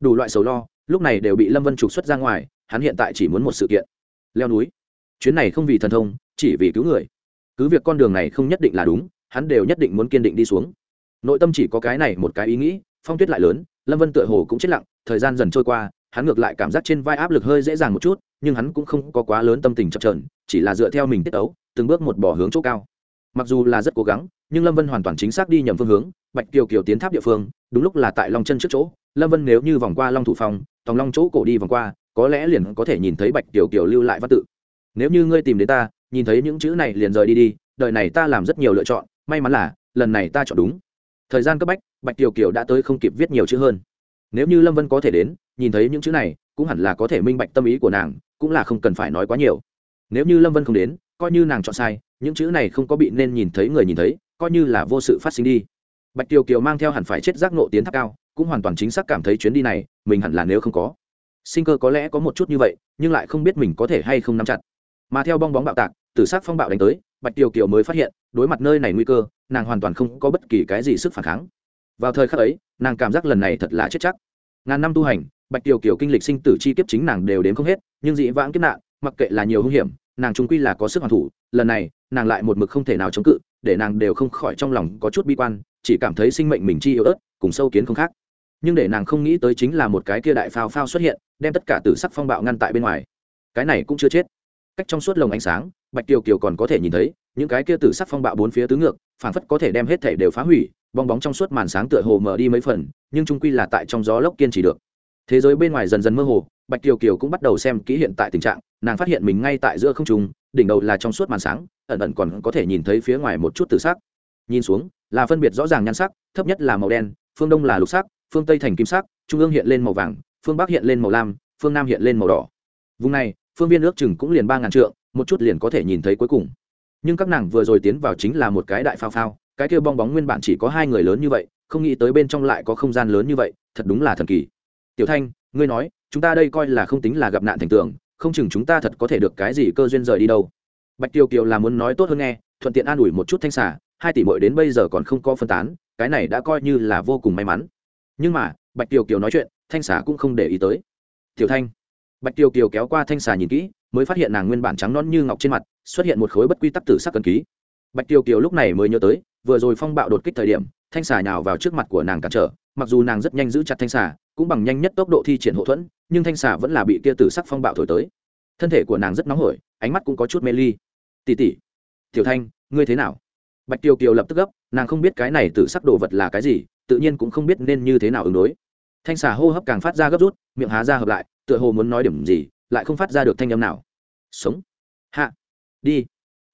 đủ loại sầu lo, lúc này đều bị lâm vân trục xuất ra ngoài, hắn hiện tại chỉ muốn một sự kiện. Leo núi. Chuyến này không vì thần thông, chỉ vì cứu người. Cứ việc con đường này không nhất định là đúng, hắn đều nhất định muốn kiên định đi xuống. Nội tâm chỉ có cái này một cái ý nghĩ, phong tuyết lại lớn, lâm vân tựa hồ cũng chết lặng, thời gian dần trôi qua, hắn ngược lại cảm giác trên vai áp lực hơi dễ dàng một chút, nhưng hắn cũng không có quá lớn tâm tình chập trờn chỉ là dựa theo mình tiết ấu từng bước một bỏ hướng chỗ cao. Mặc dù là rất cố gắng, nhưng lâm vân hoàn toàn chính xác đi nhầm phương hướng, bạch kiều kiều tiến tháp địa phương đúng lúc là tại long chân trước chỗ, lâm vân nếu như vòng qua long thủ phòng tòng long chỗ cổ đi vòng qua, có lẽ liền có thể nhìn thấy bạch tiểu kiều lưu lại văn tự. Nếu như ngươi tìm đến ta, nhìn thấy những chữ này liền rời đi đi, đời này ta làm rất nhiều lựa chọn, may mắn là, lần này ta chọn đúng. Thời gian cấp bách, bạch tiểu kiều đã tới không kịp viết nhiều chữ hơn. Nếu như lâm vân có thể đến, nhìn thấy những chữ này, cũng hẳn là có thể minh bạch tâm ý của nàng, cũng là không cần phải nói quá nhiều. Nếu như lâm vân không đến, coi như nàng chọn sai, những chữ này không có bị nên nhìn thấy người nhìn thấy, coi như là vô sự phát sinh đi bạch kiều kiều mang theo hẳn phải chết giác nộ tiến tháp cao, cũng hoàn toàn chính xác cảm thấy chuyến đi này, mình hẳn là nếu không có. Sinh cơ có lẽ có một chút như vậy, nhưng lại không biết mình có thể hay không nắm chặt. Mà theo bong bóng bạo tạc từ sát phong bạo đánh tới, bạch kiều kiều mới phát hiện, đối mặt nơi này nguy cơ, nàng hoàn toàn không có bất kỳ cái gì sức phản kháng. Vào thời khắc ấy, nàng cảm giác lần này thật là chết chắc. Ngàn năm tu hành, bạch kiều kiều kinh lịch sinh tử chi kiếp chính nàng đều đến không hết, nhưng dị vãng kiếp nạn, mặc kệ là nhiều hung hiểm, nàng trung quy là có sức hoàn thủ, lần này, nàng lại một mực không thể nào chống cự, để nàng đều không khỏi trong lòng có chút bi quan chỉ cảm thấy sinh mệnh mình chi yếu ớt, cùng sâu kiến không khác. Nhưng để nàng không nghĩ tới chính là một cái kia đại phao phao xuất hiện, đem tất cả tử sắc phong bạo ngăn tại bên ngoài. Cái này cũng chưa chết. Cách trong suốt lồng ánh sáng, bạch kiều kiều còn có thể nhìn thấy, những cái kia tử sắc phong bạo bốn phía tứ ngược phản phất có thể đem hết thể đều phá hủy, bong bóng trong suốt màn sáng tựa hồ mở đi mấy phần, nhưng trung quy là tại trong gió lốc kiên trì được. Thế giới bên ngoài dần dần mơ hồ, bạch kiều kiều cũng bắt đầu xem kỹ hiện tại tình trạng, nàng phát hiện mình ngay tại giữa không trung, đỉnh đầu là trong suốt màn sáng, ẩn ẩn còn có thể nhìn thấy phía ngoài một chút từ sắc. Nhìn xuống là phân biệt rõ ràng nhan sắc, thấp nhất là màu đen, phương đông là lục sắc, phương tây thành kim sắc, trung ương hiện lên màu vàng, phương bắc hiện lên màu lam, phương nam hiện lên màu đỏ. Vùng này, phương viên ước chừng cũng liền ba ngàn trượng, một chút liền có thể nhìn thấy cuối cùng. Nhưng các nàng vừa rồi tiến vào chính là một cái đại phao phao, cái kêu bong bóng nguyên bản chỉ có hai người lớn như vậy, không nghĩ tới bên trong lại có không gian lớn như vậy, thật đúng là thần kỳ. Tiểu thanh, ngươi nói, chúng ta đây coi là không tính là gặp nạn thành tưởng không chừng chúng ta thật có thể được cái gì cơ duyên rời đi đâu. Bạch tiêu kiều là muốn nói tốt hơn nghe, thuận tiện an ủi một chút thanh xả hai tỷ mội đến bây giờ còn không có phân tán, cái này đã coi như là vô cùng may mắn. Nhưng mà, bạch tiểu kiều nói chuyện, thanh xà cũng không để ý tới. Tiểu thanh. Bạch tiểu kiều kéo qua thanh xà nhìn kỹ, mới phát hiện nàng nguyên bản trắng non như ngọc trên mặt, xuất hiện một khối bất quy tắc tử sắc cần ký. Bạch tiểu kiều lúc này mới nhớ tới, vừa rồi phong bạo đột kích thời điểm, thanh xà nhào vào trước mặt của nàng cản trở, mặc dù nàng rất nhanh giữ chặt thanh xà, cũng bằng nhanh nhất tốc độ thi triển hậu thuẫn, nhưng thanh xà vẫn là bị kia tử sắc phong bạo thổi tới. Thân thể của nàng rất nóng hổi, ánh mắt cũng có chút mê ly. Tỉ tỉ tiểu thanh, ngươi thế nào? Bạch tiêu kiều lập tức gấp, nàng không biết cái này từ sắc đồ vật là cái gì, tự nhiên cũng không biết nên như thế nào ứng đối. Thanh xà hô hấp càng phát ra gấp rút, miệng há ra hợp lại, tựa hồ muốn nói điểm gì, lại không phát ra được thanh âm nào. Sống. Hạ. Đi.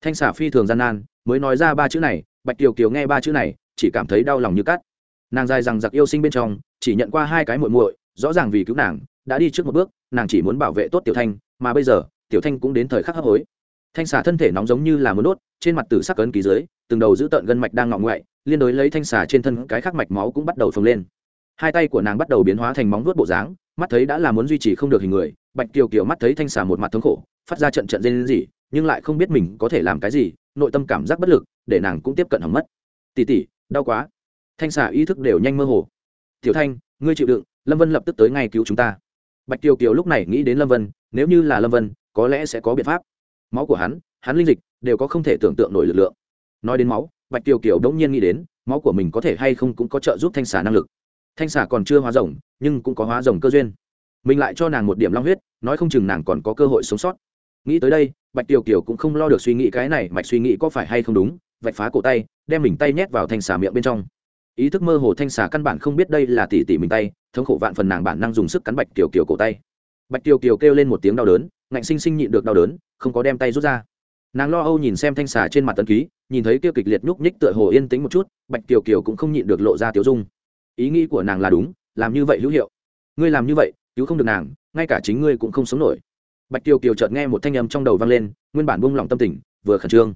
Thanh xà phi thường gian nan, mới nói ra ba chữ này, bạch kiều kiều nghe ba chữ này, chỉ cảm thấy đau lòng như cắt. Nàng dài rằng giặc yêu sinh bên trong, chỉ nhận qua hai cái muội muội, rõ ràng vì cứu nàng, đã đi trước một bước, nàng chỉ muốn bảo vệ tốt tiểu thanh, mà bây giờ, tiểu thanh cũng đến thời khắc hấp hối. Thanh xà thân thể nóng giống như là muốn đốt, trên mặt tử sắc ấn ký dưới từng đầu giữ tợn gân mạch đang ngọng ngoại, liên đối lấy thanh xà trên thân cái khắc mạch máu cũng bắt đầu phồng lên. Hai tay của nàng bắt đầu biến hóa thành móng vuốt bộ dáng, mắt thấy đã là muốn duy trì không được hình người, bạch kiều kiều mắt thấy thanh xà một mặt thống khổ, phát ra trận trận dên gì nhưng lại không biết mình có thể làm cái gì, nội tâm cảm giác bất lực, để nàng cũng tiếp cận hỏng mất. Tỉ tỉ đau quá. Thanh xà ý thức đều nhanh mơ hồ. Tiểu thanh, ngươi chịu đựng, lâm vân lập tức tới ngay cứu chúng ta. Bạch kiều kiều lúc này nghĩ đến lâm vân, nếu như là lâm vân, có lẽ sẽ có biện pháp. Máu của hắn hắn linh dịch, đều có không thể tưởng tượng nổi lực lượng nói đến máu, bạch tiêu kiểu đống nhiên nghĩ đến, máu của mình có thể hay không cũng có trợ giúp thanh xà năng lực. Thanh xà còn chưa hóa rồng, nhưng cũng có hóa rồng cơ duyên. Mình lại cho nàng một điểm long huyết, nói không chừng nàng còn có cơ hội sống sót. Nghĩ tới đây, bạch tiêu kiểu cũng không lo được suy nghĩ cái này, mạch suy nghĩ có phải hay không đúng, vạch phá cổ tay, đem mình tay nhét vào thanh xà miệng bên trong. Ý thức mơ hồ thanh xà căn bản không biết đây là tỉ tỉ mình tay, thống khổ vạn phần nàng bản năng dùng sức cắn bạch kiều kiều cổ tay. Bạch kiều kiều kêu lên một tiếng đau đớn, ngạnh sinh sinh nhịn được đau đớn, không có đem tay rút ra nàng lo âu nhìn xem thanh xà trên mặt tân ký, nhìn thấy kia kịch liệt nhúc nhích tựa hồ yên tĩnh một chút, bạch kiều kiều cũng không nhịn được lộ ra tiểu dung. Ý nghĩ của nàng là đúng, làm như vậy hữu hiệu. Ngươi làm như vậy, cứu không được nàng, ngay cả chính ngươi cũng không sống nổi. Bạch kiều kiều chợt nghe một thanh âm trong đầu vang lên, nguyên bản buông lỏng tâm tình, vừa khẩn trương.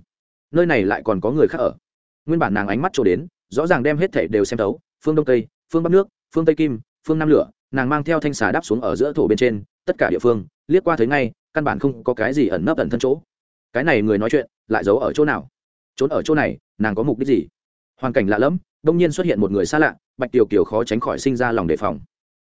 Nơi này lại còn có người khác ở. Nguyên bản nàng ánh mắt trổ đến, rõ ràng đem hết thảy đều xem thấu, phương đông tây, phương bắc nước, phương tây kim, phương nam lửa, nàng mang theo thanh xà đáp xuống ở giữa thổ bên trên, tất cả địa phương, liếc qua thấy ngay, căn bản không có cái gì ẩn nấp ẩn thân chỗ cái này người nói chuyện lại giấu ở chỗ nào? Trốn ở chỗ này nàng có mục đích gì? Hoàn cảnh lạ lẫm đông nhiên xuất hiện một người xa lạ bạch tiểu kiều khó tránh khỏi sinh ra lòng đề phòng.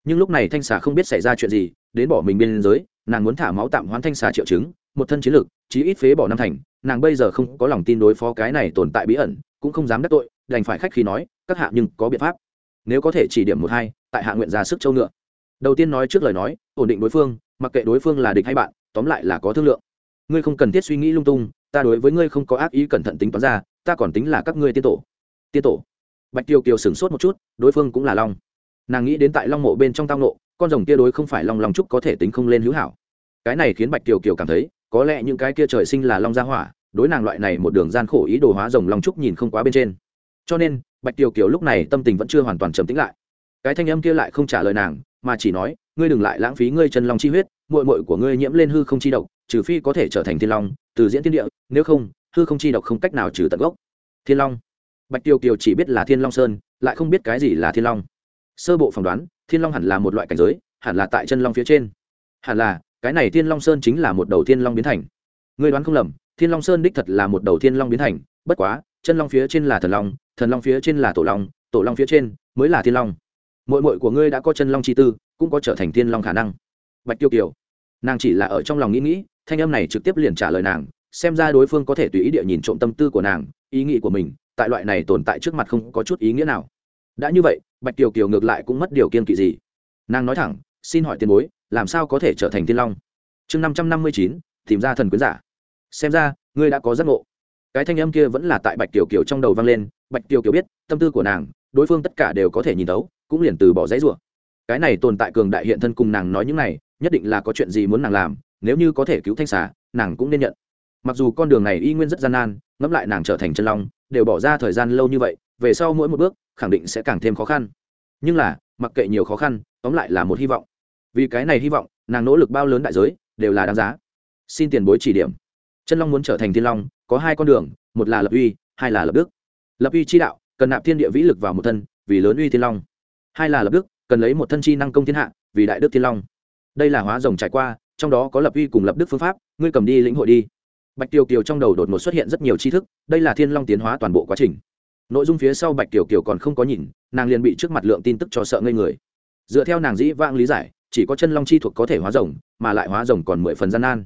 Nhưng lúc này thanh xà không biết xảy ra chuyện gì đến bỏ mình bên giới nàng muốn thả máu tạm hoán thanh xà triệu chứng một thân chiến lược, chí ít phế bỏ năm thành nàng bây giờ không có lòng tin đối phó cái này tồn tại bí ẩn cũng không dám đắc tội đành phải khách khi nói các hạ nhưng có biện pháp. Nếu có thể chỉ điểm một hai tại hạ nguyện ra sức châu ngựa. Đầu tiên nói trước lời nói ổn định đối phương mặc kệ đối phương là địch hay bạn tóm lại là có thương lượng ngươi không cần thiết suy nghĩ lung tung, ta đối với ngươi không có ác ý cẩn thận tính toán ra, ta còn tính là các ngươi tiên tổ. Tiên tổ. Bạch tiêu kiều sửng sốt một chút, đối phương cũng là long. Nàng nghĩ đến tại long mộ bên trong tao nộ con rồng kia đối không phải long long trúc có thể tính không lên hữu hảo. Cái này khiến bạch tiêu kiều cảm thấy, có lẽ những cái kia trời sinh là long gia hỏa, đối nàng loại này một đường gian khổ ý đồ hóa rồng long trúc nhìn không quá bên trên. Cho nên, bạch tiêu kiều lúc này tâm tình vẫn chưa hoàn toàn trầm tĩnh lại. Cái thanh âm kia lại không trả lời nàng, mà chỉ nói, ngươi đừng lại lãng phí ngươi chân long chi huyết, muội muội của ngươi nhiễm lên hư không chi độc trừ phi có thể trở thành thiên long, từ diễn thiên địa, nếu không, hư không chi độc không cách nào trừ tận gốc. Thiên long. Bạch tiêu kiều chỉ biết là thiên long sơn, lại không biết cái gì là thiên long. Sơ bộ phỏng đoán, thiên long hẳn là một loại cảnh giới, hẳn là tại chân long phía trên. Hẳn là, cái này thiên long sơn chính là một đầu thiên long biến thành. Ngươi đoán không lầm, thiên long sơn đích thật là một đầu thiên long biến thành, bất quá, chân long phía trên là thần long thần long phía trên là tổ long tổ long phía trên mới là thiên long. Mội mội của ngươi đã có chân long chi tư, cũng có trở thành thiên long khả năng. Bạch tiêu kiều nàng chỉ là ở trong lòng nghĩ nghĩ, thanh âm này trực tiếp liền trả lời nàng, xem ra đối phương có thể tùy ý địa nhìn trộm tâm tư của nàng, ý nghĩ của mình, tại loại này tồn tại trước mặt không có chút ý nghĩa nào. Đã như vậy, bạch kiều kiều ngược lại cũng mất điều kiên kỵ gì. Nàng nói thẳng, xin hỏi tiền bối, làm sao có thể trở thành thiên long? Chương năm trăm năm mươi chín, tìm ra thần quyến giả. Xem ra, ngươi đã có giấc ngộ. Cái thanh âm kia vẫn là tại bạch kiều kiều trong đầu vang lên, bạch kiều kiều biết, tâm tư của nàng, đối phương tất cả đều có thể nhìn tấu cũng liền từ bỏ giấy rủa. Cái này tồn tại cường đại hiện thân cùng nàng nói những này nhất định là có chuyện gì muốn nàng làm, nếu như có thể cứu thanh xà, nàng cũng nên nhận. Mặc dù con đường này y nguyên rất gian nan, ngẫm lại nàng trở thành chân long, đều bỏ ra thời gian lâu như vậy, về sau mỗi một bước, khẳng định sẽ càng thêm khó khăn. Nhưng là, mặc kệ nhiều khó khăn, tóm lại là một hy vọng. Vì cái này hy vọng, nàng nỗ lực bao lớn đại giới, đều là đáng giá. Xin tiền bối chỉ điểm. Chân long muốn trở thành thiên long, có hai con đường, một là lập uy, hai là lập đức. Lập uy chi đạo, cần nạp thiên địa vĩ lực vào một thân, vì lớn uy thiên long. Hai là lập đức, cần lấy một thân chi năng công thiên hạ, vì đại đức thiên long đây là hóa rồng trải qua, trong đó có lập uy cùng lập đức phương pháp, ngươi cầm đi lĩnh hội đi. Bạch Tiêu kiều trong đầu đột ngột xuất hiện rất nhiều tri thức, đây là thiên long tiến hóa toàn bộ quá trình. Nội dung phía sau bạch tiểu kiều còn không có nhìn, nàng liền bị trước mặt lượng tin tức cho sợ ngây người. Dựa theo nàng dĩ vãng lý giải, chỉ có chân long chi thuộc có thể hóa rồng, mà lại hóa rồng còn mười phần gian nan.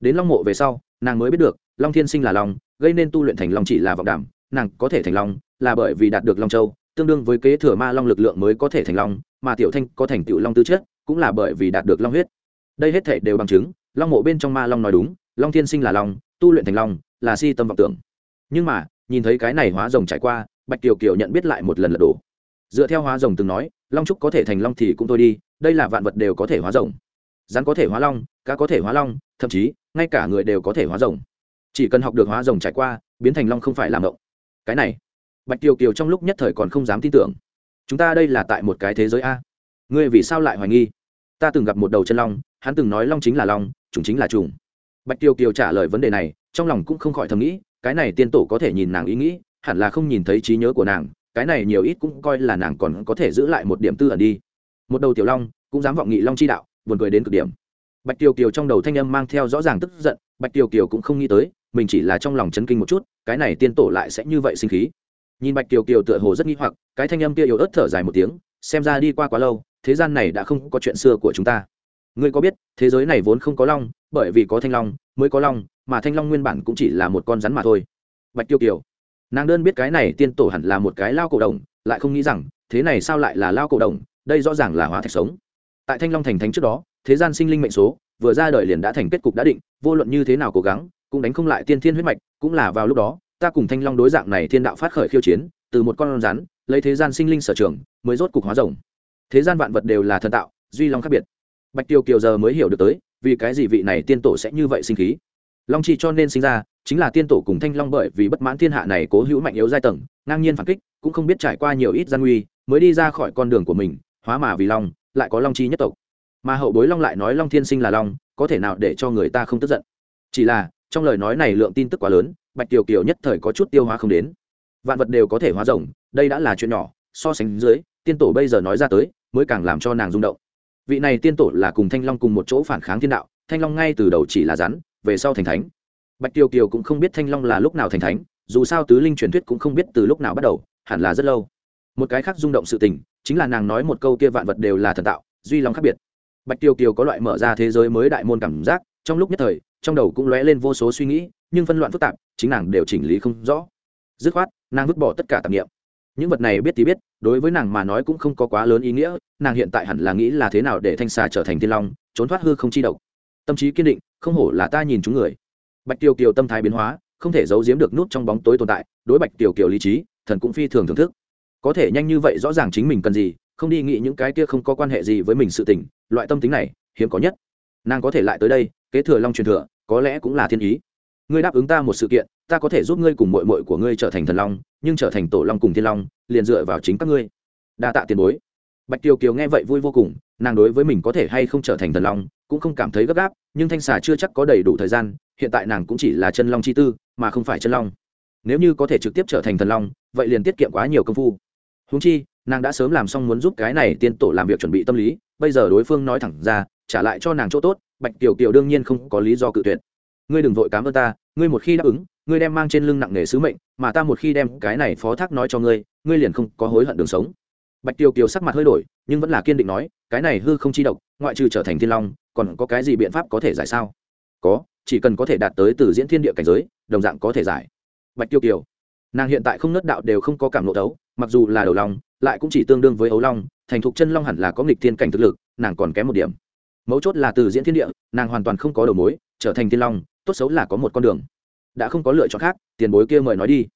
Đến long mộ về sau, nàng mới biết được, long thiên sinh là long, gây nên tu luyện thành long chỉ là vọng đảm, nàng có thể thành long, là bởi vì đạt được long châu, tương đương với kế thừa ma long lực lượng mới có thể thành long, mà tiểu thanh có thành tựu long tư chất cũng là bởi vì đạt được long huyết. Đây hết thể đều bằng chứng, long mộ bên trong ma long nói đúng, long thiên sinh là long, tu luyện thành long, là si tâm vọng tưởng. Nhưng mà, nhìn thấy cái này hóa rồng trải qua, bạch tiểu kiều nhận biết lại một lần lật đổ. Dựa theo hóa rồng từng nói, long trúc có thể thành long thì cũng thôi đi, đây là vạn vật đều có thể hóa rồng. Rắn có thể hóa long, cá có thể hóa long, thậm chí, ngay cả người đều có thể hóa rồng. Chỉ cần học được hóa rồng trải qua, biến thành long không phải làm động cái này, bạch tiểu kiều trong lúc nhất thời còn không dám tin tưởng. Chúng ta đây là tại một cái thế giới a ngươi vì sao lại hoài nghi? Ta từng gặp một đầu chân long, hắn từng nói long chính là long, trùng chính là trùng. Bạch tiêu kiều trả lời vấn đề này, trong lòng cũng không khỏi thầm nghĩ, cái này tiên tổ có thể nhìn nàng ý nghĩ, hẳn là không nhìn thấy trí nhớ của nàng, cái này nhiều ít cũng coi là nàng còn có thể giữ lại một điểm tư ẩn đi. Một đầu tiểu long, cũng dám vọng nghị long chi đạo, buồn cười đến cực điểm. Bạch tiêu kiều trong đầu thanh âm mang theo rõ ràng tức giận, bạch tiêu kiều cũng không nghĩ tới, mình chỉ là trong lòng chấn kinh một chút, cái này tiên tổ lại sẽ như vậy sinh khí. Nhìn bạch tiêu kiều tựa hồ rất nghi hoặc, cái thanh âm kia yếu ớt thở dài một tiếng, xem ra đi qua quá lâu thế gian này đã không có chuyện xưa của chúng ta. Ngươi có biết, thế giới này vốn không có long, bởi vì có thanh long, mới có long, mà thanh long nguyên bản cũng chỉ là một con rắn mà thôi. Bạch tiêu kiều, nàng đơn biết cái này tiên tổ hẳn là một cái lao cổ đồng, lại không nghĩ rằng, thế này sao lại là lao cổ đồng, đây rõ ràng là hóa thạch sống. Tại thanh long thành thánh trước đó, thế gian sinh linh mệnh số, vừa ra đời liền đã thành kết cục đã định, vô luận như thế nào cố gắng, cũng đánh không lại tiên thiên huyết mạch, cũng là vào lúc đó, ta cùng thanh long đối dạng này thiên đạo phát khởi khiêu chiến, từ một con rắn, lấy thế gian sinh linh sở trường, mới rốt cục hóa rồng thế gian vạn vật đều là thần tạo, duy long khác biệt. Bạch tiêu kiều giờ mới hiểu được tới, vì cái gì vị này tiên tổ sẽ như vậy sinh khí. Long chi cho nên sinh ra, chính là tiên tổ cùng thanh long bởi vì bất mãn thiên hạ này cố hữu mạnh yếu giai tầng, ngang nhiên phản kích, cũng không biết trải qua nhiều ít gian nguy, mới đi ra khỏi con đường của mình, hóa mà vì long, lại có long chi nhất tộc. Mà hậu bối long lại nói long thiên sinh là long, có thể nào để cho người ta không tức giận? Chỉ là, trong lời nói này lượng tin tức quá lớn, bạch tiểu kiều nhất thời có chút tiêu hóa không đến. Vạn vật đều có thể hóa rồng, đây đã là chuyện nhỏ, so sánh dưới, tiên tổ bây giờ nói ra tới mới càng làm cho nàng rung động. Vị này tiên tổ là cùng thanh long cùng một chỗ phản kháng thiên đạo, thanh long ngay từ đầu chỉ là rắn, về sau thành thánh. Bạch tiêu kiều cũng không biết thanh long là lúc nào thành thánh, dù sao tứ linh truyền thuyết cũng không biết từ lúc nào bắt đầu, hẳn là rất lâu. Một cái khác rung động sự tình, chính là nàng nói một câu kia vạn vật đều là thần tạo, duy long khác biệt. Bạch tiêu kiều có loại mở ra thế giới mới đại môn cảm giác, trong lúc nhất thời, trong đầu cũng lóe lên vô số suy nghĩ, nhưng phân loạn phức tạp, chính nàng đều chỉnh lý không rõ. Dứt khoát, nàng vứt bỏ tất cả tạp nghiệm những vật này biết thì biết, đối với nàng mà nói cũng không có quá lớn ý nghĩa nàng hiện tại hẳn là nghĩ là thế nào để thanh xà trở thành thiên long, trốn thoát hư không chi độc. Tâm trí kiên định, không hổ là ta nhìn chúng người. Bạch tiêu kiều tâm thái biến hóa, không thể giấu giếm được nút trong bóng tối tồn tại, đối bạch tiêu kiều lý trí, thần cũng phi thường thưởng thức. Có thể nhanh như vậy rõ ràng chính mình cần gì, không đi nghĩ những cái kia không có quan hệ gì với mình sự tình, loại tâm tính này, hiếm có nhất. Nàng có thể lại tới đây, kế thừa long truyền thừa, có lẽ cũng là thiên ý. Ngươi đáp ứng ta một sự kiện, ta có thể giúp ngươi cùng mội mội của ngươi trở thành thần long, nhưng trở thành tổ long cùng thiên long, liền dựa vào chính các ngươi. Đa tạ tiền bối bạch tiêu kiều nghe vậy vui vô cùng, nàng đối với mình có thể hay không trở thành thần long, cũng không cảm thấy gấp gáp, nhưng thanh xà chưa chắc có đầy đủ thời gian, hiện tại nàng cũng chỉ là chân long chi tư, mà không phải chân long. Nếu như có thể trực tiếp trở thành thần long, vậy liền tiết kiệm quá nhiều công phu. Húng chi, nàng đã sớm làm xong muốn giúp cái này tiên tổ làm việc chuẩn bị tâm lý, bây giờ đối phương nói thẳng ra, trả lại cho nàng chỗ tốt, bạch tiểu kiều đương nhiên không có lý do cự tuyệt. Ngươi đừng vội cám ơn ta, ngươi một khi đáp ứng, ngươi đem mang trên lưng nặng nghề sứ mệnh, mà ta một khi đem cái này phó thác nói cho ngươi ngươi liền không có hối hận đường sống bạch tiêu kiều sắc mặt hơi đổi, nhưng vẫn là kiên định nói, cái này hư không chi độc, ngoại trừ trở thành thiên long, còn có cái gì biện pháp có thể giải sao? Có, chỉ cần có thể đạt tới từ diễn thiên địa cảnh giới, đồng dạng có thể giải. Bạch tiêu kiều, nàng hiện tại không nớt đạo đều không có cảm lộ đấu mặc dù là đầu long, lại cũng chỉ tương đương với ấu long, thành thục chân long hẳn là có nghịch thiên cảnh thực lực, nàng còn kém một điểm. Mấu chốt là từ diễn thiên địa, nàng hoàn toàn không có đầu mối, trở thành thiên long, tốt xấu là có một con đường. Đã không có lựa chọn khác, tiền bối kia mời nói đi.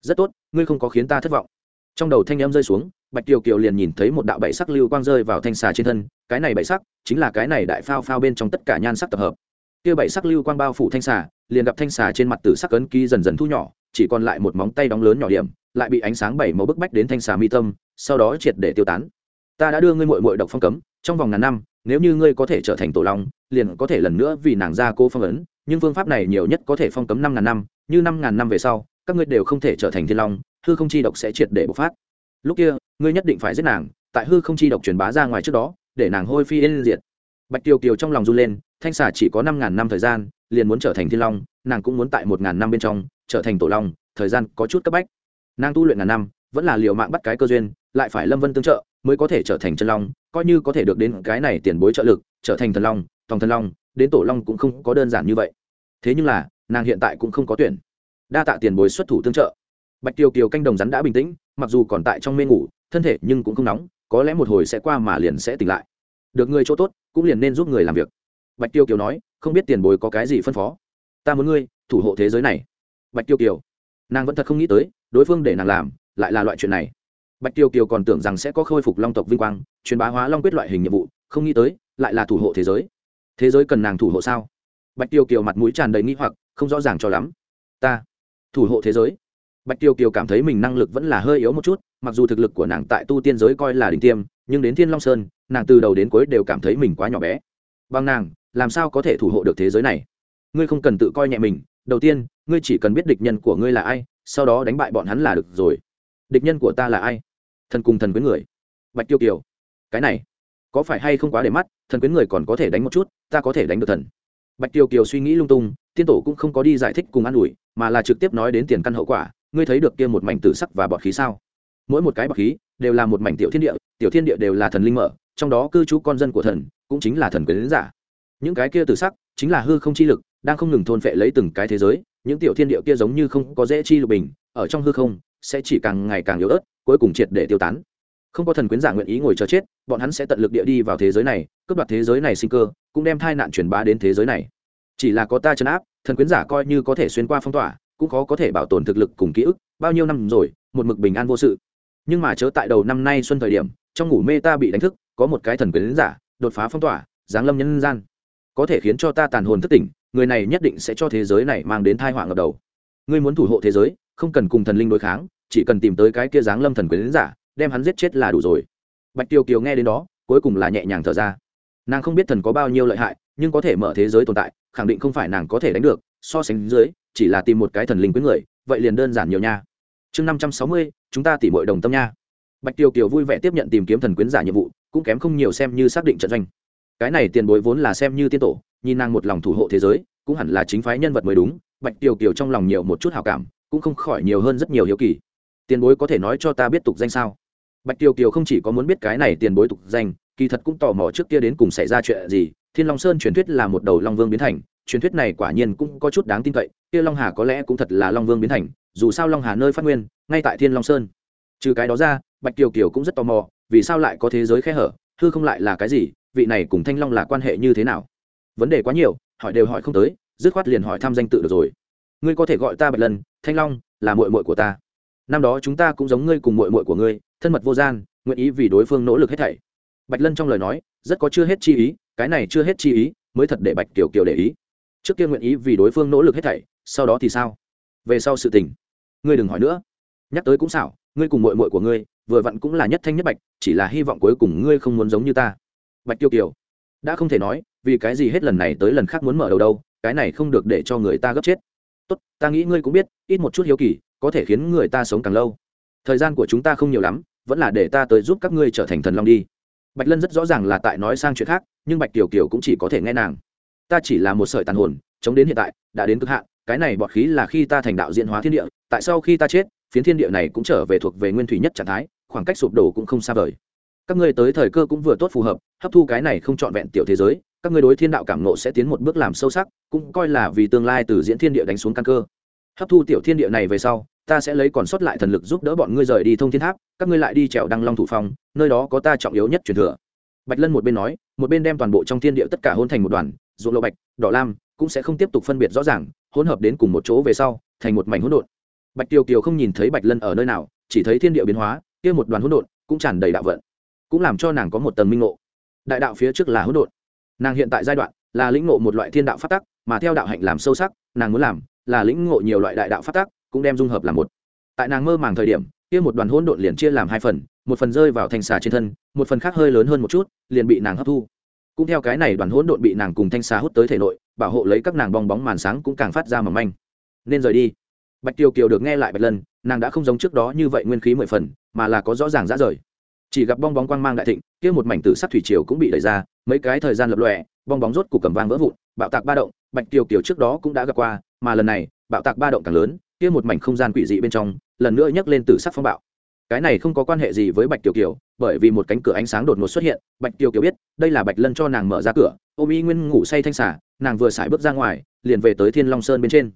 Rất tốt, ngươi không có khiến ta thất vọng. Trong đầu thanh em rơi xuống bạch kiều kiều liền nhìn thấy một đạo bảy sắc lưu quang rơi vào thanh xà trên thân, cái này bảy sắc chính là cái này đại phao phao bên trong tất cả nhan sắc tập hợp. Kia bảy sắc lưu quang bao phủ thanh xà, liền gặp thanh xà trên mặt tử sắc ấn ký dần dần thu nhỏ, chỉ còn lại một móng tay đóng lớn nhỏ điểm, lại bị ánh sáng bảy màu bức bách đến thanh xà mi tâm, sau đó triệt để tiêu tán. Ta đã đưa ngươi mội mội độc phong cấm, trong vòng ngàn năm, nếu như ngươi có thể trở thành tổ long, liền có thể lần nữa vì nàng ra cô phong ấn, nhưng phương pháp này nhiều nhất có thể phong cấm năm ngàn năm, như năm ngàn năm về sau, các ngươi đều không thể trở thành thiên long, hư không chi độc sẽ triệt để bộc phát. Lúc kia ngươi nhất định phải giết nàng, tại hư không chi độc truyền bá ra ngoài trước đó, để nàng hôi phi yên diệt. Bạch tiêu kiều trong lòng run lên, thanh xà chỉ có năm ngàn năm thời gian, liền muốn trở thành thiên long, nàng cũng muốn tại một ngàn năm bên trong, trở thành tổ long, thời gian có chút cấp bách. Nàng tu luyện ngàn năm, vẫn là liều mạng bắt cái cơ duyên, lại phải lâm vân tương trợ, mới có thể trở thành chân long, coi như có thể được đến cái này tiền bối trợ lực, trở thành thần long, tòng thần long, đến tổ long cũng không có đơn giản như vậy. Thế nhưng là, nàng hiện tại cũng không có tuyển. Đa tạ tiền bối xuất thủ tương trợ. Bạch tiêu kiều canh đồng rắn đã bình tĩnh mặc dù còn tại trong mê ngủ, thân thể nhưng cũng không nóng, có lẽ một hồi sẽ qua mà liền sẽ tỉnh lại. Được người chỗ tốt, cũng liền nên giúp người làm việc. Bạch tiêu kiều nói, không biết tiền bối có cái gì phân phó? Ta muốn ngươi thủ hộ thế giới này. Bạch tiêu kiều, nàng vẫn thật không nghĩ tới, đối phương để nàng làm, lại là loại chuyện này. Bạch tiêu kiều còn tưởng rằng sẽ có khôi phục long tộc vinh quang, truyền bá hóa long quyết loại hình nhiệm vụ, không nghĩ tới, lại là thủ hộ thế giới. Thế giới cần nàng thủ hộ sao? Bạch tiêu kiều mặt mũi tràn đầy nghi hoặc, không rõ ràng cho lắm. Ta thủ hộ thế giới bạch tiêu kiều cảm thấy mình năng lực vẫn là hơi yếu một chút, mặc dù thực lực của nàng tại tu tiên giới coi là đỉnh tiêm, nhưng đến thiên long sơn, nàng từ đầu đến cuối đều cảm thấy mình quá nhỏ bé. Bằng nàng, làm sao có thể thủ hộ được thế giới này? Ngươi không cần tự coi nhẹ mình, đầu tiên, ngươi chỉ cần biết địch nhân của ngươi là ai, sau đó đánh bại bọn hắn là được rồi. Địch nhân của ta là ai? Thần cùng thần quyến người. Bạch tiêu kiều. Cái này, có phải hay không quá để mắt, thần quyến người còn có thể đánh một chút, ta có thể đánh được thần. Bạch tiêu kiều suy nghĩ lung tung, tiên tổ cũng không có đi giải thích cùng an ủi, mà là trực tiếp nói đến tiền căn hậu quả ngươi thấy được kia một mảnh tử sắc và bọt khí sao? Mỗi một cái bọt khí đều là một mảnh tiểu thiên địa, tiểu thiên địa đều là thần linh mở, trong đó cư trú con dân của thần cũng chính là thần quyến giả. Những cái kia tử sắc chính là hư không chi lực, đang không ngừng thôn phệ lấy từng cái thế giới, những tiểu thiên địa kia giống như không có dễ chi lục bình, ở trong hư không sẽ chỉ càng ngày càng yếu ớt, cuối cùng triệt để tiêu tán. Không có thần quyến giả nguyện ý ngồi chờ chết, bọn hắn sẽ tận lực địa đi vào thế giới này, cướp đoạt thế giới này sinh cơ, cũng đem thai nạn truyền bá đến thế giới này. Chỉ là có ta chấn áp, thần quyến giả coi như có thể xuyên qua phong tỏa cũng khó có thể bảo tồn thực lực cùng ký ức, bao nhiêu năm rồi, một mực bình an vô sự. Nhưng mà chớ tại đầu năm nay xuân thời điểm, trong ngủ mê ta bị đánh thức, có một cái thần quyến giả, đột phá phong tỏa, giáng lâm nhân gian. Có thể khiến cho ta tàn hồn thất tỉnh, người này nhất định sẽ cho thế giới này mang đến thai họa ngập đầu. Ngươi muốn thủ hộ thế giới, không cần cùng thần linh đối kháng, chỉ cần tìm tới cái kia giáng lâm thần quyến giả, đem hắn giết chết là đủ rồi. Bạch tiêu kiều nghe đến đó, cuối cùng là nhẹ nhàng thở ra. Nàng không biết thần có bao nhiêu lợi hại, nhưng có thể mở thế giới tồn tại, khẳng định không phải nàng có thể đánh được, so sánh dưới chỉ là tìm một cái thần linh quyến người, vậy liền đơn giản nhiều nha. Chương năm trăm sáu mươi, chúng ta tỉ mọi đồng tâm nha. Bạch tiêu kiều vui vẻ tiếp nhận tìm kiếm thần quyến giả nhiệm vụ, cũng kém không nhiều xem như xác định trận doanh. Cái này tiền bối vốn là xem như tiên tổ, nhìn nàng một lòng thủ hộ thế giới, cũng hẳn là chính phái nhân vật mới đúng, bạch tiêu kiều trong lòng nhiều một chút hào cảm, cũng không khỏi nhiều hơn rất nhiều hiếu kỳ. Tiền bối có thể nói cho ta biết tục danh sao? Bạch tiêu kiều không chỉ có muốn biết cái này tiền bối tục danh, kỳ thật cũng tò mò trước kia đến cùng xảy ra chuyện gì, thiên long sơn truyền thuyết là một đầu long vương biến thành, truyền thuyết này quả nhiên cũng có chút đáng tin cậy kia long hà có lẽ cũng thật là long vương biến thành, dù sao long hà nơi phát nguyên, ngay tại thiên long sơn. Trừ cái đó ra, bạch kiều kiều cũng rất tò mò, vì sao lại có thế giới khe hở, hư không lại là cái gì, vị này cùng thanh long là quan hệ như thế nào? Vấn đề quá nhiều, hỏi đều hỏi không tới, dứt khoát liền hỏi thăm danh tự được rồi. Ngươi có thể gọi ta bạch lần thanh long, là muội muội của ta. Năm đó chúng ta cũng giống ngươi cùng muội muội của ngươi, thân mật vô gian, nguyện ý vì đối phương nỗ lực hết thảy. Bạch lân trong lời nói, rất có chưa hết chi ý, cái này chưa hết chi ý, mới thật để bạch Kiều kiều để ý. Trước kia nguyện ý vì đối phương nỗ lực hết thảy sau đó thì sao? Về sau sự tình. Ngươi đừng hỏi nữa. Nhắc tới cũng xảo, ngươi cùng mội mội của ngươi, vừa vặn cũng là nhất thanh nhất bạch, chỉ là hy vọng cuối cùng ngươi không muốn giống như ta. Bạch tiêu kiều. Đã không thể nói, vì cái gì hết lần này tới lần khác muốn mở đầu đâu, cái này không được để cho người ta gấp chết. Tốt, ta nghĩ ngươi cũng biết, ít một chút hiếu kỳ, có thể khiến người ta sống càng lâu. Thời gian của chúng ta không nhiều lắm, vẫn là để ta tới giúp các ngươi trở thành thần long đi. Bạch lân rất rõ ràng là tại nói sang chuyện khác, nhưng bạch tiểu kiều cũng chỉ có thể nghe nàng. Ta chỉ là một sợi tàn hồn, chống đến hiện tại, đã đến cực hạn cái này bọt khí là khi ta thành đạo diễn hóa thiên địa, tại sau khi ta chết, phiến thiên địa này cũng trở về thuộc về nguyên thủy nhất trạng thái, khoảng cách sụp đổ cũng không xa vời. Các ngươi tới thời cơ cũng vừa tốt phù hợp, hấp thu cái này không trọn vẹn tiểu thế giới, các ngươi đối thiên đạo cảm nộ sẽ tiến một bước làm sâu sắc, cũng coi là vì tương lai từ diễn thiên địa đánh xuống căn cơ. Hấp thu tiểu thiên địa này về sau, ta sẽ lấy còn sót lại thần lực giúp đỡ bọn ngươi rời đi thông thiên tháp, các ngươi lại đi trèo đăng long thủ phong nơi đó có ta trọng yếu nhất truyền thừa. Bạch lân một bên nói, một bên đem toàn bộ trong thiên địa tất cả hôn thành một đoàn, ruộng lộ bạch, đỏ lam, cũng sẽ không tiếp tục phân biệt rõ ràng hỗn hợp đến cùng một chỗ về sau, thành một mảnh hỗn độn. Bạch tiêu kiều không nhìn thấy bạch lân ở nơi nào, chỉ thấy thiên địa biến hóa, kia một đoàn hỗn độn cũng tràn đầy đạo vận, cũng làm cho nàng có một tầng minh ngộ. Đại đạo phía trước là hỗn độn. Nàng hiện tại giai đoạn là lĩnh ngộ một loại thiên đạo phát tắc, mà theo đạo hạnh làm sâu sắc, nàng muốn làm là lĩnh ngộ nhiều loại đại đạo phát tắc, cũng đem dung hợp làm một. Tại nàng mơ màng thời điểm, kia một đoàn hỗn độn liền chia làm hai phần, một phần rơi vào thành xà trên thân, một phần khác hơi lớn hơn một chút, liền bị nàng hấp thu cũng theo cái này đoàn hỗn độn bị nàng cùng thanh xà hút tới thể nội, bảo hộ lấy các nàng bong bóng màn sáng cũng càng phát ra mầm manh. Nên rời đi. Bạch tiêu kiều được nghe lại bạch lần nàng đã không giống trước đó như vậy nguyên khí mười phần, mà là có rõ ràng rã rời. Chỉ gặp bong bóng quang mang đại thịnh, kia một mảnh tử sắc thủy triều cũng bị đẩy ra, mấy cái thời gian lập lòe, bong bóng rốt cục cầm vang vỡ vụn, bạo tạc ba động, bạch tiêu kiều trước đó cũng đã gặp qua, mà lần này, bạo tạc ba động càng lớn, kia một mảnh không gian quỷ dị bên trong, lần nữa nhấc lên tử sắc phong bạo. Cái này không có quan hệ gì với bạch tiêu kiều bởi vì một cánh cửa ánh sáng đột ngột xuất hiện, bạch tiểu kiều biết, đây là bạch lân cho nàng mở ra cửa, ôm y nguyên ngủ say thanh xả nàng vừa xài bước ra ngoài, liền về tới thiên long sơn bên trên.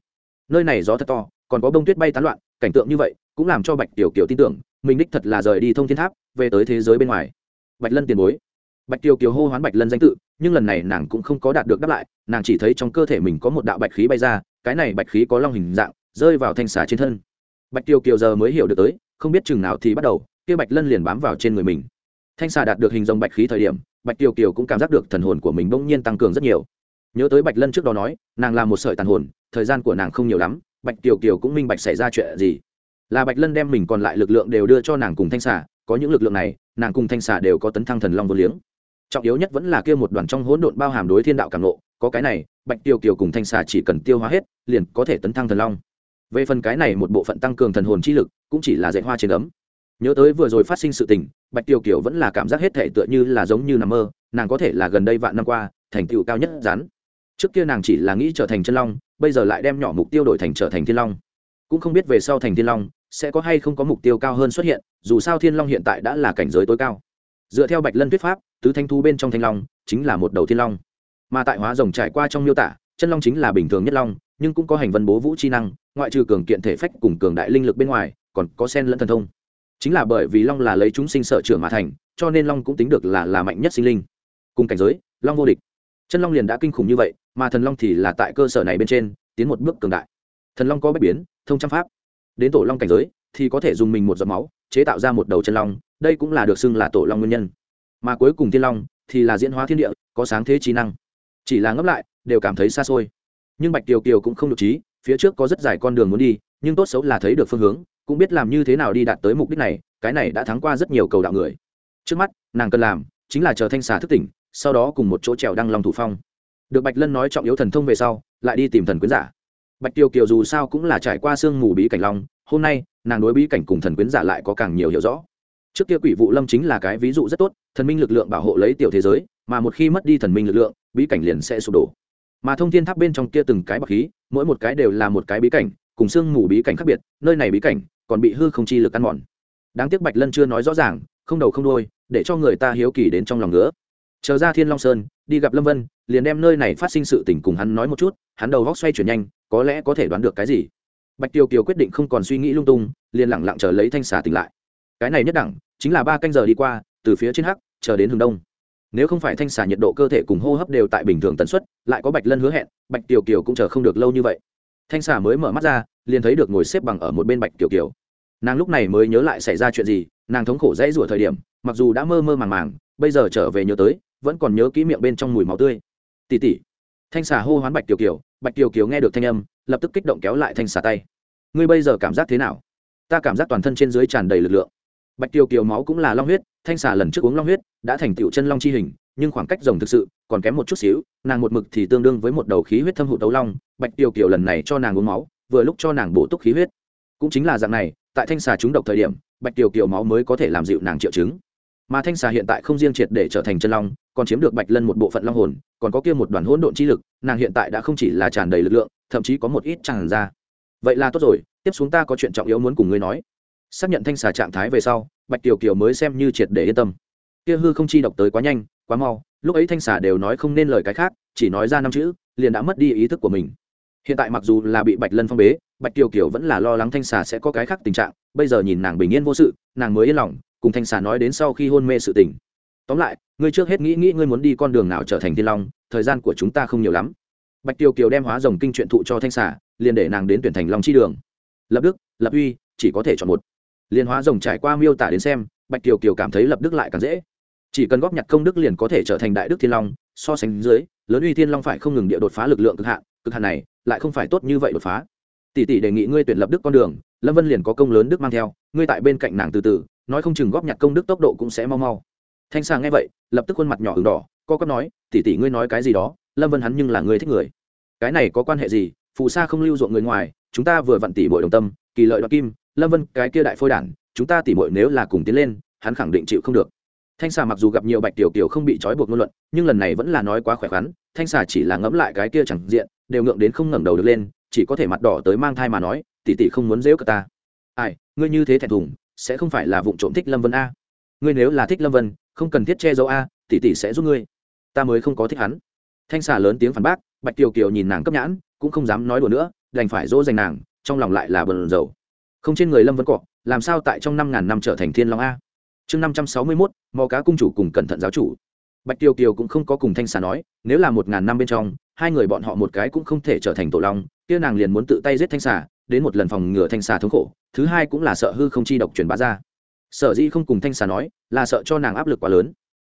Nơi này gió thật to, còn có bông tuyết bay tán loạn, cảnh tượng như vậy cũng làm cho bạch tiểu kiều tin tưởng, mình đích thật là rời đi thông thiên tháp, về tới thế giới bên ngoài. Bạch lân tiền bối. Bạch tiểu kiều hô hoán bạch lân danh tự, nhưng lần này nàng cũng không có đạt được đáp lại, nàng chỉ thấy trong cơ thể mình có một đạo bạch khí bay ra, cái này bạch khí có long hình dạng, rơi vào thanh xà trên thân. Bạch tiêu kiều giờ mới hiểu được tới, không biết chừng nào thì bắt đầu kia bạch lân liền bám vào trên người mình. Thanh xà đạt được hình dòng bạch khí thời điểm bạch tiêu kiều cũng cảm giác được thần hồn của mình bỗng nhiên tăng cường rất nhiều. Nhớ tới bạch lân trước đó nói nàng là một sợi tàn hồn thời gian của nàng không nhiều lắm bạch tiêu kiều cũng minh bạch xảy ra chuyện gì. Là bạch lân đem mình còn lại lực lượng đều đưa cho nàng cùng thanh xà có những lực lượng này nàng cùng thanh xà đều có tấn thăng thần long vô liếng. Trọng yếu nhất vẫn là kia một đoàn trong hỗn độn bao hàm đối thiên đạo cảm lộ, có cái này bạch tiêu kiều cùng thanh xà chỉ cần tiêu hóa hết liền có thể tấn thăng thần long. Về phần cái này một bộ phận tăng cường thần hồn chi lực cũng chỉ là dạy hoa trên ấm nhớ tới vừa rồi phát sinh sự tình, bạch tiêu kiều vẫn là cảm giác hết thể tựa như là giống như nằm mơ, nàng có thể là gần đây vạn năm qua, thành tựu cao nhất rắn. Trước kia nàng chỉ là nghĩ trở thành chân long, bây giờ lại đem nhỏ mục tiêu đổi thành trở thành thiên long. Cũng không biết về sau thành thiên long, sẽ có hay không có mục tiêu cao hơn xuất hiện, dù sao thiên long hiện tại đã là cảnh giới tối cao. Dựa theo bạch lân thuyết pháp, tứ thanh thu bên trong thanh long chính là một đầu thiên long. Mà tại hóa rồng trải qua trong miêu tả, chân long chính là bình thường nhất long, nhưng cũng có hành vân bố vũ chi năng, ngoại trừ cường kiện thể phách cùng cường đại linh lực bên ngoài, còn có sen lẫn thần thông chính là bởi vì long là lấy chúng sinh sợ trưởng mà thành, cho nên long cũng tính được là là mạnh nhất sinh linh. Cùng cảnh giới, long vô địch. Chân long liền đã kinh khủng như vậy, mà thần long thì là tại cơ sở này bên trên, tiến một bước cường đại. Thần long có bất biến, thông trăm pháp. Đến tổ long cảnh giới, thì có thể dùng mình một giọt máu, chế tạo ra một đầu chân long, đây cũng là được xưng là tổ long nguyên nhân. Mà cuối cùng thiên long, thì là diễn hóa thiên địa, có sáng thế trí năng. Chỉ là ngấp lại, đều cảm thấy xa xôi. Nhưng bạch kiều kiều cũng không được trí, phía trước có rất dài con đường muốn đi, nhưng tốt xấu là thấy được phương hướng cũng biết làm như thế nào đi đạt tới mục đích này, cái này đã thắng qua rất nhiều cầu đạo người. Trước mắt, nàng cần làm chính là chờ thanh xà thức tỉnh, sau đó cùng một chỗ trèo đăng long thủ phong. Được bạch lân nói trọng yếu thần thông về sau, lại đi tìm thần quyến giả. Bạch tiêu kiều dù sao cũng là trải qua sương mù bí cảnh long, hôm nay, nàng đối bí cảnh cùng thần quyến giả lại có càng nhiều hiểu rõ. Trước kia quỷ vụ lâm chính là cái ví dụ rất tốt, thần minh lực lượng bảo hộ lấy tiểu thế giới, mà một khi mất đi thần minh lực lượng, bí cảnh liền sẽ sụp đổ. Mà thông thiên tháp bên trong kia từng cái bậc khí, mỗi một cái đều là một cái bí cảnh, cùng sương mù bí cảnh khác biệt, nơi này bí cảnh còn bị hư không chi lực ăn mòn. Đáng tiếc bạch lân chưa nói rõ ràng, không đầu không đôi để cho người ta hiếu kỳ đến trong lòng nữa chờ ra thiên long sơn, đi gặp lâm vân, liền đem nơi này phát sinh sự tình cùng hắn nói một chút, hắn đầu óc xoay chuyển nhanh, có lẽ có thể đoán được cái gì. Bạch tiêu kiều quyết định không còn suy nghĩ lung tung, liền lẳng lặng chờ lấy thanh xà tỉnh lại. Cái này nhất đẳng, chính là ba canh giờ đi qua, từ phía trên hắc, chờ đến hướng đông. Nếu không phải thanh xà nhiệt độ cơ thể cùng hô hấp đều tại bình thường tần suất, lại có bạch lân hứa hẹn, bạch tiêu kiều cũng chờ không được lâu như vậy thanh xà mới mở mắt ra, liền thấy được ngồi xếp bằng ở một bên bạch tiểu kiều. Nàng lúc này mới nhớ lại xảy ra chuyện gì, nàng thống khổ dãy rủa thời điểm, mặc dù đã mơ mơ màng màng, bây giờ trở về nhớ tới, vẫn còn nhớ kỹ miệng bên trong mùi máu tươi. Tỉ tỉ thanh xà hô hoán bạch tiểu kiều, bạch tiểu kiều nghe được thanh âm, lập tức kích động kéo lại thanh xà tay. Ngươi bây giờ cảm giác thế nào? Ta cảm giác toàn thân trên dưới tràn đầy lực lượng. Bạch tiểu kiều máu cũng là long huyết, thanh xà lần trước uống long huyết, đã thành tựu chân long chi hình, nhưng khoảng cách rồng thực sự còn kém một chút xíu, nàng một mực thì tương đương với một đầu khí huyết thâm hụt tấu long, bạch tiêu kiểu lần này cho nàng uống máu, vừa lúc cho nàng bổ túc khí huyết. Cũng chính là dạng này, tại thanh xà trúng độc thời điểm, bạch tiêu kiểu máu mới có thể làm dịu nàng triệu chứng. Mà thanh xà hiện tại không riêng triệt để trở thành chân long, còn chiếm được bạch lân một bộ phận long hồn, còn có kia một đoàn hỗn độn chi lực, nàng hiện tại đã không chỉ là tràn đầy lực lượng, thậm chí có một ít tràn ra. Vậy là tốt rồi, tiếp xuống ta có chuyện trọng yếu muốn cùng ngươi nói. Xác nhận thanh xà trạng thái về sau, bạch Tiêu kiều mới xem như triệt để yên tâm. Kia hư không chi độc tới quá nhanh, quá mau lúc ấy thanh xà đều nói không nên lời cái khác, chỉ nói ra năm chữ, liền đã mất đi ý thức của mình. Hiện tại mặc dù là bị bạch lân phong bế, bạch kiều kiều vẫn là lo lắng thanh xà sẽ có cái khác tình trạng. Bây giờ nhìn nàng bình yên vô sự, nàng mới yên lòng, cùng thanh xà nói đến sau khi hôn mê sự tình. Tóm lại, ngươi trước hết nghĩ nghĩ ngươi muốn đi con đường nào trở thành thiên long, thời gian của chúng ta không nhiều lắm. Bạch kiều kiều đem hóa rồng kinh truyện thụ cho thanh xà, liền để nàng đến tuyển thành long chi đường. Lập đức, lập uy, chỉ có thể chọn một. Liền hóa rồng trải qua miêu tả đến xem, bạch kiều kiều cảm thấy lập đức lại càng dễ chỉ cần góp nhặt công đức liền có thể trở thành đại đức thiên long, so sánh dưới, lớn uy thiên long phải không ngừng địa đột phá lực lượng cực hạn cực hạn này lại không phải tốt như vậy đột phá. Tỷ tỷ đề nghị ngươi tuyển lập đức con đường, lâm vân liền có công lớn đức mang theo, ngươi tại bên cạnh nàng từ từ, nói không chừng góp nhặt công đức tốc độ cũng sẽ mau mau. Thanh sang nghe vậy, lập tức khuôn mặt nhỏ ửng đỏ, co có nói, tỷ tỷ ngươi nói cái gì đó, lâm vân hắn nhưng là người thích người. Cái này có quan hệ gì? Phù sa không lưu ruộng người ngoài, chúng ta vừa vặn tỷ bội đồng tâm, kỳ lợi đoạt kim, lâm vân cái kia đại phôi đản, chúng ta tỉ mội nếu là cùng tiến lên, hắn khẳng định chịu không được thanh xà mặc dù gặp nhiều bạch tiểu kiều không bị trói buộc ngôn luận, nhưng lần này vẫn là nói quá khỏe khoắn, thanh xà chỉ là ngẫm lại cái kia chẳng diện, đều ngượng đến không ngẩng đầu được lên, chỉ có thể mặt đỏ tới mang thai mà nói, tỷ tỷ không muốn dễu cả ta. Ai, ngươi như thế thẹn thùng, sẽ không phải là vụ trộm thích lâm vân a? Ngươi nếu là thích lâm vân, không cần thiết che giấu a, tỷ tỷ sẽ giúp ngươi. Ta mới không có thích hắn. Thanh xà lớn tiếng phản bác, bạch tiểu kiều nhìn nàng cấp nhãn, cũng không dám nói đùa nữa, đành phải dỗ dành nàng, trong lòng lại là bờn dầu không trên người lâm vân cọ, làm sao tại trong năm ngàn năm trở thành thiên long a? Chương năm trăm sáu mươi mốt, mò cá cung chủ cùng cẩn thận giáo chủ. Bạch tiêu kiều cũng không có cùng thanh xà nói, nếu là một ngàn năm bên trong, hai người bọn họ một cái cũng không thể trở thành tổ long, kia nàng liền muốn tự tay giết thanh xà, đến một lần phòng ngừa thanh xà thống khổ, thứ hai cũng là sợ hư không chi độc truyền bá ra. Sở dĩ không cùng thanh xà nói, là sợ cho nàng áp lực quá lớn.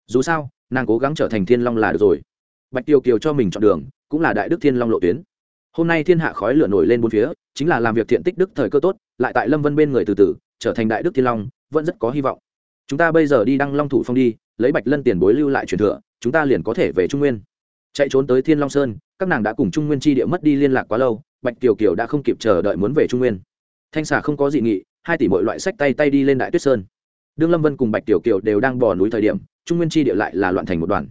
Dù sao, nàng cố gắng trở thành thiên long là được rồi. Bạch tiêu kiều cho mình chọn đường, cũng là đại đức thiên long lộ tuyến. Hôm nay thiên hạ khói lửa nổi lên bốn phía, chính là làm việc thiện tích đức thời cơ tốt, lại tại lâm vân bên người từ từ, trở thành đại đức thiên long, vẫn rất có hy vọng chúng ta bây giờ đi đăng long thủ phong đi, lấy bạch lân tiền bối lưu lại truyền thừa, chúng ta liền có thể về trung nguyên. Chạy trốn tới thiên long sơn, các nàng đã cùng trung nguyên tri địa mất đi liên lạc quá lâu, bạch kiều kiều đã không kịp chờ đợi muốn về trung nguyên. Thanh xà không có dị nghị, hai tỷ mọi loại sách tay tay đi lên đại tuyết sơn. Đương lâm vân cùng bạch Tiểu kiều đều đang bỏ núi thời điểm, trung nguyên tri địa lại là loạn thành một đoàn.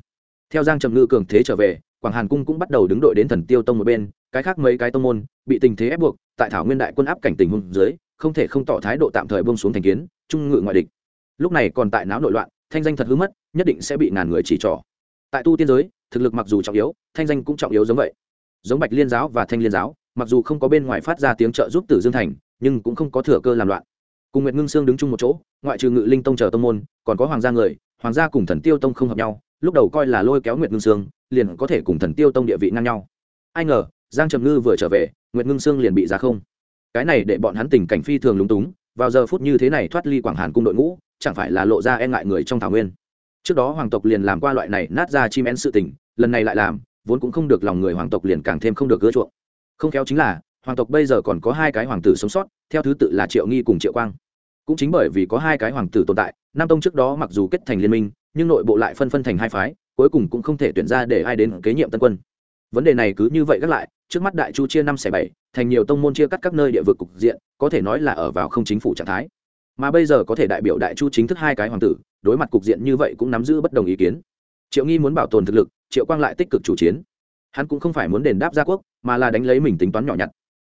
Theo giang trầm ngư cường thế trở về, quảng hàn cung cũng bắt đầu đứng đội đến thần tiêu tông một bên, cái khác mấy cái tông môn bị tình thế ép buộc, tại thảo nguyên đại quân áp cảnh tình hùng dưới, không thể không tỏ thái độ tạm thời bông xuống thành kiến, trung ngự ngoại địch lúc này còn tại não nội loạn, thanh danh thật hư mất, nhất định sẽ bị ngàn người chỉ trỏ. Tại tu tiên giới, thực lực mặc dù trọng yếu, thanh danh cũng trọng yếu giống vậy. Giống bạch liên giáo và thanh liên giáo, mặc dù không có bên ngoài phát ra tiếng trợ giúp tử dương thành, nhưng cũng không có thừa cơ làm loạn. Cùng nguyệt ngưng sương đứng chung một chỗ, ngoại trừ ngự linh tông chờ tông môn, còn có hoàng gia người, hoàng gia cùng thần tiêu tông không hợp nhau, lúc đầu coi là lôi kéo nguyệt ngưng sương, liền có thể cùng thần tiêu tông địa vị ngang nhau. Ai ngờ, giang trầm ngư vừa trở về, nguyệt ngưng sương liền bị ra không. Cái này để bọn hắn tình cảnh phi thường lúng túng vào giờ phút như thế này thoát ly quảng hàn cung đội ngũ, chẳng phải là lộ ra e ngại người trong thảo nguyên. Trước đó hoàng tộc liền làm qua loại này nát ra chim én sự tình, lần này lại làm, vốn cũng không được lòng người hoàng tộc liền càng thêm không được gỡ chuộng. Không khéo chính là, hoàng tộc bây giờ còn có hai cái hoàng tử sống sót, theo thứ tự là triệu nghi cùng triệu quang. Cũng chính bởi vì có hai cái hoàng tử tồn tại, nam tông trước đó mặc dù kết thành liên minh, nhưng nội bộ lại phân phân thành hai phái, cuối cùng cũng không thể tuyển ra để ai đến kế nhiệm tân quân. Vấn đề này cứ như vậy gác lại, trước mắt đại chu chia năm xẻ bảy thành nhiều tông môn chia cắt các nơi địa vực cục diện, có thể nói là ở vào không chính phủ trạng thái. Mà bây giờ có thể đại biểu đại chu chính thức hai cái hoàng tử, đối mặt cục diện như vậy cũng nắm giữ bất đồng ý kiến. Triệu nghi muốn bảo tồn thực lực, triệu quang lại tích cực chủ chiến. Hắn cũng không phải muốn đền đáp gia quốc, mà là đánh lấy mình tính toán nhỏ nhặt.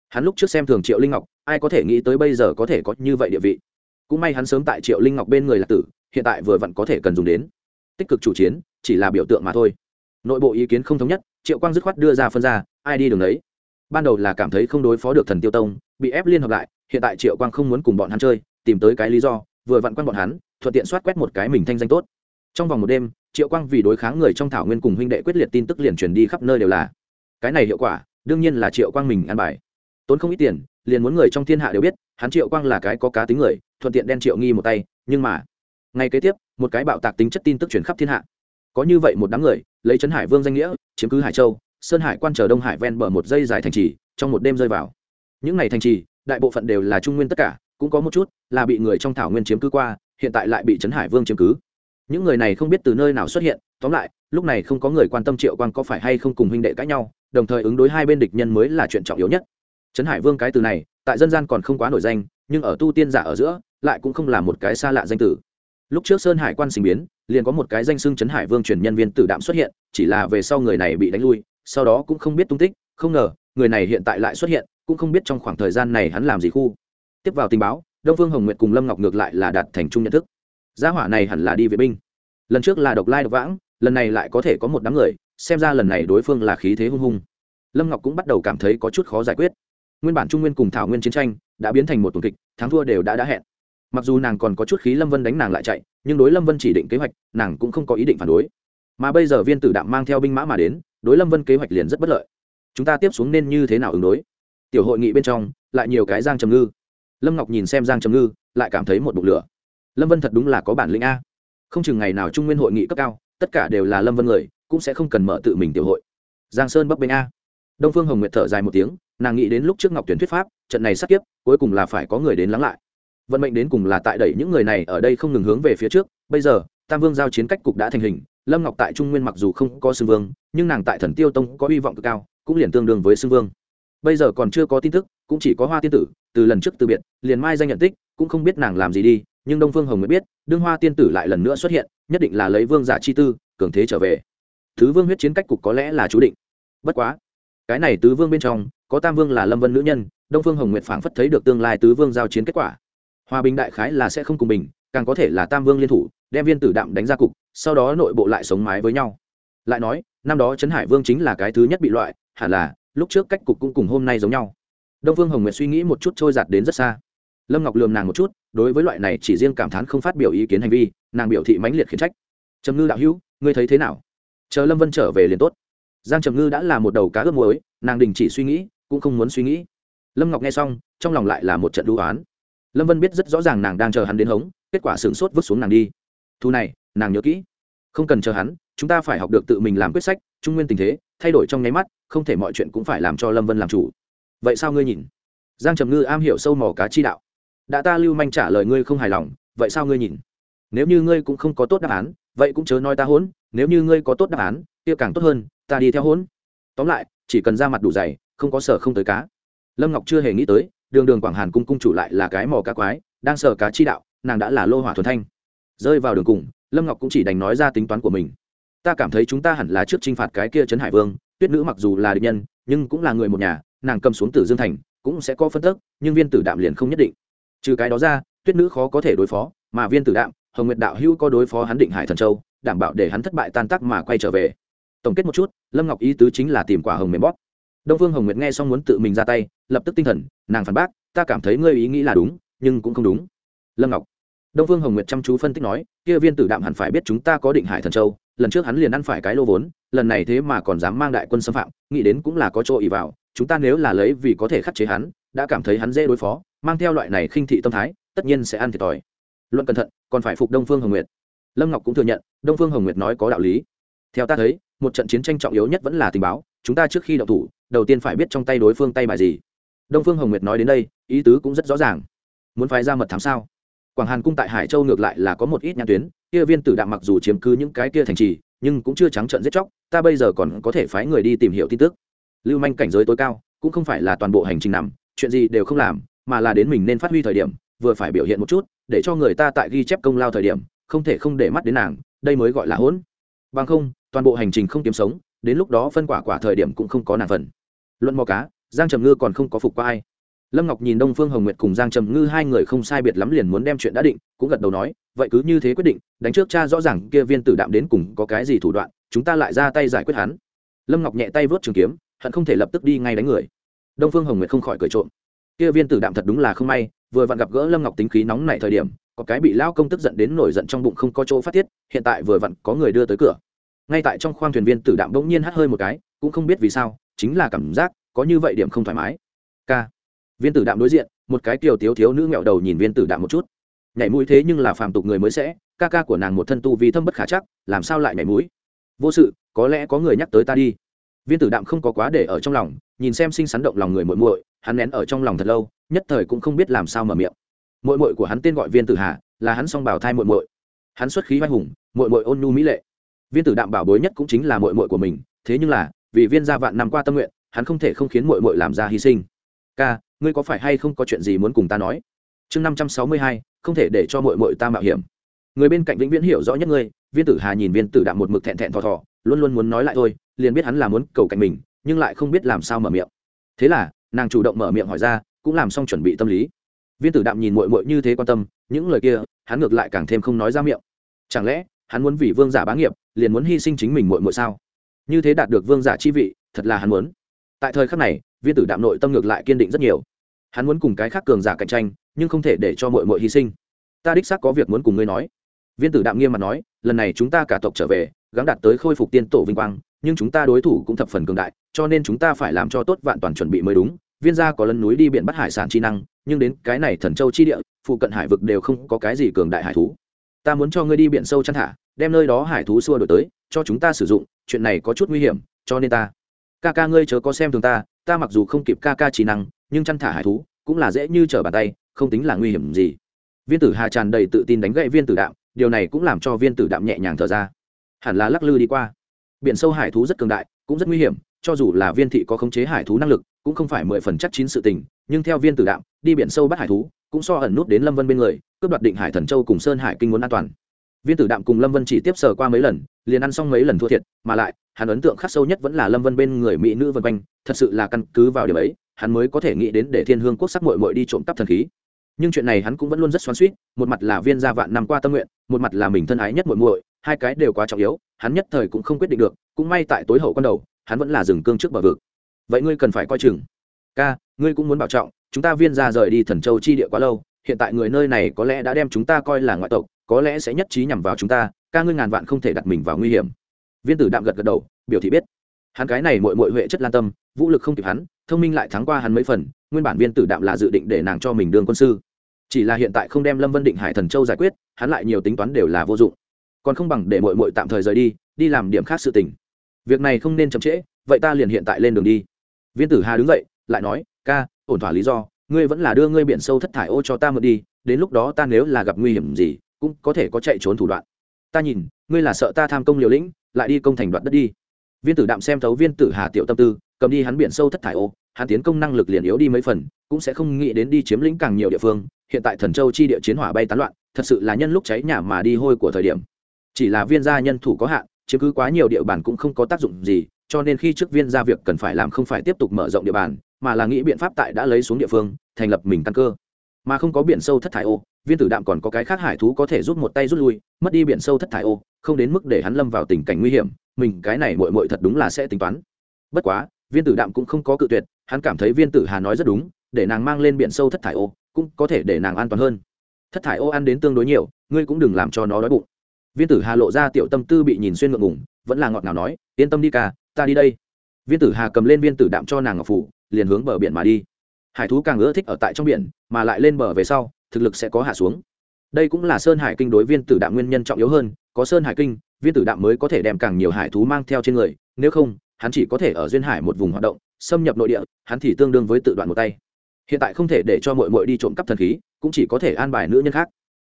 Hắn lúc trước xem thường triệu linh ngọc, ai có thể nghĩ tới bây giờ có thể có như vậy địa vị. Cũng may hắn sớm tại triệu linh ngọc bên người là tử, hiện tại vừa vặn có thể cần dùng đến. Tích cực chủ chiến, chỉ là biểu tượng mà thôi. Nội bộ ý kiến không thống nhất, triệu quang dứt khoát đưa ra phân ra, ai đi đường đấy? Ban đầu là cảm thấy không đối phó được thần tiêu tông, bị ép liên hợp lại, hiện tại triệu quang không muốn cùng bọn hắn chơi, tìm tới cái lý do, vừa vặn quan bọn hắn, thuận tiện soát quét một cái mình thanh danh tốt. Trong vòng một đêm, triệu quang vì đối kháng người trong thảo nguyên cùng huynh đệ quyết liệt tin tức liền truyền đi khắp nơi đều là. Cái này hiệu quả, đương nhiên là triệu quang mình ăn bài. Tốn không ít tiền, liền muốn người trong thiên hạ đều biết, hắn triệu quang là cái có cá tính người, thuận tiện đen triệu nghi một tay, nhưng mà, ngay kế tiếp, một cái bạo tạc tính chất tin tức truyền khắp thiên hạ. Có như vậy một đám người, lấy trấn hải vương danh nghĩa, chiếm cứ hải châu sơn hải quan chờ đông hải ven bờ một dây dài thành trì, trong một đêm rơi vào. Những ngày thành trì, đại bộ phận đều là trung nguyên tất cả, cũng có một chút là bị người trong thảo nguyên chiếm cứ qua, hiện tại lại bị trấn hải vương chiếm cứ. Những người này không biết từ nơi nào xuất hiện, tóm lại, lúc này không có người quan tâm triệu quang có phải hay không cùng huynh đệ cãi nhau, đồng thời ứng đối hai bên địch nhân mới là chuyện trọng yếu nhất. Trấn hải vương cái từ này, tại dân gian còn không quá nổi danh, nhưng ở tu tiên giả ở giữa, lại cũng không là một cái xa lạ danh tử lúc trước sơn hải quan sinh biến, liền có một cái danh xưng trấn hải vương truyền nhân viên tử đạm xuất hiện, chỉ là về sau người này bị đánh lui sau đó cũng không biết tung tích, không ngờ, người này hiện tại lại xuất hiện, cũng không biết trong khoảng thời gian này hắn làm gì khu. Tiếp vào tình báo, đông phương hồng nguyệt cùng lâm ngọc ngược lại là đạt thành chung nhận thức. Gia hỏa này hẳn là đi vệ binh. Lần trước là độc lai độc vãng, lần này lại có thể có một đám người, xem ra lần này đối phương là khí thế hung hung. Lâm ngọc cũng bắt đầu cảm thấy có chút khó giải quyết. Nguyên bản trung nguyên cùng thảo nguyên chiến tranh đã biến thành một tuần kịch, thắng thua đều đã đã hẹn. Mặc dù nàng còn có chút khí lâm vân đánh nàng lại chạy, nhưng đối lâm vân chỉ định kế hoạch, nàng cũng không có ý định phản đối. Mà bây giờ viên tử đạm mang theo binh mã mà đến đối lâm vân kế hoạch liền rất bất lợi. Chúng ta tiếp xuống nên như thế nào ứng đối? Tiểu hội nghị bên trong, lại nhiều cái giang trầm ngư. Lâm ngọc nhìn xem giang trầm ngư, lại cảm thấy một bụng lửa. Lâm vân thật đúng là có bản lĩnh a. Không chừng ngày nào trung nguyên hội nghị cấp cao, tất cả đều là lâm vân người, cũng sẽ không cần mở tự mình tiểu hội. Giang sơn bấp bênh a. Đông phương hồng nguyệt thở dài một tiếng, nàng nghĩ đến lúc trước ngọc tuyển thuyết pháp, trận này sắp tiếp, cuối cùng là phải có người đến lắng lại. Vận mệnh đến cùng là tại đẩy những người này ở đây không ngừng hướng về phía trước. Bây giờ, tam vương giao chiến cách cục đã thành hình lâm ngọc tại trung nguyên mặc dù không có xưng vương, nhưng nàng tại thần tiêu tông có hy vọng cực cao, cũng liền tương đương với xưng vương. Bây giờ còn chưa có tin tức, cũng chỉ có hoa tiên tử, từ lần trước từ biệt, liền mai danh nhận tích, cũng không biết nàng làm gì đi, nhưng đông phương hồng mới biết, đương hoa tiên tử lại lần nữa xuất hiện, nhất định là lấy vương giả chi tư, cường thế trở về. Thứ vương huyết chiến cách cục có lẽ là chú định. Bất quá, cái này tứ vương bên trong, có tam vương là lâm vân nữ nhân, đông phương hồng nguyệt phảng phất thấy được tương lai tứ vương giao chiến kết quả. Hòa bình đại khái là sẽ không cùng bình càng có thể là tam vương liên thủ, đem viên tử đạm đánh ra cục, sau đó nội bộ lại sống mái với nhau. Lại nói, năm đó trấn hải vương chính là cái thứ nhất bị loại, hẳn là, lúc trước cách cục cũng cùng hôm nay giống nhau. Đông vương hồng nguyệt suy nghĩ một chút trôi giạt đến rất xa. Lâm ngọc lườm nàng một chút, đối với loại này chỉ riêng cảm thán không phát biểu ý kiến hành vi, nàng biểu thị mãnh liệt khiển trách. Trầm ngư đạo hữu, ngươi thấy thế nào? Chờ lâm vân trở về liền tốt. Giang trầm ngư đã là một đầu cá ướp muối, nàng đình chỉ suy nghĩ, cũng không muốn suy nghĩ. Lâm ngọc nghe xong, trong lòng lại là một trận đũ oán. Lâm vân biết rất rõ ràng nàng đang chờ hắn đến hống kết quả sửng sốt vứt xuống nàng đi. Thu này, nàng nhớ kỹ. Không cần chờ hắn, chúng ta phải học được tự mình làm quyết sách, trung nguyên tình thế, thay đổi trong nháy mắt, không thể mọi chuyện cũng phải làm cho lâm vân làm chủ. Vậy sao ngươi nhìn? Giang trầm ngư am hiểu sâu mỏ cá chi đạo. Đã ta lưu manh trả lời ngươi không hài lòng, vậy sao ngươi nhìn? Nếu như ngươi cũng không có tốt đáp án, vậy cũng chớ nói ta hỗn, nếu như ngươi có tốt đáp án, kia càng tốt hơn, ta đi theo hỗn. Tóm lại, chỉ cần ra mặt đủ dày, không có sở không tới cá. Lâm ngọc chưa hề nghĩ tới, đường đường quảng hàn cung cung chủ lại là cái mò cá quái, đang sở cá chi đạo nàng đã là lô hỏa thuần thanh. Rơi vào đường cùng, lâm ngọc cũng chỉ đành nói ra tính toán của mình. Ta cảm thấy chúng ta hẳn là trước t r i n h phạt cái kia trấn hải vương, tuyết nữ mặc dù là địch nhân, nhưng cũng là người một nhà, nàng cầm xuống tử dương thành, cũng sẽ có phân tức, nhưng viên tử đạm liền không nhất định. Trừ cái đó ra, tuyết nữ khó có thể đối phó, mà viên tử đạm, hồng nguyệt đạo hữu có đối phó hắn định hải thần châu, đảm bảo để hắn thất bại tan tắc mà quay trở về. Tổng kết một chút, lâm ngọc ý tứ chính là tìm quả hồng mềm bóp. Đông phương hồng nguyệt nghe xong muốn tự mình ra tay, lập tức tinh thần, nàng phản bác, ta cảm thấy ngươi ý nghĩ là đúng, nhưng cũng không đúng. Lâm ngọc đông phương hồng nguyệt chăm chú phân tích nói, kia viên tử đạm hẳn phải biết chúng ta có định hải thần châu, lần trước hắn liền ăn phải cái lô vốn, lần này thế mà còn dám mang đại quân xâm phạm, nghĩ đến cũng là có chỗ ỉ vào, chúng ta nếu là lấy vì có thể khắc chế hắn, đã cảm thấy hắn dễ đối phó, mang theo loại này khinh thị tâm thái, tất nhiên sẽ ăn thiệt thòi. Luận cẩn thận, còn phải phục đông phương hồng nguyệt. Lâm ngọc cũng thừa nhận, đông phương hồng nguyệt nói có đạo lý. Theo ta thấy, một trận chiến tranh trọng yếu nhất vẫn là tình báo, chúng ta trước khi đậu thủ, đầu tiên phải biết trong tay đối phương tay bài gì. Đông phương hồng nguyệt nói đến đây, ý tứ cũng rất rõ ràng. Muốn phái ra mật thám sao? Quảng hàn cung tại hải châu ngược lại là có một ít nhãn tuyến, kia viên tử đạm mặc dù chiếm cứ những cái kia thành trì, nhưng cũng chưa trắng trận giết chóc, ta bây giờ còn có thể phái người đi tìm hiểu tin tức. Lưu manh cảnh giới tối cao, cũng không phải là toàn bộ hành trình nằm, chuyện gì đều không làm, mà là đến mình nên phát huy thời điểm, vừa phải biểu hiện một chút, để cho người ta tại ghi chép công lao thời điểm, không thể không để mắt đến nàng, đây mới gọi là hỗn. Bằng không, toàn bộ hành trình không kiếm sống, đến lúc đó phân quả quả thời điểm cũng không có nàng phần. Luận mò cá, giang trầm ngư còn không có phục qua ai lâm ngọc nhìn đông phương hồng nguyệt cùng giang trầm ngư, hai người không sai biệt lắm liền muốn đem chuyện đã định, cũng gật đầu nói, vậy cứ như thế quyết định, đánh trước cha rõ ràng kia viên tử đạm đến cùng có cái gì thủ đoạn, chúng ta lại ra tay giải quyết hắn. Lâm ngọc nhẹ tay vớt trường kiếm, hận không thể lập tức đi ngay đánh người. Đông phương hồng nguyệt không khỏi cười trộm. Kia viên tử đạm thật đúng là không may, vừa vặn gặp gỡ lâm ngọc tính khí nóng nảy thời điểm, có cái bị lao công tức giận đến nổi giận trong bụng không có chỗ phát tiết, hiện tại vừa vặn có người đưa tới cửa. Ngay tại trong khoang thuyền viên tử đạm bỗng nhiên hắt hơi một cái, cũng không biết vì sao, chính là cảm giác có như vậy điểm không thoải mái. K viên tử đạm đối diện, một cái kiều tiếu thiếu nữ nghẹo đầu nhìn viên tử đạm một chút. Nhảy mũi thế nhưng là phàm tục người mới sẽ, ca ca của nàng một thân tu vì thâm bất khả chắc, làm sao lại nhảy mũi? Vô sự, có lẽ có người nhắc tới ta đi. Viên tử đạm không có quá để ở trong lòng, nhìn xem sinh sắn động lòng người muội muội, hắn nén ở trong lòng thật lâu, nhất thời cũng không biết làm sao mở miệng. Muội muội của hắn tên gọi viên tử hà, là hắn song bảo thai muội muội. Hắn xuất khí vai hùng, muội muội ôn nhu mỹ lệ. Viên tử đạm bảo bối nhất cũng chính là muội muội của mình, thế nhưng là, vì viên gia vạn năm qua tâm nguyện, hắn không thể không khiến muội muội làm ra hy sinh. Ca ngươi có phải hay không có chuyện gì muốn cùng ta nói? Chương năm trăm sáu mươi hai, không thể để cho muội muội ta mạo hiểm. Người bên cạnh vĩnh viễn hiểu rõ nhất ngươi, viên tử hà nhìn viên tử đạm một mực thẹn thẹn thò thò, luôn luôn muốn nói lại thôi, liền biết hắn là muốn cầu cạnh mình, nhưng lại không biết làm sao mở miệng. Thế là, nàng chủ động mở miệng hỏi ra, cũng làm xong chuẩn bị tâm lý. Viên tử đạm nhìn muội muội như thế quan tâm, những lời kia, hắn ngược lại càng thêm không nói ra miệng. Chẳng lẽ, hắn muốn vì vương giả bá nghiệp, liền muốn hy sinh chính mình muội muội sao? Như thế đạt được vương giả chi vị, thật là hắn muốn. Tại thời khắc này viên tử đạm nội tâm ngược lại kiên định rất nhiều. Hắn muốn cùng cái khác cường giả cạnh tranh, nhưng không thể để cho muội muội hy sinh. Ta đích xác có việc muốn cùng ngươi nói. Viên tử đạm nghiêm mặt nói, lần này chúng ta cả tộc trở về, gắng đạt tới khôi phục tiên tổ vinh quang, nhưng chúng ta đối thủ cũng thập phần cường đại, cho nên chúng ta phải làm cho tốt vạn toàn chuẩn bị mới đúng. Viên gia có lân núi đi biển bắt hải sản chi năng, nhưng đến cái này thần châu chi địa, phụ cận hải vực đều không có cái gì cường đại hải thú. Ta muốn cho ngươi đi biển sâu chăn thả, đem nơi đó hải thú xua đổi tới, cho chúng ta sử dụng, chuyện này có chút nguy hiểm, cho nên ta. Ca ca ngươi chớ có xem thường ta ta mặc dù không kịp ca ca trí năng, nhưng chăn thả hải thú cũng là dễ như trở bàn tay, không tính là nguy hiểm gì. Viên tử hà tràn đầy tự tin đánh gậy viên tử đạm, điều này cũng làm cho viên tử đạm nhẹ nhàng thở ra. Hẳn là lắc lư đi qua. Biển sâu hải thú rất cường đại, cũng rất nguy hiểm, cho dù là viên thị có khống chế hải thú năng lực, cũng không phải mười phần chắc chín sự tình, nhưng theo viên tử đạm, đi biển sâu bắt hải thú, cũng so ẩn nút đến lâm vân bên người, cướp đoạt định hải thần châu cùng sơn hải kinh muốn an toàn viên tử đạm cùng lâm vân chỉ tiếp sờ qua mấy lần, liền ăn xong mấy lần thua thiệt, mà lại, hắn ấn tượng khắc sâu nhất vẫn là lâm vân bên người mỹ nữ vân quanh, thật sự là căn cứ vào điểm ấy, hắn mới có thể nghĩ đến để thiên hương quốc sắc mội mội đi trộm cắp thần khí. Nhưng chuyện này hắn cũng vẫn luôn rất xoắn suýt một mặt là viên gia vạn năm qua tâm nguyện, một mặt là mình thân ái nhất muội muội, hai cái đều quá trọng yếu, hắn nhất thời cũng không quyết định được, cũng may tại tối hậu con đầu, hắn vẫn là dừng cương trước bờ vực. Vậy ngươi cần phải coi chừng. Ca, ngươi cũng muốn bảo trọng, chúng ta viên gia rời đi thần châu chi địa quá lâu, hiện tại người nơi này có lẽ đã đem chúng ta coi là ngoại tộc có lẽ sẽ nhất trí nhằm vào chúng ta, ca ngươi ngàn vạn không thể đặt mình vào nguy hiểm. Viên tử đạm gật gật đầu, biểu thị biết. Hắn cái này mội mội huệ chất lan tâm, vũ lực không kịp hắn, thông minh lại thắng qua hắn mấy phần, nguyên bản viên tử đạm là dự định để nàng cho mình đương quân sư. Chỉ là hiện tại không đem lâm vân định hải thần châu giải quyết, hắn lại nhiều tính toán đều là vô dụng. Còn không bằng để mội mội tạm thời rời đi đi làm điểm khác sự tình. Việc này không nên chậm trễ, vậy ta liền hiện tại lên đường đi. Viên tử hà đứng dậy, lại nói, ca, ổn thỏa lý do, ngươi vẫn là đưa ngươi biển sâu thất thải ô cho ta mượn đi, đến lúc đó ta nếu là gặp nguy hiểm gì cũng có thể có chạy trốn thủ đoạn. Ta nhìn, ngươi là sợ ta tham công liều lĩnh, lại đi công thành đoạt đất đi. Viên tử đạm xem thấu viên tử hà tiểu tâm tư, cầm đi hắn biển sâu thất thải ô, hắn tiến công năng lực liền yếu đi mấy phần, cũng sẽ không nghĩ đến đi chiếm lĩnh càng nhiều địa phương, hiện tại thần châu chi địa chiến hỏa bay tán loạn, thật sự là nhân lúc cháy nhà mà đi hôi của thời điểm. Chỉ là viên gia nhân thủ có hạn chứ cứ quá nhiều địa bàn cũng không có tác dụng gì, cho nên khi trước viên gia việc cần phải làm không phải tiếp tục mở rộng địa bàn, mà là nghĩ biện pháp tại đã lấy xuống địa phương, thành lập mình căn cơ mà không có biển sâu thất thải ô, viên tử đạm còn có cái khác hải thú có thể rút một tay rút lui, mất đi biển sâu thất thải ô, không đến mức để hắn lâm vào tình cảnh nguy hiểm, mình cái này mội mội thật đúng là sẽ tính toán. Bất quá, viên tử đạm cũng không có cự tuyệt, hắn cảm thấy viên tử hà nói rất đúng, để nàng mang lên biển sâu thất thải ô, cũng có thể để nàng an toàn hơn. Thất thải ô ăn đến tương đối nhiều, ngươi cũng đừng làm cho nó đói bụng. Viên tử hà lộ ra tiểu tâm tư bị nhìn xuyên ngượng ngủng vẫn là ngọt ngào nói, yên tâm đi ca, ta đi đây. Viên tử hà cầm lên viên tử đạm cho nàng ngọc phủ, liền hướng bờ biển mà đi hải thú càng ưa thích ở tại trong biển, mà lại lên bờ về sau, thực lực sẽ có hạ xuống. Đây cũng là sơn hải kinh đối viên tử đạm nguyên nhân trọng yếu hơn, có sơn hải kinh, viên tử đạm mới có thể đem càng nhiều hải thú mang theo trên người, nếu không, hắn chỉ có thể ở duyên hải một vùng hoạt động, xâm nhập nội địa, hắn thì tương đương với tự đoạn một tay. Hiện tại không thể để cho mội mội đi trộm cắp thần khí, cũng chỉ có thể an bài nữ nhân khác.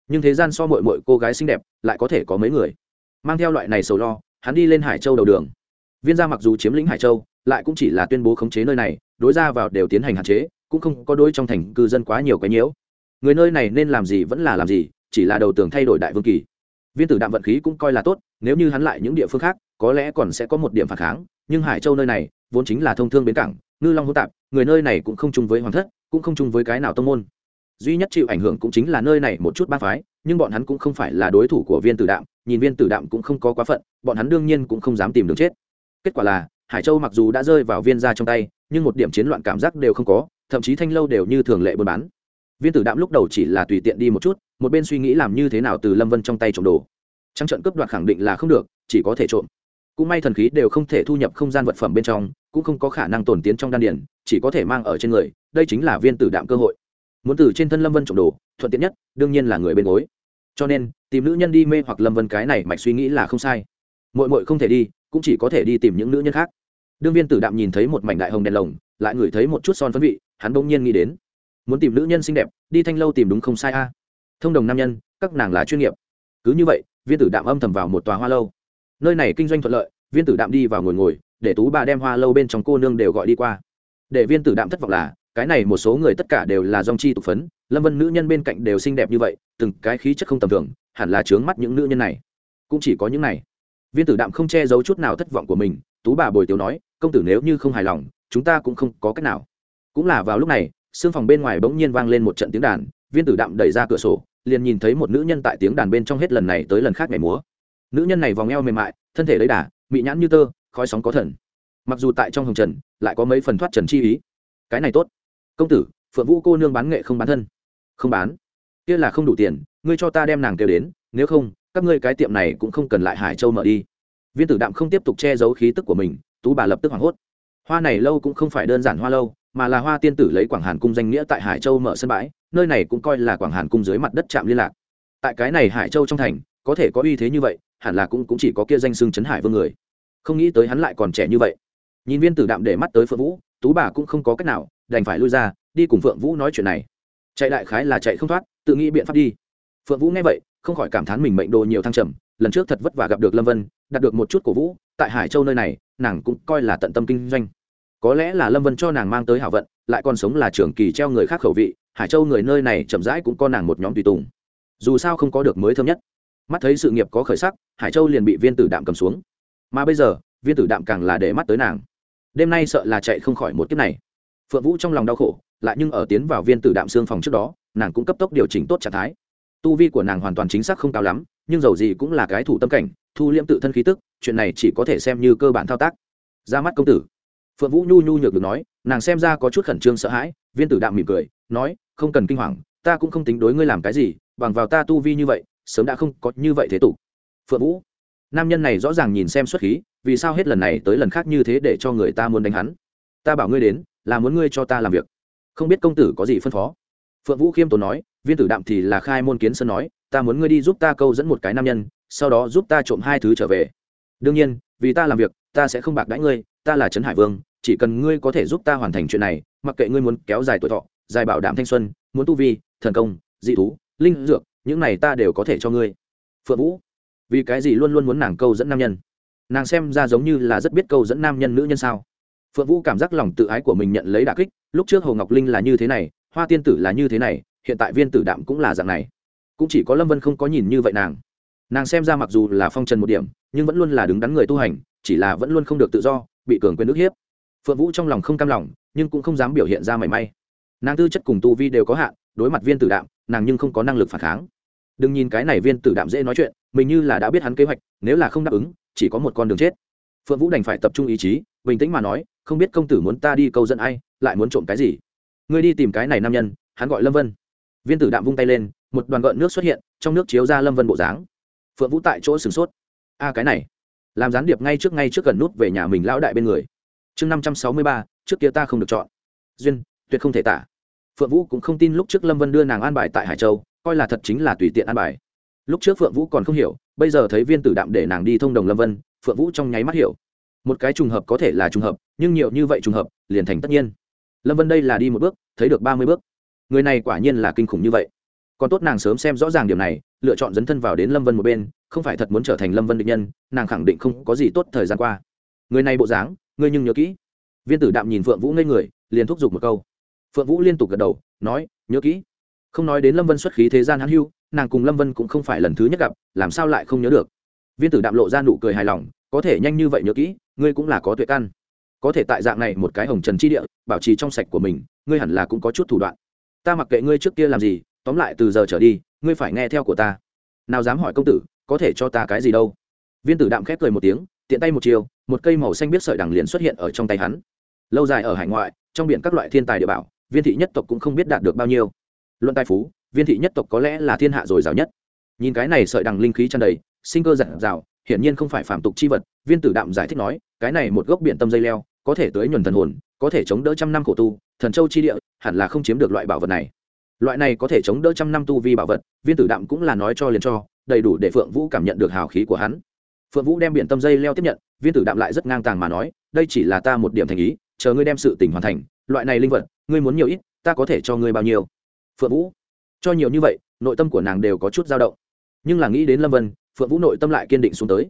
Nhưng thế gian so mội mội cô gái xinh đẹp, lại có thể có mấy người. Mang theo loại này sầu lo, hắn đi lên hải châu đầu đường. Viên gia mặc dù chiếm lĩnh hải châu, lại cũng chỉ là tuyên bố khống chế nơi này, đối ra vào đều tiến hành hạn chế cũng không có đôi trong thành cư dân quá nhiều cái nhiễu. Người nơi này nên làm gì vẫn là làm gì, chỉ là đầu tường thay đổi đại vương kỳ. Viên tử đạm vận khí cũng coi là tốt, nếu như hắn lại những địa phương khác, có lẽ còn sẽ có một điểm phản kháng, nhưng hải châu nơi này, vốn chính là thông thương bến cảng, ngư long hỗn tạp, người nơi này cũng không chung với hoàng thất, cũng không chung với cái nào tông môn. Duy nhất chịu ảnh hưởng cũng chính là nơi này một chút ba phái, nhưng bọn hắn cũng không phải là đối thủ của viên tử đạm, nhìn viên tử đạm cũng không có quá phận, bọn hắn đương nhiên cũng không dám tìm đường chết. Kết quả là, hải châu mặc dù đã rơi vào viên ra trong tay, nhưng một điểm chiến loạn cảm giác đều không có thậm chí thanh lâu đều như thường lệ buôn bán. Viên tử đạm lúc đầu chỉ là tùy tiện đi một chút, một bên suy nghĩ làm như thế nào từ lâm vân trong tay trộm đồ. Trăng trận cướp đoạt khẳng định là không được, chỉ có thể trộm. Cũng may thần khí đều không thể thu nhập không gian vật phẩm bên trong, cũng không có khả năng tổn tiến trong đan điển chỉ có thể mang ở trên người, đây chính là viên tử đạm cơ hội. Muốn từ trên thân lâm vân trộm đồ, thuận tiện nhất, đương nhiên là người bên gối. Cho nên, tìm nữ nhân đi mê hoặc lâm vân cái này mạch suy nghĩ là không sai. Mội mội không thể đi, cũng chỉ có thể đi tìm những nữ nhân khác. Đương viên tử đạm nhìn thấy một mảnh đại hồng đèn lồng, lại ngửi thấy một chút son phấn vị hắn bỗng nhiên nghĩ đến, muốn tìm nữ nhân xinh đẹp, đi thanh lâu tìm đúng không sai a? Thông đồng nam nhân, các nàng là chuyên nghiệp. Cứ như vậy, viên tử đạm âm thầm vào một tòa hoa lâu. Nơi này kinh doanh thuận lợi, viên tử đạm đi vào ngồi ngồi, để tú bà đem hoa lâu bên trong cô nương đều gọi đi qua. Để viên tử đạm thất vọng là, cái này một số người tất cả đều là dòng chi tục phấn, lâm vân nữ nhân bên cạnh đều xinh đẹp như vậy, từng cái khí chất không tầm thường, hẳn là trướng mắt những nữ nhân này. Cũng chỉ có những này. Viên tử đạm không che giấu chút nào thất vọng của mình, tú bà bồi tiểu nói, công tử nếu như không hài lòng, chúng ta cũng không có cách nào cũng là vào lúc này, xương phòng bên ngoài bỗng nhiên vang lên một trận tiếng đàn, viên tử đạm đẩy ra cửa sổ, liền nhìn thấy một nữ nhân tại tiếng đàn bên trong hết lần này tới lần khác ngày múa. Nữ nhân này vòng eo mềm mại, thân thể lấy đà, mị nhãn như tơ, khói sóng có thần. Mặc dù tại trong hồng trần, lại có mấy phần thoát trần chi ý. Cái này tốt. Công tử, phượng vũ cô nương bán nghệ không bán thân. Không bán. Kia là không đủ tiền, ngươi cho ta đem nàng kêu đến, nếu không, các ngươi cái tiệm này cũng không cần lại hải châu mở đi. Viên tử đạm không tiếp tục che giấu khí tức của mình, tú bà lập tức hoảng hốt. Hoa này lâu cũng không phải đơn giản hoa lâu mà là hoa tiên tử lấy quảng hàn cung danh nghĩa tại hải châu mở sân bãi nơi này cũng coi là quảng hàn cung dưới mặt đất trạm liên lạc. Tại cái này hải châu trong thành có thể có uy thế như vậy hẳn là cũng, cũng chỉ có kia danh xưng trấn hải vương người. Không nghĩ tới hắn lại còn trẻ như vậy. Nhìn viên tử đạm để mắt tới phượng vũ tú bà cũng không có cách nào đành phải lui ra đi cùng phượng vũ nói chuyện này. Chạy đại khái là chạy không thoát tự nghĩ biện pháp đi. Phượng vũ nghe vậy không khỏi cảm thán mình mệnh đồ nhiều thăng trầm lần trước thật vất vả gặp được lâm vân đạt được một chút cổ vũ tại hải châu nơi này nàng cũng coi là tận tâm kinh doanh có lẽ là lâm vân cho nàng mang tới hảo vận, lại còn sống là trưởng kỳ treo người khác khẩu vị, hải châu người nơi này chậm rãi cũng có nàng một nhóm tùy tùng. Dù sao không có được mới thơm nhất. Mắt thấy sự nghiệp có khởi sắc, hải châu liền bị viên tử đạm cầm xuống. Mà bây giờ, viên tử đạm càng là để mắt tới nàng. Đêm nay sợ là chạy không khỏi một kiếp này. Phượng vũ trong lòng đau khổ, lại nhưng ở tiến vào viên tử đạm xương phòng trước đó, nàng cũng cấp tốc điều chỉnh tốt trạng thái. Tu vi của nàng hoàn toàn chính xác không cao lắm, nhưng dầu gì cũng là cái thủ tâm cảnh, thu liễm tự thân khí tức, chuyện này chỉ có thể xem như cơ bản thao tác. Ra mắt công tử phượng vũ nhu nhu nhược được nói, nàng xem ra có chút khẩn trương sợ hãi, viên tử đạm mỉm cười, nói, không cần kinh hoàng, ta cũng không tính đối ngươi làm cái gì, bằng vào ta tu vi như vậy, sớm đã không có như vậy thế tục. Phượng vũ, nam nhân này rõ ràng nhìn xem xuất khí, vì sao hết lần này tới lần khác như thế để cho người ta muốn đánh hắn? Ta bảo ngươi đến, là muốn ngươi cho ta làm việc. Không biết công tử có gì phân phó? Phượng vũ khiêm tốn nói, viên tử đạm thì là khai môn kiến sơn nói, ta muốn ngươi đi giúp ta câu dẫn một cái nam nhân, sau đó giúp ta trộm hai thứ trở về. Đương nhiên, vì ta làm việc ta sẽ không bạc đãi ngươi, ta là trấn hải vương, chỉ cần ngươi có thể giúp ta hoàn thành chuyện này, mặc kệ ngươi muốn kéo dài tuổi thọ, dài bảo đảm thanh xuân, muốn tu vi, thần công, dị thú, linh dược, những này ta đều có thể cho ngươi. Phượng vũ, vì cái gì luôn luôn muốn nàng câu dẫn nam nhân? Nàng xem ra giống như là rất biết câu dẫn nam nhân nữ nhân sao? Phượng vũ cảm giác lòng tự ái của mình nhận lấy đà kích, lúc trước hồ ngọc linh là như thế này, hoa tiên tử là như thế này, hiện tại viên tử đạm cũng là dạng này. Cũng chỉ có lâm vân không có nhìn như vậy nàng. Nàng xem ra mặc dù là phong trần một điểm, nhưng vẫn luôn là đứng đắn người tu hành chỉ là vẫn luôn không được tự do, bị cường quyền ức hiếp. Phượng vũ trong lòng không cam lòng, nhưng cũng không dám biểu hiện ra mảy may. Nàng tư chất cùng tu vi đều có hạn, đối mặt viên tử đạm, nàng nhưng không có năng lực phản kháng. Đừng nhìn cái này viên tử đạm dễ nói chuyện, mình như là đã biết hắn kế hoạch, nếu là không đáp ứng, chỉ có một con đường chết. Phượng vũ đành phải tập trung ý chí, bình tĩnh mà nói, không biết công tử muốn ta đi câu dẫn ai, lại muốn trộm cái gì. Ngươi đi tìm cái này nam nhân, hắn gọi lâm vân. Viên tử đạm vung tay lên, một đoàn gợn nước xuất hiện, trong nước chiếu ra lâm vân bộ dáng. Phượng vũ tại chỗ sửng sốt. A, cái này làm gián điệp ngay trước ngay trước gần nút về nhà mình lão đại bên người. Chương năm trăm sáu mươi ba, trước kia ta không được chọn. Duyên, tuyệt không thể tả. Phượng vũ cũng không tin lúc trước lâm vân đưa nàng an bài tại hải châu, coi là thật chính là tùy tiện an bài. Lúc trước phượng vũ còn không hiểu, bây giờ thấy viên tử đạm để nàng đi thông đồng lâm vân, phượng vũ trong nháy mắt hiểu. Một cái trùng hợp có thể là trùng hợp, nhưng nhiều như vậy trùng hợp, liền thành tất nhiên. Lâm vân đây là đi một bước, thấy được ba mươi bước. Người này quả nhiên là kinh khủng như vậy. Còn tốt nàng sớm xem rõ ràng điểm này, lựa chọn dấn thân vào đến lâm vân một bên không phải thật muốn trở thành lâm vân định nhân nàng khẳng định không có gì tốt thời gian qua người này bộ dáng ngươi nhưng nhớ kỹ viên tử đạm nhìn phượng vũ ngây người liền thúc giục một câu phượng vũ liên tục gật đầu nói nhớ kỹ không nói đến lâm vân xuất khí thế gian hắn hưu nàng cùng lâm vân cũng không phải lần thứ nhất gặp làm sao lại không nhớ được viên tử đạm lộ ra nụ cười hài lòng có thể nhanh như vậy nhớ kỹ ngươi cũng là có tuệ căn có thể tại dạng này một cái hồng trần chi địa bảo trì trong sạch của mình ngươi hẳn là cũng có chút thủ đoạn ta mặc kệ ngươi trước kia làm gì tóm lại từ giờ trở đi ngươi phải nghe theo của ta nào dám hỏi công tử có thể cho ta cái gì đâu. Viên tử đạm khép cười một tiếng, tiện tay một chiều, một cây màu xanh biết sợi đằng liền xuất hiện ở trong tay hắn. Lâu dài ở hải ngoại, trong biển các loại thiên tài địa bảo, viên thị nhất tộc cũng không biết đạt được bao nhiêu. Luận tài phú, viên thị nhất tộc có lẽ là thiên hạ dồi dào nhất. Nhìn cái này sợi đằng linh khí chăn đầy, sinh cơ giặt dào, hiển nhiên không phải phạm tục chi vật, viên tử đạm giải thích nói, cái này một gốc biển tâm dây leo, có thể tới nhuần thần hồn, có thể chống đỡ trăm năm khổ tu, thần châu chi địa, hẳn là không chiếm được loại bảo vật này loại này có thể chống đỡ trăm năm tu vi bảo vật, viên tử đạm cũng là nói cho liền cho, đầy đủ để phượng vũ cảm nhận được hào khí của hắn. Phượng vũ đem biển tâm dây leo tiếp nhận, viên tử đạm lại rất ngang tàng mà nói, đây chỉ là ta một điểm thành ý, chờ ngươi đem sự tình hoàn thành, loại này linh vật, ngươi muốn nhiều ít, ta có thể cho ngươi bao nhiêu? Phượng vũ, cho nhiều như vậy, nội tâm của nàng đều có chút dao động. Nhưng là nghĩ đến lâm vân, phượng vũ nội tâm lại kiên định xuống tới.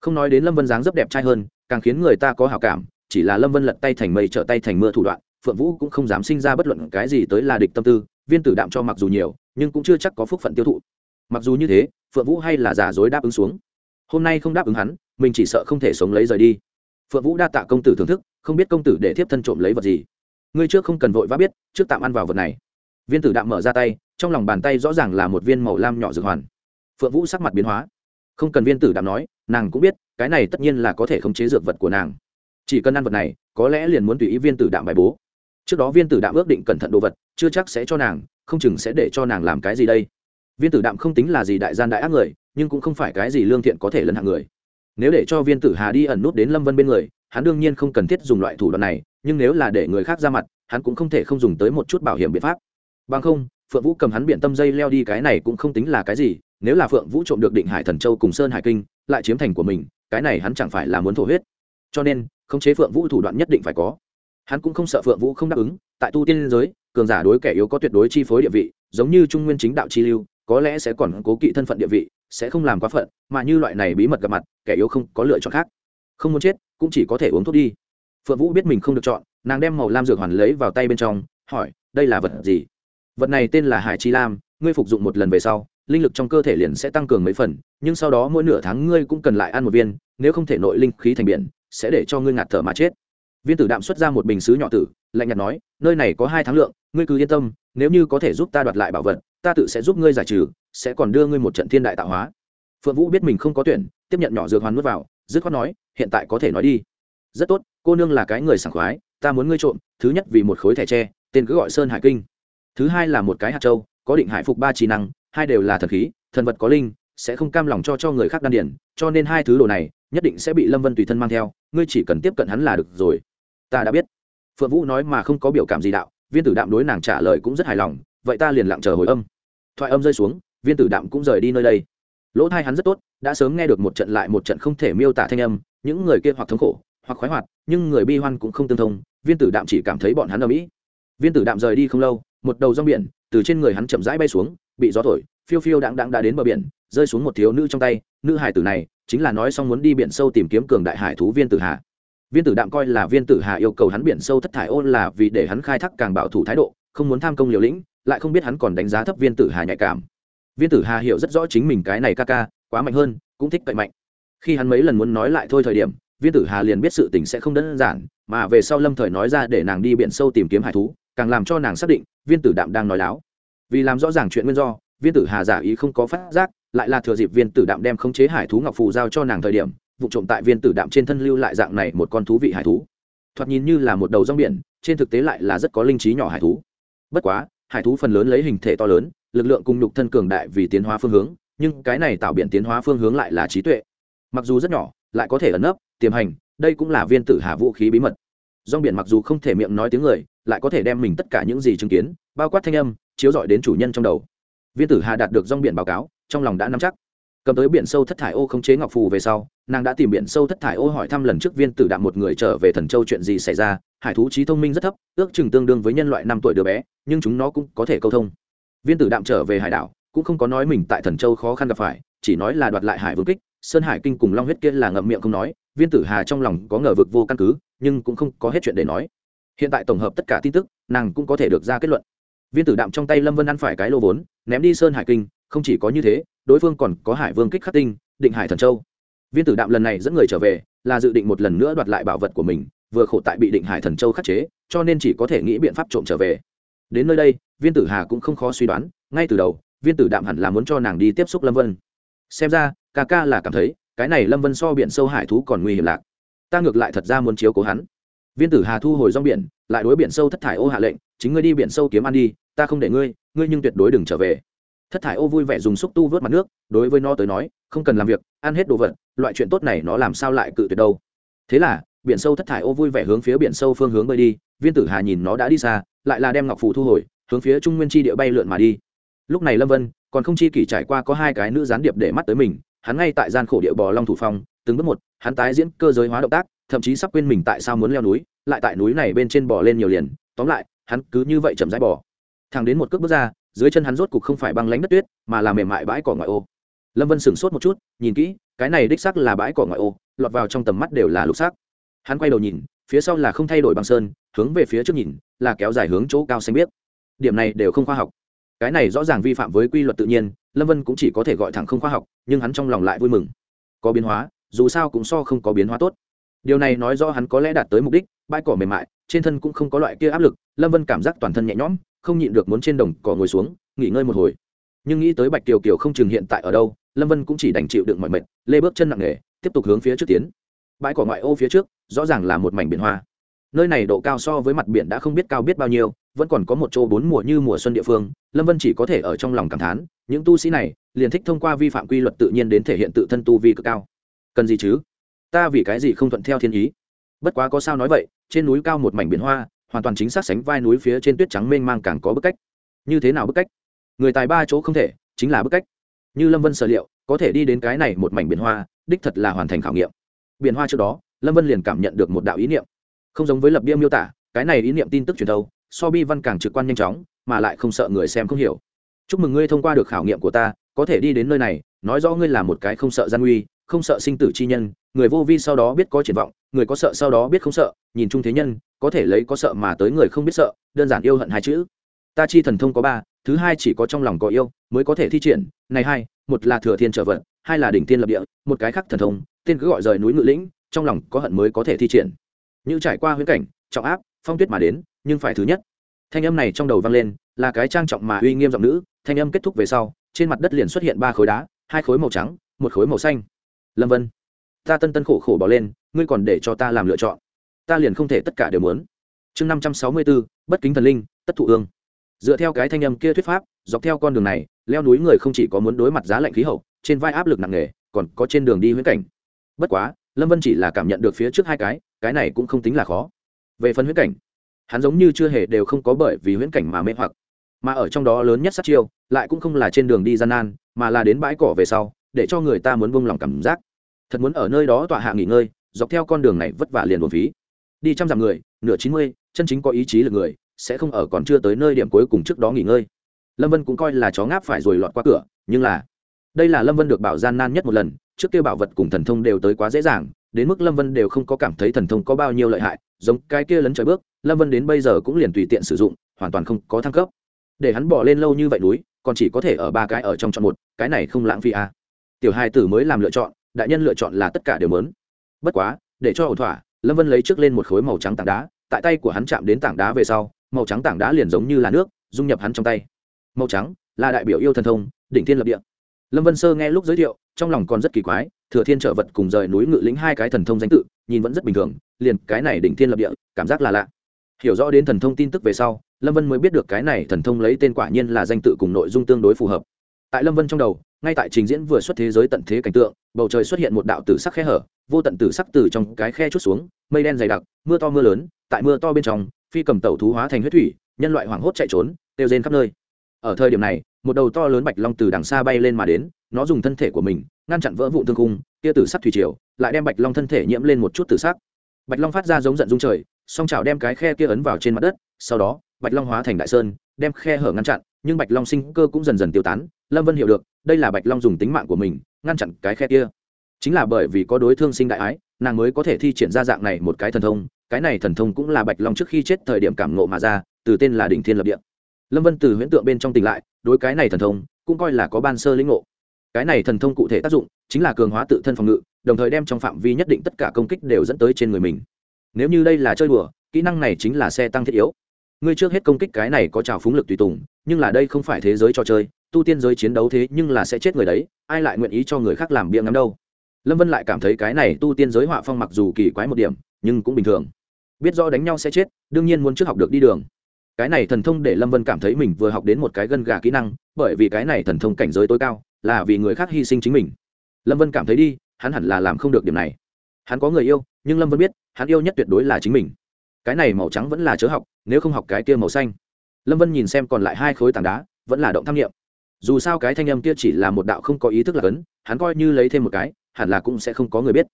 Không nói đến lâm vân dáng rất đẹp trai hơn, càng khiến người ta có hào cảm, chỉ là lâm vân lật tay thành mây, trở tay thành mưa thủ đoạn, phượng vũ cũng không dám sinh ra bất luận cái gì tới là địch tâm tư viên tử đạm cho mặc dù nhiều, nhưng cũng chưa chắc có phúc phận tiêu thụ. Mặc dù như thế, phượng vũ hay là giả dối đáp ứng xuống. Hôm nay không đáp ứng hắn, mình chỉ sợ không thể sống lấy rời đi. Phượng vũ đa tạ công tử thưởng thức, không biết công tử để thiếp thân trộm lấy vật gì. Ngươi trước không cần vội vã biết, trước tạm ăn vào vật này. Viên tử đạm mở ra tay, trong lòng bàn tay rõ ràng là một viên màu lam nhỏ dược hoàn. Phượng vũ sắc mặt biến hóa. Không cần viên tử đạm nói, nàng cũng biết, cái này tất nhiên là có thể khống chế dược vật của nàng. Chỉ cần ăn vật này, có lẽ liền muốn tùy ý viên tử đạm bài bố. Trước đó viên tử đạm ước định cẩn thận đồ vật chưa chắc sẽ cho nàng, không chừng sẽ để cho nàng làm cái gì đây. Viên tử đạm không tính là gì đại gian đại ác người, nhưng cũng không phải cái gì lương thiện có thể lấn hạng người. Nếu để cho viên tử hà đi ẩn nút đến lâm vân bên người, hắn đương nhiên không cần thiết dùng loại thủ đoạn này, nhưng nếu là để người khác ra mặt, hắn cũng không thể không dùng tới một chút bảo hiểm biện pháp. Bằng không, phượng vũ cầm hắn biện tâm dây leo đi cái này cũng không tính là cái gì, nếu là phượng vũ trộm được định hải thần châu cùng sơn hải kinh, lại chiếm thành của mình, cái này hắn chẳng phải là muốn thổ huyết. Cho nên, khống chế phượng vũ thủ đoạn nhất định phải có. Hắn cũng không sợ phượng vũ không đáp ứng, tại tu tiên giới cường giả đối kẻ yếu có tuyệt đối chi phối địa vị, giống như trung nguyên chính đạo chi lưu, có lẽ sẽ còn cố kỵ thân phận địa vị, sẽ không làm quá phận, mà như loại này bí mật gặp mặt, kẻ yếu không có lựa chọn khác. Không muốn chết, cũng chỉ có thể uống thuốc đi. Phượng vũ biết mình không được chọn, nàng đem màu lam dược hoàn lấy vào tay bên trong, hỏi, đây là vật gì? Vật này tên là hải chi lam, ngươi phục dụng một lần về sau, linh lực trong cơ thể liền sẽ tăng cường mấy phần, nhưng sau đó mỗi nửa tháng ngươi cũng cần lại ăn một viên, nếu không thể nội linh khí thành biển, sẽ để cho ngươi ngạt thở mà chết. Viên tử đạm xuất ra một bình xứ nhỏ tử, lạnh nhạt nói, nơi này có hai tháng lượng ngươi cứ yên tâm, nếu như có thể giúp ta đoạt lại bảo vật, ta tự sẽ giúp ngươi giải trừ, sẽ còn đưa ngươi một trận thiên đại tạo hóa. Phượng vũ biết mình không có tuyển, tiếp nhận nhỏ dược hoàn nuốt vào, dứt khoát nói, hiện tại có thể nói đi. Rất tốt, cô nương là cái người sảng khoái, ta muốn ngươi trộm, thứ nhất vì một khối thẻ tre, tên cứ gọi sơn hải kinh. Thứ hai là một cái hạt châu, có định hải phục ba trí năng, hai đều là thần khí, thần vật có linh, sẽ không cam lòng cho cho người khác đan điển cho nên hai thứ đồ này nhất định sẽ bị lâm vân tùy thân mang theo, ngươi chỉ cần tiếp cận hắn là được rồi. Ta đã biết. Phượng vũ nói mà không có biểu cảm gì đạo viên tử đạm đối nàng trả lời cũng rất hài lòng, vậy ta liền lặng chờ hồi âm. Thoại âm rơi xuống, viên tử đạm cũng rời đi nơi đây. Lỗ thai hắn rất tốt, đã sớm nghe được một trận lại một trận không thể miêu tả thanh âm, những người kia hoặc thống khổ, hoặc khoái hoạt, nhưng người bi hoan cũng không tương thông, viên tử đạm chỉ cảm thấy bọn hắn ở mỹ viên tử đạm rời đi không lâu, một đầu rong biển từ trên người hắn chậm rãi bay xuống, bị gió thổi, phiêu phiêu đãng đãng đã đến bờ biển, rơi xuống một thiếu nữ trong tay, nữ hải tử này chính là nói xong muốn đi biển sâu tìm kiếm cường đại hải thú viên tử hà viên tử đạm coi là viên tử hà yêu cầu hắn biển sâu thất thải ôn là vì để hắn khai thác càng bảo thủ thái độ, không muốn tham công liều lĩnh, lại không biết hắn còn đánh giá thấp viên tử hà nhạy cảm. Viên tử hà hiểu rất rõ chính mình cái này ca ca, quá mạnh hơn, cũng thích cậy mạnh. Khi hắn mấy lần muốn nói lại thôi thời điểm, viên tử hà liền biết sự tình sẽ không đơn giản, mà về sau lâm thời nói ra để nàng đi biển sâu tìm kiếm hải thú, càng làm cho nàng xác định viên tử đạm đang nói láo. Vì làm rõ ràng chuyện nguyên do, viên tử hà giả ý không có phát giác, lại là thừa dịp viên tử đạm đem khống chế hải thú ngọc phù giao cho nàng thời điểm vụ trộm tại viên tử đạm trên thân lưu lại dạng này một con thú vị hải thú. Thoạt nhìn như là một đầu rong biển, trên thực tế lại là rất có linh trí nhỏ hải thú. Bất quá, hải thú phần lớn lấy hình thể to lớn, lực lượng cùng nhục thân cường đại vì tiến hóa phương hướng, nhưng cái này tạo biện tiến hóa phương hướng lại là trí tuệ. Mặc dù rất nhỏ, lại có thể ẩn nấp, tiềm hành, đây cũng là viên tử hà vũ khí bí mật. Rong biển mặc dù không thể miệng nói tiếng người, lại có thể đem mình tất cả những gì chứng kiến, bao quát thanh âm, chiếu dọi đến chủ nhân trong đầu. Viên tử hà đạt được rong biển báo cáo, trong lòng đã nắm chắc cầm tới biển sâu thất thải ô không chế ngọc phù về sau, nàng đã tìm biển sâu thất thải ô hỏi thăm lần trước viên tử đạm một người trở về thần châu chuyện gì xảy ra, hải thú trí thông minh rất thấp, ước chừng tương đương với nhân loại năm tuổi đứa bé, nhưng chúng nó cũng có thể câu thông. Viên tử đạm trở về hải đảo, cũng không có nói mình tại thần châu khó khăn gặp phải, chỉ nói là đoạt lại hải vương kích, sơn hải kinh cùng long huyết kia là ngậm miệng không nói, viên tử hà trong lòng có ngờ vực vô căn cứ, nhưng cũng không có hết chuyện để nói. Hiện tại tổng hợp tất cả tin tức, nàng cũng có thể được ra kết luận. Viên tử đạm trong tay lâm vân ăn phải cái lô vốn, ném đi sơn hải kinh không chỉ có như thế, đối phương còn có hải vương kích khắc tinh, định hải thần châu. Viên tử đạm lần này dẫn người trở về, là dự định một lần nữa đoạt lại bảo vật của mình, vừa khổ tại bị định hải thần châu khắc chế, cho nên chỉ có thể nghĩ biện pháp trộm trở về. Đến nơi đây, viên tử hà cũng không khó suy đoán, ngay từ đầu, viên tử đạm hẳn là muốn cho nàng đi tiếp xúc lâm vân. Xem ra, ca ca là cảm thấy, cái này lâm vân so biển sâu hải thú còn nguy hiểm lạc. Ta ngược lại thật ra muốn chiếu cố hắn. Viên tử hà thu hồi rong biển, lại đối biển sâu thất thải ô hạ lệnh, chính ngươi đi biển sâu kiếm ăn đi, ta không để ngươi ngươi nhưng tuyệt đối đừng trở về thất thải ô vui vẻ dùng xúc tu vớt mặt nước, đối với nó tới nói, không cần làm việc, ăn hết đồ vật, loại chuyện tốt này nó làm sao lại cự tuyệt đâu. Thế là, biển sâu thất thải ô vui vẻ hướng phía biển sâu phương hướng bơi đi, viên tử hà nhìn nó đã đi xa, lại là đem ngọc phủ thu hồi, hướng phía trung nguyên tri địa bay lượn mà đi. Lúc này lâm vân, còn không chi kỷ trải qua có hai cái nữ gián điệp để mắt tới mình, hắn ngay tại gian khổ địa bò long thủ phong, từng bước một, hắn tái diễn cơ giới hóa động tác, thậm chí sắp quên mình tại sao muốn leo núi, lại tại núi này bên trên bò lên nhiều liền, tóm lại, hắn cứ như vậy chậm rãi bò. Thẳng đến một cước bước ra dưới chân hắn rốt cục không phải băng lánh đất tuyết, mà là mềm mại bãi cỏ ngoại ô. Lâm vân sửng sốt một chút, nhìn kỹ, cái này đích sắc là bãi cỏ ngoại ô, lọt vào trong tầm mắt đều là lục sắc hắn quay đầu nhìn, phía sau là không thay đổi băng sơn, hướng về phía trước nhìn, là kéo dài hướng chỗ cao xanh biếc. điểm này đều không khoa học. Cái này rõ ràng vi phạm với quy luật tự nhiên, lâm vân cũng chỉ có thể gọi thẳng không khoa học, nhưng hắn trong lòng lại vui mừng. Có biến hóa, dù sao cũng so không có biến hóa tốt. Điều này nói rõ hắn có lẽ đạt tới mục đích, bãi cỏ mềm mại, trên thân cũng không có loại kia áp lực, lâm vân cảm giác toàn thân nhẹ nhõm không nhịn được muốn trên đồng cỏ ngồi xuống, nghỉ ngơi một hồi. Nhưng nghĩ tới bạch kiều kiều không chừng hiện tại ở đâu, lâm vân cũng chỉ đành chịu đựng mọi mệt, lê bước chân nặng nề, tiếp tục hướng phía trước tiến. Bãi cỏ ngoại ô phía trước, rõ ràng là một mảnh biển hoa. Nơi này độ cao so với mặt biển đã không biết cao biết bao nhiêu, vẫn còn có một chỗ bốn mùa như mùa xuân địa phương, lâm vân chỉ có thể ở trong lòng cảm thán, những tu sĩ này, liền thích thông qua vi phạm quy luật tự nhiên đến thể hiện tự thân tu vi cực cao. Cần gì chứ? Ta vì cái gì không thuận theo thiên ý? Bất quá có sao nói vậy, trên núi cao một mảnh biển hoa hoàn toàn chính xác sánh vai núi phía trên tuyết trắng mênh mang càng có bức cách. Như thế nào bức cách? Người tài ba chỗ không thể, chính là bức cách. Như lâm vân sở liệu, có thể đi đến cái này một mảnh biển hoa, đích thật là hoàn thành khảo nghiệm. Biển hoa trước đó, lâm vân liền cảm nhận được một đạo ý niệm. Không giống với lập bia miêu tả, cái này ý niệm tin tức truyền thâu, so bi văn càng trực quan nhanh chóng, mà lại không sợ người xem không hiểu. Chúc mừng ngươi thông qua được khảo nghiệm của ta, có thể đi đến nơi này, nói rõ ngươi là một cái không sợ gian nguy, không sợ sinh tử chi nhân người vô vi sau đó biết có triển vọng, người có sợ sau đó biết không sợ, nhìn chung thế nhân, có thể lấy có sợ mà tới người không biết sợ, đơn giản yêu hận hai chữ. Ta chi thần thông có ba, thứ hai chỉ có trong lòng có yêu, mới có thể thi triển. Này hai, một là thừa thiên trở vận, hai là đỉnh tiên lập địa, một cái khác thần thông, tên cứ gọi rời núi ngự lĩnh, trong lòng có hận mới có thể thi triển. Như trải qua huyễn cảnh, trọng áp, phong tuyết mà đến, nhưng phải thứ nhất. Thanh âm này trong đầu vang lên, là cái trang trọng mà uy nghiêm giọng nữ, thanh âm kết thúc về sau, trên mặt đất liền xuất hiện ba khối đá, hai khối màu trắng, một khối màu xanh. Lâm vân ta tân tân khổ khổ bỏ lên, ngươi còn để cho ta làm lựa chọn. Ta liền không thể tất cả đều muốn. Chương năm trăm sáu mươi bốn bất kính thần linh, tất thụ ương dựa theo cái thanh âm kia thuyết pháp, dọc theo con đường này, leo núi người không chỉ có muốn đối mặt giá lạnh khí hậu, trên vai áp lực nặng nề, còn có trên đường đi huyễn cảnh. Bất quá, lâm vân chỉ là cảm nhận được phía trước hai cái cái này cũng không tính là khó. Về phần huyễn cảnh, hắn giống như chưa hề đều không có bởi vì huyễn cảnh mà mê hoặc. Mà ở trong đó lớn nhất sát chiêu, lại cũng không là trên đường đi gian nan, mà là đến bãi cỏ về sau, để cho người ta muốn vung lòng cảm giác thật muốn ở nơi đó tọa hạ nghỉ ngơi, dọc theo con đường này vất vả liền buồn phí. Đi trăm dặm người, nửa chín mươi, chân chính có ý chí lực người, sẽ không ở còn chưa tới nơi điểm cuối cùng trước đó nghỉ ngơi. Lâm vân cũng coi là chó ngáp phải rồi lọt qua cửa, nhưng là, đây là lâm vân được bảo gian nan nhất một lần, trước kia bảo vật cùng thần thông đều tới quá dễ dàng, đến mức lâm vân đều không có cảm thấy thần thông có bao nhiêu lợi hại, giống cái kia lấn trời bước, lâm vân đến bây giờ cũng liền tùy tiện sử dụng, hoàn toàn không có thăng cấp. Để hắn bỏ lên lâu như vậy núi, còn chỉ có thể ở ba cái ở trong chọn một, cái này không lãng phí à. tiểu hai tử mới làm lựa chọn đại nhân lựa chọn là tất cả đều mớn. Bất quá, để cho ổn thỏa, lâm vân lấy trước lên một khối màu trắng tảng đá, tại tay của hắn chạm đến tảng đá về sau, màu trắng tảng đá liền giống như là nước, dung nhập hắn trong tay. Màu trắng là đại biểu yêu thần thông, đỉnh thiên lập địa. Lâm vân sơ nghe lúc giới thiệu, trong lòng còn rất kỳ quái, thừa thiên trợ vật cùng rời núi ngự lĩnh hai cái thần thông danh tự, nhìn vẫn rất bình thường, liền cái này đỉnh thiên lập địa, cảm giác là lạ. Hiểu rõ đến thần thông tin tức về sau, lâm vân mới biết được cái này thần thông lấy tên quả nhiên là danh tự cùng nội dung tương đối phù hợp. Tại lâm vân trong đầu ngay tại trình diễn vừa xuất thế giới tận thế cảnh tượng, bầu trời xuất hiện một đạo tử sắc khe hở, vô tận tử sắc từ trong cái khe chút xuống, mây đen dày đặc, mưa to mưa lớn, tại mưa to bên trong, phi cầm tẩu thú hóa thành huyết thủy, nhân loại hoảng hốt chạy trốn têu rên khắp nơi. Ở thời điểm này, một đầu to lớn bạch long từ đằng xa bay lên mà đến, nó dùng thân thể của mình, ngăn chặn vỡ vụ thương cung kia tử sắc thủy triều, lại đem bạch long thân thể nhiễm lên một chút tử sắc. Bạch long phát ra giống giận dung trời, song chảo đem cái khe kia ấn vào trên mặt đất, sau đó, bạch long hóa thành đại sơn, đem khe hở ngăn chặn, nhưng bạch long sinh cơ cũng dần dần tiêu tán, lâm vân hiểu được đây là bạch long dùng tính mạng của mình, ngăn chặn cái khe kia. Chính là bởi vì có đối thương sinh đại ái, nàng mới có thể thi triển ra dạng này một cái thần thông, cái này thần thông cũng là bạch long trước khi chết thời điểm cảm ngộ mà ra, từ tên là đỉnh thiên lập địa. Lâm vân từ huyễn tượng bên trong tỉnh lại, đối cái này thần thông cũng coi là có ban sơ lĩnh ngộ. Cái này thần thông cụ thể tác dụng chính là cường hóa tự thân phòng ngự, đồng thời đem trong phạm vi nhất định tất cả công kích đều dẫn tới trên người mình. Nếu như đây là chơi đùa, kỹ năng này chính là xe tăng thiết yếu. Ngươi trước hết công kích cái này có trào phúng lực tùy tùng, nhưng là đây không phải thế giới trò chơi tu tiên giới chiến đấu thế nhưng là sẽ chết người đấy, ai lại nguyện ý cho người khác làm bia ngắm đâu? Lâm vân lại cảm thấy cái này tu tiên giới họa phong mặc dù kỳ quái một điểm, nhưng cũng bình thường. Biết rõ đánh nhau sẽ chết, đương nhiên muốn trước học được đi đường. Cái này thần thông để lâm vân cảm thấy mình vừa học đến một cái gân gà kỹ năng, bởi vì cái này thần thông cảnh giới tối cao, là vì người khác hy sinh chính mình. Lâm vân cảm thấy đi, hắn hẳn là làm không được điểm này. Hắn có người yêu, nhưng lâm vân biết, hắn yêu nhất tuyệt đối là chính mình. Cái này màu trắng vẫn là chớ học, nếu không học cái kia màu xanh. Lâm vân nhìn xem còn lại hai khối tảng đá, vẫn là động tham nghiệm dù sao cái thanh âm kia chỉ là một đạo không có ý thức là cấn, hắn coi như lấy thêm một cái, hẳn là cũng sẽ không có người biết.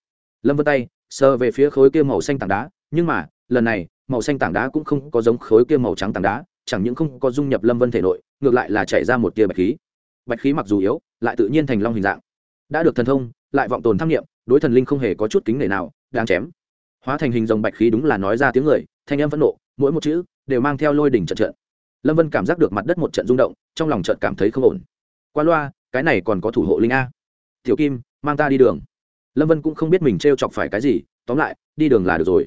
Lâm vân tay sờ về phía khối kia màu xanh tảng đá, nhưng mà, lần này, màu xanh tảng đá cũng không có giống khối kia màu trắng tảng đá, chẳng những không có dung nhập lâm vân thể nội, ngược lại là chảy ra một tia bạch khí. Bạch khí mặc dù yếu, lại tự nhiên thành long hình dạng. Đã được thần thông, lại vọng tồn tham nghiệm đối thần linh không hề có chút kính nể nào đang chém. Hóa thành hình dòng bạch khí đúng là nói ra tiếng người, thanh âm phẫn nộ, mỗi một chữ đều mang theo lôi đỉnh trận trận lâm vân cảm giác được mặt đất một trận rung động, trong lòng trận cảm thấy không ổn. Qua loa, cái này còn có thủ hộ linh a. Tiểu kim, mang ta đi đường. Lâm vân cũng không biết mình t r e o chọc phải cái gì, tóm lại, đi đường là được rồi.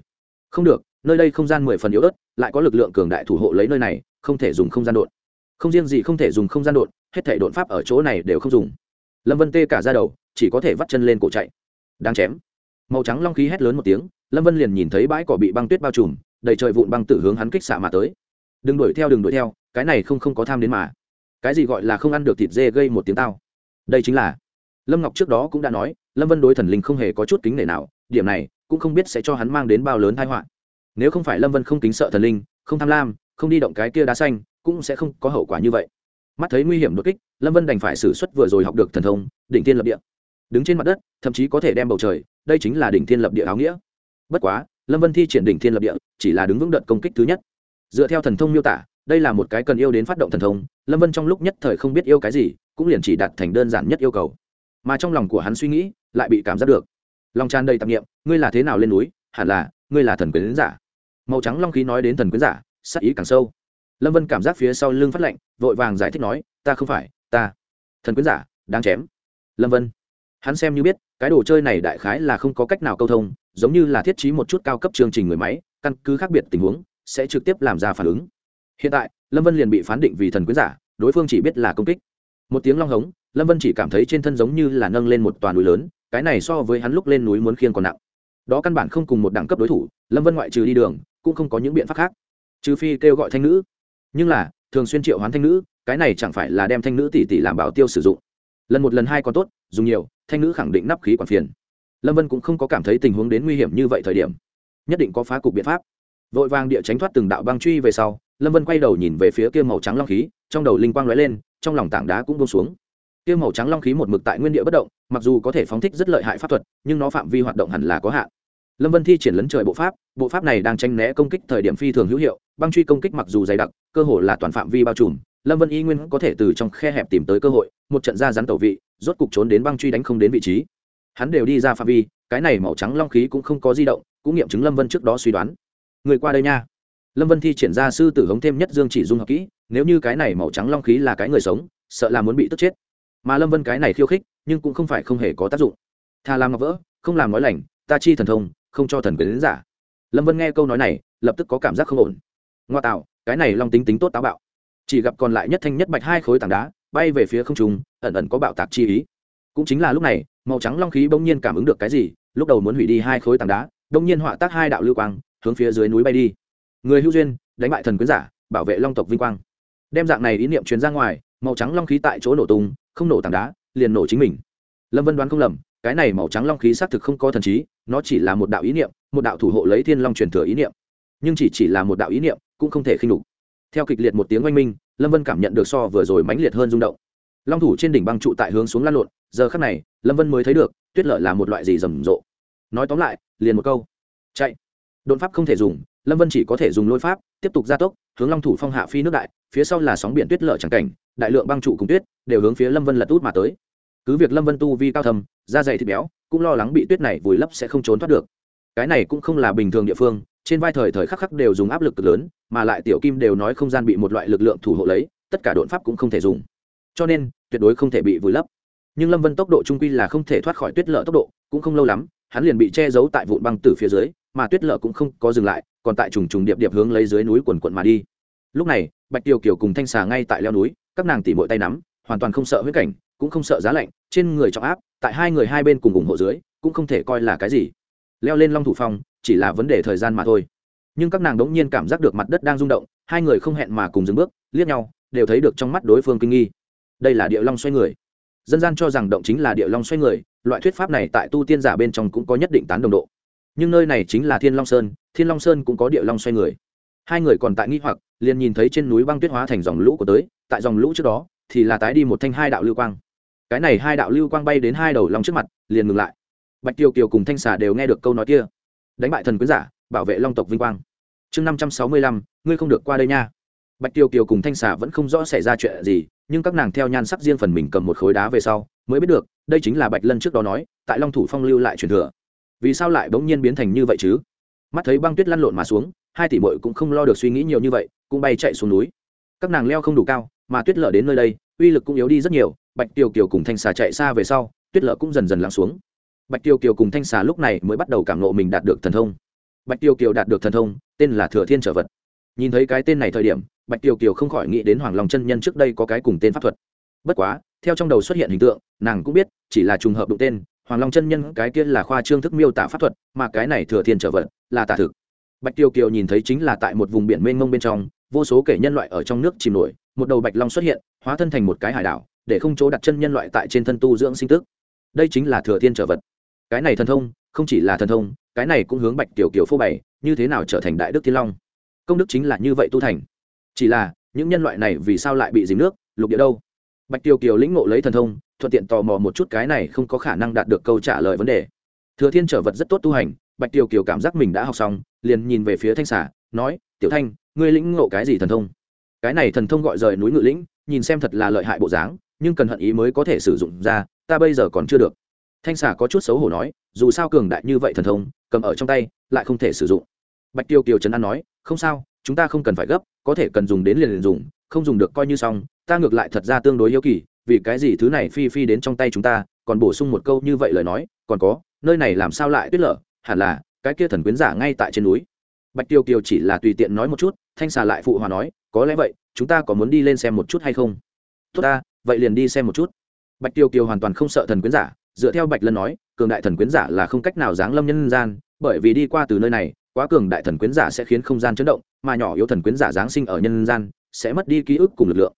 Không được, nơi đây không gian mười phần yếu ớt, lại có lực lượng cường đại thủ hộ lấy nơi này, không thể dùng không gian đột không riêng gì không thể dùng không gian đột hết thể đột pháp ở chỗ này đều không dùng. Lâm vân tê cả ra đầu, chỉ có thể vắt chân lên cổ chạy. Đang chém, màu trắng long khí hét lớn một tiếng, lâm vân liền nhìn thấy bãi cỏ bị băng tuyết bao trùm, đầy trời vụn băng tử hướng hắn kích xạ mà tới đừng đuổi theo, đừng đuổi theo, cái này không không có tham đến mà. Cái gì gọi là không ăn được thịt dê gây một tiếng tao? Đây chính là, lâm ngọc trước đó cũng đã nói, lâm vân đối thần linh không hề có chút kính nể nào, điểm này cũng không biết sẽ cho hắn mang đến bao lớn thái họa. Nếu không phải lâm vân không kính sợ thần linh, không tham lam, không đi động cái kia đá xanh, cũng sẽ không có hậu quả như vậy. Mắt thấy nguy hiểm đột kích, lâm vân đành phải xử suất vừa rồi học được thần thông, đỉnh thiên lập địa. Đứng trên mặt đất, thậm chí có thể đem bầu trời, đây chính là đỉnh thiên lập địa áo nghĩa. Bất quá, lâm vân thi triển đỉnh thiên lập địa, chỉ là đứng vững đợt công kích thứ nhất dựa theo thần thông miêu tả, đây là một cái cần yêu đến phát động thần thông, lâm vân trong lúc nhất thời không biết yêu cái gì, cũng liền chỉ đặt thành đơn giản nhất yêu cầu. Mà trong lòng của hắn suy nghĩ, lại bị cảm giác được. Lòng tràn đầy tạp nghiệm ngươi là thế nào lên núi, hẳn là, ngươi là thần quyến giả. Màu trắng long khí nói đến thần quyến giả, sắc ý càng sâu. Lâm vân cảm giác phía sau lưng phát lạnh, vội vàng giải thích nói, ta không phải, ta, thần quyến giả đang chém. Lâm vân, hắn xem như biết, cái đồ chơi này đại khái là không có cách nào câu thông, giống như là thiết trí một chút cao cấp chương trình người máy, căn cứ khác biệt tình huống sẽ trực tiếp làm ra phản ứng. Hiện tại, lâm vân liền bị phán định vì thần quyến giả, đối phương chỉ biết là công kích. Một tiếng long hống, lâm vân chỉ cảm thấy trên thân giống như là nâng lên một toàn núi lớn, cái này so với hắn lúc lên núi muốn khiên còn nặng. Đó căn bản không cùng một đẳng cấp đối thủ, lâm vân ngoại trừ đi đường, cũng không có những biện pháp khác. Trừ phi kêu gọi thanh nữ. Nhưng là, thường xuyên triệu hoán thanh nữ, cái này chẳng phải là đem thanh nữ tỷ tỷ làm bảo tiêu sử dụng. Lần một lần hai còn tốt, dùng nhiều, thanh nữ khẳng định nắp khí quản phiền. Lâm vân cũng không có cảm thấy tình huống đến nguy hiểm như vậy thời điểm. Nhất định có phá cục biện pháp vội vàng địa tránh thoát từng đạo băng truy về sau, lâm vân quay đầu nhìn về phía kia màu trắng long khí, trong đầu linh quang lóe lên, trong lòng tảng đá cũng bông xuống. Kia màu trắng long khí một mực tại nguyên địa bất động, mặc dù có thể phóng thích rất lợi hại pháp thuật, nhưng nó phạm vi hoạt động hẳn là có hạn. Lâm vân thi triển lấn trời bộ pháp bộ pháp này đang tranh né công kích thời điểm phi thường hữu hiệu, băng truy công kích mặc dù dày đặc, cơ hồ là toàn phạm vi bao trùm, lâm vân y nguyên có thể từ trong khe hẹp tìm tới cơ hội, một trận ra rắn tẩu vị, rốt cục trốn đến băng truy đánh không đến vị trí. Hắn đều đi ra phạm vi, cái này màu trắng long khí cũng không có di động, cũng nghiệm chứng lâm vân trước đó suy đoán người qua đây nha. Lâm vân thi triển ra sư tử hống thêm nhất dương chỉ dung hợp kỹ, nếu như cái này màu trắng long khí là cái người sống, sợ là muốn bị tức chết. Mà lâm vân cái này khiêu khích, nhưng cũng không phải không hề có tác dụng. Thà làm ngọc vỡ, không làm nói lành, ta chi thần thông, không cho thần quyến giả. Lâm vân nghe câu nói này, lập tức có cảm giác không ổn. Ngoa tạo, cái này long tính tính tốt táo bạo. Chỉ gặp còn lại nhất thanh nhất bạch hai khối tảng đá, bay về phía không trung, ẩn ẩn có bạo tạc chi ý. Cũng chính là lúc này, màu trắng long khí bỗng nhiên cảm ứng được cái gì, lúc đầu muốn hủy đi hai khối tảng đá, bỗng nhiên họa tác hai đạo lưu quang hướng phía dưới núi bay đi. Người hữu duyên, đánh bại thần quyến giả, bảo vệ long tộc vinh quang. Đem dạng này ý niệm truyền ra ngoài, màu trắng long khí tại chỗ nổ tung, không nổ tảng đá, liền nổ chính mình. Lâm vân đoán không lầm, cái này màu trắng long khí xác thực không có thần trí, nó chỉ là một đạo ý niệm, một đạo thủ hộ lấy thiên long truyền thừa ý niệm. Nhưng chỉ chỉ là một đạo ý niệm, cũng không thể khinh đục theo kịch liệt một tiếng oanh minh, lâm vân cảm nhận được so vừa rồi mãnh liệt hơn rung động. Long thủ trên đỉnh băng trụ tại hướng xuống lăn lộn, giờ khắc này, lâm vân mới thấy được, tuyết lợi là một loại gì rầm rộ. Nói tóm lại, liền một câu. Chạy đột pháp không thể dùng, lâm vân chỉ có thể dùng lôi pháp, tiếp tục gia tốc, hướng long thủ phong hạ phi nước đại, phía sau là sóng biển tuyết lở chẳng cảnh, đại lượng băng trụ cùng tuyết, đều hướng phía lâm vân lật út mà tới. Cứ việc lâm vân tu vi cao thầm da dày thịt béo, cũng lo lắng bị tuyết này vùi lấp sẽ không trốn thoát được. Cái này cũng không là bình thường địa phương, trên vai thời thời khắc khắc đều dùng áp lực cực lớn, mà lại tiểu kim đều nói không gian bị một loại lực lượng thủ hộ lấy, tất cả đột pháp cũng không thể dùng. Cho nên, tuyệt đối không thể bị vùi lấp. Nhưng lâm vân tốc độ trung quy là không thể thoát khỏi tuyết lở tốc độ, cũng không lâu lắm, hắn liền bị che giấu tại vụn băng từ phía dưới mà tuyết lở cũng không có dừng lại, còn tại trùng trùng điệp điệp hướng lấy dưới núi quần quận mà đi. Lúc này, bạch tiêu kiều cùng thanh xà ngay tại leo núi, các nàng tỉ mội tay nắm, hoàn toàn không sợ huyết cảnh, cũng không sợ giá lạnh, trên người trọng áp, tại hai người hai bên cùng ủng hộ dưới, cũng không thể coi là cái gì. Leo lên long thủ phong, chỉ là vấn đề thời gian mà thôi. Nhưng các nàng đống nhiên cảm giác được mặt đất đang rung động, hai người không hẹn mà cùng dừng bước, liếc nhau, đều thấy được trong mắt đối phương kinh nghi. Đây là địa long xoay người. Dân gian cho rằng động chính là địa long xoay người, loại thuyết pháp này tại tu tiên giả bên trong cũng có nhất định tán đồng độ nhưng nơi này chính là thiên long sơn thiên long sơn cũng có địa long xoay người hai người còn tại nghi hoặc liền nhìn thấy trên núi băng tuyết hóa thành dòng lũ của tới tại dòng lũ trước đó thì là tái đi một thanh hai đạo lưu quang cái này hai đạo lưu quang bay đến hai đầu long trước mặt liền ngừng lại bạch tiêu kiều cùng thanh xà đều nghe được câu nói kia đánh bại thần quyến giả bảo vệ long tộc vinh quang chương năm trăm sáu mươi lăm ngươi không được qua đây nha bạch tiêu kiều cùng thanh xà vẫn không rõ xảy ra chuyện gì nhưng các nàng theo nhan sắc riêng phần mình cầm một khối đá về sau mới biết được đây chính là bạch lân trước đó nói tại long thủ phong lưu lại truyền thừa vì sao lại bỗng nhiên biến thành như vậy chứ? Mắt thấy băng tuyết lăn lộn mà xuống, hai tỷ mội cũng không lo được suy nghĩ nhiều như vậy, cũng bay chạy xuống núi. Các nàng leo không đủ cao, mà tuyết lở đến nơi đây, uy lực cũng yếu đi rất nhiều, bạch tiêu kiều cùng thanh xà chạy xa về sau, tuyết lở cũng dần dần lắng xuống. Bạch tiêu kiều cùng thanh xà lúc này mới bắt đầu cảm nộ mình đạt được thần thông. Bạch tiêu kiều đạt được thần thông, tên là thừa thiên trở vật. Nhìn thấy cái tên này thời điểm, bạch tiêu kiều không khỏi nghĩ đến hoàng long chân nhân trước đây có cái cùng tên pháp thuật. Bất quá, theo trong đầu xuất hiện hình tượng, nàng cũng biết, chỉ là trùng hợp đụng tên hoàng long chân nhân cái kia là khoa trương thức miêu tả pháp thuật, mà cái này thừa thiên trở vật là tả thực. Bạch tiêu kiều nhìn thấy chính là tại một vùng biển mênh mông bên trong, vô số kể nhân loại ở trong nước chìm nổi, một đầu bạch long xuất hiện, hóa thân thành một cái hải đảo, để không chỗ đặt chân nhân loại tại trên thân tu dưỡng sinh tức. Đây chính là thừa thiên trở vật. Cái này thần thông, không chỉ là thần thông, cái này cũng hướng bạch tiểu kiều phô bày, như thế nào trở thành đại đức thiên long. Công đức chính là như vậy tu thành. Chỉ là, những nhân loại này vì sao lại bị dìm nước, lục địa đâu? Bạch tiêu kiều lĩnh ngộ lấy thần thông, thuận tiện tò mò một chút cái này không có khả năng đạt được câu trả lời vấn đề. Thừa thiên trở vật rất tốt tu hành, bạch tiêu kiều cảm giác mình đã học xong, liền nhìn về phía thanh xả nói, tiểu thanh, ngươi lĩnh ngộ cái gì thần thông? Cái này thần thông gọi rời núi ngự lĩnh, nhìn xem thật là lợi hại bộ dáng, nhưng cần hận ý mới có thể sử dụng ra, ta bây giờ còn chưa được. Thanh xả có chút xấu hổ nói, dù sao cường đại như vậy thần thông, cầm ở trong tay, lại không thể sử dụng. Bạch tiêu kiều trấn an nói, không sao, chúng ta không cần phải gấp, có thể cần dùng đến liền liền dùng, không dùng được coi như xong ta ngược lại thật ra tương đối yêu kỳ, vì cái gì thứ này phi phi đến trong tay chúng ta, còn bổ sung một câu như vậy lời nói, còn có, nơi này làm sao lại tuyết lở, hẳn là, cái kia thần quyến giả ngay tại trên núi. Bạch tiêu kiều chỉ là tùy tiện nói một chút, thanh xà lại phụ hòa nói, có lẽ vậy, chúng ta có muốn đi lên xem một chút hay không? Tốt ta, vậy liền đi xem một chút. Bạch tiêu kiều hoàn toàn không sợ thần quyến giả, dựa theo bạch lân nói, cường đại thần quyến giả là không cách nào giáng lâm nhân gian, bởi vì đi qua từ nơi này, quá cường đại thần quyến giả sẽ khiến không gian chấn động, mà nhỏ yếu thần quyến giả giáng sinh ở nhân gian, sẽ mất đi ký ức cùng lực lượng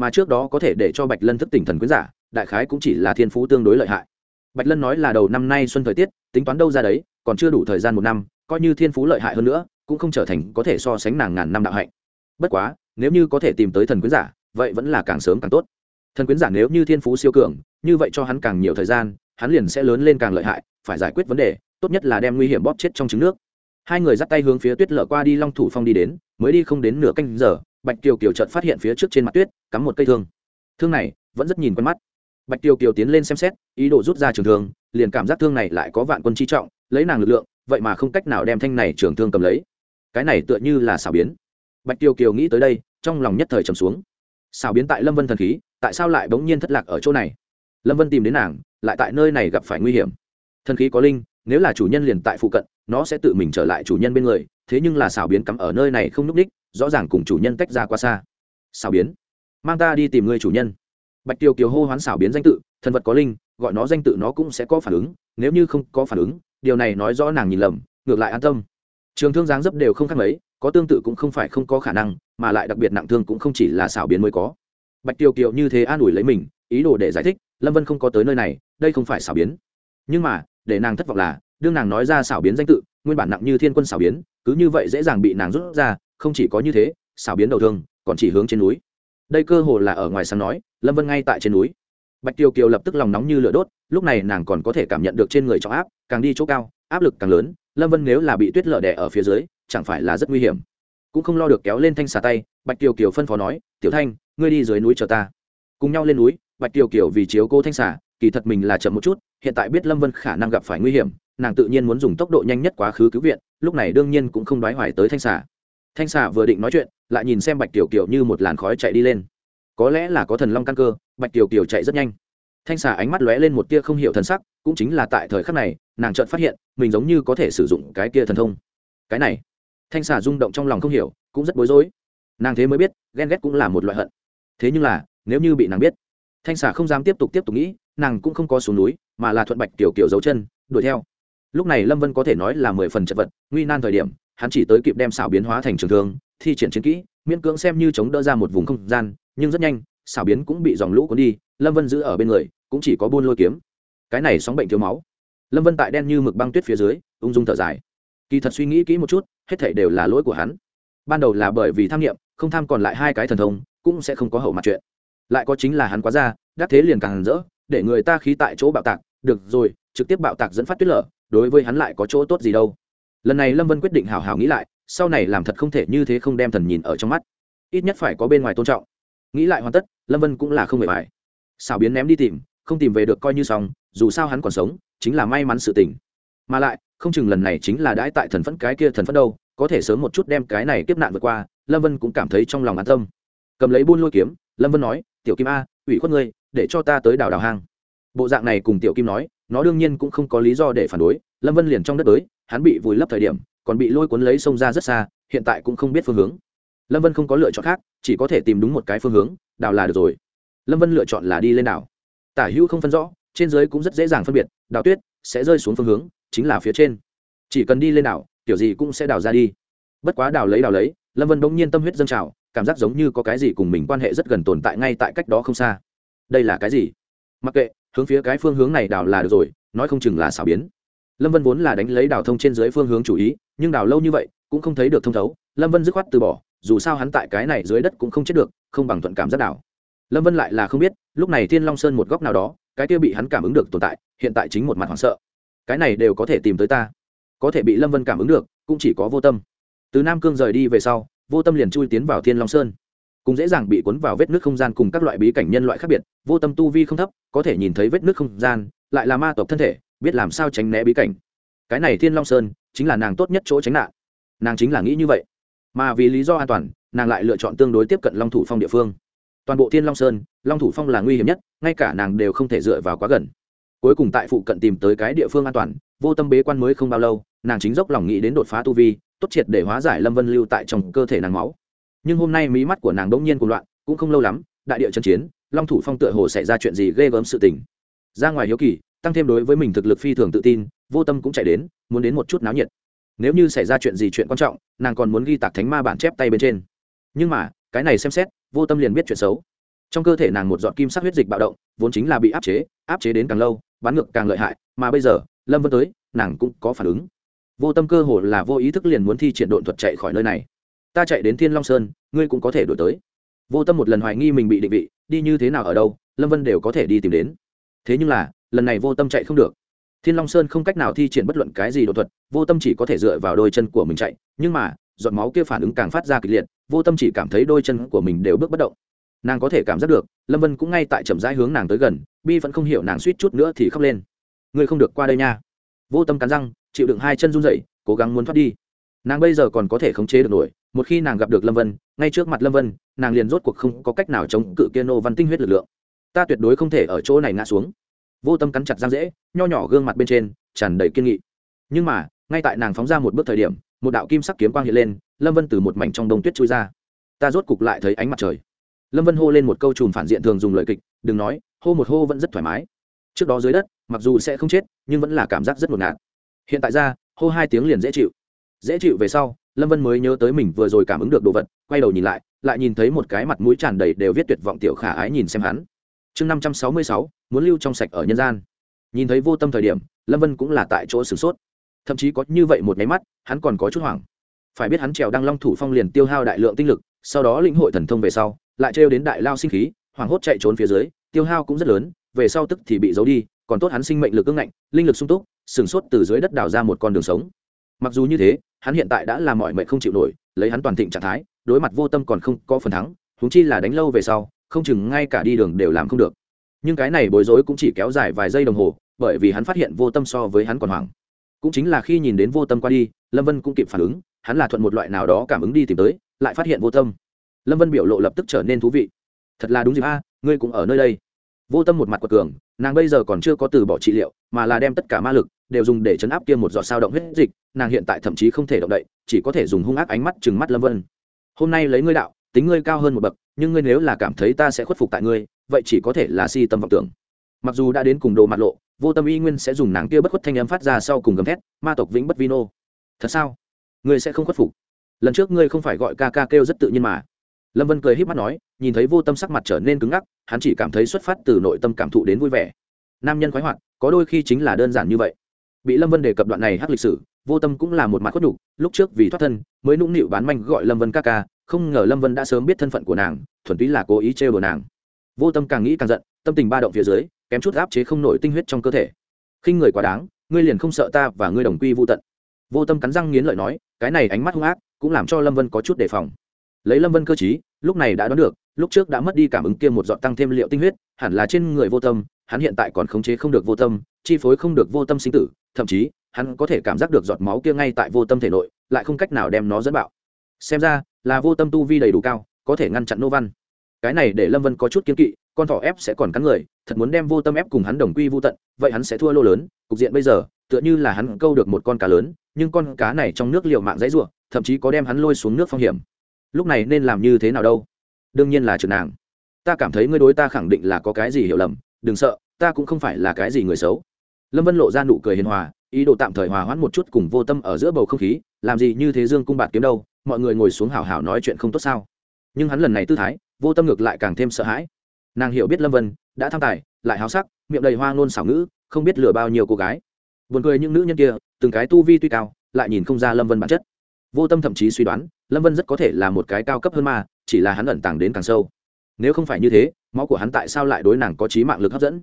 mà trước đó có thể để cho bạch lân thức tỉnh thần quyến giả, đại khái cũng chỉ là thiên phú tương đối lợi hại. Bạch lân nói là đầu năm nay xuân thời tiết, tính toán đâu ra đấy, còn chưa đủ thời gian một năm, coi như thiên phú lợi hại hơn nữa, cũng không trở thành có thể so sánh nàng ngàn năm đạo hạnh. Bất quá, nếu như có thể tìm tới thần quyến giả, vậy vẫn là càng sớm càng tốt. Thần quyến giả nếu như thiên phú siêu cường, như vậy cho hắn càng nhiều thời gian, hắn liền sẽ lớn lên càng lợi hại, phải giải quyết vấn đề, tốt nhất là đem nguy hiểm bóp chết trong trứng nước. Hai người dắt tay hướng phía tuyết lở qua đi long thủ phong đi đến, mới đi không đến nửa canh giờ bạch kiều kiều chợt phát hiện phía trước trên mặt tuyết, cắm một cây thương. Thương này, vẫn rất nhìn quen mắt. Bạch kiều kiều tiến lên xem xét, ý đồ rút ra trường thương, liền cảm giác thương này lại có vạn quân chi trọng, lấy nàng lực lượng, vậy mà không cách nào đem thanh này trường thương cầm lấy. Cái này tựa như là xảo biến. Bạch kiều kiều nghĩ tới đây, trong lòng nhất thời trầm xuống. Xảo biến tại lâm vân thần khí, tại sao lại bỗng nhiên thất lạc ở chỗ này? Lâm vân tìm đến nàng, lại tại nơi này gặp phải nguy hiểm. Thần khí có linh, nếu là chủ nhân liền tại phụ cận nó sẽ tự mình trở lại chủ nhân bên người, thế nhưng là xảo biến cắm ở nơi này không n ú c ních, rõ ràng cùng chủ nhân tách ra quá xa. Xảo biến, mang ta đi tìm người chủ nhân. Bạch tiêu kiều hô hoán xảo biến danh tự, thần vật có linh, gọi nó danh tự nó cũng sẽ có phản ứng, nếu như không có phản ứng, điều này nói rõ nàng nhìn lầm, ngược lại an tâm. Trường thương giáng dấp đều không khác mấy, có tương tự cũng không phải không có khả năng, mà lại đặc biệt nặng thương cũng không chỉ là xảo biến mới có. Bạch tiêu kiều như thế an ủi lấy mình, ý đồ để giải thích, lâm vân không có tới nơi này, đây không phải xảo biến. Nhưng mà, để nàng thất vọng là đương nàng nói ra xảo biến danh tự, nguyên bản nặng như thiên quân xảo biến, cứ như vậy dễ dàng bị nàng rút ra, không chỉ có như thế, xảo biến đầu thương, còn chỉ hướng trên núi. Đây cơ hồ là ở ngoài sáng nói, lâm vân ngay tại trên núi. Bạch tiêu kiều lập tức lòng nóng như lửa đốt, lúc này nàng còn có thể cảm nhận được trên người trọng áp, càng đi chỗ cao, áp lực càng lớn, lâm vân nếu là bị tuyết lở đẻ ở phía dưới, chẳng phải là rất nguy hiểm. Cũng không lo được kéo lên thanh xà tay, bạch tiêu kiều phân phó nói, tiểu thanh, ngươi đi dưới núi chờ ta. Cùng nhau lên núi, bạch tiêu kiều vì chiếu cô thanh xà, kỳ thật mình là chậm một chút, hiện tại biết lâm vân khả năng gặp phải nguy hiểm nàng tự nhiên muốn dùng tốc độ nhanh nhất quá khứ cứu viện, lúc này đương nhiên cũng không đoái hoài tới thanh xà. Thanh xà vừa định nói chuyện, lại nhìn xem bạch tiểu kiều như một làn khói chạy đi lên. Có lẽ là có thần long căn cơ, bạch tiểu kiều chạy rất nhanh. Thanh xà ánh mắt lóe lên một tia không hiểu thần sắc, cũng chính là tại thời khắc này, nàng chợt phát hiện, mình giống như có thể sử dụng cái kia thần thông. Cái này, thanh xà rung động trong lòng không hiểu, cũng rất bối rối. Nàng thế mới biết, ghen ghét cũng là một loại hận. Thế nhưng là, nếu như bị nàng biết, thanh xà không dám tiếp tục tiếp tục nghĩ, nàng cũng không có xuống núi, mà là thuận bạch tiểu kiều giấu chân, đuổi theo lúc này lâm vân có thể nói là mười phần chật vật, nguy nan thời điểm, hắn chỉ tới kịp đem xảo biến hóa thành trường thương, thi triển chiến kỹ, miễn cưỡng xem như chống đỡ ra một vùng không gian, nhưng rất nhanh, xảo biến cũng bị dòng lũ cuốn đi, lâm vân giữ ở bên người, cũng chỉ có buôn lôi kiếm. Cái này sóng bệnh thiếu máu. Lâm vân tại đen như mực băng tuyết phía dưới, ung dung thở dài. Kỳ thật suy nghĩ kỹ một chút, hết thể đều là lỗi của hắn. Ban đầu là bởi vì tham nghiệm, không tham còn lại hai cái thần thông, cũng sẽ không có hậu mặt chuyện. Lại có chính là hắn quá ra, đắc thế liền càng rỡ, để người ta khí tại chỗ bạo tạc, được rồi, trực tiếp bạo tạc dẫn phát tuyết lở đối với hắn lại có chỗ tốt gì đâu. Lần này lâm vân quyết định hào hào nghĩ lại, sau này làm thật không thể như thế không đem thần nhìn ở trong mắt. Ít nhất phải có bên ngoài tôn trọng. Nghĩ lại hoàn tất, lâm vân cũng là không hề phải xảo biến ném đi tìm, không tìm về được coi như xong, dù sao hắn còn sống, chính là may mắn sự tình. Mà lại, không chừng lần này chính là đãi tại thần phẫn cái kia thần phẫn đâu, có thể sớm một chút đem cái này tiếp nạn vượt qua, lâm vân cũng cảm thấy trong lòng an tâm. Cầm lấy buôn lôi kiếm, lâm vân nói, tiểu kim a, ủy khuất ngươi, để cho ta tới đảo đào hang. Bộ dạng này cùng tiểu kim nói nó đương nhiên cũng không có lý do để phản đối, lâm vân liền trong đất tới, hắn bị vùi lấp thời điểm, còn bị lôi cuốn lấy sông ra rất xa, hiện tại cũng không biết phương hướng. Lâm vân không có lựa chọn khác, chỉ có thể tìm đúng một cái phương hướng, đào là được rồi. Lâm vân lựa chọn là đi lên đảo. Tả hữu không phân rõ, trên dưới cũng rất dễ dàng phân biệt đào tuyết sẽ rơi xuống phương hướng, chính là phía trên. Chỉ cần đi lên đảo, kiểu gì cũng sẽ đào ra đi. Bất quá đào lấy đào lấy, lâm vân bỗng nhiên tâm huyết dâng trào, cảm giác giống như có cái gì cùng mình quan hệ rất gần tồn tại ngay tại cách đó không xa. Đây là cái gì? Mặc kệ hướng phía cái phương hướng này đào là được rồi, nói không chừng là xảo biến. Lâm vân vốn là đánh lấy đào thông trên dưới phương hướng chủ ý, nhưng đào lâu như vậy, cũng không thấy được thông thấu. Lâm vân dứt khoát từ bỏ, dù sao hắn tại cái này dưới đất cũng không chết được, không bằng thuận cảm giác đảo lâm vân lại là không biết, lúc này thiên long sơn một góc nào đó, cái kia bị hắn cảm ứng được tồn tại, hiện tại chính một mặt hoảng sợ. Cái này đều có thể tìm tới ta. Có thể bị lâm vân cảm ứng được, cũng chỉ có vô tâm. Từ nam cương rời đi về sau, vô tâm liền chui tiến vào thiên long sơn cũng dễ dàng bị cuốn vào vết nước không gian cùng các loại bí cảnh nhân loại khác biệt, vô tâm tu vi không thấp, có thể nhìn thấy vết nước không gian, lại là ma tộc thân thể, biết làm sao tránh né bí cảnh. Cái này thiên long sơn chính là nàng tốt nhất chỗ tránh nạn. Nàng chính là nghĩ như vậy. Mà vì lý do an toàn, nàng lại lựa chọn tương đối tiếp cận long thủ phong địa phương. Toàn bộ thiên long sơn, long thủ phong là nguy hiểm nhất, ngay cả nàng đều không thể dựa vào quá gần. Cuối cùng tại phụ cận tìm tới cái địa phương an toàn, vô tâm bế quan mới không bao lâu, nàng chính dốc lòng nghĩ đến đột phá tu vi, tốt triệt để hóa giải lâm vân lưu tại trong cơ thể nàng máu nhưng hôm nay mí mắt của nàng đỗng nhiên cuộc loạn, cũng không lâu lắm, đại địa trận chiến, long thủ phong tựa hồ xảy ra chuyện gì ghê gớm sự tình. Ra ngoài hiếu kỳ, tăng thêm đối với mình thực lực phi thường tự tin, vô tâm cũng chạy đến, muốn đến một chút náo nhiệt. Nếu như xảy ra chuyện gì chuyện quan trọng, nàng còn muốn ghi tạc thánh ma bản chép tay bên trên. Nhưng mà, cái này xem xét, vô tâm liền biết chuyện xấu. Trong cơ thể nàng một giọt kim sắc huyết dịch bạo động, vốn chính là bị áp chế áp chế đến càng lâu bán ngược càng lợi hại, mà bây giờ, lâm vân tới, nàng cũng có phản ứng. Vô tâm cơ hồ là vô ý thức liền muốn thi triển độn thuật chạy khỏi nơi này ta chạy đến thiên long sơn, ngươi cũng có thể đổi tới. Vô tâm một lần hoài nghi mình bị định vị, đi như thế nào ở đâu, lâm vân đều có thể đi tìm đến. Thế nhưng là, lần này vô tâm chạy không được. Thiên long sơn không cách nào thi triển bất luận cái gì đột thuật, vô tâm chỉ có thể dựa vào đôi chân của mình chạy, nhưng mà, giọt máu kia phản ứng càng phát ra kịch liệt, vô tâm chỉ cảm thấy đôi chân của mình đều bước bất động. Nàng có thể cảm giác được, lâm vân cũng ngay tại chậm rãi hướng nàng tới gần, bi vẫn không hiểu nàng suýt chút nữa thì khóc lên. Ngươi không được qua đây nha. Vô tâm cắn răng, chịu đựng hai chân run rẩy, cố gắng muốn thoát đi nàng bây giờ còn có thể khống chế được nổi, một khi nàng gặp được lâm vân, ngay trước mặt lâm vân, nàng liền rốt cuộc không có cách nào chống cự kia nô văn tinh huyết lực lượng. Ta tuyệt đối không thể ở chỗ này ngã xuống. Vô tâm cắn chặt răng dễ nho nhỏ gương mặt bên trên, tràn đầy kiên nghị. Nhưng mà, ngay tại nàng phóng ra một bước thời điểm, một đạo kim sắc kiếm quang hiện lên, lâm vân từ một mảnh trong đông tuyết trôi ra. Ta rốt cục lại thấy ánh mặt trời. Lâm vân hô lên một câu chùm phản diện thường dùng lời kịch, đừng nói, hô một hô vẫn rất thoải mái. Trước đó dưới đất, mặc dù sẽ không chết, nhưng vẫn là cảm giác rất ngột ngạt. Hiện tại ra, hô hai tiếng liền dễ chịu dễ chịu về sau, lâm vân mới nhớ tới mình vừa rồi cảm ứng được đồ vật, quay đầu nhìn lại lại nhìn thấy một cái mặt mũi tràn đầy đều viết tuyệt vọng tiểu khả ái nhìn xem hắn. Chương năm trăm sáu mươi sáu, muốn lưu trong sạch ở nhân gian. Nhìn thấy vô tâm thời điểm, lâm vân cũng là tại chỗ sửng sốt. Thậm chí có như vậy một nháy mắt, hắn còn có chút hoảng. Phải biết hắn trèo đăng long thủ phong liền tiêu hao đại lượng tinh lực, sau đó lĩnh hội thần thông về sau, lại trêu đến đại lao sinh khí, hoảng hốt chạy trốn phía dưới, tiêu hao cũng rất lớn, về sau tức thì bị giấu đi, còn tốt hắn sinh mệnh lực ưng ngạnh, linh lực sung túc, sửng sốt từ dưới đất đào ra một con đường sống mặc dù như thế, hắn hiện tại đã làm mọi mệnh không chịu nổi, lấy hắn toàn thịnh trạng thái, đối mặt vô tâm còn không có phần thắng húng chi là đánh lâu về sau, không chừng ngay cả đi đường đều làm không được. Nhưng cái này bối rối cũng chỉ kéo dài vài giây đồng hồ, bởi vì hắn phát hiện vô tâm so với hắn còn hoảng. Cũng chính là khi nhìn đến vô tâm qua đi, lâm vân cũng kịp phản ứng, hắn là thuận một loại nào đó cảm ứng đi tìm tới, lại phát hiện vô tâm. Lâm vân biểu lộ lập tức trở nên thú vị. Thật là đúng dịp a, ngươi cũng ở nơi đây. Vô tâm một mặt quật cường, nàng bây giờ còn chưa có từ bỏ trị liệu, mà là đem tất cả ma lực đều dùng để chấn áp kia một giọt sao động huyết dịch, nàng hiện tại thậm chí không thể động đậy, chỉ có thể dùng hung ác ánh mắt chừng mắt lâm vân. Hôm nay lấy ngươi đạo, tính ngươi cao hơn một bậc, nhưng ngươi nếu là cảm thấy ta sẽ khuất phục tại ngươi, vậy chỉ có thể là si tâm vọng tưởng. Mặc dù đã đến cùng đồ mặt lộ, vô tâm y nguyên sẽ dùng nàng kia bất khuất thanh âm phát ra sau cùng gầm thét, ma tộc vĩnh bất vino thật sao? Ngươi sẽ không khuất phục? Lần trước ngươi không phải gọi ca ca kêu rất tự nhiên mà. Lâm vân cười h í p mắt nói, nhìn thấy vô tâm sắc mặt trở nên cứng ngắc, hắn chỉ cảm thấy xuất phát từ nội tâm cảm thụ đến vui vẻ. Nam nhân khoái hoạt, có đôi khi chính là đơn giản như vậy bị lâm vân đề cập đoạn này hát lịch sử, vô tâm cũng là một mặt khuất đục lúc trước vì thoát thân mới nũng nịu bán manh gọi lâm vân ca ca, không ngờ lâm vân đã sớm biết thân phận của nàng, thuần túy là cố ý trêu đồ nàng. Vô tâm càng nghĩ càng giận, tâm tình ba động phía dưới, kém chút áp chế không nổi tinh huyết trong cơ thể. Khinh người quá đáng, ngươi liền không sợ ta và ngươi đồng quy vô tận. Vô tâm cắn răng nghiến lợi nói, cái này ánh mắt hung ác, cũng làm cho lâm vân có chút đề phòng. Lấy lâm vân cơ chí lúc này đã đoán được, lúc trước đã mất đi cảm ứng kia một dọn tăng thêm liệu tinh huyết, hẳn là trên người vô tâm hắn hiện tại còn khống chế không được vô tâm, chi phối không được vô tâm sinh tử, thậm chí, hắn có thể cảm giác được giọt máu kia ngay tại vô tâm thể nội, lại không cách nào đem nó dẫn bạo. Xem ra, là vô tâm tu vi đầy đủ cao, có thể ngăn chặn nô văn. Cái này để lâm vân có chút kiên kỵ, con thỏ ép sẽ còn cắn người, thật muốn đem vô tâm ép cùng hắn đồng quy vô tận, vậy hắn sẽ thua lô lớn, cục diện bây giờ, tựa như là hắn câu được một con cá lớn, nhưng con cá này trong nước liều mạng dãy ruộng thậm chí có đem hắn lôi xuống nước phong hiểm. Lúc này nên làm như thế nào đâu? Đương nhiên là trừ nàng. Ta cảm thấy ngươi đối ta khẳng định là có cái gì hiểu lầm đừng sợ, ta cũng không phải là cái gì người xấu. Lâm vân lộ ra nụ cười hiền hòa, ý đồ tạm thời hòa hoãn một chút cùng vô tâm ở giữa bầu không khí, làm gì như thế dương cung bạt kiếm đâu, mọi người ngồi xuống hào hào nói chuyện không tốt sao? Nhưng hắn lần này tư thái, vô tâm ngược lại càng thêm sợ hãi. Nàng hiểu biết lâm vân, đã tham tài, lại háo sắc, miệng đầy hoa ngôn xảo ngữ, không biết lừa bao nhiêu cô gái. Buồn cười những nữ nhân kia, từng cái tu vi tuy cao, lại nhìn không ra lâm vân bản chất. Vô tâm thậm chí suy đoán, lâm vân rất có thể là một cái cao cấp hơn mà chỉ là hắn ẩn tàng đến càng sâu nếu không phải như thế, máu của hắn tại sao lại đối nàng có trí mạng lực hấp dẫn?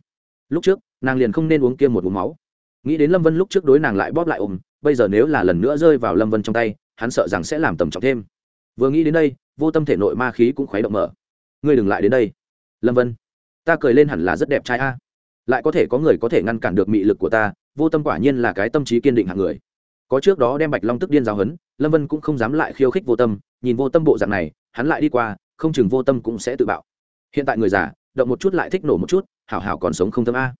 Lúc trước, nàng liền không nên uống kia một uống máu. Nghĩ đến lâm vân lúc trước đối nàng lại bóp lại ôm, bây giờ nếu là lần nữa rơi vào lâm vân trong tay, hắn sợ rằng sẽ làm tầm trọng thêm. Vừa nghĩ đến đây, vô tâm thể nội ma khí cũng khuấy động mở. Ngươi đừng lại đến đây. Lâm vân, ta cười lên hẳn là rất đẹp trai a. Lại có thể có người có thể ngăn cản được mị lực của ta, vô tâm quả nhiên là cái tâm trí kiên định hạng người. Có trước đó đem bạch long tức điên giáo hấn lâm vân cũng không dám lại khiêu khích vô tâm, nhìn vô tâm bộ dạng này, hắn lại đi qua không chừng vô tâm cũng sẽ tự bạo. Hiện tại người già, động một chút lại thích nổ một chút, hảo hảo còn sống không tâm a.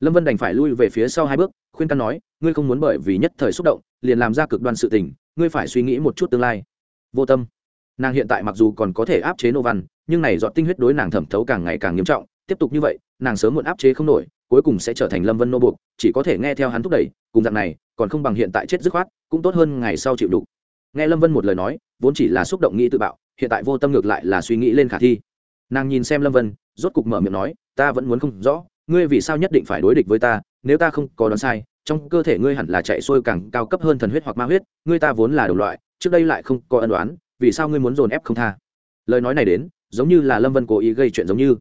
Lâm vân đành phải lui về phía sau hai bước, khuyên căn nói, ngươi không muốn bởi vì nhất thời xúc động, liền làm ra cực đoan sự tình, ngươi phải suy nghĩ một chút tương lai. Vô tâm. Nàng hiện tại mặc dù còn có thể áp chế nô văn, nhưng này dọn tinh huyết đối nàng thẩm thấu càng ngày càng nghiêm trọng, tiếp tục như vậy, nàng sớm muộn áp chế không nổi, cuối cùng sẽ trở thành lâm vân nô buộc, chỉ có thể nghe theo hắn thúc đẩy, cùng dạng này, còn không bằng hiện tại chết dứt khoát, cũng tốt hơn ngày sau chịu đựng. nghe lâm vân một lời nói, vốn chỉ là xúc động nghĩ tự bạo hiện tại vô tâm ngược lại là suy nghĩ lên khả thi. Nàng nhìn xem lâm vân, rốt cục mở miệng nói, ta vẫn muốn không rõ, ngươi vì sao nhất định phải đối địch với ta, nếu ta không có đoán sai, trong cơ thể ngươi hẳn là chạy xuôi càng cao cấp hơn thần huyết hoặc ma huyết, ngươi ta vốn là đồng loại, trước đây lại không có ân đoán, vì sao ngươi muốn dồn ép không tha? Lời nói này đến, giống như là lâm vân cố ý gây chuyện giống như.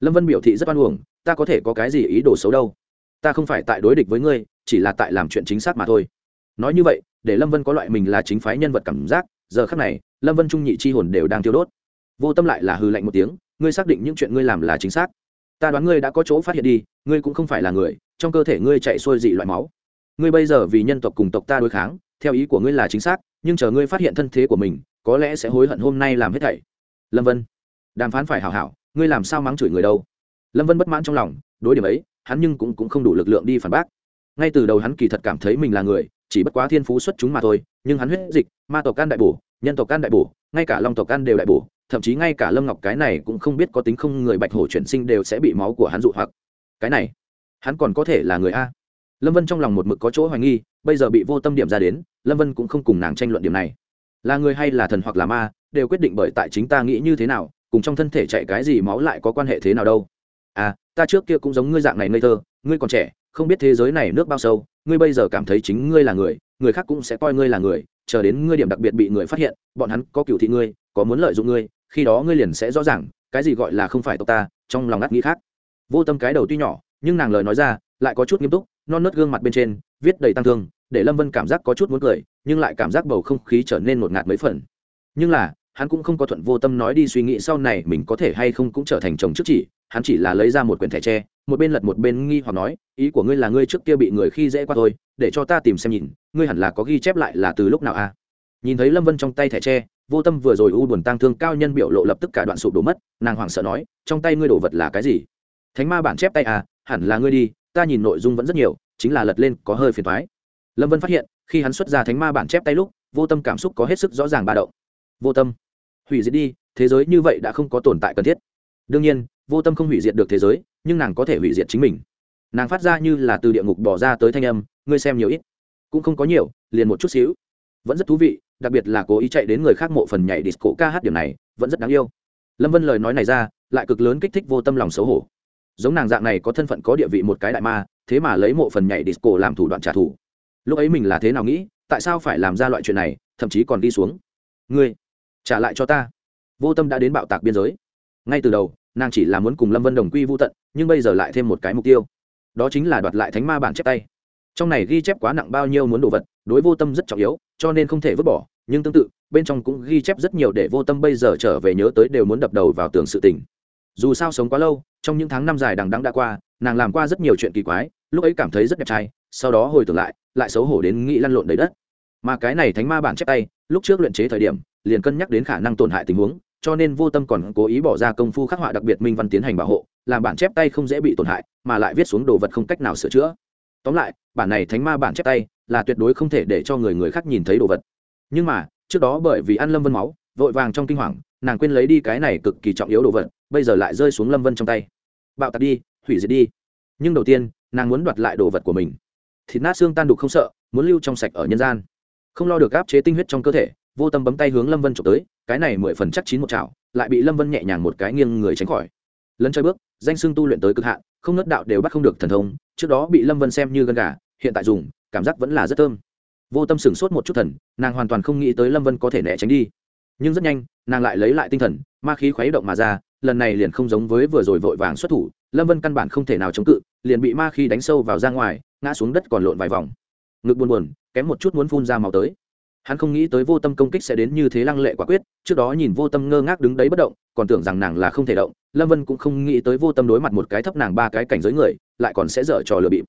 Lâm vân biểu thị rất oan uổng, ta có thể có cái gì ý đồ xấu đâu? Ta không phải tại đối địch với ngươi, chỉ là tại làm chuyện chính xác mà thôi. Nói như vậy, để lâm vân có loại mình là chính phái nhân vật cảm giác, giờ khắc này lâm vân trung nhị chi hồn đều đang tiêu đốt. Vô tâm lại là hư lạnh một tiếng ngươi xác định những chuyện ngươi làm là chính xác. Ta đoán ngươi đã có chỗ phát hiện đi ngươi cũng không phải là người trong cơ thể ngươi chạy xuôi dị loại máu. Ngươi bây giờ vì nhân tộc cùng tộc ta đối kháng theo ý của ngươi là chính xác nhưng chờ ngươi phát hiện thân thế của mình có lẽ sẽ hối hận hôm nay làm hết thảy. Lâm vân đàm phán phải hảo hảo ngươi làm sao mắng chửi người đâu? Lâm vân bất mãn trong lòng đối điểm ấy hắn nhưng cũng, cũng không đủ lực lượng đi phản bác. Ngay từ đầu hắn kỳ thật cảm thấy mình là người chỉ bất quá thiên phú xuất chúng mà thôi, nhưng hắn huyết dịch, ma tộc can đại bổ, nhân tộc can đại bổ, ngay cả long tộc can đều đại bổ, thậm chí ngay cả lâm ngọc cái này cũng không biết có tính không người bạch hổ chuyển sinh đều sẽ bị máu của hắn dụ hoặc. Cái này, hắn còn có thể là người a. Lâm vân trong lòng một mực có chỗ hoài nghi, bây giờ bị vô tâm điểm ra đến, lâm vân cũng không cùng nàng tranh luận điểm này. Là người hay là thần hoặc là ma, đều quyết định bởi tại chính ta nghĩ như thế nào, cùng trong thân thể chạy cái gì máu lại có quan hệ thế nào đâu. À ta trước kia cũng giống ngươi dạng này ngây thơ, ngươi còn trẻ không biết thế giới này nước bao sâu, ngươi bây giờ cảm thấy chính ngươi là người người khác cũng sẽ coi ngươi là người, chờ đến ngươi điểm đặc biệt bị người phát hiện, bọn hắn có cựu thị ngươi, có muốn lợi dụng ngươi, khi đó ngươi liền sẽ rõ ràng, cái gì gọi là không phải tộc ta, trong lòng ngắt nghĩ khác. Vô tâm cái đầu tuy nhỏ, nhưng nàng lời nói ra, lại có chút nghiêm túc, non nớt gương mặt bên trên, viết đầy tăng thương, để lâm vân cảm giác có chút muốn cười, nhưng lại cảm giác bầu không khí trở nên ngột ngạt mấy phần. Nhưng là, hắn cũng không có thuận vô tâm nói đi suy nghĩ sau này mình có thể hay không cũng trở thành chồng trước chỉ, hắn chỉ là lấy ra một quyển thẻ tre một bên lật một bên nghi hoặc nói, ý của ngươi là ngươi trước kia bị người khi dễ qua thôi để cho ta tìm xem nhìn, ngươi hẳn là có ghi chép lại là từ lúc nào à? nhìn thấy lâm vân trong tay thẻ tre, vô tâm vừa rồi u buồn tang thương cao nhân biểu lộ lập tức cả đoạn sụp đổ mất, nàng hoảng sợ nói, trong tay ngươi đổ vật là cái gì? Thánh ma bản chép tay à hẳn là ngươi đi, ta nhìn nội dung vẫn rất nhiều, chính là lật lên có hơi phiền thoái lâm vân phát hiện, khi hắn xuất ra thánh ma bản chép tay lúc, vô tâm cảm xúc có hết sức rõ ràng ba động. Vô tâm. Hủy diệt đi, thế giới như vậy đã không có tồn tại cần thiết. Đương nhiên, vô tâm không hủy diệt được thế giới nhưng nàng có thể hủy diệt chính mình. Nàng phát ra như là từ địa ngục bỏ ra tới thanh âm, ngươi xem nhiều ít. Cũng không có nhiều, liền một chút xíu. Vẫn rất thú vị, đặc biệt là cố ý chạy đến người khác mộ phần nhảy disco ca hát điểm này, vẫn rất đáng yêu. Lâm vân lời nói này ra, lại cực lớn kích thích vô tâm lòng xấu hổ. Giống nàng dạng này có thân phận có địa vị một cái đại ma, thế mà lấy mộ phần nhảy disco làm thủ đoạn trả thù. Lúc ấy mình là thế nào nghĩ, tại sao phải làm ra loại chuyện này, thậm chí còn đi xuống. Ngươi, trả lại cho ta. Vô tâm đã đến bạo tạc biên giới. Ngay từ đầu nàng chỉ là muốn cùng lâm vân đồng quy vô tận nhưng bây giờ lại thêm một cái mục tiêu đó chính là đoạt lại thánh ma bản chép tay trong này ghi chép quá nặng bao nhiêu muốn đồ vật đối vô tâm rất trọng yếu cho nên không thể vứt bỏ nhưng tương tự bên trong cũng ghi chép rất nhiều để vô tâm bây giờ trở về nhớ tới đều muốn đập đầu vào tường sự tình dù sao sống quá lâu trong những tháng năm dài đằng đắng đã qua nàng làm qua rất nhiều chuyện kỳ quái lúc ấy cảm thấy rất đẹp trai sau đó hồi tưởng lại lại xấu hổ đến nghĩ lăn lộn đầy đất mà cái này thánh ma bản chép tay lúc trước luyện chế thời điểm liền cân nhắc đến khả năng tổn hại tình huống cho nên vô tâm còn cố ý bỏ ra công phu khắc họa đặc biệt minh văn tiến hành bảo hộ, làm bản chép tay không dễ bị tổn hại, mà lại viết xuống đồ vật không cách nào sửa chữa. Tóm lại, bản này thánh ma bản chép tay là tuyệt đối không thể để cho người người khác nhìn thấy đồ vật. Nhưng mà, trước đó bởi vì ăn lâm vân máu, vội vàng trong kinh hoàng, nàng quên lấy đi cái này cực kỳ trọng yếu đồ vật, bây giờ lại rơi xuống lâm vân trong tay. Bạo tạc đi, hủy diệt đi. Nhưng đầu tiên, nàng muốn đoạt lại đồ vật của mình. Thịt nát xương tan đục không sợ, muốn lưu trong sạch ở nhân gian. Không lo được áp chế tinh huyết trong cơ thể, vô tâm bấm tay hướng lâm vân trộm tới cái này mười phần chắc chín một chảo, lại bị lâm vân nhẹ nhàng một cái nghiêng người tránh khỏi. Lấn chơi bước, danh xưng tu luyện tới cực hạn, không nớt đạo đều bắt không được thần thông, trước đó bị lâm vân xem như gân gà, hiện tại dùng, cảm giác vẫn là rất thơm. Vô tâm sửng sốt một chút thần, nàng hoàn toàn không nghĩ tới lâm vân có thể né tránh đi. Nhưng rất nhanh, nàng lại lấy lại tinh thần, ma khí khuấy động mà ra, lần này liền không giống với vừa rồi vội vàng xuất thủ, lâm vân căn bản không thể nào chống cự, liền bị ma khí đánh sâu vào ra ngoài, ngã xuống đất còn lộn vài vòng. Ngực buồn buồn, kém một chút muốn phun ra màu tới hắn không nghĩ tới vô tâm công kích sẽ đến như thế lăng lệ quả quyết, trước đó nhìn vô tâm ngơ ngác đứng đấy bất động, còn tưởng rằng nàng là không thể động, lâm vân cũng không nghĩ tới vô tâm đối mặt một cái thấp nàng ba cái cảnh giới người, lại còn sẽ dở trò lừa bịp.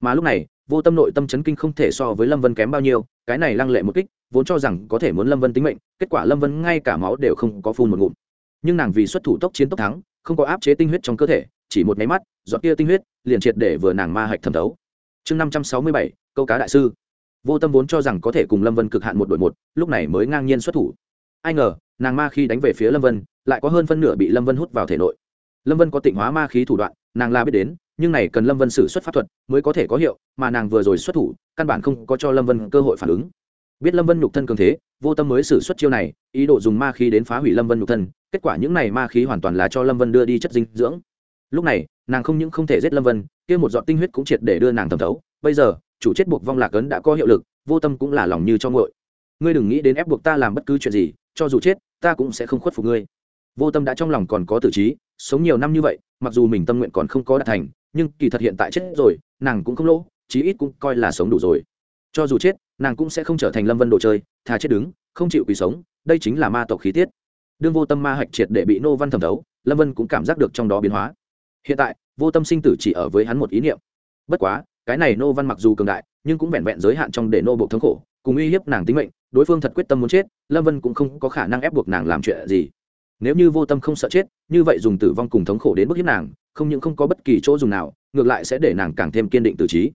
Mà lúc này, vô tâm nội tâm chấn kinh không thể so với lâm vân kém bao nhiêu, cái này lăng lệ một kích, vốn cho rằng có thể muốn lâm vân tính mệnh, kết quả lâm vân ngay cả máu đều không có phun một ngụm. Nhưng nàng vì xuất thủ tốc chiến tốc thắng, không có áp chế tinh huyết trong cơ thể, chỉ một máy mắt, giọt kia tinh huyết, liền triệt để vừa nàng ma hạch thẩm thấu. Chương năm trăm sáu mươi bảy, câu cá đại sư vô tâm vốn cho rằng có thể cùng lâm vân cực hạn một đội một, lúc này mới ngang nhiên xuất thủ. Ai ngờ, nàng ma khi đánh về phía lâm vân, lại có hơn phân nửa bị lâm vân hút vào thể nội. Lâm vân có tịnh hóa ma khí thủ đoạn, nàng la biết đến, nhưng này cần lâm vân xử xuất pháp thuật mới có thể có hiệu, mà nàng vừa rồi xuất thủ, căn bản không có cho lâm vân cơ hội phản ứng. Biết lâm vân nhục thân cường thế, vô tâm mới xử xuất chiêu này, ý đồ dùng ma khí đến phá hủy lâm vân nhục thân, kết quả những này ma khí hoàn toàn là cho lâm vân đưa đi chất dinh dưỡng. Lúc này, nàng không những không thể giết lâm vân, kia một giọt tinh huyết cũng triệt để đưa nàng thẩm thấu. Bây giờ chủ chết buộc vong lạc ấn đã có hiệu lực, vô tâm cũng là lòng như cho ngội ngươi đừng nghĩ đến ép buộc ta làm bất cứ chuyện gì, cho dù chết, ta cũng sẽ không khuất phục ngươi. Vô tâm đã trong lòng còn có tử trí, sống nhiều năm như vậy, mặc dù mình tâm nguyện còn không có đạt thành, nhưng kỳ thật hiện tại chết rồi, nàng cũng không lỗ, chí ít cũng coi là sống đủ rồi. Cho dù chết, nàng cũng sẽ không trở thành lâm vân đồ chơi, thà chết đứng, không chịu quỳ sống, đây chính là ma tộc khí tiết. Đương vô tâm ma hạch triệt để bị nô văn thẩm thấu, lâm vân cũng cảm giác được trong đó biến hóa. Hiện tại, vô tâm sinh tử chỉ ở với hắn một ý niệm. Bất quá cái này nô văn mặc dù cường đại, nhưng cũng vẹn vẹn giới hạn trong để nô buộc thống khổ, cùng uy hiếp nàng tính mệnh, đối phương thật quyết tâm muốn chết, lâm vân cũng không có khả năng ép buộc nàng làm chuyện gì. Nếu như vô tâm không sợ chết, như vậy dùng tử vong cùng thống khổ đến bức hiếp nàng, không những không có bất kỳ chỗ dùng nào, ngược lại sẽ để nàng càng thêm kiên định tự trí.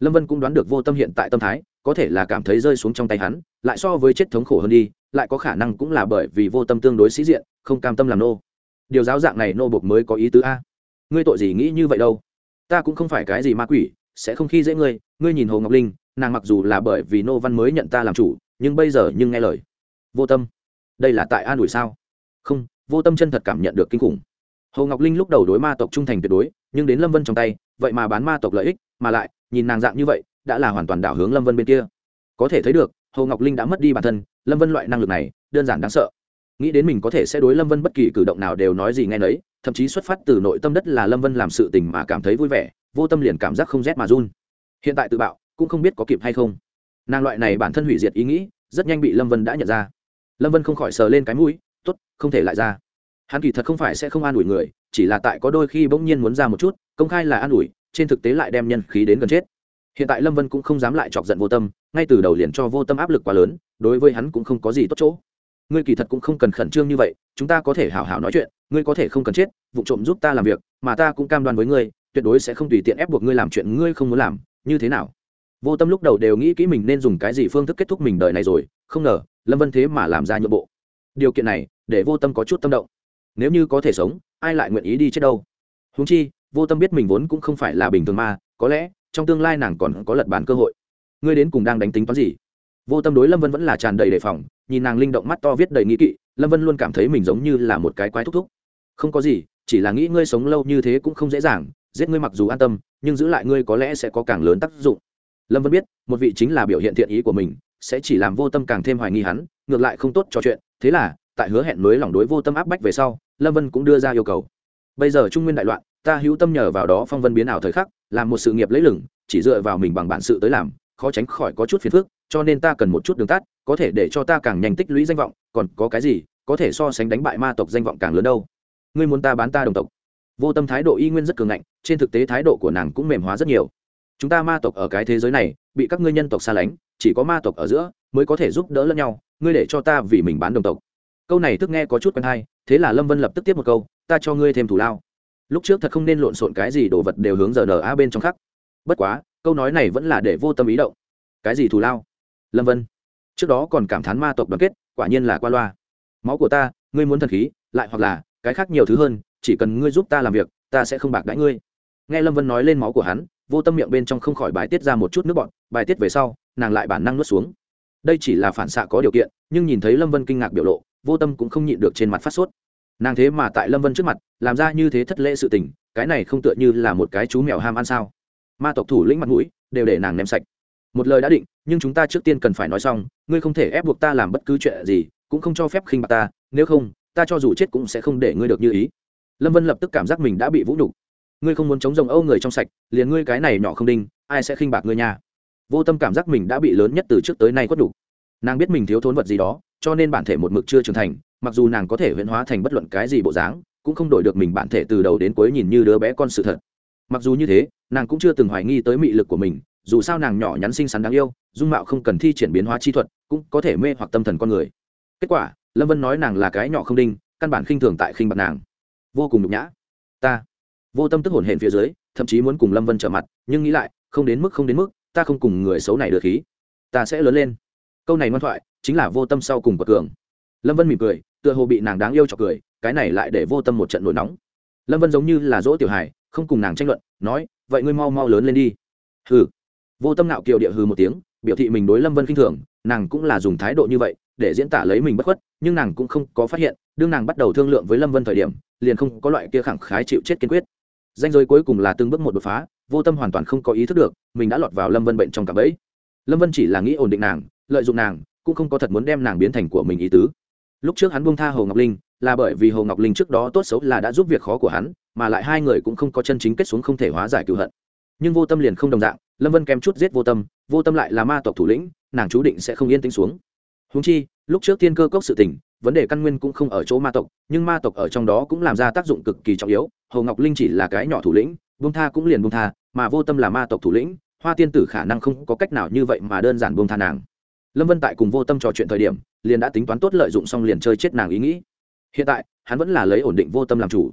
Lâm vân cũng đoán được vô tâm hiện tại tâm thái, có thể là cảm thấy rơi xuống trong tay hắn, lại so với chết thống khổ hơn đi, lại có khả năng cũng là bởi vì vô tâm tương đối sĩ diện, không cam tâm làm nô. Điều giáo dạng này nô buộc mới có ý tứ a. Ngươi tội gì nghĩ như vậy đâu? Ta cũng không phải cái gì ma quỷ sẽ không khi dễ ngươi ngươi nhìn hồ ngọc linh, nàng mặc dù là bởi vì nô văn mới nhận ta làm chủ, nhưng bây giờ nhưng nghe lời. Vô tâm, đây là tại an ủi sao? Không, vô tâm chân thật cảm nhận được kinh khủng. Hồ ngọc linh lúc đầu đối ma tộc trung thành tuyệt đối, nhưng đến lâm vân trong tay, vậy mà bán ma tộc lợi ích, mà lại, nhìn nàng dạng như vậy, đã là hoàn toàn đảo hướng lâm vân bên kia. Có thể thấy được, hồ ngọc linh đã mất đi bản thân, lâm vân loại năng lực này, đơn giản đáng sợ. Nghĩ đến mình có thể sẽ đối lâm vân bất kỳ cử động nào đều nói gì nghe nấy, thậm chí xuất phát từ nội tâm đất là lâm vân làm sự tình mà cảm thấy vui vẻ vô tâm liền cảm giác không rét mà run. Hiện tại tự bạo, cũng không biết có kịp hay không. Nàng loại này bản thân hủy diệt ý nghĩ, rất nhanh bị lâm vân đã nhận ra. Lâm vân không khỏi sờ lên cái mũi t ố t không thể lại ra. Hắn kỳ thật không phải sẽ không an ủi người, chỉ là tại có đôi khi bỗng nhiên muốn ra một chút, công khai là an ủi, trên thực tế lại đem nhân khí đến gần chết. Hiện tại lâm vân cũng không dám lại chọc giận vô tâm, ngay từ đầu liền cho vô tâm áp lực quá lớn, đối với hắn cũng không có gì tốt chỗ. Ngươi kỳ thật cũng không cần khẩn trương như vậy, chúng ta có thể hào hào nói chuyện, ngươi có thể không cần chết, vụ trộm giúp ta làm việc, mà ta cũng cam đoan với ngươi tuyệt đối sẽ không tùy tiện ép buộc ngươi làm chuyện ngươi không muốn làm, như thế nào? Vô tâm lúc đầu đều nghĩ kỹ mình nên dùng cái gì phương thức kết thúc mình đời này rồi, không ngờ, lâm vân thế mà làm ra nhượng bộ. Điều kiện này, để vô tâm có chút tâm động. Nếu như có thể sống, ai lại nguyện ý đi chết đâu? Húng chi, vô tâm biết mình vốn cũng không phải là bình thường mà, có lẽ, trong tương lai nàng còn có lật bàn cơ hội. Ngươi đến cùng đang đánh tính toán gì? Vô tâm đối lâm vân vẫn là tràn đầy đề phòng, nhìn nàng linh động mắt to viết đầy nghĩ kỵ, lâm vân luôn cảm thấy mình giống như là một cái quái thúc thúc. Không có gì, chỉ là nghĩ ngươi sống lâu như thế cũng không dễ dàng giết ngươi mặc dù an tâm, nhưng giữ lại ngươi có lẽ sẽ có càng lớn tác dụng. Lâm vân biết, một vị chính là biểu hiện thiện ý của mình, sẽ chỉ làm vô tâm càng thêm hoài nghi hắn, ngược lại không tốt cho chuyện. Thế là, tại hứa hẹn nối lỏng đối vô tâm áp bách về sau, lâm vân cũng đưa ra yêu cầu. Bây giờ trung nguyên đại loạn, ta hữu tâm nhờ vào đó phong vân biến ảo thời khắc, làm một sự nghiệp lấy lửng chỉ dựa vào mình bằng bản sự tới làm, khó tránh khỏi có chút phiền phức, cho nên ta cần một chút đường tắt, có thể để cho ta càng nhanh tích lũy danh vọng, còn có cái gì, có thể so sánh đánh bại ma tộc danh vọng càng lớn đâu. Ngươi muốn ta bán ta đồng tộc vô tâm thái độ y nguyên rất cường ngạnh, trên thực tế thái độ của nàng cũng mềm hóa rất nhiều. Chúng ta ma tộc ở cái thế giới này, bị các ngươi nhân tộc xa lánh, chỉ có ma tộc ở giữa mới có thể giúp đỡ lẫn nhau, ngươi để cho ta vì mình bán đồng tộc. Câu này thức nghe có chút quen hay, thế là lâm vân lập tức tiếp một câu, ta cho ngươi thêm thủ lao. Lúc trước thật không nên lộn xộn cái gì đồ vật đều hướng giờ n a bên trong khắc bất quá, câu nói này vẫn là để vô tâm ý động. Cái gì thù lao? Lâm vân. Trước đó còn cảm thán ma tộc đoàn kết, quả nhiên là qua loa. Máu của ta, ngươi muốn thần khí, lại hoặc là cái khác nhiều thứ hơn chỉ cần ngươi giúp ta làm việc, ta sẽ không bạc đãi ngươi. Nghe lâm vân nói lên máu của hắn, vô tâm miệng bên trong không khỏi bài tiết ra một chút nước bọn bài tiết về sau, nàng lại bản năng nuốt xuống. Đây chỉ là phản xạ có điều kiện, nhưng nhìn thấy lâm vân kinh ngạc biểu lộ, vô tâm cũng không nhịn được trên mặt phát sốt. Nàng thế mà tại lâm vân trước mặt, làm ra như thế thất lễ sự tình, cái này không tựa như là một cái chú mèo ham ăn sao? Ma tộc thủ lĩnh mặt mũi, đều để nàng ném sạch. Một lời đã định, nhưng chúng ta trước tiên cần phải nói xong, ngươi không thể ép buộc ta làm bất cứ chuyện gì, cũng không cho phép khinh bạc ta, nếu không, ta cho dù chết cũng sẽ không để ngươi được như ý lâm vân lập tức cảm giác mình đã bị vũ nhục. Ngươi không muốn chống rồng âu người trong sạch, liền ngươi cái này nhỏ không đinh, ai sẽ khinh bạc ngươi nha? Vô tâm cảm giác mình đã bị lớn nhất từ trước tới nay quất đủ. nàng biết mình thiếu thốn vật gì đó, cho nên bản thể một mực chưa trưởng thành, mặc dù nàng có thể huyễn hóa thành bất luận cái gì bộ dáng, cũng không đổi được mình bản thể từ đầu đến cuối nhìn như đứa bé con sự thật. Mặc dù như thế, nàng cũng chưa từng hoài nghi tới mị lực của mình, dù sao nàng nhỏ nhắn xinh xắn đáng yêu, dung mạo không cần thi triển biến hóa chi thuật, cũng có thể mê hoặc tâm thần con người. Kết quả, lâm vân nói nàng là cái nhỏ không đinh, căn bản khinh thường tại khinh bạc nàng vô cùng nhục nhã. Ta vô tâm tức hồn hển phía dưới, thậm chí muốn cùng lâm vân trở mặt, nhưng nghĩ lại, không đến mức không đến mức, ta không cùng người xấu này được khí. Ta sẽ lớn lên. Câu này ngoan thoại, chính là vô tâm sau cùng bậc cường. Lâm vân mỉm cười, tựa hồ bị nàng đáng yêu cho cười, cái này lại để vô tâm một trận nổi nóng. Lâm vân giống như là dỗ tiểu hài, không cùng nàng tranh luận, nói, vậy ngươi mau mau lớn lên đi. Hừ. Vô tâm nạo kiều địa hừ một tiếng, biểu thị mình đối lâm vân k i n h thường, nàng cũng là dùng thái độ như vậy, để diễn tả lấy mình bất khuất, nhưng nàng cũng không có phát hiện, đương nàng bắt đầu thương lượng với lâm vân thời điểm liền không có loại kia khẳng khái chịu chết kiên quyết. Danh giới cuối cùng là từng bước một đột phá, vô tâm hoàn toàn không có ý thức được, mình đã lọt vào lâm vân bệnh trong cả bẫy. Lâm vân chỉ là nghĩ ổn định nàng, lợi dụng nàng, cũng không có thật muốn đem nàng biến thành của mình ý tứ. Lúc trước hắn buông tha hồ ngọc linh, là bởi vì hồ ngọc linh trước đó tốt xấu là đã giúp việc khó của hắn, mà lại hai người cũng không có chân chính kết xuống không thể hóa giải cựu hận. Nhưng vô tâm liền không đồng dạng, lâm vân kém chút giết vô tâm vô tâm lại là ma tộc thủ lĩnh, nàng chú định sẽ không yên tĩnh xuống. Húng chi, lúc trước thiên cơ cốc sự tỉnh vấn đề căn nguyên cũng không ở chỗ ma tộc, nhưng ma tộc ở trong đó cũng làm ra tác dụng cực kỳ trọng yếu. Hồ ngọc linh chỉ là cái nhỏ thủ lĩnh, buông tha cũng liền buông tha, mà vô tâm là ma tộc thủ lĩnh, hoa tiên tử khả năng không có cách nào như vậy mà đơn giản buông tha nàng. Lâm vân tại cùng vô tâm trò chuyện thời điểm, liền đã tính toán tốt lợi dụng xong liền chơi chết nàng ý nghĩ. Hiện tại, hắn vẫn là lấy ổn định vô tâm làm chủ.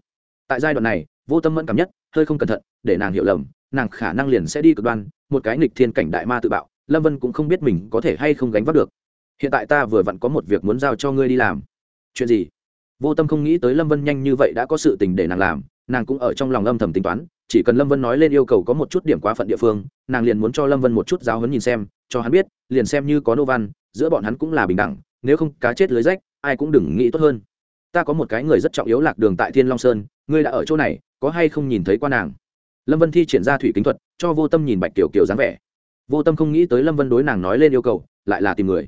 Tại giai đoạn này, vô tâm mẫn cảm nhất, hơi không cẩn thận, để nàng hiểu lầm, nàng khả năng liền sẽ đi cực đoan, một cái nghịch thiên cảnh đại ma tự bạo, lâm vân cũng không biết mình có thể hay không gánh vác được hiện tại ta vừa vặn có một việc muốn giao cho ngươi đi làm. Chuyện gì? Vô tâm không nghĩ tới lâm vân nhanh như vậy đã có sự tình để nàng làm, nàng cũng ở trong lòng âm thầm tính toán, chỉ cần lâm vân nói lên yêu cầu có một chút điểm quá phận địa phương, nàng liền muốn cho lâm vân một chút giáo hấn nhìn xem, cho hắn biết, liền xem như có nô văn, giữa bọn hắn cũng là bình đẳng, nếu không cá chết lưới rách, ai cũng đừng nghĩ tốt hơn. Ta có một cái người rất trọng yếu lạc đường tại thiên long sơn, ngươi đã ở chỗ này, có hay không nhìn thấy quan nàng? Lâm vân thi triển ra thủy kính thuật, cho vô tâm nhìn bạch tiểu kiều dáng vẻ. Vô tâm không nghĩ tới lâm vân đối nàng nói lên yêu cầu, lại là tìm người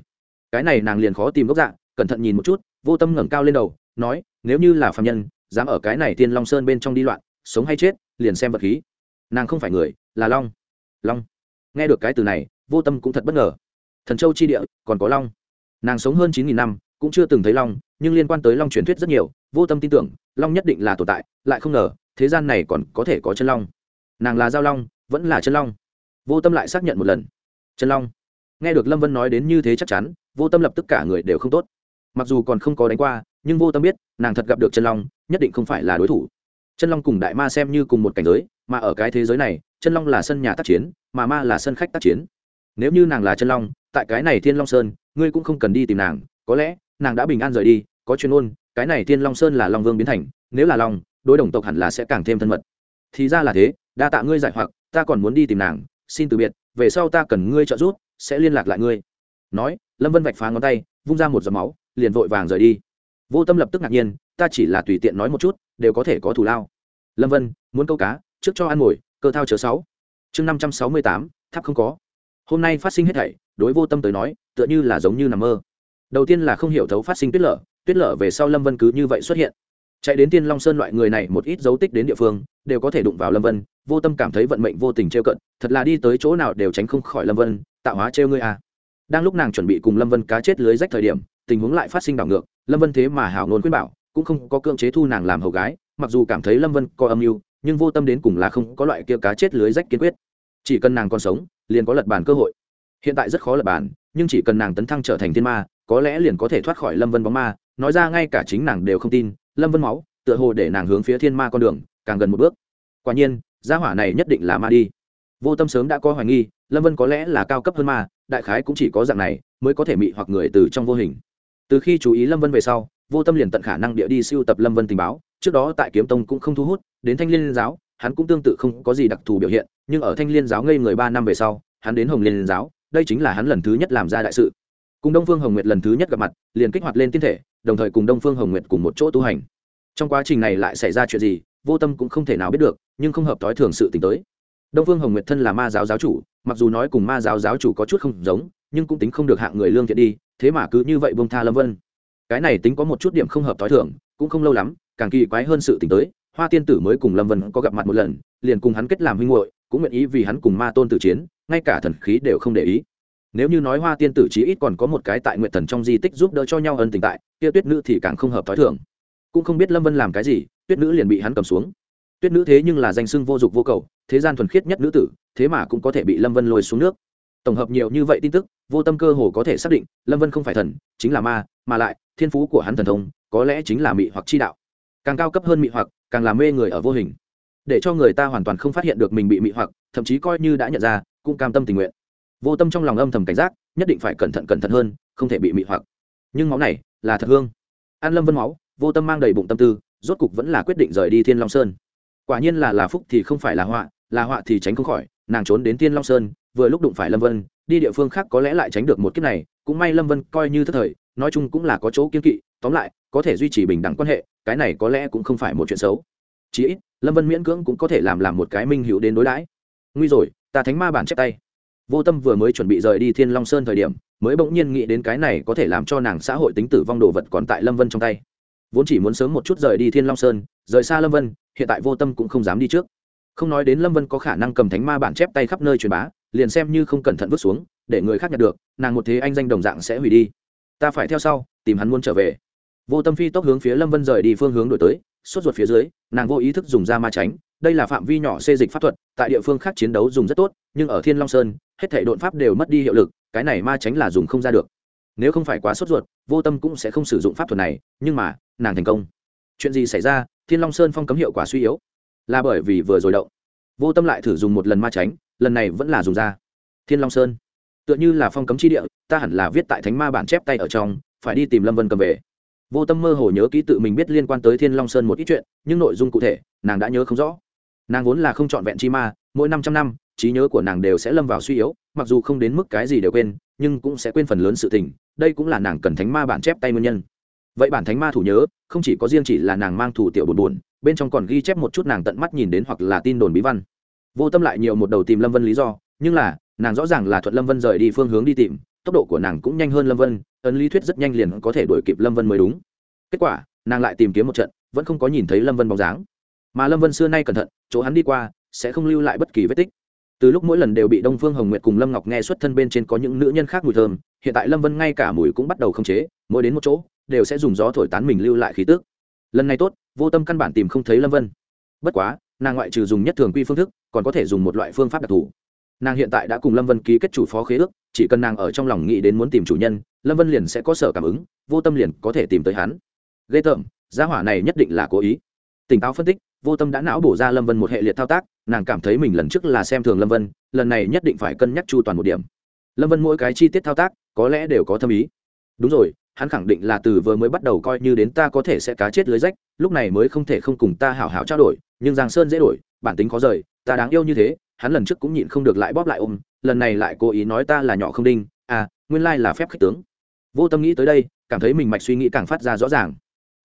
cái này nàng liền khó tìm gốc dạng, cẩn thận nhìn một chút, vô tâm ngẩng cao lên đầu, nói, nếu như là phạm nhân, dám ở cái này tiên long sơn bên trong đi loạn, sống hay chết, liền xem vật khí. Nàng không phải người, là long. Long. Nghe được cái từ này, vô tâm cũng thật bất ngờ. Thần châu chi địa, còn có long. Nàng sống hơn chín nghìn năm, cũng chưa từng thấy long, nhưng liên quan tới long truyền thuyết rất nhiều, vô tâm tin tưởng, long nhất định là tồn tại, lại không ngờ, thế gian này còn có thể có chân long. Nàng là giao long, vẫn là chân long. Vô tâm lại xác nhận một lần. Chân long. Nghe được lâm vân nói đến như thế chắc chắn vô tâm lập tức cả người đều không tốt. Mặc dù còn không có đánh qua, nhưng vô tâm biết, nàng thật gặp được chân long, nhất định không phải là đối thủ. Chân long cùng đại ma xem như cùng một cảnh giới, mà ở cái thế giới này, chân long là sân nhà tác chiến, mà ma là sân khách tác chiến. Nếu như nàng là chân long, tại cái này thiên long sơn, ngươi cũng không cần đi tìm nàng, có lẽ, nàng đã bình an rời đi, có chuyên ôn cái này thiên long sơn là long vương biến thành, nếu là long, đối đồng tộc hẳn là sẽ càng thêm thân mật. Thì ra là thế, đa tạ ngươi giải hoặc, ta còn muốn đi tìm nàng, xin từ biệt, về sau ta cần ngươi trợ giúp, sẽ liên lạc lại ngươi. Nói lâm vân vạch phá ngón tay, vung ra một giọt máu, liền vội vàng rời đi. Vô tâm lập tức ngạc nhiên, ta chỉ là tùy tiện nói một chút, đều có thể có thù lao. Lâm vân, muốn câu cá, trước cho ăn mồi cơ thao chớ sáu. Chương năm trăm sáu mươi tám, tháp không có. Hôm nay phát sinh hết thảy, đối vô tâm tới nói, tựa như là giống như nằm mơ. Đầu tiên là không hiểu thấu phát sinh tuyết lở tuyết lở về sau lâm vân cứ như vậy xuất hiện. Chạy đến tiên long sơn loại người này một ít dấu tích đến địa phương, đều có thể đụng vào lâm vân, vô tâm cảm thấy vận mệnh vô tình trêu cận, thật là đi tới chỗ nào đều tránh không khỏi lâm vân, tạo hóa trêu ngươi à đang lúc nàng chuẩn bị cùng lâm vân cá chết lưới rách thời điểm, tình huống lại phát sinh đảo ngược. Lâm vân thế mà hảo nôn khuyên bảo, cũng không có cưỡng chế thu nàng làm hầu gái, mặc dù cảm thấy lâm vân có âm mưu, nhưng vô tâm đến cùng là không có loại kia cá chết lưới rách kiên quyết. Chỉ cần nàng còn sống, liền có lật bàn cơ hội. Hiện tại rất khó lật bàn, nhưng chỉ cần nàng tấn thăng trở thành thiên ma, có lẽ liền có thể thoát khỏi lâm vân bóng ma. Nói ra ngay cả chính nàng đều không tin, lâm vân máu, tựa hồ để nàng hướng phía thiên ma con đường, càng gần một bước. Quả nhiên, gia hỏa này nhất định là ma đi. Vô tâm sớm đã có hoài nghi, lâm vân có lẽ là cao cấp hơn ma đại khái cũng chỉ có dạng này mới có thể mị hoặc người từ trong vô hình. Từ khi chú ý lâm vân về sau, vô tâm liền tận khả năng địa đi siêu tập lâm vân tình báo, trước đó tại kiếm tông cũng không thu hút, đến thanh liên giáo, hắn cũng tương tự không có gì đặc thù biểu hiện, nhưng ở thanh liên giáo ngây người ba năm về sau, hắn đến hồng liên giáo, đây chính là hắn lần thứ nhất làm ra đại sự. Cùng đông phương hồng nguyệt lần thứ nhất gặp mặt, liền kích hoạt lên tiên thể, đồng thời cùng đông phương hồng nguyệt cùng một chỗ tu hành. Trong quá trình này lại xảy ra chuyện gì, vô tâm cũng không thể nào biết được, nhưng không hợp thói thường sự t tới đông phương hồng nguyệt thân là ma giáo giáo chủ, mặc dù nói cùng ma giáo giáo chủ có chút không giống, nhưng cũng tính không được hạng người lương thiện đi, thế mà cứ như vậy bông tha lâm vân. Cái này tính có một chút điểm không hợp t ố i thường, cũng không lâu lắm, càng kỳ quái hơn sự t tới, hoa tiên tử mới cùng lâm vân có gặp mặt một lần, liền cùng hắn kết làm huynh hội cũng nguyện ý vì hắn cùng ma tôn tử chiến, ngay cả thần khí đều không để ý. Nếu như nói hoa tiên tử chí ít còn có một cái tại nguyện thần trong di tích giúp đỡ cho nhau ân tình tại, kia tuyết nữ thì càng không hợp t h i thưởng cũng không biết lâm vân làm cái gì, tuyết nữ liền bị hắn cầm xuống tuyết nữ thế nhưng là danh sưng vô dụng vô cầu, thế gian thuần khiết nhất nữ tử, thế mà cũng có thể bị lâm vân lôi xuống nước. Tổng hợp nhiều như vậy tin tức, vô tâm cơ hồ có thể xác định, lâm vân không phải thần, chính là ma, mà lại, thiên phú của hắn thần thông, có lẽ chính là mị hoặc chi đạo. Càng cao cấp hơn mị hoặc, càng làm mê người ở vô hình. Để cho người ta hoàn toàn không phát hiện được mình bị mị hoặc, thậm chí coi như đã nhận ra, cũng cam tâm tình nguyện. Vô tâm trong lòng âm thầm cảnh giác, nhất định phải cẩn thận cẩn thận hơn, không thể bị mị hoặc. Nhưng máu này, là thật hương. An lâm vân máu, vô tâm mang đầy bụng tâm tư, rốt cục vẫn là quyết định rời đi thiên long sơn quả nhiên là là phúc thì không phải là họa là họa thì tránh không khỏi, nàng trốn đến thiên long sơn, vừa lúc đụng phải lâm vân, đi địa phương khác có lẽ lại tránh được một kiếp này, cũng may lâm vân coi như thất thời, nói chung cũng là có chỗ kiên kỵ, tóm lại, có thể duy trì bình đẳng quan hệ, cái này có lẽ cũng không phải một chuyện xấu. Chí ít, lâm vân miễn cưỡng cũng có thể làm làm một cái minh hữu đến đối đãi. Nguy rồi, ta thánh ma bản chép tay. Vô tâm vừa mới chuẩn bị rời đi thiên long sơn thời điểm, mới bỗng nhiên nghĩ đến cái này có thể làm cho nàng xã hội tính tử vong đồ vật còn tại lâm vân trong tay. Vốn chỉ muốn sớm một chút rời đi thiên long sơn rời xa lâm vân hiện tại vô tâm cũng không dám đi trước không nói đến lâm vân có khả năng cầm thánh ma bản chép tay khắp nơi truyền bá liền xem như không cẩn thận vứt xuống để người khác nhận được nàng một thế anh danh đồng dạng sẽ hủy đi ta phải theo sau tìm hắn muốn trở về vô tâm phi tốc hướng phía lâm vân rời đi phương hướng đổi tới sốt ruột phía dưới nàng vô ý thức dùng ra ma tránh đây là phạm vi nhỏ xê dịch pháp thuật tại địa phương khác chiến đấu dùng rất tốt nhưng ở thiên long sơn hết thể đột pháp đều mất đi hiệu lực cái này ma tránh là dùng không ra được nếu không phải quá sốt ruột vô tâm cũng sẽ không sử dụng pháp thuật này nhưng mà nàng thành công chuyện gì xảy ra thiên long sơn phong cấm hiệu quả suy yếu. Là bởi vì vừa rồi động. Vô tâm lại thử dùng một lần ma tránh, lần này vẫn là dùng ra. Thiên long sơn. Tựa như là phong cấm chi địa, ta hẳn là viết tại thánh ma bản chép tay ở trong, phải đi tìm lâm vân cầm về. Vô tâm mơ hồ nhớ ký tự mình biết liên quan tới thiên long sơn một ít chuyện, nhưng nội dung cụ thể, nàng đã nhớ không rõ. Nàng vốn là không trọn vẹn chi ma, mỗi năm trăm năm, trí nhớ của nàng đều sẽ lâm vào suy yếu, mặc dù không đến mức cái gì đều quên, nhưng cũng sẽ quên phần lớn sự tình, đây cũng là nàng cần thánh ma bản chép tay nguyên nhân vậy bản thánh ma thủ nhớ, không chỉ có riêng chỉ là nàng mang thủ tiểu buồn buồn bên trong còn ghi chép một chút nàng tận mắt nhìn đến hoặc là tin đồn bí văn. Vô tâm lại nhiều một đầu tìm lâm vân lý do, nhưng là, nàng rõ ràng là thuận lâm vân rời đi phương hướng đi tìm, tốc độ của nàng cũng nhanh hơn lâm vân, ấn lý thuyết rất nhanh liền có thể đuổi kịp lâm vân mới đúng. Kết quả, nàng lại tìm kiếm một trận, vẫn không có nhìn thấy lâm vân bóng dáng. Mà lâm vân xưa nay cẩn thận, chỗ hắn đi qua, sẽ không lưu lại bất kỳ vết tích. Từ lúc mỗi lần đều bị đông phương hồng nguyệt cùng lâm ngọc nghe xuất thân bên trên có những nữ nhân khác mùi thơm, hiện tại lâm vân ngay cả mùi cũng bắt đầu không chế, mỗi đến một chỗ đều sẽ dùng gió thổi tán mình lưu lại khí tước lần này tốt, vô tâm căn bản tìm không thấy lâm vân. Bất quá, nàng ngoại trừ dùng nhất thường quy phương thức, còn có thể dùng một loại phương pháp đặc thù. Nàng hiện tại đã cùng lâm vân ký kết chủ phó khế ước, chỉ cần nàng ở trong lòng nghĩ đến muốn tìm chủ nhân, lâm vân liền sẽ có sở cảm ứng, vô tâm liền có thể tìm tới hắn. Ghê tởm, gia hỏa này nhất định là cố ý. Tỉnh táo phân tích, vô tâm đã não bổ ra lâm vân một hệ liệt thao tác, nàng cảm thấy mình lần trước là xem thường lâm vân, lần này nhất định phải cân nhắc chu toàn một điểm. Lâm vân mỗi cái chi tiết thao tác, có lẽ đều có thâm ý. Đúng rồi hắn khẳng định là từ vừa mới bắt đầu coi như đến ta có thể sẽ cá chết lưới rách, lúc này mới không thể không cùng ta hảo hảo trao đổi, nhưng giang sơn dễ đổi, bản tính khó rời, ta đáng yêu như thế, hắn lần trước cũng nhịn không được lại bóp lại ôm, lần này lại cố ý nói ta là nhỏ không đinh à nguyên lai là phép khích tướng. Vô tâm nghĩ tới đây, cảm thấy mình mạch suy nghĩ càng phát ra rõ ràng.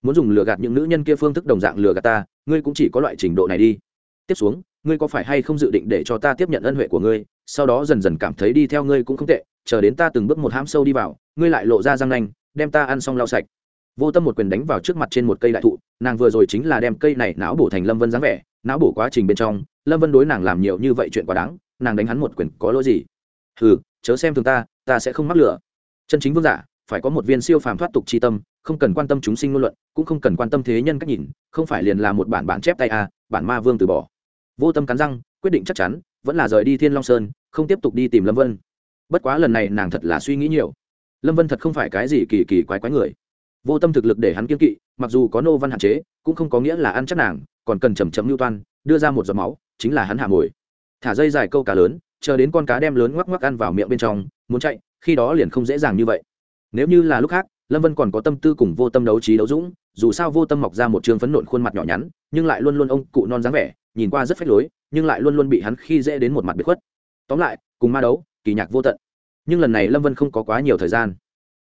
Muốn dùng lừa gạt những nữ nhân kia phương thức đồng dạng lừa gạt ta, ngươi cũng chỉ có loại trình độ này đi. Tiếp xuống, ngươi có phải hay không dự định để cho ta tiếp nhận ân huệ của ngươi, sau đó dần dần cảm thấy đi theo ngươi cũng không tệ, chờ đến ta từng bước một hãm sâu đi vào, ngươi lại lộ ra răng nanh đem ta ăn xong lau sạch. Vô tâm một quyền đánh vào trước mặt trên một cây đại thụ, nàng vừa rồi chính là đem cây này não bổ thành lâm vân dáng vẻ, não bổ quá trình bên trong, lâm vân đối nàng làm nhiều như vậy chuyện quá đáng, nàng đánh hắn một quyền có lỗi gì? Hừ, chớ xem thường ta ta sẽ không mắc lửa. Chân chính vương giả, phải có một viên siêu phàm thoát tục c tâm, không cần quan tâm chúng sinh ngôn luận, cũng không cần quan tâm thế nhân cách nhìn, không phải liền là một bản bản chép tay a bản ma vương từ bỏ. Vô tâm cắn răng, quyết định chắc chắn, vẫn là rời đi thiên long sơn, không tiếp tục đi tìm lâm vân. Bất quá lần này nàng thật là suy nghĩ nhiều lâm vân thật không phải cái gì kỳ kỳ quái quái người. Vô tâm thực lực để hắn kiên kỵ, mặc dù có nô văn hạn chế, cũng không có nghĩa là ăn chắc nàng, còn cần chầm chấm lưu toan, đưa ra một giọt máu, chính là hắn hạ mồi. Thả dây dài câu cá lớn, chờ đến con cá đem lớn ngoắc ngoắc ăn vào miệng bên trong, muốn chạy, khi đó liền không dễ dàng như vậy. Nếu như là lúc khác, lâm vân còn có tâm tư cùng vô tâm đấu trí đấu dũng, dù sao vô tâm mọc ra một trường phấn nộn khuôn mặt nhỏ nhắn, nhưng lại luôn luôn ông cụ non dáng vẻ, nhìn qua rất phách lối, nhưng lại luôn luôn bị hắn khi dễ đến một mặt biệt khuất. Tóm lại, cùng ma đấu, kỳ nhạc vô tận nhưng lần này lâm vân không có quá nhiều thời gian.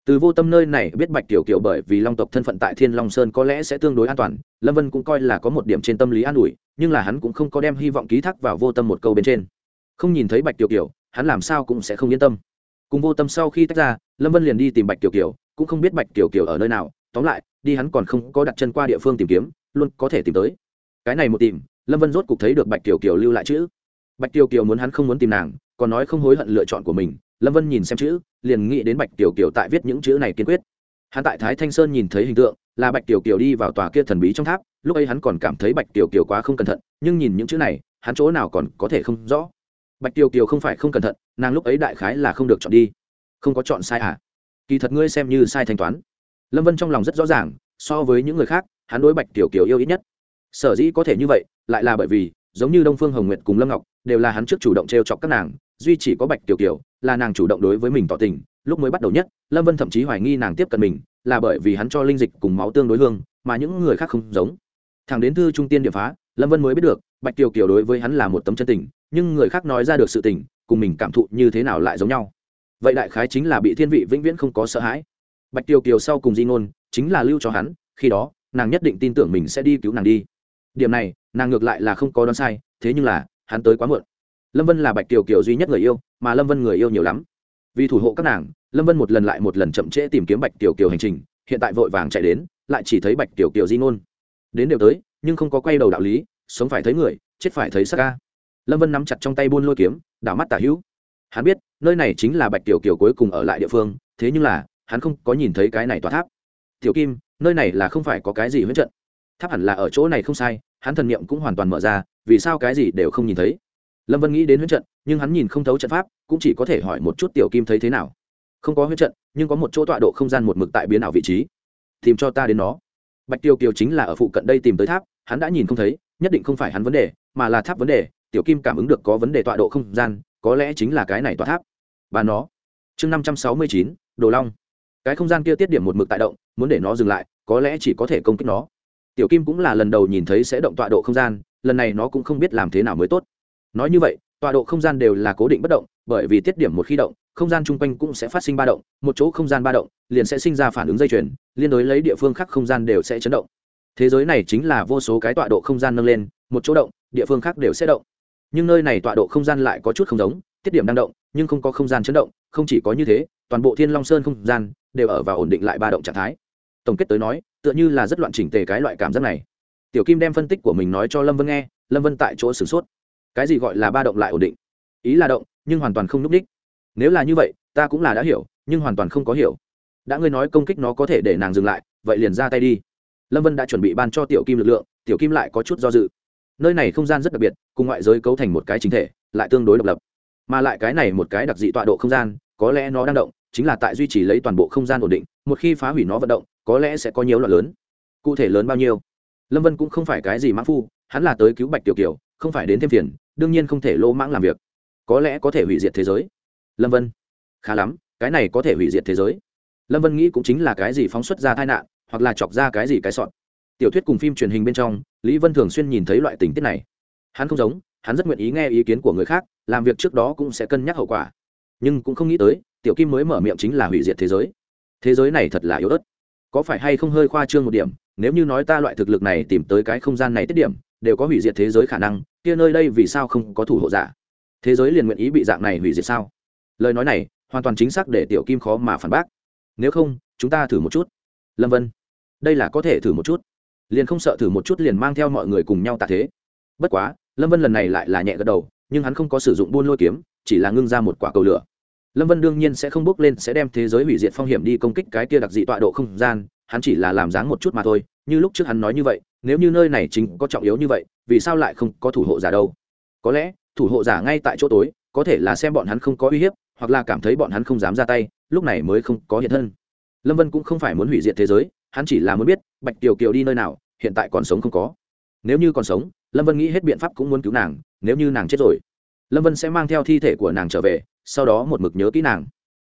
Từ vô tâm nơi này biết bạch tiểu kiều bởi vì long tộc thân phận tại thiên long sơn có lẽ sẽ tương đối an toàn, lâm vân cũng coi là có một điểm trên tâm lý an ủi, nhưng là hắn cũng không có đem hy vọng ký thác vào vô tâm một câu bên trên. Không nhìn thấy bạch tiểu kiều, hắn làm sao cũng sẽ không yên tâm. Cùng vô tâm sau khi tách ra, lâm vân liền đi tìm bạch tiểu kiều, cũng không biết bạch tiểu kiều ở nơi nào, tóm lại, đi hắn còn không có đặt chân qua địa phương tìm kiếm, luôn có thể tìm tới. Cái này một tìm, lâm vân rốt cục thấy được bạch tiểu kiều lưu lại chữ. Bạch tiểu kiều muốn hắn không muốn tìm nàng, còn nói không hối hận lựa chọn của mình lâm vân nhìn xem chữ, liền nghĩ đến bạch tiểu kiều tại viết những chữ này kiên quyết. Hắn tại thái thanh sơn nhìn thấy hình tượng, là bạch tiểu kiều đi vào tòa kia thần bí trong tháp, lúc ấy hắn còn cảm thấy bạch tiểu kiều quá không cẩn thận, nhưng nhìn những chữ này, hắn chỗ nào còn có thể không rõ. Bạch tiểu kiều không phải không cẩn thận, nàng lúc ấy đại khái là không được chọn đi. Không có chọn sai à? Kỳ thật ngươi xem như sai thanh toán. Lâm vân trong lòng rất rõ ràng, so với những người khác, hắn đối bạch tiểu kiều yêu ít nhất. Sở dĩ có thể như vậy, lại là bởi vì, giống như đông phương hồng nguyệt cùng lâm ngọc đều là hắn trước chủ động t r e o chọc các nàng, duy chỉ có bạch tiểu kiều là nàng chủ động đối với mình tỏ tình, lúc mới bắt đầu nhất, lâm vân thậm chí hoài nghi nàng tiếp cận mình, là bởi vì hắn cho linh dịch cùng máu tương đối hương, mà những người khác không giống. Thằng đến thư trung tiên điệp phá, lâm vân mới biết được, bạch tiểu kiều đối với hắn là một tấm chân tình, nhưng người khác nói ra được sự tình, cùng mình cảm thụ như thế nào lại giống nhau. Vậy đại khái chính là bị thiên vị vĩnh viễn không có sợ hãi. Bạch tiểu kiều sau cùng di ngôn, chính là lưu cho hắn, khi đó, nàng nhất định tin tưởng mình sẽ đi cứu nàng đi. Điểm này, nàng ngược lại là không có đoán sai, thế nhưng là hắn tới quá muộn. Lâm vân là bạch tiểu kiều duy nhất người yêu, mà lâm vân người yêu nhiều lắm. Vì thủ hộ các nàng, lâm vân một lần lại một lần chậm trễ tìm kiếm bạch tiểu kiều hành trình, hiện tại vội vàng chạy đến, lại chỉ thấy bạch tiểu kiều di ngôn. Đến đều tới, nhưng không có quay đầu đạo lý, sống phải thấy người, chết phải thấy sắc ca. Lâm vân nắm chặt trong tay buôn lôi kiếm, đảo mắt tả hữu. Hắn biết, nơi này chính là bạch tiểu kiều cuối cùng ở lại địa phương, thế nhưng là, hắn không có nhìn thấy cái này tòa tháp. Tiểu kim, nơi này là không phải có cái gì huyết trận. Tháp hẳn là ở chỗ này không sai, hắn thần niệm cũng hoàn toàn mở ra vì sao cái gì đều không nhìn thấy? Lâm vân nghĩ đến huyết trận, nhưng hắn nhìn không thấu trận pháp, cũng chỉ có thể hỏi một chút tiểu kim thấy thế nào. Không có huyết trận, nhưng có một chỗ tọa độ không gian một mực tại biến ảo vị trí. Tìm cho ta đến nó. Bạch tiêu kiều chính là ở phụ cận đây tìm tới tháp, hắn đã nhìn không thấy, nhất định không phải hắn vấn đề, mà là tháp vấn đề. Tiểu kim cảm ứng được có vấn đề tọa độ không gian, có lẽ chính là cái này tọa tháp. Và nó. Chương năm trăm sáu mươi chín, đồ long. Cái không gian kia tiết điểm một mực tại động, muốn để nó dừng lại, có lẽ chỉ có thể công kích nó. Tiểu kim cũng là lần đầu nhìn thấy sẽ động tọa độ không gian lần này nó cũng không biết làm thế nào mới tốt. Nói như vậy, tọa độ không gian đều là cố định bất động, bởi vì tiết điểm một khi động, không gian chung quanh cũng sẽ phát sinh ba động, một chỗ không gian ba động, liền sẽ sinh ra phản ứng dây chuyền, liên đối lấy địa phương khác không gian đều sẽ chấn động. Thế giới này chính là vô số cái tọa độ không gian nâng lên, một chỗ động, địa phương khác đều sẽ động. Nhưng nơi này tọa độ không gian lại có chút không giống, tiết điểm đang động, nhưng không có không gian chấn động, không chỉ có như thế, toàn bộ thiên long sơn không gian đều ở vào ổn định lại ba động trạng thái. Tổng kết tới nói, tựa như là rất loạn chỉnh tề cái loại cảm giác này tiểu kim đem phân tích của mình nói cho lâm vân nghe, lâm vân tại chỗ sửng sốt. Cái gì gọi là ba động lại ổn định? Ý là động, nhưng hoàn toàn không n ú c đích nếu là như vậy, ta cũng là đã hiểu, nhưng hoàn toàn không có hiểu. Đã ngươi nói công kích nó có thể để nàng dừng lại, vậy liền ra tay đi. Lâm vân đã chuẩn bị ban cho tiểu kim lực lượng, tiểu kim lại có chút do dự. Nơi này không gian rất đặc biệt, cùng ngoại giới cấu thành một cái chính thể, lại tương đối độc lập. Mà lại cái này một cái đặc dị tọa độ không gian, có lẽ nó đang động, chính là tại duy trì lấy toàn bộ không gian ổn định, một khi phá hủy nó vận động, có lẽ sẽ có nhiều loạn lớn. Cụ thể lớn bao nhiêu? Lâm vân cũng không phải cái gì mãn phu, hắn là tới cứu bạch tiểu kiều, không phải đến thêm phiền, đương nhiên không thể lỗ mãng làm việc. Có lẽ có thể hủy diệt thế giới. Lâm vân, khá lắm, cái này có thể hủy diệt thế giới. Lâm vân nghĩ cũng chính là cái gì phóng xuất ra tai nạn, hoặc là chọc ra cái gì cái sọn tiểu thuyết cùng phim truyền hình bên trong, lý vân thường xuyên nhìn thấy loại tình tiết này. Hắn không giống, hắn rất nguyện ý nghe ý kiến của người khác, làm việc trước đó cũng sẽ cân nhắc hậu quả. Nhưng cũng không nghĩ tới, tiểu kim mới mở miệng chính là hủy diệt thế giới. Thế giới này thật là yếu ớt. Có phải hay không hơi khoa trương một điểm nếu như nói ta loại thực lực này tìm tới cái không gian này tiết điểm, đều có hủy diệt thế giới khả năng, kia nơi đây vì sao không có thủ hộ giả? Thế giới liền nguyện ý bị dạng này hủy diệt sao? Lời nói này, hoàn toàn chính xác để tiểu kim khó mà phản bác. Nếu không, chúng ta thử một chút. Lâm vân, đây là có thể thử một chút. Liền không sợ thử một chút liền mang theo mọi người cùng nhau tạ thế. Bất quá, lâm vân lần này lại là nhẹ gật đầu, nhưng hắn không có sử dụng buôn lôi kiếm, chỉ là ngưng ra một quả cầu lửa lâm vân đương nhiên sẽ không bước lên, sẽ đem thế giới hủy diệt phong hiểm đi công kích cái kia đặc dị tọa độ không gian, hắn chỉ là làm dáng một chút mà thôi, như lúc trước hắn nói như vậy, nếu như nơi này chính có trọng yếu như vậy, vì sao lại không có thủ hộ giả đâu? Có lẽ, thủ hộ giả ngay tại chỗ tối, có thể là xem bọn hắn không có uy hiếp, hoặc là cảm thấy bọn hắn không dám ra tay, lúc này mới không có hiện thân. Lâm vân cũng không phải muốn hủy diệt thế giới, hắn chỉ là muốn biết, bạch tiểu kiều đi nơi nào, hiện tại còn sống không có. Nếu như còn sống, lâm vân nghĩ hết biện pháp cũng muốn cứu nàng, nếu như nàng chết rồi, lâm vân sẽ mang theo thi thể của nàng trở về sau đó một mực nhớ kỹ nàng.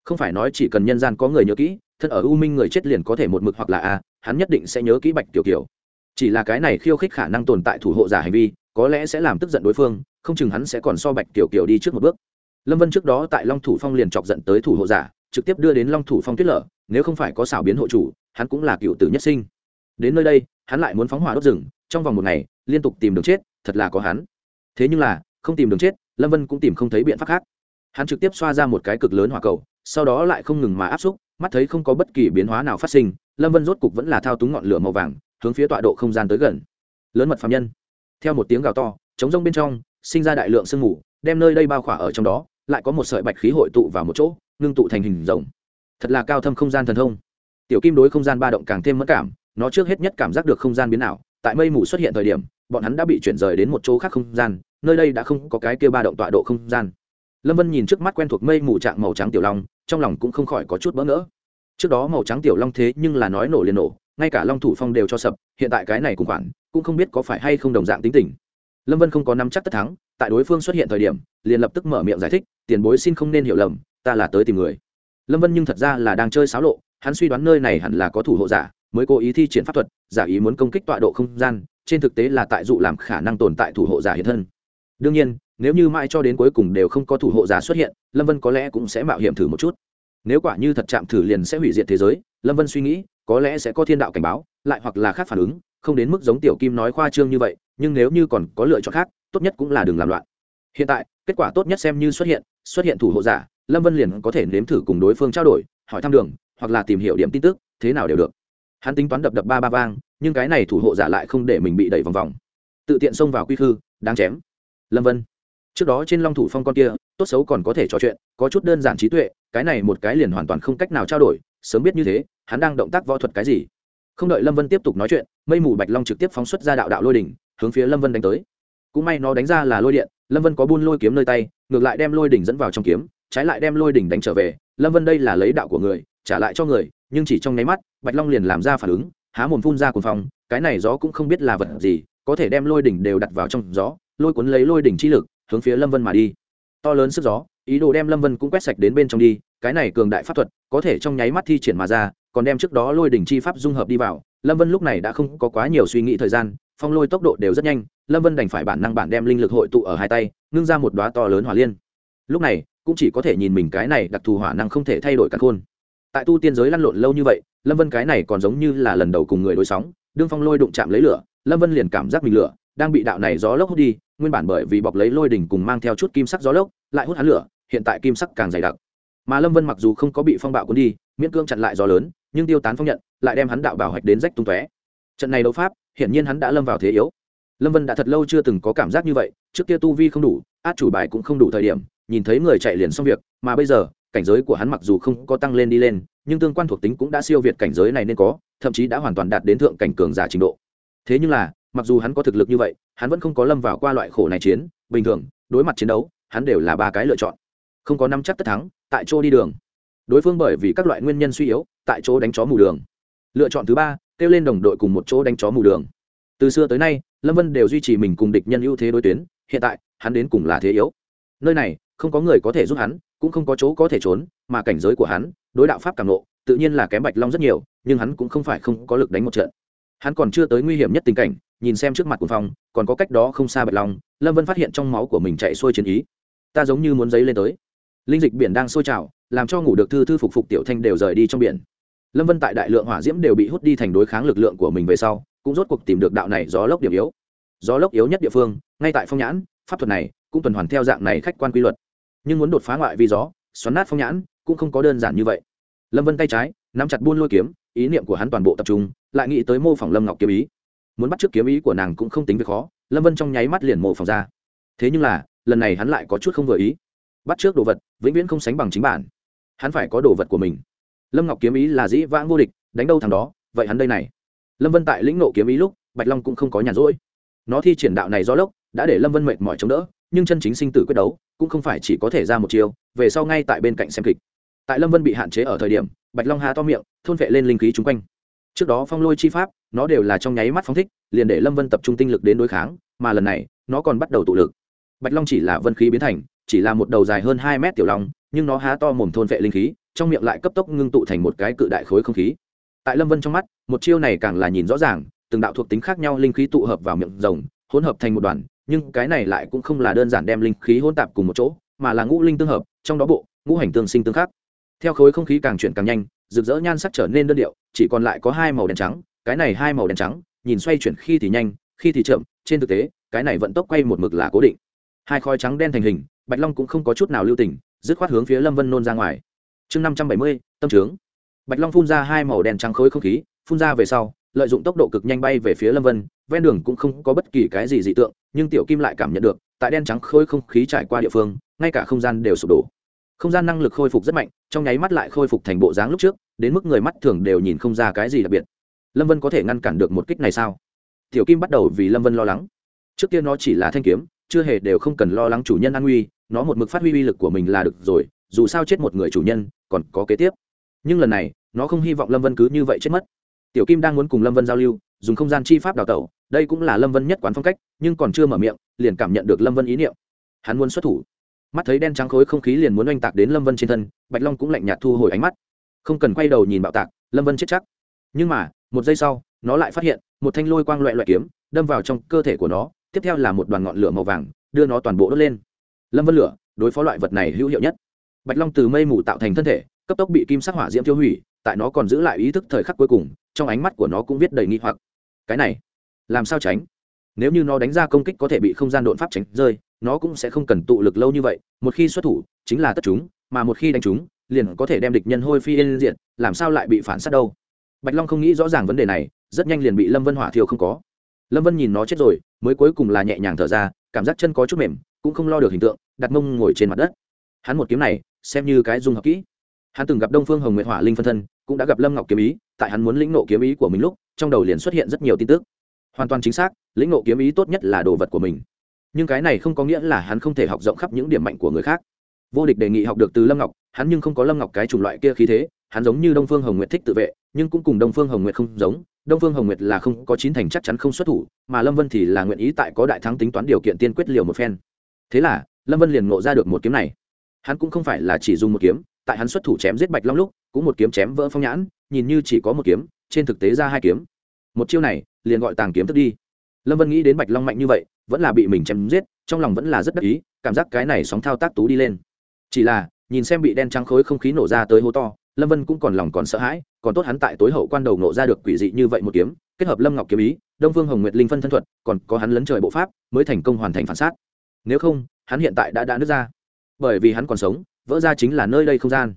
Không phải nói chỉ cần nhân gian có người nhớ kỹ, thân ở u minh người chết liền có thể một mực hoặc là a, hắn nhất định sẽ nhớ kỹ bạch tiểu kiều. Chỉ là cái này khiêu khích khả năng tồn tại thủ hộ giả hành vi, có lẽ sẽ làm tức giận đối phương, không chừng hắn sẽ còn so bạch tiểu kiều đi trước một bước. Lâm vân trước đó tại long thủ phong liền chọc giận tới thủ hộ giả, trực tiếp đưa đến long thủ phong tuyết lở, nếu không phải có xảo biến hộ chủ, hắn cũng là cựu tử nhất sinh. Đến nơi đây, hắn lại muốn phóng hỏa đốt rừng, trong vòng một ngày, liên tục tìm đường chết, thật là có hắn. Thế nhưng là, không tìm đường chết, lâm vân cũng tìm không thấy biện pháp khác hắn trực tiếp xoa ra một cái cực lớn hỏa cầu, sau đó lại không ngừng mà áp xúc, mắt thấy không có bất kỳ biến hóa nào phát sinh, lâm vân rốt cục vẫn là thao túng ngọn lửa màu vàng, hướng phía tọa độ không gian tới gần. Lớn mật phạm nhân. Theo một tiếng gào to chống rông bên trong, sinh ra đại lượng sương mù, đem nơi đây bao khỏa ở trong đó, lại có một sợi bạch khí hội tụ vào một chỗ, ngưng tụ thành hình rồng. Thật là cao thâm không gian thần thông. Tiểu kim đối không gian ba động càng thêm mất cảm, nó trước hết nhất cảm giác được không gian biến ảo, tại mây mù xuất hiện thời điểm, bọn hắn đã bị chuyển rời đến một chỗ khác không gian, nơi đây đã không có cái kia ba động tọa độ không gian lâm vân nhìn trước mắt quen thuộc mây mù trạng màu trắng tiểu long, trong lòng cũng không khỏi có chút bỡ ngỡ. Trước đó màu trắng tiểu long thế nhưng là nói nổ liền nổ, ngay cả long thủ phong đều cho sập, hiện tại cái này cùng khoản, cũng không biết có phải hay không đồng dạng tính tình. Lâm vân không có nắm chắc tất thắng, tại đối phương xuất hiện thời điểm, liền lập tức mở miệng giải thích, tiền bối xin không nên hiểu lầm, ta là tới tìm người. Lâm vân nhưng thật ra là đang chơi xáo lộ, hắn suy đoán nơi này hẳn là có thủ hộ giả, mới cố ý thi triển pháp thuật, giả ý muốn công kích tọa độ không gian, trên thực tế là tại dụ làm khả năng tồn tại thủ hộ giả hiện thân đương nhiên, nếu như mãi cho đến cuối cùng đều không có thủ hộ giả xuất hiện, lâm vân có lẽ cũng sẽ mạo hiểm thử một chút. Nếu quả như thật chạm thử liền sẽ hủy diệt thế giới, lâm vân suy nghĩ, có lẽ sẽ có thiên đạo cảnh báo, lại hoặc là khác phản ứng, không đến mức giống tiểu kim nói khoa trương như vậy, nhưng nếu như còn có lựa chọn khác, tốt nhất cũng là đừng làm loạn. Hiện tại, kết quả tốt nhất xem như xuất hiện xuất hiện thủ hộ giả, lâm vân liền có thể nếm thử cùng đối phương trao đổi, hỏi thăm đường, hoặc là tìm hiểu điểm tin tức, thế nào đều được. Hắn tính toán đập đập ba ba vang, nhưng cái này thủ hộ giả lại không để mình bị đẩy vòng vòng. Tự tiện xông vào quy khư, đáng chém lâm vân. Trước đó trên long thủ phong con kia, tốt xấu còn có thể trò chuyện, có chút đơn giản trí tuệ, cái này một cái liền hoàn toàn không cách nào trao đổi, sớm biết như thế, hắn đang động tác võ thuật cái gì. Không đợi lâm vân tiếp tục nói chuyện, mây mù bạch long trực tiếp phóng xuất ra đạo đạo lôi đỉnh, hướng phía lâm vân đánh tới. Cũng may nó đánh ra là lôi điện, lâm vân có buôn lôi kiếm nơi tay, ngược lại đem lôi đỉnh dẫn vào trong kiếm, trái lại đem lôi đỉnh đánh trở về. Lâm vân đây là lấy đạo của người, trả lại cho người, nhưng chỉ trong nháy mắt, bạch long liền làm ra phản ứng, há mồm phun ra cuồng phong, cái này gió cũng không biết là vật gì, có thể đem lôi đỉnh đều đặt vào trong gió lôi cuốn lấy lôi đỉnh chi lực, hướng phía lâm vân mà đi. To lớn sức gió, ý đồ đem lâm vân cũng quét sạch đến bên trong đi, cái này cường đại pháp thuật, có thể trong nháy mắt thi triển mà ra, còn đem trước đó lôi đỉnh chi pháp dung hợp đi vào. Lâm vân lúc này đã không có quá nhiều suy nghĩ thời gian, phong lôi tốc độ đều rất nhanh, lâm vân đành phải bản năng bản đem linh lực hội tụ ở hai tay, ngưng ra một đoá to lớn hỏa liên. Lúc này, cũng chỉ có thể nhìn mình cái này đặc thù hỏa năng không thể thay đổi cả khôn. Tại tu tiên giới lăn lộn lâu như vậy, lâm vân cái này còn giống như là lần đầu cùng người đối sóng, đương phong lôi đụng chạm lấy lửa, lâm vân liền cảm giác mình lửa đang bị đạo này gió lốc hút đi, nguyên bản bởi vì bọc lấy lôi đỉnh cùng mang theo chút kim sắc gió lốc, lại hút hắn lửa, hiện tại kim sắc càng dày đặc. Mà lâm vân mặc dù không có bị phong bạo cuốn đi, miễn cương chặn lại gió lớn, nhưng tiêu tán phong nhận, lại đem hắn đạo bảo hạch đến rách tung tóe. Trận này đấu pháp, hiển nhiên hắn đã lâm vào thế yếu. Lâm vân đã thật lâu chưa từng có cảm giác như vậy, trước kia tu vi không đủ, át chủ bài cũng không đủ thời điểm, nhìn thấy người chạy liền xong việc, mà bây giờ, cảnh giới của hắn mặc dù không có tăng lên đi lên, nhưng tương quan thuộc tính cũng đã siêu việt cảnh giới này nên có, thậm chí đã hoàn toàn đạt đến thượng cảnh cường giả trình độ. Thế nhưng là mặc dù hắn có thực lực như vậy, hắn vẫn không có lâm vào qua loại khổ này chiến. Bình thường, đối mặt chiến đấu, hắn đều là ba cái lựa chọn. Không có năm chắc tất thắng, tại chỗ đi đường. Đối phương bởi vì các loại nguyên nhân suy yếu, tại chỗ đánh chó mù đường. Lựa chọn thứ ba, kêu lên đồng đội cùng một chỗ đánh chó mù đường. Từ xưa tới nay, lâm vân đều duy trì mình cùng địch nhân ưu thế đối tuyến, hiện tại, hắn đến cùng là thế yếu. Nơi này, không có người có thể giúp hắn, cũng không có chỗ có thể trốn, mà cảnh giới của hắn, đối đạo pháp càng nộ tự nhiên là kém bạch long rất nhiều, nhưng hắn cũng không phải không có lực đánh một trận. Hắn còn chưa tới nguy hiểm nhất tình cảnh nhìn xem trước mặt của phong, còn có cách đó không xa bạch long, lâm vân phát hiện trong máu của mình chạy xuôi chiến ý. Ta giống như muốn giấy lên tới. Linh dịch biển đang sôi trào, làm cho ngủ được thư thư phục phục tiểu thanh đều rời đi trong biển. Lâm vân tại đại lượng hỏa diễm đều bị hút đi thành đối kháng lực lượng của mình về sau, cũng rốt cuộc tìm được đạo này gió lốc điểm yếu. Gió lốc yếu nhất địa phương, ngay tại phong nhãn, pháp thuật này cũng tuần hoàn theo dạng này khách quan quy luật. Nhưng muốn đột phá ngoại vi gió, xoắn nát phong nhãn cũng không có đơn giản như vậy. Lâm vân tay trái, nắm chặt buôn lôi kiếm, ý niệm của hắn toàn bộ tập trung, lại nghĩ tới mô phỏng lâm ngọc kiếm ý muốn bắt t r ư ớ c kiếm ý của nàng cũng không tính việc khó, lâm vân trong nháy mắt liền mộ phòng ra. Thế nhưng là, lần này hắn lại có chút không vừa ý. Bắt trước đồ vật, vĩnh viễn không sánh bằng chính bản. Hắn phải có đồ vật của mình. Lâm ngọc kiếm ý là dĩ vãng vô địch, đánh đâu thằng đó, vậy hắn đây này. Lâm vân tại lĩnh nộ kiếm ý lúc, bạch long cũng không có nhàn rỗi. Nó thi triển đạo này do lốc, đã để lâm vân mệt mỏi chống đỡ, nhưng chân chính sinh tử quyết đấu, cũng không phải chỉ có thể ra một chiều về sau ngay tại bên cạnh xem kịch. Tại lâm vân bị hạn chế ở thời điểm, bạch long há to miệng, thôn vệ lên linh khí chung quanh trước đó phong lôi chi pháp, nó đều là trong nháy mắt phóng thích, liền để lâm vân tập trung tinh lực đến đối kháng, mà lần này, nó còn bắt đầu tụ lực. Bạch long chỉ là vân khí biến thành, chỉ là một đầu dài hơn hai mét tiểu long, nhưng nó há to mồm thôn vệ linh khí, trong miệng lại cấp tốc ngưng tụ thành một cái cự đại khối không khí. Tại lâm vân trong mắt, một chiêu này càng là nhìn rõ ràng, từng đạo thuộc tính khác nhau linh khí tụ hợp vào miệng rồng, hỗn hợp thành một đoàn, nhưng cái này lại cũng không là đơn giản đem linh khí hỗn tạp cùng một chỗ, mà là ngũ linh tương hợp, trong đó bộ, ngũ hành tương sinh tương khắc. Theo khối không khí càng chuyển càng nhanh rực rỡ nhan sắc trở nên đơn điệu, chỉ còn lại có hai màu đen trắng, cái này hai màu đen trắng, nhìn xoay chuyển khi thì nhanh, khi thì chậm, trên thực tế, cái này vận tốc quay một mực là cố định. Hai khói trắng đen thành hình, bạch long cũng không có chút nào lưu tình, dứt khoát hướng phía lâm vân nôn ra ngoài. Chương năm trăm bảy mươi, tâm trướng. Bạch long phun ra hai màu đen trắng khối không khí, phun ra về sau, lợi dụng tốc độ cực nhanh bay về phía lâm vân, ven đường cũng không có bất kỳ cái gì dị tượng, nhưng tiểu kim lại cảm nhận được, tại đen trắng khối không khí trải qua địa phương, ngay cả không gian đều sụp đổ không gian năng lực khôi phục rất mạnh, trong nháy mắt lại khôi phục thành bộ dáng lúc trước, đến mức người mắt thường đều nhìn không ra cái gì đặc biệt. Lâm vân có thể ngăn cản được một kích này sao? Tiểu kim bắt đầu vì lâm vân lo lắng. Trước kia nó chỉ là thanh kiếm, chưa hề đều không cần lo lắng chủ nhân an nguy, nó một mực phát huy uy lực của mình là được rồi, dù sao chết một người chủ nhân, còn có kế tiếp. Nhưng lần này, nó không hy vọng lâm vân cứ như vậy chết mất. Tiểu kim đang muốn cùng lâm vân giao lưu, dùng không gian chi pháp đào tẩu, đây cũng là lâm vân nhất quán phong cách, nhưng còn chưa mở miệng, liền cảm nhận được lâm vân ý niệm. Hắn muốn xuất thủ mắt thấy đen trắng khối không khí liền muốn oanh tạc đến lâm vân trên thân, bạch long cũng lạnh nhạt thu hồi ánh mắt. Không cần quay đầu nhìn bạo tạc, lâm vân chết chắc. Nhưng mà, một giây sau, nó lại phát hiện, một thanh lôi quang loại loại kiếm, đâm vào trong cơ thể của nó, tiếp theo là một đoàn ngọn lửa màu vàng, đưa nó toàn bộ đốt lên. Lâm vân lửa, đối phó loại vật này hữu hiệu nhất. Bạch long từ mây mù tạo thành thân thể, cấp tốc bị kim sắc hỏa diễm tiêu hủy, tại nó còn giữ lại ý thức thời khắc cuối cùng, trong ánh mắt của nó cũng viết đầy nghi hoặc. Cái này, làm sao tránh? Nếu như nó đánh ra công kích có thể bị không gian đột pháp tránh rơi nó cũng sẽ không cần tụ lực lâu như vậy, một khi xuất thủ, chính là tất chúng, mà một khi đánh chúng, liền có thể đem địch nhân hôi phi lên diện làm sao lại bị phản sát đâu? Bạch long không nghĩ rõ ràng vấn đề này, rất nhanh liền bị lâm vân hỏa thiêu không có. Lâm vân nhìn nó chết rồi, mới cuối cùng là nhẹ nhàng thở ra, cảm giác chân có chút mềm, cũng không lo được hình tượng, đặt mông ngồi trên mặt đất. Hắn một kiếm này, xem như cái dung hợp kỹ. Hắn từng gặp đông phương hồng nguyệt hỏa linh phân thân, cũng đã gặp lâm ngọc kiếm ý, tại hắn muốn lĩnh nộ kiếm ý của mình lúc, trong đầu liền xuất hiện rất nhiều tin tức. Hoàn toàn chính xác, lĩnh nộ kiếm ý tốt nhất là đồ vật của mình nhưng cái này không có nghĩa là hắn không thể học rộng khắp những điểm mạnh của người khác. Vô địch đề nghị học được từ lâm ngọc, hắn nhưng không có lâm ngọc cái chủng loại kia khí thế, hắn giống như đông phương hồng nguyệt thích tự vệ, nhưng cũng cùng đông phương hồng nguyệt không giống. Đông phương hồng nguyệt là không, có chín thành chắc chắn không xuất thủ, mà lâm vân thì là nguyện ý tại có đại thắng tính toán điều kiện tiên quyết liều một phen. Thế là, lâm vân liền ngộ ra được một kiếm này. Hắn cũng không phải là chỉ dùng một kiếm, tại hắn xuất thủ chém giết bạch long lúc, cũng một kiếm chém vỡ phong nhãn, nhìn như chỉ có một kiếm, trên thực tế ra hai kiếm. Một chiêu này, liền gọi tàng kiếm thức đi lâm vân nghĩ đến bạch long mạnh như vậy, vẫn là bị mình chém giết, trong lòng vẫn là rất đắc ý, cảm giác cái này sóng thao tác tú đi lên. Chỉ là, nhìn xem bị đen trắng khối không khí nổ ra tới hố to, lâm vân cũng còn lòng còn sợ hãi, còn tốt hắn tại tối hậu quan đầu nổ ra được quỷ dị như vậy một kiếm, kết hợp lâm ngọc kiếm ý, đông Vương hồng nguyệt linh phân thân thuật, còn có hắn lấn trời bộ pháp, mới thành công hoàn thành phản xác nếu không, hắn hiện tại đã đã nứt ra. Bởi vì hắn còn sống, vỡ ra chính là nơi đây không gian.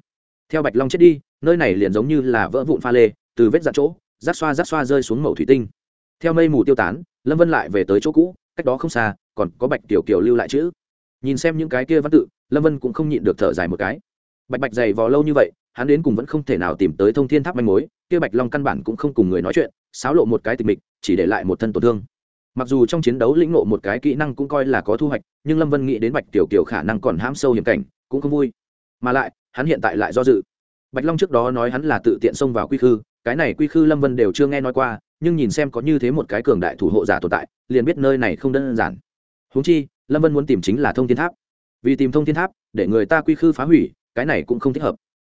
Theo bạch long chết đi, nơi này liền giống như là vỡ vụn pha lê, từ vết dạn chỗ rát xoa rát xoa rơi xuống mẩu thủy tinh theo mây mù tiêu tán, lâm vân lại về tới chỗ cũ, cách đó không xa, còn có bạch tiểu kiều lưu lại chữ. Nhìn xem những cái kia văn tự, lâm vân cũng không nhịn được thở dài một cái. Bạch bạch dày vò lâu như vậy, hắn đến cùng vẫn không thể nào tìm tới thông thiên tháp manh mối, kia bạch long căn bản cũng không cùng người nói chuyện, xáo lộ một cái tình mịch, chỉ để lại một thân tổn thương. Mặc dù trong chiến đấu lĩnh ngộ một cái kỹ năng cũng coi là có thu hoạch, nhưng lâm vân nghĩ đến bạch tiểu kiều khả năng còn hãm sâu hiểm cảnh, cũng không vui. Mà lại, hắn hiện tại lại do dự. Bạch long trước đó nói hắn là tự tiện xông vào quy khư, cái này quy khư lâm vân đều chưa nghe nói qua nhưng nhìn xem có như thế một cái cường đại thủ hộ giả tồn tại, liền biết nơi này không đơn giản. Húng chi, lâm vân muốn tìm chính là thông thiên tháp. Vì tìm thông thiên tháp, để người ta quy khư phá hủy, cái này cũng không thích hợp.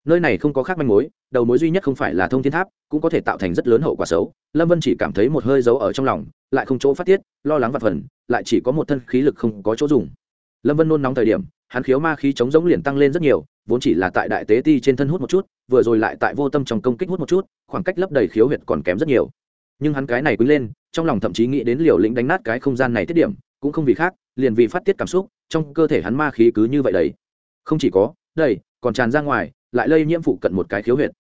Nơi này không có khác manh mối, đầu mối duy nhất không phải là thông thiên tháp, cũng có thể tạo thành rất lớn hậu quả xấu. Lâm vân chỉ cảm thấy một hơi giấu ở trong lòng, lại không chỗ phát tiết, lo lắng và phần, lại chỉ có một thân khí lực không có chỗ dùng. Lâm vân nôn nóng thời điểm, hắn khiếu ma khí chống giống liền tăng lên rất nhiều, vốn chỉ là tại đại tế ti trên thân hút một chút, vừa rồi lại tại vô tâm trong công kích hút một chút, khoảng cách lấp đầy khiếu huyệt còn kém rất nhiều nhưng hắn cái này quýnh lên, trong lòng thậm chí nghĩ đến liều lĩnh đánh nát cái không gian này tiết điểm, cũng không vì khác, liền vì phát tiết cảm xúc, trong cơ thể hắn ma khí cứ như vậy đấy. Không chỉ có, đây, còn tràn ra ngoài, lại lây nhiễm phụ cận một cái khiếu huyệt.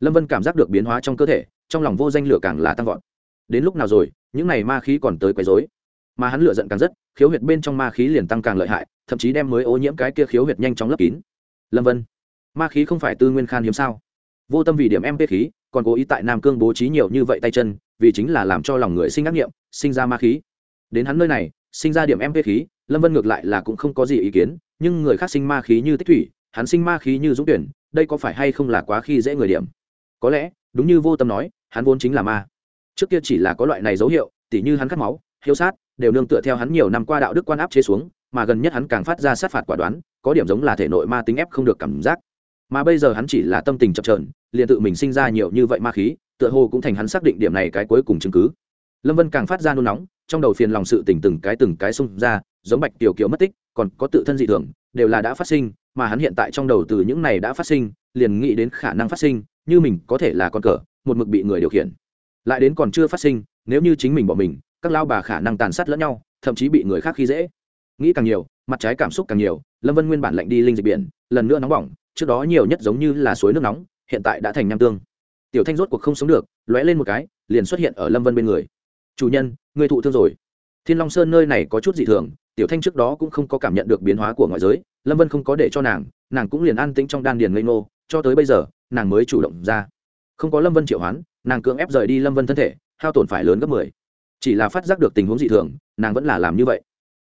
Lâm vân cảm giác được biến hóa trong cơ thể, trong lòng vô danh lửa càng là tăng vọt. Đến lúc nào rồi, những này ma khí còn tới quấy dối mà hắn lựa giận càng rất, khiếu huyệt bên trong ma khí liền tăng càng lợi hại, thậm chí đem mới ô nhiễm cái kia khiếu huyệt nhanh chóng lấp kín. Lâm vân, ma khí không phải tư nguyên khan hiếm sao? Vô tâm vì điểm mp khí, còn cố ý tại nam cương bố trí nhiều như vậy tay chân vì chính là làm cho lòng người sinh ác nghiệm, sinh ra ma khí. Đến hắn nơi này, sinh ra điểm mp khí, lâm vân ngược lại là cũng không có gì ý kiến, nhưng người khác sinh ma khí như tích thủy, hắn sinh ma khí như dũng tuyển, đây có phải hay không là quá khi dễ người điểm? Có lẽ, đúng như vô tâm nói, hắn vốn chính là ma. Trước kia chỉ là có loại này dấu hiệu, tỉ như hắn cắt máu, hiếu sát, đều nương tựa theo hắn nhiều năm qua đạo đức quan áp chế xuống, mà gần nhất hắn càng phát ra sát phạt quả đoán, có điểm giống là thể nội ma tính ép không được cảm giác. Mà bây giờ hắn chỉ là tâm tình chập trờn liền tự mình sinh ra nhiều như vậy ma khí tựa hồ cũng thành hắn xác định điểm này cái cuối cùng chứng cứ. Lâm vân càng phát ra nôn nóng, trong đầu phiền lòng sự tình từng cái từng cái xung ra, giống bạch tiểu kiều mất tích, còn có tự thân dị thường, đều là đã phát sinh, mà hắn hiện tại trong đầu từ những này đã phát sinh, liền nghĩ đến khả năng phát sinh, như mình có thể là con cờ, một mực bị người điều khiển. Lại đến còn chưa phát sinh, nếu như chính mình bỏ mình, các lao bà khả năng tàn sát lẫn nhau, thậm chí bị người khác khi dễ. Nghĩ càng nhiều, mặt trái cảm xúc càng nhiều, lâm vân nguyên bản lạnh đi linh dịch biển, lần nữa nóng bỏng, trước đó nhiều nhất giống như là suối nước nóng, hiện tại đã thành nham tương tiểu thanh rốt cuộc không sống được, lóe lên một cái, liền xuất hiện ở lâm vân bên người. Chủ nhân, người thụ thương rồi. Thiên long sơn nơi này có chút dị thường, tiểu thanh trước đó cũng không có cảm nhận được biến hóa của ngoại giới, lâm vân không có để cho nàng nàng cũng liền an tĩnh trong đan điền ngây ngô, cho tới bây giờ, nàng mới chủ động ra. Không có lâm vân triệu hoán, nàng cưỡng ép rời đi lâm vân thân thể, hao tổn phải lớn gấp mười. Chỉ là phát giác được tình huống dị thường, nàng vẫn là làm như vậy.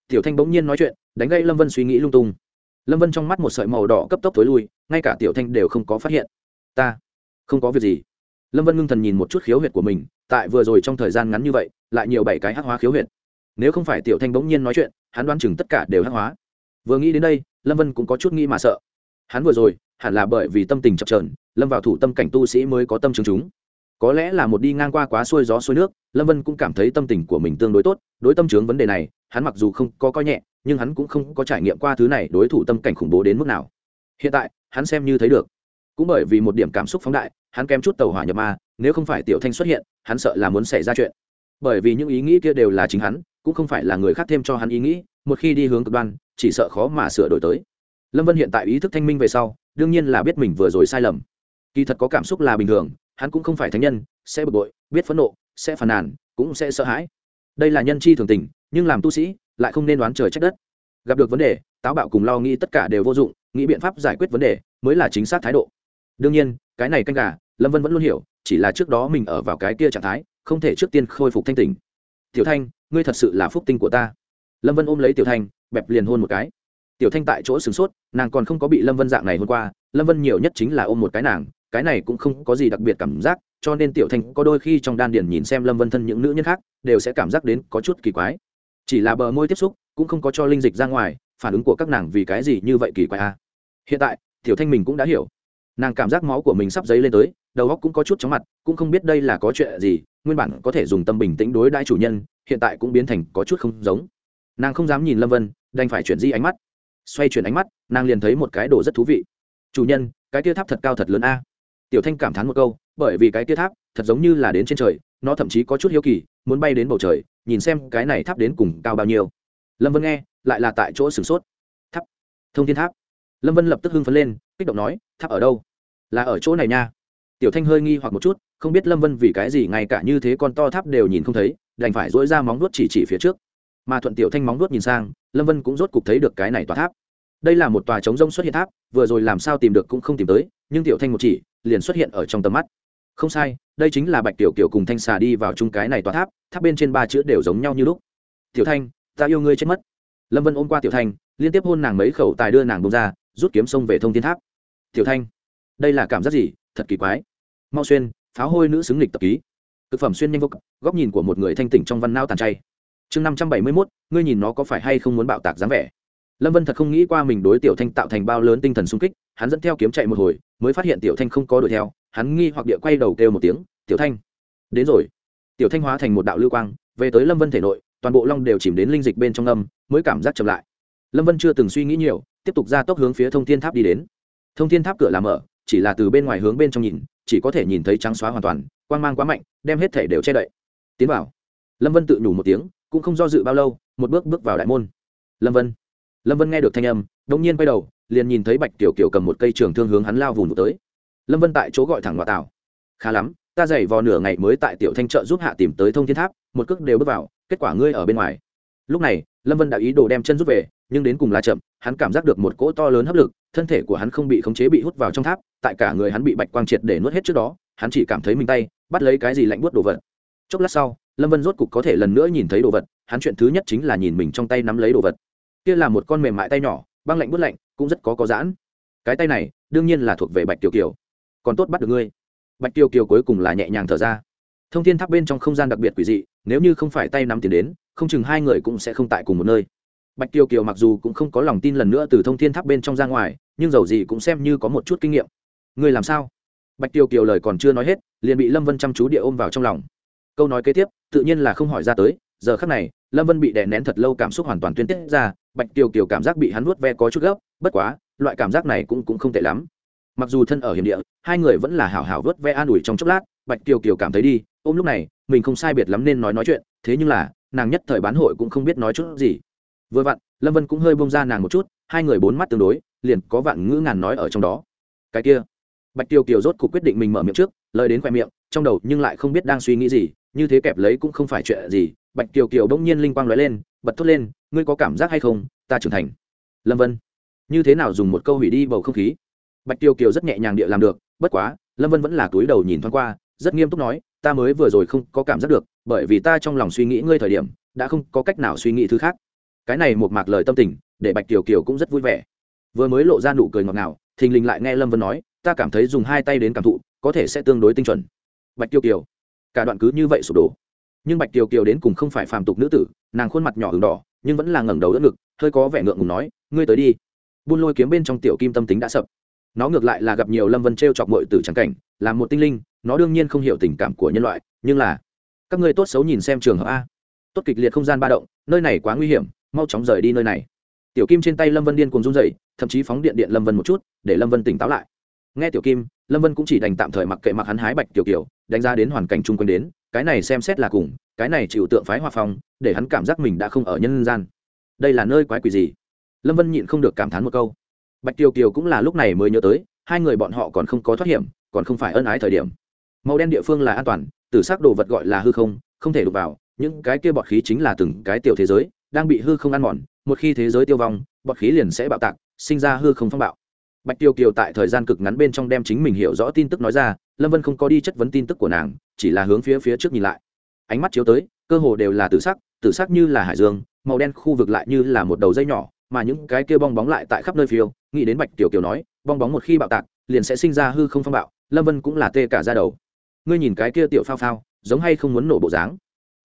Tiểu thanh bỗng nhiên nói chuyện, đánh gây lâm vân suy nghĩ lung tung. Lâm vân trong mắt một sợi màu đỏ cấp tốc tối lui, ngay cả tiểu thanh đều không có phát hiện. Ta không có việc gì lâm vân ngưng thần nhìn một chút khiếu huyệt của mình, tại vừa rồi trong thời gian ngắn như vậy, lại nhiều bảy cái hắc hóa khiếu huyệt. Nếu không phải tiểu thanh bỗng nhiên nói chuyện, hắn đoán chừng tất cả đều hắc hóa. Vừa nghĩ đến đây, lâm vân cũng có chút nghĩ mà sợ. Hắn vừa rồi, hẳn là bởi vì tâm tình chập trờn lâm vào thủ tâm cảnh tu sĩ mới có tâm chứng chúng. Có lẽ là một đi ngang qua quá xuôi gió xuôi nước, lâm vân cũng cảm thấy tâm tình của mình tương đối tốt, đối tâm trướng vấn đề này, hắn mặc dù không có coi nhẹ, nhưng hắn cũng không có trải nghiệm qua thứ này đối thủ tâm cảnh khủng bố đến mức nào. Hiện tại, hắn xem như thấy được cũng bởi vì một điểm cảm xúc phóng đại, hắn kém chút tàu hỏa nhập ma, nếu không phải tiểu thanh xuất hiện, hắn sợ là muốn xảy ra chuyện. Bởi vì những ý nghĩ kia đều là chính hắn, cũng không phải là người khác thêm cho hắn ý nghĩ, một khi đi hướng cực đoan, chỉ sợ khó mà sửa đổi tới. Lâm vân hiện tại ý thức thanh minh về sau, đương nhiên là biết mình vừa rồi sai lầm. Kỳ thật có cảm xúc là bình thường, hắn cũng không phải thánh nhân, sẽ bực bội, biết phẫn nộ, sẽ phàn nàn, cũng sẽ sợ hãi. Đây là nhân chi thường tình, nhưng làm tu sĩ, lại không nên đoán trời trách đất. Gặp được vấn đề, táo bạo cùng lo nghĩ tất cả đều vô dụng, nghĩ biện pháp giải quyết vấn đề, mới là chính xác thái độ đương nhiên, cái này canh gà, lâm vân vẫn luôn hiểu, chỉ là trước đó mình ở vào cái kia trạng thái, không thể trước tiên khôi phục thanh tỉnh. Tiểu thanh, ngươi thật sự là phúc tinh của ta. Lâm vân ôm lấy tiểu thanh, bẹp liền hôn một cái. Tiểu thanh tại chỗ sửng sốt, nàng còn không có bị lâm vân dạng này hôm qua, lâm vân nhiều nhất chính là ôm một cái nàng, cái này cũng không có gì đặc biệt cảm giác, cho nên tiểu thanh có đôi khi trong đan điền nhìn xem lâm vân thân những nữ nhân khác, đều sẽ cảm giác đến có chút kỳ quái. Chỉ là bờ môi tiếp xúc, cũng không có cho linh dịch ra ngoài, phản ứng của các nàng vì cái gì như vậy kỳ quái a à. hiện tại, tiểu thanh mình cũng đã hiểu nàng cảm giác máu của mình sắp dấy lên tới, đầu óc cũng có chút chóng mặt, cũng không biết đây là có chuyện gì, nguyên bản có thể dùng tâm bình tĩnh đối đãi chủ nhân, hiện tại cũng biến thành có chút không giống. Nàng không dám nhìn lâm vân, đành phải chuyển di ánh mắt. Xoay chuyển ánh mắt, nàng liền thấy một cái đồ rất thú vị. Chủ nhân, cái tia tháp thật cao thật lớn a. Tiểu thanh cảm thán một câu, bởi vì cái tia tháp thật giống như là đến trên trời, nó thậm chí có chút hiếu kỳ, muốn bay đến bầu trời, nhìn xem cái này tháp đến cùng cao bao nhiêu. Lâm vân nghe, lại là tại chỗ sửng sốt. Tháp, thông thiên tháp lâm vân lập tức hưng phấn lên kích động nói tháp ở đâu là ở chỗ này nha tiểu thanh hơi nghi hoặc một chút không biết lâm vân vì cái gì ngay cả như thế con to tháp đều nhìn không thấy đành phải dỗi ra móng nuốt chỉ chỉ phía trước mà thuận tiểu thanh móng nuốt nhìn sang lâm vân cũng rốt cục thấy được cái này tòa tháp đây là một tòa trống rông xuất hiện tháp vừa rồi làm sao tìm được cũng không tìm tới nhưng tiểu thanh một chỉ liền xuất hiện ở trong tầm mắt không sai đây chính là bạch tiểu kiểu cùng thanh xà đi vào chung cái này tòa tháp tháp bên trên ba chữ đều giống nhau như lúc tiểu thanh ta yêu ngươi chết mất lâm vân ôm qua tiểu thanh liên tiếp hôn nàng mấy khẩu tài đưa nàng bông ra rút kiếm sông về thông thiên tháp. Tiểu thanh, đây là cảm giác gì? Thật kỳ quái. Mau xuyên, pháo hôi nữ xứng lịch tập ký. Thực phẩm xuyên nhanh vô góc nhìn của một người thanh tỉnh trong văn nao tàn chay. Chương năm trăm bảy mươi mốt, ngươi nhìn nó có phải hay không muốn bạo tạc dáng vẻ? Lâm vân thật không nghĩ qua mình đối tiểu thanh tạo thành bao lớn tinh thần sung kích, hắn dẫn theo kiếm chạy một hồi, mới phát hiện tiểu thanh không có đuổi theo, hắn nghi hoặc địa quay đầu kêu một tiếng, tiểu thanh, đến rồi. Tiểu thanh hóa thành một đạo lưu quang, về tới lâm vân thể nội, toàn bộ long đều chìm đến linh dịch bên trong âm, mới cảm giác chậm lại. Lâm vân chưa từng suy nghĩ nhiều tiếp tục ra tốc hướng phía thông thiên tháp đi đến. Thông thiên tháp cửa làm mở, chỉ là từ bên ngoài hướng bên trong nhìn, chỉ có thể nhìn thấy trắng xóa hoàn toàn, quang mang quá mạnh, đem hết thể đều che đậy. Tiến vào. Lâm vân tự nhủ một tiếng, cũng không do dự bao lâu, một bước bước vào đại môn. Lâm vân. Lâm vân nghe được thanh âm đông nhiên quay đầu, liền nhìn thấy bạch tiểu kiều cầm một cây trường thương hướng hắn lao vùng tới. Lâm vân tại chỗ gọi thẳng ngoại tảo. Khá lắm, ta dày vò nửa ngày mới tại tiểu thanh trợ giúp hạ tìm tới thông thiên tháp, một cước đều bước vào, kết quả ngươi ở bên ngoài. Lúc này, lâm vân đã ý đồ đem chân rút về nhưng đến cùng là chậm, hắn cảm giác được một cỗ to lớn hấp lực, thân thể của hắn không bị khống chế bị hút vào trong tháp, tại cả người hắn bị bạch quang triệt để nuốt hết trước đó, hắn chỉ cảm thấy mình tay, bắt lấy cái gì lạnh buốt đồ vật. Chốc lát sau, lâm vân rốt cục có thể lần nữa nhìn thấy đồ vật, hắn chuyện thứ nhất chính là nhìn mình trong tay nắm lấy đồ vật. Kia là một con mềm mại tay nhỏ, băng lạnh bút lạnh, cũng rất có có giãn. Cái tay này, đương nhiên là thuộc về bạch tiểu kiều. Còn tốt bắt được ngươi. Bạch tiểu kiều cuối cùng là nhẹ nhàng thở ra. Thông thiên tháp bên trong không gian đặc biệt quỷ dị, nếu như không phải tay nắm tiền đến, không chừng hai người cũng sẽ không tại cùng một nơi bạch tiêu kiều mặc dù cũng không có lòng tin lần nữa từ thông thiên tháp bên trong ra ngoài, nhưng dầu gì cũng xem như có một chút kinh nghiệm. Người làm sao? Bạch tiêu kiều lời còn chưa nói hết, liền bị lâm vân chăm chú địa ôm vào trong lòng. Câu nói kế tiếp, tự nhiên là không hỏi ra tới, giờ khắc này, lâm vân bị đè nén thật lâu cảm xúc hoàn toàn tuyên tiết ra, bạch tiêu kiều cảm giác bị hắn vuốt ve có chút gấp, bất quá, loại cảm giác này cũng cũng không tệ lắm. Mặc dù thân ở hiểm địa, hai người vẫn là hảo hảo vớt ve an ủi trong chốc lát, bạch tiêu kiều cảm thấy đi, ôm lúc này, mình không sai biệt lắm nên nói nói chuyện, thế nhưng là, nàng nhất thời bán hội cũng không biết nói chút gì vừa vặn, lâm vân cũng hơi bông ra nàng một chút, hai người bốn mắt tương đối, liền có vạn ngữ ngàn nói ở trong đó. Cái kia, bạch tiêu kiều rốt cuộc quyết định mình mở miệng trước, lời đến khoe miệng, trong đầu nhưng lại không biết đang suy nghĩ gì, như thế kẹp lấy cũng không phải chuyện gì. Bạch Tiêu kiều bỗng nhiên linh quang nói lên, bật thốt lên, ngươi có cảm giác hay không? Ta trưởng thành. Lâm vân, như thế nào dùng một câu hủy đi bầu không khí? Bạch Tiêu kiều rất nhẹ nhàng địa làm được, bất quá, lâm vân vẫn là túi đầu nhìn thoáng qua, rất nghiêm túc nói, ta mới vừa rồi không có cảm giác được, bởi vì ta trong lòng suy nghĩ ngươi thời điểm, đã không có cách nào suy nghĩ thứ khác cái này một mạc lời tâm tình, để bạch kiều kiều cũng rất vui vẻ. Vừa mới lộ ra nụ cười ngọt ngào, thình lình lại nghe lâm vân nói, ta cảm thấy dùng hai tay đến cảm thụ, có thể sẽ tương đối tinh chuẩn. Bạch kiều kiều, cả đoạn cứ như vậy sụp đổ. Nhưng bạch kiều kiều đến cùng không phải phàm tục nữ tử, nàng khuôn mặt nhỏ h đỏ, nhưng vẫn là ngẩng đầu đỡ ngực, hơi có vẻ ngượng ngùng nói, ngươi tới đi. Buôn lôi kiếm bên trong tiểu kim tâm tính đã sập. Nó ngược lại là gặp nhiều lâm vân t r e o chọc mội từ trắng cảnh, là một tinh linh, nó đương nhiên không hiểu tình cảm của nhân loại, nhưng là, các ngươi tốt xấu nhìn xem trường hợp a. Tốt kịch liệt không gian ba động, nơi này quá nguy hiểm mau chóng rời đi nơi này. Tiểu kim trên tay lâm vân điên cùng run dậy thậm chí phóng điện điện lâm vân một chút, để lâm vân tỉnh táo lại. Nghe tiểu kim, lâm vân cũng chỉ đành tạm thời mặc kệ mặc hắn hái bạch tiểu kiểu, đánh ra đến hoàn cảnh chung quanh đến, cái này xem xét là cùng, cái này chịu tượng phái hòa phong, để hắn cảm giác mình đã không ở nhân gian. Đây là nơi quái quỷ gì? Lâm vân nhịn không được cảm thán một câu. Bạch tiểu kiều cũng là lúc này mới nhớ tới, hai người bọn họ còn không có thoát hiểm, còn không phải ân ái thời điểm. Màu đen địa phương là an toàn từ s ắ c đồ vật gọi là hư không không thể đụng vào, những cái kia bọt khí chính là từng cái tiểu thế giới đang bị hư không ăn mòn, một khi thế giới tiêu vong, bọt khí liền sẽ bạo tạc, sinh ra hư không phong bạo. Bạch tiêu kiều tại thời gian cực ngắn bên trong đem chính mình hiểu rõ tin tức nói ra, lâm vân không có đi chất vấn tin tức của nàng, chỉ là hướng phía phía trước nhìn lại. Ánh mắt chiếu tới, cơ hồ đều là tử sắc tử sắc như là hải dương, màu đen khu vực lại như là một đầu dây nhỏ, mà những cái kia bong bóng lại tại khắp nơi phiêu, nghĩ đến bạch tiểu kiều nói, bong bóng một khi bạo tạc, liền sẽ sinh ra hư không phong bạo, lâm vân cũng là tê cả ra đầu. Ngươi nhìn cái kia tiểu phao phao, giống hay không muốn nổ bộ dáng?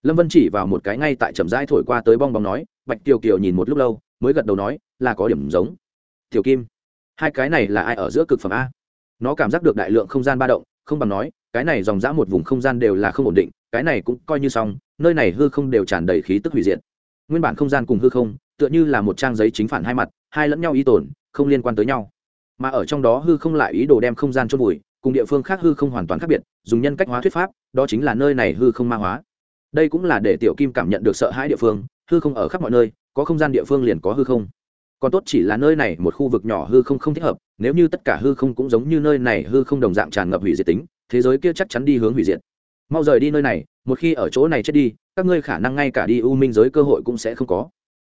Lâm vân chỉ vào một cái ngay tại trầm rãi thổi qua tới bong bóng nói, bạch kiều kiều nhìn một lúc lâu, mới gật đầu nói, là có điểm giống. Tiểu kim, hai cái này là ai ở giữa cực phẩm a? Nó cảm giác được đại lượng không gian ba động, không bằng nói, cái này dòng dã một vùng không gian đều là không ổn định, cái này cũng coi như xong, nơi này hư không đều tràn đầy khí tức hủy diệt. Nguyên bản không gian cùng hư không, tựa như là một trang giấy chính phản hai mặt, hai lẫn nhau y tổn không liên quan tới nhau. Mà ở trong đó hư không lại ý đồ đem không gian chôn vùi, cùng địa phương khác hư không hoàn toàn khác biệt, dùng nhân cách hóa thuyết pháp, đó chính là nơi này hư không ma hóa đây cũng là để tiểu kim cảm nhận được sợ hãi địa phương, hư không ở khắp mọi nơi, có không gian địa phương liền có hư không. Còn tốt chỉ là nơi này một khu vực nhỏ hư không không thích hợp, nếu như tất cả hư không cũng giống như nơi này hư không đồng dạng tràn ngập hủy diệt tính, thế giới kia chắc chắn đi hướng hủy diệt. Mau rời đi nơi này, một khi ở chỗ này chết đi, các ngươi khả năng ngay cả đi u minh giới cơ hội cũng sẽ không có.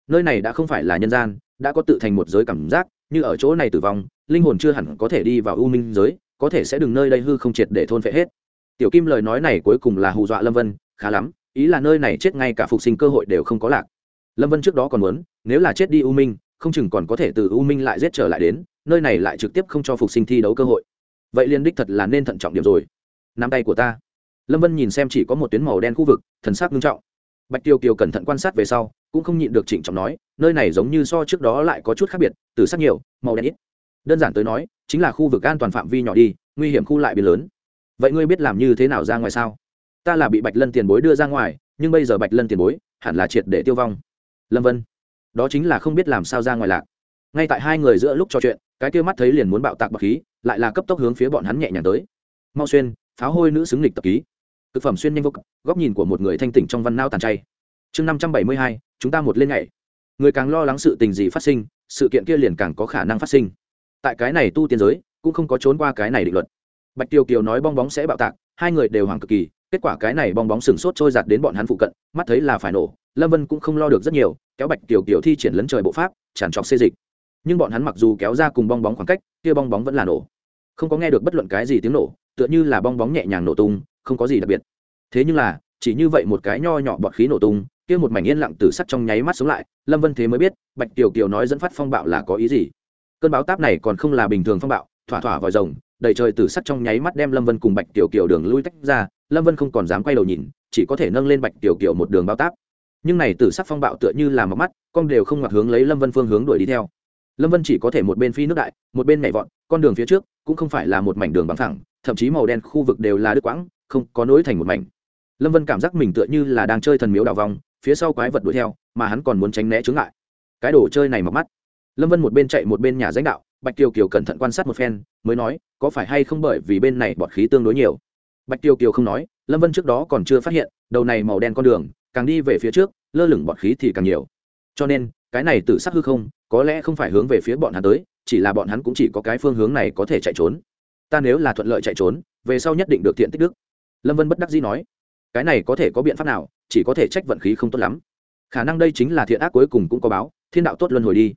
Nơi này đã không phải là nhân gian, đã có tự thành một giới cảm giác, như ở chỗ này tử vong, linh hồn chưa hẳn có thể đi vào u minh giới, có thể sẽ đừng nơi đây hư không triệt để thôn phệ hết. Tiểu kim lời nói này cuối cùng là hù dọa lâm vân, khá lắm ý là nơi này chết ngay cả phục sinh cơ hội đều không có lạc. Lâm vân trước đó còn muốn, nếu là chết đi u minh, không chừng còn có thể từ u minh lại giết trở lại đến, nơi này lại trực tiếp không cho phục sinh thi đấu cơ hội. Vậy liên đích thật là nên thận trọng điểm rồi. Nắm tay của ta. Lâm vân nhìn xem chỉ có một tuyến màu đen khu vực, thần sắc nghiêm trọng. Bạch tiêu kiều cẩn thận quan sát về sau, cũng không nhịn được trịnh trọng nói, nơi này giống như so trước đó lại có chút khác biệt, từ sắc nhiều, màu đen ít. Đơn giản tới nói, chính là khu vực an toàn phạm vi nhỏ đi, nguy hiểm khu lại biến lớn. Vậy ngươi biết làm như thế nào ra ngoài sao? Ta là bị bạch lân tiền bối đưa ra ngoài, nhưng bây giờ bạch lân tiền bối hẳn là triệt để tiêu vong. Lâm vân, đó chính là không biết làm sao ra ngoài lạc. Ngay tại hai người giữa lúc trò chuyện, cái kia mắt thấy liền muốn bạo tạc bậc khí, lại là cấp tốc hướng phía bọn hắn nhẹ nhàng tới. Mau xuyên, pháo hôi nữ xứng lịch tập ký. Thực phẩm xuyên nhanh vô cực, góc nhìn của một người thanh tỉnh trong văn nao tàn chay. Chương năm trăm bảy mươi hai, chúng ta một lên ngày người càng lo lắng sự tình gì phát sinh, sự kiện kia liền càng có khả năng phát sinh. Tại cái này tu tiên giới, cũng không có trốn qua cái này định luật. Bạch tiêu kiều nói bong bóng sẽ bạo tạc, hai người đều hoảng cực kỳ kết quả cái này bong bóng sừng sốt trôi giạt đến bọn hắn phụ cận, mắt thấy là phải nổ, lâm vân cũng không lo được rất nhiều, kéo bạch tiểu kiểu thi triển lấn trời bộ pháp, tràn trọc xê dịch. Nhưng bọn hắn mặc dù kéo ra cùng bong bóng khoảng cách, kia bong bóng vẫn là nổ. Không có nghe được bất luận cái gì tiếng nổ, tựa như là bong bóng nhẹ nhàng nổ tung, không có gì đặc biệt. Thế nhưng là, chỉ như vậy một cái nho nhỏ bọt khí nổ tung, kia một mảnh yên lặng từ sắt trong nháy mắt sống lại, lâm vân thế mới biết, bạch tiểu kiều nói dẫn phát phong bạo là có ý gì. Cơn báo táp này còn không là bình thường phong bạo, thỏa thỏa vòi rồng, đầy trời từ sắt trong nháy mắt đem lâm vân cùng bạch tiểu kiều đường lui tách ra lâm vân không còn dám quay đầu nhìn, chỉ có thể nâng lên bạch tiểu kiểu một đường bao táp. Nhưng này tử sắc phong bạo tựa như là mặc mắt, con đều không ngoặt hướng lấy lâm vân phương hướng đuổi đi theo. Lâm vân chỉ có thể một bên phi nước đại, một bên nhảy vọt, con đường phía trước cũng không phải là một mảnh đường bằng thẳng thậm chí màu đen khu vực đều là đứt quãng, không có nối thành một mảnh. Lâm vân cảm giác mình tựa như là đang chơi thần miếu đào vòng phía sau quái vật đuổi theo, mà hắn còn muốn tránh né chướng lại cái đồ chơi này mặc mắt. Lâm vân một bên chạy một bên nhà danh đạo, bạch kiều kiều cẩn thận quan sát một phen, mới nói, có phải hay không bởi vì bên này bọt khí tương đối nhiều? Bạch Tiêu kiều không nói, lâm vân trước đó còn chưa phát hiện, đầu này màu đen con đường, càng đi về phía trước, lơ lửng bọt khí thì càng nhiều. Cho nên, cái này tự sắc hư không, có lẽ không phải hướng về phía bọn hắn tới, chỉ là bọn hắn cũng chỉ có cái phương hướng này có thể chạy trốn. Ta nếu là thuận lợi chạy trốn, về sau nhất định được thiện tích đức. Lâm vân bất đắc dĩ nói, cái này có thể có biện pháp nào, chỉ có thể trách vận khí không tốt lắm. Khả năng đây chính là thiện ác cuối cùng cũng có báo, thiên đạo tốt luân hồi đi.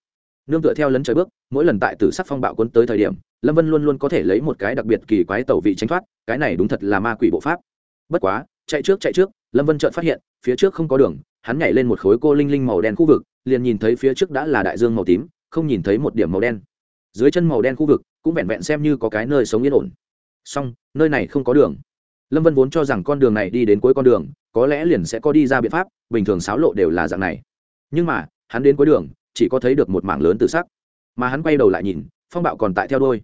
Nương tựa theo lấn trời bước, mỗi lần tại tử sắc phong bạo quân tới thời điểm lâm vân luôn luôn có thể lấy một cái đặc biệt kỳ quái tẩu vị tránh thoát, cái này đúng thật là ma quỷ bộ pháp. Bất quá, chạy trước chạy trước, lâm vân chợt phát hiện, phía trước không có đường, hắn nhảy lên một khối cô linh linh màu đen khu vực, liền nhìn thấy phía trước đã là đại dương màu tím, không nhìn thấy một điểm màu đen. Dưới chân màu đen khu vực, cũng vẹn vẹn xem như có cái nơi sống yên ổn. Song nơi này không có đường. Lâm vân vốn cho rằng con đường này đi đến cuối con đường, có lẽ liền sẽ có đi ra biện pháp, bình thường xáo lộ đều là dạng này. Nhưng mà, hắn đến cuối đường, chỉ có thấy được một mảng lớn tự sắc. Mà hắn quay đầu lại nhìn, phong bạo còn tại theo đôi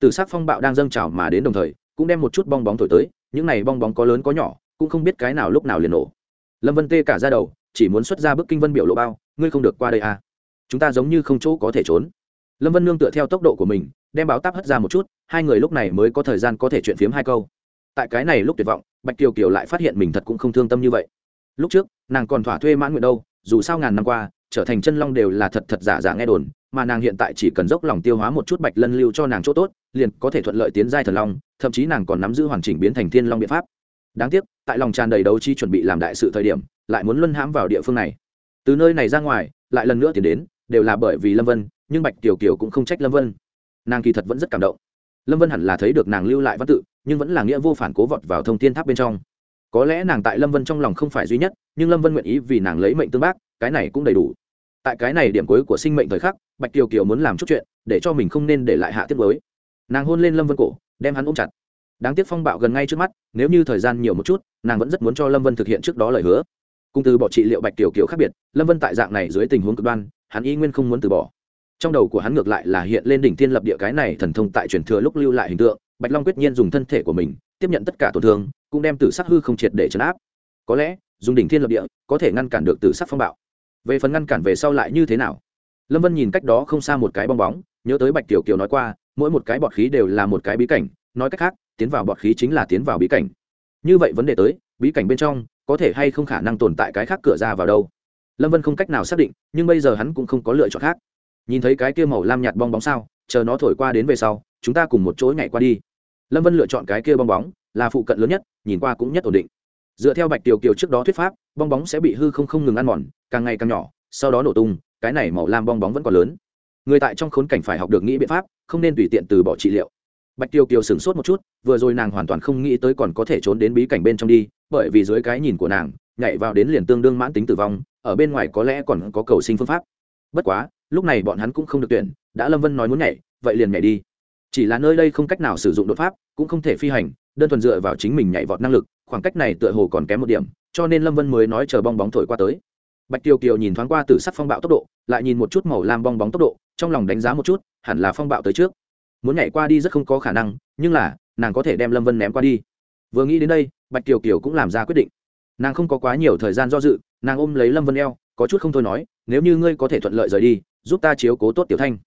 tự sắc phong bạo đang dâng trào mà đến đồng thời, cũng đem một chút bong bóng thổi tới, những này bong bóng có lớn có nhỏ, cũng không biết cái nào lúc nào liền nổ. Lâm vân tê cả ra đầu, chỉ muốn xuất ra bức kinh vân biểu lộ bao, ngươi không được qua đây à. Chúng ta giống như không chỗ có thể trốn. Lâm vân nương tựa theo tốc độ của mình, đem báo táp hất ra một chút, hai người lúc này mới có thời gian có thể chuyện phiếm hai câu. Tại cái này lúc tuyệt vọng, bạch kiều kiều lại phát hiện mình thật cũng không thương tâm như vậy. Lúc trước, nàng còn thỏa thuê mãn nguyện đâu, dù sao ngàn năm qua, trở thành chân long đều là thật thật giả giả nghe đồn mà nàng hiện tại chỉ cần dốc lòng tiêu hóa một chút bạch lân lưu cho nàng chỗ tốt, liền có thể thuận lợi tiến giai thần long, thậm chí nàng còn nắm giữ hoàn chỉnh biến thành thiên long biện pháp. Đáng tiếc, tại lòng tràn đầy đấu chi chuẩn bị làm đại sự thời điểm, lại muốn luân hãm vào địa phương này. Từ nơi này ra ngoài, lại lần nữa tiến đến, đều là bởi vì lâm vân, nhưng bạch kiều kiều cũng không trách lâm vân. Nàng kỳ thật vẫn rất cảm động. Lâm vân hẳn là thấy được nàng lưu lại văn tự, nhưng vẫn là nghĩa vô phản cố vọt vào thông thiên tháp bên trong. Có lẽ nàng tại lâm vân trong lòng không phải duy nhất, nhưng lâm vân nguyện ý vì nàng lấy mệnh tương bác, cái này cũng đầy đủ tại cái này điểm cuối của sinh mệnh thời khắc, bạch kiều kiều muốn làm chút chuyện, để cho mình không nên để lại hạ tiết mới. Nàng hôn lên lâm vân cổ, đem hắn ôm chặt. Đáng tiếc phong bạo gần ngay trước mắt, nếu như thời gian nhiều một chút, nàng vẫn rất muốn cho lâm vân thực hiện trước đó lời hứa. Cùng từ bỏ trị liệu bạch kiều kiều khác biệt, lâm vân tại dạng này dưới tình huống cực đoan, hắn y nguyên không muốn từ bỏ. Trong đầu của hắn ngược lại là hiện lên đỉnh thiên lập địa cái này thần thông tại truyền thừa lúc lưu lại hình tượng, bạch long quyết nhiên dùng thân thể của mình, tiếp nhận tất cả tổn thương, cũng đem tử sắc hư không triệt để chấn áp. Có lẽ, dùng đỉnh thiên lập địa có thể ngăn cản được tử sắc phong bạo về phần ngăn cản về sau lại như thế nào? Lâm vân nhìn cách đó không xa một cái bong bóng, nhớ tới bạch tiểu kiều nói qua, mỗi một cái bọt khí đều là một cái bí cảnh, nói cách khác, tiến vào bọt khí chính là tiến vào bí cảnh. Như vậy vấn đề tới, bí cảnh bên trong, có thể hay không khả năng tồn tại cái khác cửa ra vào đâu? Lâm vân không cách nào xác định, nhưng bây giờ hắn cũng không có lựa chọn khác. Nhìn thấy cái kia màu lam nhạt bong bóng sao, chờ nó thổi qua đến về sau, chúng ta cùng một chỗ nhảy qua đi. Lâm vân lựa chọn cái kia bong bóng, là phụ cận lớn nhất, nhìn qua cũng nhất ổn định. Dựa theo bạch tiểu kiều trước đó thuyết pháp, bong bóng sẽ bị hư không không ngừng ăn mòn càng ngày càng nhỏ, sau đó nổ tung, cái này màu lam bong bóng vẫn còn lớn. Người tại trong khốn cảnh phải học được nghĩ biện pháp, không nên tùy tiện từ bỏ trị liệu. Bạch tiêu kiều sửng sốt một chút, vừa rồi nàng hoàn toàn không nghĩ tới còn có thể trốn đến bí cảnh bên trong đi, bởi vì dưới cái nhìn của nàng, nhảy vào đến liền tương đương mãn tính tử vong, ở bên ngoài có lẽ còn có cầu sinh phương pháp. Bất quá, lúc này bọn hắn cũng không được tuyển, đã lâm vân nói muốn nhảy, vậy liền nhảy đi. Chỉ là nơi đây không cách nào sử dụng đột pháp, cũng không thể phi hành, đơn thuần dựa vào chính mình nhảy vọt năng lực, khoảng cách này tựa hồ còn kém một điểm, cho nên lâm vân mới nói chờ bong bóng thổi qua tới bạch tiêu kiều nhìn thoáng qua từ sắc phong bạo tốc độ, lại nhìn một chút màu lam bong bóng tốc độ, trong lòng đánh giá một chút, hẳn là phong bạo tới trước. Muốn nhảy qua đi rất không có khả năng, nhưng là, nàng có thể đem lâm vân ném qua đi. Vừa nghĩ đến đây, bạch kiều kiều cũng làm ra quyết định. Nàng không có quá nhiều thời gian do dự, nàng ôm lấy lâm vân eo, có chút không thôi nói, nếu như ngươi có thể thuận lợi rời đi, giúp ta chiếu cố tốt tiểu thanh.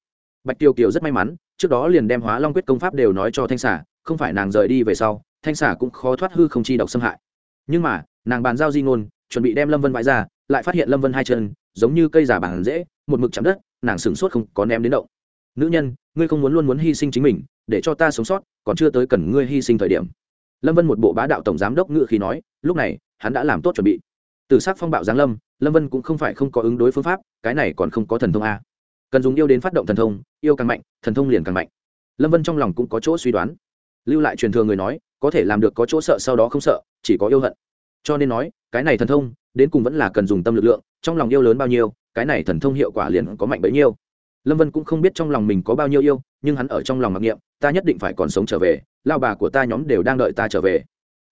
Bạch Tiêu kiều rất may mắn, trước đó liền đem hóa long quyết công pháp đều nói cho thanh xả không phải nàng rời đi về sau, thanh xả cũng khó thoát hư không chi độc xâm hại. Nhưng mà, nàng bàn giao di ngôn, chuẩn bị đem lâm vân bãi ra lại phát hiện lâm vân hai chân, giống như cây giả bản dễ, một mực chạm đất, nàng sửng sốt không có ném đến động. Nữ nhân, ngươi không muốn luôn muốn hy sinh chính mình, để cho ta sống sót, còn chưa tới cần ngươi hy sinh thời điểm. Lâm vân một bộ bá đạo tổng giám đốc ngự khí nói, lúc này, hắn đã làm tốt chuẩn bị. Từ s ắ c phong bạo giáng lâm lâm vân cũng không phải không có ứng đối phương pháp, cái này còn không có thần thông a. Cần dùng yêu đến phát động thần thông, yêu càng mạnh, thần thông liền càng mạnh. Lâm vân trong lòng cũng có chỗ suy đoán. Lưu lại truyền thừa người nói, có thể làm được có chỗ sợ sau đó không sợ, chỉ có yêu hận cho nên nói, cái này thần thông, đến cùng vẫn là cần dùng tâm lực lượng, trong lòng yêu lớn bao nhiêu, cái này thần thông hiệu quả liền có mạnh bấy nhiêu. Lâm vân cũng không biết trong lòng mình có bao nhiêu yêu, nhưng hắn ở trong lòng mặc niệm, ta nhất định phải còn sống trở về, lao bà của ta nhóm đều đang đợi ta trở về.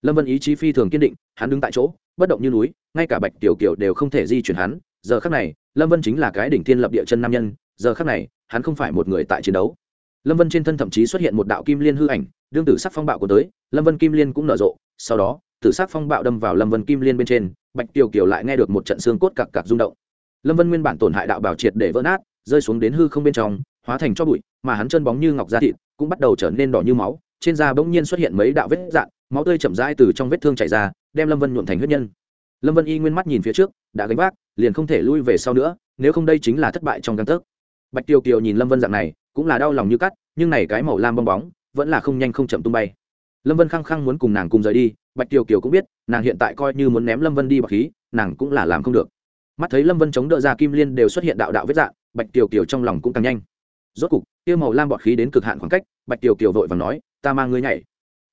Lâm vân ý chí phi thường kiên định, hắn đứng tại chỗ, bất động như núi, ngay cả bạch tiểu kiều đều không thể di chuyển hắn. Giờ khác này, lâm vân chính là cái đỉnh thiên lập địa chân nam nhân, giờ khác này, hắn không phải một người tại chiến đấu. Lâm vân trên thân thậm chí xuất hiện một đạo kim liên hư ảnh, đương tử sắc phong bạo của tới, lâm vân kim liên cũng nở rộ, sau đó tử sắc phong bạo đâm vào lâm vân kim liên bên trên, bạch tiểu kiều lại nghe được một trận xương cốt cặc cặc rung động. Lâm vân nguyên bản tổn hại đạo bảo triệt để vỡ nát, rơi xuống đến hư không bên trong, hóa thành cho bụi, mà hắn chân bóng như ngọc da thịt, cũng bắt đầu trở nên đỏ như máu, trên da bỗng nhiên xuất hiện mấy đạo vết dạn máu tươi chậm rãi từ trong vết thương chảy ra, đem lâm vân nhuộn thành huyết nhân. Lâm vân y nguyên mắt nhìn phía trước, đã gánh vác, liền không thể lui về sau nữa, nếu không đây chính là thất bại trong căn tấc. Bạch tiêu kiều nhìn lâm vân dạng này, cũng là đau lòng như cắt, nhưng này cái màu lam bong bóng, vẫn là không nhanh không chậm tung bay lâm vân khăng khăng muốn cùng nàng cùng rời đi, bạch tiêu kiều cũng biết, nàng hiện tại coi như muốn ném lâm vân đi bọc khí, nàng cũng là làm không được. Mắt thấy lâm vân chống đỡ ra kim liên đều xuất hiện đạo đạo vết dạng, bạch tiểu kiều trong lòng cũng càng nhanh. Rốt cục, Tiêu màu lam bọt khí đến cực hạn khoảng cách, bạch tiểu kiều vội và nói, ta mang ngươi nhảy.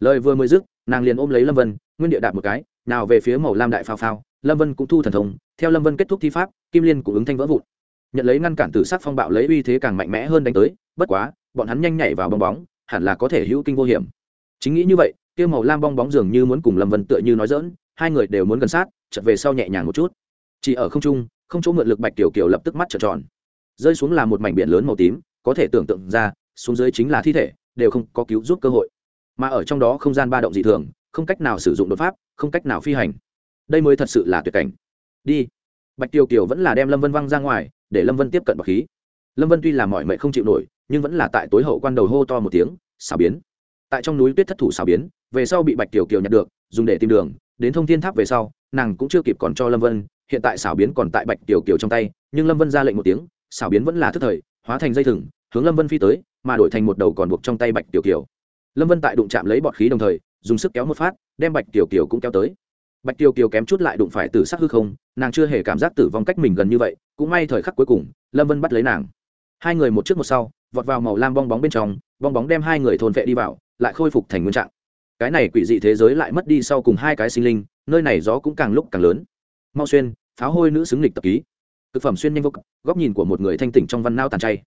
Lời vừa mới dứt, nàng liền ôm lấy lâm vân, nguyên địa đạp một cái, nào về phía màu lam đại phao phao, lâm vân cũng thu thần thông, theo lâm vân kết thúc thi pháp, kim liên cũng ứng thanh vỡ vụn. Nhận lấy ngăn cản tử sắc phong bạo lấy uy thế càng mạnh mẽ hơn đánh tới, bất quá, bọn hắn nhanh nhảy vào bong bóng, hẳn là có thể hữu kinh vô hiểm chính nghĩ như vậy, kia màu lam bong bóng dường như muốn cùng lâm vân tựa như nói dỡn hai người đều muốn gần sát chật về sau nhẹ nhàng một chút. Chỉ ở không trung, không chỗ mượn lực bạch tiểu kiều lập tức mắt trợn tròn. Rơi xuống là một mảnh biển lớn màu tím, có thể tưởng tượng ra, xuống dưới chính là thi thể, đều không có cứu giúp cơ hội. Mà ở trong đó không gian ba động dị thường, không cách nào sử dụng đột pháp, không cách nào phi hành. Đây mới thật sự là tuyệt cảnh. Đi. Bạch tiêu kiều vẫn là đem lâm vân văng ra ngoài, để lâm vân tiếp cận bậc khí. Lâm vân tuy là mọi mệnh không chịu nổi, nhưng vẫn là tại tối hậu quan đầu hô to một tiếng xả biến tại trong núi tuyết thất thủ xảo biến, về sau bị bạch tiểu kiều nhặt được, dùng để tìm đường, đến thông thiên tháp về sau, nàng cũng chưa kịp còn cho lâm vân, hiện tại xảo biến còn tại bạch tiểu kiều trong tay, nhưng lâm vân ra lệnh một tiếng, xảo biến vẫn là thức thời, hóa thành dây thừng, hướng lâm vân phi tới, mà đổi thành một đầu còn buộc trong tay bạch tiểu kiều. Lâm vân tại đụng chạm lấy bọt khí đồng thời, dùng sức kéo một phát, đem bạch tiểu kiều cũng kéo tới. Bạch tiểu kiều kém chút lại đụng phải tử sắc hư không, nàng chưa hề cảm giác tử vong cách mình gần như vậy, cũng may thời khắc cuối cùng, lâm vân bắt lấy nàng. Hai người một trước một sau, vọt vào màu lam bong bóng bên trong, bong bóng đem hai người thôn vệ đi vào lại khôi phục thành nguyên trạng. Cái này quỷ dị thế giới lại mất đi sau cùng hai cái sinh linh, nơi này gió cũng càng lúc càng lớn. Mau xuyên, pháo hôi nữ xứng lịch tập ký. Thực phẩm xuyên nhanh vô cực, góc nhìn của một người thanh tỉnh trong văn nao tàn chay.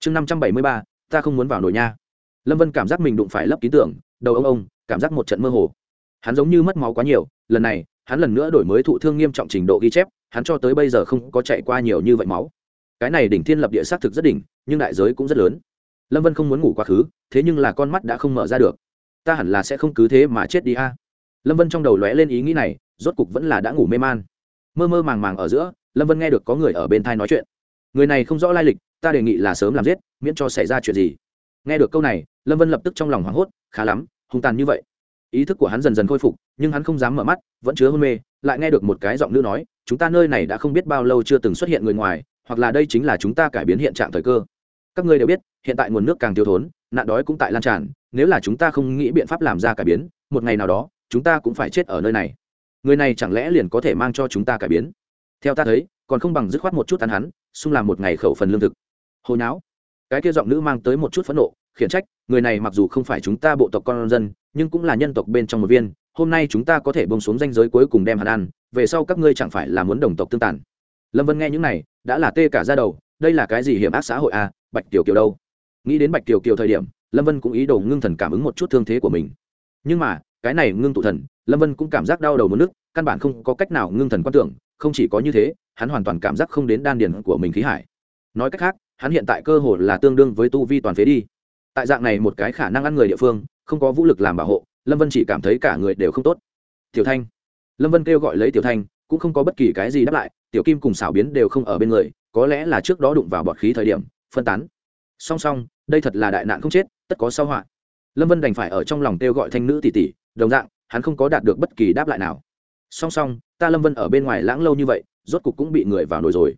Chương năm trăm bảy mươi ba, ta không muốn vào nội nha. Lâm vân cảm giác mình đụng phải lấp ký tưởng, đầu ông ông, cảm giác một trận mơ hồ. Hắn giống như mất máu quá nhiều, lần này, hắn lần nữa đổi mới thụ thương nghiêm trọng trình độ ghi chép, hắn cho tới bây giờ không có chạy qua nhiều như vậy máu. Cái này đỉnh thiên lập địa xác thực rất đỉnh, nhưng đại giới cũng rất lớn lâm vân không muốn ngủ quá khứ, thế nhưng là con mắt đã không mở ra được. Ta hẳn là sẽ không cứ thế mà chết đi a. Lâm vân trong đầu lóe lên ý nghĩ này, rốt cục vẫn là đã ngủ mê man. Mơ mơ màng màng ở giữa, lâm vân nghe được có người ở bên thai nói chuyện. Người này không rõ lai lịch, ta đề nghị là sớm làm giết, miễn cho xảy ra chuyện gì. Nghe được câu này, lâm vân lập tức trong lòng hoảng hốt, khá lắm, hung tàn như vậy. Ý thức của hắn dần dần khôi phục, nhưng hắn không dám mở mắt, vẫn chứa hôn mê, lại nghe được một cái giọng nữ nói, chúng ta nơi này đã không biết bao lâu chưa từng xuất hiện người ngoài, hoặc là đây chính là chúng ta cải biến hiện trạng thời cơ các ngươi đều biết, hiện tại nguồn nước càng thiếu thốn, nạn đói cũng tại lan tràn, nếu là chúng ta không nghĩ biện pháp làm ra cải biến, một ngày nào đó, chúng ta cũng phải chết ở nơi này. Người này chẳng lẽ liền có thể mang cho chúng ta cải biến? Theo ta thấy, còn không bằng dứt khoát một chút ăn hắn, xung làm một ngày khẩu phần lương thực. Hồi não cái kia giọng nữ mang tới một chút phẫn nộ, khiển trách, người này mặc dù không phải chúng ta bộ tộc con dân, nhưng cũng là nhân tộc bên trong một viên, hôm nay chúng ta có thể bông xuống danh giới cuối cùng đem hắn ăn, về sau các ngươi chẳng phải là muốn đồng tộc tương tàn. Lâm vân nghe những này, đã là tê cả ra đầu, đây là cái gì hiểm ác xã hội à bạch tiểu kiều đâu? Nghĩ đến bạch tiểu kiều thời điểm, lâm vân cũng ý đồ ngưng thần cảm ứng một chút thương thế của mình. Nhưng mà, cái này ngưng tụ thần, lâm vân cũng cảm giác đau đầu mất nước, căn bản không có cách nào ngưng thần quan tưởng, không chỉ có như thế, hắn hoàn toàn cảm giác không đến đan điền của mình khí hải. Nói cách khác, hắn hiện tại cơ hồ là tương đương với tu vi toàn phế đi. Tại dạng này một cái khả năng ăn người địa phương, không có vũ lực làm bảo hộ, lâm vân chỉ cảm thấy cả người đều không tốt. Tiểu thanh. Lâm vân kêu gọi lấy tiểu thanh, cũng không có bất kỳ cái gì đáp lại, tiểu kim cùng xảo biến đều không ở bên người, có lẽ là trước đó đụng vào bọt khí thời điểm phân tán. Song song, đây thật là đại nạn không chết, tất có sau họa. Lâm vân đành phải ở trong lòng kêu gọi thanh nữ tỷ tỷ, đồng dạng, hắn không có đạt được bất kỳ đáp lại nào. Song song, ta lâm vân ở bên ngoài lãng lâu như vậy, rốt cục cũng bị người vào nổi rồi.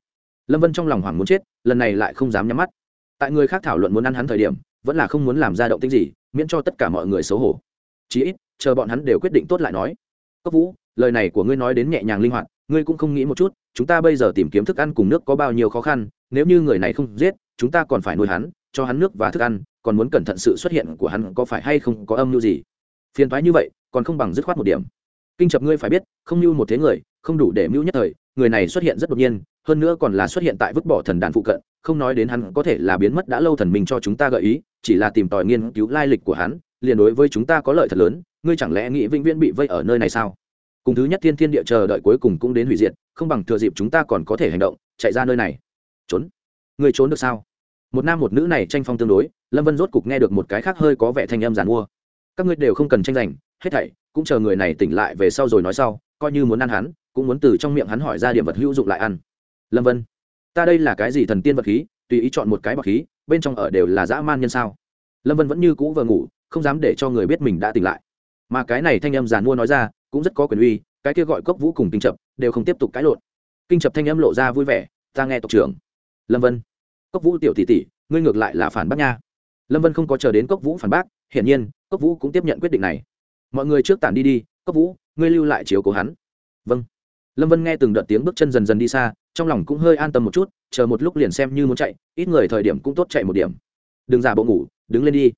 Lâm vân trong lòng hoảng muốn chết, lần này lại không dám nhắm mắt. Tại người khác thảo luận muốn ăn hắn thời điểm, vẫn là không muốn làm ra động tích gì, miễn cho tất cả mọi người xấu hổ. Chí ít, chờ bọn hắn đều quyết định tốt lại nói. Cốc vũ, lời này của ngươi nói đến nhẹ nhàng linh hoạt, ngươi cũng không nghĩ một chút, chúng ta bây giờ tìm kiếm thức ăn cùng nước có bao nhiêu khó khăn nếu như người này không giết, chúng ta còn phải nuôi hắn, cho hắn nước và thức ăn, còn muốn cẩn thận sự xuất hiện của hắn có phải hay không có âm mưu gì? Phiền thoái như vậy, còn không bằng dứt khoát một điểm. Kinh chập ngươi phải biết, không mưu một thế người, không đủ để mưu nhất thời, người này xuất hiện rất đột nhiên, hơn nữa còn là xuất hiện tại vứt bỏ thần đàn phụ cận, không nói đến hắn có thể là biến mất đã lâu thần mình cho chúng ta gợi ý, chỉ là tìm tòi nghiên cứu lai lịch của hắn, liền đối với chúng ta có lợi thật lớn, ngươi chẳng lẽ nghĩ vĩnh viễn bị vây ở nơi này sao? Cùng thứ nhất thiên thiên địa chờ đợi cuối cùng cũng đến hủy diệt, không bằng thừa dịp chúng ta còn có thể hành động, chạy ra nơi này trốn. Người trốn được sao? Một nam một nữ này tranh phong tương đối, lâm vân rốt cục nghe được một cái khác hơi có vẻ thanh âm giàn mua. Các ngươi đều không cần tranh giành, hết thảy, cũng chờ người này tỉnh lại về sau rồi nói sau, coi như muốn ăn hắn, cũng muốn từ trong miệng hắn hỏi ra điểm vật hữu dụng lại ăn. Lâm vân, ta đây là cái gì thần tiên vật khí, tùy ý chọn một cái bọc khí, bên trong ở đều là dã man nhân sao? Lâm vân vẫn như cũ vừa ngủ, không dám để cho người biết mình đã tỉnh lại. Mà cái này thanh âm giàn mua nói ra, cũng rất có quyền uy, cái kia gọi cốc vũ cùng kinh chập, đều không tiếp tục cãi lộn. Kinh chập thanh âm lộ ra vui vẻ, ta nghe tộc trưởng lâm vân. Cốc vũ tiểu tỷ tỷ, ngươi ngược lại là phản bác nha. Lâm vân không có chờ đến cốc vũ phản bác, hiển nhiên, cốc vũ cũng tiếp nhận quyết định này. Mọi người trước tản đi đi, cốc vũ, ngươi lưu lại chiếu cố hắn. Vâng. Lâm vân nghe từng đợt tiếng bước chân dần dần đi xa, trong lòng cũng hơi an tâm một chút, chờ một lúc liền xem như muốn chạy, ít người thời điểm cũng tốt chạy một điểm. Đừng giả bộ ngủ, đứng lên đi.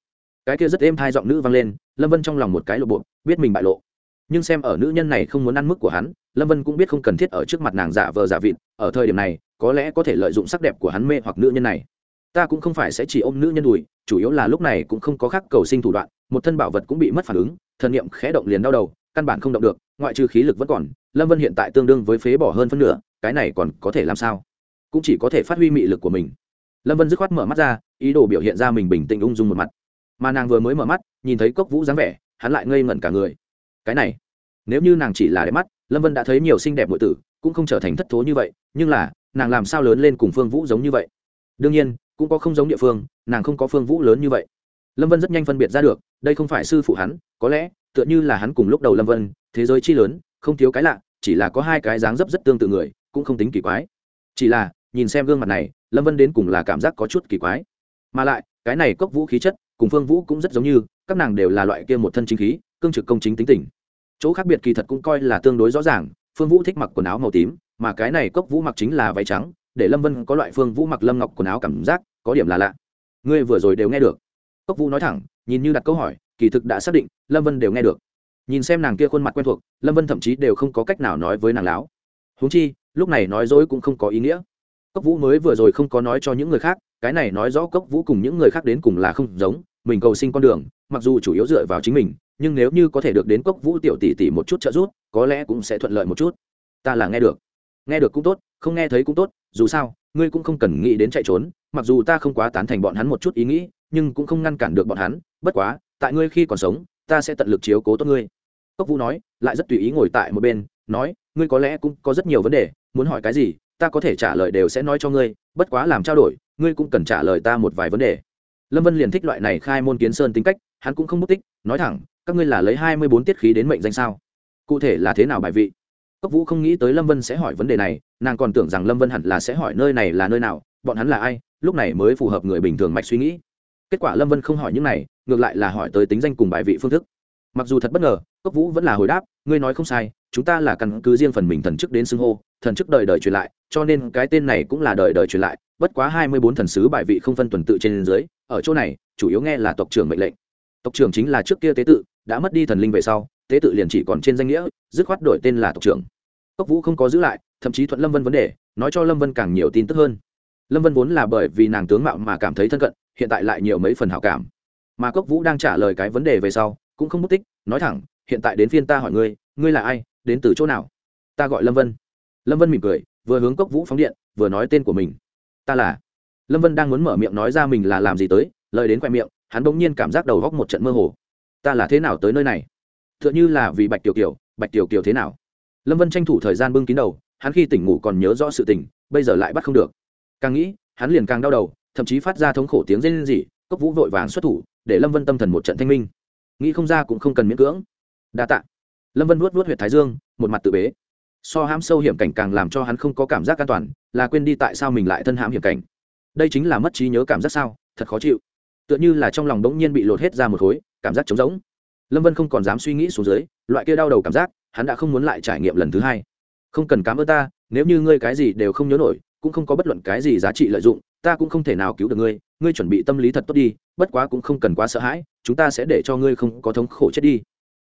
Cái kia rất êm hai giọng nữ vang lên, lâm vân trong lòng một cái lộ bộ, biết mình bại lộ. Nhưng xem ở nữ nhân này không muốn ăn mức của hắn, lâm vân cũng biết không cần thiết ở trước mặt nàng giả vờ giả vịt, ở thời điểm này có lẽ có thể lợi dụng sắc đẹp của hắn mê hoặc nữ nhân này. Ta cũng không phải sẽ chỉ ôm nữ nhân đùi, chủ yếu là lúc này cũng không có khác cầu sinh thủ đoạn, một thân bảo vật cũng bị mất phản ứng, thần niệm khẽ động liền đau đầu, căn bản không động được, ngoại trừ khí lực vẫn còn, lâm vân hiện tại tương đương với phế bỏ hơn phân nửa, cái này còn có thể làm sao? Cũng chỉ có thể phát huy mị lực của mình. Lâm vân dứt khoát mở mắt ra, ý đồ biểu hiện ra mình bình tĩnh ung dung một mặt. Mà nàng vừa mới mở mắt, nhìn thấy cốc vũ dáng vẻ, hắn lại ngây ngẩn cả người. Cái này, nếu như nàng chỉ là đẹp mắt, lâm vân đã thấy nhiều xinh đẹp nội tử, cũng không trở thành thất thố như vậy, nhưng là nàng làm sao lớn lên cùng phương vũ giống như vậy? Đương nhiên, cũng có không giống địa phương, nàng không có phương vũ lớn như vậy. Lâm vân rất nhanh phân biệt ra được, đây không phải sư phụ hắn, có lẽ, tựa như là hắn cùng lúc đầu lâm vân, thế giới chi lớn, không thiếu cái lạ, chỉ là có hai cái dáng dấp rất tương tự người, cũng không tính kỳ quái. Chỉ là, nhìn xem gương mặt này, lâm vân đến cùng là cảm giác có chút kỳ quái. Mà lại, cái này cốc vũ khí chất, cùng phương vũ cũng rất giống như, các nàng đều là loại kia một thân chính khí, cương trực công chính tính tình. Chỗ khác biệt kỳ thật cũng coi là tương đối rõ ràng, phương vũ thích mặc quần áo màu tím mà cái này cốc vũ mặc chính là váy trắng, để lâm vân có loại phương vũ mặc lâm ngọc quần áo cảm giác, có điểm là lạ. Ngươi vừa rồi đều nghe được. Cốc vũ nói thẳng, nhìn như đặt câu hỏi, kỳ thực đã xác định, lâm vân đều nghe được. Nhìn xem nàng kia khuôn mặt quen thuộc, lâm vân thậm chí đều không có cách nào nói với nàng láo. Huống chi, lúc này nói dối cũng không có ý nghĩa. Cốc vũ mới vừa rồi không có nói cho những người khác, cái này nói rõ cốc vũ cùng những người khác đến cùng là không giống, mình cầu sinh con đường, mặc dù chủ yếu dựa vào chính mình, nhưng nếu như có thể được đến cốc vũ tiểu tỷ tỷ một chút trợ giúp, có lẽ cũng sẽ thuận lợi một chút. Ta là nghe được nghe được cũng tốt, không nghe thấy cũng tốt, dù sao, ngươi cũng không cần nghĩ đến chạy trốn, mặc dù ta không quá tán thành bọn hắn một chút ý nghĩ, nhưng cũng không ngăn cản được bọn hắn, bất quá, tại ngươi khi còn sống, ta sẽ tận lực chiếu cố tốt ngươi. Cốc vũ nói, lại rất tùy ý ngồi tại một bên, nói, ngươi có lẽ cũng có rất nhiều vấn đề, muốn hỏi cái gì, ta có thể trả lời đều sẽ nói cho ngươi, bất quá làm trao đổi, ngươi cũng cần trả lời ta một vài vấn đề. Lâm vân liền thích loại này khai môn kiến sơn tính cách, hắn cũng không mất tích, nói thẳng, các ngươi là lấy hai mươi bốn tiết khí đến mệnh danh sao? Cụ thể là thế nào bài vị? Cốc vũ không nghĩ tới lâm vân sẽ hỏi vấn đề này, nàng còn tưởng rằng lâm vân hẳn là sẽ hỏi nơi này là nơi nào, bọn hắn là ai, lúc này mới phù hợp người bình thường mạch suy nghĩ. Kết quả lâm vân không hỏi những này, ngược lại là hỏi tới tính danh cùng bài vị phương thức. Mặc dù thật bất ngờ, cốc vũ vẫn là hồi đáp, ngươi nói không sai, chúng ta là căn cứ riêng phần mình thần chức đến xưng hô, thần chức đời đời truyền lại, cho nên cái tên này cũng là đời đời truyền lại, bất quá hai mươi bốn thần sứ bài vị không phân tuần tự trên dưới, ở chỗ này, chủ yếu nghe là tộc trưởng mệnh lệnh. Tộc trưởng chính là trước kia tế tự, đã mất đi thần linh về sau tế tự liền chỉ còn trên danh nghĩa, dứt khoát đổi tên là tộc trưởng. Cốc vũ không có giữ lại, thậm chí thuận lâm vân vấn đề, nói cho lâm vân càng nhiều tin tức hơn. Lâm vân vốn là bởi vì nàng tướng mạo mà cảm thấy thân cận, hiện tại lại nhiều mấy phần hảo cảm. Mà cốc vũ đang trả lời cái vấn đề về sau, cũng không mất tích, nói thẳng, hiện tại đến phiên ta hỏi ngươi ngươi là ai, đến từ chỗ nào? Ta gọi lâm vân. Lâm vân mỉm cười, vừa hướng cốc vũ phóng điện, vừa nói tên của mình. Ta là. Lâm vân đang muốn mở miệng nói ra mình là làm gì tới, lời đến khoe miệng, hắn bỗng nhiên cảm giác đầu góc một trận mơ hồ. Ta là thế nào tới nơi này? Tựa như là vì bạch tiểu kiều, bạch tiểu kiều thế nào? Lâm vân tranh thủ thời gian bưng kín đầu, hắn khi tỉnh ngủ còn nhớ rõ sự tình, bây giờ lại bắt không được. Càng nghĩ, hắn liền càng đau đầu, thậm chí phát ra thống khổ tiếng rên rỉ, cốc vũ vội vàng xuất thủ, để lâm vân tâm thần một trận thanh minh. Nghĩ không ra cũng không cần miễn cưỡng. Đa t ạ lâm vân nuốt nuốt h u y ệ t thái dương, một mặt tự bế. So hãm sâu hiểm cảnh càng làm cho hắn không có cảm giác an toàn, là quên đi tại sao mình lại thân hãm hiểm cảnh. Đây chính là mất trí nhớ cảm giác sao, thật khó chịu. Tựa như là trong lòng đ ố n g nhiên bị lột hết ra một khối, cảm giác trống rỗng lâm vân không còn dám suy nghĩ xuống dưới, loại kia đau đầu cảm giác, hắn đã không muốn lại trải nghiệm lần thứ hai. Không cần cám ơn ta, nếu như ngươi cái gì đều không nhớ nổi, cũng không có bất luận cái gì giá trị lợi dụng, ta cũng không thể nào cứu được ngươi ngươi chuẩn bị tâm lý thật tốt đi, bất quá cũng không cần quá sợ hãi, chúng ta sẽ để cho ngươi không có thống khổ chết đi.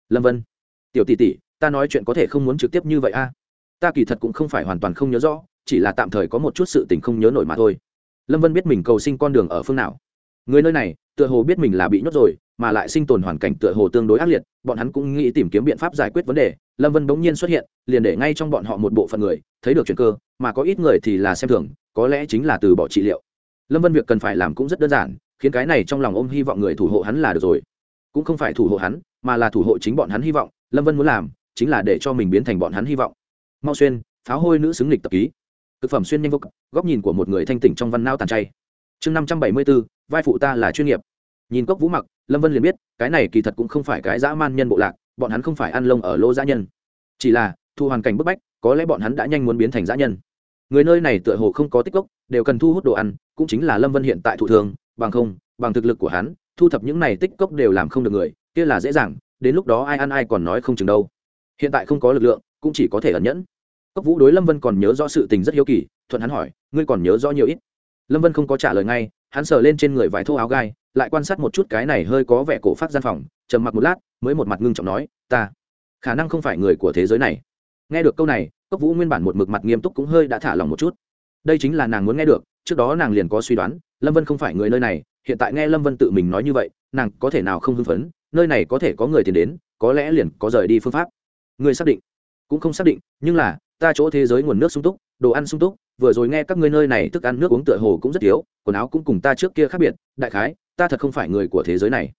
Lâm vân, tiểu tỷ tỷ, ta nói chuyện có thể không muốn trực tiếp như vậy a? Ta kỳ thật cũng không phải hoàn toàn không nhớ rõ, chỉ là tạm thời có một chút sự tình không nhớ nổi mà thôi. Lâm vân biết mình cầu sinh con đường ở phương nào người nơi này, tựa hồ biết mình là bị nhốt rồi, mà lại sinh tồn hoàn cảnh tựa hồ tương đối ác liệt, bọn hắn cũng nghĩ tìm kiếm biện pháp giải quyết vấn đề. Lâm vân bỗng nhiên xuất hiện, liền để ngay trong bọn họ một bộ phận người, thấy được chuyện cơ, mà có ít người thì là xem thường, có lẽ chính là từ bỏ trị liệu. Lâm vân việc cần phải làm cũng rất đơn giản, khiến cái này trong lòng ôm hy vọng người thủ hộ hắn là được rồi. Cũng không phải thủ hộ hắn, mà là thủ hộ chính bọn hắn hy vọng, lâm vân muốn làm, chính là để cho mình biến thành bọn hắn hy vọng. Mau xuyên, pháo hôi nữ xứng lịch tập ký. Thực phẩm xuyên nhanh vô góc nhìn của một người thanh tỉnh trong văn nao tàn chay chương năm trăm bảy mươi bốn vai phụ ta là chuyên nghiệp. Nhìn cốc vũ mặc, lâm vân liền biết, cái này kỳ thật cũng không phải cái dã man nhân bộ lạc, bọn hắn không phải ăn lông ở lô dã nhân. Chỉ là, thu hoàn cảnh bức bách, có lẽ bọn hắn đã nhanh muốn biến thành dã nhân. Người nơi này tựa hồ không có tích cốc, đều cần thu hút đồ ăn, cũng chính là lâm vân hiện tại thụ thường, bằng không, bằng thực lực của hắn, thu thập những này tích cốc đều làm không được người, kia là dễ dàng, đến lúc đó ai ăn ai còn nói không chừng đâu. Hiện tại không có lực lượng, cũng chỉ có thể ẩn nhẫn. Cốc vũ đối lâm vân còn nhớ rõ sự tình rất hiếu kỳ, thuận hắn hỏi, ngươi còn nhớ rõ nhiều ít? Lâm vân không có trả lời ngay, hắn sờ lên trên người vải thô áo gai, lại quan sát một chút cái này hơi có vẻ cổ phát gian phòng, trầm mặc một lát, mới một mặt ngưng trọng nói, ta, khả năng không phải người của thế giới này. Nghe được câu này, cốc vũ nguyên bản một mực mặt nghiêm túc cũng hơi đã thả lòng một chút. Đây chính là nàng muốn nghe được, trước đó nàng liền có suy đoán, lâm vân không phải người nơi này, hiện tại nghe lâm vân tự mình nói như vậy, nàng có thể nào không hưng phấn, nơi này có thể có người tiền đến, có lẽ liền có rời đi phương pháp. Người xác định, cũng không xác định, nhưng là, ta chỗ thế giới nguồn nước sung túc đồ ăn sung túc, vừa rồi nghe các ngươi nơi này thức ăn nước uống tựa hồ cũng rất thiếu, quần áo cũng cùng ta trước kia khác biệt, đại khái, ta thật không phải người của thế giới này.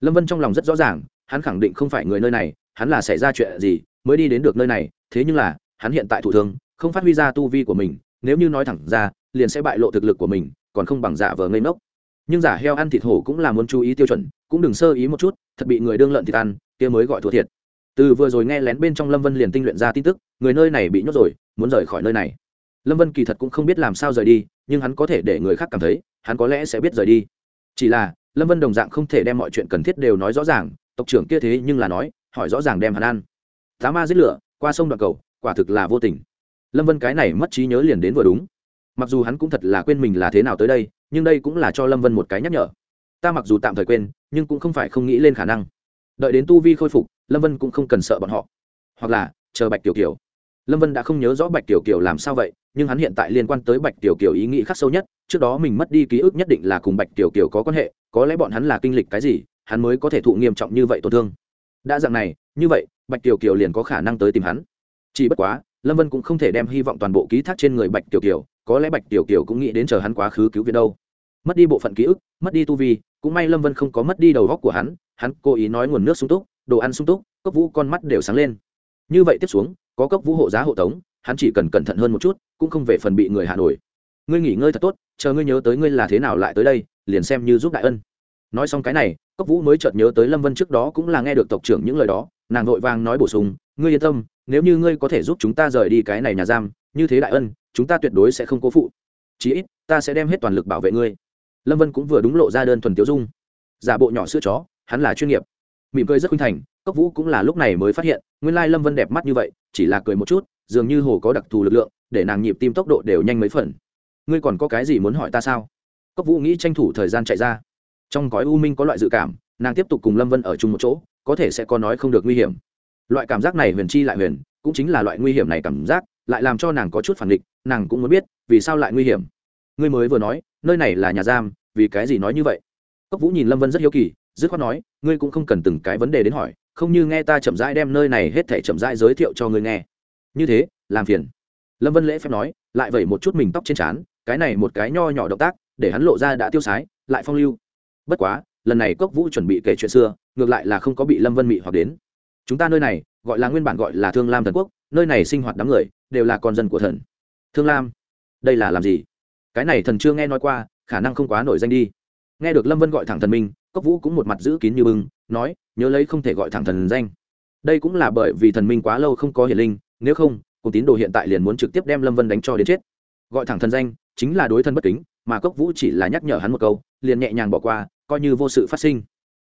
Lâm vân trong lòng rất rõ ràng, hắn khẳng định không phải người nơi này, hắn là xảy ra chuyện gì mới đi đến được nơi này, thế nhưng là, hắn hiện tại thủ thương, không phát huy ra tu vi của mình, nếu như nói thẳng ra, liền sẽ bại lộ thực lực của mình, còn không bằng giả vờ ngây ngốc. Nhưng giả heo ăn thịt hổ cũng là muốn chú ý tiêu chuẩn, cũng đừng sơ ý một chút, thật bị người đương lợn thịt ăn, kia mới gọi thua thiệt. Từ vừa rồi nghe lén bên trong lâm vân liền tinh luyện ra tin tức, người nơi này bị nhốt rồi, muốn rời khỏi nơi này lâm vân kỳ thật cũng không biết làm sao rời đi, nhưng hắn có thể để người khác cảm thấy, hắn có lẽ sẽ biết rời đi. Chỉ là, lâm vân đồng dạng không thể đem mọi chuyện cần thiết đều nói rõ ràng, tộc trưởng kia thế nhưng là nói, hỏi rõ ràng đem hắn ăn. Tá ma giết lửa, qua sông đoạn cầu, quả thực là vô tình. Lâm vân cái này mất trí nhớ liền đến vừa đúng. Mặc dù hắn cũng thật là quên mình là thế nào tới đây, nhưng đây cũng là cho lâm vân một cái nhắc nhở. Ta mặc dù tạm thời quên, nhưng cũng không phải không nghĩ lên khả năng. Đợi đến tu vi khôi phục, lâm vân cũng không cần sợ bọn họ. Hoặc là, chờ bạch tiểu kiều lâm vân đã không nhớ rõ bạch tiểu kiều làm sao vậy, nhưng hắn hiện tại liên quan tới bạch tiểu kiều ý nghĩ khắc sâu nhất, trước đó mình mất đi ký ức nhất định là cùng bạch tiểu kiều có quan hệ, có lẽ bọn hắn là kinh lịch cái gì, hắn mới có thể thụ nghiêm trọng như vậy tổn thương. Đã dạng này, như vậy, bạch tiểu kiều liền có khả năng tới tìm hắn. Chỉ bất quá, lâm vân cũng không thể đem hy vọng toàn bộ ký thác trên người bạch tiểu kiều, có lẽ bạch tiểu kiều cũng nghĩ đến chờ hắn quá khứ cứu viện đâu. Mất đi bộ phận ký ức, mất đi tu vi, cũng may lâm vân không có mất đi đầu góc của hắn hắn cố ý nói nguồn nước sung túc, đồ ăn sung túc, cốc vũ con mắt đều sáng lên. Như vậy tiếp xuống có cốc vũ hộ giá hộ tống, hắn chỉ cần cẩn thận hơn một chút, cũng không về phần bị người hạ nổi ngươi nghỉ ngơi thật tốt, chờ ngươi nhớ tới ngươi là thế nào lại tới đây, liền xem như giúp đại ân. Nói xong cái này, cốc vũ mới chợt nhớ tới lâm vân trước đó cũng là nghe được tộc trưởng những lời đó, nàng vội vàng nói bổ sung, ngươi yên tâm, nếu như ngươi có thể giúp chúng ta rời đi cái này nhà giam, như thế đại ân, chúng ta tuyệt đối sẽ không cố phụ. Chí ít, ta sẽ đem hết toàn lực bảo vệ ngươi. Lâm vân cũng vừa đúng lộ ra đơn thuần tiêu dung. Giả bộ nhỏ sữa chó, hắn là chuyên nghiệp mỉm cười rất khuynh thành, cốc vũ cũng là lúc này mới phát hiện, nguyên lai lâm vân đẹp mắt như vậy, chỉ là cười một chút, dường như hồ có đặc thù lực lượng, để nàng nhịp tim tốc độ đều nhanh mấy phần. Ngươi còn có cái gì muốn hỏi ta sao? Cốc vũ nghĩ tranh thủ thời gian chạy ra. Trong gói u minh có loại dự cảm, nàng tiếp tục cùng lâm vân ở chung một chỗ, có thể sẽ có nói không được nguy hiểm. Loại cảm giác này huyền chi lại huyền, cũng chính là loại nguy hiểm này cảm giác, lại làm cho nàng có chút phản địch nàng cũng muốn biết, vì sao lại nguy hiểm. Ngươi mới vừa nói, nơi này là nhà giam, vì cái gì nói như vậy? Cốc vũ nhìn lâm vân rất hiếu kỳ, dứt khoát nói ngươi cũng không cần từng cái vấn đề đến hỏi, không như nghe ta chậm rãi đem nơi này hết thể chậm rãi giới thiệu cho ngươi nghe. Như thế, làm phiền. Lâm vân lễ phép nói, lại vẩy một chút mình tóc trên trán, cái này một cái nho nhỏ động tác, để hắn lộ ra đã tiêu sái, lại phong lưu. Bất quá, lần này cốc vũ chuẩn bị kể chuyện xưa, ngược lại là không có bị lâm vân mị hoặc đến. Chúng ta nơi này, gọi là nguyên bản gọi là thương lam thần quốc, nơi này sinh hoạt đám người, đều là con dân của thần. Thương lam, đây là làm gì? Cái này thần chưa nghe nói qua, khả năng không quá nổi danh đi. Nghe được lâm vân gọi thẳng thần minh cốc vũ cũng một mặt giữ kín như bưng, nói, nhớ lấy không thể gọi thẳng thần danh. Đây cũng là bởi vì thần minh quá lâu không có hiển linh, nếu không cùng tín đồ hiện tại liền muốn trực tiếp đem lâm vân đánh cho đến chết. Gọi thẳng thần danh, chính là đối thân bất kính, mà cốc vũ chỉ là nhắc nhở hắn một câu, liền nhẹ nhàng bỏ qua, coi như vô sự phát sinh.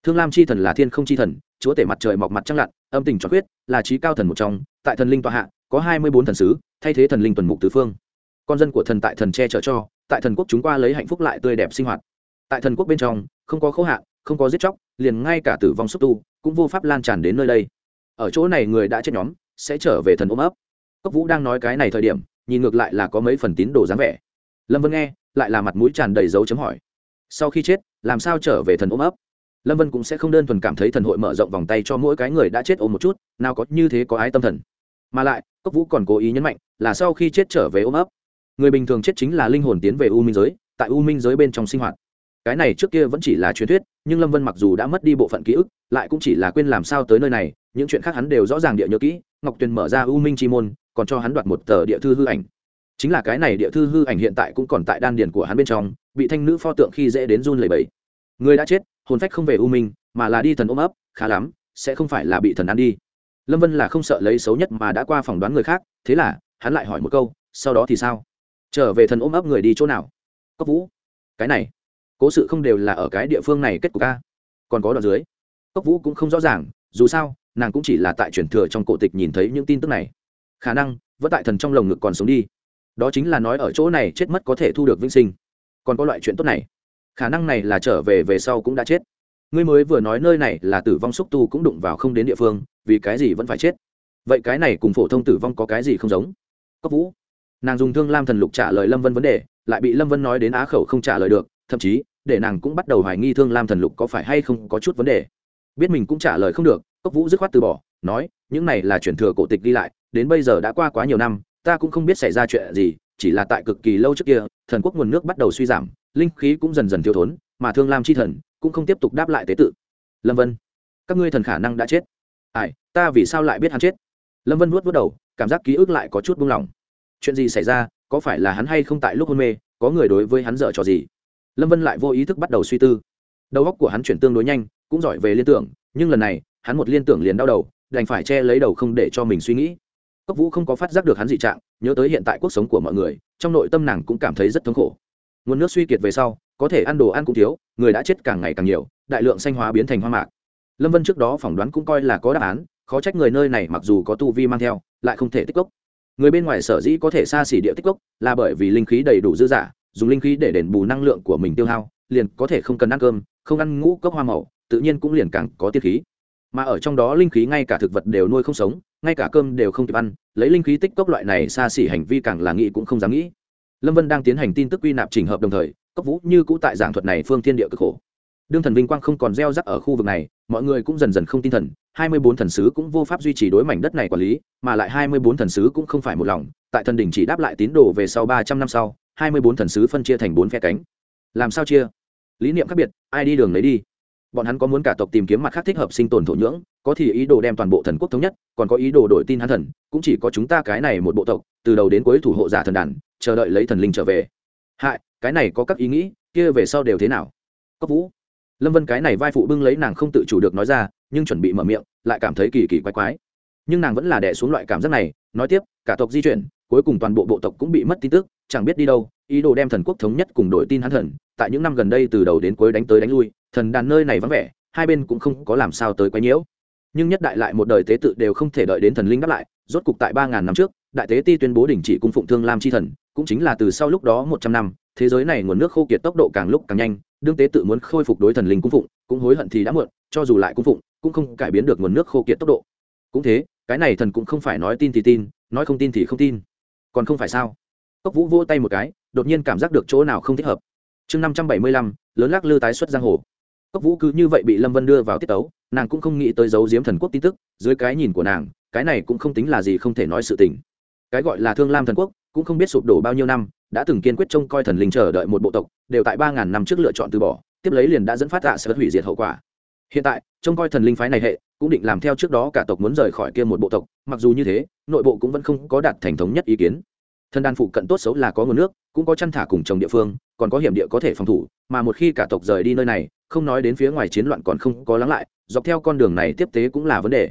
Thương lam chi thần là thiên không chi thần, chúa tể mặt trời mọc mặt trăng lặn, âm tình cho quyết, là trí cao thần một trong, tại thần linh tọa hạ, có hai mươi bốn thần sứ, thay thế thần linh tuần mục tứ phương. Con dân của thần tại thần che chở cho, tại thần quốc chúng qua lấy hạnh phúc lại tươi đẹp sinh hoạt. Tại thần quốc bên trong, không có khấu hạn không có giết chóc, liền ngay cả tử vong xúc tu cũng vô pháp lan tràn đến nơi đây. Ở chỗ này người đã chết nhóm, sẽ trở về thần ôm ấp. Cốc vũ đang nói cái này thời điểm, nhìn ngược lại là có mấy phần tín đồ dáng vẻ. Lâm vân nghe, lại là mặt mũi tràn đầy dấu chấm hỏi. Sau khi chết, làm sao trở về thần ôm ấp? Lâm vân cũng sẽ không đơn thuần cảm thấy thần hội mở rộng vòng tay cho mỗi cái người đã chết ôm một chút, nào có như thế có ái tâm thần. Mà lại, cốc vũ còn cố ý nhấn mạnh, là sau khi chết trở về ôm ấp. Người bình thường chết chính là linh hồn tiến về u minh giới, tại u minh giới bên trong sinh hoạt. Cái này trước kia vẫn chỉ là truyền thuyết nhưng lâm vân mặc dù đã mất đi bộ phận ký ức lại cũng chỉ là quên làm sao tới nơi này những chuyện khác hắn đều rõ ràng địa nhớ kỹ ngọc tuyền mở ra u minh chi môn còn cho hắn đoạt một tờ địa thư hư ảnh chính là cái này địa thư hư ảnh hiện tại cũng còn tại đan điền của hắn bên trong bị thanh nữ pho tượng khi dễ đến run lầy bẫy người đã chết hồn phách không về u minh mà là đi thần ôm ấp khá lắm sẽ không phải là bị thần ăn đi lâm vân là không sợ lấy xấu nhất mà đã qua phỏng đoán người khác thế là hắn lại hỏi một câu sau đó thì sao trở về thần ôm ấp người đi chỗ nào cốc vũ cái này cố sự không đều là ở cái địa phương này kết cục ca còn có đoạn dưới, cốc vũ cũng không rõ ràng, dù sao, nàng cũng chỉ là tại truyền thừa trong cổ tịch nhìn thấy những tin tức này. Khả năng, vẫn tại thần trong lồng ngực còn sống đi. Đó chính là nói ở chỗ này chết mất có thể thu được vĩnh sinh. Còn có loại chuyện tốt này. Khả năng này là trở về về sau cũng đã chết. Ngươi mới vừa nói nơi này là tử vong xúc tu cũng đụng vào không đến địa phương, vì cái gì vẫn phải chết? Vậy cái này cùng phổ thông tử vong có cái gì không giống? Cốc vũ, nàng dùng thương lam thần lục trả lời lâm vân vấn đề, lại bị lâm vân nói đến á khẩu không trả lời được thậm chí, để nàng cũng bắt đầu hoài nghi thương lam thần lục có phải hay không có chút vấn đề. Biết mình cũng trả lời không được, cốc vũ dứt khoát từ bỏ, nói, những này là chuyển thừa cổ tịch đi lại, đến bây giờ đã qua quá nhiều năm, ta cũng không biết xảy ra chuyện gì, chỉ là tại cực kỳ lâu trước kia, thần quốc nguồn nước bắt đầu suy giảm, linh khí cũng dần dần thiếu thốn, mà thương lam chi thần cũng không tiếp tục đáp lại tế tự. Lâm vân, các ngươi thần khả năng đã chết. Ai, ta vì sao lại biết hắn chết? Lâm vân vuốt vớt đầu, cảm giác ký ức lại có chút buông lỏng. Chuyện gì xảy ra, có phải là hắn hay không tại lúc hôn mê, có người đối với hắn dở trò gì? Lâm vân lại vô ý thức bắt đầu suy tư. Đầu óc của hắn chuyển tương đối nhanh, cũng giỏi về liên tưởng, nhưng lần này, hắn một liên tưởng liền đau đầu, đành phải che lấy đầu không để cho mình suy nghĩ. Cốc vũ không có phát giác được hắn dị trạng, nhớ tới hiện tại cuộc sống của mọi người, trong nội tâm nàng cũng cảm thấy rất thống khổ. Nguồn nước suy kiệt về sau, có thể ăn đồ ăn cũng thiếu, người đã chết càng ngày càng nhiều, đại lượng xanh hóa biến thành hoa mạc. Lâm vân trước đó phỏng đoán cũng coi là có đáp án, khó trách người nơi này mặc dù có tu vi mang theo, lại không thể tích cốc. Người bên ngoài sở dĩ có thể xa xỉ địa tích cốc là bởi vì linh khí đầy đủ dư giả dùng linh khí để đền bù năng lượng của mình tiêu hao, liền có thể không cần ăn cơm, không ăn ngũ cốc hoa màu, tự nhiên cũng liền càng có tiết khí. Mà ở trong đó linh khí ngay cả thực vật đều nuôi không sống, ngay cả cơm đều không kịp ăn, lấy linh khí tích cốc loại này xa xỉ hành vi càng là nghĩ cũng không dám nghĩ. Lâm vân đang tiến hành tin tức quy nạp trình hợp đồng thời, cốc vũ như cũ tại giảng thuật này phương thiên địa cực khổ đương thần vinh quang không còn gieo rắc ở khu vực này, mọi người cũng dần dần không tin thần. Hai mươi bốn thần sứ cũng vô pháp duy trì đối mảnh đất này quản lý, mà lại hai mươi bốn thần sứ cũng không phải một lòng. Tại thần đỉnh chỉ đáp lại tín đồ về sau ba trăm năm sau, hai mươi bốn thần sứ phân chia thành bốn phe cánh. Làm sao chia? Lý niệm khác biệt, ai đi đường lấy đi? Bọn hắn có muốn cả tộc tìm kiếm mặt khác thích hợp sinh tồn thổ nhưỡng, có thì ý đồ đem toàn bộ thần quốc thống nhất, còn có ý đồ đổi tin hắn thần, cũng chỉ có chúng ta cái này một bộ tộc, từ đầu đến cuối thủ hộ giả thần đàn, chờ đợi lấy thần linh trở về. Hại, cái này có các ý nghĩ, kia về sau đều thế nào? Cốc vũ lâm vân cái này vai phụ bưng lấy nàng không tự chủ được nói ra, nhưng chuẩn bị mở miệng, lại cảm thấy kỳ kỳ quái quái. Nhưng nàng vẫn là đẻ xuống loại cảm giác này, nói tiếp, cả tộc di chuyển, cuối cùng toàn bộ bộ tộc cũng bị mất tin tức, chẳng biết đi đâu, ý đồ đem thần quốc thống nhất cùng đổi tin hắn thần, tại những năm gần đây từ đầu đến cuối đánh tới đánh lui, thần đàn nơi này vắng vẻ, hai bên cũng không có làm sao tới quấy nhiễu. Nhưng nhất đại lại một đời tế tự đều không thể đợi đến thần linh đáp lại, rốt cục tại ba ngàn năm trước, đại tế ti tuyên bố đình chỉ cung phụng thương lam chi thần, cũng chính là từ sau lúc đó một trăm năm, thế giới này nguồn nước khô kiệt tốc độ càng lúc càng nhanh đương tế tự muốn khôi phục đối thần linh cung phụng, cũng hối hận thì đã muộn, cho dù lại cung phụng, cũng không cải biến được nguồn nước khô kiệt tốc độ. Cũng thế, cái này thần cũng không phải nói tin thì tin, nói không tin thì không tin. Còn không phải sao? Cốc vũ vỗ tay một cái, đột nhiên cảm giác được chỗ nào không thích hợp. Chương năm trăm bảy mươi lăm, lớn lắc lư tái xuất giang hồ. Cốc vũ cứ như vậy bị lâm vân đưa vào tiết tấu, nàng cũng không nghĩ tới giấu diếm thần quốc tin tức, dưới cái nhìn của nàng, cái này cũng không tính là gì không thể nói sự tình. Cái gọi là thương lam thần quốc, cũng không biết sụp đổ bao nhiêu năm đã từng kiên quyết trông coi thần linh chờ đợi một bộ tộc, đều tại ba ngàn năm trước lựa chọn từ bỏ, tiếp lấy liền đã dẫn phát tạ sẽ hủy diệt hậu quả. Hiện tại, trông coi thần linh phái này hệ, cũng định làm theo trước đó cả tộc muốn rời khỏi kia một bộ tộc, mặc dù như thế, nội bộ cũng vẫn không có đạt thành thống nhất ý kiến. Thần đàn phụ cận tốt xấu là có nguồn nước, cũng có chăn thả cùng trồng địa phương, còn có hiểm địa có thể phòng thủ, mà một khi cả tộc rời đi nơi này, không nói đến phía ngoài chiến loạn còn không có lắng lại, dọc theo con đường này tiếp tế cũng là vấn đề.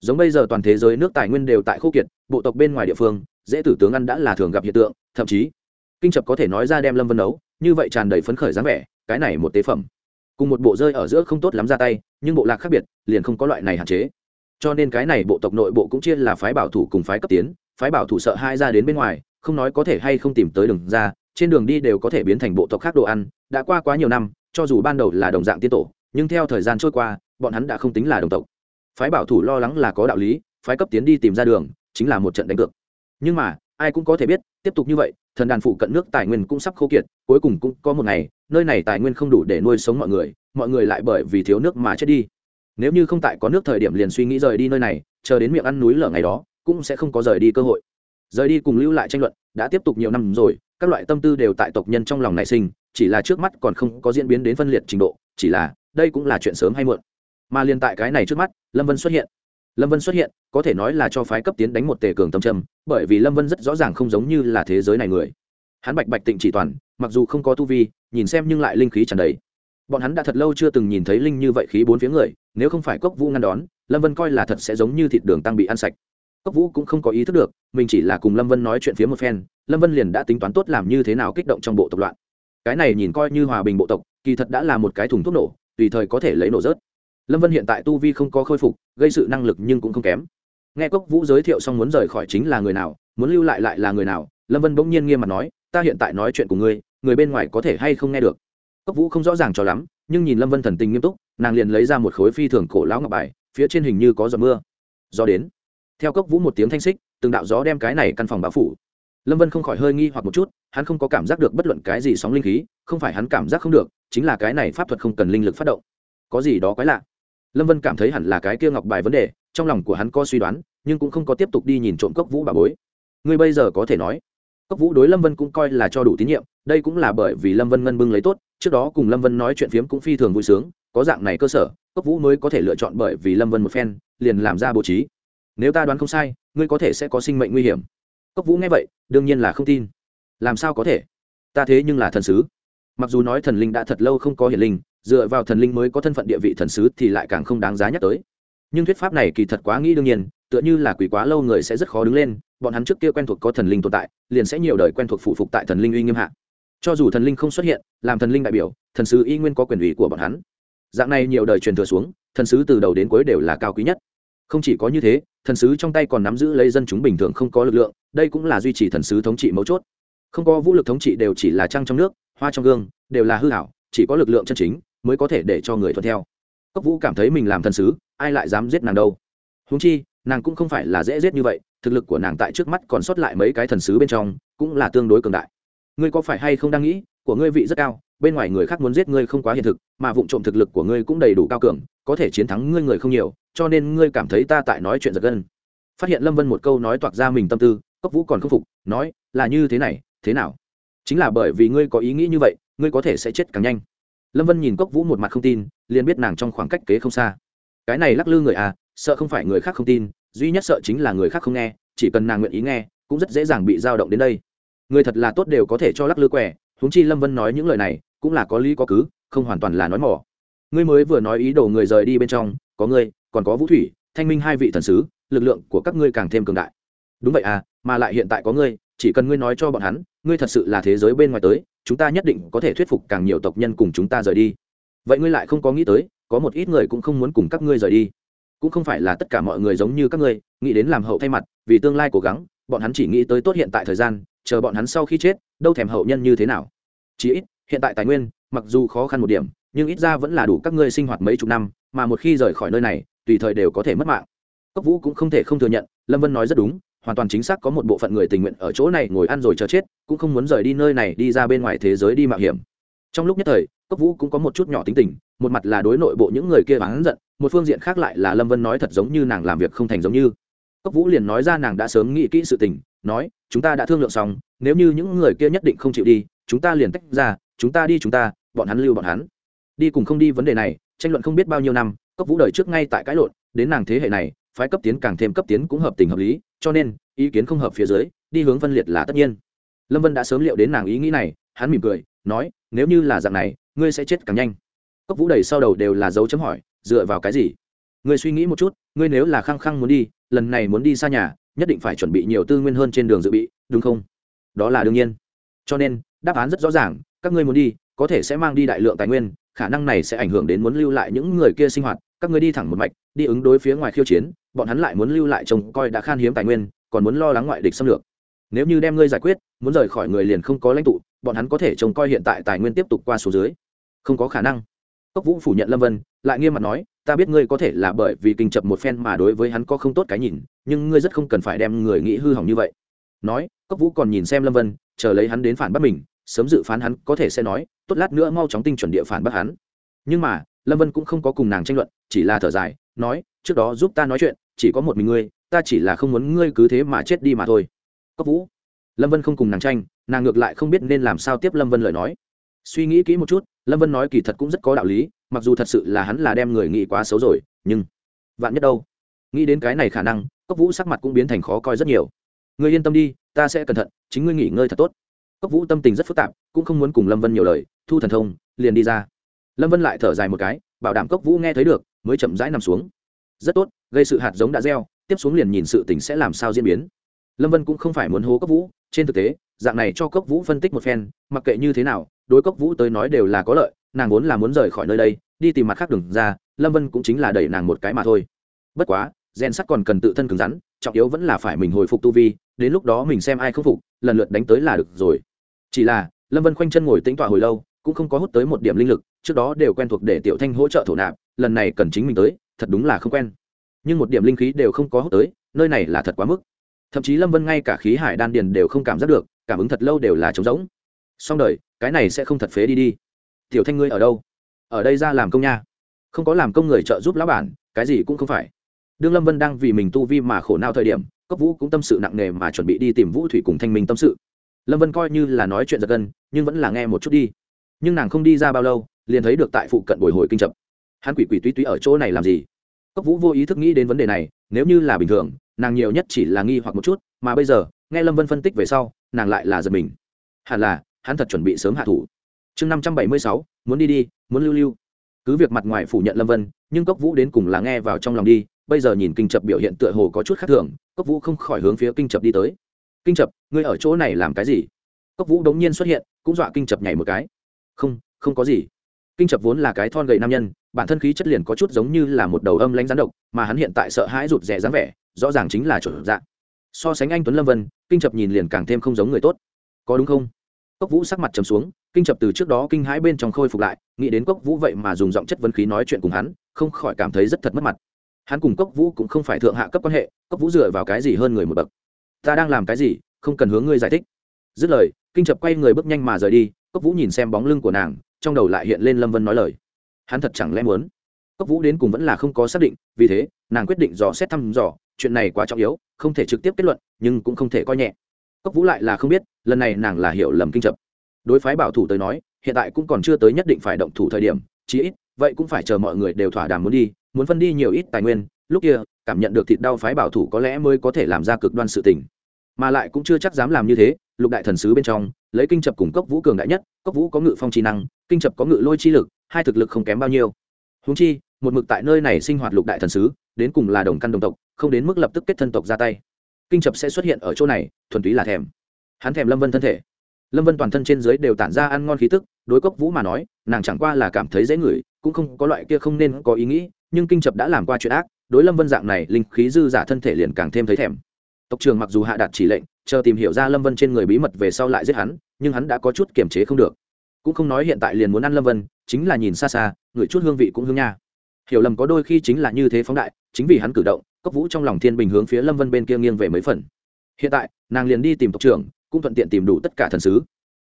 Giống bây giờ toàn thế giới nước tài nguyên đều tại khô kiệt, bộ tộc bên ngoài địa phương, dễ tử tướng ăn đã là thường gặp hiện tượng, thậm chí kinh chập có thể nói ra đem lâm vân nấu, như vậy tràn đầy phấn khởi dáng vẻ, cái này một tế phẩm. Cùng một bộ rơi ở giữa không tốt lắm ra tay, nhưng bộ lạc khác biệt, liền không có loại này hạn chế. Cho nên cái này bộ tộc nội bộ cũng chia là phái bảo thủ cùng phái cấp tiến, phái bảo thủ sợ hai ra đến bên ngoài, không nói có thể hay không tìm tới đường ra, trên đường đi đều có thể biến thành bộ tộc khác đồ ăn, đã qua quá nhiều năm, cho dù ban đầu là đồng dạng tiên tổ, nhưng theo thời gian trôi qua, bọn hắn đã không tính là đồng tộc. Phái bảo thủ lo lắng là có đạo lý, phái cấp tiến đi tìm ra đường, chính là một trận đánh cược. Nhưng mà ai cũng có thể biết, tiếp tục như vậy, thần đàn phụ cận nước tài nguyên cũng sắp khô kiệt, cuối cùng cũng có một ngày, nơi này tài nguyên không đủ để nuôi sống mọi người mọi người lại bởi vì thiếu nước mà chết đi. Nếu như không tại có nước thời điểm liền suy nghĩ rời đi nơi này, chờ đến miệng ăn núi lở ngày đó, cũng sẽ không có rời đi cơ hội. Rời đi cùng lưu lại tranh luận, đã tiếp tục nhiều năm rồi, các loại tâm tư đều tại tộc nhân trong lòng nảy sinh, chỉ là trước mắt còn không có diễn biến đến phân liệt trình độ, chỉ là, đây cũng là chuyện sớm hay muộn. Mà liên tại cái này trước mắt, lâm vân xuất hiện lâm vân xuất hiện, có thể nói là cho phái cấp tiến đánh một tề cường tâm trầm, bởi vì lâm vân rất rõ ràng không giống như là thế giới này người. Hắn bạch bạch tịnh chỉ toàn, mặc dù không có tu vi, nhìn xem nhưng lại linh khí tràn đầy. Bọn hắn đã thật lâu chưa từng nhìn thấy linh như vậy khí bốn phía người, nếu không phải cốc vũ ngăn đón, lâm vân coi là thật sẽ giống như thịt đường tăng bị ăn sạch. Cốc vũ cũng không có ý thức được, mình chỉ là cùng lâm vân nói chuyện phía một phen, lâm vân liền đã tính toán tốt làm như thế nào kích động trong bộ tộc loạn. Cái này nhìn coi như hòa bình bộ tộc, kỳ thật đã là một cái thùng thuốc nổ, tùy thời có thể lấy nổ rớt lâm vân hiện tại tu vi không có khôi phục, gây sự năng lực nhưng cũng không kém. Nghe cốc vũ giới thiệu xong muốn rời khỏi chính là người nào, muốn lưu lại lại là người nào, lâm vân bỗng nhiên nghiêm mặt nói, ta hiện tại nói chuyện của ngươi, người bên ngoài có thể hay không nghe được? Cốc vũ không rõ ràng cho lắm, nhưng nhìn lâm vân thần tình nghiêm túc, nàng liền lấy ra một khối phi thường cổ lão ngọc bài, phía trên hình như có giọt mưa. Gió đến. Theo cốc vũ một tiếng thanh xích, từng đạo gió đem cái này căn phòng báo phủ. Lâm vân không khỏi hơi nghi hoặc một chút, hắn không có cảm giác được bất luận cái gì sóng linh khí, không phải hắn cảm giác không được, chính là cái này pháp thuật không cần linh lực phát động. Có gì đó quái lạ lâm vân cảm thấy hẳn là cái kia ngọc bài vấn đề, trong lòng của hắn có suy đoán, nhưng cũng không có tiếp tục đi nhìn trộm cốc vũ bà bối. Ngươi bây giờ có thể nói, cốc vũ đối lâm vân cũng coi là cho đủ tín nhiệm, đây cũng là bởi vì lâm vân ngân bưng lấy tốt, trước đó cùng lâm vân nói chuyện phiếm cũng phi thường vui sướng, có dạng này cơ sở, cốc vũ mới có thể lựa chọn bởi vì lâm vân một phen, liền làm ra bố trí. Nếu ta đoán không sai, ngươi có thể sẽ có sinh mệnh nguy hiểm. Cốc vũ nghe vậy, đương nhiên là không tin. Làm sao có thể? Ta thế nhưng là thần sứ. Mặc dù nói thần linh đã thật lâu không có hiển linh dựa vào thần linh mới có thân phận địa vị thần sứ thì lại càng không đáng giá nhắc tới. Nhưng thuyết pháp này kỳ thật quá nghĩ đương nhiên, tựa như là quỷ quá lâu người sẽ rất khó đứng lên, bọn hắn trước kia quen thuộc có thần linh tồn tại, liền sẽ nhiều đời quen thuộc phụ phục tại thần linh uy nghiêm hạ. Cho dù thần linh không xuất hiện, làm thần linh đại biểu, thần sứ y nguyên có quyền ủy của bọn hắn. Dạng này nhiều đời truyền thừa xuống, thần sứ từ đầu đến cuối đều là cao quý nhất. Không chỉ có như thế, thần sứ trong tay còn nắm giữ lấy dân chúng bình thường không có lực lượng, đây cũng là duy trì thần sứ thống trị mấu chốt. Không có vũ lực thống trị đều chỉ là trăng trong nước, hoa trong gương, đều là hư hảo chỉ có lực lượng chân chính mới có thể để cho người thuận theo. Cốc vũ cảm thấy mình làm thần sứ, ai lại dám giết nàng đâu? Húng chi, nàng cũng không phải là dễ giết như vậy, thực lực của nàng tại trước mắt còn sót lại mấy cái thần sứ bên trong, cũng là tương đối cường đại. Ngươi có phải hay không đang nghĩ, của ngươi vị rất cao, bên ngoài người khác muốn giết ngươi không quá hiện thực, mà vụ trộm thực lực của ngươi cũng đầy đủ cao cường, có thể chiến thắng ngươi người không nhiều, cho nên ngươi cảm thấy ta tại nói chuyện giật gân. Phát hiện lâm vân một câu nói toạc ra mình tâm tư, cốc vũ còn không phục, nói, là như thế này, thế nào? Chính là bởi vì ngươi có ý nghĩ như vậy, ngươi có thể sẽ chết càng nhanh lâm vân nhìn cốc vũ một mặt không tin, liền biết nàng trong khoảng cách kế không xa. Cái này lắc lư người à sợ không phải người khác không tin, duy nhất sợ chính là người khác không nghe, chỉ cần nàng nguyện ý nghe, cũng rất dễ dàng bị dao động đến đây. Người thật là tốt đều có thể cho lắc lư quẻ, huống chi lâm vân nói những lời này, cũng là có lý có cứ, không hoàn toàn là nói mỏ ngươi mới vừa nói ý đồ người rời đi bên trong, có ngươi, còn có vũ thủy, thanh minh hai vị thần sứ, lực lượng của các ngươi càng thêm cường đại. Đúng vậy à mà lại hiện tại có ngươi, chỉ cần ngươi nói cho bọn hắn, ngươi thật sự là thế giới bên ngoài tới chúng ta nhất định có thể thuyết phục càng nhiều tộc nhân cùng chúng ta rời đi. Vậy ngươi lại không có nghĩ tới, có một ít người cũng không muốn cùng các ngươi rời đi. Cũng không phải là tất cả mọi người giống như các ngươi, nghĩ đến làm hậu thay mặt, vì tương lai cố gắng, bọn hắn chỉ nghĩ tới tốt hiện tại thời gian, chờ bọn hắn sau khi chết, đâu thèm hậu nhân như thế nào. Chỉ ít, hiện tại tài nguyên, mặc dù khó khăn một điểm, nhưng ít ra vẫn là đủ các ngươi sinh hoạt mấy chục năm, mà một khi rời khỏi nơi này, tùy thời đều có thể mất mạng. Cốc vũ cũng không thể không thừa nhận, lâm vân nói rất đúng hoàn toàn chính xác có một bộ phận người tình nguyện ở chỗ này ngồi ăn rồi chờ chết, cũng không muốn rời đi nơi này đi ra bên ngoài thế giới đi mạo hiểm. Trong lúc nhất thời, cốc vũ cũng có một chút nhỏ tính tình, một mặt là đối nội bộ những người kia bán giận, một phương diện khác lại là lâm vân nói thật giống như nàng làm việc không thành giống như. Cốc vũ liền nói ra nàng đã sớm nghĩ kỹ sự tình, nói, chúng ta đã thương lượng xong, nếu như những người kia nhất định không chịu đi, chúng ta liền tách ra, chúng ta đi chúng ta, bọn hắn lưu bọn hắn. Đi cùng không đi vấn đề này, tranh luận không biết bao nhiêu năm cấp vũ đời trước ngay tại cãi lộn, đến nàng thế hệ này, phái cấp tiến càng thêm cấp tiến cũng hợp tình hợp lý cho nên, ý kiến không hợp phía dưới, đi hướng phân liệt là tất nhiên. Lâm vân đã sớm liệu đến nàng ý nghĩ này, hắn mỉm cười, nói, nếu như là dạng này, ngươi sẽ chết càng nhanh. Cốc vũ đầy sau đầu đều là dấu chấm hỏi, dựa vào cái gì? Ngươi suy nghĩ một chút, ngươi nếu là khăng khăng muốn đi, lần này muốn đi xa nhà, nhất định phải chuẩn bị nhiều tư nguyên hơn trên đường dự bị, đúng không? Đó là đương nhiên. Cho nên, đáp án rất rõ ràng, các ngươi muốn đi, có thể sẽ mang đi đại lượng tài nguyên, khả năng này sẽ ảnh hưởng đến muốn lưu lại những người kia sinh hoạt, các ngươi đi thẳng một mạch, đi ứng đối phía ngoài khiêu chiến bọn hắn lại muốn lưu lại trông coi đã khan hiếm tài nguyên, còn muốn lo lắng ngoại địch xâm lược. Nếu như đem ngươi giải quyết, muốn rời khỏi người liền không có lãnh tụ, bọn hắn có thể trông coi hiện tại tài nguyên tiếp tục qua số dưới. Không có khả năng. Cốc vũ phủ nhận lâm vân, lại nghiêm mặt nói, ta biết ngươi có thể là bởi vì kinh chập một phen mà đối với hắn có không tốt cái nhìn, nhưng ngươi rất không cần phải đem người nghĩ hư hỏng như vậy. Nói, cốc vũ còn nhìn xem lâm vân, chờ lấy hắn đến phản bắt mình, sớm dự phán hắn có thể sẽ nói, tốt lát nữa mau chóng tinh chuẩn địa phản bắt hắn. Nhưng mà, lâm vân cũng không có cùng nàng tranh luận, chỉ là thở dài nói, trước đó giúp ta nói chuyện, chỉ có một mình ngươi, ta chỉ là không muốn ngươi cứ thế mà chết đi mà thôi. Cốc vũ, lâm vân không cùng nàng tranh, nàng ngược lại không biết nên làm sao tiếp lâm vân lời nói. Suy nghĩ kỹ một chút, lâm vân nói kỳ thật cũng rất có đạo lý, mặc dù thật sự là hắn là đem người nghĩ quá xấu rồi, nhưng vạn nhất đâu? Nghĩ đến cái này khả năng, cốc vũ sắc mặt cũng biến thành khó coi rất nhiều. Ngươi yên tâm đi, ta sẽ cẩn thận, chính ngươi nghỉ ngơi thật tốt. Cốc vũ tâm tình rất phức tạp, cũng không muốn cùng lâm vân nhiều lời, thu thần thông, liền đi ra. Lâm vân lại thở dài một cái, bảo đảm cốc vũ nghe thấy được mới chậm rãi nằm xuống. Rất tốt, gây sự hạt giống đã gieo, tiếp xuống liền nhìn sự tình sẽ làm sao diễn biến. Lâm vân cũng không phải muốn hố cốc vũ, trên thực tế, dạng này cho cốc vũ phân tích một phen, mặc kệ như thế nào, đối cốc vũ tới nói đều là có lợi, nàng vốn là muốn rời khỏi nơi đây, đi tìm mặt khác đường ra, lâm vân cũng chính là đẩy nàng một cái mà thôi. Bất quá, gen sắt còn cần tự thân cứng rắn, trọng yếu vẫn là phải mình hồi phục tu vi, đến lúc đó mình xem ai không phục, lần lượt đánh tới là được rồi. Chỉ là, lâm vân khoanh chân ngồi tính tọa hồi lâu, cũng không có hút tới một điểm linh lực, trước đó đều quen thuộc để tiểu thanh hỗ trợ thổ nạp lần này cần chính mình tới, thật đúng là không quen. Nhưng một điểm linh khí đều không có hút tới, nơi này là thật quá mức. Thậm chí lâm vân ngay cả khí hải đan điền đều không cảm giác được, cảm ứng thật lâu đều là trống rỗng. Song đời, cái này sẽ không thật phế đi đi. Tiểu thanh ngươi ở đâu? Ở đây ra làm công nha. Không có làm công người trợ giúp lão bản, cái gì cũng không phải. Đương lâm vân đang vì mình tu vi mà khổ nao thời điểm, cốc vũ cũng tâm sự nặng nề mà chuẩn bị đi tìm vũ thủy cùng thanh minh tâm sự. Lâm vân coi như là nói chuyện giật gân, nhưng vẫn là nghe một chút đi. Nhưng nàng không đi ra bao lâu, liền thấy được tại phụ cận bồi hồi kinh chập hắn quỷ quỷ túy túy ở chỗ này làm gì? Cốc vũ vô ý thức nghĩ đến vấn đề này, nếu như là bình thường, nàng nhiều nhất chỉ là nghi hoặc một chút, mà bây giờ, nghe lâm vân phân tích về sau, nàng lại là giật mình. Hẳn là, hắn thật chuẩn bị sớm hạ thủ. Chương năm trăm bảy mươi sáu, muốn đi đi, muốn lưu lưu. Cứ việc mặt ngoài phủ nhận lâm vân, nhưng cốc vũ đến cùng là nghe vào trong lòng đi, bây giờ nhìn kinh chập biểu hiện tựa hồ có chút khác thường, cốc vũ không khỏi hướng phía kinh chập đi tới. Kinh chập, ngươi ở chỗ này làm cái gì? Cốc vũ đống nhiên xuất hiện, cũng dọa kinh chập nhảy một cái. Không không có gì kinh chập vốn là cái thon gầy nam nhân, bản thân khí chất liền có chút giống như là một đầu âm lãnh rắn độc, mà hắn hiện tại sợ hãi rụt rè dáng vẻ, rõ ràng chính là chuẩn dạng. So sánh anh tuấn lâm vân, kinh chập nhìn liền càng thêm không giống người tốt. Có đúng không? Cốc vũ sắc mặt trầm xuống, kinh chập từ trước đó kinh hãi bên trong khôi phục lại, nghĩ đến cốc vũ vậy mà dùng giọng chất vấn khí nói chuyện cùng hắn, không khỏi cảm thấy rất thật mất mặt. Hắn cùng cốc vũ cũng không phải thượng hạ cấp quan hệ, cốc vũ dựa vào cái gì hơn người một bậc? Ta đang làm cái gì, không cần hướng ngươi giải thích. Dứt lời, kinh chập quay người bước nhanh mà rời đi, cốc vũ nhìn xem bóng lưng của nàng trong đầu lại hiện lên lâm vân nói lời. Hắn thật chẳng lẽ muốn? Cốc vũ đến cùng vẫn là không có xác định, vì thế, nàng quyết định dò xét thăm dò, chuyện này quá trọng yếu, không thể trực tiếp kết luận, nhưng cũng không thể coi nhẹ. Cốc vũ lại là không biết, lần này nàng là hiểu lầm kinh chập. Đối phái bảo thủ tới nói, hiện tại cũng còn chưa tới nhất định phải động thủ thời điểm, chí ít, vậy cũng phải chờ mọi người đều thỏa đàm muốn đi, muốn phân đi nhiều ít tài nguyên, lúc kia, cảm nhận được thịt đau phái bảo thủ có lẽ mới có thể làm ra cực đoan sự tình. Mà lại cũng chưa chắc dám làm như thế, lục đại thần sứ bên trong, lấy kinh chập cùng cốc vũ cường đại nhất, cốc vũ có ngự phong trí năng kinh chập có ngự lôi chi lực, hai thực lực không kém bao nhiêu. Húng chi, một mực tại nơi này sinh hoạt lục đại thần sứ, đến cùng là đồng căn đồng tộc, không đến mức lập tức kết thân tộc ra tay. Kinh chập sẽ xuất hiện ở chỗ này, thuần túy là thèm. Hắn thèm lâm vân thân thể. Lâm vân toàn thân trên dưới đều tản ra ăn ngon khí tức, đối cốc vũ mà nói, nàng chẳng qua là cảm thấy dễ ngửi, cũng không có loại kia không nên có ý nghĩ, nhưng kinh chập đã làm qua chuyện ác, đối lâm vân dạng này, linh khí dư giả thân thể liền càng thêm thấy thèm. Tộc trường mặc dù hạ đạt chỉ lệnh, chờ tìm hiểu ra lâm vân trên người bí mật về sau lại giết hắn, nhưng hắn đã có chút kiềm chế không được cũng không nói hiện tại liền muốn ăn lâm vân, chính là nhìn xa xa ngửi chút hương vị cũng hương nha. Hiểu lầm có đôi khi chính là như thế phóng đại, chính vì hắn cử động, cốc vũ trong lòng thiên bình hướng phía lâm vân bên kia nghiêng về mấy phần. Hiện tại, nàng liền đi tìm tộc trưởng, cũng thuận tiện tìm đủ tất cả thần sứ.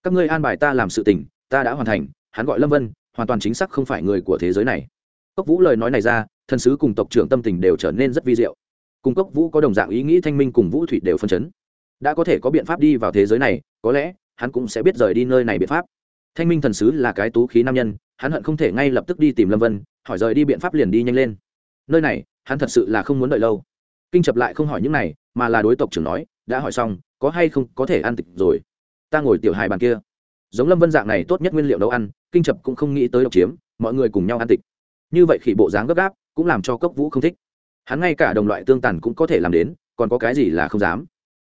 Các ngươi an bài ta làm sự tình, ta đã hoàn thành, hắn gọi lâm vân, hoàn toàn chính xác không phải người của thế giới này. Cốc vũ lời nói này ra, thần sứ cùng tộc trưởng tâm tình đều trở nên rất vi diệu. Cùng cốc vũ có đồng dạng ý nghĩ thanh minh cùng vũ thủy đều phân chấn. Đã có thể có biện pháp đi vào thế giới này, có lẽ, hắn cũng sẽ biết rời đi nơi này biện pháp thanh minh thần sứ là cái tú khí nam nhân, hắn hận không thể ngay lập tức đi tìm lâm vân, hỏi rời đi biện pháp liền đi nhanh lên. Nơi này, hắn thật sự là không muốn đợi lâu. Kinh chập lại không hỏi những này, mà là đối tộc trưởng nói, đã hỏi xong, có hay không có thể ăn tịch rồi? Ta ngồi tiểu hài bàn kia. Giống lâm vân dạng này tốt nhất nguyên liệu nấu ăn, kinh chập cũng không nghĩ tới độc chiếm, mọi người cùng nhau ăn tịch. Như vậy khi bộ dáng gấp gáp, cũng làm cho cốc vũ không thích. Hắn ngay cả đồng loại tương tàn cũng có thể làm đến, còn có cái gì là không dám.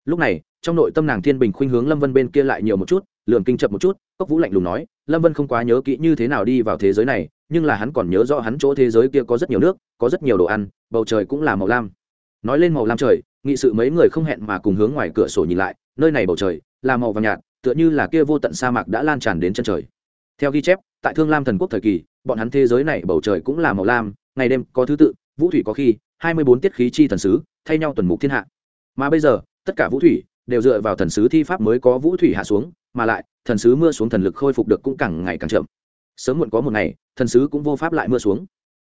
Lúc này, trong nội tâm nàng thiên bình khuynh hướng lâm vân bên kia lại nhiều một chút lường kinh chập một chút, cốc vũ lạnh lùng nói, lâm vân không quá nhớ kỹ như thế nào đi vào thế giới này, nhưng là hắn còn nhớ rõ hắn chỗ thế giới kia có rất nhiều nước, có rất nhiều đồ ăn, bầu trời cũng là màu lam. Nói lên màu lam trời, nghị sự mấy người không hẹn mà cùng hướng ngoài cửa sổ nhìn lại, nơi này bầu trời là màu vàng nhạt, tựa như là kia vô tận sa mạc đã lan tràn đến chân trời. Theo ghi chép, tại thương lam thần quốc thời kỳ, bọn hắn thế giới này bầu trời cũng là màu lam, ngày đêm có thứ tự, vũ thủy có khi, hai mươi bốn tiết khí chi thần sứ, thay nhau tuần mục thiên hạ. Mà bây giờ, tất cả vũ thủy đều dựa vào thần sứ thi pháp mới có vũ thủy hạ xuống, mà lại, thần sứ mưa xuống thần lực khôi phục được cũng càng ngày càng chậm. Sớm muộn có một ngày, thần sứ cũng vô pháp lại mưa xuống.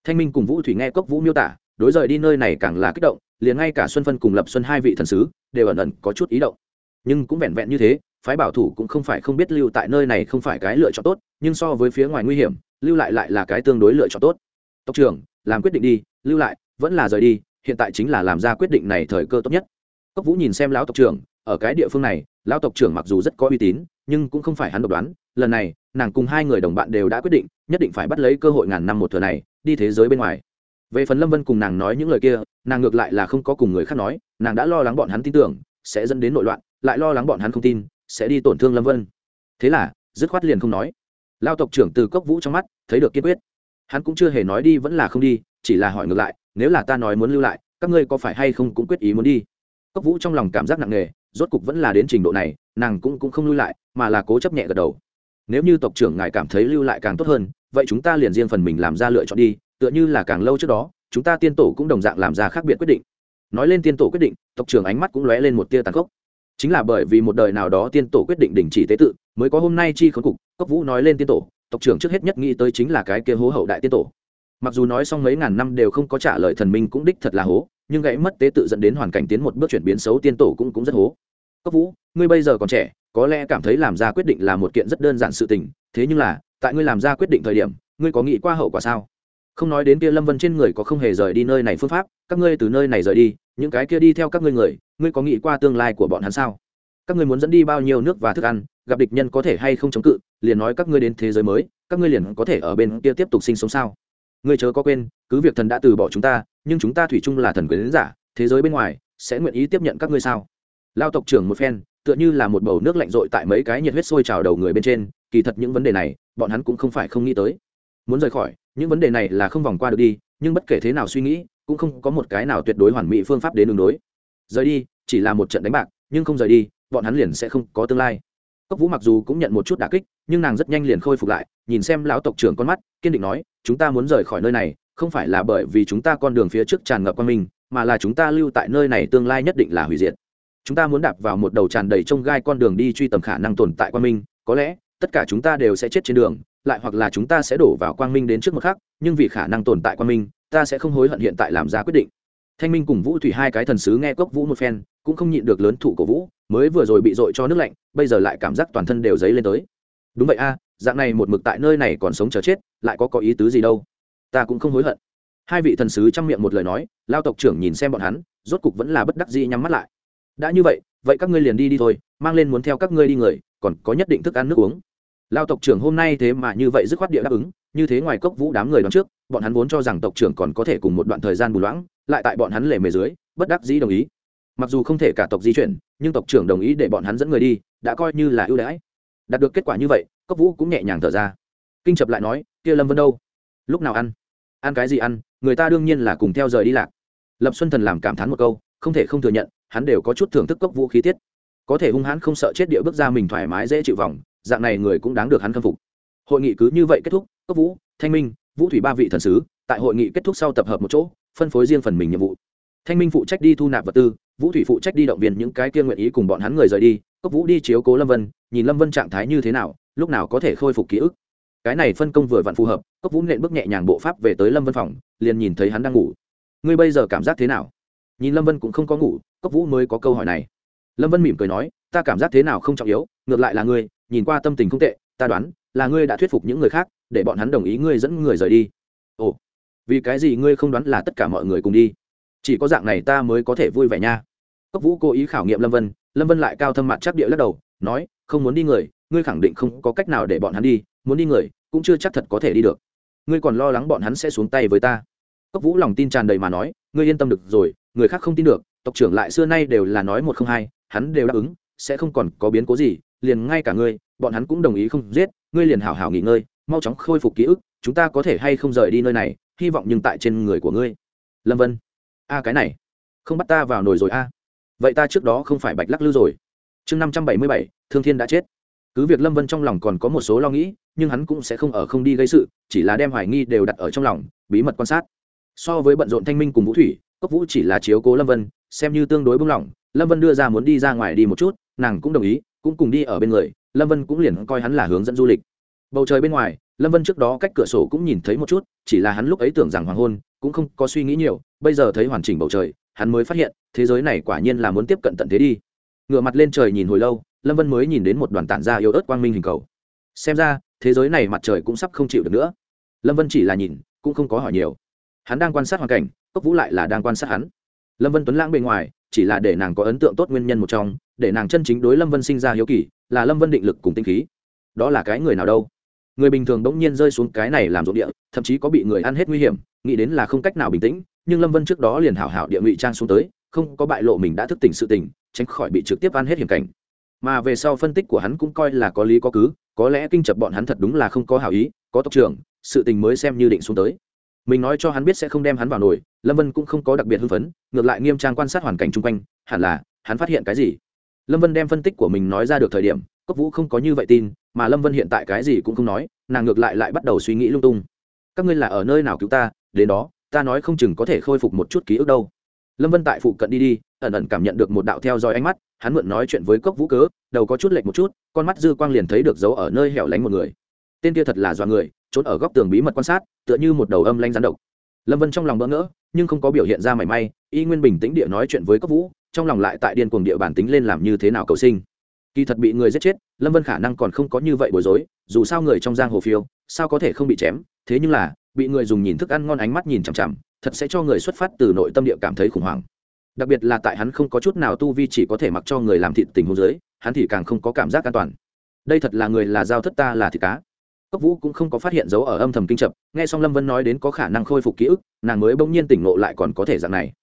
Thanh minh cùng vũ thủy nghe cốc vũ miêu tả, đối rời đi nơi này càng là kích động, liền ngay cả xuân phân cùng lập xuân hai vị thần sứ đều ẩn ẩn có chút ý động. Nhưng cũng vẹn vẹn như thế, phái bảo thủ cũng không phải không biết lưu tại nơi này không phải cái lựa chọn tốt, nhưng so với phía ngoài nguy hiểm, lưu lại lại là cái tương đối lựa chọn tốt. Tộc trưởng, làm quyết định đi, lưu lại, vẫn là rời đi, hiện tại chính là làm ra quyết định này thời cơ tốt nhất. Cốc vũ nhìn xem lão tộc trưởng ở cái địa phương này, lão tộc trưởng mặc dù rất có uy tín, nhưng cũng không phải hắn độc đoán. Lần này, nàng cùng hai người đồng bạn đều đã quyết định, nhất định phải bắt lấy cơ hội ngàn năm một thừa này, đi thế giới bên ngoài. Về phần lâm vân cùng nàng nói những lời kia, nàng ngược lại là không có cùng người khác nói, nàng đã lo lắng bọn hắn tin tưởng, sẽ dẫn đến nội loạn, lại lo lắng bọn hắn không tin, sẽ đi tổn thương lâm vân. Thế là, dứt khoát liền không nói. Lao tộc trưởng từ cốc vũ trong mắt, thấy được kiên quyết. Hắn cũng chưa hề nói đi vẫn là không đi, chỉ là hỏi ngược lại, nếu là ta nói muốn lưu lại, các ngươi có phải hay không cũng quyết ý muốn đi? Cốc vũ trong lòng cảm giác nặng nề rốt cục vẫn là đến trình độ này nàng cũng, cũng không lưu lại mà là cố chấp nhẹ gật đầu. Nếu như tộc trưởng ngài cảm thấy lưu lại càng tốt hơn vậy chúng ta liền riêng phần mình làm ra lựa chọn đi tựa như là càng lâu trước đó chúng ta tiên tổ cũng đồng dạng làm ra khác biệt quyết định. Nói lên tiên tổ quyết định tộc trưởng ánh mắt cũng lóe lên một tia tàn khốc. Chính là bởi vì một đời nào đó tiên tổ quyết định đình chỉ tế tự mới có hôm nay chi khốn cục cốc vũ nói lên tiên tổ tộc trưởng trước hết nhất nghĩ tới chính là cái kia hố hậu đại tiên tổ. Mặc dù nói xong mấy ngàn năm đều không có trả lời thần minh cũng đích thật là hố nhưng gãy mất tế tự dẫn đến hoàn cảnh tiến một bước chuyển biến xấu tiên tổ cũng cũng rất hố cốc vũ, ngươi bây giờ còn trẻ, có lẽ cảm thấy làm ra quyết định là một kiện rất đơn giản sự tình, thế nhưng là, tại ngươi làm ra quyết định thời điểm, ngươi có nghĩ qua hậu quả sao? Không nói đến kia lâm vân trên người có không hề rời đi nơi này phương pháp, các ngươi từ nơi này rời đi, những cái kia đi theo các ngươi người, ngươi có nghĩ qua tương lai của bọn hắn sao? Các ngươi muốn dẫn đi bao nhiêu nước và thức ăn, gặp địch nhân có thể hay không chống cự, liền nói các ngươi đến thế giới mới, các ngươi liền có thể ở bên kia tiếp tục sinh sống sao? Ngươi chớ có quên, cứ việc thần đã từ bỏ chúng ta, nhưng chúng ta thủy chung là thần quyến giả, thế giới bên ngoài, sẽ nguyện ý tiếp nhận các ngươi sao? Lao tộc trưởng một phen, tựa như là một bầu nước lạnh rội tại mấy cái nhiệt huyết sôi trào đầu người bên trên, kỳ thật những vấn đề này, bọn hắn cũng không phải không nghĩ tới. Muốn rời khỏi, những vấn đề này là không vòng qua được đi, nhưng bất kể thế nào suy nghĩ, cũng không có một cái nào tuyệt đối hoàn mỹ phương pháp đến đường đối. Rời đi, chỉ là một trận đánh bạc, nhưng không rời đi, bọn hắn liền sẽ không có tương lai. Cốc vũ mặc dù cũng nhận một chút đả kích, nhưng nàng rất nhanh liền khôi phục lại, nhìn xem lão tộc trưởng con mắt, kiên định nói, chúng ta muốn rời khỏi nơi này, không phải là bởi vì chúng ta con đường phía trước tràn ngập qua mình mà là chúng ta lưu tại nơi này tương lai nhất định là hủy diệt chúng ta muốn đạp vào một đầu tràn đầy trông gai con đường đi truy tầm khả năng tồn tại quang minh, có lẽ, tất cả chúng ta đều sẽ chết trên đường, lại hoặc là chúng ta sẽ đổ vào quang minh đến trước một khắc, nhưng vì khả năng tồn tại quang minh, ta sẽ không hối hận hiện tại làm ra quyết định. Thanh minh cùng vũ thủy hai cái thần sứ nghe cốc vũ một phen, cũng không nhịn được lớn thủ của vũ, mới vừa rồi bị dội cho nước lạnh, bây giờ lại cảm giác toàn thân đều dấy lên tới. Đúng vậy a, dạng này một mực tại nơi này còn sống chờ chết, lại có có ý tứ gì đâu? Ta cũng không hối hận. Hai vị thần sứ chăm miệng một lời nói, lao tộc trưởng nhìn xem bọn hắn, rốt cục vẫn là bất đắc dĩ nhắm mắt lại đã như vậy vậy các ngươi liền đi đi thôi, mang lên muốn theo các ngươi đi người, còn có nhất định thức ăn nước uống. Lao tộc trưởng hôm nay thế mà như vậy dứt khoát địa đáp ứng, như thế ngoài cốc vũ đám người đón trước, bọn hắn vốn cho rằng tộc trưởng còn có thể cùng một đoạn thời gian bù loãng, lại tại bọn hắn lề mề dưới, bất đắc dĩ đồng ý. Mặc dù không thể cả tộc di chuyển, nhưng tộc trưởng đồng ý để bọn hắn dẫn người đi, đã coi như là ưu đãi. Đạt được kết quả như vậy, cốc vũ cũng nhẹ nhàng thở ra. Kinh chập lại nói, kia lâm vân đâu? Lúc nào ăn? Ăn cái gì ăn? Người ta đương nhiên là cùng theo rời đi lạc. Lập xuân thần làm cảm thán một câu, không thể không thừa nhận hắn đều có chút thưởng thức cốc vũ khí tiết. Có thể hung hãn không sợ chết địa bước ra mình thoải mái dễ chịu vòng, dạng này người cũng đáng được hắn khâm phục. Hội nghị cứ như vậy kết thúc, cốc vũ, thanh minh, vũ thủy ba vị thần sứ, tại hội nghị kết thúc sau tập hợp một chỗ, phân phối riêng phần mình nhiệm vụ. Thanh minh phụ trách đi thu nạp vật tư, vũ thủy phụ trách đi động viên những cái kia nguyện ý cùng bọn hắn người rời đi. Cốc vũ đi chiếu cố lâm vân, nhìn lâm vân trạng thái như thế nào, lúc nào có thể khôi phục ký ức. Cái này phân công vừa vặn phù hợp, cốc vũ nện bước nhẹ nhàng bộ pháp về tới lâm vân phòng, liền nhìn thấy hắn đang ngủ. Ngươi bây giờ cảm giác thế nào? Nhìn lâm vân cũng không có ngủ cốc vũ mới có câu hỏi này. Lâm vân mỉm cười nói, ta cảm giác thế nào không trọng yếu, ngược lại là ngươi, nhìn qua tâm tình không tệ, ta đoán là ngươi đã thuyết phục những người khác, để bọn hắn đồng ý ngươi dẫn người rời đi. Ồ, vì cái gì ngươi không đoán là tất cả mọi người cùng đi? Chỉ có dạng này ta mới có thể vui vẻ nha. Cốc vũ cố ý khảo nghiệm lâm vân lâm vân lại cao thâm mặt chắc địa lắc đầu, nói, không muốn đi người, ngươi khẳng định không có cách nào để bọn hắn đi, muốn đi người, cũng chưa chắc thật có thể đi được. Ngươi còn lo lắng bọn hắn sẽ xuống tay với ta. Cốc vũ lòng tin tràn đầy mà nói, ngươi yên tâm được rồi, người khác không tin được tộc trưởng lại xưa nay đều là nói một không hai, hắn đều đáp ứng, sẽ không còn có biến cố gì, liền ngay cả ngươi, bọn hắn cũng đồng ý không giết, ngươi liền hảo hảo nghỉ ngơi, mau chóng khôi phục ký ức, chúng ta có thể hay không rời đi nơi này, hy vọng nhưng tại trên người của ngươi. Lâm vân. A, cái này, không bắt ta vào nồi rồi a. Vậy ta trước đó không phải bạch lắc lư rồi. Chương năm trăm bảy mươi bảy, thương thiên đã chết. Cứ việc lâm vân trong lòng còn có một số lo nghĩ, nhưng hắn cũng sẽ không ở không đi gây sự, chỉ là đem hoài nghi đều đặt ở trong lòng, bí mật quan sát. So với bận rộn thanh minh cùng vũ thủy, cốc vũ chỉ là chiếu cố lâm vân xem như tương đối bưng lỏng, lâm vân đưa ra muốn đi ra ngoài đi một chút, nàng cũng đồng ý, cũng cùng đi ở bên người, lâm vân cũng liền coi hắn là hướng dẫn du lịch. Bầu trời bên ngoài, lâm vân trước đó cách cửa sổ cũng nhìn thấy một chút, chỉ là hắn lúc ấy tưởng rằng hoàng hôn, cũng không có suy nghĩ nhiều, bây giờ thấy hoàn chỉnh bầu trời, hắn mới phát hiện, thế giới này quả nhiên là muốn tiếp cận tận thế đi. Ngựa mặt lên trời nhìn hồi lâu, lâm vân mới nhìn đến một đoàn tản ra yếu ớt quang minh hình cầu. Xem ra, thế giới này mặt trời cũng sắp không chịu được nữa. Lâm vân chỉ là nhìn, cũng không có hỏi nhiều. Hắn đang quan sát hoàn cảnh, cốc vũ lại là đang quan sát hắn lâm vân tuấn lãng bề ngoài, chỉ là để nàng có ấn tượng tốt nguyên nhân một trong, để nàng chân chính đối lâm vân sinh ra hiếu kỳ, là lâm vân định lực cùng tinh khí. Đó là cái người nào đâu? Người bình thường bỗng nhiên rơi xuống cái này làm ruộng địa, thậm chí có bị người ăn hết nguy hiểm, nghĩ đến là không cách nào bình tĩnh, nhưng lâm vân trước đó liền hảo hảo địa ngụy trang xuống tới, không có bại lộ mình đã thức tỉnh sự tình, tránh khỏi bị trực tiếp ăn hết hiểm cảnh. Mà về sau phân tích của hắn cũng coi là có lý có cứ, có lẽ kinh chập bọn hắn thật đúng là không có hảo ý, có tộc trưởng, sự tình mới xem như định xuống tới. Mình nói cho hắn biết sẽ không đem hắn vào nổi lâm vân cũng không có đặc biệt hưng phấn ngược lại nghiêm trang quan sát hoàn cảnh chung quanh, hẳn là, hắn phát hiện cái gì? Lâm vân đem phân tích của mình nói ra được thời điểm, cốc vũ không có như vậy tin, mà lâm vân hiện tại cái gì cũng không nói, nàng ngược lại lại bắt đầu suy nghĩ lung tung. Các ngươi là ở nơi nào cứu ta? Đến đó, ta nói không chừng có thể khôi phục một chút ký ức đâu. Lâm vân tại phụ cận đi đi, ẩn ẩn cảm nhận được một đạo theo dõi ánh mắt, hắn mượn nói chuyện với cốc vũ cớ, đầu có chút lệch một chút, con mắt dư quang liền thấy được giấu ở nơi hẻo lánh một người. Tên kia thật là do người, trốn ở góc tường bí mật quan sát, tựa như một đầu âm lanh rắn độc. Lâm vân trong lòng bỡ ngỡ, nhưng không có biểu hiện ra mảy may y nguyên bình tĩnh địa nói chuyện với cốc vũ, trong lòng lại tại điên cuồng địa bản tính lên làm như thế nào cầu sinh. Kỳ thật bị người giết chết, lâm vân khả năng còn không có như vậy bối rối, dù sao người trong giang hồ phiêu, sao có thể không bị chém? Thế nhưng là, bị người dùng nhìn thức ăn ngon ánh mắt nhìn chằm chằm, thật sẽ cho người xuất phát từ nội tâm địa cảm thấy khủng hoảng. Đặc biệt là tại hắn không có chút nào tu vi chỉ có thể mặc cho người làm thịt tình huống dưới, hắn thì càng không có cảm giác an toàn. Đây thật là người là giao thất ta là thịt cá. Cốc vũ cũng không có phát hiện dấu ở âm thầm kinh chập, nghe xong lâm vân nói đến có khả năng khôi phục ký ức, nàng mới bỗng nhiên tỉnh ngộ lại còn có thể dạng này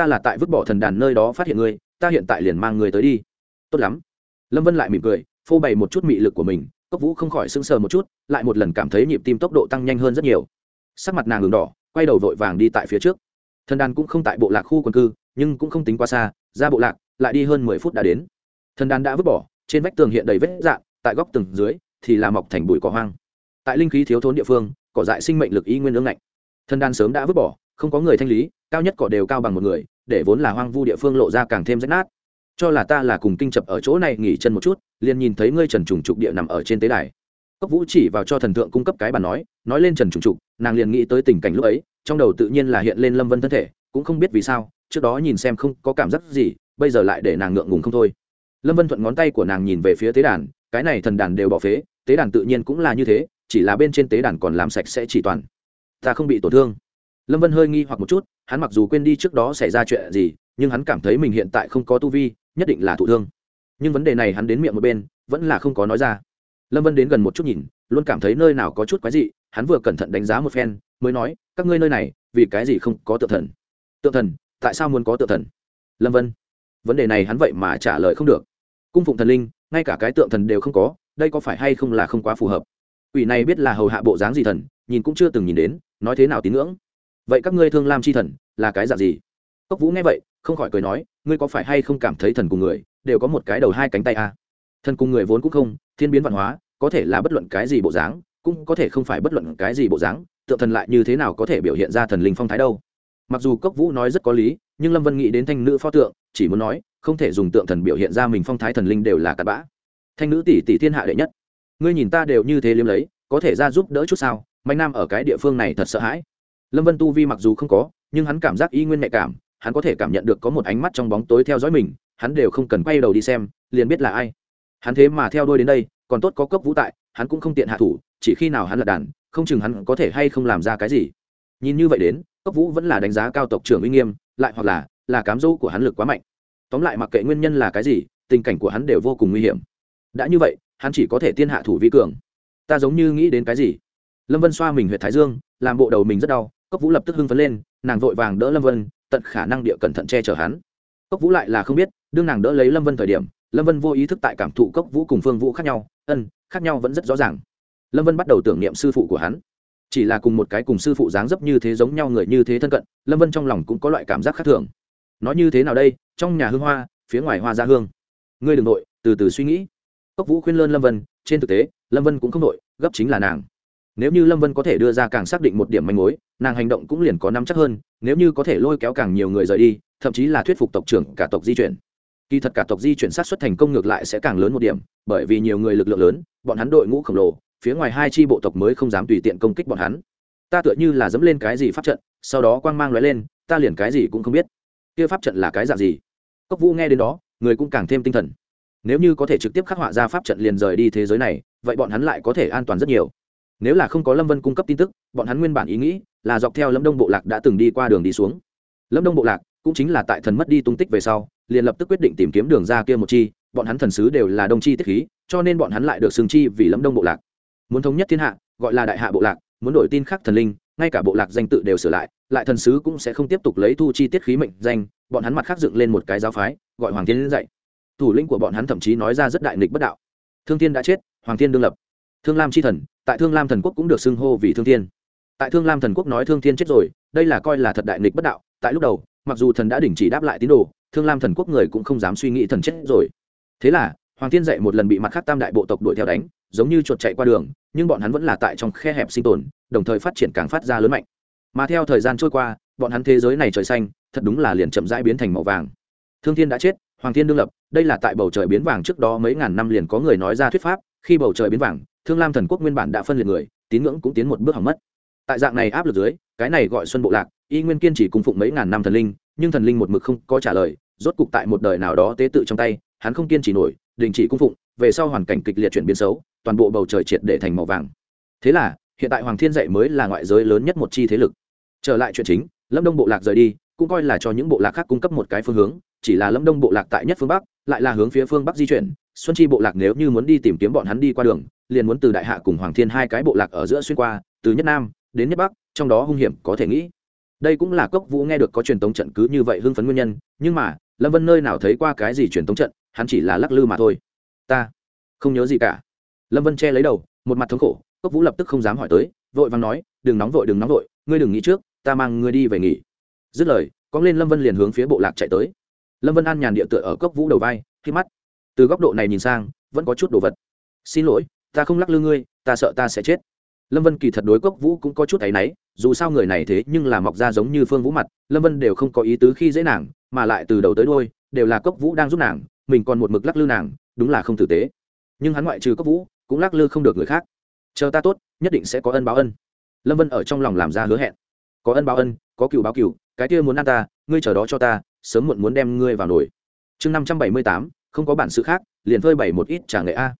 ta là tại vứt bỏ thần đàn nơi đó phát hiện ngươi, ta hiện tại liền mang ngươi tới đi. Tốt lắm. Lâm vân lại mỉm cười, phô bày một chút mị lực của mình, cốc vũ không khỏi sững sờ một chút, lại một lần cảm thấy nhịp tim tốc độ tăng nhanh hơn rất nhiều. Sắc mặt nàng ngừng đỏ, quay đầu vội vàng đi tại phía trước. Thần đàn cũng không tại bộ lạc khu quân cư, nhưng cũng không tính quá xa, ra bộ lạc, lại đi hơn mười phút đã đến. Thần đàn đã vứt bỏ, trên vách tường hiện đầy vết dạn tại góc tường dưới thì là mọc thành bụi cỏ hoang. Tại linh khí thiếu thốn địa phương, cỏ dại sinh mệnh lực y nguyên ương ngạnh. Thần đàn sớm đã vứt bỏ không có người thanh lý, cao nhất cỏ đều cao bằng một người, để vốn là hoang vu địa phương lộ ra càng thêm rách nát. Cho là ta là cùng kinh chập ở chỗ này nghỉ chân một chút, liền nhìn thấy ngươi trần trùng trục địa nằm ở trên tế đài. Cốc vũ chỉ vào cho thần thượng cung cấp cái bàn nói nói lên trần trùng trục, nàng liền nghĩ tới tình cảnh lúc ấy, trong đầu tự nhiên là hiện lên lâm vân thân thể, cũng không biết vì sao, trước đó nhìn xem không có cảm giác gì, bây giờ lại để nàng ngượng ngùng không thôi. Lâm vân thuận ngón tay của nàng nhìn về phía tế đàn, cái này thần đàn đều bỏ phế, tế đàn tự nhiên cũng là như thế, chỉ là bên trên tế đàn còn làm sạch sẽ chỉ toàn. Ta không bị tổn thương lâm vân hơi nghi hoặc một chút, hắn mặc dù quên đi trước đó xảy ra chuyện gì, nhưng hắn cảm thấy mình hiện tại không có tu vi, nhất định là thụ thương. Nhưng vấn đề này hắn đến miệng một bên, vẫn là không có nói ra. Lâm vân đến gần một chút nhìn, luôn cảm thấy nơi nào có chút quái dị, hắn vừa cẩn thận đánh giá một phen, mới nói, các ngươi nơi này, vì cái gì không có tự thần? Tự thần? Tại sao muốn có tự thần? Lâm vân. Vấn đề này hắn vậy mà trả lời không được. Cung phụng thần linh, ngay cả cái tượng thần đều không có, đây có phải hay không là không quá phù hợp? Quỷ này biết là hầu hạ bộ dáng gì thần, nhìn cũng chưa từng nhìn đến, nói thế nào tín ngưỡng? Vậy các ngươi thương lam chi thần là cái dạng gì? Cốc vũ nghe vậy, không khỏi cười nói, ngươi có phải hay không cảm thấy thần cùng người đều có một cái đầu hai cánh tay a à? thần cùng người vốn cũng không, thiên biến văn hóa, có thể là bất luận cái gì bộ dáng, cũng có thể không phải bất luận cái gì bộ dáng, tượng thần lại như thế nào có thể biểu hiện ra thần linh phong thái đâu? Mặc dù cốc vũ nói rất có lý, nhưng lâm vân nghĩ đến thanh nữ pho tượng, chỉ muốn nói, không thể dùng tượng thần biểu hiện ra mình phong thái thần linh đều là cặn bã. Thanh nữ tỷ tỷ thiên hạ đệ nhất. Ngươi nhìn ta đều như thế liếm lấy, có thể ra giúp đỡ chút sao? Mạnh nam ở cái địa phương này thật sợ hãi lâm vân tu vi mặc dù không có, nhưng hắn cảm giác y nguyên nhạy cảm, hắn có thể cảm nhận được có một ánh mắt trong bóng tối theo dõi mình, hắn đều không cần quay đầu đi xem, liền biết là ai. Hắn thế mà theo đuôi đến đây, còn tốt có cấp vũ tại, hắn cũng không tiện hạ thủ, chỉ khi nào hắn lật đàn, không chừng hắn có thể hay không làm ra cái gì. Nhìn như vậy đến cấp vũ vẫn là đánh giá cao tộc trưởng uy nghiêm, lại hoặc là là cám dỗ của hắn lực quá mạnh. Tóm lại mặc kệ nguyên nhân là cái gì, tình cảnh của hắn đều vô cùng nguy hiểm. Đã như vậy, hắn chỉ có thể tiên hạ thủ vi cường. Ta giống như nghĩ đến cái gì? Lâm vân xoa mình huyện thái dương, làm bộ đầu mình rất đau cốc vũ lập tức hưng phấn lên, nàng vội vàng đỡ lâm vân, tận khả năng địa cẩn thận che chở hắn. Cốc vũ lại là không biết, đương nàng đỡ lấy lâm vân thời điểm, lâm vân vô ý thức tại cảm thụ cốc vũ cùng phương vũ khác nhau, ân, khác nhau vẫn rất rõ ràng. Lâm vân bắt đầu tưởng niệm sư phụ của hắn. Chỉ là cùng một cái cùng sư phụ dáng dấp như thế giống nhau người như thế thân cận, lâm vân trong lòng cũng có loại cảm giác khác thường. Nói như thế nào đây? Trong nhà hương hoa, phía ngoài hoa ra hương. Ngươi đ ừ n g nội, từ từ suy nghĩ. Cốc vũ khuyên lơn lâm vân, trên thực tế, lâm vân cũng không nội, gấp chính là nàng nếu như lâm vân có thể đưa ra càng xác định một điểm manh mối, nàng hành động cũng liền có năm chắc hơn, nếu như có thể lôi kéo càng nhiều người rời đi, thậm chí là thuyết phục tộc trưởng cả tộc di chuyển. Kỳ thật cả tộc di chuyển sát xuất thành công ngược lại sẽ càng lớn một điểm, bởi vì nhiều người lực lượng lớn, bọn hắn đội ngũ khổng lồ, phía ngoài hai chi bộ tộc mới không dám tùy tiện công kích bọn hắn. Ta tựa như là dẫm lên cái gì pháp trận, sau đó quang mang lóe lên, ta liền cái gì cũng không biết. Kia pháp trận là cái dạng gì? Cốc vũ nghe đến đó, người cũng càng thêm tinh thần. Nếu như có thể trực tiếp khắc họa ra pháp trận liền rời đi thế giới này, vậy bọn hắn lại có thể an toàn rất nhiều nếu là không có lâm vân cung cấp tin tức, bọn hắn nguyên bản ý nghĩ là dọc theo lâm đông bộ lạc đã từng đi qua đường đi xuống. Lâm đông bộ lạc cũng chính là tại thần mất đi tung tích về sau, liền lập tức quyết định tìm kiếm đường ra kia một chi, bọn hắn thần sứ đều là đông chi tiết khí, cho nên bọn hắn lại được xương chi vì lâm đông bộ lạc. Muốn thống nhất thiên hạ, gọi là đại hạ bộ lạc, muốn đổi tin khác thần linh, ngay cả bộ lạc danh tự đều sửa lại lại thần sứ cũng sẽ không tiếp tục lấy thu chi tiết khí mệnh danh, bọn hắn mặt khác dựng lên một cái giáo phái, gọi hoàng thiên dạy. Thủ lĩnh của bọn hắn thậm chí nói ra rất đại nghịch bất đạo. Thương thiên đã chết, hoàng thiên đương lập thương lam c h i thần, tại thương lam thần quốc cũng được xưng hô vì thương thiên. Tại thương lam thần quốc nói thương thiên chết rồi, đây là coi là thật đại nghịch bất đạo. Tại lúc đầu, mặc dù thần đã đình chỉ đáp lại tín đồ, thương lam thần quốc người cũng không dám suy nghĩ thần chết rồi. Thế là, hoàng thiên dạy một lần bị mặt khác tam đại bộ tộc đuổi theo đánh, giống như chuột chạy qua đường, nhưng bọn hắn vẫn là tại trong khe hẹp sinh tồn, đồng thời phát triển càng phát ra lớn mạnh. Mà theo thời gian trôi qua, bọn hắn thế giới này trời xanh, thật đúng là liền chậm rãi biến thành màu vàng. Thương thiên đã chết, hoàng thiên đương lập, đây là tại bầu trời biến vàng trước đó mấy ngàn năm liền có người nói ra thuyết pháp, khi bầu trời biến vàng thương lam thần quốc nguyên bản đã phân liệt người, tín ngưỡng cũng tiến một bước hỏng mất. Tại dạng này áp lực dưới, cái này gọi xuân bộ lạc, y nguyên kiên chỉ cung phụng mấy ngàn năm thần linh, nhưng thần linh một mực không có trả lời, rốt cục tại một đời nào đó tế tự trong tay, hắn không kiên trì nổi, đình chỉ cung phụng, về sau hoàn cảnh kịch liệt chuyển biến xấu, toàn bộ bầu trời triệt để thành màu vàng. Thế là, hiện tại hoàng thiên dạy mới là ngoại giới lớn nhất một chi thế lực. Trở lại chuyện chính, lâm đông bộ lạc rời đi, cũng coi là cho những bộ lạc khác cung cấp một cái phương hướng, chỉ là lâm đông bộ lạc tại nhất phương bắc, lại là hướng phía phương bắc di chuyển xuân chi bộ lạc nếu như muốn đi tìm kiếm bọn hắn đi qua đường, liền muốn từ đại hạ cùng hoàng thiên hai cái bộ lạc ở giữa xuyên qua, từ nhất nam đến nhất bắc, trong đó hung hiểm có thể nghĩ. Đây cũng là cốc vũ nghe được có truyền tống trận cứ như vậy hưng phấn nguyên nhân, nhưng mà, lâm vân nơi nào thấy qua cái gì truyền tống trận, hắn chỉ là lắc lư mà thôi. Ta không nhớ gì cả. Lâm vân che lấy đầu, một mặt thống khổ, cốc vũ lập tức không dám hỏi tới, vội vàng nói, đừng nóng vội, đừng nóng vội, ngươi đừng nghĩ trước, ta mang ngươi đi về nghỉ. Dứt lời, cóng lên lâm vân liền hướng phía bộ lạc chạy tới. Lâm vân an nhàn địa tựa ở cốc vũ đầu vai, khi mắt từ góc độ này nhìn sang, vẫn có chút đồ vật. Xin lỗi, ta không lắc lư ngươi, ta sợ ta sẽ chết. Lâm vân kỳ thật đối cốc vũ cũng có chút áy náy, dù sao người này thế nhưng là mọc ra giống như phương vũ mặt, lâm vân đều không có ý tứ khi dễ nàng, mà lại từ đầu tới đôi đều là cốc vũ đang giúp nàng, mình còn một mực lắc lư nàng, đúng là không tử tế. Nhưng hắn ngoại trừ cốc vũ, cũng lắc lư không được người khác. Chờ ta tốt, nhất định sẽ có ân báo ân. Lâm vân ở trong lòng làm ra hứa hẹn. Có ân báo ân, có cựu báo cựu, cái kia muốn ăn ta, ngươi chờ đó cho ta, sớm muộn muốn đem ngươi vào nổi chương năm trăm bảy mươi tám không có bản sự khác, liền phơi bày một ít trả nghệ a.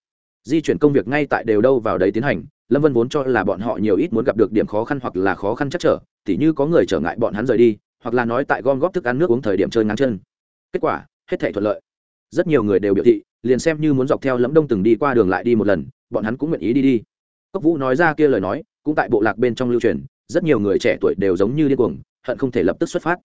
Di chuyển công việc ngay tại đều đâu vào đấy tiến hành, lâm vân vốn cho là bọn họ nhiều ít muốn gặp được điểm khó khăn hoặc là khó khăn chắc trở, tỉ như có người trở ngại bọn hắn rời đi, hoặc là nói tại gom góp thức ăn nước uống thời điểm chơi ngang chân. Kết quả, hết thể thuận lợi. Rất nhiều người đều biểu thị, liền xem như muốn dọc theo lẫm đông từng đi qua đường lại đi một lần, bọn hắn cũng nguyện ý đi đi. Cốc vũ nói ra kia lời nói, cũng tại bộ lạc bên trong lưu truyền, rất nhiều người trẻ tuổi đều giống như điên cuồng, hận không thể lập tức xuất phát.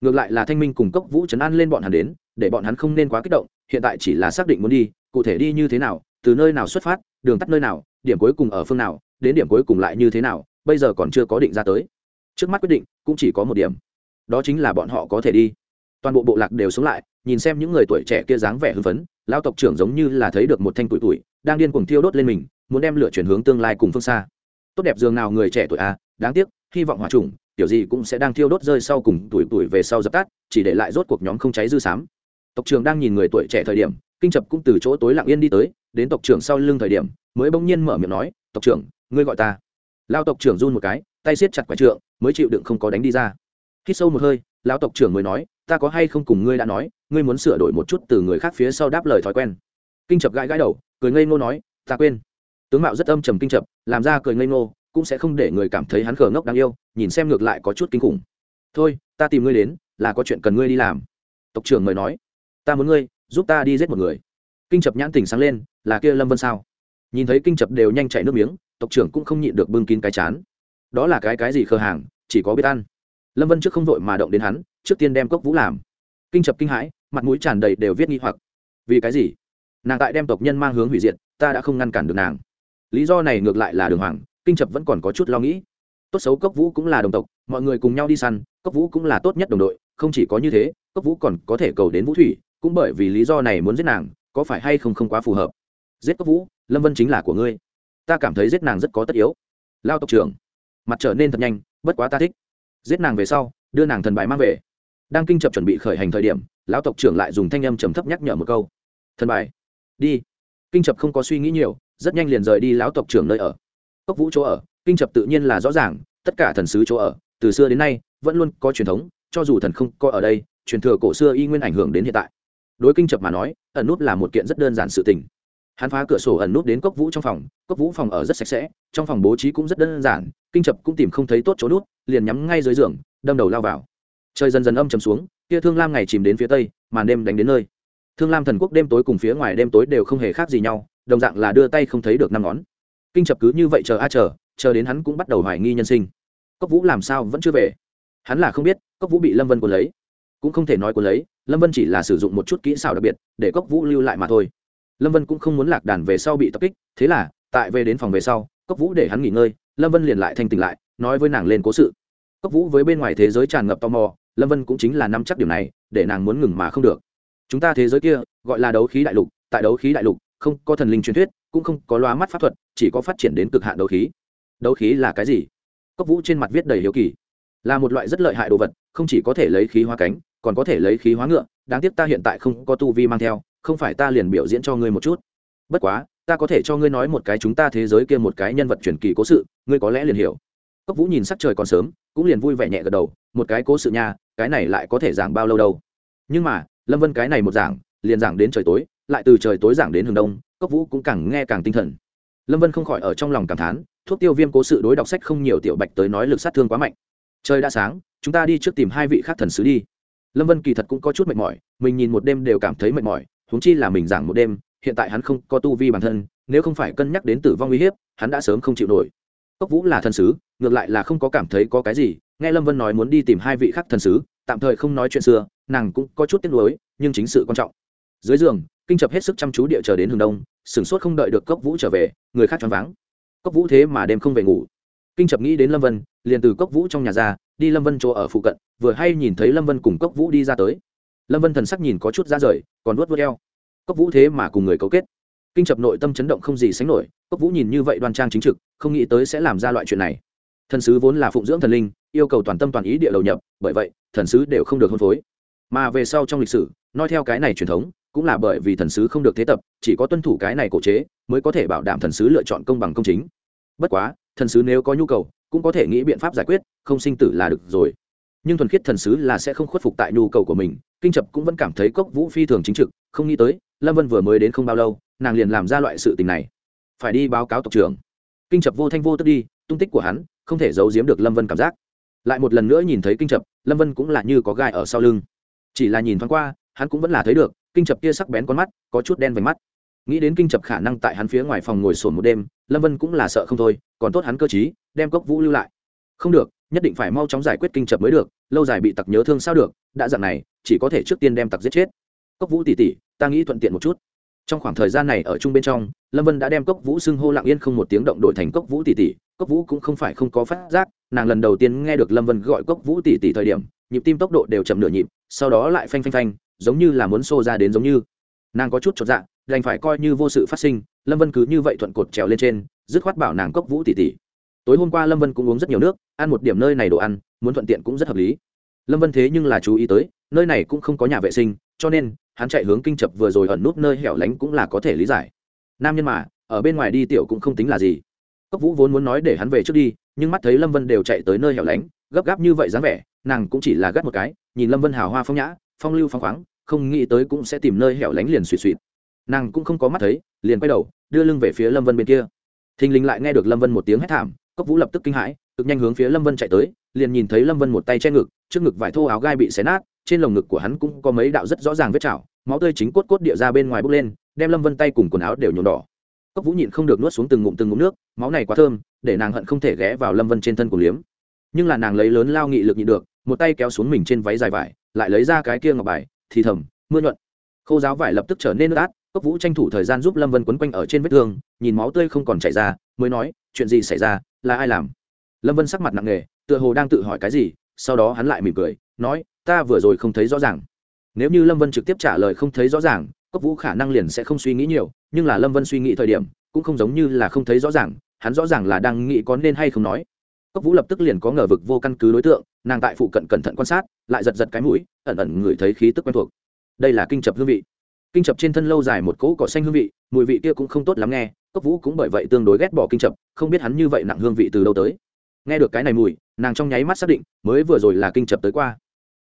Ngược lại là thanh minh cùng cốc vũ chấn an lên bọn hắn đến để bọn hắn không nên quá kích động, hiện tại chỉ là xác định muốn đi, cụ thể đi như thế nào, từ nơi nào xuất phát, đường tắt nơi nào, điểm cuối cùng ở phương nào, đến điểm cuối cùng lại như thế nào, bây giờ còn chưa có định ra tới. Trước mắt quyết định, cũng chỉ có một điểm. Đó chính là bọn họ có thể đi. Toàn bộ bộ lạc đều xuống lại, nhìn xem những người tuổi trẻ kia dáng vẻ hưng phấn lao tộc trưởng giống như là thấy được một thanh tuổi tuổi đang điên cuồng thiêu đốt lên mình, muốn đem lửa chuyển hướng tương lai cùng phương xa. Tốt đẹp dường nào người trẻ tuổi a đáng tiếc, hy vọng hòa trùng kiểu gì cũng sẽ đang thiêu đốt rơi sau cùng tuổi tuổi về sau dập tắt, chỉ để lại rốt cuộc nhóm không cháy dư sám tộc trưởng đang nhìn người tuổi trẻ thời điểm, kinh chập cũng từ chỗ tối lặng yên đi tới, đến tộc trưởng sau lưng thời điểm, mới bỗng nhiên mở miệng nói, tộc trưởng, ngươi gọi ta. Lao tộc trưởng run một cái, tay siết chặt quả trượng, mới chịu đựng không có đánh đi ra. Khi sâu một hơi lao tộc trưởng mới nói, ta có hay không cùng ngươi đã nói, ngươi muốn sửa đổi một chút từ người khác phía sau đáp lời thói quen. Kinh chập gãi gãi đầu, cười ngây ngô nói, ta quên. Tướng mạo rất âm trầm kinh chập làm ra cười ngây ngô, cũng sẽ không để người cảm thấy hắn khờ ngốc đáng yêu, nhìn xem ngược lại có chút kinh khủng. Thôi, ta tìm ngươi đến, là có chuyện cần ngươi đi làm. Tộc trưởng mời nói ta muốn ngươi, giúp ta đi giết một người. Kinh chập nhãn tỉnh sáng lên, là kia lâm vân sao? Nhìn thấy kinh chập đều nhanh chạy nước miếng, tộc trưởng cũng không nhịn được bưng kín cái chán. Đó là cái cái gì khờ hàng, chỉ có biết ăn. Lâm vân trước không vội mà động đến hắn, trước tiên đem cốc vũ làm. Kinh chập kinh hãi, mặt mũi tràn đầy đều viết nghi hoặc. Vì cái gì? Nàng tại đem tộc nhân mang hướng hủy diệt, ta đã không ngăn cản được nàng. Lý do này ngược lại là đường hoàng, kinh chập vẫn còn có chút lo nghĩ. Tốt xấu cốc vũ cũng là đồng tộc, mọi người cùng nhau đi săn, cốc vũ cũng là tốt nhất đồng đội, không chỉ có như thế, cốc vũ còn có thể cầu đến vũ thủy cũng bởi vì lý do này muốn giết nàng, có phải hay không không quá phù hợp? Giết cốc vũ, lâm vân chính là của ngươi. Ta cảm thấy giết nàng rất có tất yếu. Lao tộc trưởng, mặt trở nên thật nhanh, bất quá ta thích. Giết nàng về sau, đưa nàng thần bài mang về. Đang kinh chập chuẩn bị khởi hành thời điểm, lão tộc trưởng lại dùng thanh âm trầm thấp nhắc nhở một câu. Thần bài, đi. Kinh chập không có suy nghĩ nhiều, rất nhanh liền rời đi lão tộc trưởng nơi ở. Cốc vũ chỗ ở, kinh chập tự nhiên là rõ ràng, tất cả thần sứ chỗ ở, từ xưa đến nay, vẫn luôn có truyền thống, cho dù thần không có ở đây, truyền thừa cổ xưa y nguyên ảnh hưởng đến hiện tại đối kinh chập mà nói, ẩn nút là một kiện rất đơn giản sự tình. Hắn phá cửa sổ ẩn nút đến cốc vũ trong phòng, cốc vũ phòng ở rất sạch sẽ, trong phòng bố trí cũng rất đơn giản, kinh chập cũng tìm không thấy tốt chỗ nút, liền nhắm ngay dưới giường, đâm đầu lao vào. Trời dần dần âm chầm xuống, kia thương lam ngày chìm đến phía tây, màn đêm đánh đến nơi. Thương lam thần quốc đêm tối cùng phía ngoài đêm tối đều không hề khác gì nhau, đồng dạng là đưa tay không thấy được năm ngón. Kinh chập cứ như vậy chờ a chờ chờ đến hắn cũng bắt đầu hoài nghi nhân sinh. Cốc vũ làm sao vẫn chưa về? Hắn là không biết, cốc vũ bị lâm vân quân lấy, cũng không thể nói quân lấy lâm vân chỉ là sử dụng một chút kỹ xảo đặc biệt để cốc vũ lưu lại mà thôi lâm vân cũng không muốn lạc đàn về sau bị tập kích thế là tại về đến phòng về sau cốc vũ để hắn nghỉ ngơi lâm vân liền lại thanh tỉnh lại nói với nàng lên cố sự cốc vũ với bên ngoài thế giới tràn ngập tò mò lâm vân cũng chính là nắm chắc điểm này để nàng muốn ngừng mà không được chúng ta thế giới kia gọi là đấu khí đại lục tại đấu khí đại lục không có thần linh truyền thuyết cũng không có loa mắt pháp thuật chỉ có phát triển đến cực hạn đấu khí đấu khí là cái gì cốc vũ trên mặt viết đầy hiếu kỳ là một loại rất lợi hại đồ vật không chỉ có thể lấy khí hoa cánh còn có thể lấy khí hóa ngựa, đáng tiếc ta hiện tại không có tu vi mang theo, không phải ta liền biểu diễn cho ngươi một chút. Bất quá, ta có thể cho ngươi nói một cái chúng ta thế giới kia một cái nhân vật truyền kỳ cố sự, ngươi có lẽ liền hiểu. Cốc vũ nhìn sắc trời còn sớm, cũng liền vui vẻ nhẹ gật đầu, một cái cố sự nha, cái này lại có thể giảng bao lâu đâu. Nhưng mà, lâm vân cái này một giảng, liền giảng đến trời tối, lại từ trời tối giảng đến hướng đông, cốc vũ cũng càng nghe càng tinh thần. Lâm vân không khỏi ở trong lòng cảm thán, thuốc tiêu viêm cố sự đối đọc sách không nhiều tiểu bạch tới nói lực sát thương quá mạnh. Trời đã sáng, chúng ta đi trước tìm hai vị khác thần sứ đi lâm vân kỳ thật cũng có chút mệt mỏi, mình nhìn một đêm đều cảm thấy mệt mỏi, huống chi là mình giảng một đêm, hiện tại hắn không có tu vi bản thân, nếu không phải cân nhắc đến tử vong uy hiếp, hắn đã sớm không chịu nổi. Cốc vũ là thần sứ, ngược lại là không có cảm thấy có cái gì, nghe lâm vân nói muốn đi tìm hai vị khác thần sứ, tạm thời không nói chuyện xưa, nàng cũng có chút tiếc nuối, nhưng chính sự quan trọng. Dưới giường, kinh chập hết sức chăm chú địa chờ đến hướng đông, sửng sốt không đợi được cốc vũ trở về, người khác choáng váng. Cốc vũ thế mà đêm không về ngủ. Kinh chập nghĩ đến lâm vân, liền từ cốc vũ trong nhà ra đi lâm vân chỗ ở phụ cận, vừa hay nhìn thấy lâm vân cùng cốc vũ đi ra tới. Lâm vân thần sắc nhìn có chút ra rời, còn nuốt vớt e eo. Cốc vũ thế mà cùng người cấu kết. Kinh chập nội tâm chấn động không gì sánh nổi, cốc vũ nhìn như vậy đoan trang chính trực, không nghĩ tới sẽ làm ra loại chuyện này. Thần sứ vốn là phụng dưỡng thần linh, yêu cầu toàn tâm toàn ý địa đầu nhập, bởi vậy, thần sứ đều không được hôn phối. Mà về sau trong lịch sử, nói theo cái này truyền thống, cũng là bởi vì thần sứ không được thế tập, chỉ có tuân thủ cái này cổ chế, mới có thể bảo đảm thần sứ lựa chọn công bằng công chính. Bất quá, thần sứ nếu có nhu cầu, cũng có thể nghĩ biện pháp giải quyết không sinh tử là được rồi. Nhưng thuần khiết thần sứ là sẽ không khuất phục tại nhu cầu của mình, kinh chập cũng vẫn cảm thấy cốc vũ phi thường chính trực, không nghĩ tới, lâm vân vừa mới đến không bao lâu, nàng liền làm ra loại sự tình này. Phải đi báo cáo tộc trưởng. Kinh chập vô thanh vô tức đi, tung tích của hắn, không thể giấu giếm được lâm vân cảm giác. Lại một lần nữa nhìn thấy kinh chập, lâm vân cũng là như có gai ở sau lưng. Chỉ là nhìn thoáng qua, hắn cũng vẫn là thấy được, kinh chập kia sắc bén con mắt, có chút đen vành mắt. Nghĩ đến kinh chập khả năng tại hắn phía ngoài phòng ngồi sồn một đêm, lâm vân cũng là sợ không thôi, còn tốt hắn cơ t đem cốc vũ lưu lại. Không được nhất định phải mau chóng giải quyết kinh chập mới được, lâu dài bị tặc nhớ thương sao được, đã dặn này, chỉ có thể trước tiên đem tặc giết chết. Cốc vũ tỉ tỉ ta nghĩ thuận tiện một chút. Trong khoảng thời gian này ở chung bên trong, lâm vân đã đem cốc vũ xưng hô lặng yên không một tiếng động đổi thành cốc vũ tỉ tỉ cốc vũ cũng không phải không có phát giác, nàng lần đầu tiên nghe được lâm vân gọi cốc vũ tỉ tỉ thời điểm, nhịp tim tốc độ đều chậm nửa nhịp, sau đó lại phanh phanh phanh, giống như là muốn xô ra đến giống như. Nàng có chút chột dạ đành phải coi như vô sự phát sinh, lâm vân cứ như vậy thuận cột trèo lên trên, dứt khoát bảo nàng cốc vũ tỉ tỉ tối hôm qua lâm vân cũng uống rất nhiều nước, ăn một điểm nơi này đồ ăn, muốn thuận tiện cũng rất hợp lý. Lâm vân thế nhưng là chú ý tới, nơi này cũng không có nhà vệ sinh, cho nên, hắn chạy hướng kinh chập vừa rồi ẩn nút nơi hẻo lánh cũng là có thể lý giải. Nam nhân mà, ở bên ngoài đi tiểu cũng không tính là gì. Cốc vũ vốn muốn nói để hắn về trước đi, nhưng mắt thấy lâm vân đều chạy tới nơi hẻo lánh, gấp gáp như vậy dáng vẻ, nàng cũng chỉ là gắt một cái, nhìn lâm vân hào hoa phong nhã, phong lưu phong khoáng, không nghĩ tới cũng sẽ tìm nơi hẻo lánh liền suỵ suỵ nàng cũng không có mắt thấy, liền quay đầu, đưa lưng về phía lâm vân bên kia. Thình lình lại nghe được lâm vân một tiếng hét thảm cốc vũ lập tức kinh hãi, cực nhanh hướng phía lâm vân chạy tới, liền nhìn thấy lâm vân một tay che ngực, trước ngực vải thô áo gai bị xé nát, trên lồng ngực của hắn cũng có mấy đạo rất rõ ràng vết chảo, máu tươi chính cốt cốt địa ra bên ngoài bốc lên, đem lâm vân tay cùng quần áo đều nhuộm đỏ. Cốc vũ nhịn không được nuốt xuống từng ngụm từng ngụm nước, máu này quá thơm, để nàng hận không thể ghé vào lâm vân trên thân của liếm. Nhưng là nàng lấy lớn lao nghị lực nhịn được, một tay kéo xuống mình trên váy dài vải, lại lấy ra cái kia ngọc bài, thì thầm, mưa nhuận. Khâu giáo vải lập tức trở nên nước át, cốc vũ tranh thủ thời gian giúp lâm vân quấn quanh ở trên vết thương, nhìn máu tươi không còn chảy ra mới nói, chuyện gì xảy ra? Là ai làm? Lâm vân sắc mặt nặng nề, tựa hồ đang tự hỏi cái gì, sau đó hắn lại mỉm cười, nói, ta vừa rồi không thấy rõ ràng. Nếu như lâm vân trực tiếp trả lời không thấy rõ ràng, cốc vũ khả năng liền sẽ không suy nghĩ nhiều, nhưng là lâm vân suy nghĩ thời điểm, cũng không giống như là không thấy rõ ràng, hắn rõ ràng là đang nghĩ có nên hay không nói. Cốc vũ lập tức liền có ngờ vực vô căn cứ đối tượng, nàng tại phụ cận cẩn thận quan sát, lại giật giật cái mũi, ẩn ẩn ngửi thấy khí tức quen thuộc. Đây là kinh chập hương vị. Kinh chập trên thân lâu dài một cỗ cỏ xanh hương vị, mùi vị kia cũng không tốt lắm nghe cốc vũ cũng bởi vậy tương đối ghét bỏ kinh chập, không biết hắn như vậy nặng hương vị từ đâu tới. Nghe được cái này mùi, nàng trong nháy mắt xác định, mới vừa rồi là kinh chập tới qua.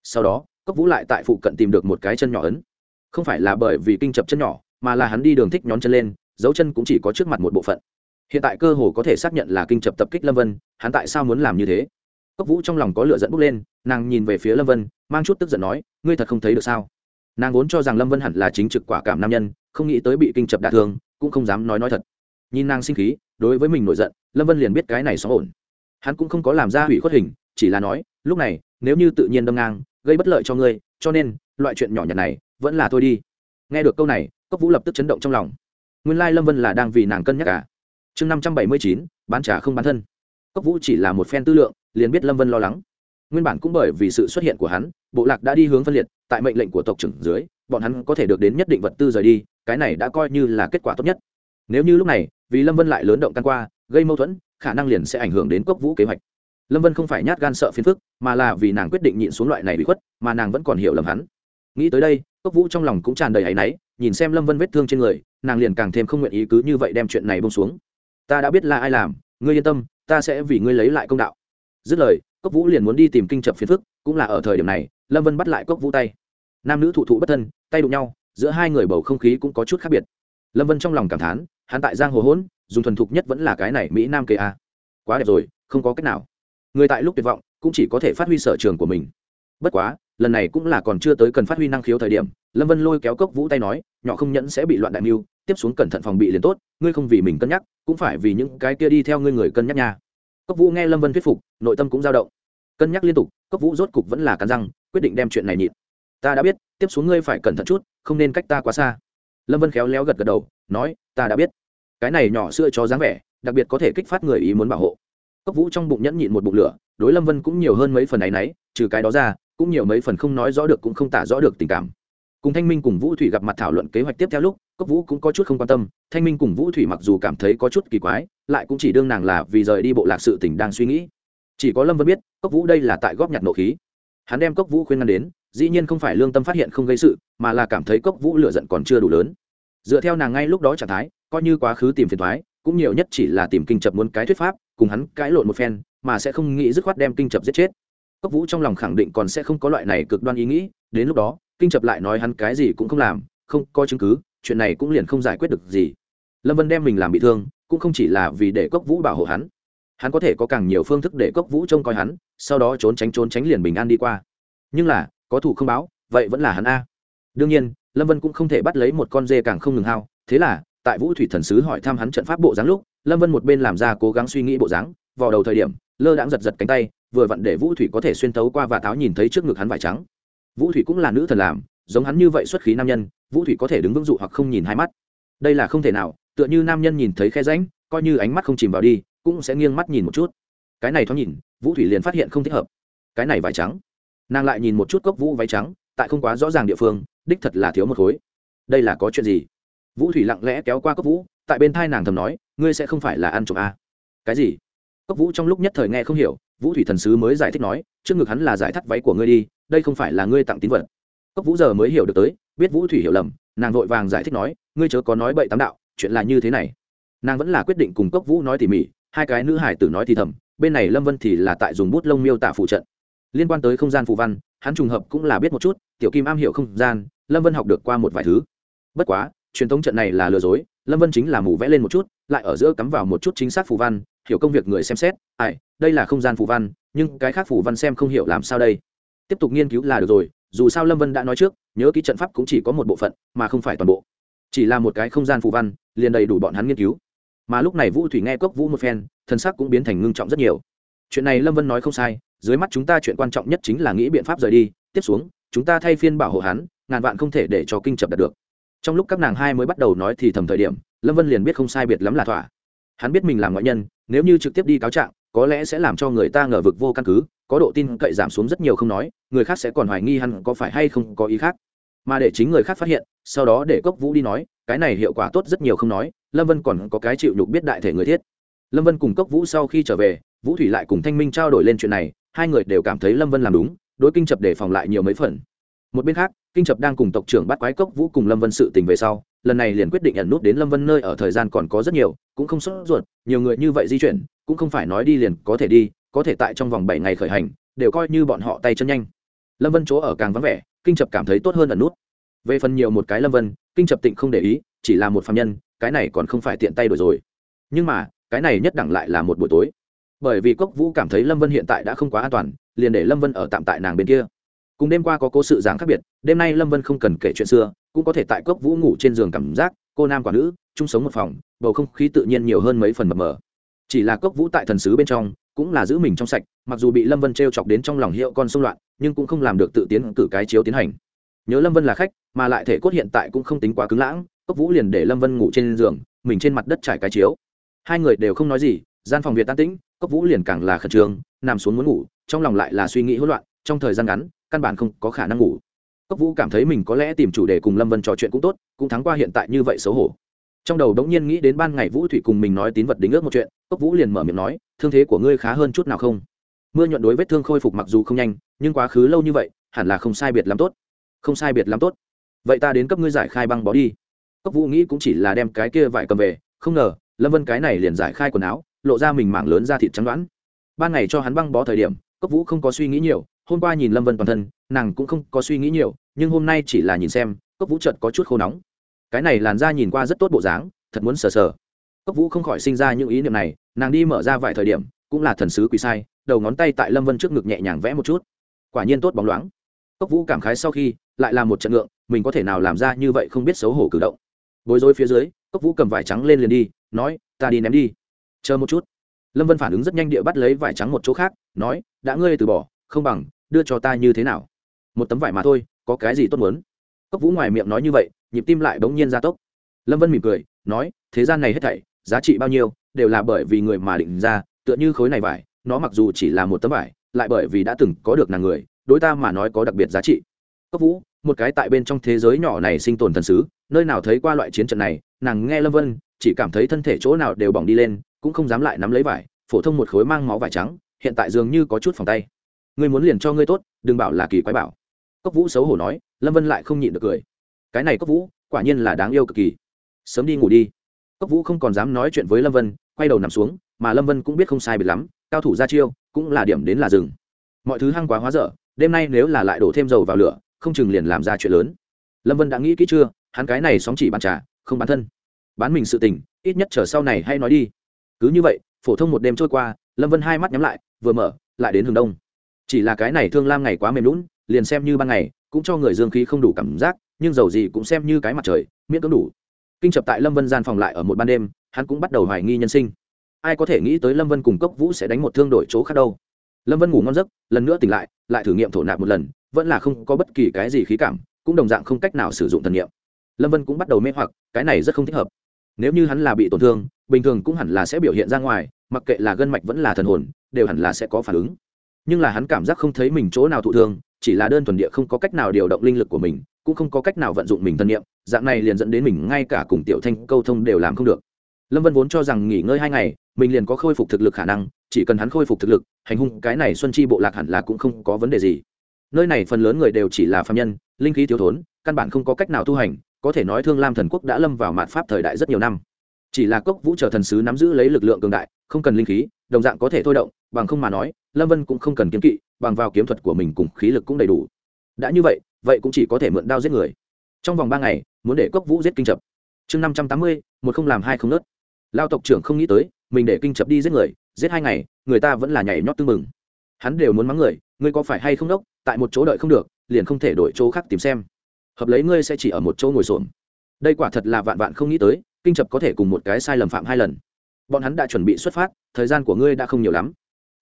Sau đó, cốc vũ lại tại phụ cận tìm được một cái chân nhỏ ấn. Không phải là bởi vì kinh chập chân nhỏ, mà là hắn đi đường thích nhón chân lên, dấu chân cũng chỉ có trước mặt một bộ phận. Hiện tại cơ hồ có thể xác nhận là kinh chập tập kích lâm vân, hắn tại sao muốn làm như thế? Cốc vũ trong lòng có lựa dẫn bốc lên, nàng nhìn về phía lâm vân, mang chút tức giận nói, ngươi thật không thấy được sao? Nàng vốn cho rằng lâm vân hẳn là chính trực quả cảm nam nhân, không nghĩ tới bị kinh chập đả thương, cũng không dám nói nói thật nhìn nàng sinh khí, đối với mình nổi giận, lâm vân liền biết cái này xóa ổn. Hắn cũng không có làm ra hủy khuất hình, chỉ là nói, lúc này, nếu như tự nhiên đâm ngang, gây bất lợi cho ngươi, cho nên, loại chuyện nhỏ nhặt này, vẫn là thôi đi. Nghe được câu này, cốc vũ lập tức chấn động trong lòng. Nguyên lai lâm vân là đang vì nàng cân nhắc cả chương năm trăm bảy mươi chín, bán trả không bán thân. Cốc vũ chỉ là một phen tư lượng, liền biết lâm vân lo lắng. Nguyên bản cũng bởi vì sự xuất hiện của hắn, bộ lạc đã đi hướng phân liệt, tại mệnh lệnh của tộc trưởng dưới, bọn hắn có thể được đến nhất định vật tư rời đi, cái này đã coi như là kết quả tốt nhất nếu như lúc này, vì lâm vân lại lớn động căn qua, gây mâu thuẫn, khả năng liền sẽ ảnh hưởng đến cốc vũ kế hoạch. Lâm vân không phải nhát gan sợ phiền phức, mà là vì nàng quyết định nhịn xuống loại này bị khuất, mà nàng vẫn còn hiểu lầm hắn. Nghĩ tới đây, cốc vũ trong lòng cũng tràn đầy áy náy, nhìn xem lâm vân vết thương trên người, nàng liền càng thêm không nguyện ý cứ như vậy đem chuyện này bông xuống. Ta đã biết là ai làm, ngươi yên tâm, ta sẽ vì ngươi lấy lại công đạo. Dứt lời, cốc vũ liền muốn đi tìm kinh chập phiền phức, cũng là ở thời điểm này, lâm vân bắt lại cốc vũ tay. Nam nữ thụ thụ bất thân, tay đụng nhau, giữa hai người bầu không khí cũng có chút khác biệt lâm vân trong lòng cảm thán, hắn tại giang hồ hỗn, dùng thuần thục nhất vẫn là cái này mỹ nam kê a. Quá đẹp rồi, không có cách nào. Người tại lúc tuyệt vọng, cũng chỉ có thể phát huy sở trường của mình. Bất quá, lần này cũng là còn chưa tới cần phát huy năng khiếu thời điểm, lâm vân lôi kéo cốc vũ tay nói, nhỏ không nhẫn sẽ bị loạn đại mưu, tiếp xuống cẩn thận phòng bị liền tốt, ngươi không vì mình cân nhắc, cũng phải vì những cái kia đi theo ngươi người cân nhắc nha. Cốc vũ nghe lâm vân thuyết phục, nội tâm cũng dao động. Cân nhắc liên tục, cốc vũ rốt cục vẫn là cắn răng, quyết định đem chuyện này nhịn. Ta đã biết, tiếp xuống ngươi phải cẩn thận chút, không nên cách ta quá xa lâm vân khéo léo gật gật đầu, nói, ta đã biết. Cái này nhỏ xưa cho dáng vẻ, đặc biệt có thể kích phát người ý muốn bảo hộ. Cốc vũ trong bụng nhẫn nhịn một bụng lửa, đối lâm vân cũng nhiều hơn mấy phần ấ y n ấ y trừ cái đó ra, cũng nhiều mấy phần không nói rõ được cũng không tả rõ được tình cảm. Cùng thanh minh cùng vũ thủy gặp mặt thảo luận kế hoạch tiếp theo lúc, cốc vũ cũng có chút không quan tâm. Thanh minh cùng vũ thủy mặc dù cảm thấy có chút kỳ quái, lại cũng chỉ đương nàng là vì rời đi bộ lạc sự tình đang suy nghĩ. Chỉ có lâm vân biết, cốc vũ đây là tại góp nhặt nộ khí. Hắn đem cốc vũ khuyên ngăn đến dĩ nhiên không phải lương tâm phát hiện không gây sự, mà là cảm thấy cốc vũ lựa giận còn chưa đủ lớn. Dựa theo nàng ngay lúc đó trạng thái, coi như quá khứ tìm phiền thoái, cũng nhiều nhất chỉ là tìm kinh chập muốn cái thuyết pháp, cùng hắn cãi lộn một phen, mà sẽ không nghĩ dứt khoát đem kinh chập giết chết. Cốc vũ trong lòng khẳng định còn sẽ không có loại này cực đoan ý nghĩ, đến lúc đó, kinh chập lại nói hắn cái gì cũng không làm, không có chứng cứ, chuyện này cũng liền không giải quyết được gì. Lâm vân đem mình làm bị thương, cũng không chỉ là vì để cốc vũ bảo hộ hắn. Hắn có thể có càng nhiều phương thức để cốc vũ trông coi hắn, sau đó trốn tránh trốn tránh liền bình an đi qua. Nhưng là có thủ không báo, vậy vẫn là hắn a. Đương nhiên, lâm vân cũng không thể bắt lấy một con dê càng không ngừng hao. Thế là, tại vũ thủy thần sứ hỏi thăm hắn trận pháp bộ dáng lúc, lâm vân một bên làm ra cố gắng suy nghĩ bộ dáng, vào đầu thời điểm, lơ đãng giật giật cánh tay, vừa vặn để vũ thủy có thể xuyên tấu qua và táo nhìn thấy trước ngực hắn vải trắng. Vũ thủy cũng là nữ thần làm, giống hắn như vậy xuất khí nam nhân, vũ thủy có thể đứng vững dụ hoặc không nhìn hai mắt. Đây là không thể nào, tựa như nam nhân nhìn thấy khe ránh coi như ánh mắt không chìm vào đi, cũng sẽ nghiêng mắt nhìn một chút. Cái này thoáng nhìn, vũ thủy liền phát hiện không thích hợp. Cái này vải trắng nàng lại nhìn một chút cốc vũ váy trắng, tại không quá rõ ràng địa phương, đích thật là thiếu một khối. Đây là có chuyện gì? Vũ thủy lặng lẽ kéo qua cốc vũ, tại bên thai nàng thầm nói, ngươi sẽ không phải là ăn trộm a à? cái gì? Cốc vũ trong lúc nhất thời nghe không hiểu, vũ thủy thần sứ mới giải thích nói, trước ngực hắn là giải thắt váy của ngươi đi, đây không phải là ngươi tặng tín vật. Cốc vũ giờ mới hiểu được tới, biết vũ thủy hiểu lầm, nàng vội vàng giải thích nói, ngươi chớ có nói bậy tám đạo, chuyện là như thế này. Nàng vẫn là quyết định cùng cốc vũ nói tỉ mỉ, hai cái nữ hải tử nói thì thầm, bên này lâm vân thì là tại dùng bút lông miêu tả phụ trận liên quan tới không gian phù văn, hắn trùng hợp cũng là biết một chút, tiểu kim am hiểu không gian, lâm vân học được qua một vài thứ. Bất quá, truyền thống trận này là lừa dối, lâm vân chính là mù vẽ lên một chút, lại ở giữa cắm vào một chút chính xác phù văn, hiểu công việc người xem xét, ai, đây là không gian phù văn, nhưng cái khác phù văn xem không hiểu làm sao đây? Tiếp tục nghiên cứu là được rồi, dù sao lâm vân đã nói trước, nhớ ký trận pháp cũng chỉ có một bộ phận, mà không phải toàn bộ. Chỉ là một cái không gian phù văn, liền đầy đủ bọn hắn nghiên cứu. Mà lúc này vũ thủy nghe cốc vũ một phen thân sắc cũng biến thành ngưng trọng rất nhiều. Chuyện này lâm vân nói không sai dưới mắt chúng ta chuyện quan trọng nhất chính là nghĩ biện pháp rời đi. Tiếp xuống, chúng ta thay phiên bảo hộ hắn, ngàn vạn không thể để cho kinh chập đạt được. Trong lúc các nàng hai mới bắt đầu nói thì thầm thời điểm, lâm vân liền biết không sai biệt lắm là thỏa. Hắn biết mình là ngoại nhân, nếu như trực tiếp đi cáo trạng, có lẽ sẽ làm cho người ta ngờ vực vô căn cứ, có độ tin cậy giảm xuống rất nhiều không nói, người khác sẽ còn hoài nghi hắn có phải hay không có ý khác. Mà để chính người khác phát hiện, sau đó để cốc vũ đi nói, cái này hiệu quả tốt rất nhiều không nói, lâm vân còn có cái chịu nhục biết đại thể người thiết. Lâm vân cùng cốc vũ sau khi trở về, vũ thủy lại cùng thanh minh trao đổi lên chuyện này hai người đều cảm thấy lâm vân làm đúng, đối kinh chập để phòng lại nhiều mấy phần. Một bên khác, kinh chập đang cùng tộc trưởng bắt quái cốc vũ cùng lâm vân sự tình về sau, lần này liền quyết định ẩn nút đến lâm vân nơi ở thời gian còn có rất nhiều, cũng không sốt ruột, nhiều người như vậy di chuyển, cũng không phải nói đi liền có thể đi, có thể tại trong vòng bảy ngày khởi hành, đều coi như bọn họ tay chân nhanh. Lâm vân chỗ ở càng vắng vẻ, kinh chập cảm thấy tốt hơn ẩn nút. Về phần nhiều một cái lâm vân, kinh chập tịnh không để ý, chỉ là một phạm nhân, cái này còn không phải tiện tay đổi rồi. Nhưng mà, cái này nhất đẳng lại là một buổi tối bởi vì cốc vũ cảm thấy lâm vân hiện tại đã không quá an toàn, liền để lâm vân ở tạm tại nàng bên kia. Cùng đêm qua có cố sự giảng khác biệt, đêm nay lâm vân không cần kể chuyện xưa, cũng có thể tại cốc vũ ngủ trên giường cảm giác, cô nam quả nữ, chung sống một phòng, bầu không khí tự nhiên nhiều hơn mấy phần mập mờ. Chỉ là cốc vũ tại thần sứ bên trong, cũng là giữ mình trong sạch, mặc dù bị lâm vân t r e o chọc đến trong lòng hiệu con xung loạn, nhưng cũng không làm được tự tiến cử cái chiếu tiến hành. Nhớ lâm vân là khách, mà lại thể cốt hiện tại cũng không tính quá cứng lãng, cốc vũ liền để lâm vân ngủ trên giường, mình trên mặt đất trải cái chiếu. Hai người đều không nói gì, gian phòng việt tan tĩnh cốc vũ liền càng là khẩn trương, nằm xuống muốn ngủ, trong lòng lại là suy nghĩ hỗn loạn, trong thời gian ngắn, căn bản không có khả năng ngủ. Cốc vũ cảm thấy mình có lẽ tìm chủ đề cùng lâm vân trò chuyện cũng tốt, cũng thắng qua hiện tại như vậy xấu hổ. Trong đầu đống nhiên nghĩ đến ban ngày vũ thủy cùng mình nói tín vật đính ước một chuyện, cốc vũ liền mở miệng nói, thương thế của ngươi khá hơn chút nào không? Mưa nhuận đối vết thương khôi phục mặc dù không nhanh, nhưng quá khứ lâu như vậy, hẳn là không sai biệt lắm tốt. Không sai biệt lắm tốt. Vậy ta đến cấp ngươi giải khai băng bó đi. Cốc vũ nghĩ cũng chỉ là đem cái kia vải cầm về, không ngờ, lâm vân cái này liền giải khai quần áo lộ ra mình mảng lớn ra thịt trắng đoán. Ban ngày cho hắn băng bó thời điểm, cốc vũ không có suy nghĩ nhiều, hôm qua nhìn lâm vân toàn thân, nàng cũng không có suy nghĩ nhiều, nhưng hôm nay chỉ là nhìn xem, cốc vũ chợt có chút khô nóng. Cái này làn da nhìn qua rất tốt bộ dáng, thật muốn sờ sờ. Cốc vũ không khỏi sinh ra những ý niệm này, nàng đi mở ra vài thời điểm, cũng là thần sứ quỳ sai, đầu ngón tay tại lâm vân trước ngực nhẹ nhàng vẽ một chút. Quả nhiên tốt bóng loáng. Cốc vũ cảm khái sau khi, lại là một trận ngượng, mình có thể nào làm ra như vậy không biết xấu hổ cử động. Bối rối phía dưới, cốc vũ cầm vải trắng lên liền đi, nói, ta đi ném đi chờ một chút. Lâm vân phản ứng rất nhanh địa bắt lấy vải trắng một chỗ khác, nói, đã ngươi từ bỏ, không bằng đưa cho ta như thế nào? Một tấm vải mà thôi, có cái gì tốt muốn? Cốc vũ ngoài miệng nói như vậy, nhịp tim lại bỗng nhiên gia tốc. Lâm vân mỉm cười, nói, thế gian này hết thảy, giá trị bao nhiêu, đều là bởi vì người mà định ra, tựa như khối này vải, nó mặc dù chỉ là một tấm vải, lại bởi vì đã từng có được nàng người, đối ta mà nói có đặc biệt giá trị. Cốc vũ, một cái tại bên trong thế giới nhỏ này sinh tồn thần sứ, nơi nào thấy qua loại chiến trận này, nàng nghe lâm vân, chỉ cảm thấy thân thể chỗ nào đều bỏng đi lên cũng không dám lại nắm lấy vải, phổ thông một khối mang máu vải trắng, hiện tại dường như có chút phòng tay. Ngươi muốn liền cho ngươi tốt, đừng bảo là kỳ quái bảo. Cốc vũ xấu hổ nói, lâm vân lại không nhịn được cười. Cái này cốc vũ, quả nhiên là đáng yêu cực kỳ. Sớm đi ngủ đi. Cốc vũ không còn dám nói chuyện với lâm vân, quay đầu nằm xuống, mà lâm vân cũng biết không sai biệt lắm, cao thủ ra chiêu, cũng là điểm đến là rừng mọi thứ hăng quá hóa dở, đêm nay nếu là lại đổ thêm dầu vào lửa, không chừng liền làm ra chuyện lớn. Lâm vân đã nghĩ kỹ chưa, hắn cái này sóng chỉ bàn trà, không bán thân. Bán mình sự tình, ít nhất chờ sau này hay nói đi cứ như vậy, phổ thông một đêm trôi qua, lâm vân hai mắt nhắm lại, vừa mở, lại đến hướng đông. Chỉ là cái này thương lam ngày quá mềm lún liền xem như ban ngày, cũng cho người dương khí không đủ cảm giác, nhưng dầu gì cũng xem như cái mặt trời, miễn cưỡng đủ. Kinh chập tại lâm vân gian phòng lại ở một ban đêm, hắn cũng bắt đầu hoài nghi nhân sinh. Ai có thể nghĩ tới lâm vân cùng cốc vũ sẽ đánh một thương đổi chỗ khác đâu. Lâm vân ngủ ngon giấc, lần nữa tỉnh lại lại thử nghiệm thổ nạp một lần, vẫn là không có bất kỳ cái gì khí cảm, cũng đồng dạng không cách nào sử dụng thần nghiệm lâm vân cũng bắt đầu mê hoặc, cái này rất không thích hợp nếu như hắn là bị tổn thương, bình thường cũng hẳn là sẽ biểu hiện ra ngoài, mặc kệ là gân mạch vẫn là thần hồn, đều hẳn là sẽ có phản ứng. Nhưng là hắn cảm giác không thấy mình chỗ nào thụ thương, chỉ là đơn thuần địa không có cách nào điều động linh lực của mình, cũng không có cách nào vận dụng mình thân nhiệm dạng này liền dẫn đến mình ngay cả cùng tiểu thanh câu thông đều làm không được. Lâm vân vốn cho rằng nghỉ ngơi hai ngày, mình liền có khôi phục thực lực khả năng, chỉ cần hắn khôi phục thực lực, hành hung cái này xuân chi bộ lạc hẳn là cũng không có vấn đề gì. Nơi này phần lớn người đều chỉ là phạm nhân, linh khí thiếu thốn, căn bản không có cách nào tu hành có thể nói thương lam thần quốc đã lâm vào mạn pháp thời đại rất nhiều năm. Chỉ là cốc vũ chờ thần sứ nắm giữ lấy lực lượng cường đại, không cần linh khí, đồng dạng có thể thôi động, bằng không mà nói, lâm vân cũng không cần kiếm kỵ, bằng vào kiếm thuật của mình cùng khí lực cũng đầy đủ. Đã như vậy vậy cũng chỉ có thể mượn đao giết người. Trong vòng ba ngày, muốn để cốc vũ giết kinh chập. Chương năm trăm tám mươi, một không làm hai không nớt. Lao tộc trưởng không nghĩ tới, mình để kinh chập đi giết người, giết hai ngày, người ta vẫn là nhảy nhót tư mừng hắn đều muốn mắng người, ngươi có phải hay không đốc, tại một chỗ đợi không được, liền không thể đổi chỗ khác tìm xem hợp lấy ngươi sẽ chỉ ở một chỗ ngồi xổm. Đây quả thật là vạn vạn không nghĩ tới, kinh chập có thể cùng một cái sai lầm phạm hai lần. Bọn hắn đã chuẩn bị xuất phát, thời gian của ngươi đã không nhiều lắm.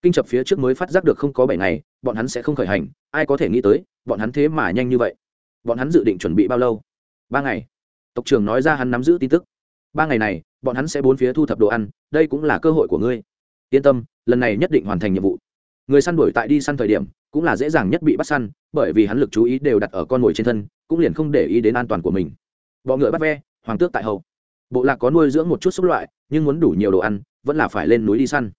Kinh chập phía trước mới phát giác được không có bảy ngày, bọn hắn sẽ không khởi hành, ai có thể nghĩ tới, bọn hắn thế mà nhanh như vậy. Bọn hắn dự định chuẩn bị bao lâu? Ba ngày. Tộc trưởng nói ra hắn nắm giữ tin tức. Ba ngày này, bọn hắn sẽ bốn phía thu thập đồ ăn, đây cũng là cơ hội của ngươi. Yên tâm, lần này nhất định hoàn thành nhiệm vụ người săn đuổi tại đi săn thời điểm, cũng là dễ dàng nhất bị bắt săn, bởi vì hắn lực chú ý đều đặt ở con mồi trên thân, cũng liền không để ý đến an toàn của mình. Bọ ngựa bắt ve, hoàng tước tại hậu bộ lạc có nuôi dưỡng một chút xúc loại, nhưng muốn đủ nhiều đồ ăn, vẫn là phải lên núi đi săn.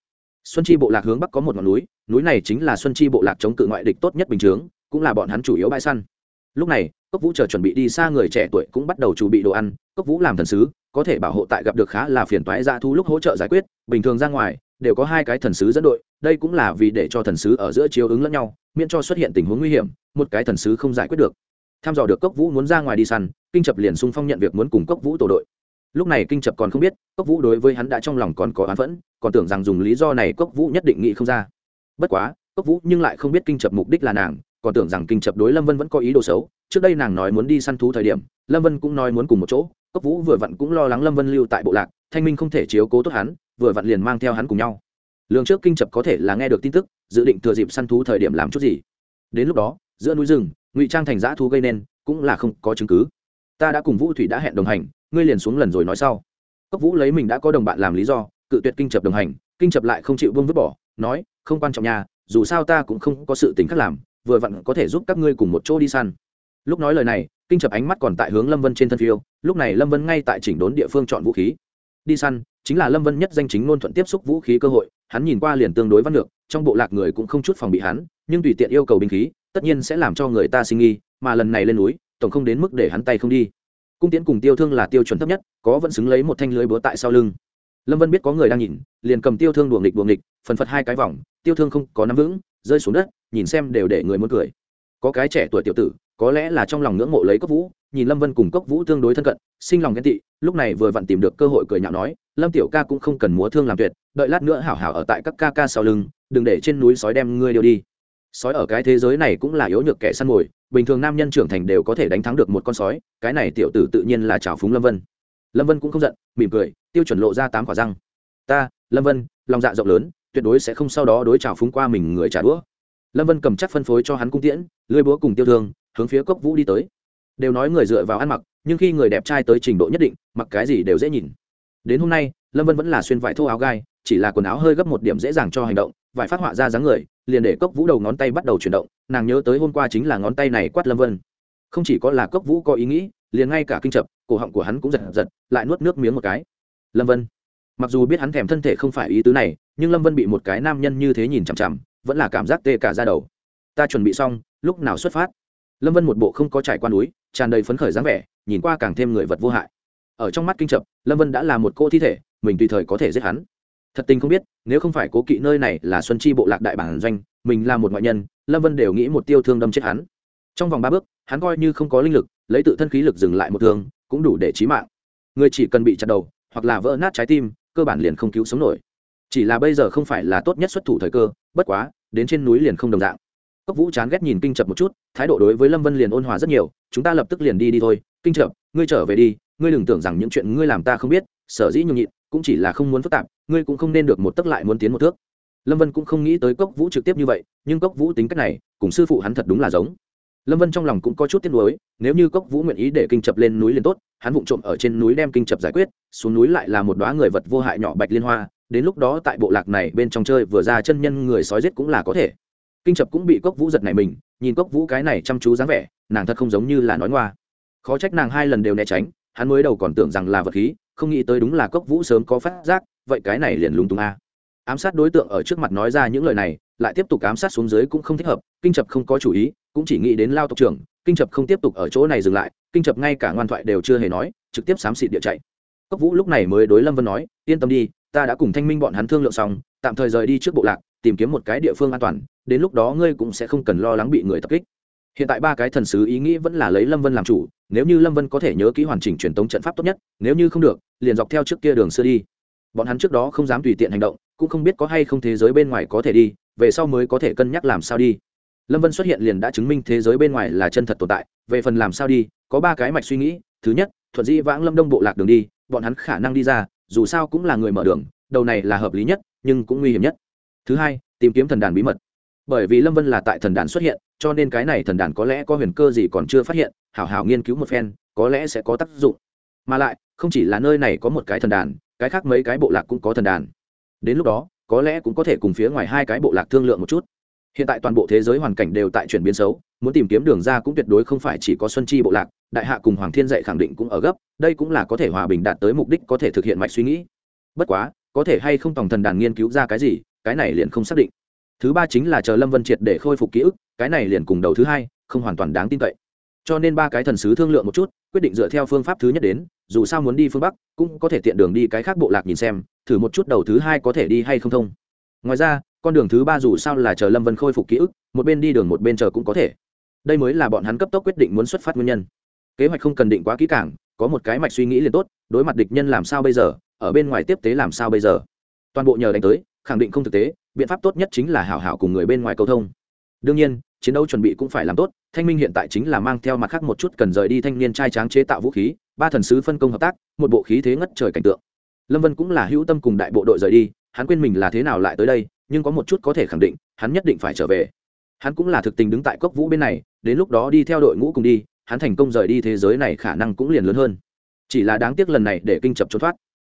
Xuân chi bộ lạc hướng bắc có một ngọn núi núi này chính là xuân chi bộ lạc chống cự ngoại địch tốt nhất bình chướng, cũng là bọn hắn chủ yếu bãi săn lúc này, cốc vũ chờ chuẩn bị đi xa người trẻ tuổi cũng bắt đầu chuẩn bị đồ ăn. Cốc vũ làm thần sứ, có thể bảo hộ tại gặp được khá là phiền toái ra thu lúc hỗ trợ giải quyết. Bình thường ra ngoài, đều có hai cái thần sứ dẫn đội. Đây cũng là vì để cho thần sứ ở giữa chiếu ứng lẫn nhau, miễn cho xuất hiện tình huống nguy hiểm, một cái thần sứ không giải quyết được. Tham dò được cốc vũ muốn ra ngoài đi săn, kinh chập liền sung phong nhận việc muốn cùng cốc vũ tổ đội. Lúc này kinh chập còn không biết, cốc vũ đối với hắn đã trong lòng còn có án phẫn, còn tưởng rằng dùng lý do này cốc vũ nhất định nghĩ không ra. Bất quá, cốc vũ nhưng lại không biết kinh chập mục đích là nàng còn tưởng rằng kinh chập đối lâm vân vẫn có ý đồ xấu, trước đây nàng nói muốn đi săn thú thời điểm, lâm vân cũng nói muốn cùng một chỗ, cốc vũ vừa vặn cũng lo lắng lâm vân lưu tại bộ lạc, thanh minh không thể chiếu cố tốt hắn, vừa vặn liền mang theo hắn cùng nhau. Lường trước kinh chập có thể là nghe được tin tức, dự định thừa dịp săn thú thời điểm làm chút gì. Đến lúc đó, giữa núi rừng, ngụy trang thành dã thú gây nên, cũng là không có chứng cứ. Ta đã cùng vũ thủy đã hẹn đồng hành, ngươi liền xuống lần rồi nói sau. Cốc vũ lấy mình đã có đồng bạn làm lý do, cự tuyệt kinh chập đồng hành, kinh chập lại không chịu vương vứt bỏ, nói, không quan trọng nhà dù sao ta cũng không có sự tính khác làm vừa vặn có thể giúp các ngươi cùng một chỗ đi săn. Lúc nói lời này, kinh chập ánh mắt còn tại hướng lâm vân trên thân phiêu, lúc này lâm vân ngay tại chỉnh đốn địa phương chọn vũ khí. Đi săn, chính là lâm vân nhất danh chính ngôn thuận tiếp xúc vũ khí cơ hội, hắn nhìn qua liền tương đối văn lược, trong bộ lạc người cũng không chút phòng bị hắn, nhưng tùy tiện yêu cầu binh khí, tất nhiên sẽ làm cho người ta sinh nghi, mà lần này lên núi, tổng không đến mức để hắn tay không đi. Cung tiễn cùng tiêu thương là tiêu chuẩn thấp nhất, có vẫn xứng lấy một thanh lưới búa tại sau lưng. Lâm vân biết có người đang nhìn, liền cầm tiêu thương đuồng nghịch đuồng nghịch, phần phật hai cái vòng, tiêu thương không có nắm vững, rơi xuống đất nhìn xem đều để người muốn cười. Có cái trẻ tuổi tiểu tử, có lẽ là trong lòng ngưỡng mộ lấy cốc vũ, nhìn lâm vân cùng cốc vũ tương đối thân cận, sinh lòng ghen tị, lúc này vừa vặn tìm được cơ hội cười nhạo nói, lâm tiểu ca cũng không cần múa thương làm tuyệt, đợi lát nữa hảo hảo ở tại các ca ca sau lưng, đừng để trên núi sói đem ngươi đều đi. Sói ở cái thế giới này cũng là yếu nhược kẻ săn mồi, bình thường nam nhân trưởng thành đều có thể đánh thắng được một con sói, cái này tiểu tử tự nhiên là trào phúng lâm vân. Lâm vân cũng không giận, mỉm cười, tiêu chuẩn lộ ra tám quả răng. Ta, lâm vân, lòng dạ rộng lớn, tuyệt đối sẽ không sau đó đối trào phúng qua mình người trả đũa lâm vân cầm chắc phân phối cho hắn cung tiễn, lưới búa cùng tiêu thương, hướng phía cốc vũ đi tới. Đều nói người dựa vào ăn mặc, nhưng khi người đẹp trai tới trình độ nhất định, mặc cái gì đều dễ nhìn. Đến hôm nay, lâm vân vẫn là xuyên vải thô áo gai, chỉ là quần áo hơi gấp một điểm dễ dàng cho hành động, vải phát họa ra dáng người, liền để cốc vũ đầu ngón tay bắt đầu chuyển động, nàng nhớ tới hôm qua chính là ngón tay này quát lâm vân. Không chỉ có là cốc vũ có ý nghĩ, liền ngay cả kinh chập, cổ họng của hắn cũng giật giật, lại nuốt nước miếng một cái. Lâm vân, mặc dù biết hắn thèm thân thể không phải ý tứ này, nhưng lâm vân bị một cái nam nhân như thế nhìn chằm chằm vẫn là cảm giác tê cả ra đầu. Ta chuẩn bị xong, lúc nào xuất phát? Lâm vân một bộ không có trải qua núi, tràn đầy phấn khởi dáng vẻ, nhìn qua càng thêm người vật vô hại. Ở trong mắt kinh chập, lâm vân đã là một cô thi thể, mình tùy thời có thể giết hắn. Thật tình không biết, nếu không phải cố kỵ nơi này là xuân chi bộ lạc đại bản doanh, mình là một ngoại nhân, lâm vân đều nghĩ một tiêu thương đâm chết hắn. Trong vòng ba bước, hắn coi như không có linh lực, lấy tự thân khí lực dừng lại một thương, cũng đủ để trí mạng. Người chỉ cần bị chặt đầu, hoặc là vỡ nát trái tim, cơ bản liền không cứu sống nổi. Chỉ là bây giờ không phải là tốt nhất xuất thủ thời cơ, bất quá đến trên núi liền không đồng dạng. Cốc vũ chán ghét nhìn kinh chập một chút, thái độ đối với lâm vân liền ôn hòa rất nhiều, chúng ta lập tức liền đi đi thôi, kinh chập, ngươi trở về đi, ngươi đừng tưởng rằng những chuyện ngươi làm ta không biết, sở dĩ nhung nhịn, cũng chỉ là không muốn phức tạp, ngươi cũng không nên được một tấc lại muốn tiến một thước. Lâm vân cũng không nghĩ tới cốc vũ trực tiếp như vậy, nhưng cốc vũ tính cách này, cùng sư phụ hắn thật đúng là giống. Lâm vân trong lòng cũng có chút tiếc nuối, nếu như cốc vũ nguyện ý để kinh chập lên núi liền tốt, hắn vụng trộm ở trên núi đem kinh chập giải quyết, xuống núi lại là một đoá người vật vô hại nhỏ bạch liên hoa đến lúc đó tại bộ lạc này bên trong chơi vừa ra chân nhân người sói giết cũng là có thể. Kinh chập cũng bị cốc vũ giật này mình, nhìn cốc vũ cái này chăm chú dáng vẻ, nàng thật không giống như là nói ngoa. Khó trách nàng hai lần đều né tránh, hắn mới đầu còn tưởng rằng là vật khí, không nghĩ tới đúng là cốc vũ sớm có phát giác, vậy cái này liền lúng túng a. Ám sát đối tượng ở trước mặt nói ra những lời này, lại tiếp tục ám sát xuống dưới cũng không thích hợp, kinh chập không có chủ ý, cũng chỉ nghĩ đến lao tộc trưởng, kinh chập không tiếp tục ở chỗ này dừng lại, kinh chập ngay cả ngoan thoại đều chưa hề nói, trực tiếp xám xịt địa chạy. Cốc vũ lúc này mới đối lâm vân nói, yên tâm đi ta đã cùng thanh minh bọn hắn thương lượng xong, tạm thời rời đi trước bộ lạc, tìm kiếm một cái địa phương an toàn, đến lúc đó ngươi cũng sẽ không cần lo lắng bị người tập kích. Hiện tại ba cái thần sứ ý nghĩ vẫn là lấy lâm vân làm chủ, nếu như lâm vân có thể nhớ kỹ hoàn chỉnh truyền tống trận pháp tốt nhất, nếu như không được, liền dọc theo trước kia đường xưa đi. Bọn hắn trước đó không dám tùy tiện hành động, cũng không biết có hay không thế giới bên ngoài có thể đi, về sau mới có thể cân nhắc làm sao đi. Lâm vân xuất hiện liền đã chứng minh thế giới bên ngoài là chân thật tồn tại, về phần làm sao đi, có ba cái mạch suy nghĩ, thứ nhất, thuận di vãng lâm đông bộ lạc đường đi, bọn hắn khả năng đi ra dù sao cũng là người mở đường, đầu này là hợp lý nhất, nhưng cũng nguy hiểm nhất. Thứ hai, tìm kiếm thần đàn bí mật. Bởi vì lâm vân là tại thần đàn xuất hiện, cho nên cái này thần đàn có lẽ có huyền cơ gì còn chưa phát hiện, hảo hảo nghiên cứu một phen, có lẽ sẽ có tác dụng. Mà lại, không chỉ là nơi này có một cái thần đàn, cái khác mấy cái bộ lạc cũng có thần đàn. Đến lúc đó, có lẽ cũng có thể cùng phía ngoài hai cái bộ lạc thương lượng một chút hiện tại toàn bộ thế giới hoàn cảnh đều tại chuyển biến xấu, muốn tìm kiếm đường ra cũng tuyệt đối không phải chỉ có xuân chi bộ lạc, đại hạ cùng hoàng thiên dạy khẳng định cũng ở gấp, đây cũng là có thể hòa bình đạt tới mục đích có thể thực hiện mạch suy nghĩ. Bất quá, có thể hay không tổng thần đàn nghiên cứu ra cái gì, cái này liền không xác định. Thứ ba chính là chờ lâm vân triệt để khôi phục ký ức, cái này liền cùng đầu thứ hai, không hoàn toàn đáng tin cậy. Cho nên ba cái thần sứ thương lượng một chút, quyết định dựa theo phương pháp thứ nhất đến, dù sao muốn đi phương bắc, cũng có thể tiện đường đi cái khác bộ lạc nhìn xem, thử một chút đầu thứ hai có thể đi hay không thông. Ngoài ra con đường thứ ba dù sao là chờ lâm vân khôi phục ký ức, một bên đi đường một bên chờ cũng có thể. Đây mới là bọn hắn cấp tốc quyết định muốn xuất phát nguyên nhân. Kế hoạch không cần định quá kỹ càng, có một cái mạch suy nghĩ liền tốt, đối mặt địch nhân làm sao bây giờ, ở bên ngoài tiếp tế làm sao bây giờ. Toàn bộ nhờ đánh tới, khẳng định không thực tế, biện pháp tốt nhất chính là hảo hảo cùng người bên ngoài cầu thông. Đương nhiên, chiến đấu chuẩn bị cũng phải làm tốt, thanh minh hiện tại chính là mang theo mặt khác một chút cần rời đi thanh niên trai tráng chế tạo vũ khí, ba thần sứ phân công hợp tác, một bộ khí thế ngất trời cảnh tượng. Lâm vân cũng là hữu tâm cùng đại bộ đội rời đi, hắn quên mình là thế nào lại tới đây nhưng có một chút có thể khẳng định, hắn nhất định phải trở về. Hắn cũng là thực tình đứng tại cốc vũ bên này, đến lúc đó đi theo đội ngũ cùng đi, hắn thành công rời đi thế giới này khả năng cũng liền lớn hơn. Chỉ là đáng tiếc lần này để kinh chập trốn thoát.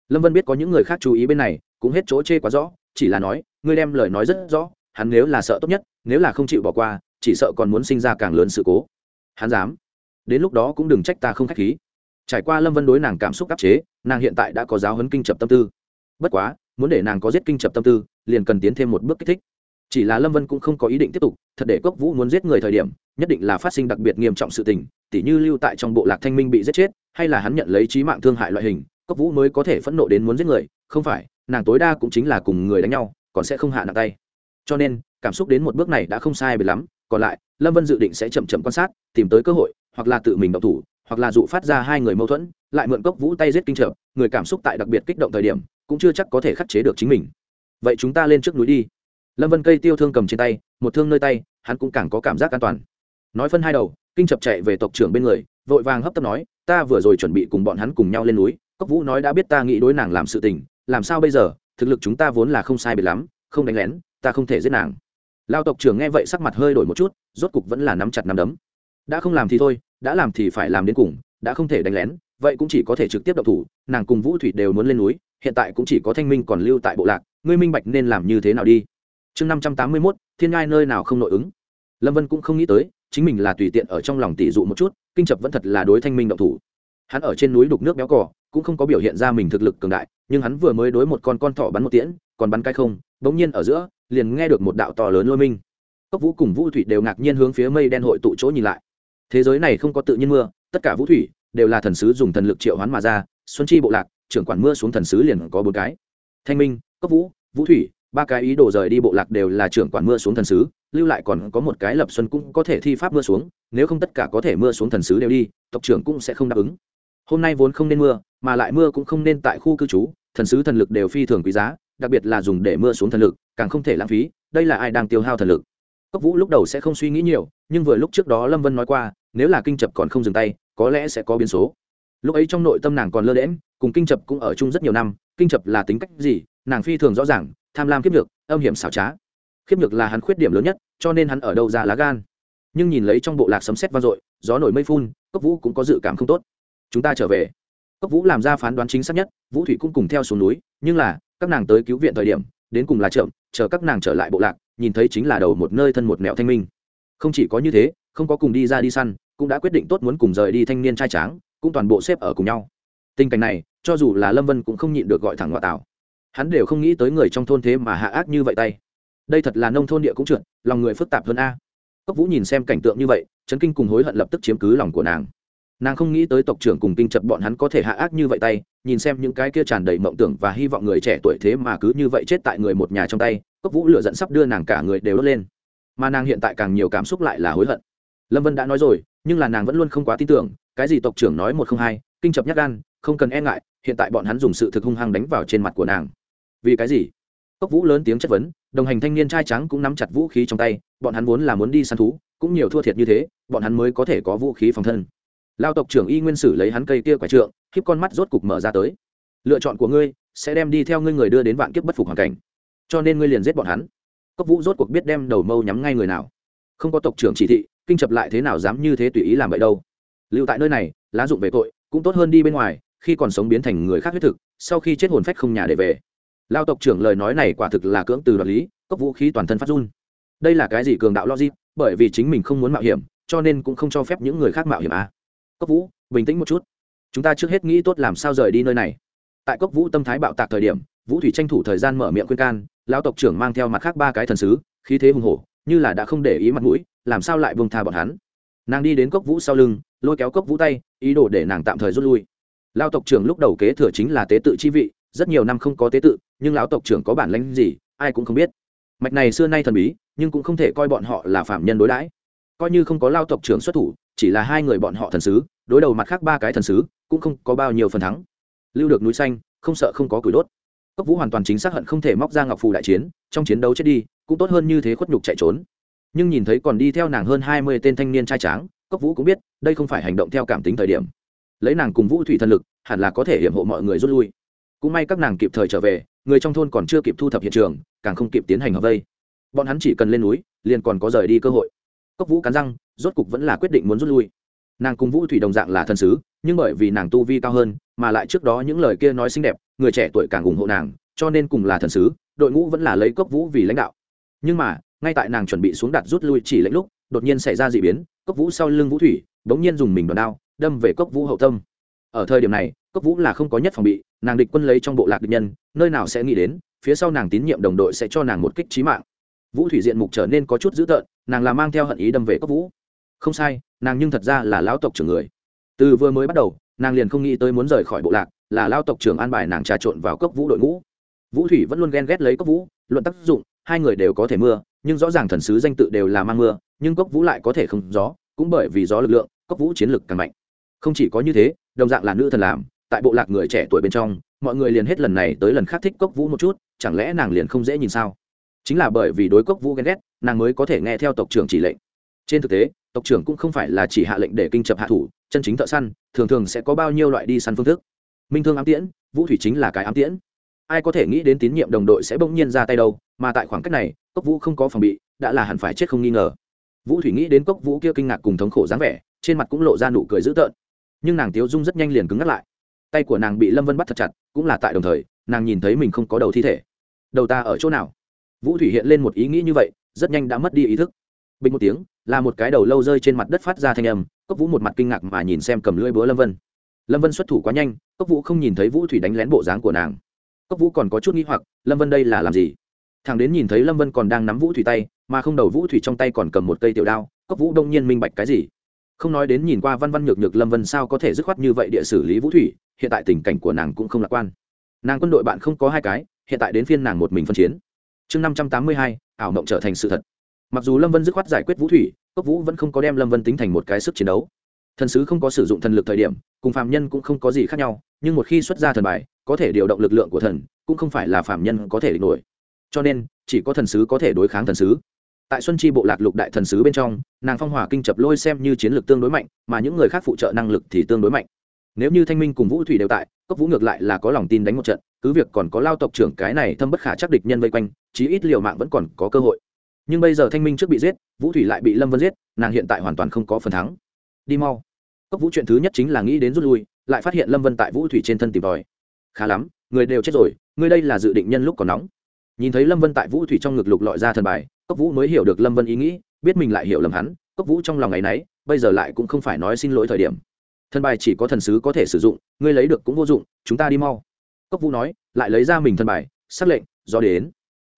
Lâm vân biết có những người khác chú ý bên này, cũng hết chỗ chê quá rõ, chỉ là nói, ngươi đem lời nói rất rõ, hắn nếu là sợ tốt nhất, nếu là không chịu bỏ qua, chỉ sợ còn muốn sinh ra càng lớn sự cố. Hắn dám. Đến lúc đó cũng đừng trách ta không k h á c h khí. Trải qua lâm vân đối nàng cảm xúc áp chế, nàng hiện tại đã có giáo hấn kinh chập tâm tư. Bất quá muốn để nàng có giết kinh chập tâm tư, liền cần tiến thêm một bước kích thích. Chỉ là lâm vân cũng không có ý định tiếp tục, thật để cốc vũ muốn giết người thời điểm, nhất định là phát sinh đặc biệt nghiêm trọng sự tình, tỉ như lưu tại trong bộ lạc thanh minh bị giết chết, hay là hắn nhận lấy trí mạng thương hại loại hình, cốc vũ mới có thể phẫn nộ đến muốn giết người, không phải, nàng tối đa cũng chính là cùng người đánh nhau, còn sẽ không hạ nặng tay. Cho nên, cảm xúc đến một bước này đã không sai biệt lắm, còn lại, lâm vân dự định sẽ chậm chậm quan sát, tìm tới cơ hội, hoặc là tự mình động thủ, hoặc là dụ phát ra hai người mâu thuẫn, lại mượn cốc vũ tay giết kinh trợ người cảm xúc tại đặc biệt kích động thời điểm cũng chưa chắc có thể khắc chế được chính mình. Vậy chúng ta lên trước núi đi. Lâm vân cây tiêu thương cầm trên tay, một thương nơi tay, hắn cũng càng có cảm giác an toàn. Nói phân hai đầu, kinh chập chạy về tộc trưởng bên người, vội vàng hấp tấp nói, ta vừa rồi chuẩn bị cùng bọn hắn cùng nhau lên núi, cốc vũ nói đã biết ta nghĩ đối nàng làm sự tình, làm sao bây giờ, thực lực chúng ta vốn là không sai biệt lắm, không đánh lén, ta không thể giết nàng. Lao tộc trưởng nghe vậy sắc mặt hơi đổi một chút, rốt cục vẫn là nắm chặt nắm đấm. Đã không làm thì thôi, đã làm thì phải làm đến cùng, đã không thể đánh lén, vậy cũng chỉ có thể trực tiếp đậu thủ, nàng cùng vũ thủy đều muốn lên núi hiện tại cũng chỉ có thanh minh còn lưu tại bộ lạc, ngươi minh bạch nên làm như thế nào đi. Chương năm trăm tám mươi mốt, thiên ngai nơi nào không nội ứng? Lâm vân cũng không nghĩ tới, chính mình là tùy tiện ở trong lòng tỷ dụ một chút, kinh chập vẫn thật là đối thanh minh động thủ. Hắn ở trên núi đục nước béo cỏ cũng không có biểu hiện ra mình thực lực cường đại, nhưng hắn vừa mới đối một con con thỏ bắn một tiễn, còn bắn cái không, bỗng nhiên ở giữa, liền nghe được một đạo to lớn lôi minh. Cốc vũ cùng vũ thủy đều ngạc nhiên hướng phía mây đen hội tụ chỗ nhìn lại. Thế giới này không có tự nhiên mưa, tất cả vũ thủy đều là thần sứ dùng thần lực triệu hoán mà ra, xuân chi bộ lạc trưởng quản mưa xuống thần sứ liền có bốn cái. Thanh minh, cốc vũ vũ thủy, ba cái ý đồ rời đi bộ lạc đều là trưởng quản mưa xuống thần sứ, lưu lại còn có một cái lập xuân cũng có thể thi pháp mưa xuống, nếu không tất cả có thể mưa xuống thần sứ đều đi, tộc trưởng cũng sẽ không đáp ứng. Hôm nay vốn không nên mưa, mà lại mưa cũng không nên tại khu cư trú, thần sứ thần lực đều phi thường quý giá, đặc biệt là dùng để mưa xuống thần lực, càng không thể lãng phí, đây là ai đang tiêu hao thần lực? Cốc vũ lúc đầu sẽ không suy nghĩ nhiều, nhưng vừa lúc trước đó lâm vân nói qua, nếu là kinh chập còn không dừng tay, có lẽ sẽ có biến số lúc ấy trong nội tâm nàng còn lơ đễm cùng kinh chập cũng ở chung rất nhiều năm, kinh chập là tính cách gì, nàng phi thường rõ ràng, tham lam kiếp nhược, âm hiểm xảo trá. Khiếp nhược là hắn khuyết điểm lớn nhất, cho nên hắn ở đâu ra lá gan. Nhưng nhìn lấy trong bộ lạc sấm sét vang dội, gió nổi mây phun, cốc vũ cũng có dự cảm không tốt. Chúng ta trở về. Cốc vũ làm ra phán đoán chính xác nhất, vũ thủy cũng cùng theo xuống núi, nhưng là, các nàng tới cứu viện thời điểm, đến cùng là chậm, chờ các nàng trở lại bộ lạc, nhìn thấy chính là đầu một nơi thân một mẹo thanh minh. Không chỉ có như thế, không có cùng đi ra đi săn, cũng đã quyết định tốt muốn cùng rời đi thanh niên trai tráng cũng toàn bộ xếp ở cùng nhau. Tình cảnh này, cho dù là lâm vân cũng không nhịn được gọi thẳng ngoại tảo. Hắn đều không nghĩ tới người trong thôn thế mà hạ ác như vậy tay. Đây thật là nông thôn địa cũng trượt, lòng người phức tạp hơn a. Cốc vũ nhìn xem cảnh tượng như vậy, chấn kinh cùng hối hận lập tức chiếm cứ lòng của nàng. Nàng không nghĩ tới tộc trưởng cùng kinh chập bọn hắn có thể hạ ác như vậy tay, nhìn xem những cái kia tràn đầy mộng tưởng và hy vọng người trẻ tuổi thế mà cứ như vậy chết tại người một nhà trong tay, cốc vũ lửa dẫn sắp đưa nàng cả người đều đốt lên. Mà nàng hiện tại càng nhiều cảm xúc lại là hối hận. Lâm vân đã nói rồi, nhưng là nàng vẫn luôn không quá tin tưởng cái gì tộc trưởng nói một không hai, kinh chập nhắc gan, không cần e ngại, hiện tại bọn hắn dùng sự thực hung hăng đánh vào trên mặt của nàng. Vì cái gì? Cốc vũ lớn tiếng chất vấn, đồng hành thanh niên trai trắng cũng nắm chặt vũ khí trong tay, bọn hắn vốn là muốn đi săn thú, cũng nhiều thua thiệt như thế, bọn hắn mới có thể có vũ khí phòng thân. Lao tộc trưởng y nguyên sử lấy hắn cây kia quả trượng khiếp con mắt rốt cục mở ra tới. Lựa chọn của ngươi sẽ đem đi theo ngươi người đưa đến vạn kiếp bất phục hoàn cảnh, cho nên ngươi liền giết bọn hắn. Cốc vũ rốt cuộc biết đem đầu mâu nhắm ngay người nào. Không có tộc trưởng chỉ thị, kinh chập lại thế nào dám như thế tùy ý làm vậy đâu lưu tại nơi này, lá dụng về tội, cũng tốt hơn đi bên ngoài, khi còn sống biến thành người khác huyết thực, sau khi chết hồn phách không nhà để về. Lao tộc trưởng lời nói này quả thực là cưỡng từ đoạt lý, cốc vũ khí toàn thân phát run. Đây là cái gì cường đạo logic? Bởi vì chính mình không muốn mạo hiểm, cho nên cũng không cho phép những người khác mạo hiểm à. cốc vũ, bình tĩnh một chút. Chúng ta trước hết nghĩ tốt làm sao rời đi nơi này. Tại cốc vũ tâm thái bạo tạc thời điểm, vũ thủy tranh thủ thời gian mở miệng khuyên can lão tộc trưởng mang theo mặt khác ba cái thần sứ, khí thế hùng hổ, như là đã không để ý mặt mũi, làm sao lại vương tha bọn hắn? Nàng đi đến cốc vũ sau lưng lôi kéo cốc vũ tay, ý đồ để nàng tạm thời rút lui. Lao tộc trưởng lúc đầu kế thừa chính là tế tự chi vị, rất nhiều năm không có tế tự, nhưng lão tộc trưởng có bản lãnh gì, ai cũng không biết. Mạch này xưa nay thần bí, nhưng cũng không thể coi bọn họ là phạm nhân đối đãi. Coi như không có lao tộc trưởng xuất thủ, chỉ là hai người bọn họ thần sứ, đối đầu mặt khác ba cái thần sứ, cũng không có bao nhiêu phần thắng. Lưu được núi xanh, không sợ không có củi đốt. Cốc vũ hoàn toàn chính xác hận không thể móc ra ngọc phù đại chiến, trong chiến đấu chết đi, cũng tốt hơn như thế khuất nhục chạy trốn. Nhưng nhìn thấy còn đi theo nàng hơn hai mươi tên thanh niên trai tráng cốc vũ cũng biết, đây không phải hành động theo cảm tính thời điểm. Lấy nàng cùng vũ thủy thần lực, hẳn là có thể hiểm hộ mọi người rút lui. Cũng may các nàng kịp thời trở về, người trong thôn còn chưa kịp thu thập hiện trường, càng không kịp tiến hành hợp vây. Bọn hắn chỉ cần lên núi, liền còn có rời đi cơ hội. Cốc vũ cắn răng, rốt cục vẫn là quyết định muốn rút lui. Nàng cùng vũ thủy đồng dạng là thần sứ, nhưng bởi vì nàng tu vi cao hơn, mà lại trước đó những lời kia nói xinh đẹp, người trẻ tuổi càng ủng hộ nàng, cho nên cùng là thần sứ, đội ngũ vẫn là lấy cốc vũ vì lãnh đạo. Nhưng mà, ngay tại nàng chuẩn bị xuống đặt rút lui chỉ lệnh lúc, đột nhiên xảy ra d ị biến cốc vũ sau lưng vũ thủy, bỗng nhiên dùng mình đòn đao, đâm về cốc vũ hậu tâm. Ở thời điểm này, cốc vũ là không có nhất phòng bị, nàng địch quân lấy trong bộ lạc địch nhân, nơi nào sẽ nghĩ đến, phía sau nàng tín nhiệm đồng đội sẽ cho nàng một kích trí mạng. Vũ thủy diện mục trở nên có chút dữ tợn, nàng là mang theo hận ý đâm về cốc vũ. Không sai, nàng nhưng thật ra là lão tộc trưởng người. Từ vừa mới bắt đầu, nàng liền không nghĩ tới muốn rời khỏi bộ lạc, là lao tộc trưởng an bài nàng trà trộn vào cốc vũ đội ngũ. Vũ thủy vẫn luôn ghen ghét lấy cốc vũ, luận tác dụng, hai người đều có thể mưa, nhưng rõ ràng thần sứ danh tự đều là mang mưa nhưng cốc vũ lại có thể không gió, cũng bởi vì gió lực lượng, cốc vũ chiến lực càng mạnh. Không chỉ có như thế, đồng dạng là nữ thần làm, tại bộ lạc người trẻ tuổi bên trong, mọi người liền hết lần này tới lần khác thích cốc vũ một chút, chẳng lẽ nàng liền không dễ nhìn sao? Chính là bởi vì đối cốc vũ ghen ghét, nàng mới có thể nghe theo tộc trưởng chỉ lệnh. Trên thực tế, tộc trưởng cũng không phải là chỉ hạ lệnh để kinh chập hạ thủ, chân chính thợ săn, thường thường sẽ có bao nhiêu loại đi săn phương thức. Minh thương ám tiễn, vũ thủy chính là cái ám tiễn. Ai có thể nghĩ đến tín nhiệm đồng đội sẽ bỗng nhiên ra tay đâu, mà tại khoảng cách này, cốc vũ không có phòng bị, đã là hẳn phải chết không nghi ngờ vũ thủy nghĩ đến cốc vũ kia kinh ngạc cùng thống khổ dáng vẻ, trên mặt cũng lộ ra nụ cười dữ tợn. Nhưng nàng tiếu dung rất nhanh liền cứng ngắt lại. Tay của nàng bị lâm vân bắt thật chặt, cũng là tại đồng thời, nàng nhìn thấy mình không có đầu thi thể. Đầu ta ở chỗ nào? Vũ thủy hiện lên một ý nghĩ như vậy, rất nhanh đã mất đi ý thức. Bình một tiếng, là một cái đầu lâu rơi trên mặt đất phát ra thanh âm, cốc vũ một mặt kinh ngạc mà nhìn xem cầm lưỡi búa lâm vân. Lâm vân xuất thủ quá nhanh, cốc vũ không nhìn thấy vũ thủy đánh lén bộ dáng của nàng. Cốc vũ còn có chút nghĩ hoặc, lâm vân đây là làm gì? Thằng đến nhìn thấy lâm vân còn đang nắm vũ thủy tay, mà không đầu vũ thủy trong tay còn cầm một cây tiểu đao, cốc vũ đông nhiên minh bạch cái gì? Không nói đến nhìn qua văn văn nhược nhược lâm vân sao có thể dứt khoát như vậy địa xử lý vũ thủy, hiện tại tình cảnh của nàng cũng không lạc quan. Nàng quân đội bạn không có hai cái, hiện tại đến phiên nàng một mình phân chiến. Chương năm trăm tám mươi hai, ảo mộng trở thành sự thật. Mặc dù lâm vân dứt khoát giải quyết vũ thủy, cốc vũ vẫn không có đem lâm vân tính thành một cái sức chiến đấu. Thần sứ không có sử dụng thần lực thời điểm, cùng phạm nhân cũng không có gì khác nhau, nhưng một khi xuất ra thần bài, có thể điều động lực lượng của thần, cũng không phải là phạm nhân có thể địch nổi cho nên chỉ có thần sứ có thể đối kháng thần sứ. Tại xuân chi bộ lạc lục đại thần sứ bên trong, nàng phong Hòa kinh chập lôi xem như chiến lược tương đối mạnh, mà những người khác phụ trợ năng lực thì tương đối mạnh. Nếu như thanh minh cùng vũ thủy đều tại, cốc vũ ngược lại là có lòng tin đánh một trận, cứ việc còn có lao tộc trưởng cái này thâm bất khả chắc địch nhân vây quanh, chí ít liều mạng vẫn còn có cơ hội. Nhưng bây giờ thanh minh trước bị giết, vũ thủy lại bị lâm vân giết, nàng hiện tại hoàn toàn không có phần thắng. Đi mau. Cốc vũ chuyện thứ nhất chính là nghĩ đến rút lui, lại phát hiện lâm vân tại vũ thủy trên thân tìm tòi. Khá lắm, người đều chết rồi ngươi đây là dự định nhân lúc còn nóng nhìn thấy lâm vân tại vũ thủy trong ngực lục lọi ra thần bài, cốc vũ mới hiểu được lâm vân ý nghĩ, biết mình lại hiểu lầm hắn, cốc vũ trong lòng ngày nấy, bây giờ lại cũng không phải nói xin lỗi thời điểm. Thần bài chỉ có thần sứ có thể sử dụng, ngươi lấy được cũng vô dụng, chúng ta đi mau. Cốc vũ nói, lại lấy ra mình thần bài, xác lệnh, do đến.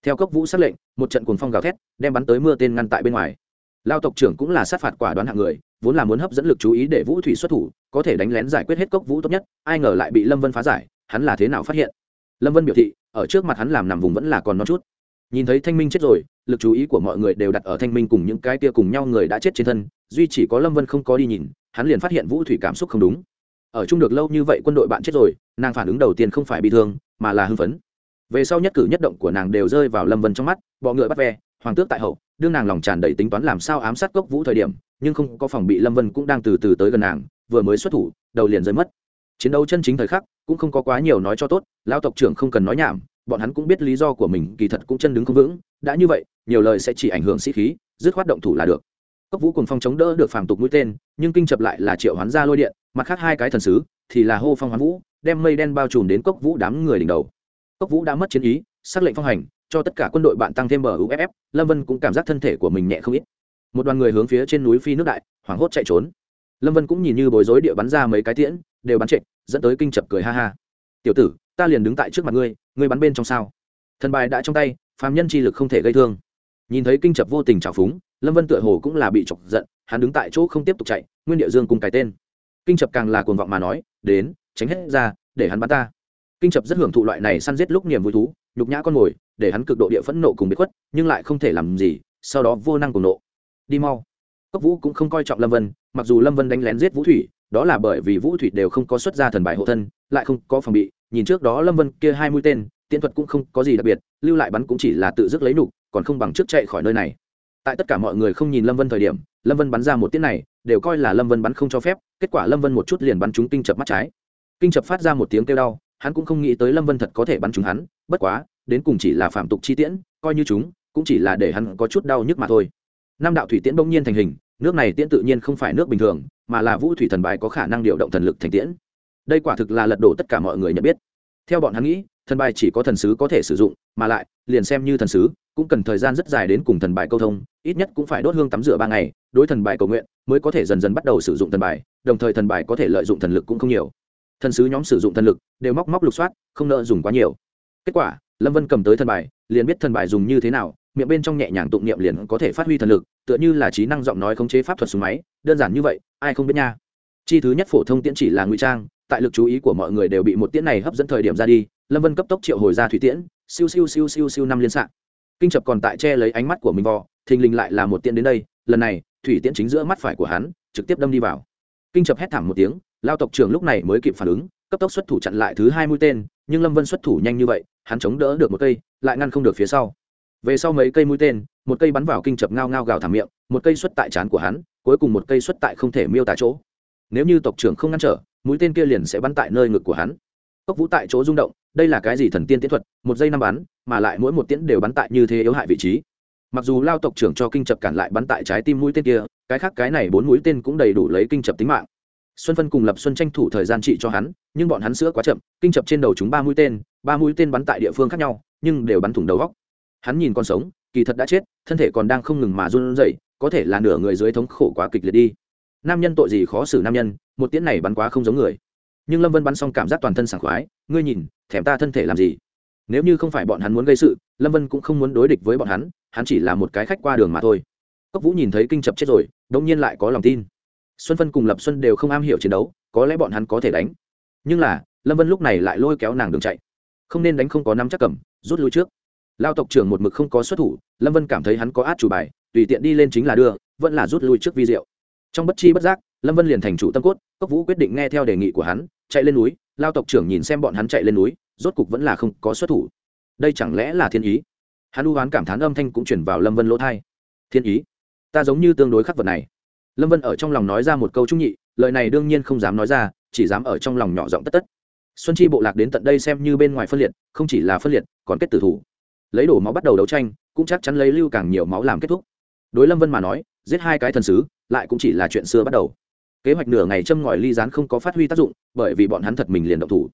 Theo cốc vũ xác lệnh, một trận cuồng phong gào thét, đem bắn tới mưa tên ngăn tại bên ngoài. Lao tộc trưởng cũng là sát phạt quả đoán hạng người, vốn là muốn hấp dẫn lực chú ý để vũ thủy xuất thủ, có thể đánh lén giải quyết hết cốc vũ tốt nhất, ai ngờ lại bị lâm vân phá giải, hắn là thế nào phát hiện? Lâm vân biểu thị, ở trước mặt hắn làm nằm vùng vẫn là còn non chút. Nhìn thấy thanh minh chết rồi, lực chú ý của mọi người đều đặt ở thanh minh cùng những cái tia cùng nhau người đã chết trên thân, duy chỉ có lâm vân không có đi nhìn, hắn liền phát hiện vũ thủy cảm xúc không đúng. Ở chung được lâu như vậy quân đội bạn chết rồi, nàng phản ứng đầu tiên không phải bị thương, mà là hưng phấn. Về sau nhất cử nhất động của nàng đều rơi vào lâm vân trong mắt, bọ ngựa bắt ve, hoàng tước tại hậu, đương nàng lòng tràn đầy tính toán làm sao ám sát cốc vũ thời điểm, nhưng không có phòng bị lâm vân cũng đang từ từ tới gần nàng, vừa mới xuất thủ, đầu liền rơi mất. Chiến đấu chân chính thời khắc cũng không có quá nhiều nói cho tốt lao tộc trưởng không cần nói nhảm, bọn hắn cũng biết lý do của mình, kỳ thật cũng chân đứng không vững, đã như vậy, nhiều lời sẽ chỉ ảnh hưởng sĩ khí, dứt khoát động thủ là được. Cốc vũ cùng phong chống đỡ được phàm tục mũi tên, nhưng kinh chập lại là triệu hoán ra lôi điện, mặt khác hai cái thần sứ, thì là hô phong hoán vũ, đem mây đen bao trùm đến cốc vũ đám người đỉnh đầu. Cốc vũ đã mất chiến ý, xác lệnh phong hành, cho tất cả quân đội bạn tăng thêm bờ uff lâm vân cũng cảm giác thân thể của mình nhẹ không ít. Một đoàn người hướng phía trên núi phi nước đại, hoảng hốt chạy trốn. Lâm vân cũng nhìn như bối rối địa bắn ra mấy cái tiễn, đều bắn trệch dẫn tới kinh chập cười ha ha. Tiểu tử, ta liền đứng tại trước mặt ngươi ngươi bắn bên trong sao? Thần bài đã trong tay, phàm nhân chi lực không thể gây thương. Nhìn thấy kinh chập vô tình trào phúng, lâm vân tựa hồ cũng là bị chọc giận, hắn đứng tại chỗ không tiếp tục chạy, nguyên địa dương cùng cái tên. Kinh chập càng là cuồng vọng mà nói, đến, tránh hết ra, để hắn bắn ta. Kinh chập rất hưởng thụ loại này săn giết lúc niềm vui thú, nhục nhã con mồi, để hắn cực độ địa phẫn nộ cùng bị khuất, nhưng lại không thể làm gì, sau đó vô năng cùng nộ. Đi mau. Cốc vũ cũng không coi trọng lâm vân, mặc dù lâm vân đánh lén giết vũ thủy đó là bởi vì vũ thủy đều không có xuất ra thần bài hộ thân, lại không có phòng bị, nhìn trước đó lâm vân kia hai mũi tên, tiễn thuật cũng không có gì đặc biệt, lưu lại bắn cũng chỉ là tự dứt lấy nục, còn không bằng trước chạy khỏi nơi này. Tại tất cả mọi người không nhìn lâm vân thời điểm, lâm vân bắn ra một tiết này, đều coi là lâm vân bắn không cho phép, kết quả lâm vân một chút liền bắn trúng kinh chập mắt trái. Kinh chập phát ra một tiếng kêu đau, hắn cũng không nghĩ tới lâm vân thật có thể bắn trúng hắn, bất quá, đến cùng chỉ là phạm tục chi tiễn, coi như chúng, cũng chỉ là để hắn có chút đau nhức mà thôi. Năm đạo thủy tiễn bỗng nhiên thành hình, nước này tiễn tự nhiên không phải nước bình thường mà là vũ thủy thần bài có khả năng điều động thần lực thành tiễn. Đây quả thực là lật đổ tất cả mọi người nhận biết. Theo bọn hắn nghĩ, thần bài chỉ có thần sứ có thể sử dụng, mà lại, liền xem như thần sứ, cũng cần thời gian rất dài đến cùng thần bài câu thông, ít nhất cũng phải đốt hương tắm rửa ba ngày, đối thần bài cầu nguyện, mới có thể dần dần bắt đầu sử dụng thần bài, đồng thời thần bài có thể lợi dụng thần lực cũng không nhiều. Thần sứ nhóm sử dụng thần lực, đều móc móc lục soát, không nợ dùng quá nhiều. Kết quả, lâm vân cầm tới thần bài, liền biết thần bài dùng như thế nào miệng bên trong nhẹ nhàng tụng niệm liền có thể phát huy thần lực, tựa như là trí năng giọng nói khống chế pháp thuật súng máy, đơn giản như vậy, ai không biết nha. Chi thứ nhất phổ thông tiễn chỉ là ngụy trang, tại lực chú ý của mọi người đều bị một tiễn này hấp dẫn thời điểm ra đi, lâm vân cấp tốc triệu hồi ra thủy tiễn, siêu siêu siêu siêu siêu năm liên s kinh chập còn tại che lấy ánh mắt của mình vò, thình lình lại là một tiễn đến đây, lần này, thủy tiễn chính giữa mắt phải của hắn, trực tiếp đâm đi vào. Kinh chập hét thảm một tiếng, lao tộc trưởng lúc này mới kịp phản ứng, cấp tốc xuất thủ chặn lại thứ hai mũi tên, nhưng lâm vân xuất thủ nhanh như vậy, hắn chống đỡ được một cây, lại ngăn không được phía sau về sau mấy cây mũi tên, một cây bắn vào kinh chập ngao ngao gào thảm miệng, một cây xuất tại trán của hắn, cuối cùng một cây xuất tại không thể miêu tả chỗ. Nếu như tộc trưởng không ngăn trở, mũi tên kia liền sẽ bắn tại nơi ngực của hắn. Cốc vũ tại chỗ rung động, đây là cái gì thần tiên tiến thuật, một giây năm bắn, mà lại mỗi một tiễn đều bắn tại như thế yếu hại vị trí. Mặc dù lao tộc trưởng cho kinh chập cản lại bắn tại trái tim mũi tên kia, cái khác cái này bốn mũi tên cũng đầy đủ lấy kinh chập tính mạng. Xuân phân cùng lập xuân tranh thủ thời gian trị cho hắn, nhưng bọn hắn sữa quá chậm, kinh chập trên đầu chúng ba mũi tên, ba mũi tên bắn tại địa phương khác nhau, nhưng đều bắn thủng đầu góc hắn nhìn con sống, kỳ thật đã chết, thân thể còn đang không ngừng mà run rẩy, có thể là nửa người dưới thống khổ quá kịch liệt đi. Nam nhân tội gì khó xử nam nhân, một tiễn này bắn quá không giống người. Nhưng lâm vân bắn xong cảm giác toàn thân sảng khoái, ngươi nhìn, thèm ta thân thể làm gì? Nếu như không phải bọn hắn muốn gây sự, lâm vân cũng không muốn đối địch với bọn hắn hắn chỉ là một cái khách qua đường mà thôi. Cốc vũ nhìn thấy kinh chập chết rồi đông nhiên lại có lòng tin. Xuân phân cùng lập xuân đều không am hiểu chiến đấu, có lẽ bọn hắn có thể đánh. Nhưng là, lâm vân lúc này lại lôi kéo nàng đường chạy. Không nên đánh không có năm chắc cầm, rút lui trước lao tộc trưởng một mực không có xuất thủ, lâm vân cảm thấy hắn có át chủ bài, tùy tiện đi lên chính là đưa, vẫn là rút lui trước vi diệu. Trong bất chi bất giác, lâm vân liền thành chủ tâm cốt, cốc vũ quyết định nghe theo đề nghị của hắn, chạy lên núi, lao tộc trưởng nhìn xem bọn hắn chạy lên núi, rốt cục vẫn là không có xuất thủ. Đây chẳng lẽ là thiên ý? Hắn u hoán cảm thán âm thanh cũng chuyển vào lâm vân lỗ thai. Thiên ý? Ta giống như tương đối khắc vật này. Lâm vân ở trong lòng nói ra một câu trung nhị, lời này đương nhiên không dám nói ra, chỉ dám ở trong lòng nhỏ giọng tất tất. Xuân chi bộ lạc đến tận đây xem như bên ngoài phân liệt, không chỉ là phân liệt, còn kết tử thủ lấy đổ máu bắt đầu đấu tranh, cũng chắc chắn lấy lưu càng nhiều máu làm kết thúc. Đối lâm vân mà nói, giết hai cái thần sứ, lại cũng chỉ là chuyện xưa bắt đầu. Kế hoạch nửa ngày châm ngòi ly rán không có phát huy tác dụng, bởi vì bọn hắn thật mình liền động thủ.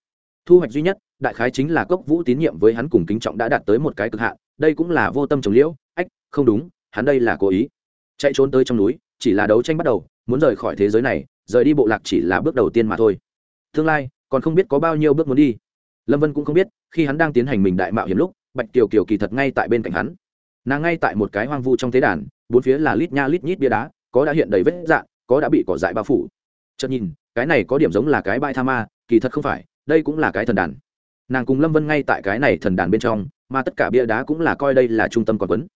Thu hoạch duy nhất, đại khái chính là cốc vũ tín nhiệm với hắn cùng kính trọng đã đạt tới một cái cực hạn, đây cũng là vô tâm trồng liễu, ách, không đúng, hắn đây là cố ý. Chạy trốn tới trong núi, chỉ là đấu tranh bắt đầu, muốn rời khỏi thế giới này, rời đi bộ lạc chỉ là bước đầu tiên mà thôi. Tương lai, còn không biết có bao nhiêu bước muốn đi. Lâm vân cũng không biết, khi hắn đang tiến hành mình đại mạo hiểm lúc bạch kiều kiều kỳ thật ngay tại bên cạnh hắn. Nàng ngay tại một cái hoang vu trong tế đàn, bốn phía là lít nha lít nhít bia đá, có đã hiện đầy vết dạng có đã bị cỏ dại bao phủ. Chợt nhìn, cái này có điểm giống là cái bãi tha ma, kỳ thật không phải, đây cũng là cái thần đàn. Nàng cùng lâm vân ngay tại cái này thần đàn bên trong, mà tất cả bia đá cũng là coi đây là trung tâm còn quấn.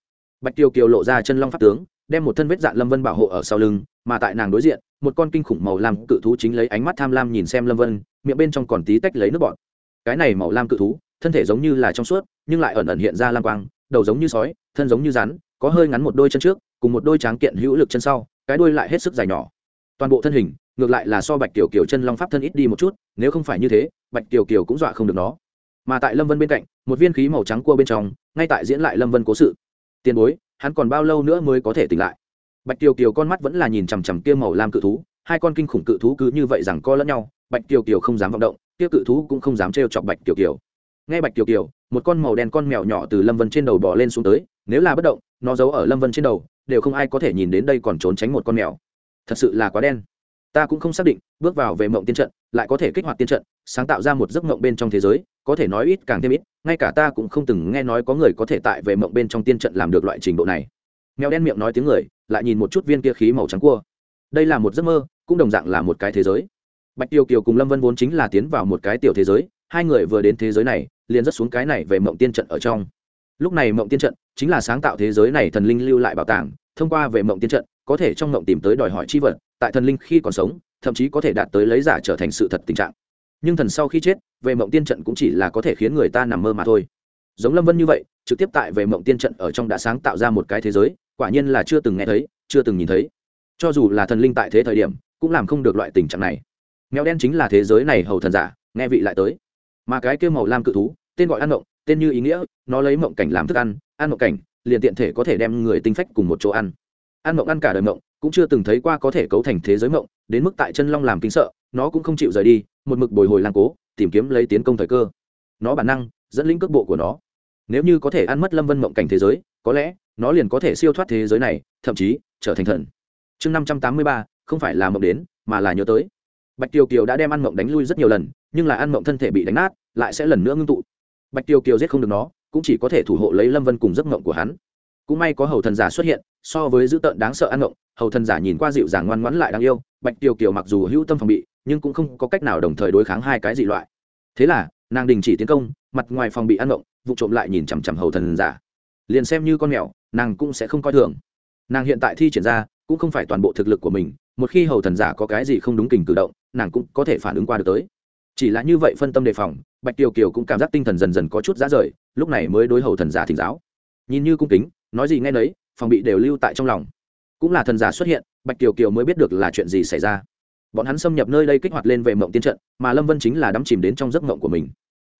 Bạch tiêu kiều lộ ra chân long pháp tướng, đem một thân vết dạn lâm vân bảo hộ ở sau lưng, mà tại nàng đối diện, một con kinh khủng màu lam cự thú chính lấy ánh mắt tham lam nhìn xem lâm vân, miệng bên trong còn tí tách lấy nước bọt. Cái này màu lam cự thú thân thể giống như là trong suốt, nhưng lại ẩn ẩn hiện ra lam quang, đầu giống như sói, thân giống như rắn, có hơi ngắn một đôi chân trước, cùng một đôi tráng kiện hữu lực chân sau, cái đuôi lại hết sức dài nhỏ. Toàn bộ thân hình, ngược lại là so bạch tiểu kiều chân long pháp thân ít đi một chút, nếu không phải như thế, bạch tiểu kiều cũng dọa không được nó. Mà tại lâm vân bên cạnh, một viên khí màu trắng cua bên trong, ngay tại diễn lại lâm vân cố sự. Tiền bối, hắn còn bao lâu nữa mới có thể tỉnh lại? Bạch tiểu kiều con mắt vẫn là nhìn chằm chằm kia màu lam cự thú, hai con kinh khủng cự thú cứ như vậy rằng co lẫn nhau, bạch tiểu kiều không dám vọng động, kia cự thú cũng không dám trêu chọc bạch tiểu kiều nghe bạch kiều kiều, một con màu đen con mèo nhỏ từ lâm vân trên đầu bò lên xuống tới, nếu là bất động, nó giấu ở lâm vân trên đầu, đều không ai có thể nhìn đến đây còn trốn tránh một con mèo. Thật sự là quá đen. Ta cũng không xác định, bước vào về mộng tiên trận, lại có thể kích hoạt tiên trận, sáng tạo ra một giấc mộng bên trong thế giới, có thể nói ít càng thêm ít, ngay cả ta cũng không từng nghe nói có người có thể tại về mộng bên trong tiên trận làm được loại trình độ này. Mèo đen miệng nói tiếng người, lại nhìn một chút viên kia khí màu trắng cua. Đây là một giấc mơ, cũng đồng dạng là một cái thế giới. Bạch tiêu kiều cùng lâm vân vốn chính là tiến vào một cái tiểu thế giới hai người vừa đến thế giới này, liền rất xuống cái này về mộng tiên trận ở trong. Lúc này mộng tiên trận chính là sáng tạo thế giới này thần linh lưu lại bảo tàng, thông qua về mộng tiên trận, có thể trong mộng tìm tới đòi hỏi chi vật, tại thần linh khi còn sống, thậm chí có thể đạt tới lấy giả trở thành sự thật tình trạng. Nhưng thần sau khi chết, về mộng tiên trận cũng chỉ là có thể khiến người ta nằm mơ mà thôi. Giống lâm vân như vậy, trực tiếp tại về mộng tiên trận ở trong đã sáng tạo ra một cái thế giới, quả nhiên là chưa từng nghe thấy, chưa từng nhìn thấy. Cho dù là thần linh tại thế thời điểm, cũng làm không được loại tình trạng này. Mèo đen chính là thế giới này hầu thần giả, nghe vị lại tới mà cái kêu màu lam cự thú, tên gọi ăn mộng tên như ý nghĩa, nó lấy mộng cảnh làm thức ăn ăn mộng cảnh, liền tiện thể có thể đem người tinh phách cùng một chỗ ăn. Ăn mộng ăn cả đời mộng, cũng chưa từng thấy qua có thể cấu thành thế giới mộng, đến mức tại chân long làm kinh sợ, nó cũng không chịu rời đi, một mực bồi hồi lang cố, tìm kiếm lấy tiến công thời cơ. Nó bản năng, dẫn lĩnh cước bộ của nó. Nếu như có thể ăn mất lâm vân mộng cảnh thế giới, có lẽ, nó liền có thể siêu thoát thế giới này, thậm chí, trở thành thần. Chương năm trăm tám mươi ba, không phải là mộng đến, mà là nhớ tới bạch tiêu kiều đã đem ăn mộng đánh lui rất nhiều lần, nhưng là ăn mộng thân thể bị đánh nát, lại sẽ lần nữa ngưng tụ. Bạch tiêu kiều giết không được nó, cũng chỉ có thể thủ hộ lấy lâm vân cùng giấc mộng của hắn. Cũng may có hầu thần giả xuất hiện, so với dữ tợn đáng sợ ăn mộng, hầu thần giả nhìn qua dịu dàng ngoan ngoãn lại đáng yêu, bạch tiêu kiều mặc dù hữu tâm phòng bị, nhưng cũng không có cách nào đồng thời đối kháng hai cái dị loại. Thế là, nàng đình chỉ tiến công, mặt ngoài phòng bị ăn mộng, vụ trộm lại nhìn chằm chằm hầu thần giả. Liền xem như con mèo, nàng cũng sẽ không coi thường. Nàng hiện tại thi triển ra, cũng không phải toàn bộ thực lực của mình một khi hầu thần giả có cái gì không đúng kình cử động, nàng cũng có thể phản ứng qua được tới. Chỉ là như vậy phân tâm đề phòng, bạch tiểu kiều cũng cảm giác tinh thần dần dần có chút giá rời, lúc này mới đối hầu thần giả thỉnh giáo. Nhìn như cung kính, nói gì nghe nấy, phòng bị đều lưu tại trong lòng. Cũng là thần giả xuất hiện, bạch kiều kiều mới biết được là chuyện gì xảy ra. Bọn hắn xâm nhập nơi đây kích hoạt lên về mộng tiên trận, mà lâm vân chính là đắm chìm đến trong giấc mộng của mình.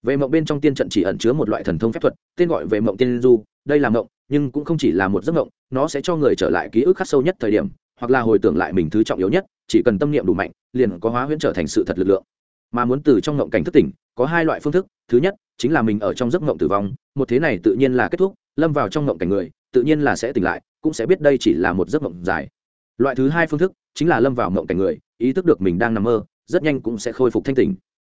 Về mộng bên trong tiên trận chỉ ẩn chứa một loại thần thông phép thuật, tên gọi về mộng tiên du. Đây là mộng, nhưng cũng không chỉ là một giấc mộng, nó sẽ cho người trở lại ký ức khắc sâu nhất thời điểm hoặc là hồi tưởng lại mình thứ trọng yếu nhất, chỉ cần tâm niệm đủ mạnh, liền có hóa huyễn trở thành sự thật lực lượng. Mà muốn từ trong ngộng cảnh thức tỉnh, có hai loại phương thức. Thứ nhất, chính là mình ở trong giấc ngộng tử vong, một thế này tự nhiên là kết thúc, lâm vào trong ngộng cảnh người, tự nhiên là sẽ tỉnh lại, cũng sẽ biết đây chỉ là một giấc ngộng dài. Loại thứ hai phương thức, chính là lâm vào ngộng cảnh người, ý thức được mình đang nằm mơ, rất nhanh cũng sẽ khôi phục thanh tỉnh.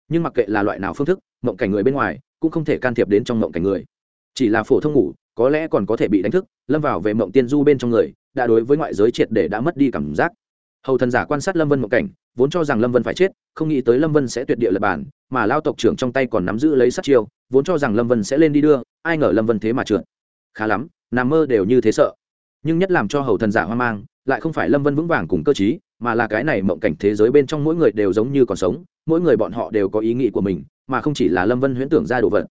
Nhưng mặc kệ là loại nào phương thức, ngộng cảnh người bên ngoài cũng không thể can thiệp đến trong ngộng cảnh người. Chỉ là phổ thông ngủ, có lẽ còn có thể bị đánh thức, lâm vào về mộng tiên du bên trong người đã đối với ngoại giới triệt để đã mất đi cảm giác. Hầu thần giả quan sát lâm vân một cảnh vốn cho rằng lâm vân phải chết không nghĩ tới lâm vân sẽ tuyệt địa lập bản mà lao tộc trưởng trong tay còn nắm giữ lấy sát chiêu vốn cho rằng lâm vân sẽ lên đi đưa ai ngờ lâm vân thế mà trượt. Khá lắm nằm mơ đều như thế sợ. Nhưng nhất làm cho hầu thần giả hoang mang lại không phải lâm vân vững vàng cùng cơ trí, mà là cái này mộng cảnh thế giới bên trong mỗi người đều giống như còn sống mỗi người bọn họ đều có ý nghĩ của mình mà không chỉ là lâm vân huyễn tưởng ra đồ vật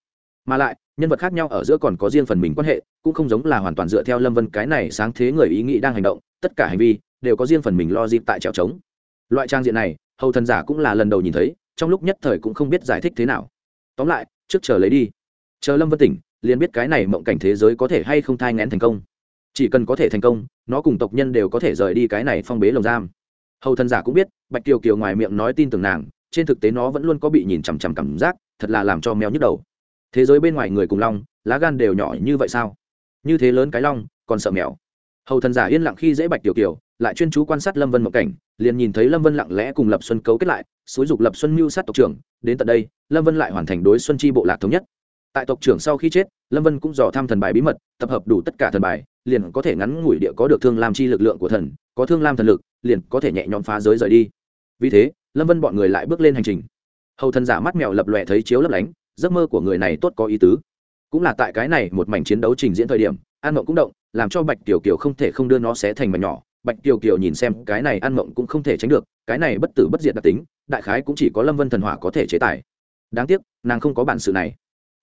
mà lại, nhân vật khác nhau ở giữa còn có riêng phần mình quan hệ, cũng không giống là hoàn toàn dựa theo lâm vân cái này sáng thế người ý nghĩ đang hành động, tất cả hành vi đều có riêng phần mình lo dịp tại trèo trống. Loại trang diện này, hầu thần giả cũng là lần đầu nhìn thấy, trong lúc nhất thời cũng không biết giải thích thế nào. Tóm lại, trước chờ lấy đi. Chờ lâm vân tỉnh, liền biết cái này mộng cảnh thế giới có thể hay không thai ngén thành công. Chỉ cần có thể thành công, nó cùng tộc nhân đều có thể rời đi cái này phong bế lồng giam. Hầu thần giả cũng biết, bạch kiều kiều ngoài miệng nói tin tưởng nàng, trên thực tế nó vẫn luôn có bị nhìn chằm chằm cảm giác, thật là làm cho mèo nhức đầu thế giới bên ngoài người cùng long, lá gan đều nhỏ như vậy sao? Như thế lớn cái long, còn sợ mèo. Hầu thần giả yên lặng khi dễ bạch tiểu kiều, lại chuyên chú quan sát lâm vân mộng cảnh, liền nhìn thấy lâm vân lặng lẽ cùng lập xuân cấu kết lại, xúi dục lập xuân mưu sát tộc trưởng, đến tận đây, lâm vân lại hoàn thành đối xuân chi bộ lạc thống nhất. Tại tộc trưởng sau khi chết, lâm vân cũng dò thăm thần bài bí mật, tập hợp đủ tất cả thần bài, liền có thể ngắn ngủi địa có được thương lam chi lực lượng của thần, có thương lam thần lực, liền có thể nhẹ nhõm phá giới rời đi. Vì thế, lâm vân bọn người lại bước lên hành trình. Hầu thần giả mắt mèo lập lòe thấy chiếu lấp lánh giấc mơ của người này tốt có ý tứ. Cũng là tại cái này một mảnh chiến đấu trình diễn thời điểm, an mộng cũng động, làm cho bạch tiểu kiều không thể không đưa nó xé thành mảnh nhỏ. Bạch tiểu kiều nhìn xem, cái này an mộng cũng không thể tránh được, cái này bất tử bất diệt đặc tính, đại khái cũng chỉ có lâm vân thần hỏa có thể chế tài. Đáng tiếc, nàng không có bản sự này.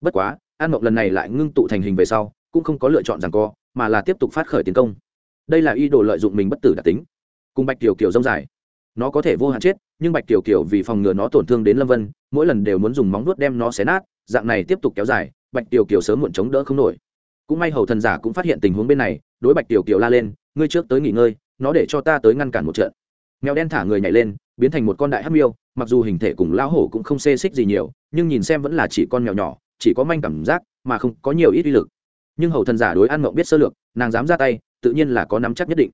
Bất quá, an mộng lần này lại ngưng tụ thành hình về sau, cũng không có lựa chọn rằng co, mà là tiếp tục phát khởi tiến công. Đây là ý đồ lợi dụng mình bất tử đặc tính. Cùng bạch tiểu kiều rông dài nó có thể vô hạn chết, nhưng bạch tiểu kiều vì phòng ngừa nó tổn thương đến lâm vân, mỗi lần đều muốn dùng móng vuốt đem nó xé nát, dạng này tiếp tục kéo dài, bạch tiểu kiều sớm muộn chống đỡ không nổi. Cũng may hầu thần giả cũng phát hiện tình huống bên này, đối bạch tiểu kiều la lên, ngươi trước tới nghỉ ngơi, nó để cho ta tới ngăn cản một trận. Mèo đen thả người nhảy lên, biến thành một con đại hắc miêu, mặc dù hình thể cùng lão hổ cũng không xê xích gì nhiều, nhưng nhìn xem vẫn là chỉ con mèo nhỏ, chỉ có manh cảm giác, mà không có nhiều ít uy lực. Nhưng hầu thần giả đối an mộng biết sơ lược, nàng dám ra tay, tự nhiên là có nắm chắc nhất định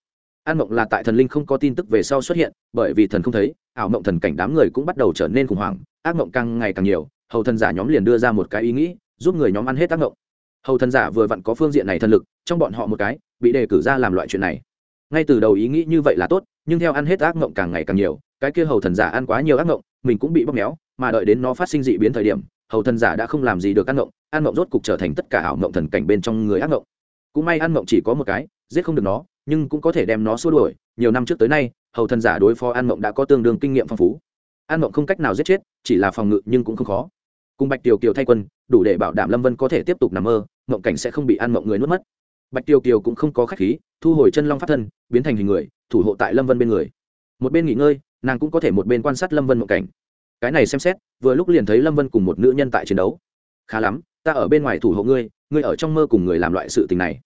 an mộng là tại thần linh không có tin tức về sau xuất hiện, bởi vì thần không thấy, ảo mộng thần cảnh đám người cũng bắt đầu trở nên khủng hoảng, ác mộng càng ngày càng nhiều, hầu thần giả nhóm liền đưa ra một cái ý nghĩ, giúp người nhóm ăn hết ác mộng. Hầu thần giả vừa vặn có phương diện này thần lực, trong bọn họ một cái, bị đề cử ra làm loại chuyện này. Ngay từ đầu ý nghĩ như vậy là tốt, nhưng theo ăn hết ác mộng càng ngày càng nhiều, cái kia hầu thần giả ăn quá nhiều ác mộng, mình cũng bị bóp méo, mà đợi đến nó phát sinh dị biến thời điểm, hầu thần giả đã không làm gì được ăn mộng ăn mộng rốt cục trở thành tất cả ảo mộng thần cảnh bên trong người ác mộng. Cũng may ăn mộng chỉ có một cái, giết không được nó nhưng cũng có thể đem nó xua đuổi. Nhiều năm trước tới nay, hầu thần giả đối phó an mộng đã có tương đương kinh nghiệm phong phú. An mộng không cách nào giết chết, chỉ là phòng ngự nhưng cũng không khó. Cùng bạch tiều kiều thay quân, đủ để bảo đảm lâm vân có thể tiếp tục nằm mơ, mộng cảnh sẽ không bị an mộng người nuốt mất. Bạch tiều kiều cũng không có khách khí, thu hồi chân long phát thân, biến thành hình người, thủ hộ tại lâm vân bên người. Một bên nghỉ ngơi, nàng cũng có thể một bên quan sát lâm vân mộng cảnh. Cái này xem xét, vừa lúc liền thấy lâm vân cùng một nữ nhân tại chiến đấu. Khá lắm, ta ở bên ngoài thủ hộ ngươi ngươi ở trong mơ cùng người làm loại sự tình này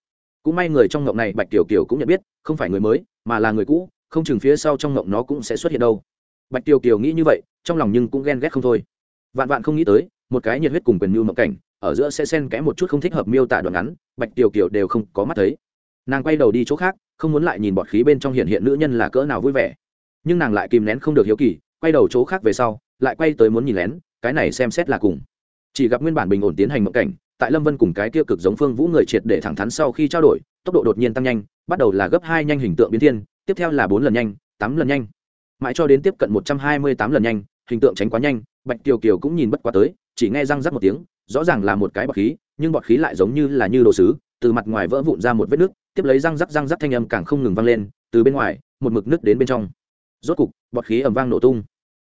cũng may người trong ngộng này bạch tiểu kiều cũng nhận biết, không phải người mới, mà là người cũ, không chừng phía sau trong ngộng nó cũng sẽ xuất hiện đâu. Bạch tiểu kiều nghĩ như vậy, trong lòng nhưng cũng ghen ghét không thôi. Vạn vạn không nghĩ tới, một cái nhiệt huyết cùng quyền mưu mộng cảnh, ở giữa sẽ xen kẽ một chút không thích hợp miêu tả đoạn ngắn, bạch tiểu kiều đều không có mắt thấy. Nàng quay đầu đi chỗ khác, không muốn lại nhìn bọt khí bên trong hiện hiện nữ nhân là cỡ nào vui vẻ. Nhưng nàng lại kìm nén không được hiếu kỳ, quay đầu chỗ khác về sau, lại quay tới muốn nhìn lén, cái này xem xét là cùng. Chỉ gặp nguyên bản bình ổn tiến hành mộng cảnh tại lâm vân cùng cái kia cực giống phương vũ người triệt để thẳng thắn sau khi trao đổi, tốc độ đột nhiên tăng nhanh, bắt đầu là gấp hai nhanh hình tượng biến thiên, tiếp theo là bốn lần nhanh, tám lần nhanh. Mãi cho đến tiếp cận một trăm hai mươi tám lần nhanh, hình tượng tránh quá nhanh, bạch kiều kiều cũng nhìn bất quá tới, chỉ nghe răng rắc một tiếng, rõ ràng là một cái bọt khí, nhưng bọt khí lại giống như là như đồ sứ, từ mặt ngoài vỡ vụn ra một vết nước, tiếp lấy răng rắc răng rắc thanh âm càng không ngừng vang lên, từ bên ngoài, một mực nước đến bên trong. Rốt cục, bọt khí ầm vang nổ tung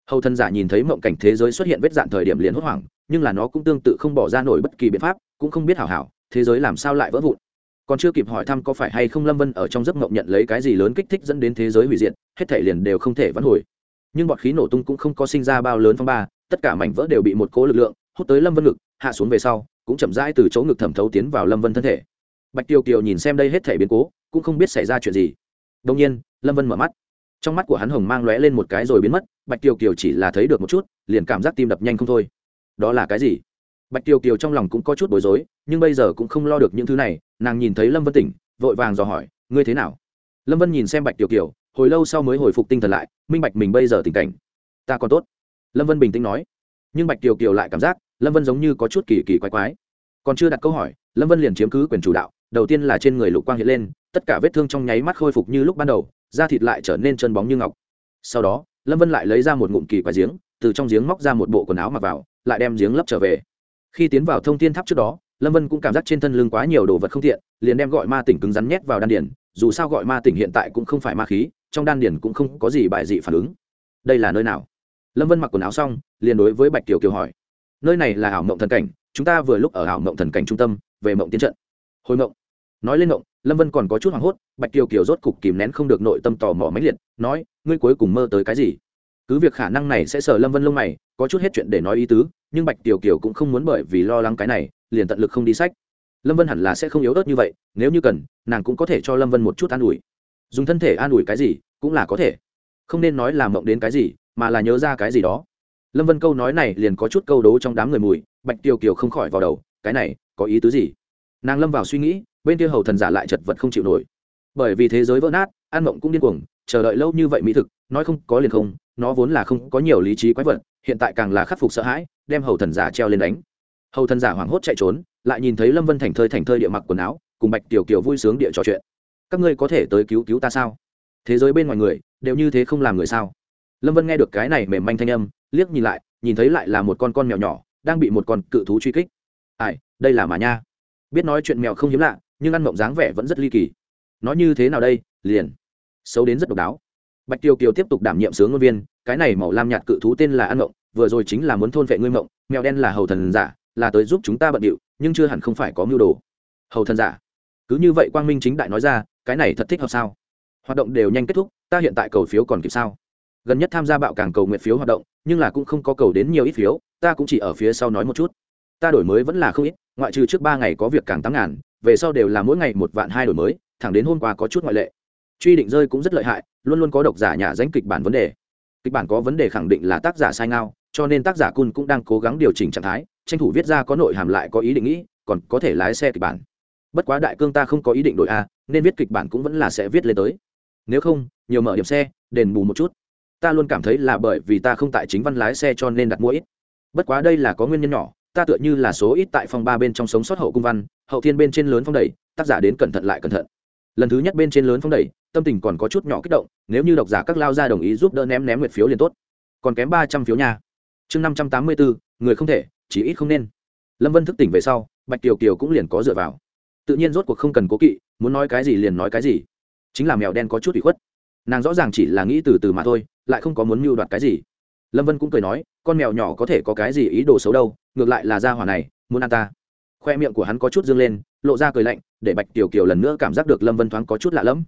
hầu thân giả nhìn thấy mộng cảnh thế giới xuất hiện vết dạn thời điểm liền hốt hoảng, nhưng là nó cũng tương tự không bỏ ra nổi bất kỳ biện pháp, cũng không biết hảo hảo, thế giới làm sao lại vỡ vụn. Còn chưa kịp hỏi thăm có phải hay không lâm vân ở trong giấc mộng nhận lấy cái gì lớn kích thích dẫn đến thế giới hủy diệt, hết thể liền đều không thể vãn hồi. Nhưng bọt khí nổ tung cũng không có sinh ra bao lớn phong ba, tất cả mảnh vỡ đều bị một cố lực lượng, hút tới lâm vân ngực, hạ xuống về sau, cũng chậm rãi từ chỗ ngực thẩm thấu tiến vào lâm vân thân thể. Bạch tiêu kiều nhìn xem đây hết thể biến cố, cũng không biết xảy ra chuyện gì. Đông nhiên, lâm vân mở mắt. Trong mắt của hắn hồng mang lóe lên một cái rồi biến mất bạch tiêu kiều chỉ là thấy được một chút, liền cảm giác tim đập nhanh không thôi. Đó là cái gì? Bạch tiêu kiều trong lòng cũng có chút bối rối, nhưng bây giờ cũng không lo được những thứ này, nàng nhìn thấy lâm vân tỉnh, vội vàng dò hỏi, ngươi thế nào? Lâm vân nhìn xem bạch tiêu kiều, hồi lâu sau mới hồi phục tinh thần lại, minh bạch mình bây giờ tình cảnh. Ta còn tốt. Lâm vân bình tĩnh nói. Nhưng bạch tiêu kiều lại cảm giác, lâm vân giống như có chút kỳ kỳ quái quái. Còn chưa đặt câu hỏi, lâm vân liền chiếm cứ quyền chủ đạo, đầu tiên là trên người lục quang hiện lên, tất cả vết thương trong nháy mắt khôi phục như lúc ban đầu, da thịt lại trở nên chân bóng như ngọc. Sau đó lâm vân lại lấy ra một ngụm kỳ quái giếng, từ trong giếng móc ra một bộ quần áo mặc vào, lại đem giếng lấp trở về. Khi tiến vào thông thiên tháp trước đó, lâm vân cũng cảm giác trên thân lưng quá nhiều đồ vật không tiện, liền đem gọi ma tỉnh cứng rắn nhét vào đan điển dù sao gọi ma tỉnh hiện tại cũng không phải ma khí, trong đan điển cũng không có gì bại dị phản ứng. Đây là nơi nào? Lâm vân mặc quần áo xong, liền đối với bạch kiều kiều hỏi. Nơi này là ảo mộng thần cảnh, chúng ta vừa lúc ở ảo mộng thần cảnh trung tâm, về mộng tiến trận. Hồi mộng nói lên ngộng, lâm vân còn có chút hoảng hốt, bạch kiều kiều rốt cục kìm nén không được nội tâm tò mò máy liệt, nói, ngươi cuối cùng mơ tới cái gì? Cứ việc khả năng này sẽ sờ lâm vân lông mày, có chút hết chuyện để nói ý tứ, nhưng bạch kiều kiều cũng không muốn bởi vì lo lắng cái này, liền tận lực không đi sách. Lâm vân hẳn là sẽ không yếu ớt như vậy, nếu như cần, nàng cũng có thể cho lâm vân một chút an ủi. Dùng thân thể an ủi cái gì, cũng là có thể. Không nên nói là mộng đến cái gì, mà là nhớ ra cái gì đó. Lâm vân câu nói này liền có chút câu đố trong đám người mùi, bạch kiều kiều không khỏi vào đầu, cái này, có ý tứ gì? Nàng lâm vào suy nghĩ bên kia hầu thần giả lại chật vật không chịu nổi. Bởi vì thế giới vỡ nát an mộng cũng điên cuồng, chờ đợi lâu như vậy mỹ thực, nói không có liền không, nó vốn là không có nhiều lý trí quái vật, hiện tại càng là khắc phục sợ hãi, đem hầu thần giả treo lên đánh. Hầu thần giả hoảng hốt chạy trốn, lại nhìn thấy lâm vân thành thơi thành thơi địa mặc quần áo, cùng bạch tiểu kiều vui sướng địa trò chuyện. Các ngươi có thể tới cứu cứu ta sao? Thế giới bên ngoài người, đều như thế không làm người sao? Lâm vân nghe được cái này mềm manh thanh âm, liếc nhìn lại, nhìn thấy lại là một con con mèo nhỏ, đang bị một con cự thú truy kích. Ai, đây là mà nha. Biết nói chuyện mèo không hiếm lạ nhưng ăn mộng dáng vẻ vẫn rất ly kỳ. Nó như thế nào đây? Liền. Xấu đến rất độc đáo. Bạch tiêu kiều tiếp tục đảm nhiệm sướng ngôn viên, cái này màu lam nhạt cự thú tên là ăn mộng, vừa rồi chính là muốn thôn vệ ngươi mộng, mèo đen là hầu thần giả, là tới giúp chúng ta bận điệu, nhưng chưa hẳn không phải có mưu đồ. Hầu thần giả. Cứ như vậy quang minh chính đại nói ra, cái này thật thích hợp sao? Hoạt động đều nhanh kết thúc, ta hiện tại cầu phiếu còn kịp sao? Gần nhất tham gia bạo càng cầu nguyện phiếu hoạt động, nhưng là cũng không có cầu đến nhiều ít phiếu, ta cũng chỉ ở phía sau nói một chút ta đổi mới vẫn là không ít, ngoại trừ trước ba ngày có việc càng tám ngàn, về sau đều là mỗi ngày một vạn hai đổi mới, thẳng đến hôm qua có chút ngoại lệ. Truy định rơi cũng rất lợi hại, luôn luôn có độc giả nhà danh kịch bản vấn đề. Kịch bản có vấn đề khẳng định là tác giả sai ngao, cho nên tác giả cun cũng đang cố gắng điều chỉnh trạng thái, tranh thủ viết ra có nội hàm lại có ý định nghĩ, còn có thể lái xe kịch bản. Bất quá đại cương ta không có ý định đổi a, nên viết kịch bản cũng vẫn là sẽ viết lên tới. Nếu không, nhiều mở điểm xe, đền bù một chút. Ta luôn cảm thấy là bởi vì ta không tại chính văn lái xe cho nên đặt mua ít. Bất quá đây là có nguyên nhân nhỏ ta tựa như là số ít tại phòng ba bên trong sống sót hậu cung văn, hậu thiên bên trên lớn phong đẩy tác giả đến cẩn thận lại cẩn thận. Lần thứ nhất bên trên lớn phong đẩy tâm tình còn có chút nhỏ kích động, nếu như độc giả các lao ra đồng ý giúp đỡ ném ném nguyệt phiếu liền tốt. Còn kém ba trăm phiếu nha. Chương năm trăm tám mươi bốn, người không thể, chỉ ít không nên. Lâm vân thức tỉnh về sau, bạch kiều kiều cũng liền có dựa vào. Tự nhiên rốt cuộc không cần cố kỵ, muốn nói cái gì liền nói cái gì. Chính là mèo đen có chút bị khuất. Nàng rõ ràng chỉ là nghĩ từ từ mà thôi, lại không có muốn mưu đoạt cái gì lâm vân cũng cười nói, con mèo nhỏ có thể có cái gì ý đồ xấu đâu, ngược lại là ra hỏa này, muốn ăn ta. Khoe miệng của hắn có chút dương lên, lộ ra cười lạnh, để bạch tiểu kiều lần nữa cảm giác được lâm vân thoáng có chút lạ lẫm.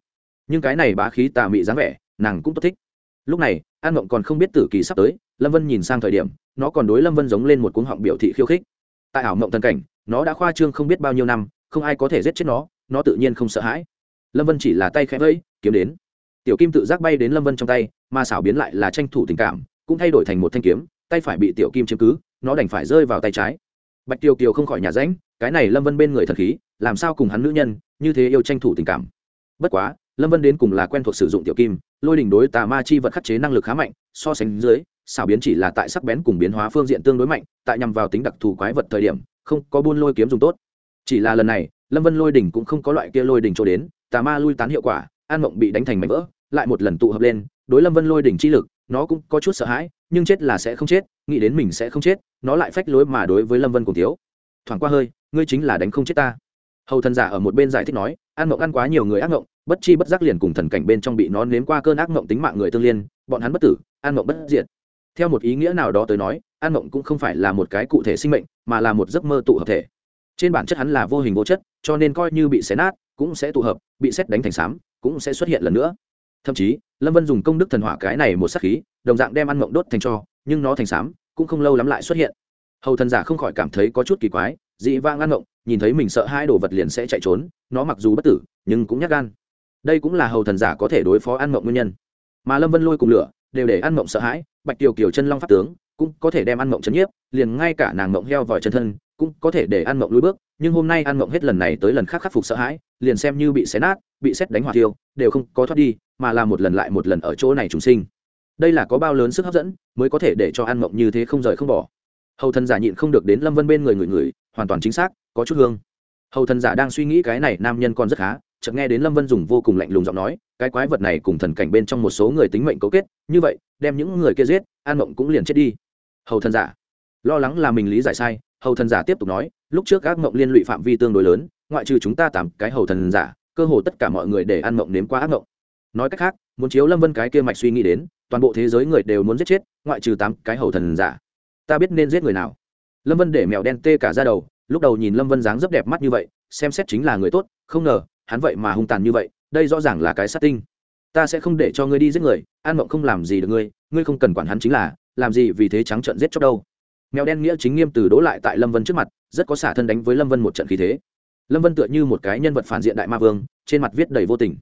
Nhưng cái này bá khí tà mị dáng vẻ, nàng cũng tốt thích. Lúc này, an mộng còn không biết tử kỳ sắp tới, lâm vân nhìn sang thời điểm, nó còn đối lâm vân giống lên một cuống họng biểu thị khiêu khích. Tại ảo mộng thần cảnh, nó đã khoa trương không biết bao nhiêu năm, không ai có thể giết chết nó nó tự nhiên không sợ hãi. Lâm vân chỉ là tay khẽ vẫy, kiếm đến. Tiểu kim tự giác bay đến lâm vân trong tay, mà xảo biến lại là tranh thủ tình cảm cũng thay đổi thành một thanh kiếm, tay phải bị tiểu kim chiếm cứ, nó đành phải rơi vào tay trái. Bạch tiêu kiều không khỏi nhà ránh, cái này lâm vân bên người thần khí, làm sao cùng hắn nữ nhân, như thế yêu tranh thủ tình cảm. Bất quá, lâm vân đến cùng là quen thuộc sử dụng tiểu kim, lôi đỉnh đối tà ma chi vật khắc chế năng lực khá mạnh, so sánh dưới, xảo biến chỉ là tại sắc bén cùng biến hóa phương diện tương đối mạnh, tại nhằm vào tính đặc thù quái vật thời điểm, không có buôn lôi kiếm dùng tốt. Chỉ là lần này, lâm vân lôi đỉnh cũng không có loại kia lôi đỉnh cho đến, tà ma lui tán hiệu quả, an mộng bị đánh thành mảnh vỡ, lại một lần tụ hợp lên, đối lâm vân lôi đỉnh chi lực nó cũng có chút sợ hãi, nhưng chết là sẽ không chết, nghĩ đến mình sẽ không chết, nó lại phách lối mà đối với lâm vân cùng thiếu thoảng qua hơi, ngươi chính là đánh không chết ta. Hầu thần giả ở một bên giải thích nói, ăn mộng ăn quá nhiều người ác mộng, bất chi bất giác liền cùng thần cảnh bên trong bị nó nếm qua cơn ác mộng tính mạng người tương liên, bọn hắn bất tử, ăn mộng bất diệt. Theo một ý nghĩa nào đó tới nói, ăn mộng cũng không phải là một cái cụ thể sinh mệnh, mà là một giấc mơ tụ hợp thể. Trên bản chất hắn là vô hình vô chất, cho nên coi như bị xé nát, cũng sẽ tụ hợp, bị xét đánh thành xám cũng sẽ xuất hiện lần nữa thậm chí, lâm vân dùng công đức thần hỏa cái này một sắc khí, đồng dạng đem ăn mộng đốt thành cho, nhưng nó thành xám cũng không lâu lắm lại xuất hiện. Hầu thần giả không khỏi cảm thấy có chút kỳ quái, dị vang ăn mộng, nhìn thấy mình sợ hai đồ vật liền sẽ chạy trốn, nó mặc dù bất tử, nhưng cũng nhát gan. Đây cũng là hầu thần giả có thể đối phó ăn mộng nguyên nhân. Mà lâm vân lôi cùng lửa, đều để ăn mộng sợ hãi, bạch tiểu kiều chân long pháp tướng cũng có thể đem ăn mộng chấn nhiếp, liền ngay cả nàng mộng heo vòi chân thân cũng có thể để ăn mộng lùi bước, nhưng hôm nay ăn mộng hết lần này tới lần khác khắc phục sợ hãi, liền xem như bị xé nát, bị xét đánh hỏa tiêu đều không có thoát đi, mà là một lần lại một lần ở chỗ này trùng sinh. Đây là có bao lớn sức hấp dẫn mới có thể để cho ăn mộng như thế không rời không bỏ. Hầu thần giả nhịn không được đến lâm vân bên người người người hoàn toàn chính xác, có chút hương. Hầu thần giả đang suy nghĩ cái này nam nhân còn rất khá chợt nghe đến lâm vân dùng vô cùng lạnh lùng giọng nói, cái quái vật này cùng thần cảnh bên trong một số người tính mệnh cấu kết, như vậy, đem những người kia giết, an mộng cũng liền chết đi. Hầu thần giả, lo lắng là mình lý giải sai, hầu thần giả tiếp tục nói, lúc trước ác mộng liên lụy phạm vi tương đối lớn, ngoại trừ chúng ta tạm cái hầu thần giả, cơ hồ tất cả mọi người để ăn mộng nếm qua ác mộng. Nói cách khác, muốn chiếu lâm vân cái kia mạch suy nghĩ đến, toàn bộ thế giới người đều muốn giết chết, ngoại trừ tám cái hầu thần giả. Ta biết nên giết người nào. Lâm vân để mèo đen tê cả ra đầu, lúc đầu nhìn lâm vân dáng rất đẹp mắt như vậy, xem xét chính là người tốt, không ngờ hắn vậy mà hung tàn như vậy, đây rõ ràng là cái sát tinh. Ta sẽ không để cho ngươi đi giết người, an mộng không làm gì được ngươi ngươi không cần quản hắn chính là, làm gì vì thế trắng trợn giết chóc đâu. Mèo đen nghĩa chính nghiêm từ đỗ lại tại lâm vân trước mặt, rất có xả thân đánh với lâm vân một trận khí thế. Lâm vân tựa như một cái nhân vật phản diện đại ma vương, trên mặt viết đầy vô tình.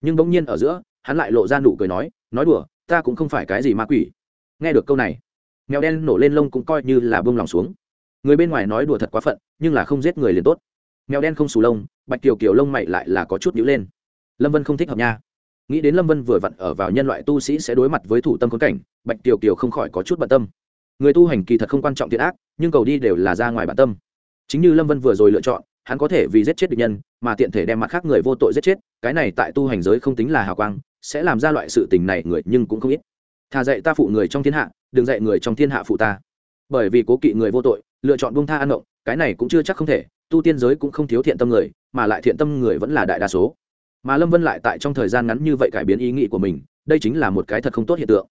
Nhưng bỗng nhiên ở giữa, hắn lại lộ ra nụ cười nói nói đùa, ta cũng không phải cái gì ma quỷ. Nghe được câu này, mèo đen nổ lên lông cũng coi như là bông lòng xuống. Người bên ngoài nói đùa thật quá phận, nhưng là không giết người liền tốt. Mèo đen không xù lông bạch kiều kiều lông mày lại là có chút nhữ lên. Lâm vân không thích hợp nha. Nghĩ đến lâm vân vừa vặn ở vào nhân loại tu sĩ sẽ đối mặt với thủ tâm khốn cảnh, bạch kiều kiều không khỏi có chút bận tâm. Người tu hành kỳ thật không quan trọng thiệt ác, nhưng cầu đi đều là ra ngoài bản tâm. Chính như lâm vân vừa rồi lựa chọn, hắn có thể vì giết chết địch nhân, mà tiện thể đem mặt khác người vô tội giết chết, cái này tại tu hành giới không tính là hào quang, sẽ làm ra loại sự tình này người nhưng cũng không ít. Thà dạy ta phụ người trong thiên hạ, đừng dạy người trong thiên hạ phụ ta. Bởi vì cố kỵ người vô tội, lựa chọn buông tha ăn động, cái này cũng chưa chắc không thể, tu tiên giới cũng không thiếu thiện tâm người mà lại thiện tâm người vẫn là đại đa số. Mà lâm vân lại tại trong thời gian ngắn như vậy cải biến ý nghĩ của mình, đây chính là một cái thật không tốt hiện tượng.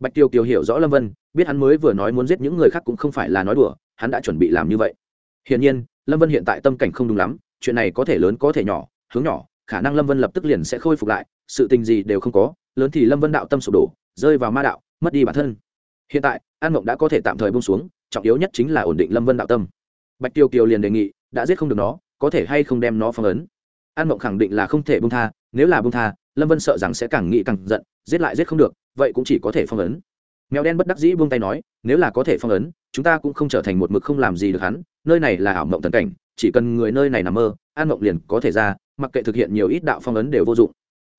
Bạch tiêu kiều hiểu rõ lâm vân, biết hắn mới vừa nói muốn giết những người khác cũng không phải là nói đùa, hắn đã chuẩn bị làm như vậy. Hiển nhiên, lâm vân hiện tại tâm cảnh không đúng lắm, chuyện này có thể lớn có thể nhỏ, hướng nhỏ, khả năng lâm vân lập tức liền sẽ khôi phục lại, sự tình gì đều không có, lớn thì lâm vân đạo tâm sụp đổ, rơi vào ma đạo, mất đi bản thân. Hiện tại, an mộng đã có thể tạm thời bông xuống, trọng yếu nhất chính là ổn định lâm vân đạo tâm. Bạch tiêu kiều liền đề nghị, đã giết không được nó có thể hay không đem nó phong ấn. An mộng khẳng định là không thể bông tha, nếu là bông tha, lâm vân sợ rằng sẽ càng nghĩ càng giận, giết lại giết không được, vậy cũng chỉ có thể phong ấn. Mèo đen bất đắc dĩ buông tay nói, nếu là có thể phong ấn, chúng ta cũng không trở thành một mực không làm gì được hắn, nơi này là ảo mộng thần cảnh, chỉ cần người nơi này nằm mơ, an mộng liền có thể ra, mặc kệ thực hiện nhiều ít đạo phong ấn đều vô dụng.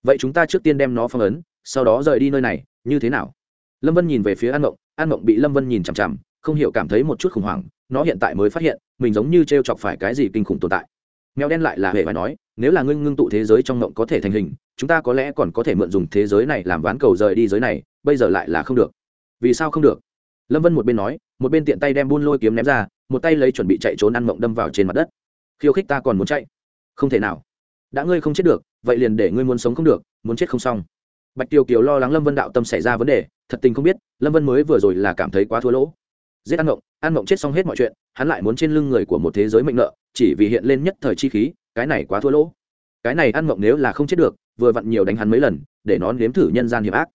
Vậy chúng ta trước tiên đem nó phong ấn, sau đó rời đi nơi này, như thế nào? Lâm vân nhìn về phía an mộng an mộng bị lâm vân nhìn chằm chằm, không hiểu cảm thấy một chút khủng hoảng nó hiện tại mới phát hiện, mình giống như t r e o chọc phải cái gì kinh khủng tồn tại. Mèo đen lại là hệ phải nói, nếu là ngưng ngưng tụ thế giới trong mộng có thể thành hình, chúng ta có lẽ còn có thể mượn dùng thế giới này làm ván cầu rời đi giới này, bây giờ lại là không được. Vì sao không được? Lâm vân một bên nói, một bên tiện tay đem buôn lôi kiếm ném ra, một tay lấy chuẩn bị chạy trốn ăn mộng đâm vào trên mặt đất. Khiêu khích ta còn muốn chạy? Không thể nào. Đã ngươi không chết được, vậy liền để ngươi muốn sống không được, muốn chết không xong. Bạch tiêu kiều lo lắng lâm vân đạo tâm xảy ra vấn đề, thật tình không biết, lâm vân mới vừa rồi là cảm thấy quá thua lỗ. Giết ăn mộng ăn Mộng chết xong hết mọi chuyện, hắn lại muốn trên lưng người của một thế giới mệnh nợ, chỉ vì hiện lên nhất thời chi khí, cái này quá thua lỗ. Cái này ăn Mộng nếu là không chết được, vừa vặn nhiều đánh hắn mấy lần, để nó nếm thử nhân gian hiểm ác.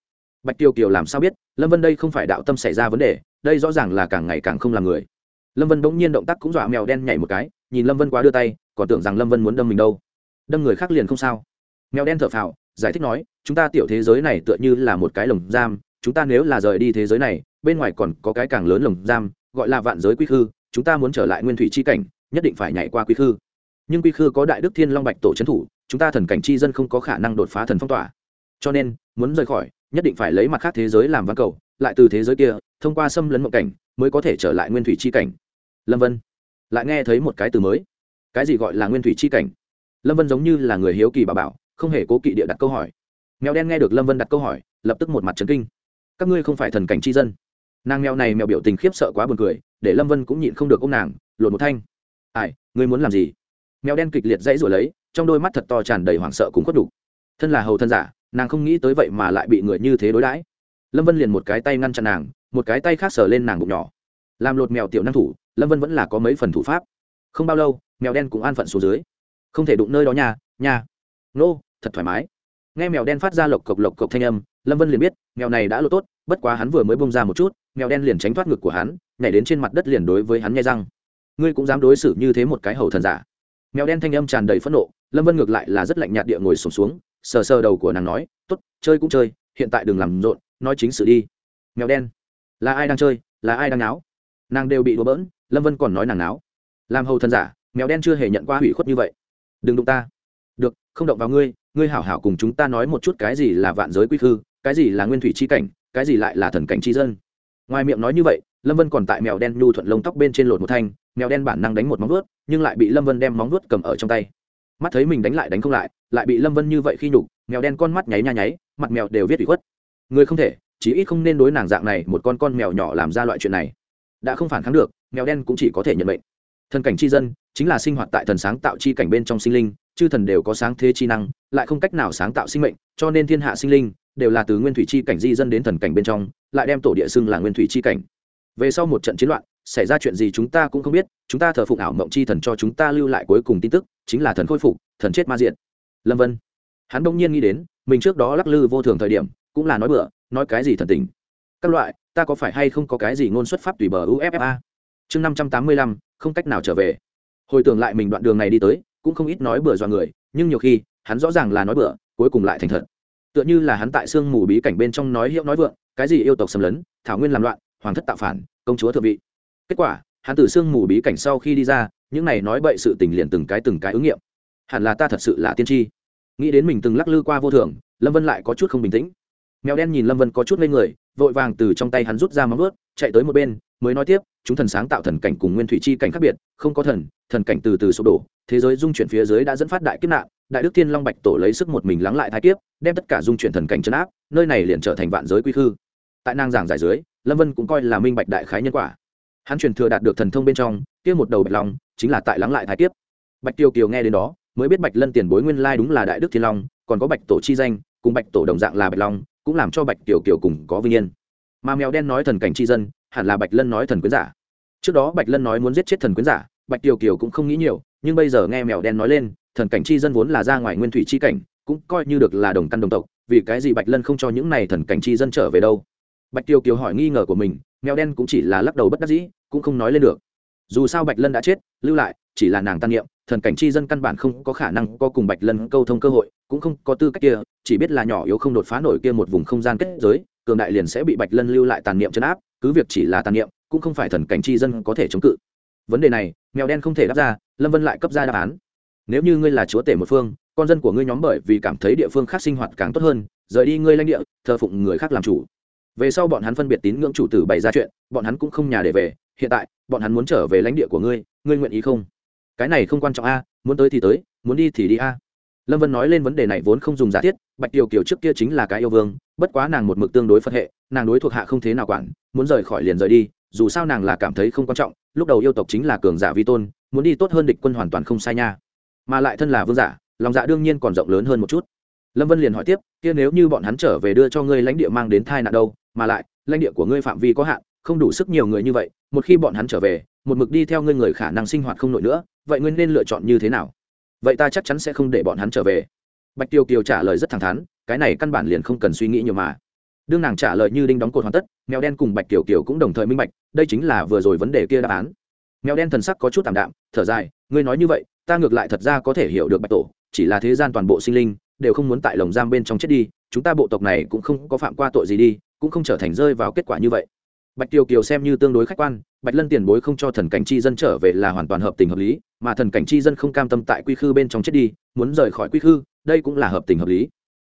Bạch tiêu kiều làm sao biết, lâm vân đây không phải đạo tâm xảy ra vấn đề, đây rõ ràng là càng ngày càng không làm người. Lâm vân bỗng nhiên động tác cũng dọa mèo đen nhảy một cái, nhìn lâm vân quá đưa tay, còn tưởng rằng lâm vân muốn đâm mình đâu. Đâm người khác liền không sao. Mèo đen thở phào, giải thích nói, chúng ta tiểu thế giới này tựa như là một cái lồng giam, chúng ta nếu là rời đi thế giới này bên ngoài còn có cái càng lớn lồng giam, gọi là vạn giới quy khư, chúng ta muốn trở lại nguyên thủy chi cảnh, nhất định phải nhảy qua quy khư. Nhưng quy khư có đại đức thiên long bạch tổ trấn thủ, chúng ta thần cảnh chi dân không có khả năng đột phá thần phong tỏa. Cho nên, muốn rời khỏi, nhất định phải lấy mặt khác thế giới làm văn cầu, lại từ thế giới kia, thông qua xâm lấn mộng cảnh, mới có thể trở lại nguyên thủy chi cảnh. Lâm vân, lại nghe thấy một cái từ mới. Cái gì gọi là nguyên thủy chi cảnh? Lâm vân giống như là người hiếu kỳ bà bảo, không hề cố kỵ địa đặt câu hỏi. Mèo đen nghe được lâm vân đặt câu hỏi, lập tức một mặt trấn kinh. Các ngươi không phải thần cảnh c h i dân nàng mèo này mèo biểu tình khiếp sợ quá buồn cười, để lâm vân cũng nhịn không được ô m nàng, lột một thanh. Ai, ngươi muốn làm gì? Mèo đen kịch liệt dãy rồi lấy, trong đôi mắt thật to tràn đầy hoảng sợ cùng khuất đục thân là hầu thân giả, nàng không nghĩ tới vậy mà lại bị người như thế đối đãi. Lâm vân liền một cái tay ngăn chặn nàng, một cái tay khác sờ lên nàng bụng nhỏ. Làm lột mèo tiểu năng thủ, lâm vân vẫn là có mấy phần thủ pháp. Không bao lâu, mèo đen cũng an phận xuống dưới. Không thể đụng nơi đó nha nha. Nô, thật thoải mái. Nghe mèo đen phát ra lộc cộc lộc cộc thanh âm, lâm vân liền biết, mèo này đã lột tốt, bất quá hắn vừa mới bông ra một chút mèo đen liền tránh thoát ngực của hắn nhảy đến trên mặt đất liền đối với hắn nghe răng. Ngươi cũng dám đối xử như thế một cái hầu thần giả. Mèo đen thanh âm tràn đầy phẫn nộ lâm vân ngược lại là rất lạnh nhạt địa ngồi sùng xuống, xuống sờ sờ đầu của nàng nói t ố t chơi cũng chơi hiện tại đừng làm rộn nói chính sự đi. Mèo đen là ai đang chơi là ai đang náo? Nàng đều bị đùa bỡn lâm vân còn nói nàng náo. Làm hầu thần giả mèo đen chưa hề nhận qua hủy khuất như vậy. Đừng đụng ta. Được không động vào ngươi ngươi hảo hảo cùng chúng ta nói một chút cái gì là vạn giới quy khư cái gì là nguyên thủy chi cảnh cái gì lại là thần cảnh chi dân ngoài miệng nói như vậy, lâm vân còn tại mèo đen nhu thuận lông tóc bên trên lột một thanh, mèo đen bản năng đánh một móng vuốt, nhưng lại bị lâm vân đem móng vuốt cầm ở trong tay. Mắt thấy mình đánh lại đánh không lại lại bị lâm vân như vậy khi nhục, mèo đen con mắt nháy nha nháy, mặt mèo đều viết bị khuất. Người không thể, chí ít không nên đối nàng dạng này một con con mèo nhỏ làm ra loại chuyện này. Đã không phản kháng được, mèo đen cũng chỉ có thể nhận mệnh. Thần cảnh chi dân, chính là sinh hoạt tại thần sáng tạo chi cảnh bên trong sinh linh chư thần đều có sáng thế chi năng, lại không cách nào sáng tạo sinh mệnh, cho nên thiên hạ sinh linh đều là từ nguyên thủy chi cảnh di dân đến thần cảnh bên trong, lại đem tổ địa xưng là nguyên thủy chi cảnh. Về sau một trận chiến loạn, xảy ra chuyện gì chúng ta cũng không biết, chúng ta thờ phụng ảo mộng chi thần cho chúng ta lưu lại cuối cùng tin tức, chính là thần khôi phục, thần chết ma diện lâm vân, hắn đông nhiên nghĩ đến, mình trước đó lắc lư vô thường thời điểm, cũng là nói bựa nói cái gì thần tình. Các loại, ta có phải hay không có cái gì ngôn xuất pháp tùy bờ uffa chương năm trăm tám mươi lăm, không cách nào trở về. Hồi tưởng lại mình đoạn đường này đi tới cũng không ít nói bừa dọa người, nhưng nhiều khi, hắn rõ ràng là nói bừa, cuối cùng lại thành thật. Tựa như là hắn tại sương mù bí cảnh bên trong nói hiệu nói vượng, cái gì yêu tộc xâm lấn, thảo nguyên làm loạn, hoàng thất tạo phản, công chúa thượng vị. Kết quả, hắn từ sương mù bí cảnh sau khi đi ra, những này nói bậy sự tình liền từng cái từng cái ứng nghiệm. Hẳn là ta thật sự là tiên tri. Nghĩ đến mình từng lắc lư qua vô thường, lâm vân lại có chút không bình tĩnh. Mèo đen nhìn lâm vân có chút lên người, vội vàng từ trong tay hắn rút ra móng ướt chạy tới một bên, mới nói tiếp chúng thần sáng tạo thần cảnh cùng nguyên thủy chi cảnh khác biệt, không có thần thần cảnh từ từ sụp đổ, thế giới dung chuyển phía dưới đã dẫn phát đại kiếp nạn, đại đức thiên long bạch tổ lấy sức một mình lắng lại thái kiếp, đem tất cả dung chuyển thần cảnh chấn áp, nơi này liền trở thành vạn giới quy khư. Tại nàng giảng giải dưới, lâm vân cũng coi là minh bạch đại khái nhân quả. Hắn truyền thừa đạt được thần thông bên trong, kia một đầu bạch long, chính là tại lắng lại thái kiếp. Bạch tiêu kiều nghe đến đó, mới biết bạch lân tiền bối nguyên lai đúng là đại đức thiên long, còn có bạch tổ chi danh, cùng bạch tổ đồng dạng là bạch long, cũng làm cho bạch tiểu kiều cùng có vinh yên. Mà mèo đen nói thần cảnh chi dân hẳn là bạch lân nói thần quyến giả. Trước đó bạch lân nói muốn giết chết thần quyến giả, bạch tiểu kiều cũng không nghĩ nhiều, nhưng bây giờ nghe mèo đen nói lên, thần cảnh chi dân vốn là ra ngoài nguyên thủy chi cảnh, cũng coi như được là đồng căn đồng tộc, vì cái gì bạch lân không cho những này thần cảnh chi dân trở về đâu? Bạch Tiêu kiều hỏi nghi ngờ của mình, mèo đen cũng chỉ là lắc đầu bất đắc dĩ, cũng không nói lên được. Dù sao bạch lân đã chết, lưu lại, chỉ là nàng tan niệm, thần cảnh chi dân căn bản không có khả năng có cùng bạch lân câu thông cơ hội, cũng không có tư cách kia, chỉ biết là nhỏ yếu không đột phá nổi kia một vùng không gian kết giới, cường đại liền sẽ bị bạch lân lưu lại tàn niệm chấn áp cứ việc chỉ là tàn niệm, cũng không phải thần cảnh chi dân có thể chống cự. Vấn đề này, mèo đen không thể đáp ra, lâm vân lại cấp ra đáp án. Nếu như ngươi là chúa tể một phương, con dân của ngươi nhóm bởi vì cảm thấy địa phương khác sinh hoạt càng tốt hơn, rời đi ngươi lãnh địa, thờ phụng người khác làm chủ. Về sau bọn hắn phân biệt tín ngưỡng chủ tử bày ra chuyện, bọn hắn cũng không nhà để về, hiện tại, bọn hắn muốn trở về lãnh địa của ngươi ngươi nguyện ý không? Cái này không quan trọng a, muốn tới thì tới, muốn đi thì đi a. Lâm vân nói lên vấn đề này vốn không dùng giả thiết, bạch kiều kiều trước kia chính là cái yêu vương, bất quá nàng một mực tương đối phật hệ nàng đối thuộc hạ không thế nào quản, muốn rời khỏi liền rời đi, dù sao nàng là cảm thấy không quan trọng, lúc đầu yêu tộc chính là cường giả vi tôn, muốn đi tốt hơn địch quân hoàn toàn không sai nha. Mà lại thân là vương giả, lòng dạ đương nhiên còn rộng lớn hơn một chút. Lâm vân liền hỏi tiếp, kia nếu như bọn hắn trở về đưa cho ngươi lãnh địa mang đến thai nạn đâu, mà lại, lãnh địa của ngươi phạm vi có hạn, không đủ sức nhiều người như vậy, một khi bọn hắn trở về, một mực đi theo ngươi người khả năng sinh hoạt không nổi nữa, vậy ngươi nên lựa chọn như thế nào? Vậy ta chắc chắn sẽ không để bọn hắn trở về. Bạch tiêu kiều trả lời rất thẳng thắn, cái này căn bản liền không cần suy nghĩ nhiều mà đương nàng trả lời như đinh đóng cột hoàn tất, mèo đen cùng bạch kiều kiều cũng đồng thời minh bạch, đây chính là vừa rồi vấn đề kia đáp án. Mèo đen thần sắc có chút tạm đạm, thở dài, ngươi nói như vậy, ta ngược lại thật ra có thể hiểu được bạch tổ, chỉ là thế gian toàn bộ sinh linh đều không muốn tại lồng giam bên trong chết đi, chúng ta bộ tộc này cũng không có phạm qua tội gì đi, cũng không trở thành rơi vào kết quả như vậy. Bạch tiêu kiều xem như tương đối khách quan, bạch lân tiền bối không cho thần cảnh chi dân trở về là hoàn toàn hợp tình hợp lý, mà thần cảnh chi dân không cam tâm tại quy khư bên trong chết đi, muốn rời khỏi quy khư, đây cũng là hợp tình hợp lý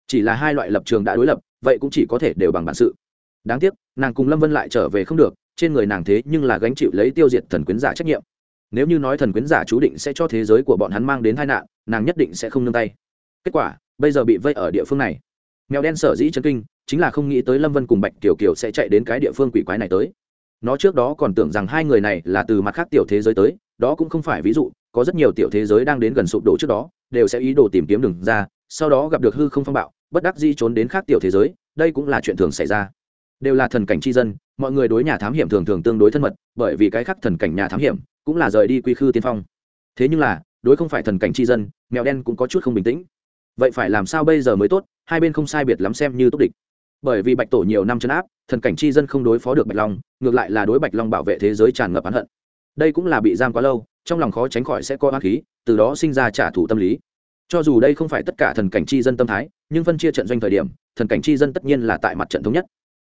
chỉ là hai loại lập trường đã đối lập, vậy cũng chỉ có thể đều bằng bản sự. Đáng tiếc, nàng cùng lâm vân lại trở về không được, trên người nàng thế nhưng là gánh chịu lấy tiêu diệt thần quyến giả trách nhiệm. Nếu như nói thần quyến giả chú định sẽ cho thế giới của bọn hắn mang đến tai nạn, nàng nhất định sẽ không nương tay. Kết quả, bây giờ bị vây ở địa phương này. Mèo đen sở dĩ chân kinh, chính là không nghĩ tới lâm vân cùng bạch kiều kiều sẽ chạy đến cái địa phương quỷ quái này tới. Nó trước đó còn tưởng rằng hai người này là từ mặt khác tiểu thế giới tới, đó cũng không phải ví dụ, có rất nhiều tiểu thế giới đang đến gần sụp đổ trước đó đều sẽ ý đồ tìm kiếm đường ra, sau đó gặp được hư không phong bạo, bất đắc di trốn đến khác tiểu thế giới, đây cũng là chuyện thường xảy ra. Đều là thần cảnh tri dân, mọi người đối nhà thám hiểm thường thường tương đối thân mật, bởi vì cái khác thần cảnh nhà thám hiểm cũng là rời đi quy khư tiên phong. Thế nhưng là, đối không phải thần cảnh tri dân, mèo đen cũng có chút không bình tĩnh. Vậy phải làm sao bây giờ mới tốt, hai bên không sai biệt lắm xem như tốt địch. Bởi vì bạch tổ nhiều năm chấn áp, thần cảnh chi dân không đối phó được bạch long, ngược lại là đối bạch long bảo vệ thế giới tràn ngập oán hận. Đây cũng là bị giam quá lâu trong lòng khó tránh khỏi sẽ có ác khí, từ đó sinh ra trả thù tâm lý. Cho dù đây không phải tất cả thần cảnh chi dân tâm thái, nhưng phân chia trận doanh thời điểm, thần cảnh chi dân tất nhiên là tại mặt trận thống nhất.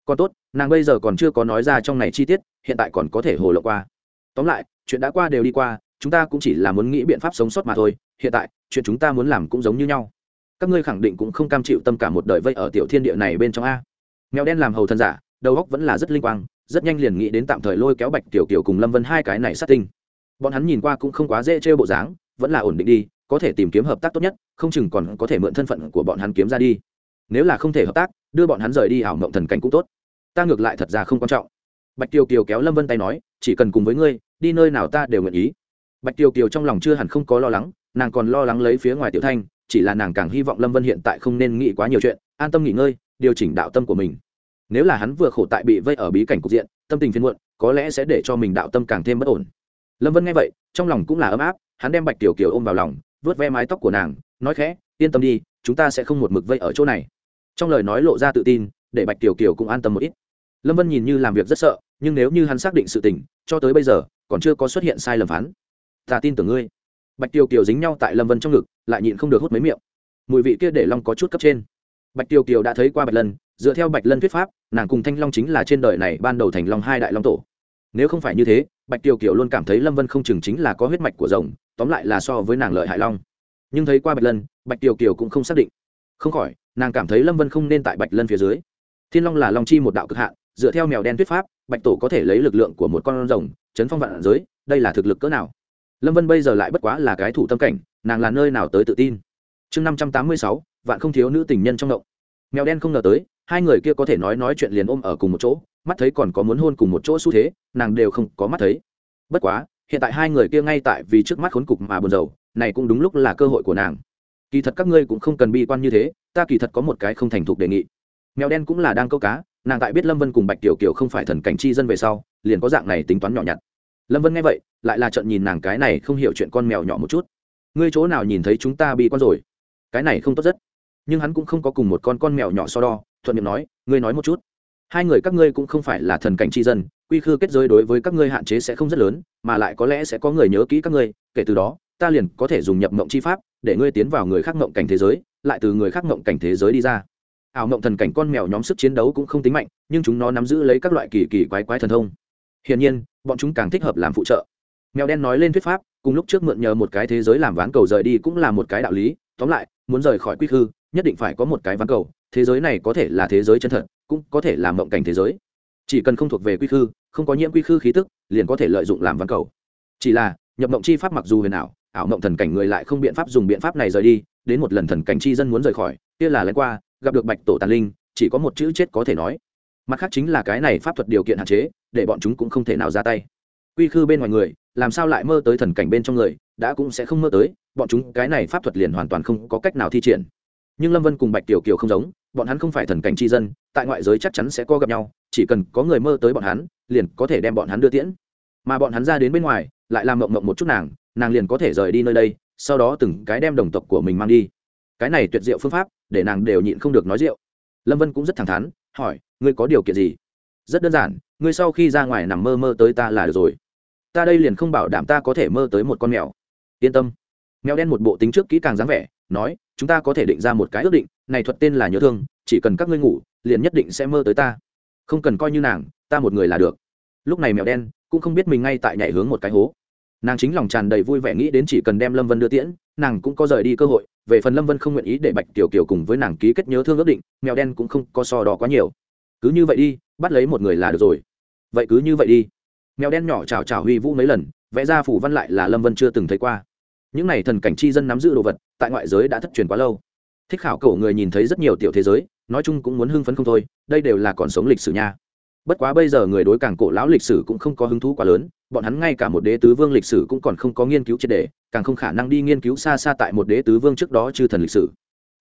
Còn tốt, nàng bây giờ còn chưa có nói ra trong này chi tiết, hiện tại còn có thể hồ lộ qua. Tóm lại, chuyện đã qua đều đi qua, chúng ta cũng chỉ là muốn nghĩ biện pháp sống sót mà thôi, hiện tại, chuyện chúng ta muốn làm cũng giống như nhau. Các ngươi khẳng định cũng không cam chịu tâm cả một đời vây ở tiểu thiên địa này bên trong a. Mèo đen làm hầu thần giả, đầu óc vẫn là rất linh quang, rất nhanh liền nghĩ đến tạm thời lôi kéo bạch tiểu kiều cùng lâm vân hai cái này sát tinh bọn hắn nhìn qua cũng không quá dễ trêu bộ dáng, vẫn là ổn định đi, có thể tìm kiếm hợp tác tốt nhất, không chừng còn có thể mượn thân phận của bọn hắn kiếm ra đi. Nếu là không thể hợp tác, đưa bọn hắn rời đi ảo mộng thần cảnh cũng tốt. Ta ngược lại thật ra không quan trọng. Bạch tiêu kiều kéo lâm vân tay nói, chỉ cần cùng với ngươi, đi nơi nào ta đều nguyện ý. Bạch tiêu kiều trong lòng chưa hẳn không có lo lắng, nàng còn lo lắng lấy phía ngoài tiểu thanh, chỉ là nàng càng hy vọng lâm vân hiện tại không nên nghĩ quá nhiều chuyện, an tâm nghỉ ngơi, điều chỉnh đạo tâm của mình. Nếu là hắn vừa khổ tại bị vây ở bí cảnh cục diện, tâm tình phiên muộn, có lẽ sẽ để cho mình đạo tâm càng thêm bất ổn lâm vân nghe vậy, trong lòng cũng là ấm áp, hắn đem bạch tiểu kiều ôm vào lòng vớt ve mái tóc của nàng, nói khẽ, yên tâm đi, chúng ta sẽ không một mực vây ở chỗ này. Trong lời nói lộ ra tự tin, để bạch tiểu kiều cũng an tâm một ít. Lâm vân nhìn như làm việc rất sợ, nhưng nếu như hắn xác định sự tình, cho tới bây giờ, còn chưa có xuất hiện sai lầm phán. Ta tin tưởng ngươi. Bạch tiêu kiều dính nhau tại lâm vân trong ngực, lại nhịn không được hút mấy miệng. Mùi vị kia để long có chút cấp trên. Bạch tiêu kiều đã thấy qua bạch lân, dựa theo bạch lân thuyết pháp, nàng cùng thanh long chính là trên đời này ban đầu thành long hai đại long tổ nếu không phải như thế, bạch tiêu kiều luôn cảm thấy lâm vân không chừng chính là có huyết mạch của rồng, tóm lại là so với nàng lợi hại long. Nhưng thấy qua bạch lân, bạch tiêu kiều cũng không xác định. Không khỏi, nàng cảm thấy lâm vân không nên tại bạch lân phía dưới. Thiên long là long chi một đạo cực hạn, dựa theo mèo đen thuyết pháp, bạch tổ có thể lấy lực lượng của một con rồng, chấn phong vạn giới, đây là thực lực cỡ nào? Lâm vân bây giờ lại bất quá là cái thủ tâm cảnh, nàng là nơi nào tới tự tin? Chương năm trăm tám mươi sáu, vạn không thiếu nữ tình nhân trong động. Mèo đen không ngờ tới, hai người kia có thể nói nói chuyện liền ôm ở cùng một chỗ mắt thấy còn có muốn hôn cùng một chỗ xu thế, nàng đều không có mắt thấy. Bất quá, hiện tại hai người kia ngay tại vì trước mắt khốn cục mà buồn rầu, này cũng đúng lúc là cơ hội của nàng. Kỳ thật các ngươi cũng không cần bi quan như thế, ta kỳ thật có một cái không thành thục đề nghị. Mèo đen cũng là đang câu cá, nàng tại biết lâm vân cùng bạch tiểu kiều không phải thần cảnh chi dân về sau, liền có dạng này tính toán nhỏ nhặt. Lâm vân nghe vậy, lại là trận nhìn nàng cái này không hiểu chuyện con mèo nhỏ một chút. Ngươi chỗ nào nhìn thấy chúng ta bị con rồi? Cái này không tốt rất. Nhưng hắn cũng không có cùng một con con mèo nhỏ so đo, thuận miệng nói, ngươi nói một chút hai người các ngươi cũng không phải là thần cảnh tri dân, quy khư kết giới đối với các ngươi hạn chế sẽ không rất lớn, mà lại có lẽ sẽ có người nhớ kỹ các ngươi, kể từ đó, ta liền có thể dùng nhập mộng chi pháp, để ngươi tiến vào người khác mộng cảnh thế giới, lại từ người khác mộng cảnh thế giới đi ra. Ảo mộng thần cảnh con mèo nhóm sức chiến đấu cũng không tính mạnh, nhưng chúng nó nắm giữ lấy các loại kỳ kỳ quái quái thần thông. Hiển nhiên, bọn chúng càng thích hợp làm phụ trợ. Mèo đen nói lên thuyết pháp, cùng lúc trước mượn nhờ một cái thế giới làm ván cầu rời đi cũng là một cái đạo lý. Tóm lại, muốn rời khỏi quy khư, nhất định phải có một cái ván cầu. Thế giới này có thể là thế giới chân thật cũng có thể làm mộng cảnh thế giới. Chỉ cần không thuộc về quy khư, không có nhiễm quy khư khí tức, liền có thể lợi dụng làm văn cầu. Chỉ là, nhập mộng chi pháp mặc dù huyền ảo ảo mộng thần cảnh người lại không biện pháp dùng biện pháp này rời đi, đến một lần thần cảnh chi dân muốn rời khỏi, kia là lén qua, gặp được bạch tổ tàn linh, chỉ có một chữ chết có thể nói. Mặt khác chính là cái này pháp thuật điều kiện hạn chế, để bọn chúng cũng không thể nào ra tay. Quy khư bên ngoài người, làm sao lại mơ tới thần cảnh bên trong người, đã cũng sẽ không mơ tới, bọn chúng cái này pháp thuật liền hoàn toàn không có cách nào thi triển. Nhưng lâm vân cùng bạch tiểu kiều không giống, bọn hắn không phải thần cảnh tri dân tại ngoại giới chắc chắn sẽ có gặp nhau, chỉ cần có người mơ tới bọn hắn, liền có thể đem bọn hắn đưa tiễn. Mà bọn hắn ra đến bên ngoài, lại làm mộng mộng một chút nàng nàng liền có thể rời đi nơi đây, sau đó từng cái đem đồng tộc của mình mang đi. Cái này tuyệt diệu phương pháp, để nàng đều nhịn không được nói rượu. Lâm vân cũng rất thẳng thắn, hỏi, ngươi có điều kiện gì? Rất đơn giản, ngươi sau khi ra ngoài nằm mơ mơ tới ta là được rồi. Ta đây liền không bảo đảm ta có thể mơ tới một con mèo. Yên tâm. Mèo đen một bộ tính trước kỹ càng dáng vẻ, nói, chúng ta có thể định ra một cái ước định, này thuật tên là nhớ thương, chỉ cần các ngươi ngủ liền nhất định sẽ mơ tới ta. Không cần coi như nàng, ta một người là được. Lúc này mèo đen cũng không biết mình ngay tại nhảy hướng một cái hố. Nàng chính lòng tràn đầy vui vẻ nghĩ đến chỉ cần đem lâm vân đưa tiễn, nàng cũng có rời đi cơ hội. Về phần lâm vân không nguyện ý để bạch tiểu kiều cùng với nàng ký kết nhớ thương ước định, mèo đen cũng không có so đỏ quá nhiều. Cứ như vậy đi, bắt lấy một người là được rồi. Vậy cứ như vậy đi. Mèo đen nhỏ chào chào huy vũ mấy lần, vẽ ra phủ văn lại là lâm vân chưa từng thấy qua. Những n à y thần cảnh chi dân nắm giữ đồ vật, tại ngoại giới đã thất truyền quá lâu. Thích khảo cổ người nhìn thấy rất nhiều tiểu thế giới nói chung cũng muốn hưng phấn không thôi, đây đều là còn sống lịch sử nha. Bất quá bây giờ người đối càng cổ lão lịch sử cũng không có hứng thú quá lớn, bọn hắn ngay cả một đế tứ vương lịch sử cũng còn không có nghiên cứu triệt đề càng không khả năng đi nghiên cứu xa xa tại một đế tứ vương trước đó chư thần lịch sử.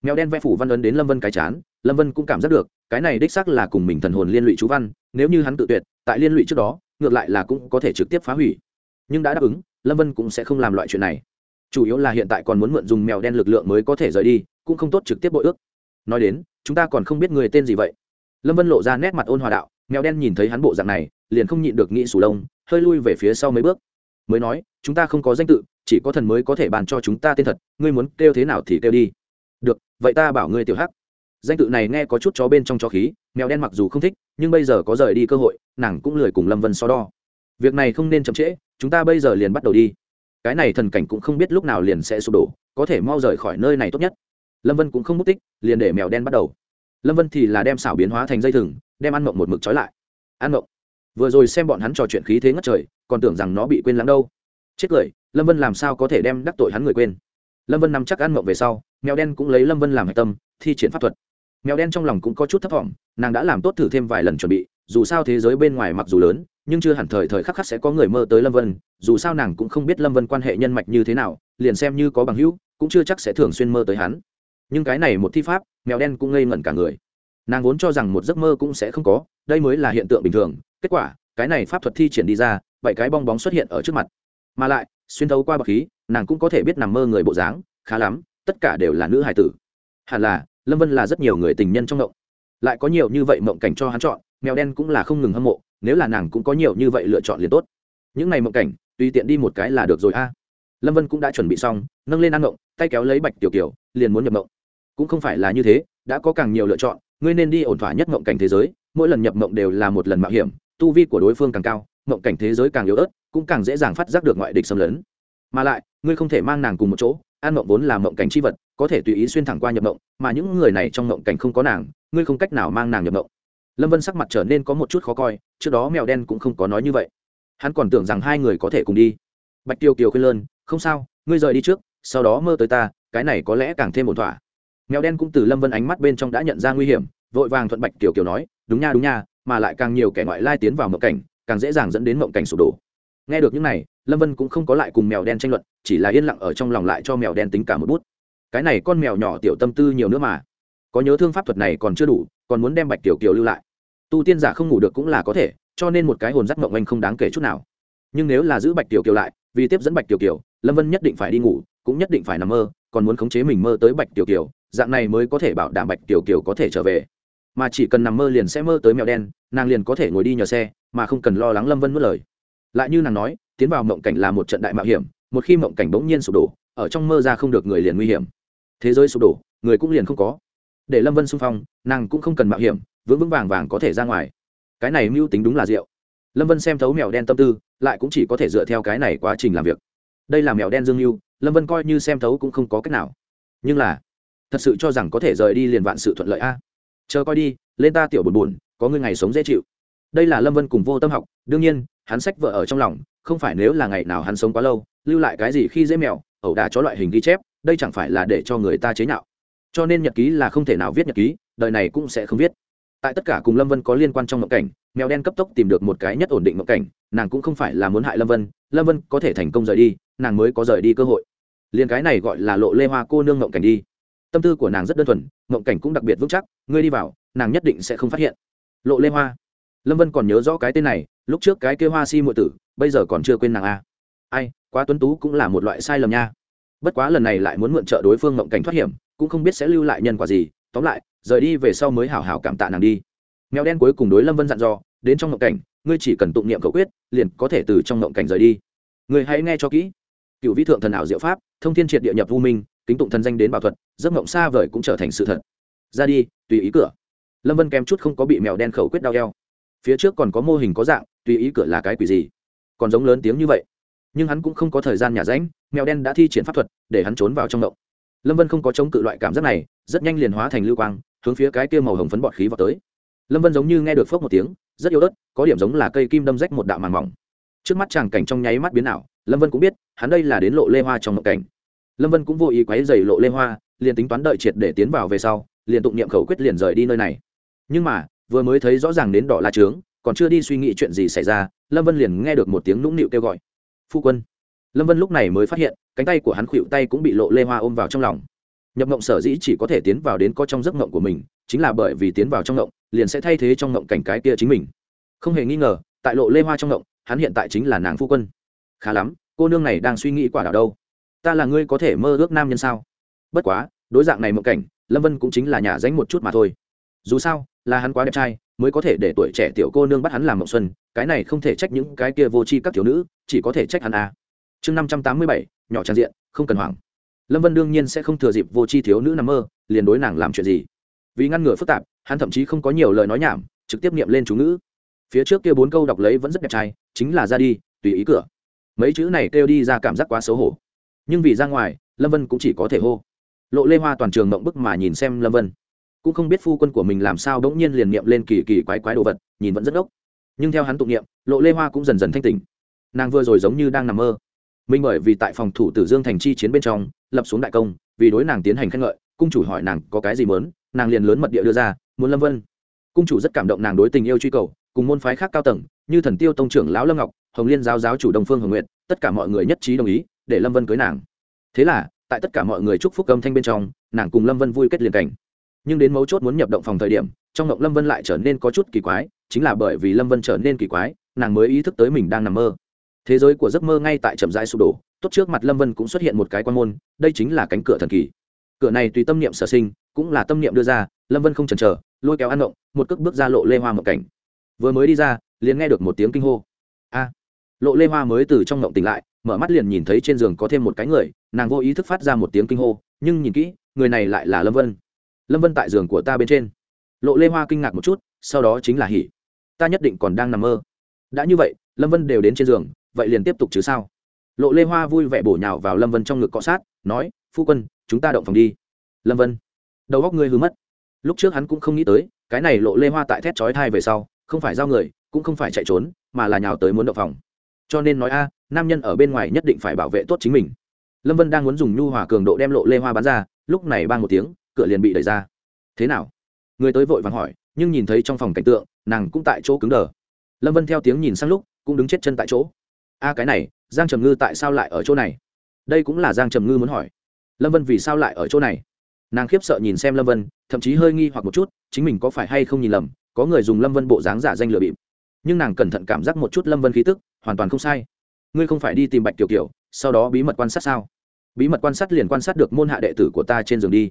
Mèo đen vẽ phủ văn ấn đến lâm vân cái chán, lâm vân cũng cảm giác được, cái này đích xác là cùng mình thần hồn liên lụy chú văn, nếu như hắn tự tuyệt, tại liên lụy trước đó, ngược lại là cũng có thể trực tiếp phá hủy. Nhưng đã đáp ứng, lâm vân cũng sẽ không làm loại chuyện này. Chủ yếu là hiện tại còn muốn mượn dùng mèo đen lực lượng mới có thể rời đi, cũng không tốt trực tiếp bội ước. Nói đến chúng ta còn không biết người tên gì vậy. Lâm vân lộ ra nét mặt ôn hòa đạo, mèo đen nhìn thấy hắn bộ dạng này, liền không nhịn được nghĩ sủ lông, hơi lui về phía sau mấy bước. Mới nói, chúng ta không có danh tự, chỉ có thần mới có thể bàn cho chúng ta tên thật, ngươi muốn kêu thế nào thì kêu đi. Được, vậy ta bảo ngươi tiểu hắc. Danh tự này nghe có chút chó bên trong chó khí, mèo đen mặc dù không thích, nhưng bây giờ có rời đi cơ hội, nàng cũng lười cùng lâm vân so đo. Việc này không nên chậm trễ, chúng ta bây giờ liền bắt đầu đi. Cái này thần cảnh cũng không biết lúc nào liền sẽ sụp đổ, có thể mau rời khỏi nơi này tốt nhất lâm vân cũng không mất tích, liền để mèo đen bắt đầu. Lâm vân thì là đem xảo biến hóa thành dây thừng, đem ăn mộng một mực trói lại. Ăn mộng. Vừa rồi xem bọn hắn trò chuyện khí thế ngất trời, còn tưởng rằng nó bị quên lãng đâu. Chết cười, lâm vân làm sao có thể đem đắc tội hắn người quên? Lâm vân nằm chắc ăn mộng về sau, mèo đen cũng lấy lâm vân làm hạch tâm, thi triển pháp thuật. Mèo đen trong lòng cũng có chút thấp t nàng đã làm tốt thử thêm vài lần chuẩn bị, dù sao thế giới bên ngoài mặc dù lớn, nhưng chưa hẳn thời thời khắc khắc sẽ có người mơ tới lâm vân, dù sao nàng cũng không biết lâm vân quan hệ nhân mạch như thế nào, liền xem như có bằng hữu, cũng chưa chắc sẽ thường xuyên mơ tới hắn nhưng cái này một thi pháp, mèo đen cũng ngây ngẩn cả người. Nàng vốn cho rằng một giấc mơ cũng sẽ không có, đây mới là hiện tượng bình thường. Kết quả, cái này pháp thuật thi triển đi ra, bảy cái bong bóng xuất hiện ở trước mặt. Mà lại, xuyên thấu qua bậc khí, nàng cũng có thể biết nằm mơ người bộ dáng, khá lắm, tất cả đều là nữ hài tử. Hẳn là, lâm vân là rất nhiều người tình nhân trong động lại có nhiều như vậy mộng cảnh cho hắn chọn, mèo đen cũng là không ngừng hâm mộ, nếu là nàng cũng có nhiều như vậy lựa chọn liền tốt. Những ngày mộng cảnh, tùy tiện đi một cái là được rồi a. Lâm vân cũng đã chuẩn bị xong, nâng lên ăn mộng tay kéo lấy bạch tiểu kiều, liền muốn nhập mộng cũng không phải là như thế, đã có càng nhiều lựa chọn, ngươi nên đi ổn thỏa nhất mộng cảnh thế giới, mỗi lần nhập mộng đều là một lần mạo hiểm, tu vi của đối phương càng cao, mộng cảnh thế giới càng yếu ớt, cũng càng dễ dàng phát giác được ngoại địch xâm lấn. Mà lại, ngươi không thể mang nàng cùng một chỗ an mộng vốn là mộng cảnh c h i vật, có thể tùy ý xuyên thẳng qua nhập mộng, mà những người này trong mộng cảnh không có nàng, ngươi không cách nào mang nàng nhập mộng. Lâm vân sắc mặt trở nên có một chút khó coi, trước đó mèo đen cũng không có nói như vậy. Hắn còn tưởng rằng hai người có thể cùng đi. Bạch tiêu kiều khuyên lơn không sao, ngươi rời đi trước, sau đó mơ tới ta, cái này có lẽ càng thêm ổn thỏa mèo đen cũng từ lâm vân ánh mắt bên trong đã nhận ra nguy hiểm, vội vàng thuận bạch tiểu kiều nói, đúng nha đúng nha, mà lại càng nhiều kẻ ngoại lai tiến vào mộng cảnh, càng dễ dàng dẫn đến mộng cảnh sụp đổ. Nghe được những này, lâm vân cũng không có lại cùng mèo đen tranh luận, chỉ là yên lặng ở trong lòng lại cho mèo đen tính cả một bút. Cái này con mèo nhỏ tiểu tâm tư nhiều nữa mà. Có nhớ thương pháp thuật này còn chưa đủ, còn muốn đem bạch tiểu kiều lưu lại. Tu tiên giả không ngủ được cũng là có thể, cho nên một cái hồn dắt mộng anh không đáng kể chút nào. Nhưng nếu là giữ bạch tiểu kiều lại, vì tiếp dẫn bạch tiểu kiều, lâm vân nhất định phải đi ngủ, cũng nhất định phải nằm mơ, còn muốn khống chế mình mơ tới bạch tiểu kiều dạng này mới có thể bảo đảm bạch tiểu kiều có thể trở về. Mà chỉ cần nằm mơ liền sẽ mơ tới mèo đen, nàng liền có thể ngồi đi nhờ xe, mà không cần lo lắng lâm vân mất lời. Lại như nàng nói, tiến vào mộng cảnh là một trận đại mạo hiểm, một khi mộng cảnh bỗng nhiên sụp đổ, ở trong mơ ra không được người liền nguy hiểm. Thế giới sụp đổ, người cũng liền không có. Để lâm vân xung phong, nàng cũng không cần mạo hiểm, vững vững vàng vàng có thể ra ngoài. Cái này mưu tính đúng là rượu lâm vân xem thấu mèo đen tâm tư, lại cũng chỉ có thể dựa theo cái này quá trình làm việc. Đây là mèo đen dương mưu, lâm vân coi như xem thấu cũng không có cách nào. Nhưng là thật sự cho rằng có thể rời đi liền vạn sự thuận lợi a. Chờ coi đi, lên ta tiểu buồn buồn, có người ngày sống dễ chịu. Đây là lâm vân cùng vô tâm học, đương nhiên, hắn sách vợ ở trong lòng, không phải nếu là ngày nào hắn sống quá lâu, lưu lại cái gì khi dễ mèo, ẩu đả cho loại hình ghi chép, đây chẳng phải là để cho người ta chế nhạo. Cho nên nhật ký là không thể nào viết nhật ký, đời này cũng sẽ không viết. Tại tất cả cùng lâm vân có liên quan trong mộng cảnh, mèo đen cấp tốc tìm được một cái nhất ổn định mộng cảnh, nàng cũng không phải là muốn hại lâm vân lâm vân có thể thành công rời đi, nàng mới có rời đi cơ hội. Liền cái này gọi là lộ lê hoa cô nương mộng cảnh đi tâm tư của nàng rất đơn thuần, mộng cảnh cũng đặc biệt vững chắc, ngươi đi vào, nàng nhất định sẽ không phát hiện. Lộ lê hoa. Lâm vân còn nhớ rõ cái tên này, lúc trước cái kêu hoa si mượn tử, bây giờ còn chưa quên nàng a. Ai, quá tuấn tú cũng là một loại sai lầm nha. Bất quá lần này lại muốn mượn trợ đối phương mộng cảnh thoát hiểm, cũng không biết sẽ lưu lại nhân quả gì. Tóm lại, rời đi về sau mới hảo hảo cảm tạ nàng đi. Mèo đen cuối cùng đối lâm vân dặn dò, đến trong mộng cảnh, ngươi chỉ cần tụng niệm cầu quyết, liền có thể từ trong mộng cảnh rời đi. Người hãy nghe cho kỹ. Cựu vĩ thượng thần ảo diệu pháp, thông thiên triệt địa nhập vô minh kính tụng thần danh đến bảo thuật giấc mộng xa vời cũng trở thành sự thật. Ra đi tùy ý cửa. Lâm vân kém chút không có bị mèo đen khẩu quyết đau eo. Phía trước còn có mô hình có dạng tùy ý cửa là cái quỷ gì? Còn giống lớn tiếng như vậy. Nhưng hắn cũng không có thời gian nhả ránh, mèo đen đã thi triển pháp thuật để hắn trốn vào trong động lâm vân không có chống cự loại cảm giác này rất nhanh liền hóa thành lưu quang hướng phía cái kia màu hồng phấn bọt khí vào tới. Lâm vân giống như nghe được phốc một tiếng rất yếu ớt có điểm giống là cây kim đâm rách một đạo màng mỏng. Trước mắt chàng cảnh trong nháy mắt biến ảo lâm vân cũng biết hắn đây là đến lộ lê hoa trong mộng cảnh lâm vân cũng vô ý quáy dày lộ lê hoa, liền tính toán đợi triệt để tiến vào về sau, liền tụng niệm khẩu quyết liền rời đi nơi này. Nhưng mà, vừa mới thấy rõ ràng đến đỏ la trướng, còn chưa đi suy nghĩ chuyện gì xảy ra, lâm vân liền nghe được một tiếng nũng nịu kêu gọi. Phu quân. Lâm vân lúc này mới phát hiện, cánh tay của hắn khuỵu tay cũng bị lộ lê hoa ôm vào trong lòng. Nhập ngộng sở dĩ chỉ có thể tiến vào đến có trong giấc ngộng của mình, chính là bởi vì tiến vào trong ngộng, liền sẽ thay thế trong ngộng cảnh cái kia chính mình. Không hề nghi ngờ, tại lộ lê hoa trong ngộng, hắn hiện tại chính là nàng phu quân. Khá lắm, cô nương này đang suy nghĩ quả đảo đâu? Ta là ngươi có thể mơ ước nam nhân sao? Bất quá, đối dạng này mộng cảnh, lâm vân cũng chính là nhà danh một chút mà thôi. Dù sao, là hắn quá đẹp trai, mới có thể để tuổi trẻ tiểu cô nương bắt hắn làm mộng xuân, cái này không thể trách những cái kia vô tri các thiếu nữ, chỉ có thể trách hắn à. chương năm trăm tám mươi bảy, nhỏ trang diện, không cần hoảng. Lâm vân đương nhiên sẽ không thừa dịp vô tri thiếu nữ nằm mơ, liền đối nàng làm chuyện gì. Vì ngăn ngừa phức tạp, hắn thậm chí không có nhiều lời nói nhảm, trực tiếp niệm lên chú ngữ. Phía trước kia bốn câu đọc lấy vẫn rất đẹp trai, chính là ra đi, tùy ý cửa. Mấy chữ này kêu đi ra cảm giác quá xấu hổ nhưng vì ra ngoài, lâm vân cũng chỉ có thể hô. Lộ lê hoa toàn trường mộng bức mà nhìn xem lâm vân. Cũng không biết phu quân của mình làm sao bỗng nhiên liền niệm lên kỳ kỳ quái quái đồ vật, nhìn vẫn rất ốc nhưng theo hắn tụng niệm, lộ lê hoa cũng dần dần thanh tỉnh. Nàng vừa rồi giống như đang nằm mơ. Minh bởi vì tại phòng thủ tử dương thành chi chiến bên trong, lập xuống đại công, vì đối nàng tiến hành khen ngợi, cung chủ hỏi nàng có cái gì mớn nàng liền lớn mật địa đưa ra, muốn lâm vân. Cung chủ rất cảm động nàng đối tình yêu truy cầu, cùng môn phái khác cao tầng, như thần tiêu tông trưởng lão lâm ngọc, hồng liên giáo giáo chủ đồng phương hồng nguyện tất cả mọi người nhất trí đồng ý để lâm vân cưới nàng. Thế là, tại tất cả mọi người chúc phúc âm thanh bên trong, nàng cùng lâm vân vui kết liền cảnh. Nhưng đến mấu chốt muốn nhập động phòng thời điểm, trong động lâm vân lại trở nên có chút kỳ quái, chính là bởi vì lâm vân trở nên kỳ quái, nàng mới ý thức tới mình đang nằm mơ. Thế giới của giấc mơ ngay tại trầm rãi sụp đổ, tốt trước mặt lâm vân cũng xuất hiện một cái quan môn, đây chính là cánh cửa thần kỳ. Cửa này tùy tâm niệm sở sinh, cũng là tâm niệm đưa ra, lâm vân không chần chờ, lôi kéo ăn động một cước bước ra lộ lê hoa mộng cảnh. Vừa mới đi ra, liền nghe được một tiếng kinh hô. A! Lộ lê hoa mới từ trong ngộng tỉnh lại mở mắt liền nhìn thấy trên giường có thêm một cái người, nàng vô ý thức phát ra một tiếng kinh hô, nhưng nhìn kỹ, người này lại là lâm vân. Lâm vân tại giường của ta bên trên. Lộ lê hoa kinh ngạc một chút, sau đó chính là hỉ ta nhất định còn đang nằm mơ. Đã như vậy, lâm vân đều đến trên giường, vậy liền tiếp tục chứ sao? Lộ lê hoa vui vẻ bổ nhào vào lâm vân trong ngực cọ sát, nói, phu quân, chúng ta động phòng đi. Lâm vân, đầu góc ngươi hư mất. Lúc trước hắn cũng không nghĩ tới, cái này lộ lê hoa tại thét chói thai về sau, không phải giao người, cũng không phải chạy trốn, mà là nhào tới muốn động phòng cho nên nói a, nam nhân ở bên ngoài nhất định phải bảo vệ tốt chính mình. Lâm vân đang muốn dùng nhu hòa cường độ đem lộ lê hoa bán ra, lúc này ban một tiếng, cửa liền bị đẩy ra. Thế nào? Người tới vội vàng hỏi, nhưng nhìn thấy trong phòng cảnh tượng, nàng cũng tại chỗ cứng đờ. Lâm vân theo tiếng nhìn sang lúc, cũng đứng chết chân tại chỗ. A, cái này, giang trầm ngư tại sao lại ở chỗ này? Đây cũng là giang trầm ngư muốn hỏi. Lâm vân vì sao lại ở chỗ này? Nàng khiếp sợ nhìn xem lâm vân, thậm chí hơi nghi hoặc một chút, chính mình có phải hay không nhìn lầm, có người dùng lâm vân bộ dáng giả danh lừa bịp. Nhưng nàng cẩn thận cảm giác một chút lâm vân khí tức hoàn toàn không sai. Ngươi không phải đi tìm bạch tiểu kiểu sau đó bí mật quan sát sao? Bí mật quan sát liền quan sát được môn hạ đệ tử của ta trên giường đi.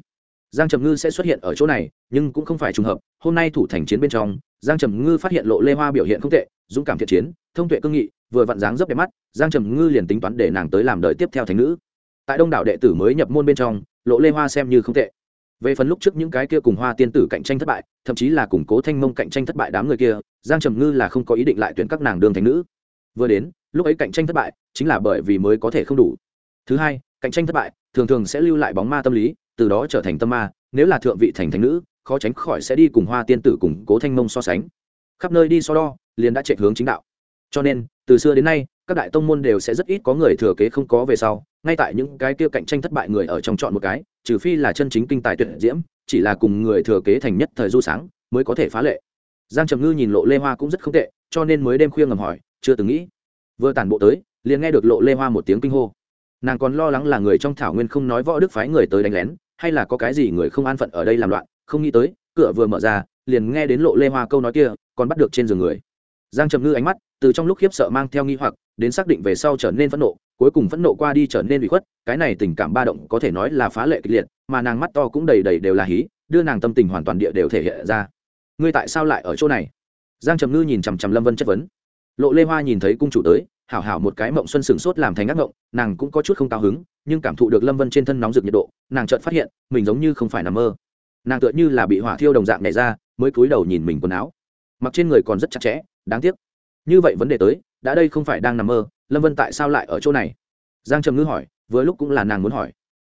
Giang trầm ngư sẽ xuất hiện ở chỗ này, nhưng cũng không phải trùng hợp, hôm nay thủ thành chiến bên trong, giang trầm ngư phát hiện lộ lê hoa biểu hiện không tệ, dũng cảm thiện chiến, thông tuệ cương nghị, vừa vặn dáng dấp đẹp mắt, giang trầm ngư liền tính toán để nàng tới làm đời tiếp theo thành nữ. Tại đông đảo đệ tử mới nhập môn bên trong, lộ lê hoa xem như không tệ. Về phần lúc trước những cái kia cùng hoa tiên tử cạnh tranh thất bại, thậm chí là củng cố thanh mông cạnh tranh thất bại đám người kia, giang trầm ngư là không có ý định lại tuyển các nàng đường thành nữ vừa đến, lúc ấy cạnh tranh thất bại, chính là bởi vì mới có thể không đủ. Thứ hai, cạnh tranh thất bại, thường thường sẽ lưu lại bóng ma tâm lý, từ đó trở thành tâm ma, nếu là thượng vị thành thành nữ, khó tránh khỏi sẽ đi cùng hoa tiên tử củng cố thanh mông so sánh. Khắp nơi đi so đo, liền đã chạy hướng chính đạo. Cho nên, từ xưa đến nay, các đại tông môn đều sẽ rất ít có người thừa kế không có về sau, ngay tại những cái kia cạnh tranh thất bại người ở trong chọn một cái, trừ phi là chân chính kinh tài tuyệt diễm, chỉ là cùng người thừa kế thành nhất thời du sáng, mới có thể phá lệ. Giang trầm ngư nhìn lộ lê hoa cũng rất không tệ, cho nên mới đêm khuya ngầm hỏi chưa từng nghĩ. Vừa tản bộ tới, liền nghe được lộ lê hoa một tiếng kinh hô. Nàng còn lo lắng là người trong thảo nguyên không nói võ đức phái người tới đánh lén, hay là có cái gì người không an phận ở đây làm loạn, không nghĩ tới, cửa vừa mở ra, liền nghe đến lộ lê hoa câu nói kia, còn bắt được trên giường người. Giang trầm ngư ánh mắt, từ trong lúc khiếp sợ mang theo nghi hoặc, đến xác định về sau trở nên phẫn nộ, cuối cùng phẫn nộ qua đi trở nên bị khuất, cái này tình cảm ba động có thể nói là phá lệ kịch liệt, mà nàng mắt to cũng đầy đầy đều là hí, đưa nàng tâm tình hoàn toàn địa đều thể hiện ra. Ngươi tại sao lại ở chỗ này? Giang trầm ngư nhìn chằm chằm lâm vân chất vấn lộ lê hoa nhìn thấy cung chủ tới, hảo hảo một cái mộng xuân sừng sốt làm thành ác mộng, nàng cũng có chút không cao hứng, nhưng cảm thụ được lâm vân trên thân nóng rực nhiệt độ, nàng chợt phát hiện, mình giống như không phải nằm mơ. Nàng tựa như là bị hỏa thiêu đồng dạng này ra, mới cúi đầu nhìn mình quần áo. Mặc trên người còn rất chặt chẽ, đáng tiếc. Như vậy vấn đề tới, đã đây không phải đang nằm mơ, lâm vân tại sao lại ở chỗ này? Giang trầm ngư hỏi, vừa lúc cũng là nàng muốn hỏi.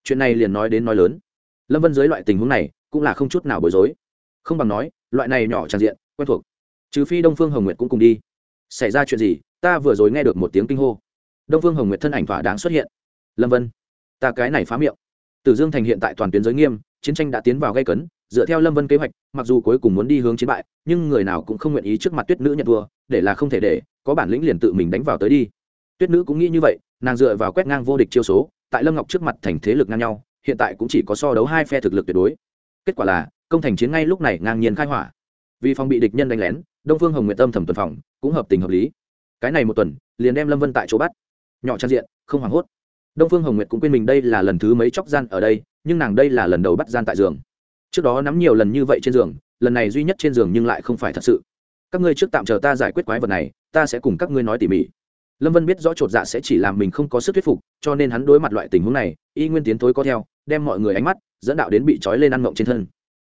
Chuyện này liền nói đến nói lớn. Lâm vân dưới loại tình huống này, cũng là không chút nào bối rối. Không bằng nói, loại này nhỏ tràn diện, quen thuộc. Trừ phi đông phương hồng nguyệt cũng cùng đi xảy ra chuyện gì? Ta vừa rồi nghe được một tiếng kinh hô. Đông phương hồng nguyệt thân ảnh thỏa đáng xuất hiện. Lâm vân, ta cái này phá miệng. Tử dương thành hiện tại toàn tuyến giới nghiêm, chiến tranh đã tiến vào gây cấn, dựa theo lâm vân kế hoạch, mặc dù cuối cùng muốn đi hướng chiến bại, nhưng người nào cũng không nguyện ý trước mặt tuyết nữ nhận thua, để là không thể để, có bản lĩnh liền tự mình đánh vào tới đi. Tuyết nữ cũng nghĩ như vậy, nàng dựa vào quét ngang vô địch chiêu số, tại lâm ngọc trước mặt thành thế lực ngang nhau, hiện tại cũng chỉ có so đấu hai phe thực lực tuyệt đối. Kết quả là, công thành chiến ngay lúc này ngang nhiên khai hỏa. Vì phòng bị địch nhân đánh lén đông phương hồng nguyệt tâm thẩm tuần phòng, cũng hợp tình hợp lý. Cái này một tuần, liền đem lâm vân tại chỗ bắt. Nhỏ trang diện, không hoảng hốt. Đông phương hồng nguyệt cũng quên mình đây là lần thứ mấy chóc gian ở đây, nhưng nàng đây là lần đầu bắt gian tại giường. Trước đó nắm nhiều lần như vậy trên giường, lần này duy nhất trên giường nhưng lại không phải thật sự. Các ngươi trước tạm chờ ta giải quyết quái vật này, ta sẽ cùng các ngươi nói tỉ mỉ. Lâm vân biết rõ chột dạ sẽ chỉ làm mình không có sức thuyết phục, cho nên hắn đối mặt loại tình huống này, y nguyên tiến tối có theo, đem mọi người ánh mắt, dẫn đạo đến bị trói lên ăn mộng trên thân.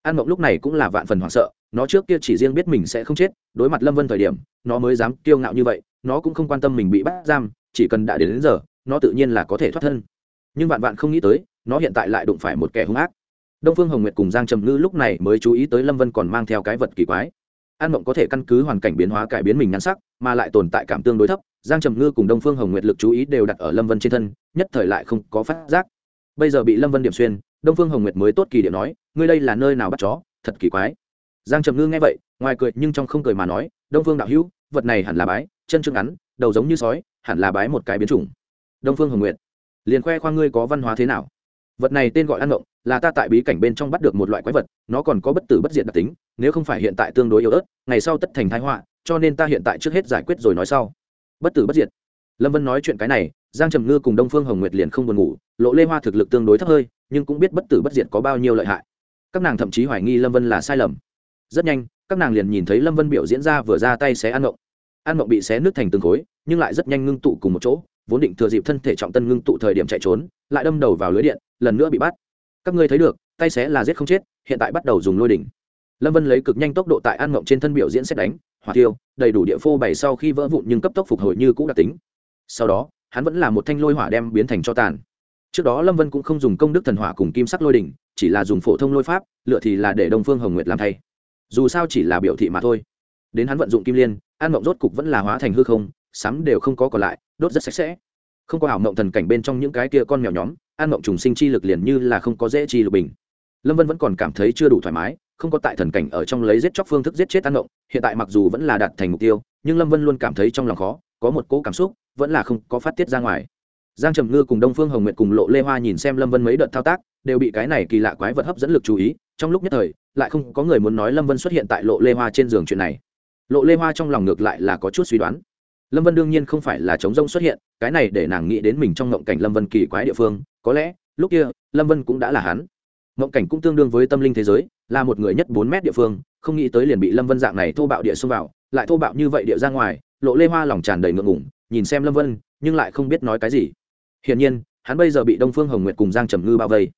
An mộng lúc này cũng là vạn phần hoảng sợ nó trước kia chỉ riêng biết mình sẽ không chết đối mặt lâm vân thời điểm nó mới dám kiêu ngạo như vậy nó cũng không quan tâm mình bị bắt giam chỉ cần đã đến, đến giờ nó tự nhiên là có thể thoát thân. Nhưng vạn vạn không nghĩ tới nó hiện tại lại đụng phải một kẻ hung ác. Đông phương hồng nguyệt cùng giang trầm ngư lúc này mới chú ý tới lâm vân còn mang theo cái vật kỳ quái. An mộng có thể căn cứ hoàn cảnh biến hóa cải biến mình nhan sắc mà lại tồn tại cảm tương đối thấp giang trầm ngư cùng đông phương hồng nguyệt lực chú ý đều đặt ở lâm vân trên thân nhất thời lại không có phát giác. Bây giờ bị lâm vân điểm xuyên đông phương hồng nguyệt mới tốt kỳ điểm nói ngươi đây là nơi nào bắt chó, thật kỳ quái. Giang trầm ngư nghe vậy, ngoài cười nhưng trong không cười mà nói, đông phương đạo hữu, vật này hẳn là bái, chân chương ngắn, đầu giống như sói, hẳn là bái một cái biến chủng. Đông phương hồng nguyệt, liền khoe khoang ngươi có văn hóa thế nào? Vật này tên gọi ăn ngộng, là ta tại bí cảnh bên trong bắt được một loại quái vật, nó còn có bất tử bất diệt đặc tính, nếu không phải hiện tại tương đối yếu ớt, ngày sau tất thành thái họa, cho nên ta hiện tại trước hết giải quyết rồi nói sau. Bất tử bất diệt. Lâm vân nói chuyện cái này, giang trầm ngư cùng đông phương hồng nguyệt liền không buồn ngủ, lộ lê hoa thực lực tương đối thấp hơi, nhưng cũng biết bất tử bất diệt có bao nhiêu lợi hại các nàng thậm chí hoài nghi lâm vân là sai lầm rất nhanh các nàng liền nhìn thấy lâm vân biểu diễn ra vừa ra tay xé ăn mộng ăn mộng bị xé nước thành từng khối nhưng lại rất nhanh ngưng tụ cùng một chỗ vốn định thừa dịp thân thể trọng tân ngưng tụ thời điểm chạy trốn lại đâm đầu vào lưới điện lần nữa bị bắt các ngươi thấy được tay xé là giết không chết hiện tại bắt đầu dùng lôi đỉnh lâm vân lấy cực nhanh tốc độ tại an mộng trên thân biểu diễn xét đánh hỏa tiêu đầy đủ địa phô bày sau khi vỡ vụn nhưng cấp tốc phục hồi như cũ đặc tính sau đó hắn vẫn là một thanh lôi hỏa đem biến thành cho tàn trước đó lâm vân cũng không dùng công đức thần hỏa cùng kim sắc lôi đỉnh, chỉ là dùng phổ thông lôi pháp, lựa thì là để đông phương hồng nguyệt làm thay. Dù sao chỉ là biểu thị mà thôi. Đến hắn vận dụng kim liên, an mộng rốt cục vẫn là hóa thành hư không, sắm đều không có còn lại, đốt rất sạch sẽ. Không có ảo mộng thần cảnh bên trong những cái kia con mèo nhóm, an mộng trùng sinh chi lực liền như là không có dễ chi lục bình. Lâm vân vẫn còn cảm thấy chưa đủ thoải mái, không có tại thần cảnh ở trong lấy giết chóc phương thức giết chết an mộng, hiện tại mặc dù vẫn là đạt thành mục tiêu, nhưng lâm vân luôn cảm thấy trong lòng khó, có một cỗ cảm xúc, vẫn là không có phát tiết ra ngoài giang trầm ngư cùng đông phương hồng nguyệt cùng lộ lê hoa nhìn xem lâm vân mấy đợt thao tác, đều bị cái này kỳ lạ quái vật hấp dẫn lực chú ý, trong lúc nhất thời, lại không có người muốn nói lâm vân xuất hiện tại lộ lê hoa trên giường chuyện này. Lộ lê hoa trong lòng ngược lại là có chút suy đoán. Lâm vân đương nhiên không phải là chống rông xuất hiện, cái này để nàng nghĩ đến mình trong ngộng cảnh lâm vân kỳ quái địa phương, có lẽ, lúc kia, lâm vân cũng đã là hắn. Ngộng cảnh cũng tương đương với tâm linh thế giới, là một người nhất bốn mét địa phương, không nghĩ tới liền bị lâm vân dạng này thô bạo địa xông vào, lại thô bạo như vậy địa ra ngoài, lộ lê hoa lòng tràn đầy ngượng ngủng nhìn xem lâm vân, nhưng lại không biết nói cái gì hiển nhiên, hắn bây giờ bị đông phương hồng nguyệt cùng giang trầm ngư bao vây.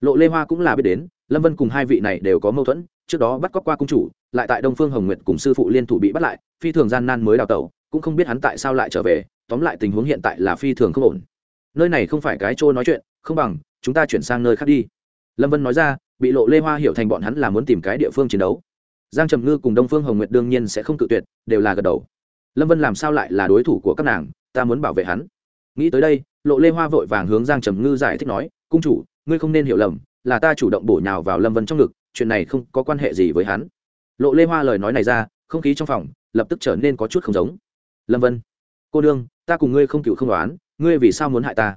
Lộ lê hoa cũng là biết đến, lâm vân cùng hai vị này đều có mâu thuẫn, trước đó bắt cóc qua cung chủ, lại tại đông phương hồng nguyệt cùng sư phụ liên thủ bị bắt lại, phi thường gian nan mới đào tẩu, cũng không biết hắn tại sao lại trở về, tóm lại tình huống hiện tại là phi thường không ổn. Nơi này không phải cái chỗ nói chuyện, không bằng, chúng ta chuyển sang nơi khác đi. Lâm vân nói ra, bị lộ lê hoa hiểu thành bọn hắn là muốn tìm cái địa phương chiến đấu. Giang trầm ngư cùng đông phương hồng nguyệt đương nhiên sẽ không cự tuyệt, đều là gật đầu. Lâm vân làm sao lại là đối thủ của các nàng, ta muốn bảo vệ hắn. Nghĩ tới đây lộ lê hoa vội vàng hướng giang trầm ngư giải thích nói, cung chủ, ngươi không nên hiểu lầm, là ta chủ động bổ nhào vào lâm vân trong ngực, chuyện này không có quan hệ gì với hắn. Lộ lê hoa lời nói này ra, không khí trong phòng lập tức trở nên có chút không giống. Lâm vân, cô đương ta cùng ngươi không cựu không đoán, ngươi vì sao muốn hại ta?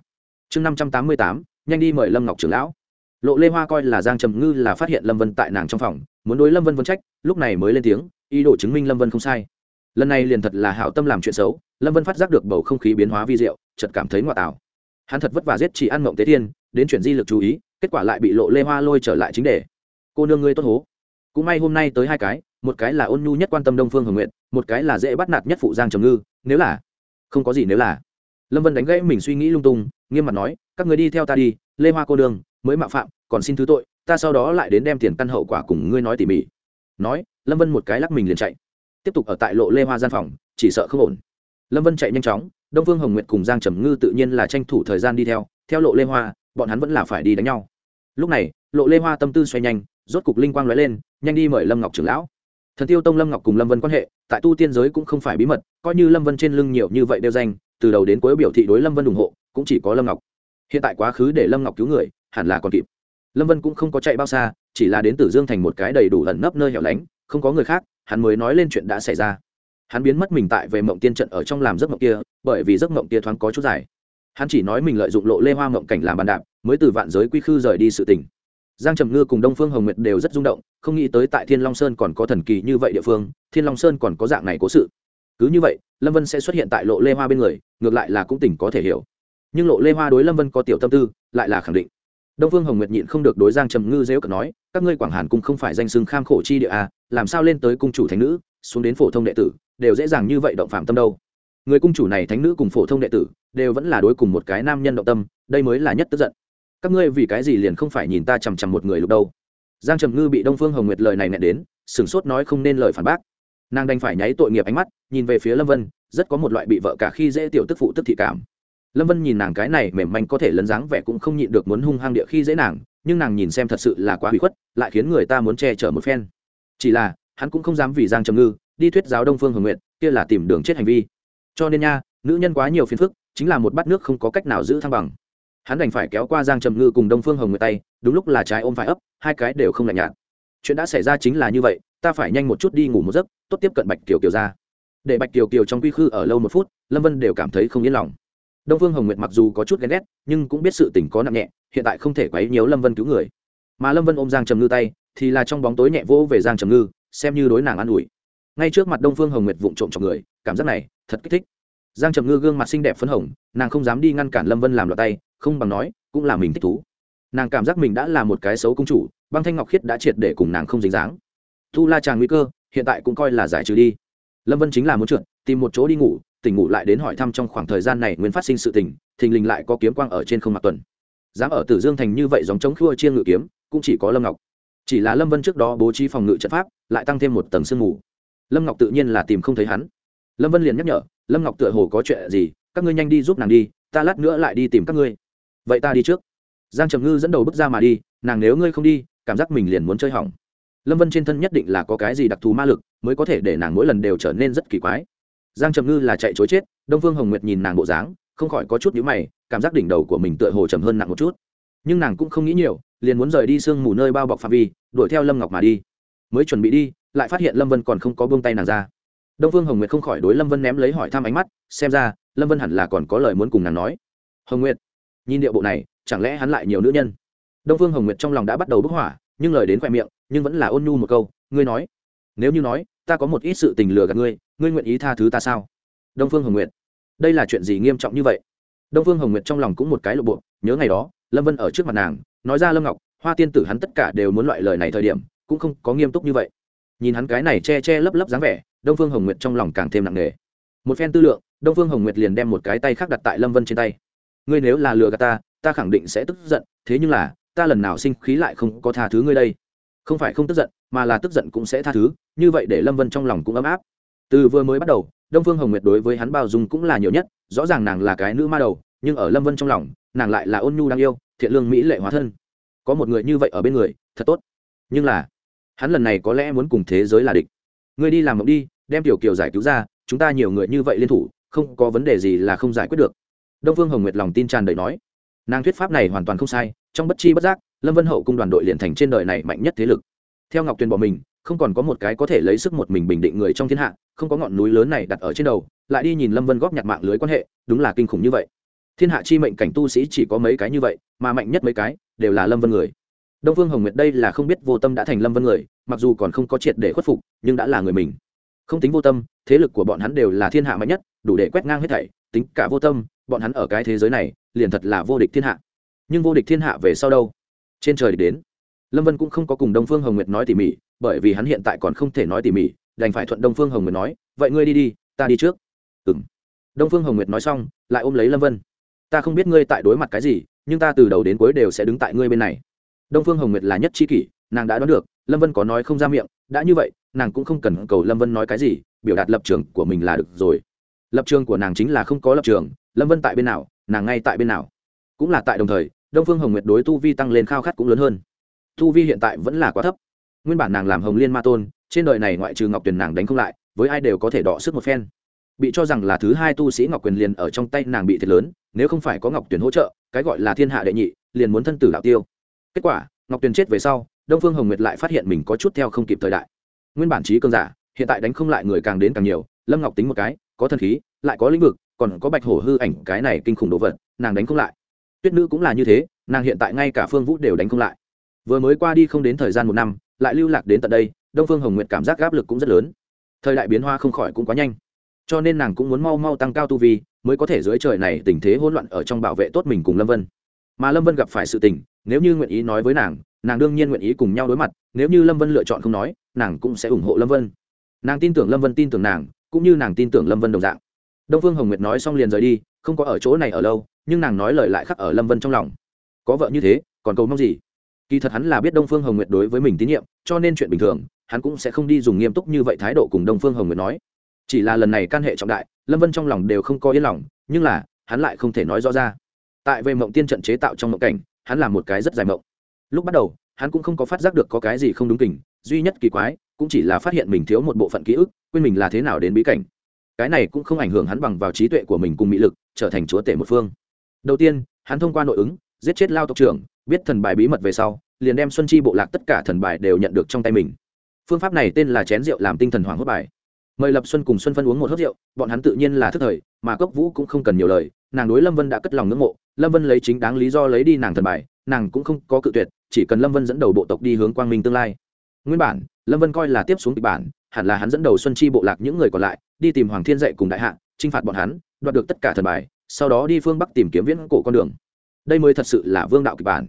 Chương năm trăm tám mươi tám, nhanh đi mời lâm ngọc trưởng lão. Lộ lê hoa coi là giang trầm ngư là phát hiện lâm vân tại nàng trong phòng, muốn đối lâm vân vân trách, lúc này mới lên tiếng, ý đồ chứng minh lâm vân không sai. Lần này liền thật là hảo tâm làm chuyện xấu, lâm vân phát giác được bầu không khí biến hóa vi diệu, chợt cảm thấy ngoại tảo hắn thật vất vả giết chỉ ăn mộng tế thiên, đến chuyển di lực chú ý, kết quả lại bị lộ lê hoa lôi trở lại chính đề. Cô nương ngươi tốt hố. Cũng may hôm nay tới hai cái, một cái là ôn nhu nhất quan tâm đông phương hồng nguyện một cái là dễ bắt nạt nhất phụ giang trầm ngư, nếu là, không có gì nếu là. Lâm vân đánh gãy mình suy nghĩ lung tung, nghiêm mặt nói, các người đi theo ta đi, lê hoa cô đường mới mạo phạm, còn xin thứ tội, ta sau đó lại đến đem tiền căn hậu quả cùng ngươi nói tỉ mỉ. Nói, lâm vân một cái lắc mình liền chạy. Tiếp tục ở tại lộ lê hoa gian phòng, chỉ sợ không ổn. Lâm vân chạy nhanh chóng đông phương hồng nguyệt cùng giang trầm ngư tự nhiên là tranh thủ thời gian đi theo theo lộ lê hoa, bọn hắn vẫn là phải đi đánh nhau. Lúc này, lộ lê hoa tâm tư xoay nhanh, rốt cục linh quang lóe lên, nhanh đi mời lâm ngọc trưởng lão. Thần tiêu tông lâm ngọc cùng lâm vân quan hệ, tại tu tiên giới cũng không phải bí mật, coi như lâm vân trên lưng nhiều như vậy đeo danh, từ đầu đến cuối biểu thị đối lâm vân ủng hộ, cũng chỉ có lâm ngọc. Hiện tại quá khứ để lâm ngọc cứu người, hẳn là còn kịp. Lâm vân cũng không có chạy bao xa, chỉ là đến tử dương thành một cái đầy đủ ẩn nấp nơi hẻo lánh, không có người khác, hắn mới nói lên chuyện đã xảy ra hắn biến mất mình tại về mộng tiên trận ở trong làm giấc mộng kia bởi vì giấc mộng kia thoáng có chút dài. Hắn chỉ nói mình lợi dụng lộ lê hoa mộng cảnh làm bàn đạp mới từ vạn giới quy khư rời đi sự tình. Giang trầm ngư cùng đông phương hồng nguyệt đều rất rung động không nghĩ tới tại thiên long sơn còn có thần kỳ như vậy địa phương thiên long sơn còn có dạng này cố sự. Cứ như vậy lâm vân sẽ xuất hiện tại lộ lê hoa bên người ngược lại là cũng tỉnh có thể hiểu. Nhưng lộ lê hoa đối lâm vân có tiểu tâm tư lại là khẳng định. Đông phương hồng nguyệt nhịn không được đối giang trầm ngư dễu cận nói các ngươi quảng hàn cung không phải danh xưng kham khổ chi địa à, làm sao lên tới cung chủ thánh nữ xuống đến phổ thông đệ tử đều dễ dàng như vậy động phạm tâm đâu. Người cung chủ này thánh nữ cùng phổ thông đệ tử, đều vẫn là đối cùng một cái nam nhân động tâm, đây mới là nhất tức giận. Các ngươi vì cái gì liền không phải nhìn ta chằm chằm một người lúc đâu? Giang trầm ngư bị đông phương hồng nguyệt lời này nẹn đến, sửng sốt nói không nên lời phản bác. Nàng đành phải nháy tội nghiệp ánh mắt, nhìn về phía lâm vân, rất có một loại bị vợ cả khi dễ tiểu tức phụ tức thị cảm. Lâm vân nhìn nàng cái này mềm manh có thể lấn dáng vẻ cũng không nhịn được muốn hung hăng địa khi dễ nàng, nhưng nàng nhìn xem thật sự là quá hủy khuất, lại khiến người ta muốn che chở một phen. Chỉ là, hắn cũng không dám vì giang trầm ngư đi thuyết giáo đông phương hồng nguyệt, kia là tìm đường chết hành vi. Cho nên nha, nữ nhân quá nhiều phiền phức, chính là một bát nước không có cách nào giữ thăng bằng. Hắn đành phải kéo qua giang trầm ngư cùng đông phương hồng nguyện tay, đúng lúc là trái ôm phải ấp, hai cái đều không lạnh nhạt. Chuyện đã xảy ra chính là như vậy, ta phải nhanh một chút đi ngủ một giấc, tốt tiếp cận bạch kiều kiều ra. Để bạch kiều kiều trong quy khư ở lâu một phút, lâm vân đều cảm thấy không yên lòng. Đông phương hồng nguyệt mặc dù có chút ghen ghét, nhưng cũng biết sự tình có nặng nhẹ, hiện tại không thể quấy nhiều lâm vân cứu người. Mà lâm vân ôm giang trầm ngư tay, thì là trong bóng tối nhẹ vỗ về giang trầm ngư, xem như đối nàng an ủi ngay trước mặt đông phương hồng nguyệt vụng trộm trong người, cảm giác này thật kích thích. Giang trầm ngư gương mặt xinh đẹp phấn hồng, nàng không dám đi ngăn cản lâm vân làm loạt tay, không bằng nói, cũng là mình thích thú. Nàng cảm giác mình đã là một cái xấu công chủ, băng thanh ngọc khiết đã triệt để cùng nàng không dính dáng. Thu la tràng nguy cơ, hiện tại cũng coi là giải trừ đi. Lâm vân chính là muốn trượt, tìm một chỗ đi ngủ, tỉnh ngủ lại đến hỏi thăm trong khoảng thời gian này nguyên phát sinh sự tình, thình lình lại có kiếm quang ở trên không mặt tuần. Dám ở tử dương thành như vậy dòng chống khua chiên ngự kiếm, cũng chỉ có lâm ngọc. Chỉ là lâm vân trước đó bố trí phòng ngự trận pháp, lại tăng thêm một tầng sương mù lâm ngọc tự nhiên là tìm không thấy hắn. Lâm vân liền nhắc nhở, lâm ngọc tựa hồ có chuyện gì, các ngươi nhanh đi giúp nàng đi, ta lát nữa lại đi tìm các ngươi. Vậy ta đi trước. Giang trầm ngư dẫn đầu bước ra mà đi, nàng nếu ngươi không đi, cảm giác mình liền muốn chơi hỏng. Lâm vân trên thân nhất định là có cái gì đặc thù ma lực, mới có thể để nàng mỗi lần đều trở nên rất kỳ quái. Giang trầm ngư là chạy chối chết, đông phương hồng nguyệt nhìn nàng bộ dáng, không khỏi có chút nhữ mày, cảm giác đỉnh đầu của mình tựa hồ trầm hơn nặng một chút. Nhưng nàng cũng không nghĩ nhiều, liền muốn rời đi sương mù nơi bao bọc phạm vi, đuổi theo lâm ngọc mà đi. Mới chuẩn bị đi lại phát hiện lâm vân còn không có buông tay nàng ra. Đông phương hồng nguyệt không khỏi đối lâm vân ném lấy hỏi thăm ánh mắt, xem ra, lâm vân hẳn là còn có lời muốn cùng nàng nói. Hồng nguyệt, nhìn điệu bộ này, chẳng lẽ hắn lại nhiều nữ nhân? Đông phương hồng nguyệt trong lòng đã bắt đầu bức hỏa nhưng lời đến khoe miệng, nhưng vẫn là ôn nhu một câu, ngươi nói, nếu như nói, ta có một ít sự tình lừa gạt ngươi ngươi nguyện ý tha thứ ta sao? Đông phương hồng nguyệt, đây là chuyện gì nghiêm trọng như vậy? Đông phương hồng nguyệt trong lòng cũng một cái lộ bộ, nhớ ngày đó, lâm vân ở trước mặt nàng, nói ra lâm ngọc, hoa tiên tử hắn tất cả đều muốn loại lời này thời điểm, cũng không có nghiêm túc như vậy nhìn hắn cái này che che lấp lấp dáng vẻ, đông phương hồng nguyệt trong lòng càng thêm nặng nề. Một phen tư lượng, đông phương hồng nguyệt liền đem một cái tay khác đặt tại lâm vân trên tay. Ngươi nếu là lừa gạt ta ta khẳng định sẽ tức giận, thế nhưng là, ta lần nào sinh khí lại không có tha thứ ngươi đây. Không phải không tức giận, mà là tức giận cũng sẽ tha thứ, như vậy để lâm vân trong lòng cũng ấm áp. Từ vừa mới bắt đầu, đông phương hồng nguyệt đối với hắn bao dung cũng là nhiều nhất, rõ ràng nàng là cái nữ ma đầu, nhưng ở lâm vân trong lòng, nàng lại là ôn nhu đáng yêu, thiện lương mỹ lệ hóa thân. Có một người như vậy ở bên người, thật tốt. Nhưng là hắn lần này có lẽ muốn cùng thế giới là địch. Ngươi đi làm mộng đi, đem tiểu kiều giải cứu ra, chúng ta nhiều người như vậy liên thủ, không có vấn đề gì là không giải quyết được. Đông phương hồng nguyệt lòng tin tràn đầy nói. Nàng thuyết pháp này hoàn toàn không sai, trong bất chi bất giác, lâm vân hậu cung đoàn đội liền thành trên đời này mạnh nhất thế lực. Theo ngọc tuyền bỏ mình, không còn có một cái có thể lấy sức một mình bình định người trong thiên hạ, không có ngọn núi lớn này đặt ở trên đầu, lại đi nhìn lâm vân góp nhặt mạng lưới quan hệ, đúng là kinh khủng như vậy. Thiên hạ chi mệnh cảnh tu sĩ chỉ có mấy cái như vậy, mà mạnh nhất mấy cái đều là lâm vân người đông phương hồng nguyệt đây là không biết vô tâm đã thành lâm vân người, mặc dù còn không có triệt để khuất phục, nhưng đã là người mình. Không tính vô tâm, thế lực của bọn hắn đều là thiên hạ mạnh nhất, đủ để quét ngang hết thảy, tính cả vô tâm, bọn hắn ở cái thế giới này, liền thật là vô địch thiên hạ. Nhưng vô địch thiên hạ về sau đâu? Trên trời đến. Lâm vân cũng không có cùng đông phương hồng nguyệt nói tỉ mỉ, bởi vì hắn hiện tại còn không thể nói tỉ mỉ, đành phải thuận đông phương hồng nguyệt nói, vậy ngươi đi đi, ta đi trước. Ừ m đông phương hồng nguyệt nói xong, lại ôm lấy lâm vân. Ta không biết ngươi tại đối mặt cái gì, nhưng ta từ đầu đến cuối đều sẽ đứng tại ngươi bên này đông phương hồng nguyệt là nhất c kỷ, nàng đã đoán được, lâm vân có nói không ra miệng, đã như vậy, nàng cũng không cần cầu lâm vân nói cái gì, biểu đạt lập trường của mình là được rồi. Lập trường của nàng chính là không có lập trường, lâm vân tại bên nào, nàng ngay tại bên nào. Cũng là tại đồng thời, đông phương hồng nguyệt đối tu vi tăng lên khao khát cũng lớn hơn. Tu vi hiện tại vẫn là quá thấp. Nguyên bản nàng làm hồng liên ma tôn, trên đời này ngoại trừ ngọc tuyền nàng đánh không lại, với ai đều có thể đọ sức một phen. Bị cho rằng là thứ hai tu sĩ ngọc quyền liền ở trong tay nàng bị thiệt lớn, nếu không phải có ngọc tuyền hỗ trợ, cái gọi là thiên hạ đệ nhị, liền muốn thân tử đạo tiêu kết quả, ngọc tuyền chết về sau, đông phương hồng nguyệt lại phát hiện mình có chút theo không kịp thời đại. Nguyên bản trí cơn giả, hiện tại đánh không lại người càng đến càng nhiều, lâm ngọc tính một cái, có thần khí, lại có lĩnh vực, còn có bạch hổ hư ảnh, cái này kinh khủng đồ vật, nàng đánh không lại. Tuyết nữ cũng là như thế, nàng hiện tại ngay cả phương vũ đều đánh không lại. Vừa mới qua đi không đến thời gian một năm, lại lưu lạc đến tận đây, đông phương hồng nguyệt cảm giác áp lực cũng rất lớn. Thời đại biến hoa không khỏi cũng quá nhanh. Cho nên nàng cũng muốn mau mau tăng cao tu vi, mới có thể dưới trời này tình thế hỗn loạn ở trong bảo vệ tốt mình cùng lâm vân. Mà lâm vân gặp phải sự tình nếu như nguyện ý nói với nàng nàng đương nhiên nguyện ý cùng nhau đối mặt, nếu như lâm vân lựa chọn không nói, nàng cũng sẽ ủng hộ lâm vân. Nàng tin tưởng lâm vân tin tưởng nàng, cũng như nàng tin tưởng lâm vân đồng dạng. Đông phương hồng nguyệt nói xong liền rời đi, không có ở chỗ này ở lâu, nhưng nàng nói lời lại khắc ở lâm vân trong lòng. Có vợ như thế, còn cầu mong gì? Kỳ thật hắn là biết đông phương hồng nguyệt đối với mình tín nhiệm, cho nên chuyện bình thường, hắn cũng sẽ không đi dùng nghiêm túc như vậy thái độ cùng đông phương hồng nguyệt nói. Chỉ là lần này can hệ trọng đại, lâm vân trong lòng đều không có yên lòng, nhưng là, hắn lại không thể nói rõ ra. Tại về mộng tiên trận chế tạo trong mộng cảnh hắn làm một cái rất dài mộng. Lúc bắt đầu, hắn cũng không có phát giác được có cái gì không đúng tình duy nhất kỳ quái cũng chỉ là phát hiện mình thiếu một bộ phận ký ức, quên mình là thế nào đến bí cảnh. Cái này cũng không ảnh hưởng hắn bằng vào trí tuệ của mình cùng mỹ lực, trở thành chúa tể một phương. Đầu tiên, hắn thông qua nội ứng, giết chết lao tộc trưởng, biết thần bài bí mật về sau, liền đem xuân chi bộ lạc tất cả thần bài đều nhận được trong tay mình. Phương pháp này tên là chén rượu làm tinh thần hoàng hốt bài. Mời lập xuân cùng xuân phân uống một hớt rượu, bọn hắn tự nhiên là thức thời, mà cốc vũ cũng không cần nhiều lời, nàng đối lâm vân đã cất lòng ngưỡng mộ lâm vân lấy chính đáng lý do lấy đi nàng thần bài, nàng cũng không có cự tuyệt, chỉ cần lâm vân dẫn đầu bộ tộc đi hướng quang minh tương lai. Nguyên bản, lâm vân coi là tiếp xuống kịch bản, hẳn là hắn dẫn đầu xuân chi bộ lạc những người còn lại, đi tìm hoàng thiên dạy cùng đại hạ, chinh phạt bọn hắn, đoạt được tất cả thần bài, sau đó đi phương bắc tìm kiếm viễn cổ con đường. Đây mới thật sự là vương đạo kịch bản.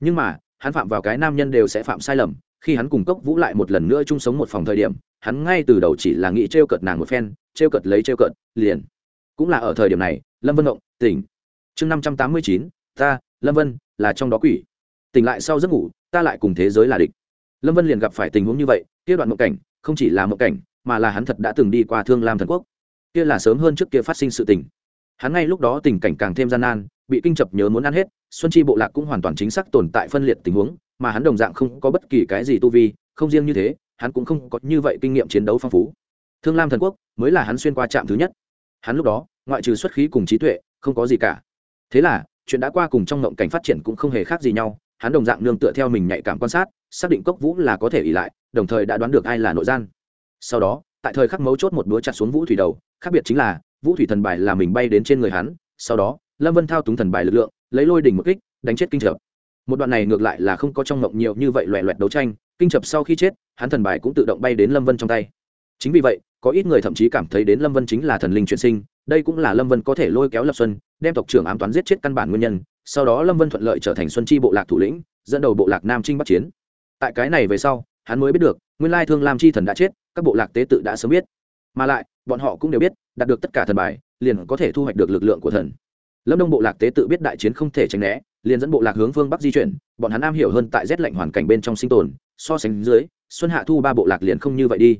Nhưng mà, hắn phạm vào cái nam nhân đều sẽ phạm sai lầm, khi hắn cùng cốc vũ lại một lần nữa chung sống một phòng thời điểm, hắn ngay từ đầu chỉ là nghĩ t r e o cợt nàng một phen t r e o cợt lấy t r e o cợt, liền. Cũng là ở thời điểm này, lâm vân động, tỉnh chương năm trăm tám mươi chín, ta, lâm vân, là trong đó quỷ. Tỉnh lại sau giấc ngủ, ta lại cùng thế giới là địch. Lâm vân liền gặp phải tình huống như vậy, kia đoạn mộng cảnh, không chỉ là mộng cảnh, mà là hắn thật đã từng đi qua thương lam thần quốc. Kia là sớm hơn trước kia phát sinh sự tình. Hắn ngay lúc đó tình cảnh càng thêm gian nan, bị kinh chập nhớ muốn ăn hết, xuân chi bộ lạc cũng hoàn toàn chính xác tồn tại phân liệt tình huống, mà hắn đồng dạng không có bất kỳ cái gì tu vi, không riêng như thế, hắn cũng không có như vậy kinh nghiệm chiến đấu phong phú. Thương lam thần quốc mới là hắn xuyên qua trạm thứ nhất. Hắn lúc đó, ngoại trừ xuất khí cùng trí tuệ, không có gì cả thế là, chuyện đã qua cùng trong ngộng cảnh phát triển cũng không hề khác gì nhau, hắn đồng dạng nương tựa theo mình nhạy cảm quan sát, xác định cốc vũ là có thể ỉ lại, đồng thời đã đoán được ai là nội gian. Sau đó, tại thời khắc mấu chốt một búa chặt xuống vũ thủy đầu, khác biệt chính là, vũ thủy thần bài là mình bay đến trên người hắn, sau đó, lâm vân thao túng thần bài lực lượng, lấy lôi đỉnh một kích, đánh chết kinh chập. Một đoạn này ngược lại là không có trong mộng nhiều như vậy loẹ loẹt đấu tranh, kinh chập sau khi chết, hắn thần bài cũng tự động bay đến lâm vân trong tay. Chính vì vậy, có ít người thậm chí cảm thấy đến lâm vân chính là thần linh chuyển sinh đây cũng là lâm vân có thể lôi kéo lập xuân, đem tộc trưởng ám toán giết chết căn bản nguyên nhân, sau đó lâm vân thuận lợi trở thành xuân chi bộ lạc thủ lĩnh, dẫn đầu bộ lạc nam trinh bắc chiến. Tại cái này về sau, hắn mới biết được, nguyên lai thương lam chi thần đã chết, các bộ lạc tế tự đã sớm biết. Mà lại, bọn họ cũng đều biết, đạt được tất cả thần bài, liền có thể thu hoạch được lực lượng của thần. Lâm đông bộ lạc tế tự biết đại chiến không thể tránh né, liền dẫn bộ lạc hướng phương bắc di chuyển, bọn hắn am hiểu hơn tại rét lạnh hoàn cảnh bên trong sinh tồn, so sánh dưới, xuân hạ thu ba bộ lạc liền không như vậy đi.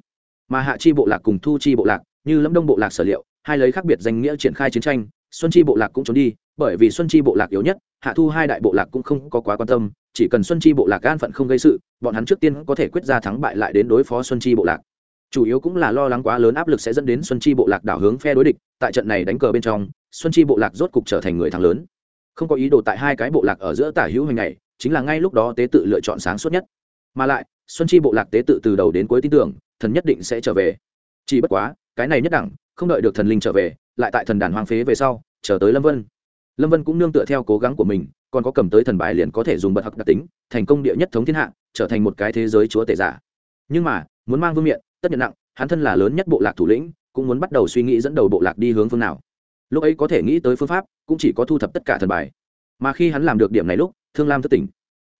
Mà hạ chi bộ lạc cùng thu chi bộ lạc, như lâm đông bộ lạc sở liệu hai lấy khác biệt danh nghĩa triển khai chiến tranh, xuân chi bộ lạc cũng trốn đi, bởi vì xuân chi bộ lạc yếu nhất, hạ thu hai đại bộ lạc cũng không có quá quan tâm, chỉ cần xuân chi bộ lạc gan phận không gây sự, bọn hắn trước tiên có thể quyết ra thắng bại lại đến đối phó xuân chi bộ lạc. Chủ yếu cũng là lo lắng quá lớn áp lực sẽ dẫn đến xuân chi bộ lạc đảo hướng phe đối địch, tại trận này đánh cờ bên trong, xuân chi bộ lạc rốt cục trở thành người thắng lớn. Không có ý đồ tại hai cái bộ lạc ở giữa tả hữu hình này, chính là ngay lúc đó tế tự lựa chọn sáng suốt nhất. Mà lại, xuân chi bộ lạc tế tự từ đầu đến cuối tin tưởng, thần nhất định sẽ trở về. Chỉ bất quá, cái này nhất đẳng không đợi được thần linh trở về lại tại thần đàn hoang phế về sau chờ tới lâm vân. Lâm vân cũng nương tựa theo cố gắng của mình còn có cầm tới thần bài liền có thể dùng bật hặc đặc tính thành công địa nhất thống thiên hạ trở thành một cái thế giới chúa tể giả. Nhưng mà muốn mang vương miện tất nhận nặng hắn thân là lớn nhất bộ lạc thủ lĩnh cũng muốn bắt đầu suy nghĩ dẫn đầu bộ lạc đi hướng phương nào. Lúc ấy có thể nghĩ tới phương pháp cũng chỉ có thu thập tất cả thần bài. Mà khi hắn làm được điểm này lúc thương lam thất tỉnh.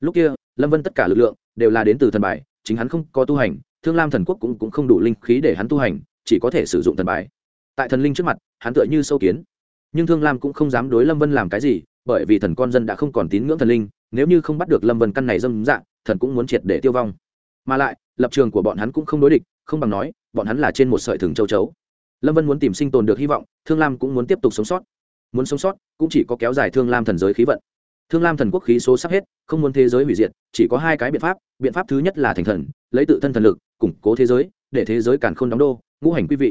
Lúc kia lâm vân tất cả lực lượng đều là đến từ thần bài chính hắn không có tu hành thương lam thần quốc cũng, cũng không đủ linh khí để hắn tu hành chỉ có thể sử dụng thần bài tại thần linh trước mặt, hắn tựa như sâu kiến. Nhưng thương lam cũng không dám đối lâm vân làm cái gì, bởi vì thần con dân đã không còn tín ngưỡng thần linh, nếu như không bắt được lâm vân căn này dâm dạng, thần cũng muốn triệt để tiêu vong. Mà lại, lập trường của bọn hắn cũng không đối địch, không bằng nói, bọn hắn là trên một sợi thừng châu chấu. Lâm vân muốn tìm sinh tồn được hy vọng, thương lam cũng muốn tiếp tục sống sót. Muốn sống sót, cũng chỉ có kéo dài thương lam thần giới khí vận. Thương lam thần quốc khí số sắp hết, không muốn thế giới hủy diệt, chỉ có hai cái biện pháp biện pháp thứ nhất là thành thần, lấy tự thân thần lực, củng cố thế giới, để thế giới càn k h ô n đóng đô, ngũ hành quý vị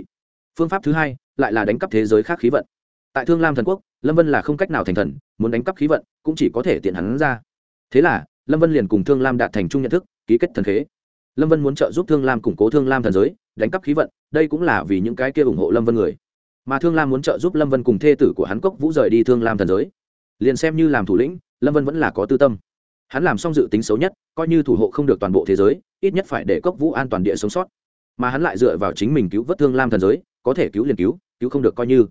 phương pháp thứ hai lại là đánh cắp thế giới khác khí vận. Tại thương lam thần quốc, lâm vân là không cách nào thành thần, muốn đánh cắp khí vận cũng chỉ có thể tiện hắn ra. Thế là, lâm vân liền cùng thương lam đạt thành chung nhận thức, ký kết thần khế. Lâm vân muốn trợ giúp thương lam củng cố thương lam thần giới, đánh cắp khí vận, đây cũng là vì những cái kia ủng hộ lâm vân người. Mà thương lam muốn trợ giúp lâm vân cùng thê tử của hắn cốc vũ rời đi thương lam thần giới. Liền xem như làm thủ lĩnh, lâm vân vẫn là có tư tâm. Hắn làm xong dự tính xấu nhất, coi như thủ hộ không được toàn bộ thế giới, ít nhất phải để cốc vũ an toàn địa sống sót. Mà hắn lại dựa vào chính mình cứu vớt thương lam thần giới có thể cứu liền cứu cứu không được coi như.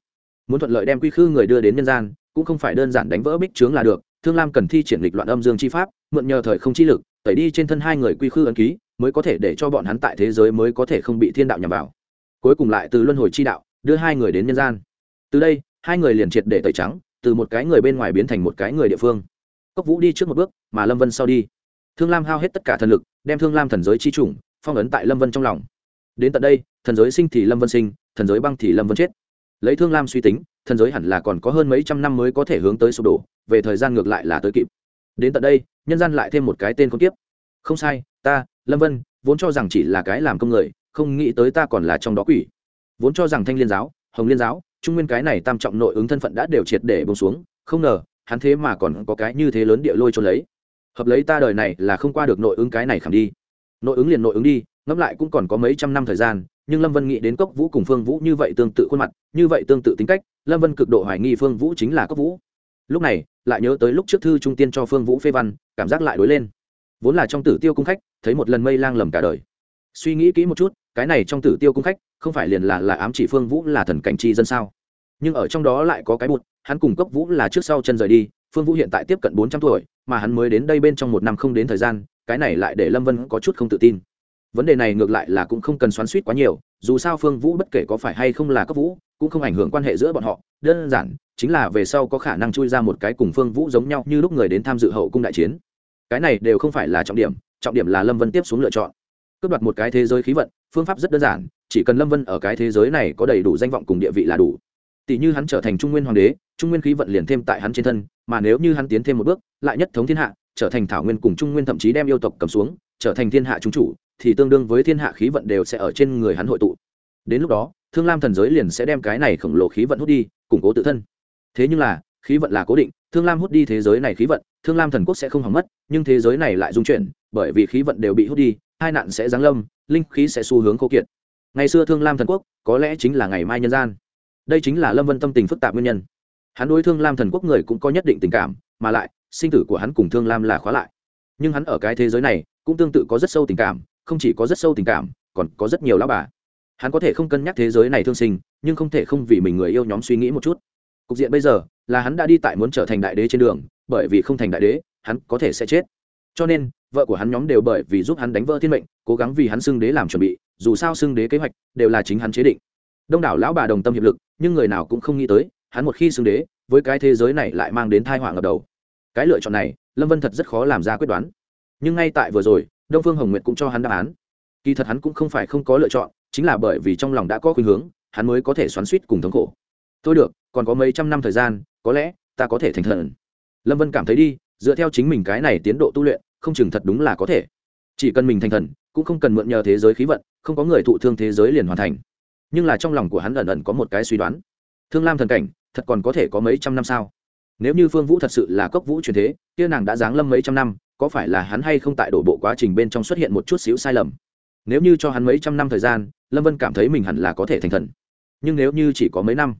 Muốn thuận lợi đem quy khư người đưa đến nhân gian, cũng không phải đơn giản đánh vỡ bích trướng là được. Thương lam cần thi triển lịch loạn âm dương chi pháp, mượn nhờ thời không chi lực, tẩy đi trên thân hai người quy khư ấn ký, mới có thể để cho bọn hắn tại thế giới mới có thể không bị thiên đạo nhằm vào. Cuối cùng lại từ luân hồi chi đạo, đưa hai người đến nhân gian. Từ đây, hai người liền triệt để tẩy trắng, từ một cái người bên ngoài biến thành một cái người địa phương. Cốc vũ đi trước một bước, mà lâm vân sau đi. Thương lam hao hết tất cả thần lực, đem thương lam thần giới chi chủng phong ấn tại lâm vân trong lòng. Đến tận đây, thần giới sinh thì lâm vân sinh thần giới băng thì lâm vân chết. Lấy thương lam suy tính, thần giới hẳn là còn có hơn mấy trăm năm mới có thể hướng tới sụp đổ, về thời gian ngược lại là tới kịp. Đến tận đây, nhân gian lại thêm một cái tên con tiếp không sai, ta, lâm vân, vốn cho rằng chỉ là cái làm công người, không nghĩ tới ta còn là trong đó quỷ. Vốn cho rằng thanh liên giáo, hồng liên giáo, trung nguyên cái này tam trọng nội ứng thân phận đã đều triệt để bông xuống, không ngờ, hắn thế mà còn có cái như thế lớn địa lôi cho lấy. Hợp lấy ta đời này là không qua được nội ứng cái này khảm đi. Nội ứng liền nội ứng đi, ngẫm lại cũng còn có mấy trăm năm thời gian nhưng lâm vân nghĩ đến cốc vũ cùng phương vũ như vậy tương tự khuôn mặt, như vậy tương tự tính cách, lâm vân cực độ hoài nghi phương vũ chính là cốc vũ. Lúc này, lại nhớ tới lúc trước thư trung tiên cho phương vũ phê văn, cảm giác lại đối lên. Vốn là trong tử tiêu cung khách, thấy một lần mây lang lầm cả đời. Suy nghĩ kỹ một chút, cái này trong tử tiêu cung khách, không phải liền là là ám chỉ phương vũ là thần cảnh chi dân sao? Nhưng ở trong đó lại có cái bụt, hắn cùng cốc vũ là trước sau chân rời đi, phương vũ hiện tại tiếp cận bốn trăm tuổi, mà hắn mới đến đây bên trong một năm không đến thời gian, cái này lại để lâm vân có chút không tự tin vấn đề này ngược lại là cũng không cần xoắn suýt quá nhiều, dù sao phương vũ bất kể có phải hay không là cấp vũ, cũng không ảnh hưởng quan hệ giữa bọn họ. Đơn giản, chính là về sau có khả năng chui ra một cái cùng phương vũ giống nhau như lúc người đến tham dự hậu cung đại chiến. Cái này đều không phải là trọng điểm trọng điểm là lâm vân tiếp xuống lựa chọn. Cướp đoạt một cái thế giới khí vận, phương pháp rất đơn giản, chỉ cần lâm vân ở cái thế giới này có đầy đủ danh vọng cùng địa vị là đủ. Tỷ như hắn trở thành trung nguyên hoàng đế, trung nguyên khí vận liền thêm tại hắn trên thân, mà nếu như hắn tiến thêm một bước, lại nhất thống thiên hạ, trở thành thảo nguyên cùng trung nguyên thậm chí đem yêu tộc cầm xuống, trở thành thiên hạ trung chủ thì tương đương với thiên hạ khí vận đều sẽ ở trên người hắn hội tụ. Đến lúc đó, thương lam thần giới liền sẽ đem cái này khổng lồ khí vận hút đi, củng cố tự thân. Thế nhưng là, khí vận là cố định, thương lam hút đi thế giới này khí vận, thương lam thần quốc sẽ không hỏng mất, nhưng thế giới này lại dung chuyển, bởi vì khí vận đều bị hút đi, hai nạn sẽ giáng lâm, linh khí sẽ xu hướng khô kiệt. Ngày xưa thương lam thần quốc, có lẽ chính là ngày mai nhân gian. Đây chính là lâm vân tâm tình phức tạp nguyên nhân. Hắn đối thương lam thần quốc người cũng có nhất định tình cảm, mà lại, sinh tử của hắn cùng thương lam là khóa lại. Nhưng hắn ở cái thế giới này, cũng tương tự có rất sâu tình cảm không chỉ có rất sâu tình cảm, còn có rất nhiều lão bà. Hắn có thể không cân nhắc thế giới này thương sinh, nhưng không thể không vì mình người yêu nhóm suy nghĩ một chút. Cục diện bây giờ là hắn đã đi tại muốn trở thành đại đế trên đường, bởi vì không thành đại đế, hắn có thể sẽ chết. Cho nên, vợ của hắn nhóm đều bởi vì giúp hắn đánh vỡ thiên mệnh, cố gắng vì hắn xưng đế làm chuẩn bị, dù sao xưng đế kế hoạch đều là chính hắn chế định. Đông đảo lão bà đồng tâm hiệp lực, nhưng người nào cũng không nghĩ tới, hắn một khi xưng đế, với cái thế giới này lại mang đến thai họa ngập đầu. Cái lựa chọn này, lâm vân thật rất khó làm ra quyết đoán. Nhưng ngay tại vừa rồi đông phương hồng nguyệt cũng cho hắn đáp án. Kỳ thật hắn cũng không phải không có lựa chọn, chính là bởi vì trong lòng đã có khuynh hướng, hắn mới có thể xoắn suýt cùng thống khổ. Thôi được, còn có mấy trăm năm thời gian, có lẽ ta có thể thành thần. Lâm vân cảm thấy đi, dựa theo chính mình cái này tiến độ tu luyện, không chừng thật đúng là có thể. Chỉ cần mình thành thần, cũng không cần mượn nhờ thế giới khí vận, không có người thụ thương thế giới liền hoàn thành. Nhưng là trong lòng của hắn ẩn ẩn có một cái suy đoán. Thương lam thần cảnh, thật còn có thể có mấy trăm năm sao? Nếu như phương vũ thật sự là cốc vũ truyền thế, kia nàng đã giáng lâm mấy trăm năm có phải là hắn hay không tại đổ bộ quá trình bên trong xuất hiện một chút xíu sai lầm? Nếu như cho hắn mấy trăm năm thời gian, lâm vân cảm thấy mình hẳn là có thể thành thần. Nhưng nếu như chỉ có mấy năm,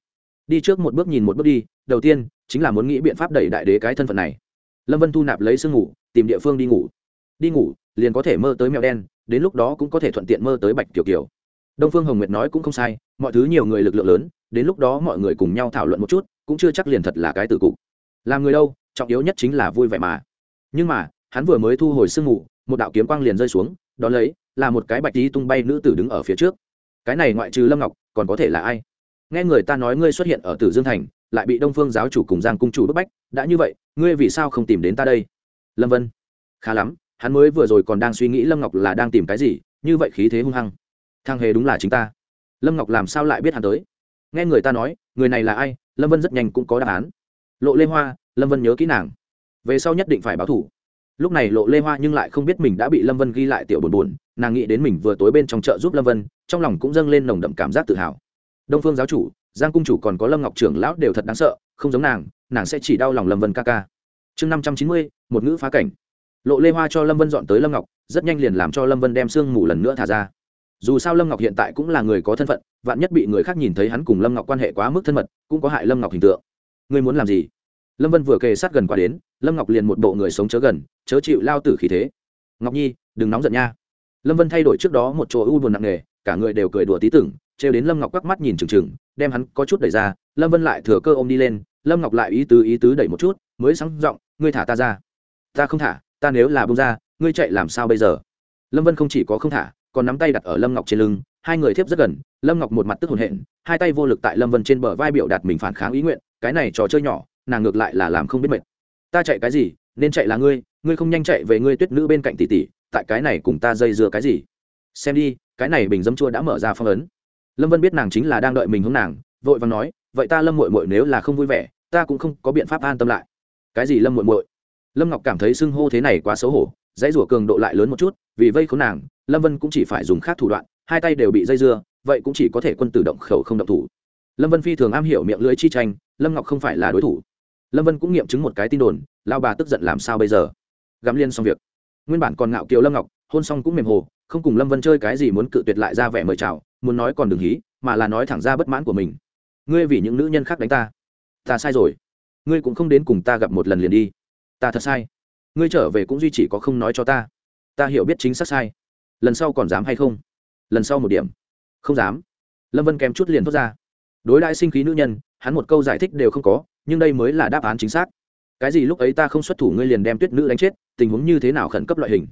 đi trước một bước nhìn một bước đi, đầu tiên chính là muốn nghĩ biện pháp đẩy đại đế cái thân phận này. Lâm vân thu nạp lấy sương ngủ, tìm địa phương đi ngủ. Đi ngủ, liền có thể mơ tới mèo đen, đến lúc đó cũng có thể thuận tiện mơ tới bạch kiểu kiểu đông phương hồng nguyệt nói cũng không sai, mọi thứ nhiều người lực lượng lớn, đến lúc đó mọi người cùng nhau thảo luận một chút, cũng chưa chắc liền thật là cái từ cụ. Làm người đâu, trọng yếu nhất chính là vui vẻ mà. Nhưng mà hắn vừa mới thu hồi sương ngủ một đạo kiếm quang liền rơi xuống đón lấy, là một cái bạch tí tung bay nữ tử đứng ở phía trước. Cái này ngoại trừ lâm ngọc, còn có thể là ai? Nghe người ta nói ngươi xuất hiện ở tử dương thành, lại bị đông phương giáo chủ cùng giang cung chủ bức bách, đã như vậy, ngươi vì sao không tìm đến ta đây? Lâm vân. Khá lắm, hắn mới vừa rồi còn đang suy nghĩ lâm ngọc là đang tìm cái gì, như vậy khí thế hung hăng. Thang hề đúng là chính ta. Lâm ngọc làm sao lại biết hắn tới? Nghe người ta nói, người này là ai? Lâm vân rất nhanh cũng có đáp án. Lộ lê hoa, lâm vân nhớ kỹ nàng. Về sau nhất định phải báo thủ lúc này lộ lê hoa nhưng lại không biết mình đã bị lâm vân ghi lại tiểu buồn buồn, nàng nghĩ đến mình vừa tối bên trong chợ giúp lâm vân, trong lòng cũng dâng lên nồng đậm cảm giác tự hào. Đông phương giáo chủ, giang cung chủ còn có lâm ngọc trưởng lão đều thật đáng sợ, không giống nàng nàng sẽ chỉ đau lòng lâm vân ca ca. Chương năm trăm chín mươi, một ngữ phá cảnh. Lộ lê hoa cho lâm vân dọn tới lâm ngọc, rất nhanh liền làm cho lâm vân đem sương mù lần nữa thả ra. Dù sao lâm ngọc hiện tại cũng là người có thân phận, vạn nhất bị người khác nhìn thấy hắn cùng lâm ngọc quan hệ quá mức thân mật, cũng có hại lâm ngọc hình tượng. Ngươi muốn làm gì? Lâm vân vừa kề sát gần qua đến, lâm ngọc liền một bộ người sống chớ gần, chớ chịu lao tử khí thế. Ngọc nhi, đừng nóng giận nha. Lâm vân thay đổi trước đó một chỗ u buồn nặng nề, cả người đều cười đùa tí tưởng trêu đến lâm ngọc quắc mắt nhìn trừng trừng đem hắn có chút đẩy ra, lâm vân lại thừa cơ ôm đi lên, lâm ngọc lại ý tứ ý tứ đẩy một chút, mới sáng giọng, ngươi thả ta ra. Ta không thả, ta nếu là bông ra, ngươi chạy làm sao bây giờ? Lâm vân không chỉ có không thả, còn nắm tay đặt ở lâm ngọc trên lưng, hai người thiếp rất gần, lâm ngọc một mặt tức hồn hện, hai tay vô lực tại lâm vân trên bờ vai biểu đạt mình phản kháng ý nguyện, cái này trò chơi nhỏ nàng ngược lại là làm không biết mệt. Ta chạy cái gì, nên chạy là ngươi ngươi không nhanh chạy về ngươi tuyết nữ bên cạnh tỷ tỷ, tại cái này cùng ta dây dưa cái gì? Xem đi, cái này bình dấm chua đã mở ra phong ấn. Lâm vân biết nàng chính là đang đợi mình hướng nàng, vội vàng nói, vậy ta lâm mội mội nếu là không vui vẻ, ta cũng không có biện pháp an tâm lại. Cái gì lâm mội mội lâm ngọc cảm thấy xưng hô thế này quá xấu hổ, dãy rủa cường độ lại lớn một chút, vì vây khốn nàng, lâm vân cũng chỉ phải dùng khác thủ đoạn, hai tay đều bị dây dưa, vậy cũng chỉ có thể quân tử động khẩu không động thủ. Lâm vân phi thường am hiểu miệng lưỡi chi tranh, lâm ngọc không phải là đối thủ lâm vân cũng nghiệm chứng một cái tin đồn lao bà tức giận làm sao bây giờ? Gắm liên xong việc. Nguyên bản còn ngạo kiều lâm ngọc, hôn xong cũng mềm hồ, không cùng lâm vân chơi cái gì muốn cự tuyệt lại ra vẻ mời chào, muốn nói còn đừng hí, mà là nói thẳng ra bất mãn của mình. Ngươi vì những nữ nhân khác đánh ta. Ta sai rồi. Ngươi cũng không đến cùng ta gặp một lần liền đi. Ta thật sai. Ngươi trở về cũng duy chỉ có không nói cho ta. Ta hiểu biết chính xác sai. Lần sau còn dám hay không? Lần sau một điểm. Không dám. Lâm vân kèm chút liền thốt ra. Đối đại sinh khí nữ nhân, hắn một câu giải thích đều không có nhưng đây mới là đáp án chính xác. Cái gì lúc ấy ta không xuất thủ ngươi liền đem tuyết nữ đánh chết, tình huống như thế nào khẩn cấp loại hình?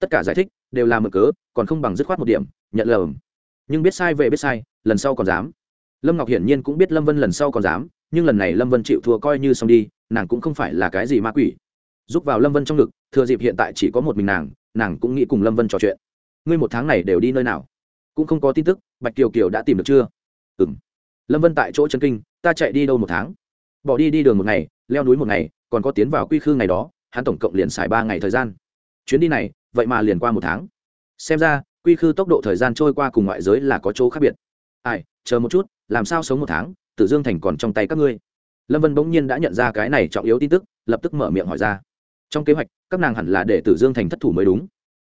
Tất cả giải thích đều là mở cớ, còn không bằng dứt khoát một điểm, nhận lầm. Nhưng biết sai về biết sai, lần sau còn dám. Lâm ngọc hiển nhiên cũng biết lâm vân lần sau còn dám, nhưng lần này lâm vân chịu thua coi như xong đi, nàng cũng không phải là cái gì ma quỷ. Giúp vào lâm vân trong ngực, thừa dịp hiện tại chỉ có một mình nàng nàng cũng nghĩ cùng lâm vân trò chuyện. Ngươi một tháng này đều đi nơi nào? Cũng không có tin tức, bạch kiều kiều đã tìm được chưa? Ừ m lâm vân tại chỗ chân kinh, ta chạy đi đâu một tháng? Bỏ đi đi đường một ngày, leo núi một ngày, còn có tiến vào quy khư ngày đó, hắn tổng cộng liền xài ba ngày thời gian. Chuyến đi này, vậy mà liền qua một tháng. Xem ra, quy khư tốc độ thời gian trôi qua cùng ngoại giới là có chỗ khác biệt. Ai, chờ một chút, làm sao sống một tháng, tử dương thành còn trong tay các ngươi. Lâm vân bỗng nhiên đã nhận ra cái này trọng yếu tin tức, lập tức mở miệng hỏi ra. Trong kế hoạch, các nàng hẳn là để tử dương thành thất thủ mới đúng.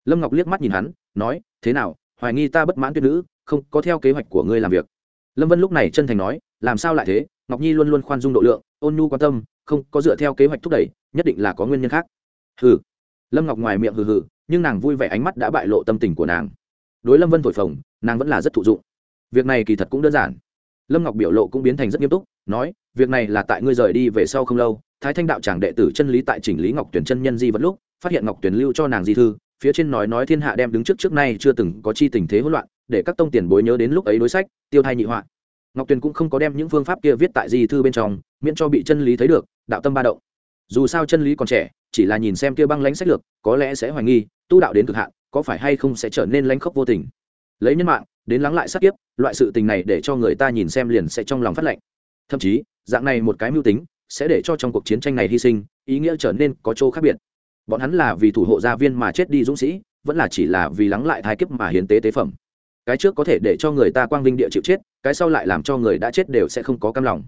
Lâm ngọc liếc mắt nhìn hắn, nói, thế nào, hoài nghi ta bất mãn tuyệt nữ, không, có theo kế hoạch của ngươi làm việc. Lâm vân lúc này chân thành nói, làm sao lại thế? Ngọc nhi luôn luôn khoan dung độ lượng, ôn nhu quan tâm, không có dựa theo kế hoạch thúc đẩy, nhất định là có nguyên nhân khác. Hừ. Lâm ngọc ngoài miệng hừ hừ, nhưng nàng vui vẻ ánh mắt đã bại lộ tâm tình của nàng. Đối lâm vân thổi phồng, nàng vẫn là rất thụ dụng. Việc này kỳ thật cũng đơn giản. Lâm ngọc biểu lộ cũng biến thành rất nghiêm túc, nói, việc này là tại ngươi rời đi về sau không lâu, thái thanh đạo tràng đệ tử chân lý tại chỉnh lý ngọc tuyển chân nhân di vật lúc, phát hiện ngọc tuyển lưu cho nàng di thư, phía trên nói nói thiên hạ đem đứng trước trước nay chưa từng có chi tình thế hỗn loạn, để các tông tiền bối nhớ đến lúc ấy đối sách, tiêu thai nhị họa ngọc tuyền cũng không có đem những phương pháp kia viết tại di thư bên trong, miễn cho bị chân lý thấy được, đạo tâm ba động. Dù sao chân lý còn trẻ, chỉ là nhìn xem kia băng lãnh sách lược, có lẽ sẽ hoài nghi, tu đạo đến cực hạn, có phải hay không sẽ trở nên lãnh khốc vô tình. Lấy nhân mạng, đến lắng lại sát kiếp, loại sự tình này để cho người ta nhìn xem liền sẽ trong lòng phát lệnh. Thậm chí, dạng này một cái mưu tính, sẽ để cho trong cuộc chiến tranh này hy sinh, ý nghĩa trở nên có chỗ khác biệt. Bọn hắn là vì thủ hộ gia viên mà chết đi dũng sĩ, vẫn là chỉ là vì lắng lại thái kiếp mà hiến tế tế phẩm cái trước có thể để cho người ta quang vinh địa chịu chết, cái sau lại làm cho người đã chết đều sẽ không có cam lòng.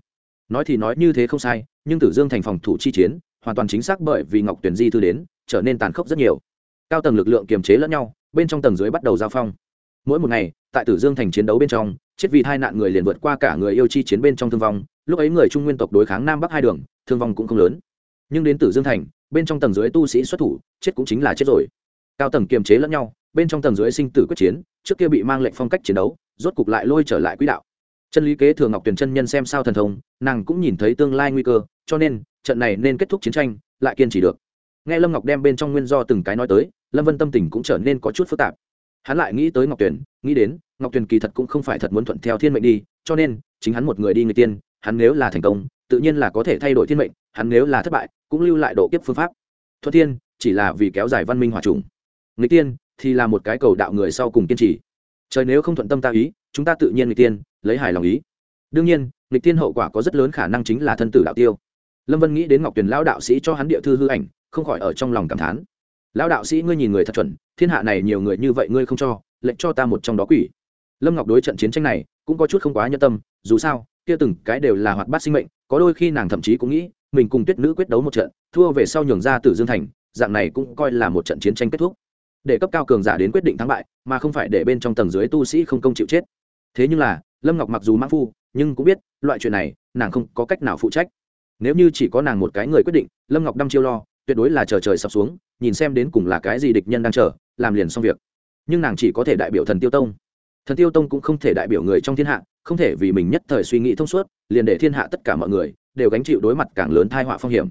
Nói thì nói như thế không sai, nhưng tử dương thành phòng thủ chi chiến, hoàn toàn chính xác bởi vì ngọc Tuyền di thư đến, trở nên tàn khốc rất nhiều. Cao tầng lực lượng kiềm chế lẫn nhau, bên trong tầng dưới bắt đầu giao phong. Mỗi một ngày, tại tử dương thành chiến đấu bên trong, chết vì hai nạn người liền vượt qua cả người yêu chi chiến bên trong thương vong, lúc ấy người trung nguyên tộc đối kháng nam bắc hai đường, thương vong cũng không lớn. Nhưng đến tử dương thành, bên trong tầng dưới tu sĩ xuất thủ, chết cũng chính là chết rồi. Cao tầng kiềm chế lẫn nhau, bên trong tầng dưới sinh tử quyết chiến trước kia bị mang lệnh phong cách chiến đấu, rốt cục lại lôi trở lại quỹ đạo. Chân lý kế thừa ngọc tuyển chân nhân xem sao thần thông, nàng cũng nhìn thấy tương lai nguy cơ, cho nên, trận này nên kết thúc chiến tranh, lại kiên trì được. Nghe lâm ngọc đem bên trong nguyên do từng cái nói tới, lâm vân tâm tình cũng trở nên có chút phức tạp. Hắn lại nghĩ tới ngọc tuyển nghĩ đến, ngọc tuyển kỳ thật cũng không phải thật muốn thuận theo thiên mệnh đi, cho nên, chính hắn một người đi người tiên, hắn nếu là thành công, tự nhiên là có thể thay đổi thiên mệnh, hắn nếu là thất bại, cũng lưu lại độ kiếp phương pháp. Thuận thiên, chỉ là vì kéo dài văn minh hòa trùng. Người tiên thì là một cái cầu đạo người sau cùng kiên trì. Trời nếu không thuận tâm ta ý, chúng ta tự nhiên người tiên, lấy hài lòng ý. Đương nhiên, nghịch tiên hậu quả có rất lớn khả năng chính là thân tử đạo tiêu. Lâm vân nghĩ đến ngọc tuyền lão đạo sĩ cho hắn địa thư hư ảnh, không khỏi ở trong lòng cảm thán. Lão đạo sĩ ngươi nhìn người thật chuẩn, thiên hạ này nhiều người như vậy ngươi không cho, lệnh cho ta một trong đó quỷ. Lâm ngọc đối trận chiến tranh này cũng có chút không quá nhân tâm, dù sao, kia từng cái đều là hoạt bát sinh mệnh, có đôi khi nàng thậm chí cũng nghĩ, mình cùng tuyết nữ quyết đấu một trận, thua về sau nhường ra tử dương thành, dạng này cũng coi là một trận chiến tranh kết thúc để cấp cao cường giả đến quyết định thắng bại, mà không phải để bên trong tầng dưới tu sĩ không công chịu chết. Thế nhưng là, lâm ngọc mặc dù mãn phu, nhưng cũng biết, loại chuyện này, nàng không có cách nào phụ trách. Nếu như chỉ có nàng một cái người quyết định, lâm ngọc đăm chiêu lo, tuyệt đối là chờ trời sập xuống, nhìn xem đến cùng là cái gì địch nhân đang chờ, làm liền xong việc. Nhưng nàng chỉ có thể đại biểu thần tiêu tông. Thần tiêu tông cũng không thể đại biểu người trong thiên hạ, không thể vì mình nhất thời suy nghĩ thông suốt, liền để thiên hạ tất cả mọi người đều gánh chịu đối mặt càng lớn thai họa phong hiểm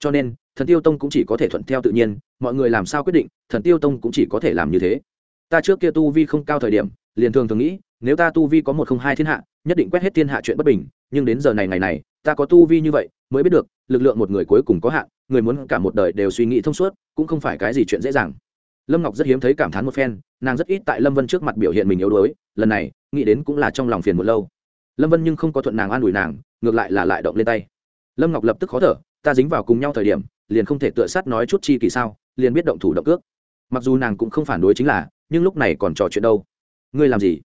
cho nên, thần tiêu tông cũng chỉ có thể thuận theo tự nhiên, mọi người làm sao quyết định, thần tiêu tông cũng chỉ có thể làm như thế. Ta trước kia tu vi không cao thời điểm, liền thường thường nghĩ, nếu ta tu vi có một không hai thiên hạ, nhất định quét hết thiên hạ chuyện bất bình, nhưng đến giờ này ngày này, ta có tu vi như vậy, mới biết được, lực lượng một người cuối cùng có hạn, người muốn cả một đời đều suy nghĩ thông suốt, cũng không phải cái gì chuyện dễ dàng. Lâm ngọc rất hiếm thấy cảm thán một phen, nàng rất ít tại lâm vân trước mặt biểu hiện mình yếu đuối, lần này, nghĩ đến cũng là trong lòng phiền một lâu. Lâm vân nhưng không có thuận nàng an ủi nàng, ngược lại là lại động lên tay. Lâm ngọc lập tức khó thở ta dính vào cùng nhau thời điểm, liền không thể tựa sát nói chút chi kỳ sao, liền biết động thủ động cước. Mặc dù nàng cũng không phản đối chính là, nhưng lúc này còn trò chuyện đâu. Ngươi làm gì?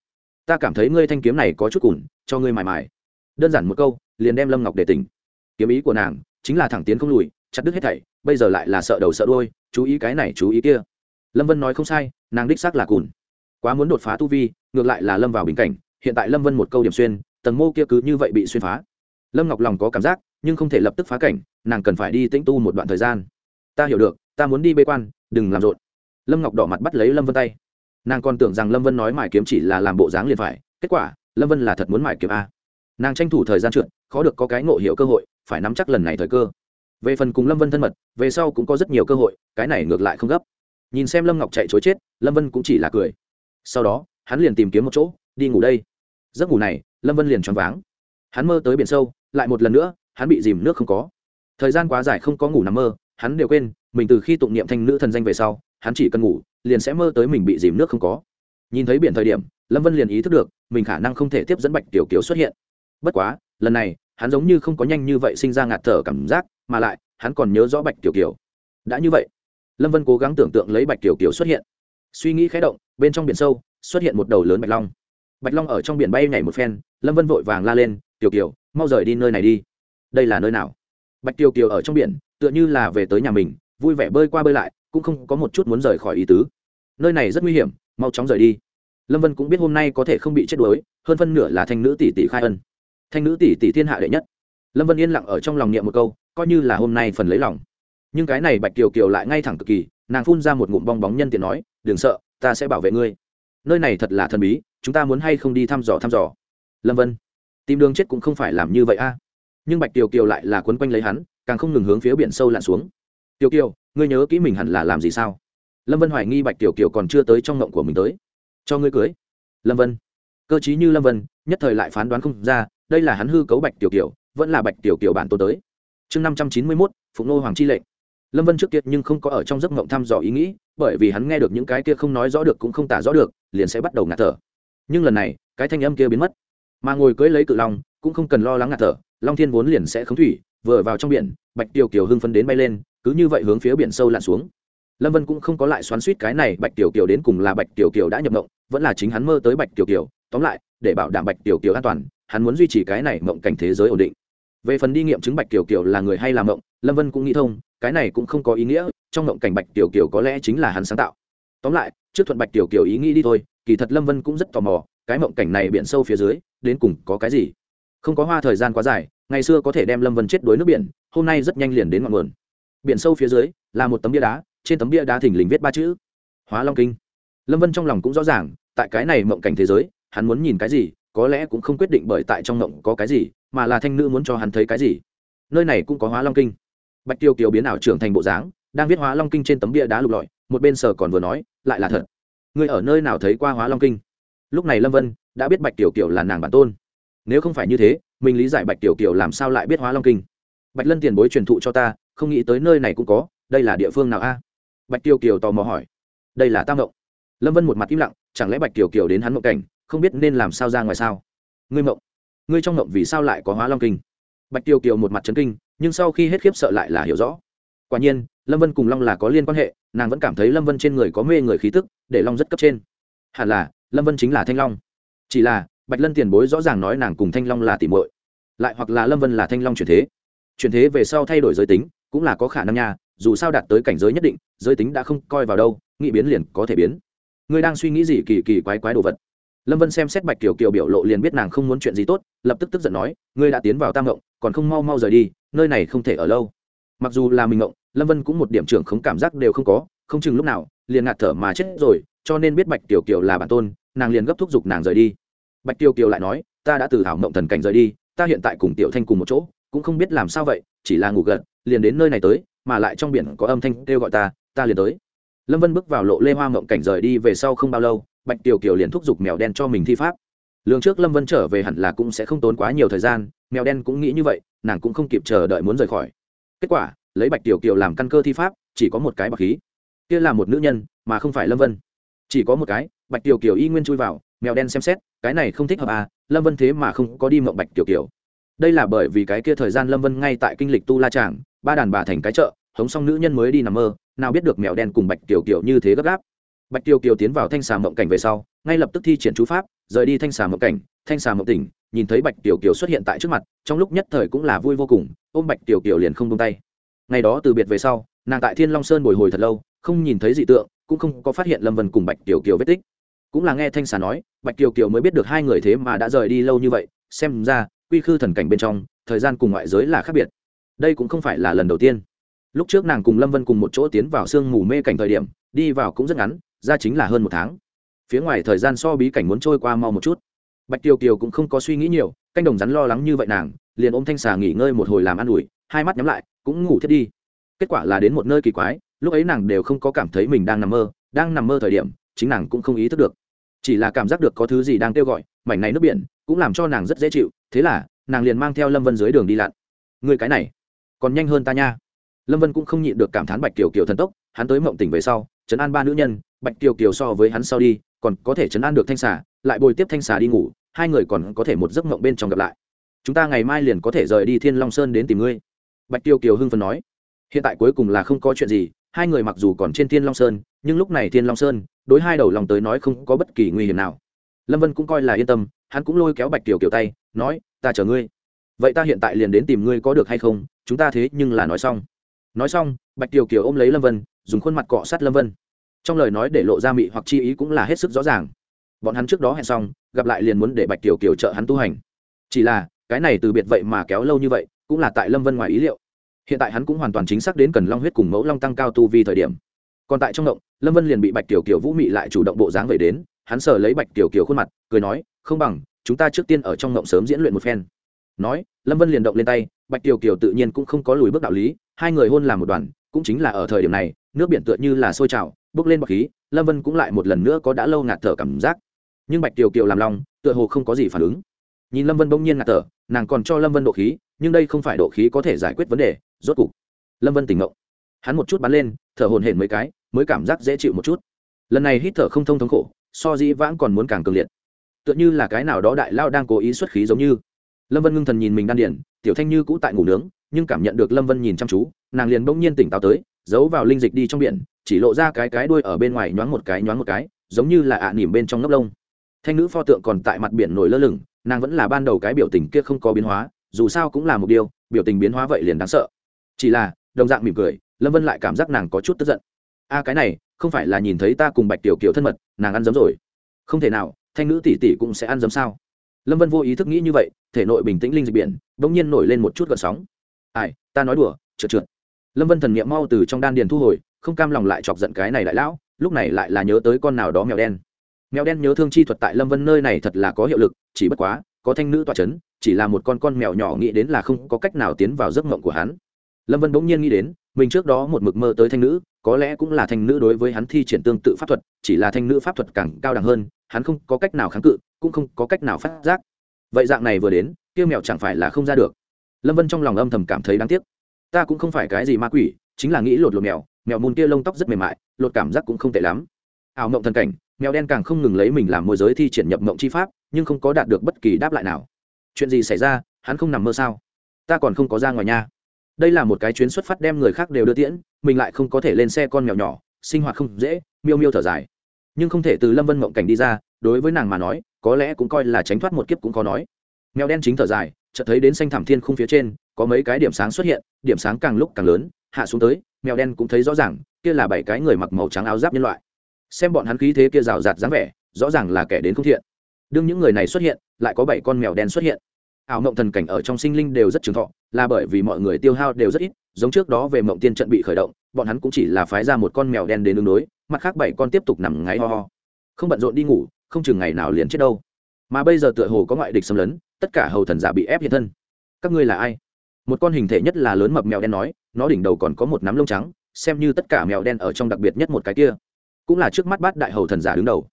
Ta cảm thấy ngươi thanh kiếm này có chút cùn, cho ngươi mài mài. đơn giản một câu, liền đem lâm ngọc để tỉnh. Kiếm ý của nàng chính là thẳng tiến không lùi, chặt đứt hết thảy, bây giờ lại là sợ đầu sợ đôi chú ý cái này chú ý kia. Lâm vân nói không sai, nàng đích xác là cùn. Quá muốn đột phá tu vi, ngược lại là lâm vào bình cảnh, hiện tại lâm vân một câu điểm xuyên, tầng mô kia cứ như vậy bị xuyên phá. Lâm ngọc lòng có cảm giác, nhưng không thể lập tức phá cảnh nàng cần phải đi tĩnh tu một đoạn thời gian. Ta hiểu được, ta muốn đi bê quan, đừng làm rộn. Lâm ngọc đỏ mặt bắt lấy lâm vân tay. Nàng còn tưởng rằng lâm vân nói mải kiếm chỉ là làm bộ dáng liền phải, kết quả, lâm vân là thật muốn mải kiếm a. Nàng tranh thủ thời gian trượt, khó được có cái ngộ hiểu cơ hội, phải nắm chắc lần này thời cơ. Về phần cùng lâm vân thân mật, về sau cũng có rất nhiều cơ hội, cái này ngược lại không gấp. Nhìn xem lâm ngọc chạy chối chết, lâm vân cũng chỉ là cười. Sau đó, hắn liền tìm kiếm một chỗ, đi ngủ đây. Giấc ngủ này, lâm vân liền choáng váng. Hắn mơ tới biển sâu, lại một lần nữa, hắn bị dìm nước không có thời gian quá dài không có ngủ nằm mơ, hắn đều quên, mình từ khi tụng niệm thanh nữ thần danh về sau, hắn chỉ cần ngủ, liền sẽ mơ tới mình bị dìm nước không có. Nhìn thấy biển thời điểm, lâm vân liền ý thức được, mình khả năng không thể tiếp dẫn bạch tiểu kiều xuất hiện. Bất quá, lần này, hắn giống như không có nhanh như vậy sinh ra ngạt thở cảm giác, mà lại, hắn còn nhớ rõ bạch tiểu kiều. Đã như vậy, lâm vân cố gắng tưởng tượng lấy bạch tiểu kiều xuất hiện. Suy nghĩ khé động, bên trong biển sâu, xuất hiện một đầu lớn bạch long. Bạch long ở trong biển bay nhảy một phen, lâm vân vội vàng la lên, tiểu kiều, mau rời đi nơi này đi. Đây là nơi nào? Bạch tiêu kiều ở trong biển, tựa như là về tới nhà mình, vui vẻ bơi qua bơi lại, cũng không có một chút muốn rời khỏi ý tứ. Nơi này rất nguy hiểm, mau chóng rời đi. Lâm vân cũng biết hôm nay có thể không bị chết đuối, hơn phân nửa là thanh nữ tỷ tỷ khai ân. Thanh nữ tỷ tỷ thiên hạ đệ nhất. Lâm vân yên lặng ở trong lòng niệm một câu, coi như là hôm nay phần lấy lòng. Nhưng cái này bạch kiều kiều lại ngay thẳng cực kỳ, nàng phun ra một ngụm bong bóng nhân tiện nói, đừng sợ, ta sẽ bảo vệ ngươi. Nơi này thật là thần bí, chúng ta muốn hay không đi thăm dò thăm dò? Lâm vân, tìm đường chết cũng không phải làm như vậy a nhưng bạch kiều kiều lại là quấn quanh lấy hắn, càng không ngừng hướng phía biển sâu lặn xuống. Kiều kiều, ngươi nhớ kỹ mình hẳn là làm gì sao? Lâm vân hoài nghi bạch kiều kiều còn chưa tới trong ngộng của mình tới. Cho ngươi cưới. Lâm vân. Cơ chí như lâm vân, nhất thời lại phán đoán không ra, đây là hắn hư cấu bạch tiểu kiều, vẫn là bạch tiểu kiều bản tôi tới. Chương năm trăm chín mươi mốt, phụng nô hoàng chi lệnh. Lâm vân trước kia nhưng không có ở trong giấc mộng thăm dò ý nghĩ, bởi vì hắn nghe được những cái kia không nói rõ được cũng không tả rõ được, liền sẽ bắt đầu ngạt thở. Nhưng lần này, cái thanh âm kia biến mất. Mà ngồi cưới lấy cự long, cũng không cần lo lắng ngạt thở long thiên vốn liền sẽ khống thủy, vừa vào trong biển, bạch tiểu kiều hưng phấn đến bay lên, cứ như vậy hướng phía biển sâu lặn xuống. Lâm vân cũng không có lại xoắn suýt cái này bạch tiểu kiều đến cùng là bạch tiểu kiều đã nhập mộng, vẫn là chính hắn mơ tới bạch tiểu kiều. Tóm lại, để bảo đảm bạch tiểu kiều an toàn, hắn muốn duy trì cái này mộng cảnh thế giới ổn định. Về phần đi nghiệm chứng bạch tiểu kiều là người hay làm mộng, lâm vân cũng nghĩ thông, cái này cũng không có ý nghĩa, trong mộng cảnh bạch tiểu kiều có lẽ chính là hắn sáng tạo. Tóm lại, trước thuận bạch tiểu kiều ý nghĩ đi thôi, kỳ thật lâm vân cũng rất tò mò, cái mộng cảnh này biển sâu phía dưới, đến cùng có cái gì? Không có hoa thời gian quá dài, ngày xưa có thể đem lâm vân chết đuối nước biển, hôm nay rất nhanh liền đến ngọn nguồn. Biển sâu phía dưới, là một tấm bia đá, trên tấm bia đá thình lình viết ba chữ, hóa long kinh. Lâm vân trong lòng cũng rõ ràng, tại cái này mộng cảnh thế giới, hắn muốn nhìn cái gì, có lẽ cũng không quyết định bởi tại trong mộng có cái gì, mà là thanh nữ muốn cho hắn thấy cái gì. Nơi này cũng có hóa long kinh. Bạch tiêu kiều biến ảo trưởng thành bộ dáng, đang viết hóa long kinh trên tấm bia đá lục lọi, một bên sở còn vừa nói, lại là thật. Người ở nơi nào thấy qua hóa long kinh? Lúc này lâm vân đã biết bạch tiểu kiều là nàng bản tôn nếu không phải như thế, mình lý giải bạch tiểu kiều làm sao lại biết hóa long kinh? Bạch lân tiền bối truyền thụ cho ta, không nghĩ tới nơi này cũng có, đây là địa phương nào a? Bạch tiểu kiều tò mò hỏi. Đây là tam mộng lâm vân một mặt im lặng, chẳng lẽ bạch tiểu kiều đến hắn mộng cảnh, không biết nên làm sao ra ngoài sao? Ngươi mộng ngươi trong mộng vì sao lại có hóa long kinh? Bạch tiểu kiều một mặt trấn kinh, nhưng sau khi hết khiếp sợ lại là hiểu rõ. Quả nhiên, lâm vân cùng long là có liên quan hệ, nàng vẫn cảm thấy lâm vân trên người có mê người khí tức, để long rất cấp trên. Hẳn là, lâm vân chính là thanh long. Chỉ là bạch lân tiền bối rõ ràng nói nàng cùng thanh long là tỉ mội lại hoặc là lâm vân là thanh long chuyển thế. Chuyển thế về sau thay đổi giới tính, cũng là có khả năng nha, dù sao đạt tới cảnh giới nhất định, giới tính đã không coi vào đâu, nghĩ biến liền có thể biến. Ngươi đang suy nghĩ gì kỳ kỳ quái quái đồ vật. Lâm vân xem xét bạch kiều kiều biểu lộ liền biết nàng không muốn chuyện gì tốt, lập tức tức giận nói, ngươi đã tiến vào tam ngộng, còn không mau mau rời đi, nơi này không thể ở lâu. Mặc dù là mình ngộng, lâm vân cũng một điểm trưởng không cảm giác đều không có, không chừng lúc nào, liền ngạt thở mà chết rồi, cho nên biết bạch kiều kiều là bản tôn, nàng liền gấp thúc giục nàng rời đi bạch kiều kiều lại nói, ta đã từ thảo mộng thần cảnh rời đi, ta hiện tại cùng tiểu thanh cùng một chỗ, cũng không biết làm sao vậy, chỉ là ngủ gật, liền đến nơi này tới, mà lại trong biển có âm thanh kêu gọi ta ta liền tới. Lâm vân bước vào lộ lê hoa mộng cảnh rời đi về sau không bao lâu, bạch tiểu kiều liền thúc giục mèo đen cho mình thi pháp. Lương trước lâm vân trở về hẳn là cũng sẽ không tốn quá nhiều thời gian, mèo đen cũng nghĩ như vậy, nàng cũng không kịp chờ đợi muốn rời khỏi. Kết quả, lấy bạch tiểu kiều làm căn cơ thi pháp, chỉ có một cái bạc khí. Kia là một nữ nhân, mà không phải lâm vân. Chỉ có một cái, bạch tiểu kiều y nguyên chui vào mèo đen xem xét, cái này không thích hợp à lâm vân thế mà không có đi mộng bạch tiểu kiểu. Đây là bởi vì cái kia thời gian lâm vân ngay tại kinh lịch tu la tràng, ba đàn bà thành cái chợ, hống xong nữ nhân mới đi nằm mơ, nào biết được mèo đen cùng bạch tiểu kiểu như thế gấp gáp. Bạch tiểu kiều tiến vào thanh xà mộng cảnh về sau, ngay lập tức thi triển chú pháp, rời đi thanh xà mộng cảnh, thanh xà mộng tỉnh, nhìn thấy bạch tiểu kiều xuất hiện tại trước mặt, trong lúc nhất thời cũng là vui vô cùng, ôm bạch tiểu kiều liền không tung tay. Ngày đó từ biệt về sau, nàng tại thiên long sơn bồi hồi thật lâu, không nhìn thấy dị tượng, cũng không có phát hiện lâm vân cùng bạch tiểu kiều vết tích cũng là nghe thanh xà nói, bạch kiều kiều mới biết được hai người thế mà đã rời đi lâu như vậy, xem ra, quy khư thần cảnh bên trong, thời gian cùng ngoại giới là khác biệt. Đây cũng không phải là lần đầu tiên. Lúc trước nàng cùng lâm vân cùng một chỗ tiến vào sương mù mê cảnh thời điểm, đi vào cũng rất ngắn, ra chính là hơn một tháng. Phía ngoài thời gian so bí cảnh muốn trôi qua mau một chút. Bạch tiêu kiều cũng không có suy nghĩ nhiều, canh đồng rắn lo lắng như vậy nàng, liền ôm thanh xà nghỉ ngơi một hồi làm ăn ủi, hai mắt nhắm lại, cũng ngủ thiết đi. Kết quả là đến một nơi kỳ quái, lúc ấy nàng đều không có cảm thấy mình đang nằm mơ, đang nằm mơ thời điểm chính nàng cũng không ý thức được. Chỉ là cảm giác được có thứ gì đang kêu gọi, mảnh này nước biển cũng làm cho nàng rất dễ chịu, thế là, nàng liền mang theo lâm vân dưới đường đi lặn. Người cái này, còn nhanh hơn ta nha. Lâm vân cũng không nhịn được cảm thán bạch kiều kiều thần tốc, hắn tới mộng tỉnh về sau chấn an ba nữ nhân, bạch kiều kiều so với hắn sau đi, còn có thể chấn an được thanh xà, lại bồi tiếp thanh xà đi ngủ, hai người còn có thể một giấc mộng bên trong gặp lại. Chúng ta ngày mai liền có thể rời đi thiên long sơn đến tìm ngươi. Bạch kiều kiều hưng phần nói. Hiện tại cuối cùng là không có chuyện gì hai người mặc dù còn trên thiên long sơn, nhưng lúc này thiên long sơn, đối hai đầu lòng tới nói không có bất kỳ nguy hiểm nào. Lâm vân cũng coi là yên tâm, hắn cũng lôi kéo bạch kiều kiều tay, nói, ta chờ ngươi. Vậy ta hiện tại liền đến tìm ngươi có được hay không? Chúng ta thế nhưng là nói xong. Nói xong, bạch kiều kiều ôm lấy lâm vân, dùng khuôn mặt cọ sát lâm vân. Trong lời nói để lộ ra mị hoặc chi ý cũng là hết sức rõ ràng. Bọn hắn trước đó hẹn xong, gặp lại liền muốn để bạch kiều kiều trợ hắn tu hành. Chỉ là, cái này từ biệt vậy mà kéo lâu như vậy, cũng là tại lâm vân ngoài ý liệu hiện tại hắn cũng hoàn toàn chính xác đến cần long huyết cùng mẫu long tăng cao tu vi thời điểm. Còn tại trong động, lâm vân liền bị bạch tiểu kiều vũ mị lại chủ động bộ dáng về đến, hắn sờ lấy bạch tiểu kiều khuôn mặt, cười nói, không bằng, chúng ta trước tiên ở trong động sớm diễn luyện một phen. Nói, lâm vân liền động lên tay, bạch tiểu kiều tự nhiên cũng không có lùi bước đạo lý, hai người hôn làm một đoàn, cũng chính là ở thời điểm này, nước biển tựa như là sôi trào bước lên bọc khí, lâm vân cũng lại một lần nữa có đã lâu ngạt thở cảm giác. Nhưng bạch tiểu kiều làm lòng, tựa hồ không có gì phản ứng. Nhìn lâm vân bỗng nhiên ngạt thở, nàng còn cho lâm vân độ khí, nhưng đây không phải độ khí có thể giải quyết vấn đề rốt cục. Lâm vân tỉnh ngộ. Hắn một chút bắn lên, thở hồn hển mấy cái, mới cảm giác dễ chịu một chút. Lần này hít thở không thông thống khổ, so dĩ vãng còn muốn càng cường liệt. Tựa như là cái nào đó đại lao đang cố ý xuất khí giống như. Lâm vân ngưng thần nhìn mình đan điển tiểu thanh như cũ tại ngủ nướng, nhưng cảm nhận được lâm vân nhìn chăm chú, nàng liền bỗng nhiên tỉnh táo tới, giấu vào linh dịch đi trong biển, chỉ lộ ra cái cái đuôi ở bên ngoài nhoáng một cái nhoáng một cái, giống như là ạ à nỉm bên trong ngốc lông. Thanh nữ pho tượng còn tại mặt biển nổi lơ lửng, nàng vẫn là ban đầu cái biểu tình kia không có biến hóa, dù sao cũng là một điều, biểu tình biến hóa vậy liền đáng sợ chỉ là, đồng dạng mỉm cười, lâm vân lại cảm giác nàng có chút tức giận. A cái này, không phải là nhìn thấy ta cùng bạch tiểu kiều thân mật, nàng ăn giấm rồi. Không thể nào, thanh nữ tỷ tỷ cũng sẽ ăn giấm sao? Lâm vân vô ý thức nghĩ như vậy, thể nội bình tĩnh linh dịch biển đ ỗ n g nhiên nổi lên một chút gợn sóng. Ai, ta nói đùa, trượt trượt. Lâm vân thần n i ệ m mau từ trong đan điền thu hồi, không cam lòng lại chọc giận cái này đại lão, lúc này lại là nhớ tới con nào đó mèo đen. Mèo đen nhớ thương chi thuật tại lâm vân nơi này thật là có hiệu lực, chỉ bất quá, có thanh nữ tọa c h ấ n chỉ là một con con mèo nhỏ nghĩ đến là không có cách nào tiến vào giấc mộng của hắn lâm vân bỗng nhiên nghĩ đến, mình trước đó một mực mơ tới thanh nữ, có lẽ cũng là thanh nữ đối với hắn thi triển tương tự pháp thuật, chỉ là thanh nữ pháp thuật càng cao đẳng hơn, hắn không có cách nào kháng cự, cũng không có cách nào phát giác. Vậy dạng này vừa đến, kia mèo chẳng phải là không ra được. Lâm vân trong lòng âm thầm cảm thấy đáng tiếc. Ta cũng không phải cái gì ma quỷ, chính là nghĩ lột lột mèo mèo mùn kia lông tóc rất mềm mại, lột cảm giác cũng không tệ lắm. Ảo mộng thần cảnh, mèo đen càng không ngừng lấy mình làm môi giới thi triển nhập mộng chi pháp, nhưng không có đạt được bất kỳ đáp lại nào. Chuyện gì xảy ra, hắn không nằm mơ sao? Ta còn không có ra ngoài nha đây là một cái chuyến xuất phát đem người khác đều đưa tiễn, mình lại không có thể lên xe con mèo nhỏ, sinh hoạt không dễ, miêu miêu thở dài. Nhưng không thể từ lâm vân mộng cảnh đi ra, đối với nàng mà nói, có lẽ cũng coi là tránh thoát một kiếp cũng có nói. Mèo đen chính thở dài, chợt thấy đến xanh thảm thiên khung phía trên, có mấy cái điểm sáng xuất hiện, điểm sáng càng lúc càng lớn, hạ xuống tới, mèo đen cũng thấy rõ ràng, kia là bảy cái người mặc màu trắng áo giáp nhân loại. Xem bọn hắn khí thế kia rào rạt dáng vẻ, rõ ràng là kẻ đến không thiện. Đương những người này xuất hiện, lại có bảy con mèo đen xuất hiện ảo mộng thần cảnh ở trong sinh linh đều rất trường thọ, là bởi vì mọi người tiêu hao đều rất ít, giống trước đó về mộng tiên trận bị khởi động, bọn hắn cũng chỉ là phái ra một con mèo đen đến đường đối, mặt khác bảy con tiếp tục nằm ngáy ho ho. Không bận rộn đi ngủ, không chừng ngày nào liền chết đâu. Mà bây giờ tựa hồ có ngoại địch xâm lấn, tất cả hầu thần giả bị ép hiện thân. Các ngươi là ai? Một con hình thể nhất là lớn mập mèo đen nói, nó đỉnh đầu còn có một nắm lông trắng, xem như tất cả mèo đen ở trong đặc biệt nhất một cái kia. Cũng là trước mắt bát đại hầu thần giả đứng đầu.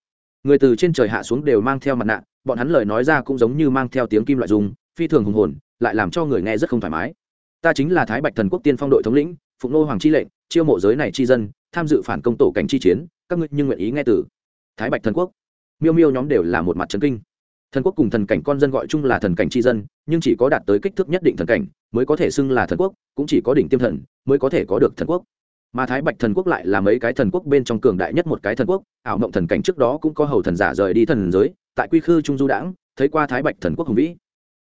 Người từ trên trời hạ xuống đều mang theo mặt nạ, bọn hắn lời nói ra cũng giống như mang theo tiếng kim loại dùng phi thường hùng hồn, lại làm cho người nghe rất không thoải mái. Ta chính là thái bạch thần quốc tiên phong đội thống lĩnh, phụng nô hoàng chi lệnh, chiêu mộ giới này chi dân, tham dự phản công tổ cảnh chi chiến, các ngươi nhưng nguyện ý nghe từ. Thái bạch thần quốc. Miêu miêu nhóm đều là một mặt trấn kinh. Thần quốc cùng thần cảnh con dân gọi chung là thần cảnh chi dân, nhưng chỉ có đạt tới kích thước nhất định thần cảnh, mới có thể xưng là thần quốc, cũng chỉ có đỉnh tiêm thần, mới có thể có được thần quốc. Mà thái bạch thần quốc lại là mấy cái thần quốc bên trong cường đại nhất một cái thần quốc, ảo mộng thần cảnh trước đó cũng có hầu thần giả rời đi thần giới, tại quy khư trung du đãng, thấy qua thái bạch thần quốc hùng vĩ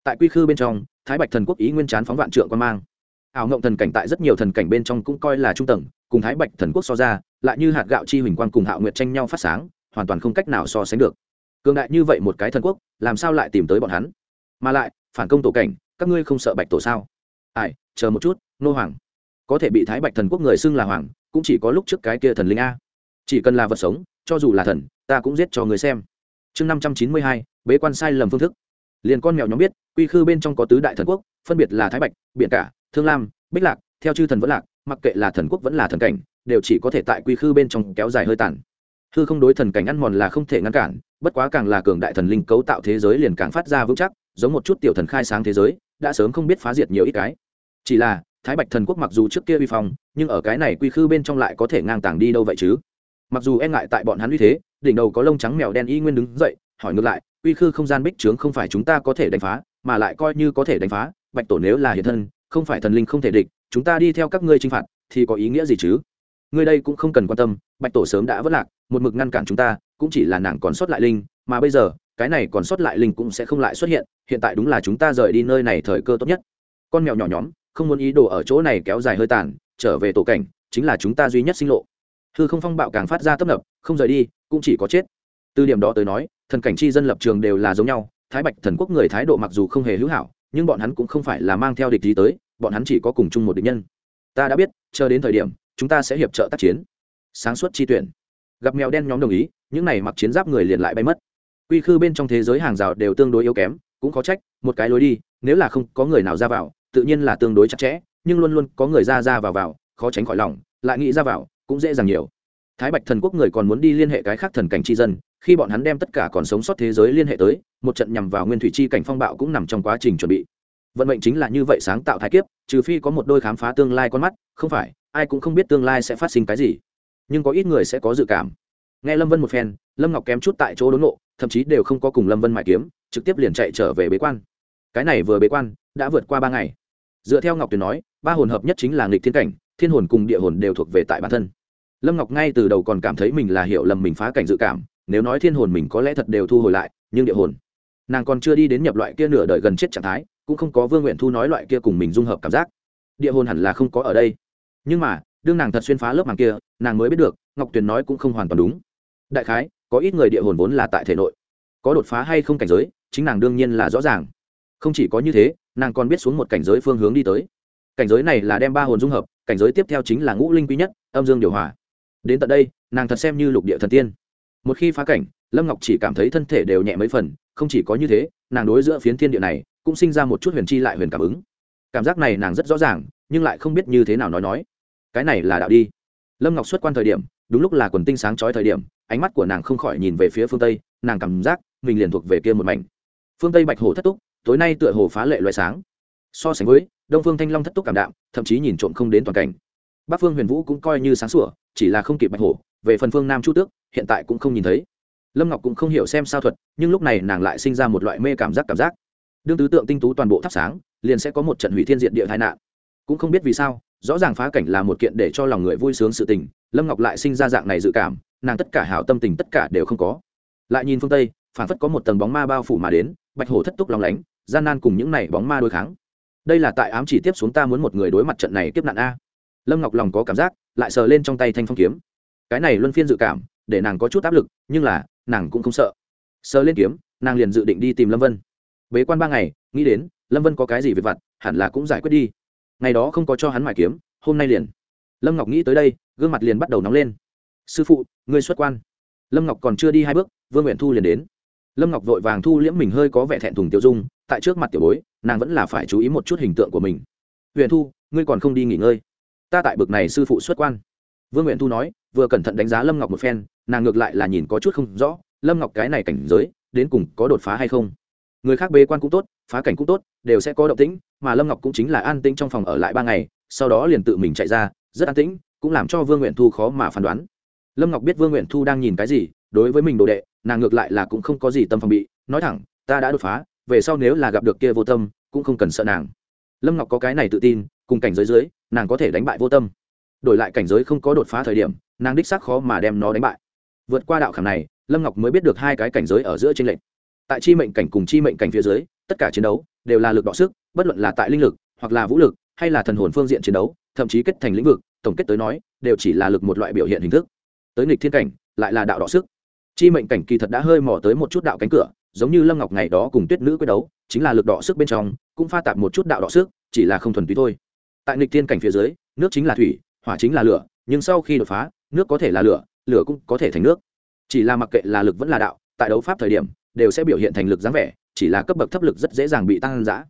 tại quy khư bên trong, thái bạch thần quốc ý nguyên chán phóng vạn trượng quan mang. Ảo ngộng thần cảnh tại rất nhiều thần cảnh bên trong cũng coi là trung tầng, cùng thái bạch thần quốc so ra, lại như hạt gạo chi huỳnh quang cùng hạo nguyệt tranh nhau phát sáng, hoàn toàn không cách nào so sánh được. Cường đại như vậy một cái thần quốc, làm sao lại tìm tới bọn hắn? Mà lại, phản công tổ cảnh, các ngươi không sợ bạch tổ sao? Ai, chờ một chút, nô hoàng. Có thể bị thái bạch thần quốc người xưng là hoàng, cũng chỉ có lúc trước cái kia thần linh a. Chỉ cần là vật sống, cho dù là thần, ta cũng giết cho người xem. Chương năm trăm chín mươi hai, bế quan sai lầm phương thức. Liền con mèo nhóm biết quy khư bên trong có tứ đại thần quốc, phân biệt là thái bạch biện cả, thương lam, bích lạc. Theo chư thần vẫn lạc, mặc kệ là thần quốc vẫn là thần cảnh, đều chỉ có thể tại quy khư bên trong kéo dài hơi tàn. Hư không đối thần cảnh ăn mòn là không thể ngăn cản, bất quá càng là cường đại thần linh cấu tạo thế giới liền càng phát ra vững chắc, giống một chút tiểu thần khai sáng thế giới, đã sớm không biết phá diệt nhiều ít cái. Chỉ là, thái bạch thần quốc mặc dù trước kia uy phong, nhưng ở cái này quy khư bên trong lại có thể ngang tàng đi đâu vậy chứ? Mặc dù e ngại tại bọn hắn uy thế, đỉnh đầu có lông trắng mèo đen y nguyên đứng dậy, hỏi ngược lại, quy khư không gian bích trướng không phải chúng ta có thể đánh phá mà lại coi như có thể đánh phá, bạch tổ nếu là hiện thân, không phải thần linh không thể địch, chúng ta đi theo các ngươi chinh phạt thì có ý nghĩa gì chứ? Ngươi đây cũng không cần quan tâm, bạch tổ sớm đã vất lạc, một mực ngăn cản chúng ta, cũng chỉ là nàng còn sót lại linh, mà bây giờ, cái này còn sót lại linh cũng sẽ không lại xuất hiện hiện tại đúng là chúng ta rời đi nơi này thời cơ tốt nhất. Con mèo nhỏ nhóm không muốn ý đồ ở chỗ này kéo dài hơi tàn, trở về tổ cảnh, chính là chúng ta duy nhất sinh lộ. Hư không phong bạo càng phát ra tấp nập, không rời đi, cũng chỉ có chết. Từ điểm đó tới nói, thần cảnh chi dân lập trường đều là giống nhau thái bạch thần quốc người thái độ mặc dù không hề hữu hảo, nhưng bọn hắn cũng không phải là mang theo địch gì tới, bọn hắn chỉ có cùng chung một địch nhân. Ta đã biết, chờ đến thời điểm, chúng ta sẽ hiệp trợ tác chiến. Sáng suốt chi tuyển. Gặp mèo đen nhóm đồng ý, những này mặc chiến giáp người liền lại bay mất. Quy khư bên trong thế giới hàng rào đều tương đối yếu kém, cũng có trách, một cái lối đi, nếu là không có người nào ra vào, tự nhiên là tương đối chặt chẽ, nhưng luôn luôn có người ra ra vào vào, khó tránh khỏi lòng, lại nghĩ ra vào, cũng dễ dàng nhiều. Thái bạch thần quốc người còn muốn đi liên hệ cái khác thần cảnh tri dân khi bọn hắn đem tất cả còn sống sót thế giới liên hệ tới, một trận nhằm vào nguyên thủy chi cảnh phong bạo cũng nằm trong quá trình chuẩn bị. Vận mệnh chính là như vậy sáng tạo thái kiếp, trừ phi có một đôi khám phá tương lai con mắt, không phải, ai cũng không biết tương lai sẽ phát sinh cái gì. Nhưng có ít người sẽ có dự cảm. Nghe lâm vân một phen, lâm ngọc kém chút tại chỗ đốn nộ, thậm chí đều không có cùng lâm vân mài kiếm, trực tiếp liền chạy trở về bế quan. Cái này vừa bế quan, đã vượt qua ba ngày. Dựa theo ngọc tuyền nói, ba hồn hợp nhất chính là nghịch thiên cảnh, thiên hồn cùng địa hồn đều thuộc về tại bản thân. Lâm ngọc ngay từ đầu còn cảm thấy mình là hiểu lầm mình phá cảnh dự cảm nếu nói thiên hồn mình có lẽ thật đều thu hồi lại, nhưng địa hồn, nàng còn chưa đi đến nhập loại kia nửa đời gần chết trạng thái, cũng không có vương nguyện thu nói loại kia cùng mình dung hợp cảm giác. Địa hồn hẳn là không có ở đây. Nhưng mà, đương nàng thật xuyên phá lớp màng kia, nàng mới biết được, ngọc tuyền nói cũng không hoàn toàn đúng. Đại khái, có ít người địa hồn vốn là tại thể nội. Có đột phá hay không cảnh giới, chính nàng đương nhiên là rõ ràng. Không chỉ có như thế, nàng còn biết xuống một cảnh giới phương hướng đi tới. Cảnh giới này là đem ba hồn dung hợp, cảnh giới tiếp theo chính là ngũ linh quý nhất, âm dương điều hòa. Đến tận đây, nàng thật xem như lục địa thần tiên một khi phá cảnh, lâm ngọc chỉ cảm thấy thân thể đều nhẹ mấy phần, không chỉ có như thế, nàng đối giữa phiến thiên địa này cũng sinh ra một chút huyền chi lại huyền cảm ứng. Cảm giác này nàng rất rõ ràng, nhưng lại không biết như thế nào nói nói. Cái này là đạo đi. Lâm ngọc xuất quan thời điểm, đúng lúc là quần tinh sáng trói thời điểm, ánh mắt của nàng không khỏi nhìn về phía phương tây, nàng cảm giác mình liền thuộc về kia một mảnh. Phương tây bạch hồ thất túc, tối nay tựa hồ phá lệ loại sáng. So sánh với, đông phương thanh long thất túc cảm đạm, thậm chí nhìn trộm không đến toàn cảnh. Bắc phương huyền vũ cũng coi như sáng sủa, chỉ là không kịp bạch hồ về phần phương nam chu tước, hiện tại cũng không nhìn thấy. Lâm ngọc cũng không hiểu xem sao thuật, nhưng lúc này nàng lại sinh ra một loại mê cảm giác cảm giác. Đương tứ tượng tinh tú toàn bộ thắp sáng, liền sẽ có một trận hủy thiên diện địa tai nạn. Cũng không biết vì sao, rõ ràng phá cảnh là một kiện để cho lòng người vui sướng sự tình, lâm ngọc lại sinh ra dạng này dự cảm, nàng tất cả hảo tâm tình tất cả đều không có. Lại nhìn phương tây phản phất có một tầng bóng ma bao phủ mà đến, bạch hổ thất túc lòng lánh, gian nan cùng những này bóng ma đối kháng. Đây là tại ám chỉ tiếp xuống ta muốn một người đối mặt trận này tiếp nạn a. Lâm ngọc lòng có cảm giác, lại sờ lên trong tay thanh phong kiếm cái này luân phiên dự cảm, để nàng có chút áp lực, nhưng là, nàng cũng không sợ. Sờ lên kiếm, nàng liền dự định đi tìm lâm vân. Bế quan ba ngày, nghĩ đến, lâm vân có cái gì về vặt, hẳn là cũng giải quyết đi. Ngày đó không có cho hắn mải kiếm, hôm nay liền. Lâm ngọc nghĩ tới đây, gương mặt liền bắt đầu nóng lên. Sư phụ, ngươi xuất quan. Lâm ngọc còn chưa đi hai bước, vương nguyện thu liền đến. Lâm ngọc vội vàng thu liễm mình hơi có vẻ thẹn thùng tiêu dung, tại trước mặt tiểu bối, nàng vẫn là phải chú ý một chút hình tượng của mình. Huyền thu, ngươi còn không đi nghỉ ngơi. Ta tại bực này sư phụ xuất quan vương nguyện thu nói, vừa cẩn thận đánh giá lâm ngọc một phen, nàng ngược lại là nhìn có chút không rõ, lâm ngọc cái này cảnh giới, đến cùng có đột phá hay không? Người khác bế quan cũng tốt, phá cảnh cũng tốt, đều sẽ có động tĩnh, mà lâm ngọc cũng chính là an tĩnh trong phòng ở lại ba ngày, sau đó liền tự mình chạy ra, rất an tĩnh, cũng làm cho vương nguyện thu khó mà phán đoán. Lâm ngọc biết vương nguyện thu đang nhìn cái gì, đối với mình đồ đệ, nàng ngược lại là cũng không có gì tâm phòng bị, nói thẳng, ta đã đột phá, về sau nếu là gặp được kia vô tâm, cũng không cần sợ nàng. Lâm ngọc có cái này tự tin, cùng cảnh giới dưới, nàng có thể đánh bại vô tâm đổi lại cảnh giới không có đột phá thời điểm, nàng đích xác khó mà đem nó đánh bại. Vượt qua đạo khảm này, lâm ngọc mới biết được hai cái cảnh giới ở giữa tranh lệch. Tại chi mệnh cảnh cùng chi mệnh cảnh phía dưới, tất cả chiến đấu đều là lực đọ sức, bất luận là tại linh lực, hoặc là vũ lực, hay là thần hồn phương diện chiến đấu, thậm chí kết thành lĩnh vực, tổng kết tới nói, đều chỉ là lực một loại biểu hiện hình thức. Tới nghịch thiên cảnh, lại là đạo đọ sức. Chi mệnh cảnh kỳ thật đã hơi mỏ tới một chút đạo cánh cửa, giống như lâm ngọc ngày đó cùng tuyết nữ quyết đấu, chính là lực đọ sức bên trong, cũng pha tạp một chút đạo đọ sức, chỉ là không thuần túy thôi. Tại nghịch thiên cảnh phía dưới, nước chính là thủy hỏa chính là lửa, nhưng sau khi đột phá, nước có thể là lửa lửa cũng có thể thành nước. Chỉ là mặc kệ là lực vẫn là đạo, tại đấu pháp thời điểm, đều sẽ biểu hiện thành lực dáng vẻ, chỉ là cấp bậc thấp lực rất dễ dàng bị tăng giã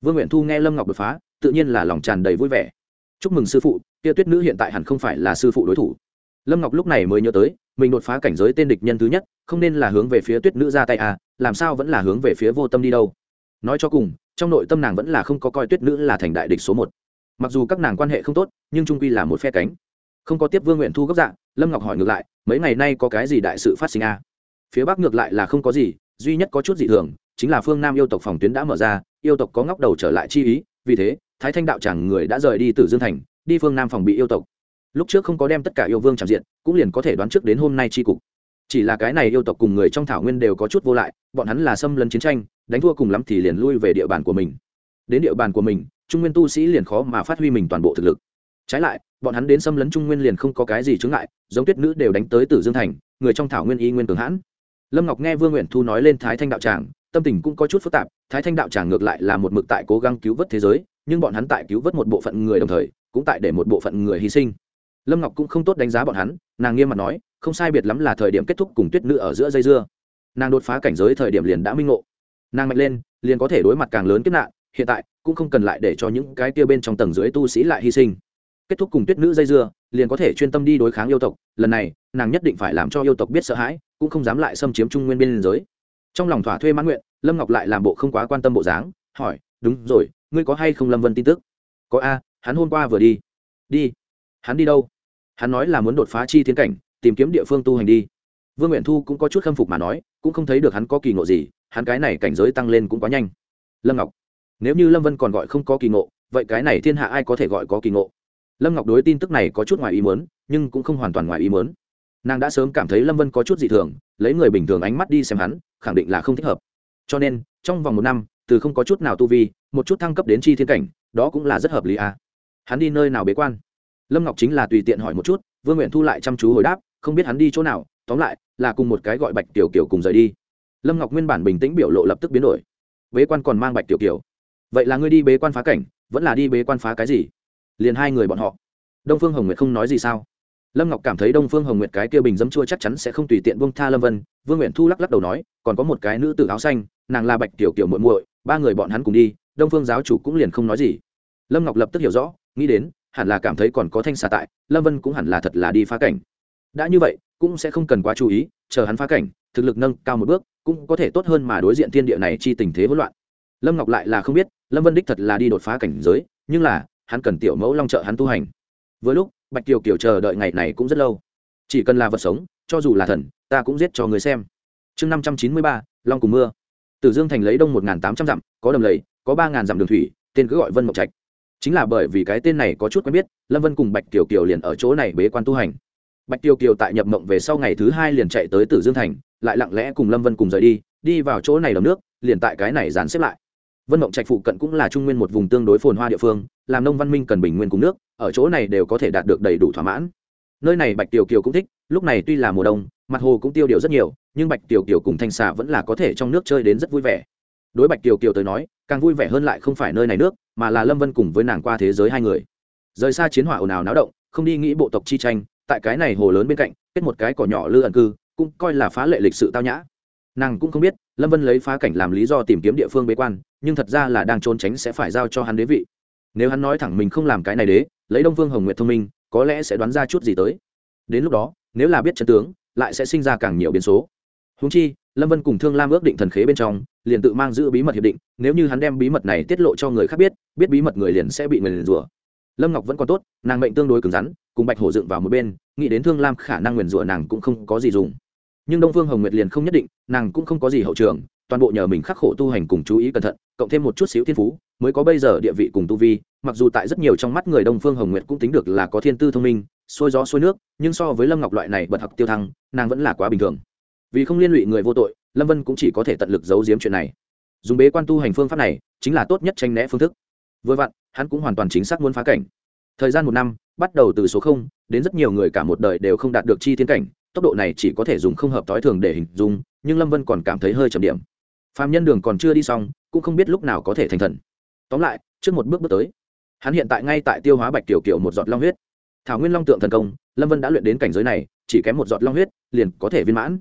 vương nguyện thu nghe lâm ngọc đột phá, tự nhiên là lòng tràn đầy vui vẻ. Chúc mừng sư phụ Tia tuyết nữ hiện tại hẳn không phải là sư phụ đối thủ. Lâm ngọc lúc này mới nhớ tới, mình đột phá cảnh giới tên địch nhân thứ nhất, không nên là hướng về phía tuyết nữ ra tay à làm sao vẫn là hướng về phía vô tâm đi đâu. Nói cho cùng, trong nội tâm nàng vẫn là không có coi tuyết nữ là thành đại địch số một mặc dù các nàng quan hệ không tốt, nhưng trung quy là một phe cánh. Không có tiếp vương nguyện thu gốc dạng lâm ngọc hỏi ngược lại, mấy ngày nay có cái gì đại sự phát sinh à? phía bắc ngược lại là không có gì, duy nhất có chút dị thường, chính là phương nam yêu tộc phòng tuyến đã mở ra, yêu tộc có ngóc đầu trở lại chi ý, vì thế, thái thanh đạo chẳng người đã rời đi từ dương thành, đi phương nam phòng bị yêu tộc. Lúc trước không có đem tất cả yêu vương chạm diện, cũng liền có thể đoán trước đến hôm nay tri cục. Chỉ là cái này yêu tộc cùng người trong thảo nguyên đều có chút vô lại, bọn hắn là xâm lấn chiến tranh, đánh thua cùng lắm thì liền lui về địa bàn của mình. Đến địa bàn của mình trung nguyên tu sĩ liền khó mà phát huy mình toàn bộ thực lực. Trái lại, bọn hắn đến xâm lấn trung nguyên liền không có cái gì chướng ngại, giống tuyết nữ đều đánh tới tử dương thành, người trong thảo nguyên y nguyên cường hãn. Lâm ngọc nghe vương nguyện thu nói lên thái thanh đạo tràng, tâm tình cũng có chút phức tạp, thái thanh đạo tràng ngược lại là một mực tại cố gắng cứu vớt thế giới, nhưng bọn hắn tại cứu vớt một bộ phận người đồng thời, cũng tại để một bộ phận người hy sinh. Lâm ngọc cũng không tốt đánh giá bọn hắn, nàng nghiêm mặt nói, không sai biệt lắm là thời điểm kết thúc cùng tuyết nữ ở giữa dây dưa. Nàng đột phá cảnh giới thời điểm liền đã minh ngộ. Nàng mạnh lên, liền có thể đối mặt càng lớn kiếp nạn hiện tại cũng không cần lại để cho những cái kia bên trong tầng dưới tu sĩ lại hy sinh. Kết thúc cùng tuyết nữ dây dưa, liền có thể chuyên tâm đi đối kháng yêu tộc, lần này, nàng nhất định phải làm cho yêu tộc biết sợ hãi, cũng không dám lại xâm chiếm trung nguyên biên giới. Trong lòng thỏa thuê mãn nguyện, lâm ngọc lại làm bộ không quá quan tâm bộ dáng, hỏi, đúng rồi, ngươi có hay không lâm vân tin tức? Có a, hắn hôm qua vừa đi. Đi? Hắn đi đâu? Hắn nói là muốn đột phá chi thiên cảnh, tìm kiếm địa phương tu hành đi. Vương nguyện thu cũng có chút khâm phục mà nói, cũng không thấy được hắn có kỳ ngộ gì, hắn cái này cảnh giới tăng lên cũng quá nhanh. Lâm ngọc nếu như lâm vân còn gọi không có kỳ ngộ, vậy cái này thiên hạ ai có thể gọi có kỳ ngộ? Lâm ngọc đối tin tức này có chút ngoài ý muốn, nhưng cũng không hoàn toàn ngoài ý muốn. Nàng đã sớm cảm thấy lâm vân có chút dị thường, lấy người bình thường ánh mắt đi xem hắn, khẳng định là không thích hợp. Cho nên, trong vòng một năm, từ không có chút nào tu vi, một chút thăng cấp đến chi thiên cảnh, đó cũng là rất hợp lý à. hắn đi nơi nào bế quan? Lâm ngọc chính là tùy tiện hỏi một chút, vương nguyện thu lại chăm chú hồi đáp, không biết hắn đi chỗ nào, tóm lại, là cùng một cái gọi bạch tiểu kiều cùng rời đi. Lâm ngọc nguyên bản bình tĩnh biểu lộ lập tức biến đổi. Bế quan còn mang bạch tiểu kiều vậy là ngươi đi bế quan phá cảnh, vẫn là đi bế quan phá cái gì? Liền hai người bọn họ. Đông phương hồng nguyệt không nói gì sao? Lâm ngọc cảm thấy đông phương hồng nguyệt cái kia bình dấm chua chắc chắn sẽ không tùy tiện buông tha lâm vân. Vương nguyện thu lắc lắc đầu nói, còn có một cái nữ tử áo xanh, nàng là bạch tiểu kiểu muội muội, ba người bọn hắn cùng đi, đông phương giáo chủ cũng liền không nói gì. Lâm ngọc lập tức hiểu rõ, nghĩ đến, hẳn là cảm thấy còn có thanh xà tại, lâm vân cũng hẳn là thật là đi phá cảnh. Đã như vậy, cũng sẽ không cần quá chú ý, chờ hắn phá cảnh, thực lực nâng cao một bước, cũng có thể tốt hơn mà đối diện thiên địa này chi tình thế hỗn loạn lâm ngọc lại là không biết, lâm vân đích thật là đi đột phá cảnh giới, nhưng là, hắn cần tiểu mẫu long trợ hắn tu hành. Vừa lúc, bạch kiều kiều chờ đợi ngày này cũng rất lâu. Chỉ cần là vật sống, cho dù là thần, ta cũng giết cho người xem. Chương năm trăm chín mươi ba, long cùng mưa. Tử dương thành lấy đông một tám trăm dặm, có đầm lầy, có ba dặm đường thủy, tên cứ gọi vân mộc trạch. Chính là bởi vì cái tên này có chút quen biết, lâm vân cùng bạch kiều kiều liền ở chỗ này bế quan tu hành. Bạch kiều kiều tại nhập mộng về sau ngày thứ hai liền chạy tới tử dương thành, lại lặng lẽ cùng lâm vân cùng rời đi đi vào chỗ này đầm nước, liền tại cái này dàn xếp lại vân mộng trạch phụ cận cũng là trung nguyên một vùng tương đối phồn hoa địa phương, làm nông văn minh cần bình nguyên cùng nước, ở chỗ này đều có thể đạt được đầy đủ thỏa mãn. Nơi này bạch tiểu kiều cũng thích, lúc này tuy là mùa đông, mặt hồ cũng tiêu điều rất nhiều, nhưng bạch tiểu kiều cùng thanh xà vẫn là có thể trong nước chơi đến rất vui vẻ. Đối bạch tiểu kiều tới nói, càng vui vẻ hơn lại không phải nơi này nước, mà là lâm vân cùng với nàng qua thế giới hai người. Rời xa chiến hỏa ồn ào náo động, không đi nghĩ bộ tộc chi tranh, tại cái này hồ lớn bên cạnh, kết một cái cỏ nhỏ lư ẩn cư, cũng coi là phá lệ lịch sự tao nhã. Nàng cũng không biết, lâm vân lấy phá cảnh làm lý do tìm kiếm địa phương bế quan nhưng thật ra là đang trốn tránh sẽ phải giao cho hắn đế vị. Nếu hắn nói thẳng mình không làm cái này đế, lấy đông Vương hồng nguyệt thông minh, có lẽ sẽ đoán ra chút gì tới. Đến lúc đó, nếu là biết chân tướng, lại sẽ sinh ra càng nhiều biến số. Húng chi, lâm vân cùng thương lam ước định thần khế bên trong, liền tự mang giữ bí mật hiệp định, nếu như hắn đem bí mật này tiết lộ cho người khác biết biết bí mật người liền sẽ bị người liền rủa. Lâm ngọc vẫn còn tốt, nàng mệnh tương đối cứng rắn, cùng bạch hổ dựng vào một bên, nghĩ đến thương lam khả năng nguyền rủa nàng cũng không có gì dùng. Nhưng đông phương hồng nguyệt liền không nhất định, nàng cũng không có gì hậu trường toàn bộ nhờ mình khắc khổ tu hành cùng chú ý cẩn thận, cộng thêm một chút xíu thiên phú, mới có bây giờ địa vị cùng tu vi, mặc dù tại rất nhiều trong mắt người đông phương hồng nguyệt cũng tính được là có thiên tư thông minh, xuôi gió xuôi nước, nhưng so với lâm ngọc loại này bật học tiêu thăng, nàng vẫn là quá bình thường. Vì không liên lụy người vô tội, lâm vân cũng chỉ có thể tận lực giấu giếm chuyện này. Dùng bế quan tu hành phương pháp này, chính là tốt nhất tranh né phương thức. Vừa vặn, hắn cũng hoàn toàn chính xác muốn phá cảnh. Thời gian một năm, bắt đầu từ số không, đến rất nhiều người cả một đời đều không đạt được chi tiến cảnh, tốc độ này chỉ có thể dùng không hợp t ố i thường để hình dung, nhưng lâm vân còn cảm thấy hơi trầm điểm phạm nhân đường còn chưa đi xong, cũng không biết lúc nào có thể thành thần. Tóm lại, trước một bước bước tới. Hắn hiện tại ngay tại tiêu hóa bạch tiểu kiểu một giọt long huyết. Thảo nguyên long tượng thần công, lâm vân đã luyện đến cảnh giới này, chỉ kém một giọt long huyết, liền có thể viên mãn.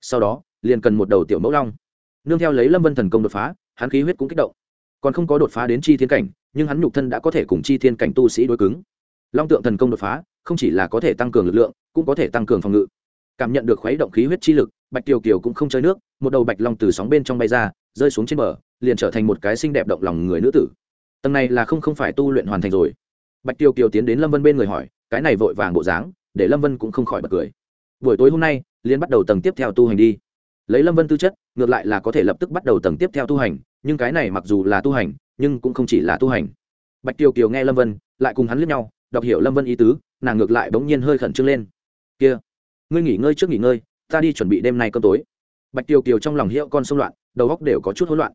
Sau đó, liền cần một đầu tiểu mẫu long. Nương theo lấy lâm vân thần công đột phá, hắn khí huyết cũng kích động. Còn không có đột phá đến chi thiên cảnh, nhưng hắn nhục thân đã có thể cùng chi thiên cảnh tu sĩ đối cứng. Long tượng thần công đột phá, không chỉ là có thể tăng cường lực lượng, cũng có thể tăng cường phòng ngự. Cảm nhận được khuấy động khí huyết chi lực bạch kiều kiều cũng không chơi nước, một đầu bạch long từ sóng bên trong bay ra, rơi xuống trên bờ, liền trở thành một cái xinh đẹp động lòng người nữ tử. Tầng này là không không phải tu luyện hoàn thành rồi. Bạch kiều kiều tiến đến lâm vân bên người hỏi, cái này vội vàng bộ dáng, để lâm vân cũng không khỏi bật cười. Buổi tối hôm nay liên bắt đầu tầng tiếp theo tu hành đi. Lấy lâm vân tư chất, ngược lại là có thể lập tức bắt đầu tầng tiếp theo tu hành, nhưng cái này mặc dù là tu hành, nhưng cũng không chỉ là tu hành. Bạch kiều kiều nghe lâm vân, lại cùng hắn lướt nhau, đọc hiểu lâm vân ý tứ, nàng ngược lại bỗng nhiên hơi khẩn trương lên. Kia, ngươi nghỉ ngơi trước nghỉ ngơi ta đi chuẩn bị đêm nay cơm tối. Bạch tiêu kiều trong lòng hiệu con xung loạn, đầu góc đều có chút hỗn loạn.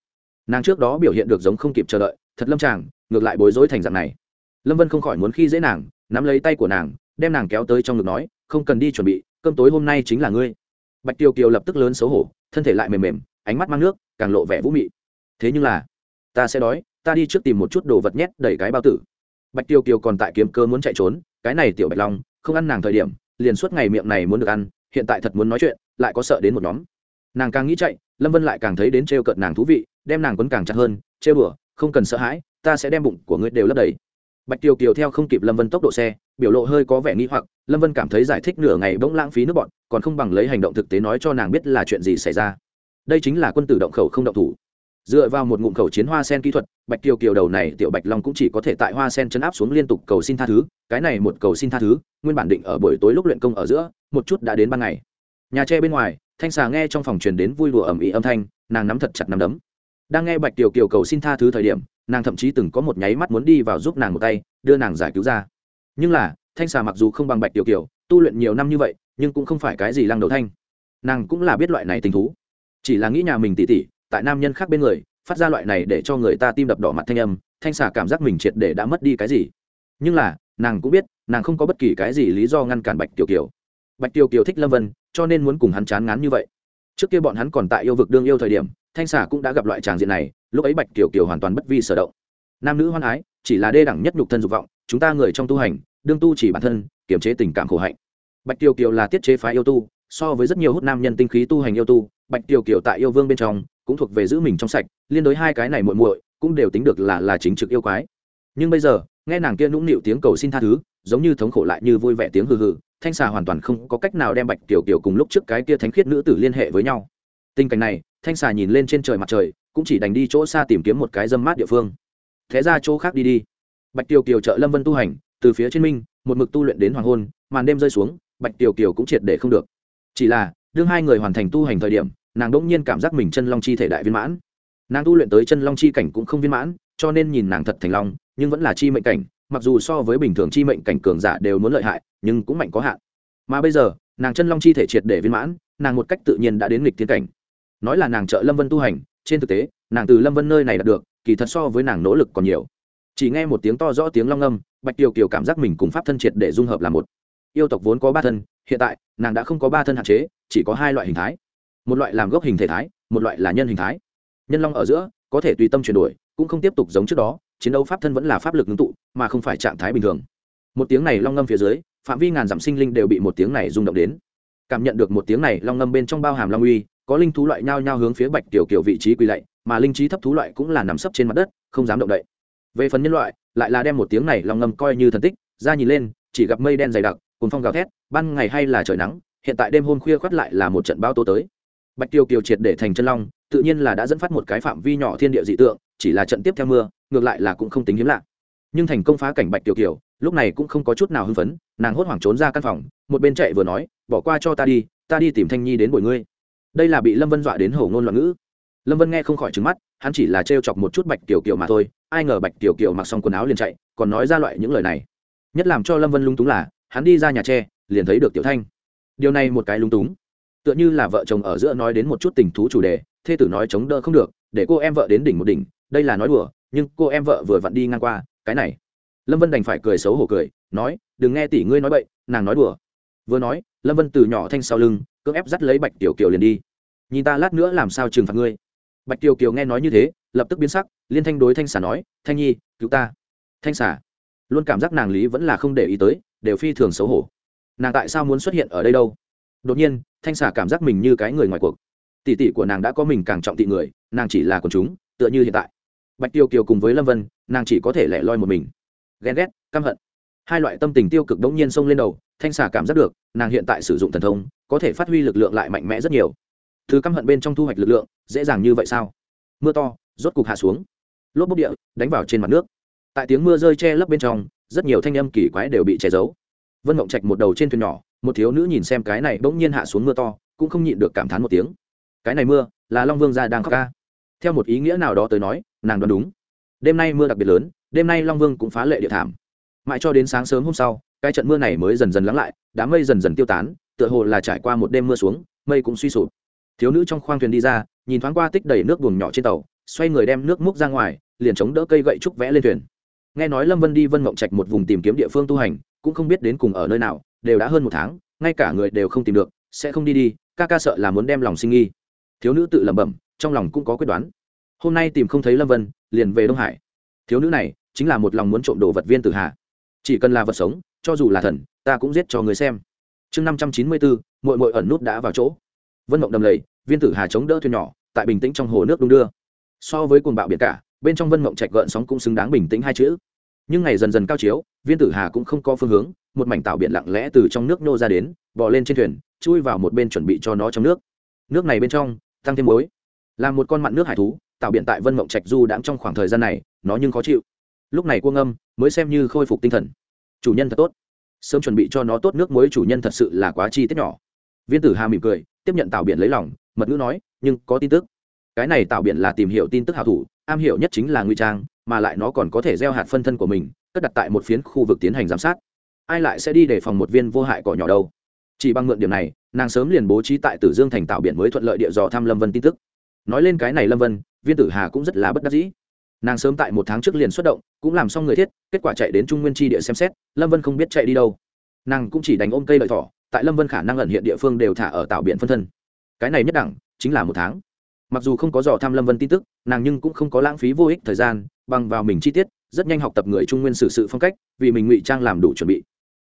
Nàng trước đó biểu hiện được giống không kịp chờ đợi, thật lâm tràng, ngược lại bối rối thành dạng này. Lâm vân không khỏi muốn khi dễ nàng, nắm lấy tay của nàng, đem nàng kéo tới trong ngực nói, không cần đi chuẩn bị, cơm tối hôm nay chính là ngươi. Bạch tiêu kiều lập tức lớn xấu hổ, thân thể lại mềm mềm, ánh mắt mang nước, càng lộ vẻ vũ mị. Thế nhưng là, ta sẽ đói, ta đi trước tìm một chút đồ vật nhét đầy cái bao tử. Bạch tiêu kiều còn tại kiếm cơ muốn chạy trốn, cái này tiểu bạch long, không ăn nàng thời điểm, liền suốt ngày miệng này muốn được ăn hiện tại thật muốn nói chuyện, lại có sợ đến một nhóm. Nàng càng nghĩ chạy, lâm vân lại càng thấy đến trêu cợt nàng thú vị, đem nàng quấn càng chặt hơn, trêu bừa không cần sợ hãi, ta sẽ đem bụng của ngươi đều lấp đầy. Bạch tiêu kiều theo không kịp lâm vân tốc độ xe, biểu lộ hơi có vẻ nghĩ hoặc, lâm vân cảm thấy giải thích nửa ngày bỗng lãng phí nước bọn, còn không bằng lấy hành động thực tế nói cho nàng biết là chuyện gì xảy ra. Đây chính là quân tử động khẩu không động thủ. Dựa vào một ngụm khẩu chiến hoa sen kỹ thuật, bạch tiêu kiều đầu này tiểu bạch long cũng chỉ có thể tại hoa sen chấn áp xuống liên tục cầu xin tha thứ cái này một cầu xin tha thứ, nguyên bản định ở buổi tối lúc luyện công ở giữa, một chút đã đến ban ngày. Nhà tre bên ngoài, thanh xà nghe trong phòng truyền đến vui đùa ầm ĩ âm thanh, nàng nắm thật chặt nắm đấm. Đang nghe bạch tiểu kiều cầu xin tha thứ thời điểm, nàng thậm chí từng có một nháy mắt muốn đi vào giúp nàng một tay, đưa nàng giải cứu ra. Nhưng là, thanh xà mặc dù không bằng bạch tiểu kiều, tu luyện nhiều năm như vậy, nhưng cũng không phải cái gì lăng đầu thanh. Nàng cũng là biết loại này tình thú. Chỉ là nghĩ nhà mình tỉ tỉ, tại nam nhân khác bên người, phát ra loại này để cho người ta tim đập đỏ mặt thanh âm, thanh xà cảm giác mình triệt để đã mất đi cái gì. Nhưng là nàng cũng biết, nàng không có bất kỳ cái gì lý do ngăn cản bạch tiểu kiều. Bạch tiểu kiều thích lâm vân, cho nên muốn cùng hắn chán ngán như vậy. Trước kia bọn hắn còn tại yêu vực đương yêu thời điểm, thanh xà cũng đã gặp loại tràng diện này, lúc ấy bạch tiểu kiều hoàn toàn bất vi sở động. Nam nữ hoan ái chỉ là đê đẳng nhất nhục thân dục vọng, chúng ta người trong tu hành, đương tu chỉ bản thân, kiềm chế tình cảm khổ hạnh. Bạch tiểu kiều là tiết chế phái yêu tu, so với rất nhiều hút nam nhân tinh khí tu hành yêu tu, bạch tiểu kiều tại yêu vương bên trong, cũng thuộc về giữ mình trong sạch, liên đối hai cái này muội muội, cũng đều tính được là là chính trực yêu quái. Nhưng bây giờ nghe nàng kia nũng nịu tiếng cầu xin tha thứ, giống như thống khổ lại như vui vẻ tiếng hừ hừ, thanh xà hoàn toàn không có cách nào đem bạch tiểu kiều cùng lúc trước cái kia thánh khiết nữ tử liên hệ với nhau. Tình cảnh này, thanh xà nhìn lên trên trời mặt trời, cũng chỉ đành đi chỗ xa tìm kiếm một cái dâm mát địa phương. Thế ra chỗ khác đi đi. Bạch tiểu kiều trợ lâm vân tu hành, từ phía trên minh, một mực tu luyện đến hoàng hôn, màn đêm rơi xuống, bạch tiểu kiều cũng triệt để không được. Chỉ là, đương hai người hoàn thành tu hành thời điểm, nàng đỗng nhiên cảm giác mình chân long chi thể đại viên mãn. Nàng tu luyện tới chân long chi cảnh cũng không viên mãn, cho nên nhìn nàng thật thành long nhưng vẫn là chi mệnh cảnh, mặc dù so với bình thường chi mệnh cảnh cường giả đều muốn lợi hại, nhưng cũng mạnh có hạn. Mà bây giờ, nàng chân long chi thể triệt để viên mãn, nàng một cách tự nhiên đã đến nghịch thiên cảnh. Nói là nàng trợ lâm vân tu hành, trên thực tế, nàng từ lâm vân nơi này đạt được, kỳ thật so với nàng nỗ lực còn nhiều. Chỉ nghe một tiếng to rõ tiếng long âm, bạch kiều kiều cảm giác mình cùng pháp thân triệt để dung hợp là một. Yêu tộc vốn có ba thân, hiện tại, nàng đã không có ba thân hạn chế, chỉ có hai loại hình thái. Một loại làm gốc hình thể thái, một loại là nhân hình thái. Nhân long ở giữa, có thể tùy tâm chuyển đổi, cũng không tiếp tục giống trước đó chiến đấu pháp thân vẫn là pháp lực ngưng tụ, mà không phải trạng thái bình thường. Một tiếng này long ngâm phía dưới, phạm vi ngàn dặm sinh linh đều bị một tiếng này rung động đến. Cảm nhận được một tiếng này long ngâm bên trong bao hàm long uy, có linh thú loại nhao nhao hướng phía bạch tiểu kiểu vị trí quỳ lạy, mà linh trí thấp thú loại cũng là nằm sấp trên mặt đất, không dám động đậy. Về phần nhân loại, lại là đem một tiếng này long ngâm coi như thần tích, ra nhìn lên, chỉ gặp mây đen dày đặc cùng phong gào thét, ban ngày hay là trời nắng, hiện tại đêm hôm khuya khoắt lại là một trận bão tố tới. Bạch tiêu kiều triệt để thành chân long, tự nhiên là đã dẫn phát một cái phạm vi nhỏ thiên địa dị tượng, chỉ là trận tiếp theo mưa ngược lại là cũng không tính hiếm lạ. Nhưng thành công phá cảnh bạch tiểu kiều, lúc này cũng không có chút nào hưng phấn, nàng hốt hoảng trốn ra căn phòng, một bên chạy vừa nói, bỏ qua cho ta đi ta đi tìm thanh nhi đến bồi ngươi. Đây là bị lâm vân dọa đến hổ ngôn loạn ngữ. Lâm vân nghe không khỏi trứng mắt, hắn chỉ là trêu chọc một chút bạch tiểu kiều mà thôi, ai ngờ bạch tiểu kiều mặc xong quần áo liền chạy, còn nói ra loại những lời này. Nhất làm cho lâm vân lung túng là, hắn đi ra nhà tre, liền thấy được tiểu thanh. Điều này một cái lung túng. Tựa như là vợ chồng ở giữa nói đến một chút tình thú chủ đề, thê tử nói chống đỡ không được, để cô em vợ đến đỉnh một đỉnh, đây là nói đùa nhưng cô em vợ vừa vặn đi ngang qua, cái này. Lâm vân đành phải cười xấu hổ cười, nói, đừng nghe tỷ ngươi nói bậy, nàng nói đùa. Vừa nói, lâm vân từ nhỏ thanh sau lưng, cưỡng ép dắt lấy bạch tiểu kiều liền đi. Nhìn ta lát nữa làm sao trừng phạt ngươi? Bạch tiểu kiều nghe nói như thế, lập tức biến sắc, liên thanh đối thanh xà nói, thanh nhi, cứu ta. Thanh xà, luôn cảm giác nàng lý vẫn là không để ý tới, đều phi thường xấu hổ. Nàng tại sao muốn xuất hiện ở đây đâu? Đột nhiên, thanh xà cảm giác mình như cái người ngoài cuộc. Tỷ tỷ của nàng đã có mình càng trọng tị người, nàng chỉ là quần chúng, tựa như hiện tại bạch tiêu kiều cùng với lâm vân, nàng chỉ có thể lẻ loi một mình. Ghen ghét, căm hận. Hai loại tâm tình tiêu cực đống nhiên xông lên đầu, thanh xà cảm giác được, nàng hiện tại sử dụng thần thông, có thể phát huy lực lượng lại mạnh mẽ rất nhiều. Thứ căm hận bên trong thu hoạch lực lượng, dễ dàng như vậy sao? Mưa to, rốt cục hạ xuống. Lốp bốc địa, đánh vào trên mặt nước. Tại tiếng mưa rơi che lấp bên trong, rất nhiều thanh âm kỳ quái đều bị che giấu. Vân mộng trạch một đầu trên thuyền nhỏ, một thiếu nữ nhìn xem cái này bỗng nhiên hạ xuống mưa to, cũng không nhịn được cảm thán một tiếng. Cái này mưa, là long vương gia đang khóc ca theo một ý nghĩa nào đó tới nói, nàng đoán đúng. Đêm nay mưa đặc biệt lớn, đêm nay long vương cũng phá lệ địa thảm. Mãi cho đến sáng sớm hôm sau, cái trận mưa này mới dần dần lắng lại, đám mây dần dần tiêu tán, tựa hồ là trải qua một đêm mưa xuống, mây cũng suy sụp. Thiếu nữ trong khoang thuyền đi ra, nhìn thoáng qua tích đầy nước buồng nhỏ trên tàu, xoay người đem nước múc ra ngoài, liền chống đỡ cây gậy trúc vẽ lên thuyền. Nghe nói lâm vân đi vân mộng trạch một vùng tìm kiếm địa phương tu hành, cũng không biết đến cùng ở nơi nào, đều đã hơn một tháng, ngay cả người đều không tìm được, sẽ không đi đi, ca ca sợ là muốn đem lòng sinh nghi. Thiếu nữ tự lẩm bẩm trong lòng cũng có quyết đoán. Hôm nay tìm không thấy lâm vân, liền về đông hải. Thiếu nữ này chính là một lòng muốn trộm đồ vật viên tử hà. Chỉ cần là vật sống, cho dù là thần, ta cũng giết cho người xem. Chương năm trăm chín mươi bốn mội mội ẩn nút đã vào chỗ. Vân mộng đầm lầy, viên tử hà chống đỡ thuyền nhỏ, tại bình tĩnh trong hồ nước đung đưa. So với cuồng bạo biển cả, bên trong vân mộng trạch gợn sóng cũng xứng đáng bình tĩnh hai chữ. Nhưng ngày dần dần cao chiếu, viên tử hà cũng không có phương hướng, một mảnh tạo biển lặng lẽ từ trong nước nô ra đến, bò lên trên thuyền, chui vào một bên chuẩn bị cho nó trong nước. Nước này bên trong, tăng thêm muối là một con mặn nước hải thú, tạo biển tại vân mộng trạch du đãng trong khoảng thời gian này, nó nhưng khó chịu. Lúc này cuông âm mới xem như khôi phục tinh thần. Chủ nhân thật tốt. Sớm chuẩn bị cho nó tốt nước muối, chủ nhân thật sự là quá chi tiết nhỏ. Viên tử hà mỉm cười, tiếp nhận tạo biển lấy lòng, mật ngữ nói, nhưng có tin tức. Cái này tạo biển là tìm hiểu tin tức hảo thủ, am hiểu nhất chính là nguy trang, mà lại nó còn có thể gieo hạt phân thân của mình, cất đặt tại một phiến khu vực tiến hành giám sát. Ai lại sẽ đi để phòng một viên vô hại cỏ nhỏ đâu? Chỉ bằng mượn điểm này, nàng sớm liền bố trí tại tử dương thành tạo biển mới thuận lợi địa dò thăm lâm vân tin tức nói lên cái này lâm vân viên tử hà cũng rất là bất đắc dĩ nàng sớm tại một tháng trước liền xuất động cũng làm xong người thiết kết quả chạy đến trung nguyên tri địa xem xét lâm vân không biết chạy đi đâu nàng cũng chỉ đánh ôm cây lợi thỏ tại lâm vân khả năng ẩn hiện địa phương đều thả ở tạo biển phân thân cái này nhất đẳng chính là một tháng mặc dù không có dò thăm lâm vân tin tức nàng nhưng cũng không có lãng phí vô ích thời gian bằng vào mình chi tiết rất nhanh học tập người trung nguyên xử sự phong cách vì mình ngụy trang làm đủ chuẩn bị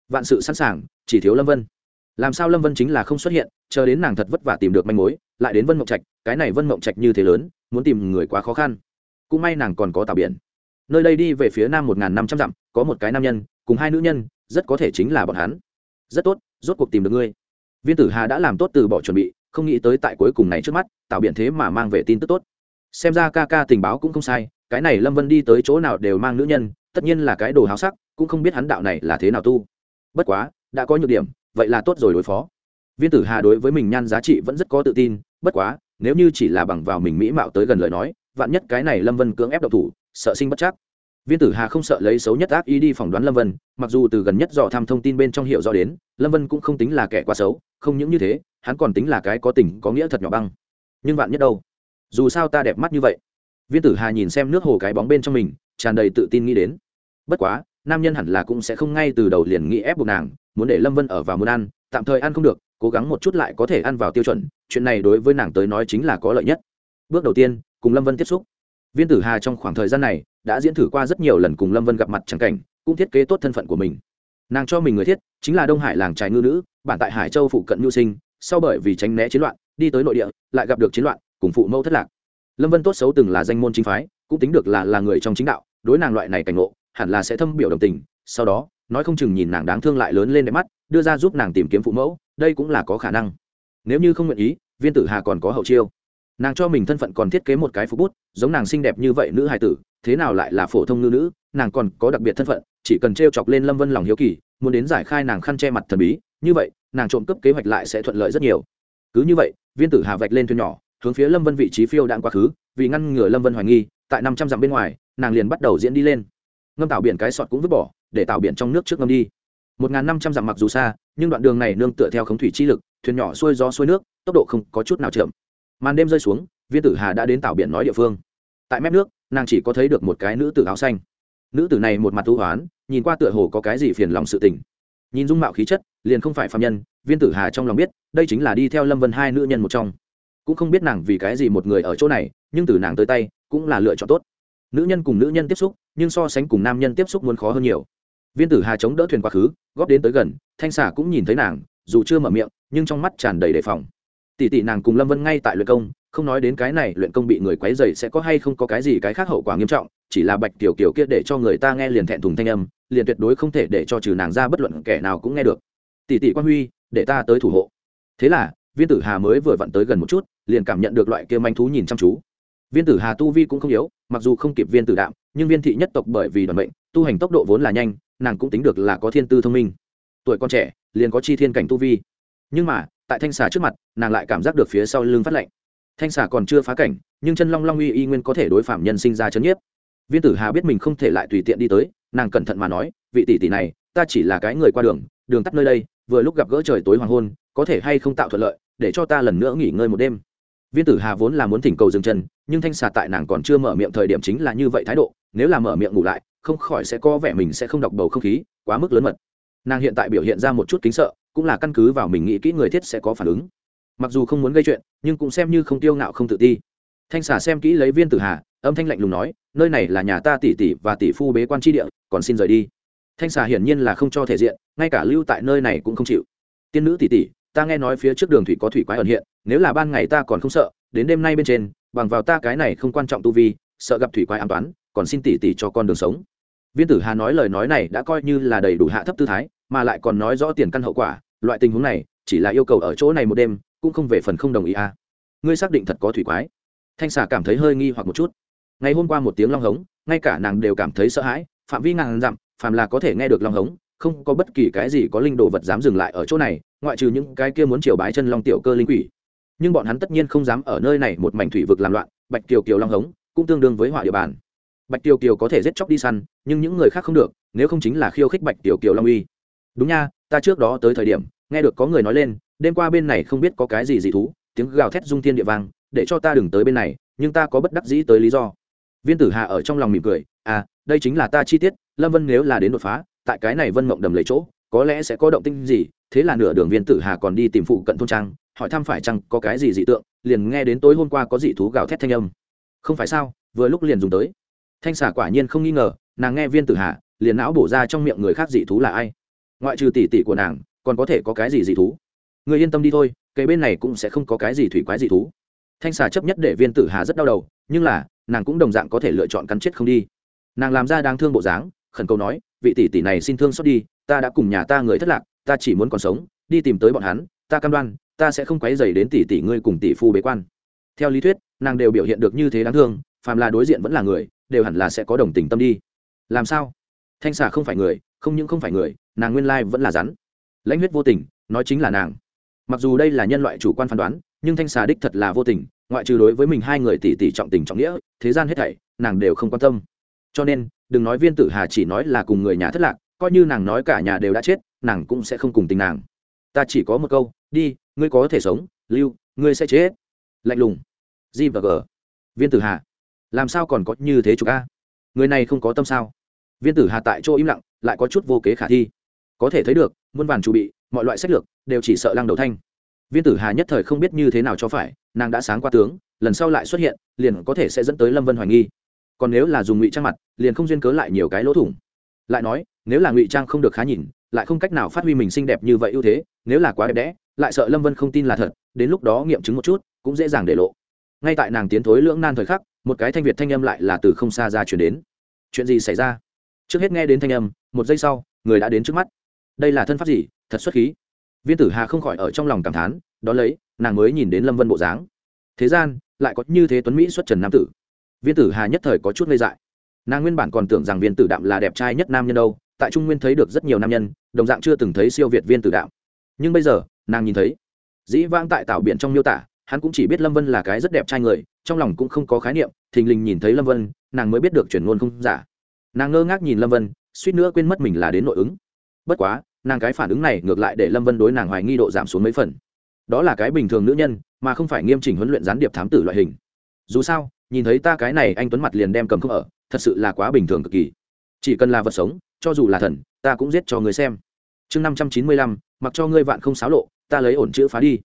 vạn sự sẵn sàng chỉ thiếu lâm vân làm sao lâm vân chính là không xuất hiện, chờ đến nàng thật vất vả tìm được manh mối, lại đến vân mộng trạch, cái này vân mộng trạch như thế lớn, muốn tìm người quá khó khăn. Cũng may nàng còn có tàu biển. Nơi đây đi về phía nam một năm trăm dặm, có một cái nam nhân, cùng hai nữ nhân, rất có thể chính là bọn hắn. Rất tốt, rốt cuộc tìm được ngươi. Viên tử hà đã làm tốt từ bỏ chuẩn bị, không nghĩ tới tại cuối cùng này trước mắt tạo biện thế mà mang về tin tức tốt. Xem ra ca ca tình báo cũng không sai, cái này lâm vân đi tới chỗ nào đều mang nữ nhân, tất nhiên là cái đồ háo sắc, cũng không biết hắn đạo này là thế nào tu. Bất quá, đã có nhược điểm vậy là tốt rồi đối phó. Viên tử hà đối với mình nhan giá trị vẫn rất có tự tin, bất quá, nếu như chỉ là bằng vào mình mỹ mạo tới gần lời nói, vạn nhất cái này lâm vân cưỡng ép độc thủ, sợ sinh bất chắc. Viên tử hà không sợ lấy xấu nhất ác ý đi phỏng đoán lâm vân, mặc dù từ gần nhất dò tham thông tin bên trong hiệu rõ đến, lâm vân cũng không tính là kẻ quá xấu, không những như thế, hắn còn tính là cái có tình, có nghĩa thật nhỏ băng. Nhưng vạn nhất đâu? Dù sao ta đẹp mắt như vậy. Viên tử hà nhìn xem nước hồ cái bóng bên trong mình, tràn đầy tự tin nghĩ đến. Bất quá, nam nhân hẳn là cũng sẽ không ngay từ đầu liền nghĩ ép buộc nàng muốn để lâm vân ở và muốn ăn, tạm thời ăn không được, cố gắng một chút lại có thể ăn vào tiêu chuẩn, chuyện này đối với nàng tới nói chính là có lợi nhất. Bước đầu tiên, cùng lâm vân tiếp xúc. Viên tử hà trong khoảng thời gian này, đã diễn thử qua rất nhiều lần cùng lâm vân gặp mặt c cảnh, cũng thiết kế tốt thân phận của mình. Nàng cho mình người thiết, chính là đông hải làng trái ngư nữ, bản tại hải châu phụ cận mưu sinh, sau bởi vì tránh né chiến loạn, đi tới nội địa, lại gặp được chiến loạn, cùng phụ mẫu thất lạc. Lâm vân tốt xấu từng là danh môn chính phái, cũng tính được là là người trong chính đạo, đối nàng loại này cảnh ngộ, hẳn là sẽ thâm biểu đồng tình, sau đó nói không chừng nhìn nàng đáng thương lại lớn lên đẹp mắt, đưa ra giúp nàng tìm kiếm phụ mẫu, đây cũng là có khả năng. Nếu như không nguyện ý, viên tử hà còn có hậu chiêu. Nàng cho mình thân phận còn thiết kế một cái phục bút, giống nàng xinh đẹp như vậy nữ hài tử, thế nào lại là phổ thông ngư nữ, nàng còn có đặc biệt thân phận, chỉ cần t r e o chọc lên lâm vân lòng hiếu kỳ, muốn đến giải khai nàng khăn che mặt thần bí, như vậy, nàng trộm cắp kế hoạch lại sẽ thuận lợi rất nhiều. Cứ như vậy, viên tử hà vạch lên thuyền nhỏ, hướng phía lâm vân vị trí phiêu đạn quá khứ, vì ngăn ngừa lâm vân hoài nghi, tại năm trăm dặm bên ngoài, nàng liền bắt đầu diễn đi lên. Ngâm tạo biển cái sọt cũng vứt bỏ để tạo biển trong nước trước ngâm đi. Một n g h n năm trăm dặm mặc dù xa, nhưng đoạn đường này nương tựa theo khống thủy chi lực, thuyền nhỏ xuôi gió xuôi nước, tốc độ không có chút nào chậm. Màn đêm rơi xuống, viên tử hà đã đến tạo biển nói địa phương. Tại mép nước, nàng chỉ có thấy được một cái nữ tử áo xanh. Nữ tử này một mặt thú hoán nhìn qua tựa hồ có cái gì phiền lòng sự tình. Nhìn dung mạo khí chất, liền không phải phạm nhân, viên tử hà trong lòng biết, đây chính là đi theo lâm vân hai nữ nhân một trong. Cũng không biết nàng vì cái gì một người ở chỗ này, nhưng từ nàng tới tay, cũng là lựa chọn tốt. Nữ nhân cùng nữ nhân tiếp xúc, nhưng so sánh cùng nam nhân tiếp xúc muốn khó hơn nhiều viên tử hà chống đỡ thuyền quá khứ, góp đến tới gần, thanh xà cũng nhìn thấy nàng, dù chưa mở miệng, nhưng trong mắt tràn đầy đề phòng. Tỷ tỷ nàng cùng lâm vân ngay tại luyện công, không nói đến cái này, luyện công bị người quấy dày sẽ có hay không có cái gì cái khác hậu quả nghiêm trọng, chỉ là bạch tiểu kiểu kia để cho người ta nghe liền thẹn thùng thanh âm, liền tuyệt đối không thể để cho trừ nàng ra bất luận kẻ nào cũng nghe được. Tỷ tỷ quan huy, để ta tới thủ hộ. Thế là, viên tử hà mới vừa vặn tới gần một chút, liền cảm nhận được loại kia manh thú nhìn chăm chú. Viên tử hà tu vi cũng không yếu, mặc dù không kịp viên tử đạm, nhưng viên thị nhất tộc bởi vì đoàn bệnh tu hành tốc độ vốn là nhanh nàng cũng tính được là có thiên tư thông minh. Tuổi con trẻ, liền có chi thiên cảnh tu vi. Nhưng mà, tại thanh xà trước mặt, nàng lại cảm giác được phía sau lưng phát lạnh. Thanh xà còn chưa phá cảnh, nhưng chân long long uy y nguyên có thể đối phạm nhân sinh ra chấn nhiếp. Viên tử hà biết mình không thể lại tùy tiện đi tới, nàng cẩn thận mà nói, vị tỷ tỷ này, ta chỉ là cái người qua đường đường tắt nơi đây, vừa lúc gặp gỡ trời tối hoàng hôn, có thể hay không tạo thuận lợi, để cho ta lần nữa nghỉ ngơi một đêm. Viên tử hà vốn là muốn thỉnh cầu dừng chân, nhưng thanh xà tại nàng còn chưa mở miệng thời điểm chính là như vậy thái độ, nếu là mở miệng ngủ lại không khỏi sẽ có vẻ mình sẽ không đọc bầu không khí, quá mức lớn mật. Nàng hiện tại biểu hiện ra một chút kính sợ, cũng là căn cứ vào mình nghĩ kỹ người thiết sẽ có phản ứng. Mặc dù không muốn gây chuyện, nhưng cũng xem như không tiêu ngạo không tự ti. Thanh xà xem kỹ lấy viên tử hà, âm thanh lạnh lùng nói, nơi này là nhà ta tỷ tỷ và tỷ phu bế quan tri địa, còn xin rời đi. Thanh xà hiển nhiên là không cho thể diện, ngay cả lưu tại nơi này cũng không chịu. Tiên nữ tỷ tỷ, ta nghe nói phía trước đường thủy có thủy quái ẩn hiện, nếu là ban ngày ta còn không sợ, đến đêm nay bên trên, bằng vào ta cái này không quan trọng tu vi, sợ gặp thủy quái an toán còn xin tỷ tỷ cho con đường sống viên tử hà nói lời nói này đã coi như là đầy đủ hạ thấp tư thái, mà lại còn nói rõ tiền căn hậu quả, loại tình huống này, chỉ là yêu cầu ở chỗ này một đêm, cũng không về phần không đồng ý à. Ngươi xác định thật có thủy quái. Thanh xà cảm thấy hơi nghi hoặc một chút. Ngày hôm qua một tiếng long hống, ngay cả nàng đều cảm thấy sợ hãi, phạm vi ngàn dặm, phàm là có thể nghe được long hống, không có bất kỳ cái gì có linh đồ vật dám dừng lại ở chỗ này, ngoại trừ những cái kia muốn chiều bái chân long tiểu cơ linh quỷ. Nhưng bọn hắn tất nhiên không dám ở nơi này một mảnh thủy vực làm loạn, bạch kiều kiều long hống, cũng tương đương với họa địa bàn bạch Tiêu kiều có thể giết chóc đi săn, nhưng những người khác không được, nếu không chính là khiêu khích bạch Tiêu kiều long uy. Đúng nha, ta trước đó tới thời điểm, nghe được có người nói lên, đêm qua bên này không biết có cái gì dị thú, tiếng gào thét dung thiên địa vang, để cho ta đừng tới bên này, nhưng ta có bất đắc dĩ tới lý do. Viên tử hà ở trong lòng mỉm cười à đây chính là ta chi tiết, lâm vân nếu là đến đột phá, tại cái này vân mộng đầm lấy chỗ, có lẽ sẽ có động tinh gì, thế là nửa đường viên tử hà còn đi tìm phụ cận thôn trang, hỏi thăm phải chăng có cái gì dị tượng, liền nghe đến tối hôm qua có dị thú gào thét thanh âm. Không phải sao, vừa lúc liền dùng tới thanh xà quả nhiên không nghi ngờ, nàng nghe viên tử hà, liền não bổ ra trong miệng người khác dị thú là ai? Ngoại trừ tỷ tỷ của nàng, còn có thể có cái gì dị thú? Người yên tâm đi thôi cây bên này cũng sẽ không có cái gì thủy quái dị thú. Thanh xà chấp nhất để viên tử hà rất đau đầu, nhưng là, nàng cũng đồng dạng có thể lựa chọn cắn chết không đi. Nàng làm ra đáng thương bộ dáng, khẩn cầu nói, vị tỷ tỷ này xin thương xót đi, ta đã cùng nhà ta người thất lạc, ta chỉ muốn còn sống, đi tìm tới bọn hắn, ta cam đoan, ta sẽ không quấy dày đến tỷ tỷ ngươi cùng tỷ phu bế quan. Theo lý thuyết, nàng đều biểu hiện được như thế đáng thương, phàm là đối diện vẫn là người đều hẳn là sẽ có đồng tình tâm đi. Làm sao? Thanh xà không phải người, không những không phải người, nàng nguyên lai vẫn là rắn. Lãnh huyết vô tình, nói chính là nàng. Mặc dù đây là nhân loại chủ quan phán đoán, nhưng thanh xà đích thật là vô tình, ngoại trừ đối với mình hai người tỷ tỷ trọng tình trọng nghĩa, thế gian hết thảy, nàng đều không quan tâm. Cho nên, đừng nói viên tử hà chỉ nói là cùng người nhà thất lạc, coi như nàng nói cả nhà đều đã chết, nàng cũng sẽ không cùng tình nàng. Ta chỉ có một câu, đi, ngươi có thể sống, lưu, ngươi sẽ chết. Lạnh lùng. G và g. Viên tử hà làm sao còn có như thế chục a? Người này không có tâm sao? Viên tử hà tại chỗ im lặng, lại có chút vô kế khả thi. Có thể thấy được, muôn vàn chủ bị, mọi loại sách lược, đều chỉ sợ lăng đầu thanh. Viên tử hà nhất thời không biết như thế nào cho phải, nàng đã sáng qua tướng, lần sau lại xuất hiện, liền có thể sẽ dẫn tới lâm vân hoài nghi. Còn nếu là dùng ngụy trang mặt, liền không duyên cớ lại nhiều cái lỗ thủng. Lại nói, nếu là ngụy trang không được khá nhìn, lại không cách nào phát huy mình xinh đẹp như vậy ưu thế, nếu là quá đẹp đẽ, lại sợ lâm vân không tin là thật, đến lúc đó nghiệm chứng một chút, cũng dễ dàng để lộ. Ngay tại nàng tiến thối lưỡng nan thời khắc một cái thanh việt thanh âm lại là từ không xa ra chuyển đến. Chuyện gì xảy ra? Trước hết nghe đến thanh âm, một giây sau, người đã đến trước mắt. Đây là thân pháp gì? Thật xuất khí. Viên tử hà không khỏi ở trong lòng cảm thán, đón lấy, nàng mới nhìn đến lâm vân bộ dáng. Thế gian, lại có như thế tuấn mỹ xuất trần nam tử. Viên tử hà nhất thời có chút ngây dại. Nàng nguyên bản còn tưởng rằng viên tử đạm là đẹp trai nhất nam nhân đâu, tại trung nguyên thấy được rất nhiều nam nhân, đồng dạng chưa từng thấy siêu việt viên tử đạm. Nhưng bây giờ, nàng nhìn thấy, dĩ vãng tại tảo biển trong miêu tả hắn cũng chỉ biết lâm vân là cái rất đẹp trai người, trong lòng cũng không có khái niệm, thình lình nhìn thấy lâm vân, nàng mới biết được chuyển ngôn không giả. Nàng ngơ ngác nhìn lâm vân, suýt nữa quên mất mình là đến nội ứng. Bất quá, nàng cái phản ứng này ngược lại để lâm vân đối nàng hoài nghi độ giảm xuống mấy phần. Đó là cái bình thường nữ nhân, mà không phải nghiêm chỉnh huấn luyện gián điệp thám tử loại hình. Dù sao, nhìn thấy ta cái này, anh tuấn mặt liền đem cầm không ở, thật sự là quá bình thường cực kỳ. Chỉ cần là vật sống, cho dù là thần, ta cũng giết cho người xem. Chương năm trăm chín mươi lăm, mặc cho ngươi vạn không xáo lộ, ta lấy ổn chữ phá đi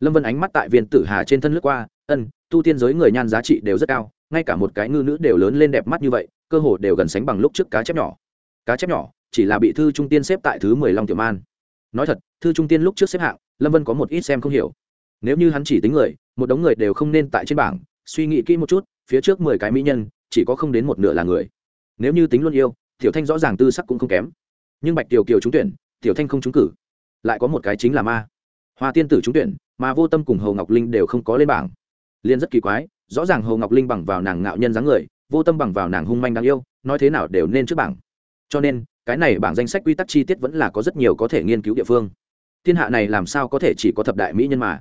lâm vân ánh mắt tại viên tử hà trên thân lướt qua, ân, tu tiên giới người nhan giá trị đều rất cao, ngay cả một cái ngư nữ đều lớn lên đẹp mắt như vậy, cơ hồ đều gần sánh bằng lúc trước cá chép nhỏ. Cá chép nhỏ chỉ là bị thư trung tiên xếp tại thứ mười long tiểu man. Nói thật, thư trung tiên lúc trước xếp hạng, lâm vân có một ít xem không hiểu. Nếu như hắn chỉ tính người, một đống người đều không nên tại trên bảng, suy nghĩ kỹ một chút, phía trước mười cái mỹ nhân, chỉ có không đến một nửa là người. Nếu như tính luôn yêu, tiểu thanh rõ ràng tư sắc cũng không kém. Nhưng bạch tiểu kiều trúng tuyển, tiểu thanh không trúng cử. Lại có một cái chính là ma. Hoa tiên tử trúng tuyển mà vô tâm cùng hầu ngọc linh đều không có lên bảng. Liên rất kỳ quái, rõ ràng hầu ngọc linh bằng vào nàng ngạo nhân dáng người, vô tâm bằng vào nàng hung manh đáng yêu, nói thế nào đều nên trước bảng. Cho nên, cái này bảng danh sách quy tắc chi tiết vẫn là có rất nhiều có thể nghiên cứu địa phương. Thiên hạ này làm sao có thể chỉ có thập đại mỹ nhân mà?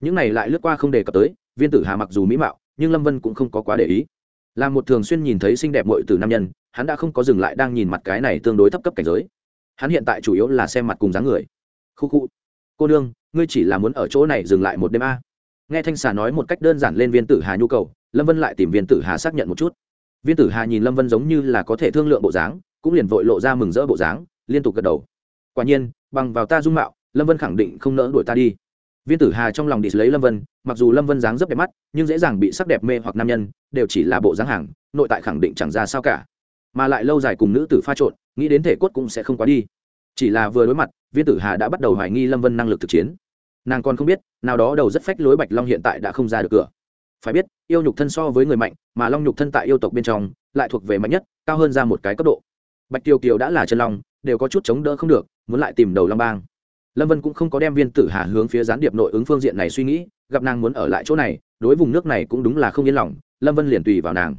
Những này lại lướt qua không đề cập tới, viên tử hà mặc dù mỹ mạo, nhưng lâm vân cũng không có quá để ý. Là một thường xuyên nhìn thấy xinh đẹp mội từ nam nhân, hắn đã không có dừng lại đang nhìn mặt cái này tương đối thấp cấp cảnh giới. Hắn hiện tại chủ yếu là xem mặt cùng dáng người. Khu khu cô nương, ngươi chỉ là muốn ở chỗ này dừng lại một đêm a. Nghe thanh xà nói một cách đơn giản lên viên tử hà nhu cầu, lâm vân lại tìm viên tử hà xác nhận một chút. Viên tử hà nhìn lâm vân giống như là có thể thương lượng bộ dáng, cũng liền vội lộ ra mừng rỡ bộ dáng, liên tục gật đầu. Quả nhiên, bằng vào ta dung mạo, lâm vân khẳng định không nỡ đuổi ta đi. Viên tử hà trong lòng đi lấy lâm vân, mặc dù lâm vân dáng rất đẹp mắt, nhưng dễ dàng bị sắc đẹp mê hoặc nam nhân, đều chỉ là bộ dáng hàng, nội tại khẳng định chẳng ra sao cả. Mà lại lâu dài cùng nữ tử pha trộn, nghĩ đến thể cốt cũng sẽ không quá đi chỉ là vừa đối mặt, viên tử hà đã bắt đầu hoài nghi lâm vân năng lực thực chiến. Nàng còn không biết, nào đó đầu rất phách lối bạch long hiện tại đã không ra được cửa. Phải biết, yêu nhục thân so với người mạnh, mà long nhục thân tại yêu tộc bên trong, lại thuộc về mạnh nhất, cao hơn ra một cái cấp độ. Bạch tiêu kiều đã là chân long, đều có chút chống đỡ không được, muốn lại tìm đầu long bang. Lâm vân cũng không có đem viên tử hà hướng phía gián điệp nội ứng phương diện này suy nghĩ, gặp nàng muốn ở lại chỗ này, đối vùng nước này cũng đúng là không yên lòng, lâm vân liền tùy vào nàng.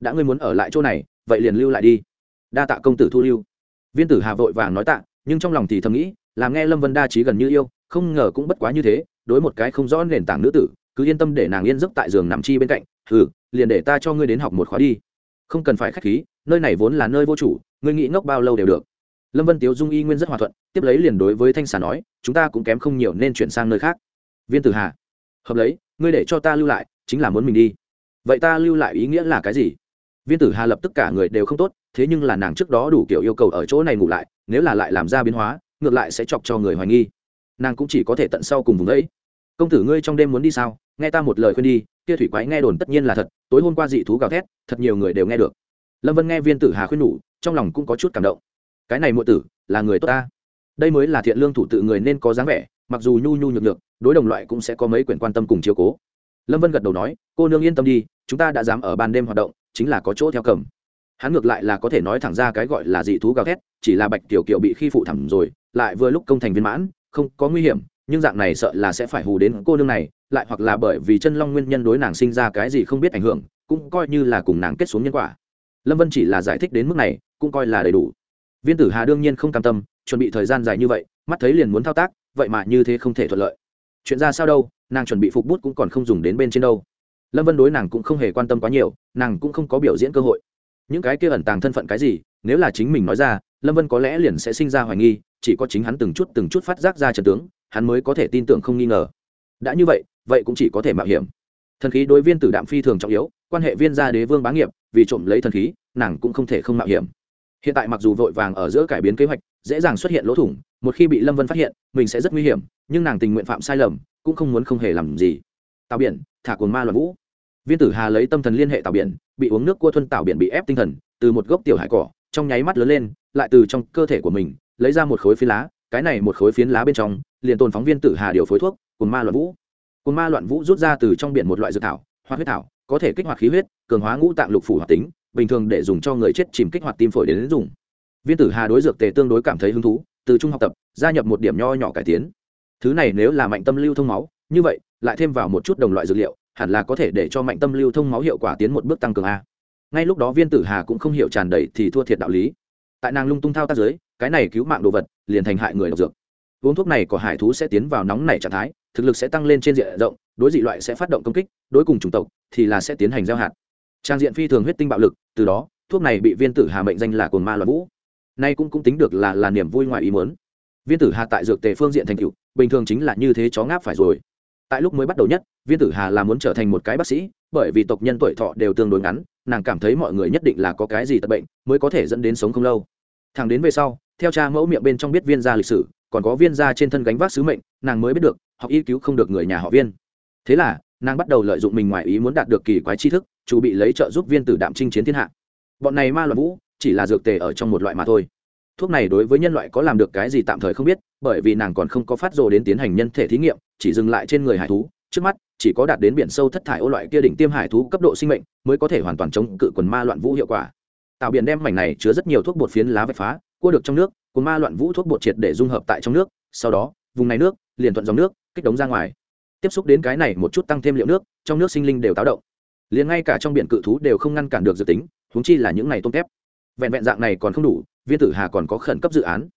Đã ngươi muốn ở lại chỗ này, vậy liền lưu lại đi. Đa tạ công tử thu lưu. Viên tử hà vội vàng nói tạ nhưng trong lòng thì thầm nghĩ làm nghe lâm vân đa trí gần như yêu, không ngờ cũng bất quá như thế, đối một cái không rõ nền tảng nữ tử, cứ yên tâm để nàng yên giấc tại giường nằm chi bên cạnh ừ liền để ta cho ngươi đến học một khóa đi. Không cần phải k h á c h khí, nơi này vốn là nơi vô chủ, ngươi nghĩ ngốc bao lâu đều được. Lâm vân tiếu dung y nguyên rất hòa thuận, tiếp lấy liền đối với thanh xà nói, chúng ta cũng kém không nhiều nên chuyển sang nơi khác. Viên tử hà. Hợp lấy, ngươi để cho ta lưu lại, chính là muốn mình đi. Vậy ta lưu lại ý nghĩa là cái gì? Viên tử hà lập tất cả người đều không tốt thế nhưng là nàng trước đó đủ kiểu yêu cầu ở chỗ này ngủ lại, nếu là lại làm ra biến hóa, ngược lại sẽ chọc cho người hoài nghi. Nàng cũng chỉ có thể tận sau cùng vùng đấy công tử ngươi trong đêm muốn đi sao? Nghe ta một lời khuyên đi, kia thủy quái nghe đồn tất nhiên là thật, tối hôm qua dị thú gào thét, thật nhiều người đều nghe được. Lâm vân nghe viên tử hà khuyên nhủ, trong lòng cũng có chút cảm động. Cái này muội tử, là người tốt ta. Đây mới là thiện lương thủ tự người nên có dáng vẻ, mặc dù nhu nhu nhược nhược, đối đồng loại cũng sẽ có mấy quyển quan tâm cùng chiếu cố. Lâm vân gật đầu nói, cô nương yên tâm đi, chúng ta đã dám ở ban đêm hoạt động, chính là có chỗ theo cầm hắn ngược lại là có thể nói thẳng ra cái gọi là dị thú gào thét, chỉ là bạch tiểu kiều bị khi phụ thẳm rồi, lại vừa lúc công thành viên mãn, không có nguy hiểm, nhưng dạng này sợ là sẽ phải hù đến cô nương này, lại hoặc là bởi vì chân long nguyên nhân đối nàng sinh ra cái gì không biết ảnh hưởng, cũng coi như là cùng nàng kết xuống nhân quả. Lâm vân chỉ là giải thích đến mức này, cũng coi là đầy đủ. Viên tử hà đương nhiên không cam tâm, chuẩn bị thời gian dài như vậy, mắt thấy liền muốn thao tác, vậy mà như thế không thể thuận lợi. Chuyện ra sao đâu, nàng chuẩn bị phục bút cũng còn không dùng đến bên trên đâu. Lâm vân đối nàng cũng không hề quan tâm quá nhiều, nàng cũng không có biểu diễn cơ hội những cái kia ẩn tàng thân phận cái gì, nếu là chính mình nói ra, lâm vân có lẽ liền sẽ sinh ra hoài nghi, chỉ có chính hắn từng chút từng chút phát giác ra trần tướng, hắn mới có thể tin tưởng không nghi ngờ. Đã như vậy vậy cũng chỉ có thể mạo hiểm. Thần khí đối viên tử đạm phi thường trọng yếu, quan hệ viên gia đế vương bá nghiệp, vì trộm lấy thần khí, nàng cũng không thể không mạo hiểm. Hiện tại mặc dù vội vàng ở giữa cải biến kế hoạch, dễ dàng xuất hiện lỗ thủng, một khi bị lâm vân phát hiện, mình sẽ rất nguy hiểm, nhưng nàng tình nguyện phạm sai lầm, cũng không muốn không hề làm gì. Tào biển, thả cồn ma loạn vũ viên tử hà lấy tâm thần liên hệ tạo biển, bị uống nước cua thuân Tạo biển bị ép tinh thần, từ một gốc tiểu hải cỏ, trong nháy mắt lớn lên, lại từ trong cơ thể của mình, lấy ra một khối phiến lá, cái này một khối phiến lá bên trong, liền tồn phóng viên tử hà điều phối thuốc cồn ma loạn vũ. Cồn ma loạn vũ rút ra từ trong biển một loại dược thảo, hoa huyết thảo, có thể kích hoạt khí huyết, cường hóa ngũ tạng lục phủ hoạt tính, bình thường để dùng cho người chết chìm kích hoạt tim phổi đến dùng. Viên tử hà đối dược tề tương đối cảm thấy hứng thú, từ trung học tập, gia nhập một điểm nho nhỏ cải tiến. Thứ này nếu là mạnh tâm lưu thông máu, như vậy, lại thêm vào một chút đồng loại dược liệu hẳn là có thể để cho mạnh tâm lưu thông máu hiệu quả tiến một bước tăng cường a. Ngay lúc đó viên tử hà cũng không hiểu tràn đầy thì thua thiệt đạo lý. Tại nàng lung tung thao tác giới cái này cứu mạng đồ vật liền thành hại người độc dược. Uống thuốc này của hải thú sẽ tiến vào nóng nảy trạng thái, thực lực sẽ tăng lên trên diện rộng, đối dị loại sẽ phát động công kích, đối cùng chủng tộc thì là sẽ tiến hành gieo hạt. Trang diện phi thường huyết tinh bạo lực, từ đó, thuốc này bị viên tử hà mệnh danh là cồn ma loạn vũ. Nay cũng cũng tính được là là niềm vui ngoài ý muốn. Viên tử hà tại dược tề phương diện thành cựu bình thường chính là như thế chó ngáp phải rồi tại lúc mới bắt đầu nhất, viên tử hà là muốn trở thành một cái bác sĩ, bởi vì tộc nhân tuổi thọ đều tương đối ngắn, nàng cảm thấy mọi người nhất định là có cái gì tật bệnh mới có thể dẫn đến sống không lâu. Thằng đến về sau, theo cha mẫu miệng bên trong biết viên gia lịch sử, còn có viên gia trên thân gánh vác sứ mệnh, nàng mới biết được, học y cứu không được người nhà họ viên. Thế là, nàng bắt đầu lợi dụng mình ngoài ý muốn đạt được kỳ quái tri thức chủ bị lấy trợ giúp viên tử đạm chinh chiến thiên hạ. Bọn này ma loạn vũ, chỉ là dược tề ở trong một loại mà thôi thuốc này đối với nhân loại có làm được cái gì tạm thời không biết, bởi vì nàng còn không có phát rồ đến tiến hành nhân thể thí nghiệm, chỉ dừng lại trên người hải thú. Trước mắt, chỉ có đạt đến biển sâu thất thải ô loại kia đỉnh tiêm hải thú cấp độ sinh mệnh mới có thể hoàn toàn chống cự quần ma loạn vũ hiệu quả. Tạo biển đem mảnh này chứa rất nhiều thuốc bột phiến lá vạch phá, cua được trong nước, quần ma loạn vũ thuốc bột triệt để dung hợp tại trong nước, sau đó, vùng này nước, liền thuận dòng nước, kích đống ra ngoài. Tiếp xúc đến cái này một chút tăng thêm liệu nước, trong nước sinh linh đều táo động. Liền ngay cả trong biển cự thú đều không ngăn cản được dự tính, huống chi là những ngày tôm tép. Vẹn vẹn dạng này còn không đủ viên tử hà còn có khẩn cấp dự án.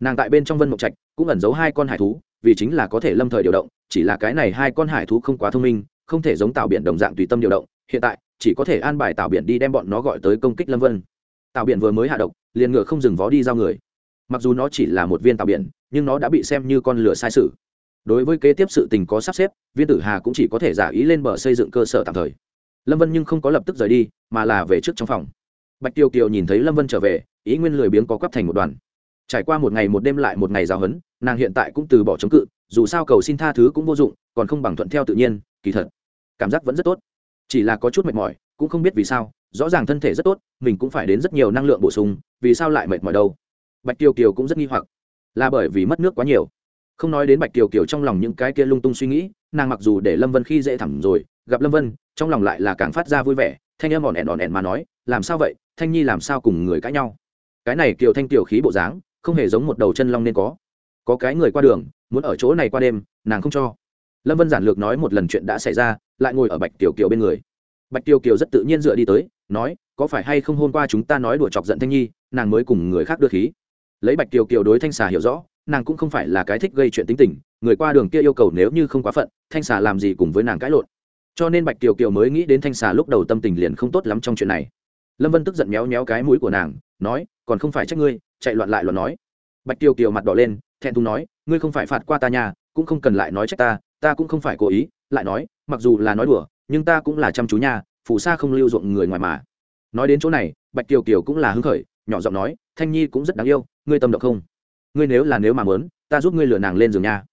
Nàng tại bên trong vân mộc trạch cũng ẩn giấu hai con hải thú, vì chính là có thể lâm thời điều động, chỉ là cái này hai con hải thú không quá thông minh, không thể giống tạo biển đồng dạng tùy tâm điều động, hiện tại chỉ có thể an bài tạo biển đi đem bọn nó gọi tới công kích lâm vân. Tạo biển vừa mới hạ độc, liền ngựa không dừng vó đi giao người. Mặc dù nó chỉ là một viên tạo biển, nhưng nó đã bị xem như con lửa sai sự. Đối với kế tiếp sự tình có sắp xếp, viên tử hà cũng chỉ có thể giả ý lên bờ xây dựng cơ sở tạm thời. Lâm vân nhưng không có lập tức rời đi, mà là về trước trong phòng. Bạch tiêu kiều nhìn thấy lâm vân trở về ý nguyên lười biếng có quắp thành một đoàn. Trải qua một ngày một đêm lại một ngày giáo hấn nàng hiện tại cũng từ bỏ chống cự, dù sao cầu xin tha thứ cũng vô dụng, còn không bằng thuận theo tự nhiên, kỳ thật, cảm giác vẫn rất tốt. Chỉ là có chút mệt mỏi, cũng không biết vì sao, rõ ràng thân thể rất tốt, mình cũng phải đến rất nhiều năng lượng bổ sung, vì sao lại mệt mỏi đâu? Bạch tiêu kiều cũng rất nghi hoặc. Là bởi vì mất nước quá nhiều. Không nói đến bạch kiều kiều trong lòng những cái kia lung tung suy nghĩ, nàng mặc dù để lâm vân khi dễ thẳm rồi, gặp lâm vân, trong lòng lại là càng phát ra vui vẻ, thanh em ỏn ẻn ỏn ẻn mà nói, làm sao vậy? Thanh nhi làm sao cùng người cãi nhau? Cái này kiều thanh tiểu khí bộ dáng, không hề giống một đầu chân long nên có. Có cái người qua đường, muốn ở chỗ này qua đêm, nàng không cho. Lâm vân giản lược nói một lần chuyện đã xảy ra, lại ngồi ở bạch tiểu kiều bên người. Bạch tiểu kiều rất tự nhiên dựa đi tới, nói, có phải hay không hôm qua chúng ta nói đùa chọc giận thanh nhi, nàng mới cùng người khác đưa khí? Lấy bạch tiểu kiều đối thanh xà hiểu rõ, nàng cũng không phải là cái thích gây chuyện tính tình, người qua đường kia yêu cầu nếu như không quá phận, thanh xà làm gì cùng với nàng cãi lộn. Cho nên bạch tiểu kiều mới nghĩ đến thanh xà lúc đầu tâm tình liền không tốt lắm trong chuyện này lâm vân tức giận méo méo cái mũi của nàng, nói, còn không phải trách ngươi, chạy loạn lại loạn nói. Bạch Tiêu kiều mặt đỏ lên, thẹn thùng nói, ngươi không phải phạt qua ta nhà cũng không cần lại nói trách ta ta cũng không phải cố ý, lại nói, mặc dù là nói đùa, nhưng ta cũng là chăm chú nhà phù sa không lưu ruộng người ngoài mà. Nói đến chỗ này, bạch Tiêu kiều cũng là hứng khởi, nhỏ giọng nói, thanh nhi cũng rất đáng yêu, ngươi tâm động không? Ngươi nếu là nếu mà muốn, ta giúp ngươi lừa nàng lên giường nha.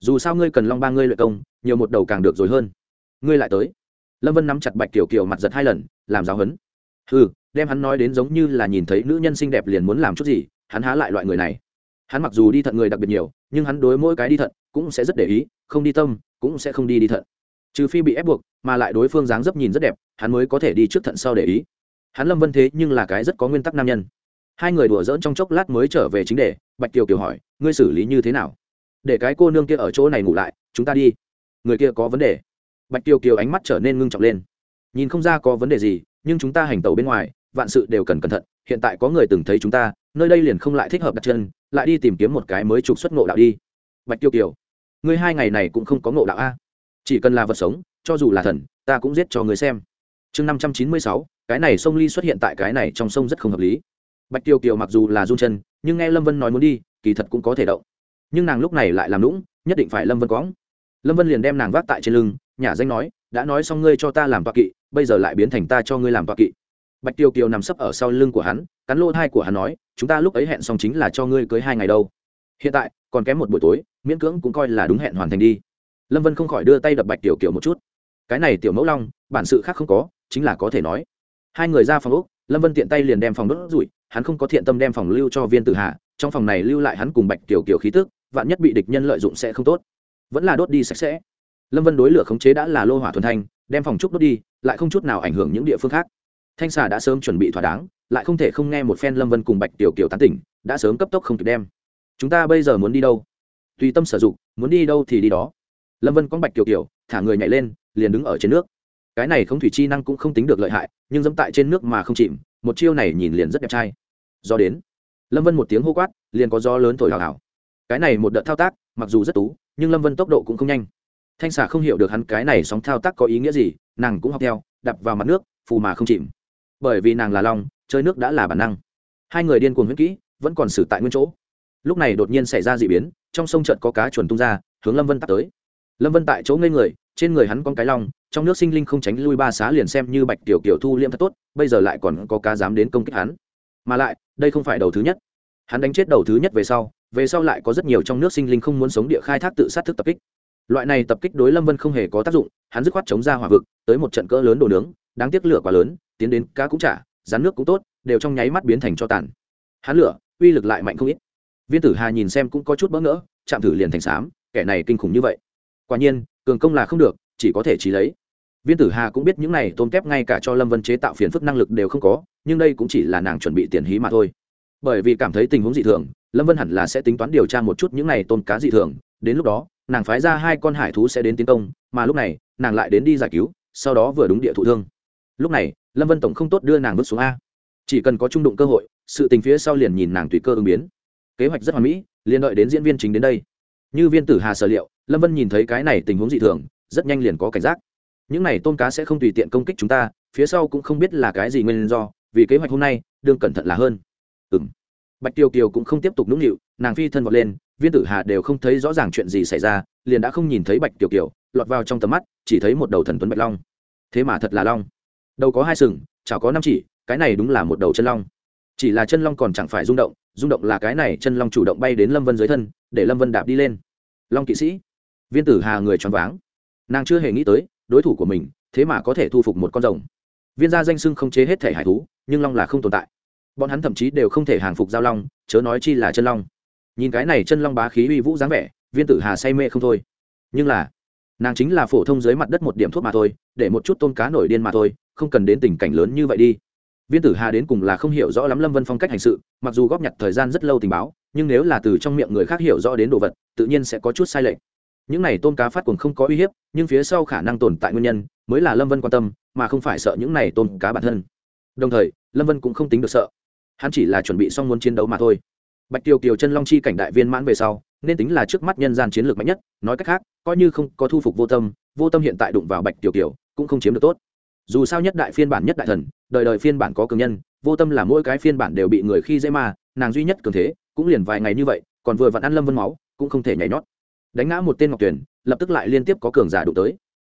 Dù sao ngươi cần long ba ngươi luyện công, nhiều một đầu càng được rồi hơn. Ngươi lại tới. Lâm vân nắm chặt bạch kiểu kiều mặt giật hai lần, làm giáo huấn. ừ đem hắn nói đến giống như là nhìn thấy nữ nhân xinh đẹp liền muốn làm chút gì, hắn há lại loại người này. Hắn mặc dù đi thận người đặc biệt nhiều, nhưng hắn đối mỗi cái đi thận cũng sẽ rất để ý, không đi tâm cũng sẽ không đi đi thận. Trừ phi bị ép buộc, mà lại đối phương dáng dấp nhìn rất đẹp, hắn mới có thể đi trước thận sau để ý. Hắn lâm vân thế nhưng là cái rất có nguyên tắc nam nhân. Hai người đùa dỡn trong chốc lát mới trở về chính đề, bạch kiều kiều hỏi, ngươi xử lý như thế nào? Để cái cô nương kia ở chỗ này ngủ lại, chúng ta đi. Người kia có vấn đề. Bạch kiều kiều ánh mắt trở nên ngưng trọng lên. Nhìn không ra có vấn đề gì, nhưng chúng ta hành tàu bên ngoài vạn sự đều cần cẩn thận, hiện tại có người từng thấy chúng ta, nơi đây liền không lại thích hợp đặt chân, lại đi tìm kiếm một cái mới trục xuất ngộ đạo đi. Bạch tiêu kiều, ngươi hai ngày này cũng không có ngộ đạo a. Chỉ cần là vật sống, cho dù là thần, ta cũng giết cho người xem. Chương năm trăm chín mươi sáu, cái này sông ly xuất hiện tại cái này trong sông rất không hợp lý. Bạch tiêu kiều mặc dù là run chân, nhưng nghe lâm vân nói muốn đi, kỳ thật cũng có thể động. Nhưng nàng lúc này lại làm lũng nhất định phải lâm vân quõng. Lâm vân liền đem nàng vác tại trên lưng nhà danh nói, đã nói xong ngươi cho ta làm toa kỵ, bây giờ lại biến thành ta cho ngươi làm toa kỵ bạch tiêu kiều nằm sấp ở sau lưng của hắn, cắn lỗ thai của hắn nói, chúng ta lúc ấy hẹn xong chính là cho ngươi cưới hai ngày đâu. Hiện tại, còn kém một buổi tối, miễn cưỡng cũng coi là đúng hẹn hoàn thành đi. Lâm vân không khỏi đưa tay đập bạch tiểu kiều một chút. Cái này tiểu mẫu long, bản sự khác không có, chính là có thể nói. Hai người ra phòng úc lâm vân tiện tay liền đem phòng đốt rủi, hắn không có thiện tâm đem phòng lưu cho viên tử hạ trong phòng này lưu lại hắn cùng bạch tiểu kiều khí tức, vạn nhất bị địch nhân lợi dụng sẽ không tốt. Vẫn là đốt đi sạch sẽ. Lâm vân đối lửa khống chế đã là lô hỏa thuần thanh, đem phòng trúc đốt đi, lại không chút nào ảnh hưởng những địa phương khác thanh xà đã sớm chuẩn bị thỏa đáng, lại không thể không nghe một phen lâm vân cùng bạch tiểu kiều tán tỉnh, đã sớm cấp tốc không kịp đem. Chúng ta bây giờ muốn đi đâu? Tùy tâm sử dụng, muốn đi đâu thì đi đó. Lâm vân có bạch tiểu kiều, thả người nhảy lên, liền đứng ở trên nước. Cái này không thủy chi năng cũng không tính được lợi hại, nhưng dẫm tại trên nước mà không chìm, một chiêu này nhìn liền rất đẹp trai. Do đến, lâm vân một tiếng hô quát, liền có gió lớn thổi hào hào. Cái này một đợt thao tác, mặc dù rất tú, nhưng lâm vân tốc độ cũng không nhanh. Thanh xà không hiểu được hắn cái này sóng thao tác có ý nghĩa gì, nàng cũng học theo đập vào mặt nước, phù mà không chìm bởi vì nàng là long, chơi nước đã là bản năng. Hai người điên cuồng huyết kỹ, vẫn còn xử tại nguyên chỗ. Lúc này đột nhiên xảy ra d ị biến, trong sông trận có cá chuẩn tung ra, hướng lâm vân tắt tới. Lâm vân tại chỗ ngây người, trên người hắn con cái long, trong nước sinh linh không tránh lui ba xá liền xem như bạch tiểu kiểu thu liêm thật tốt, bây giờ lại còn có cá dám đến công kích hắn. Mà lại, đây không phải đầu thứ nhất. Hắn đánh chết đầu thứ nhất về sau về sau lại có rất nhiều trong nước sinh linh không muốn sống địa khai thác tự sát thức tập kích. Loại này tập kích đối lâm vân không hề có tác dụng, hắn dứt khoát chống ra hỏa vực, tới một trận cỡ lớn đồ nướng đáng tiếc lửa quá lớn, tiến đến cá cũng trả, rán nước cũng tốt, đều trong nháy mắt biến thành cho tàn. Hắn lửa, uy lực lại mạnh không ít. Viên tử hà nhìn xem cũng có chút bỡ ngỡ, chạm thử liền thành xám kẻ này kinh khủng như vậy. Quả nhiên, cường công là không được, chỉ có thể trí lấy. Viên tử hà cũng biết những này tôm kép ngay cả cho lâm vân chế tạo phiền phức năng lực đều không có, nhưng đây cũng chỉ là nàng chuẩn bị tiền hí mà thôi. Bởi vì cảm thấy tình huống dị thường, lâm vân hẳn là sẽ tính toán điều tra một chút những này tôm cá dị thường. Đến lúc đó, nàng phái ra hai con hải thú sẽ đến tiến công, mà lúc này, nàng lại đến đi giải cứu, sau đó vừa đúng địa thụ thương lúc này, lâm vân tổng không tốt đưa nàng vứt xuống a. Chỉ cần có trung đụng cơ hội, sự tình phía sau liền nhìn nàng tùy cơ ứng biến. Kế hoạch rất hoàn mỹ, liền đợi đến diễn viên chính đến đây. Như viên tử hà sở liệu, lâm vân nhìn thấy cái này tình huống dị thường, rất nhanh liền có cảnh giác. Những này tôm cá sẽ không tùy tiện công kích chúng ta, phía sau cũng không biết là cái gì nguyên do, vì kế hoạch hôm nay, đương cẩn thận là hơn. Ừ m bạch tiêu kiều cũng không tiếp tục nũng nịu, nàng phi thân vọt lên, viên tử hà đều không thấy rõ ràng chuyện gì xảy ra, liền đã không nhìn thấy bạch tiêu kiều, lọt vào trong tầm mắt, chỉ thấy một đầu thần tuấn bạch long. Thế mà thật là long đầu có hai sừng, chảo có năm chỉ, cái này đúng là một đầu chân long. Chỉ là chân long còn chẳng phải rung động rung động là cái này chân long chủ động bay đến lâm vân dưới thân, để lâm vân đạp đi lên. Long kỵ sĩ. Viên tử hà người choáng váng. Nàng chưa hề nghĩ tới, đối thủ của mình, thế mà có thể thu phục một con rồng. Viên gia danh sưng không chế hết thể hải thú, nhưng long là không tồn tại. Bọn hắn thậm chí đều không thể hàng phục giao long, chớ nói chi là chân long. Nhìn cái này chân long bá khí uy vũ dáng vẻ, viên tử hà say mê không thôi. Nhưng là, nàng chính là phổ thông dưới mặt đất một điểm thuốc mà thôi, để một chút tôm cá nổi điên mà thôi không cần đến tình cảnh lớn như vậy đi. Viên tử hà đến cùng là không hiểu rõ lắm lâm vân phong cách hành sự, mặc dù góp nhặt thời gian rất lâu tình báo, nhưng nếu là từ trong miệng người khác hiểu rõ đến đồ vật, tự nhiên sẽ có chút sai lệch. Những này tôm cá phát cuồng không có uy hiếp, nhưng phía sau khả năng tồn tại nguyên nhân, mới là lâm vân quan tâm, mà không phải sợ những này tôm cá bản thân. Đồng thời, lâm vân cũng không tính được sợ. Hắn chỉ là chuẩn bị xong muốn chiến đấu mà thôi. Bạch tiêu kiều chân long chi cảnh đại viên mãn về sau, nên tính là trước mắt nhân gian chiến lược mạnh nhất, nói cách khác, coi như không có thu phục vô tâm vô tâm hiện tại đụng vào bạch Tiêu kiều, cũng không chiếm được tốt dù sao nhất đại phiên bản nhất đại thần, đời đời phiên bản có cường nhân, vô tâm là mỗi cái phiên bản đều bị người khi dễ mà, nàng duy nhất cường thế, cũng liền vài ngày như vậy, còn vừa vặn ăn lâm vân máu, cũng không thể nhảy nhót. Đánh ngã một tên ngọc tuyển, lập tức lại liên tiếp có cường giả đụng tới.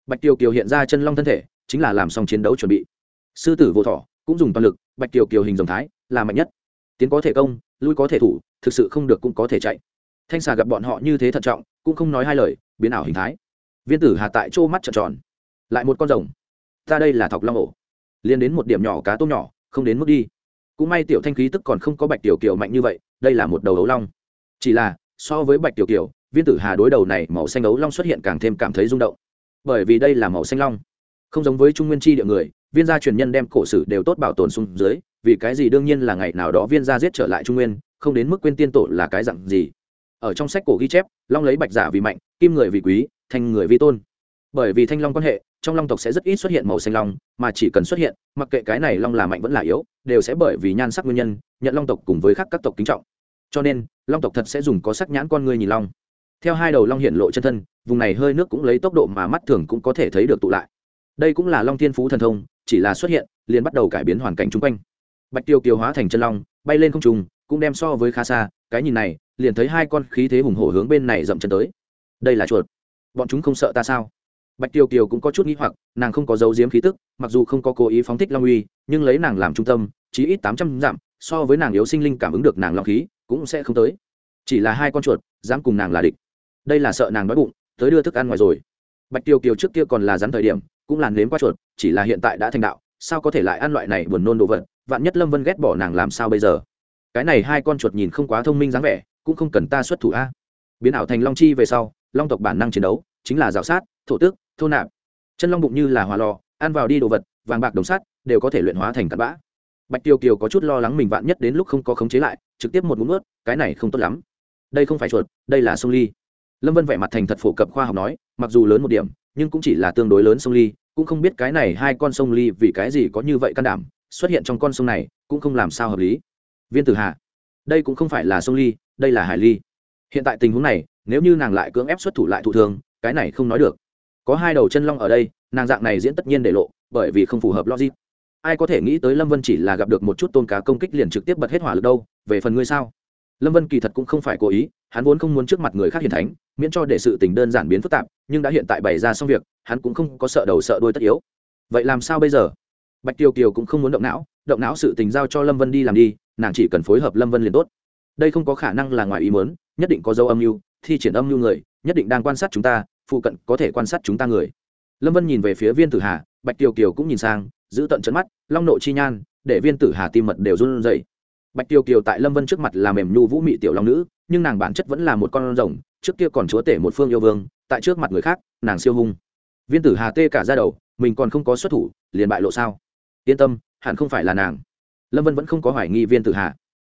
Bạch tiêu kiều hiện ra chân long thân thể, chính là làm xong chiến đấu chuẩn bị. Sư tử vô thọ, cũng dùng toàn lực, bạch tiêu kiều hình dòng thái, là mạnh nhất. Tiến có thể công, lui có thể thủ, thực sự không được cũng có thể chạy. Thanh xà gặp bọn họ như thế thận trọng, cũng không nói hai lời, biến ảo hình thái. Viên tử hà tại chỗ mắt trợn tròn. Lại một con rồng ta đây là thọc long ổ. Liên đến một điểm nhỏ cá tôm nhỏ, không đến mức đi. Cũng may tiểu thanh khí tức còn không có bạch tiểu kiều mạnh như vậy, đây là một đầu ấu long. Chỉ là, so với bạch tiểu kiều, viên tử hà đối đầu này màu xanh ấu long xuất hiện càng thêm cảm thấy rung động. Bởi vì đây là màu xanh long. Không giống với trung nguyên chi địa người, viên gia truyền nhân đem cổ sử đều tốt bảo tồn xuống dưới, vì cái gì đương nhiên là ngày nào đó viên gia giết trở lại trung nguyên, không đến mức quên tiên tổ là cái dặn gì. Ở trong sách cổ ghi chép, long lấy bạch giả vì mạnh, kim người vì quý, thanh người vì tôn bởi vì thanh long quan hệ, trong long tộc sẽ rất ít xuất hiện màu xanh long, mà chỉ cần xuất hiện, mặc kệ cái này long là mạnh vẫn là yếu, đều sẽ bởi vì nhan sắc nguyên nhân, nhận long tộc cùng với khác các tộc kính trọng. Cho nên, long tộc thật sẽ dùng có sắc nhãn con người nhìn long. Theo hai đầu long hiện lộ chân thân, vùng này hơi nước cũng lấy tốc độ mà mắt thường cũng có thể thấy được tụ lại. Đây cũng là long thiên phú thần thông, chỉ là xuất hiện, liền bắt đầu cải biến hoàn cảnh chung quanh. Bạch tiêu kiều hóa thành chân long, bay lên không trùng cũng đem so với khá xa, cái nhìn này, liền thấy hai con khí thế hùng hổ hướng bên này dậm chân tới. Đây là chuột. Bọn chúng không sợ ta sao? Bạch tiêu kiều cũng có chút nghĩ hoặc, nàng không có dấu diếm khí tức, mặc dù không có cố ý phóng thích long uy, nhưng lấy nàng làm trung tâm, chí ít tám trăm dặm, so với nàng yếu sinh linh cảm ứng được nàng long khí, cũng sẽ không tới. Chỉ là hai con chuột, dám cùng nàng là địch. Đây là sợ nàng đói bụng, tới đưa thức ăn ngoài rồi. Bạch tiêu kiều trước kia còn là rắn thời điểm, cũng là nếm qua chuột, chỉ là hiện tại đã thành đạo, sao có thể lại ăn loại này buồn nôn đồ vật? Vạn nhất lâm vân ghét bỏ nàng làm sao bây giờ? Cái này hai con chuột nhìn không quá thông minh dáng vẻ, cũng không cần ta xuất thủ a. Biến ảo thành long chi về sau, long tộc bản năng chiến đấu chính là rào sát, thổ tước thô nạp. Chân long bụng như là hòa lò, ăn vào đi đồ vật, vàng bạc đồng sắt, đều có thể luyện hóa thành cặn bã. Bạch tiêu kiều có chút lo lắng mình vạn nhất đến lúc không có khống chế lại, trực tiếp một ngụm ướt cái này không tốt lắm. Đây không phải chuột, đây là sông ly. Lâm vân vẻ mặt thành thật phổ cập khoa học nói, mặc dù lớn một điểm, nhưng cũng chỉ là tương đối lớn sông ly, cũng không biết cái này hai con sông ly vì cái gì có như vậy can đảm, xuất hiện trong con sông này, cũng không làm sao hợp lý. Viên tử hạ đây cũng không phải là sông ly, đây là hải ly. Hiện tại tình huống này, nếu như nàng lại cưỡng ép xuất thủ lại thụ thương cái này không nói được. Có hai đầu chân long ở đây, nàng dạng này diễn tất nhiên để lộ, bởi vì không phù hợp logic. Ai có thể nghĩ tới lâm vân chỉ là gặp được một chút tôn cá công kích liền trực tiếp bật hết hỏa lực đâu, về phần ngươi sao? Lâm vân kỳ thật cũng không phải cố ý, hắn vốn không muốn trước mặt người khác hiền thánh, miễn cho để sự tình đơn giản biến phức tạp, nhưng đã hiện tại bày ra xong việc, hắn cũng không có sợ đầu sợ đuôi tất yếu. Vậy làm sao bây giờ? Bạch tiêu kiều cũng không muốn động não động não sự tình giao cho lâm vân đi làm đi, nàng chỉ cần phối hợp lâm vân liền tốt. Đây không có khả năng là ngoài ý muốn, nhất định có dấu âm mưu, thi triển âm mưu người nhất định đang quan sát chúng ta, phụ cận có thể quan sát chúng ta người. Lâm vân nhìn về phía viên tử hà, bạch tiêu kiều cũng nhìn sang, giữ tận trận mắt, long nộ chi nhan, để viên tử hà tim mật đều run rẩy. Bạch tiêu kiều tại lâm vân trước mặt là mềm nhu vũ mị tiểu long nữ, nhưng nàng bản chất vẫn là một con rồng, trước kia còn chúa tể một phương yêu vương, tại trước mặt người khác, nàng siêu hung. Viên tử hà tê cả ra đầu, mình còn không có xuất thủ, liền bại lộ sao? Yên tâm, hẳn không phải là nàng. Lâm vân vẫn không có hoài nghi viên tử hà.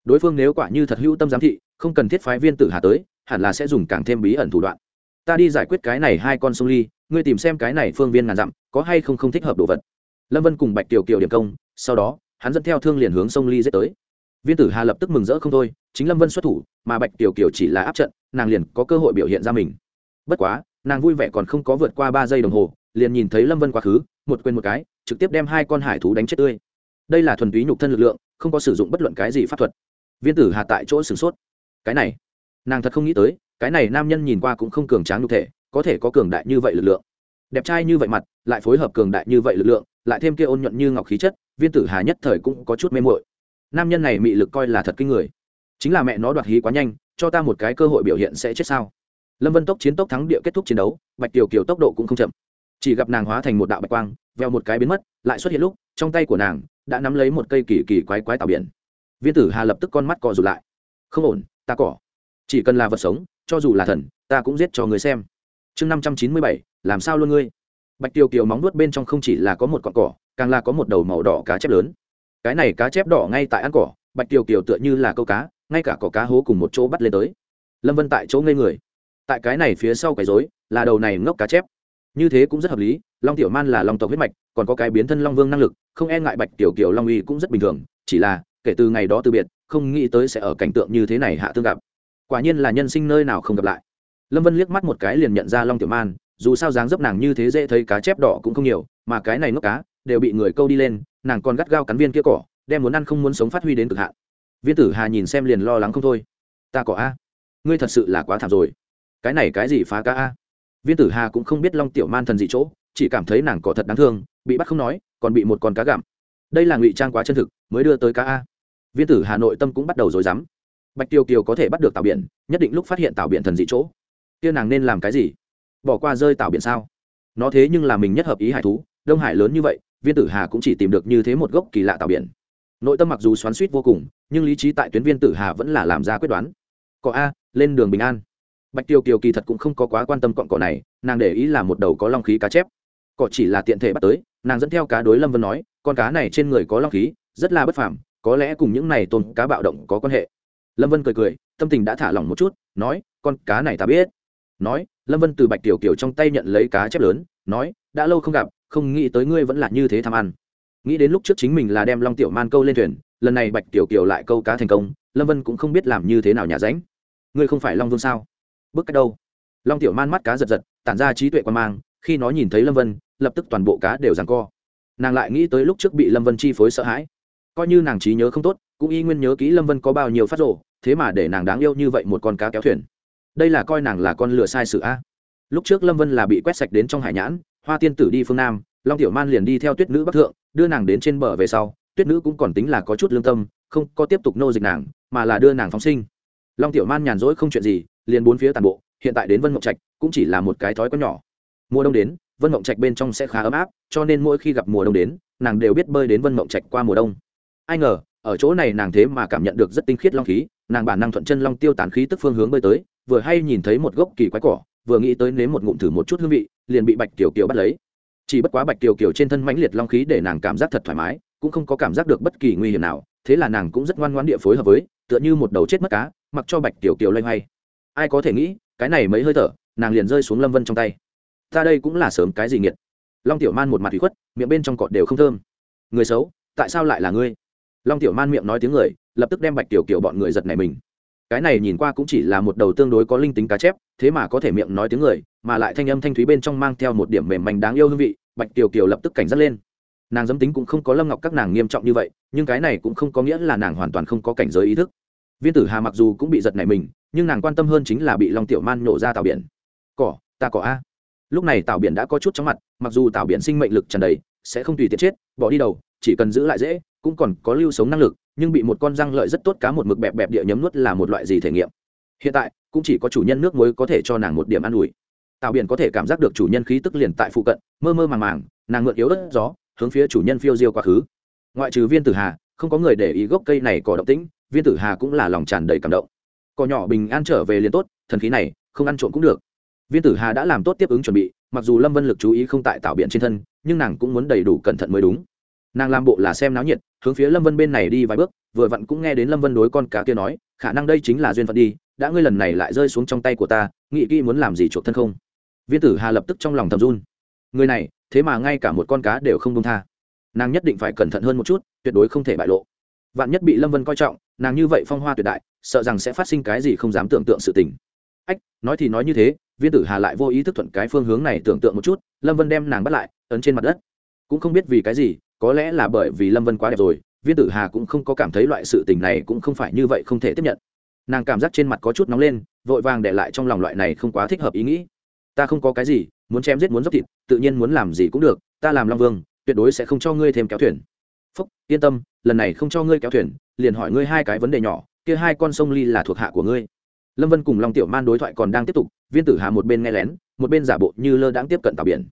Đối phương nếu quả như thật hữu tâm giám thị, không cần thiết phái viên tử hà tới hẳn là sẽ dùng càng thêm bí ẩn thủ đoạn. Ta đi giải quyết cái này hai con sông ly, ngươi tìm xem cái này phương viên ngàn dặm, có hay không không thích hợp đồ vật. Lâm vân cùng bạch kiều kiều điểm công, sau đó, hắn dẫn theo thương liền hướng sông ly dết tới. Viên tử hà lập tức mừng rỡ không thôi, chính lâm vân xuất thủ, mà bạch kiều kiều chỉ là áp trận, nàng liền có cơ hội biểu hiện ra mình. Bất quá, nàng vui vẻ còn không có vượt qua ba giây đồng hồ, liền nhìn thấy lâm vân quá khứ, một quên một cái, trực tiếp đem hai con hải thú đánh chết tươi. Đây là thuần túy nhục thân lực lượng, không có sử dụng bất luận cái gì pháp thuật. Viên tử hà tại chỗ sửng sốt. Cái này nàng thật không nghĩ tới, cái này nam nhân nhìn qua cũng không cường tráng nhục thể, có thể có cường đại như vậy lực lượng. Đẹp trai như vậy mặt, lại phối hợp cường đại như vậy lực lượng, lại thêm kia ôn nhuận như ngọc khí chất, viên tử hà nhất thời cũng có chút mê mội nam nhân này mị lực coi là thật kinh người. Chính là mẹ nó đoạt hí quá nhanh, cho ta một cái cơ hội biểu hiện sẽ chết sao? Lâm vân tốc chiến tốc thắng địa kết thúc chiến đấu, bạch tiểu kiều tốc độ cũng không chậm. Chỉ gặp nàng hóa thành một đạo bạch quang, veo một cái biến mất, lại xuất hiện lúc, trong tay của nàng đã nắm lấy một cây kỳ kỳ quái quái tạo biển. Viên tử hà lập tức con mắt cò rụt lại. Không ổn, ta cỏ chỉ cần là vật sống, cho dù là thần, ta cũng giết cho người xem. Chương năm trăm chín mươi bảy, làm sao luôn ngươi? Bạch tiêu kiều móng nuốt bên trong không chỉ là có một con cỏ, càng là có một đầu màu đỏ cá chép lớn. Cái này cá chép đỏ ngay tại ăn cỏ, bạch tiêu kiều tựa như là câu cá, ngay cả cỏ cá hố cùng một chỗ bắt lên tới. Lâm vân tại chỗ ngây người. Tại cái này phía sau cái dối là đầu này ngốc cá chép. Như thế cũng rất hợp lý, long tiểu man là long tộc huyết mạch, còn có cái biến thân long vương năng lực, không e ngại bạch tiểu kiều long uy cũng rất bình thường, chỉ là kể từ ngày đó từ biệt, không nghĩ tới sẽ ở cảnh tượng như thế này hạ tương gặp quả nhiên là nhân sinh nơi nào không gặp lại. Lâm vân liếc mắt một cái liền nhận ra long tiểu man, dù sao dáng dấp nàng như thế dễ thấy cá chép đỏ cũng không nhiều, mà cái này nước cá đều bị người câu đi lên, nàng còn gắt gao cắn viên kia cỏ, đem muốn ăn không muốn sống phát huy đến cực hạn. Viên tử hà nhìn xem liền lo lắng không thôi. Ta cỏ a? Ngươi thật sự là quá thảm rồi. Cái này cái gì phá cá a? Viên tử hà cũng không biết long tiểu man thần gì chỗ, chỉ cảm thấy nàng cỏ thật đáng thương, bị bắt không nói, còn bị một con cá gặm. Đây là ngụy trang quá chân thực, mới đưa tới cá a. Viên tử hà nội tâm cũng bắt đầu rồi dám bạch tiêu kiều có thể bắt được tàu biển, nhất định lúc phát hiện tàu biển thần dị chỗ. Kia nàng nên làm cái gì? Bỏ qua rơi tàu biển sao? Nó thế nhưng là mình nhất hợp ý hải thú, đông hải lớn như vậy, viên tử hà cũng chỉ tìm được như thế một gốc kỳ lạ tàu biển. Nội tâm mặc dù xoắn suýt vô cùng, nhưng lý trí tại tuyến viên tử hà vẫn là làm ra quyết đoán. Cọ a, lên đường bình an. Bạch tiêu kiều kỳ thật cũng không có quá quan tâm cọn cỏ này, nàng để ý là một đầu có long khí cá chép. Cọ chỉ là tiện thể bắt tới, nàng dẫn theo cá đối lâm vân nói, con cá này trên người có long khí, rất là bất phàm, có lẽ cùng những này tôn cá bạo động có quan hệ lâm vân cười cười, tâm tình đã thả lỏng một chút, nói, con cá này ta biết. Nói, lâm vân từ bạch tiểu kiều trong tay nhận lấy cá chép lớn, nói, đã lâu không gặp, không nghĩ tới ngươi vẫn là như thế tham ăn. Nghĩ đến lúc trước chính mình là đem long tiểu man câu lên thuyền, lần này bạch tiểu kiều lại câu cá thành công, lâm vân cũng không biết làm như thế nào nhà ránh. Ngươi không phải long vương sao? Bước cách đâu? Long tiểu man mắt cá giật giật, tản ra trí tuệ quan mang, khi nó nhìn thấy lâm vân, lập tức toàn bộ cá đều ràng co. Nàng lại nghĩ tới lúc trước bị lâm vân chi phối sợ hãi. Coi như nàng trí nhớ không tốt, cũng y nguyên nhớ kỹ lâm vân có bao nhiêu phát rộ thế mà để nàng đáng yêu như vậy một con cá kéo thuyền. Đây là coi nàng là con lừa sai sự a. Lúc trước lâm vân là bị quét sạch đến trong hải nhãn, hoa tiên tử đi phương nam, long tiểu man liền đi theo tuyết nữ bắc thượng, đưa nàng đến trên bờ về sau, tuyết nữ cũng còn tính là có chút lương tâm, không có tiếp tục nô dịch nàng, mà là đưa nàng phóng sinh. Long tiểu man nhàn rỗi không chuyện gì, liền bốn phía tàn bộ, hiện tại đến vân mộng trạch cũng chỉ là một cái thói có nhỏ. Mùa đông đến, vân mộng trạch bên trong sẽ khá ấm áp, cho nên mỗi khi gặp mùa đông đến, nàng đều biết bơi đến vân mộng trạch qua mùa đông. Ai ngờ ở chỗ này nàng thế mà cảm nhận được rất tinh khiết long khí, nàng bản năng thuận chân long tiêu tán khí tức phương hướng bơi tới, vừa hay nhìn thấy một gốc kỳ quái cỏ, vừa nghĩ tới nếm một ngụm thử một chút hương vị, liền bị bạch tiểu kiều bắt lấy. Chỉ bất quá bạch tiểu kiều trên thân mãnh liệt long khí để nàng cảm giác thật thoải mái, cũng không có cảm giác được bất kỳ nguy hiểm nào, thế là nàng cũng rất ngoan ngoãn địa phối hợp với, tựa như một đầu chết mất cá, mặc cho bạch tiểu kiều loay hoay. Ai có thể nghĩ, cái này mấy hơi thở, nàng liền rơi xuống lâm vân trong tay. Ta đây cũng là sớm cái gì nghiệt. Long tiểu man một mặt hủy khuất, miệng bên trong cọt đều không thơm. Người xấu, tại sao lại là ngươi? Long tiểu man miệng nói tiếng người, lập tức đem bạch tiểu kiểu bọn người giật này mình. Cái này nhìn qua cũng chỉ là một đầu tương đối có linh tính cá chép, thế mà có thể miệng nói tiếng người, mà lại thanh âm thanh thúy bên trong mang theo một điểm mềm mảnh đáng yêu hương vị, bạch tiểu kiều lập tức cảnh giác lên. Nàng dâm tính cũng không có lâm ngọc các nàng nghiêm trọng như vậy, nhưng cái này cũng không có nghĩa là nàng hoàn toàn không có cảnh giới ý thức. Viên tử hà mặc dù cũng bị giật này mình, nhưng nàng quan tâm hơn chính là bị long tiểu man nổ ra tàu biển. Cỏ, ta cỏ a. Lúc này tàu biển đã có chút chóng mặt, mặc dù tàu biển sinh mệnh lực tràn đầy, sẽ không tùy tiện chết, bỏ đi đầu, chỉ cần giữ lại dễ cũng còn có lưu sống năng lực, nhưng bị một con răng lợi rất tốt cá một mực bẹp bẹp địa nhấm nuốt là một loại gì thể nghiệm? Hiện tại, cũng chỉ có chủ nhân nước muối có thể cho nàng một điểm an ủi. Tàu biển có thể cảm giác được chủ nhân khí tức liền tại phụ cận, mơ mơ màng màng, nàng mượn yếu đất gió, hướng phía chủ nhân phiêu diêu quá khứ. Ngoại trừ viên tử hà, không có người để ý gốc cây này có động tĩnh, viên tử hà cũng là lòng tràn đầy cảm động. Cỏ nhỏ bình an trở về liền tốt, thần khí này, không ăn trộm cũng được. Viên tử hà đã làm tốt tiếp ứng chuẩn bị, mặc dù lâm vân lực chú ý không tại tạo biện trên thân, nhưng nàng cũng muốn đầy đủ cẩn thận mới đúng nàng làm bộ là xem náo nhiệt, hướng phía lâm vân bên này đi vài bước, vừa vặn cũng nghe đến lâm vân đối con cá kia nói, khả năng đây chính là duyên phận đi, đã ngươi lần này lại rơi xuống trong tay của ta, nghĩ kỹ muốn làm gì chuộc thân không? Viên tử hà lập tức trong lòng thầm run. Người này, thế mà ngay cả một con cá đều không đông tha. Nàng nhất định phải cẩn thận hơn một chút, tuyệt đối không thể bại lộ. Vạn nhất bị lâm vân coi trọng, nàng như vậy phong hoa tuyệt đại, sợ rằng sẽ phát sinh cái gì không dám tưởng tượng sự tình. Ách, nói thì nói như thế, viên tử hà lại vô ý thức thuận cái phương hướng này tưởng tượng một chút, lâm vân đem nàng bắt lại, ấn trên mặt đất. Cũng không biết vì cái gì có lẽ là bởi vì lâm vân quá đẹp rồi, viên tử hà cũng không có cảm thấy loại sự tình này cũng không phải như vậy không thể tiếp nhận. Nàng cảm giác trên mặt có chút nóng lên, vội vàng để lại trong lòng loại này không quá thích hợp ý nghĩ. Ta không có cái gì, muốn chém giết muốn dốc thịt, tự nhiên muốn làm gì cũng được, ta làm long vương, tuyệt đối sẽ không cho ngươi thêm kéo thuyền. Phúc, yên tâm, lần này không cho ngươi kéo thuyền, liền hỏi ngươi hai cái vấn đề nhỏ, kia hai con sông ly là thuộc hạ của ngươi. Lâm vân cùng long tiểu man đối thoại còn đang tiếp tục, viên tử hà một bên nghe lén, một bên giả bộ như lơ đãng tiếp cận tàu biển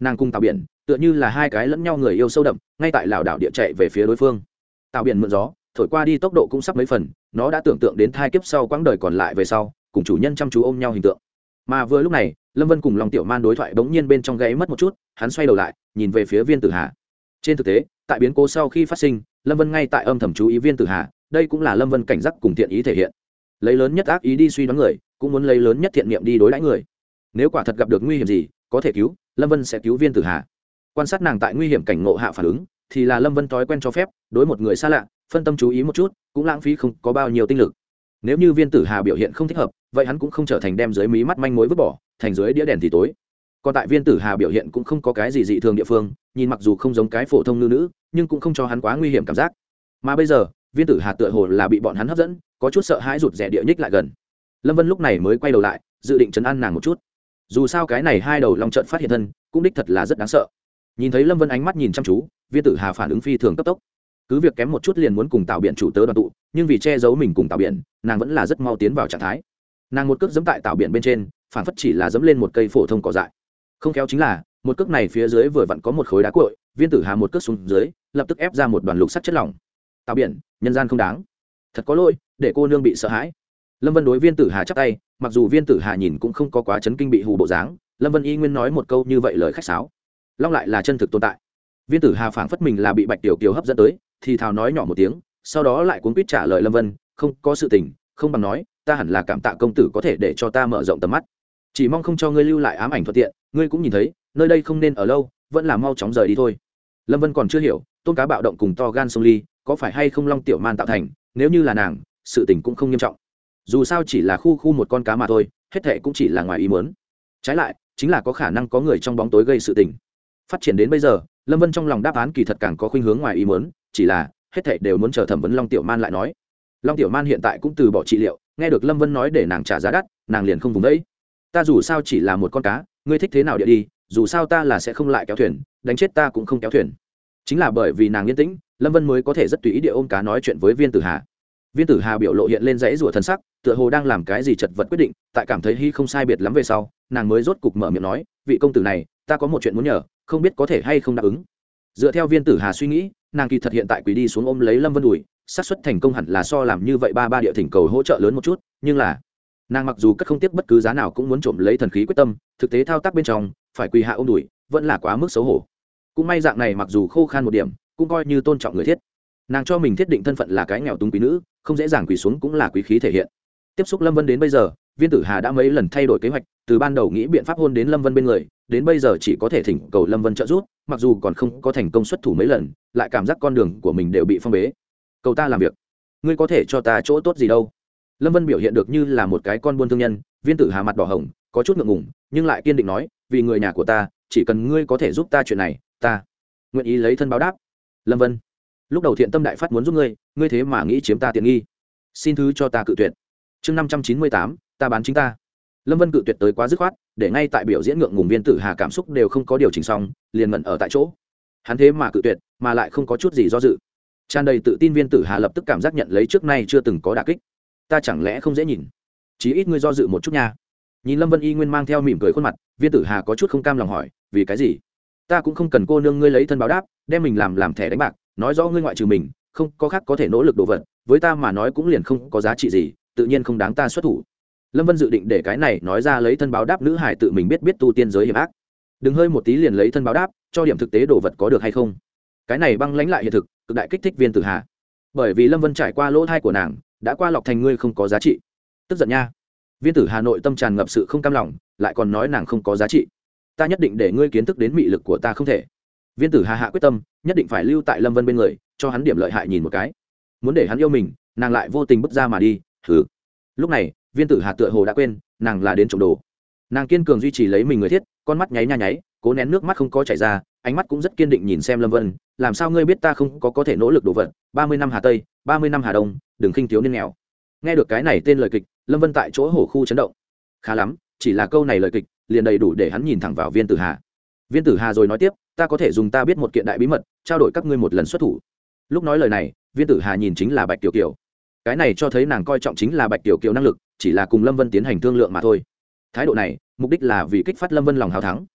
nàng cùng tàu biển, tựa như là hai cái lẫn nhau người yêu sâu đậm, ngay tại lảo đảo địa chạy về phía đối phương. Tàu biển mượn gió, thổi qua đi tốc độ cũng sắp mấy phần, nó đã tưởng tượng đến thai kiếp sau quãng đời còn lại về sau, cùng chủ nhân chăm chú ôm nhau hình tượng. Mà vừa lúc này, lâm vân cùng lòng tiểu man đối thoại bỗng nhiên bên trong gáy mất một chút, hắn xoay đầu lại, nhìn về phía viên tử hà. Trên thực tế, tại biến cố sau khi phát sinh, lâm vân ngay tại âm thầm chú ý viên tử hà, đây cũng là lâm vân cảnh giác cùng thiện ý thể hiện. Lấy lớn nhất ác ý đi suy đoán người, cũng muốn lấy lớn nhất thiện niệm đi đối đãi người. Nếu quả thật gặp được nguy hiểm gì có thể cứu, lâm vân sẽ cứu viên tử hà. Quan sát nàng tại nguy hiểm cảnh ngộ hạ phản ứng, thì là lâm vân thói quen cho phép, đối một người xa lạ, phân tâm chú ý một chút, cũng lãng phí không có bao nhiêu tinh lực. Nếu như viên tử hà biểu hiện không thích hợp, vậy hắn cũng không trở thành đem dưới mí mắt manh mối vứt bỏ, thành dưới đĩa đèn thì tối. Còn tại viên tử hà biểu hiện cũng không có cái gì dị thường địa phương, nhìn mặc dù không giống cái phổ thông nữ nữ, nhưng cũng không cho hắn quá nguy hiểm cảm giác. Mà bây giờ, viên tử hà tựa hồ là bị bọn hắn hấp dẫn, có chút sợ hãi rụt rè địa nhích lại gần. Lâm vân lúc này mới quay đầu lại, dự định chấn an nàng một chút dù sao cái này hai đầu long trận phát hiện thân, cũng đích thật là rất đáng sợ. Nhìn thấy lâm vân ánh mắt nhìn chăm chú, viên tử hà phản ứng phi thường cấp tốc. Cứ việc kém một chút liền muốn cùng tạo biện chủ tớ đoàn tụ, nhưng vì che giấu mình cùng tạo biện nàng vẫn là rất mau tiến vào trạng thái. Nàng một cước dẫm tại tạo biện bên trên, phản phất chỉ là dẫm lên một cây phổ thông cỏ dại. Không khéo chính là, một cước này phía dưới vừa vặn có một khối đá cội viên tử hà một cước xuống dưới, lập tức ép ra một đoàn lục sắt chất lỏng. Tạo biển, nhân gian không đáng. Thật có lỗi, để cô nương bị sợ hãi lâm vân đối viên tử hà chắp tay, mặc dù viên tử hà nhìn cũng không có quá chấn kinh bị hù bộ dáng, lâm vân y nguyên nói một câu như vậy lời khách sáo. Long lại là chân thực tồn tại. Viên tử hà phảng phất mình là bị bạch tiểu kiều hấp dẫn tới, thì thào nói nhỏ một tiếng, sau đó lại cuốn quýt trả lời lâm vân, không có sự tình, không bằng nói, ta hẳn là cảm tạ công tử có thể để cho ta mở rộng tầm mắt. Chỉ mong không cho ngươi lưu lại ám ảnh thuận tiện, ngươi cũng nhìn thấy, nơi đây không nên ở lâu, vẫn là mau chóng rời đi thôi. Lâm vân còn chưa hiểu, tôn cá bạo động cùng to gan sông ly, có phải hay không long tiểu man tạo thành, nếu như là nàng, sự tình cũng không nghiêm trọng dù sao chỉ là khu khu một con cá mà thôi, hết thệ cũng chỉ là ngoài ý muốn. Trái lại, chính là có khả năng có người trong bóng tối gây sự tình. Phát triển đến bây giờ, lâm vân trong lòng đáp án kỳ thật càng có khuynh hướng ngoài ý muốn, chỉ là, hết thệ đều muốn chờ thẩm vấn long tiểu man lại nói. Long tiểu man hiện tại cũng từ bỏ trị liệu, nghe được lâm vân nói để nàng trả giá đắt, nàng liền không vùng đấy. Ta dù sao chỉ là một con cá, ngươi thích thế nào địa đi, dù sao ta là sẽ không lại kéo thuyền, đánh chết ta cũng không kéo thuyền. Chính là bởi vì nàng yên tĩnh, lâm vân mới có thể rất tùy ý địa ôm cá nói chuyện với viên tử hà viên tử hà biểu lộ hiện lên dãy rủa thân sắc, tựa hồ đang làm cái gì chật vật quyết định, tại cảm thấy hy không sai biệt lắm về sau, nàng mới rốt cục mở miệng nói, vị công tử này, ta có một chuyện muốn nhờ, không biết có thể hay không đáp ứng. Dựa theo viên tử hà suy nghĩ, nàng kỳ thật hiện tại quỳ đi xuống ôm lấy lâm vân đùi, xác suất thành công hẳn là so làm như vậy ba ba địa thỉnh cầu hỗ trợ lớn một chút, nhưng là, nàng mặc dù cất không tiếc bất cứ giá nào cũng muốn trộm lấy thần khí quyết tâm, thực tế thao tác bên trong, phải quỳ hạ ôm đùi, vẫn là quá mức xấu hổ. Cũng may dạng này mặc dù khô khan một điểm, cũng coi như tôn trọng người thiết. Nàng cho mình thiết định thân phận là cái nghèo túng quý nữ không dễ dàng quỳ xuống cũng là quý khí thể hiện. Tiếp xúc lâm vân đến bây giờ, viên tử hà đã mấy lần thay đổi kế hoạch, từ ban đầu nghĩ biện pháp hôn đến lâm vân bên người, đến bây giờ chỉ có thể thỉnh cầu lâm vân trợ giúp, mặc dù còn không có thành công xuất thủ mấy lần, lại cảm giác con đường của mình đều bị phong bế. Cầu ta làm việc. Ngươi có thể cho ta chỗ tốt gì đâu. Lâm vân biểu hiện được như là một cái con buôn thương nhân, viên tử hà mặt đỏ hồng, có chút ngượng ngùng, nhưng lại kiên định nói, vì người nhà của ta, chỉ cần ngươi có thể giúp ta chuyện này, ta nguyện ý lấy thân báo đáp. Lâm vân lúc đầu thiện tâm đại phát muốn giúp ngươi ngươi thế mà nghĩ chiếm ta tiện nghi. Xin thứ cho ta cự tuyệt. Chương năm trăm chín mươi tám, ta bán chính ta. Lâm vân cự tuyệt tới quá dứt khoát, để ngay tại biểu diễn ngượng ngùng viên tử hà cảm xúc đều không có điều chỉnh xong, liền ngẩn ở tại chỗ. Hắn thế mà cự tuyệt, mà lại không có chút gì do dự. Tràn đầy tự tin viên tử hà lập tức cảm giác nhận lấy trước nay chưa từng có đà kích. Ta chẳng lẽ không dễ nhìn? Chí ít ngươi do dự một chút nha. Nhìn lâm vân y nguyên mang theo mỉm cười khuôn mặt, viên tử hà có chút không cam lòng hỏi, vì cái gì? Ta cũng không cần cô nương ngươi lấy thân báo đáp, đem mình làm làm thẻ đánh bạc nói rõ ngươi ngoại trừ mình, không có khác có thể nỗ lực đồ vật, với ta mà nói cũng liền không có giá trị gì, tự nhiên không đáng ta xuất thủ. Lâm vân dự định để cái này nói ra lấy thân báo đáp nữ hải tự mình biết biết tu tiên giới hiểm ác. Đừng hơi một tí liền lấy thân báo đáp, cho điểm thực tế đồ vật có được hay không? Cái này băng lãnh lại hiện thực, cực đại kích thích viên tử hà. Bởi vì lâm vân trải qua lỗ thai của nàng, đã qua lọc thành ngươi không có giá trị. Tức giận nha. Viên tử hà nội tâm tràn ngập sự không cam lòng, lại còn nói nàng không có giá trị. Ta nhất định để ngươi kiến thức đến mị lực của ta không thể viên tử hà hạ quyết tâm, nhất định phải lưu tại lâm vân bên người, cho hắn điểm lợi hại nhìn một cái. Muốn để hắn yêu mình, nàng lại vô tình bước ra mà đi thử lúc này, viên tử hà tựa hồ đã quên, nàng là đến trộm đồ. Nàng kiên cường duy trì lấy mình người thiết, con mắt nháy nha nháy, cố nén nước mắt không có chảy ra, ánh mắt cũng rất kiên định nhìn xem lâm vân, làm sao ngươi biết ta không có có thể nỗ lực đồ vật? Ba mươi năm hà tây, ba mươi năm hà đông, đừng khinh thiếu niên nghèo. Nghe được cái này tên lời kịch, lâm vân tại chỗ hổ khu chấn động. Khá lắm, chỉ là câu này lời kịch, liền đầy đủ để hắn nhìn thẳng vào viên tử hà. Viên tử hà rồi nói tiếp ta có thể dùng ta biết một kiện đại bí mật, trao đổi các ngươi một lần xuất thủ. Lúc nói lời này, viên tử hà nhìn chính là bạch tiểu kiều. Cái này cho thấy nàng coi trọng chính là bạch tiểu kiều năng lực, chỉ là cùng lâm vân tiến hành thương lượng mà thôi. Thái độ này, mục đích là vì kích phát lâm vân lòng hào thắng.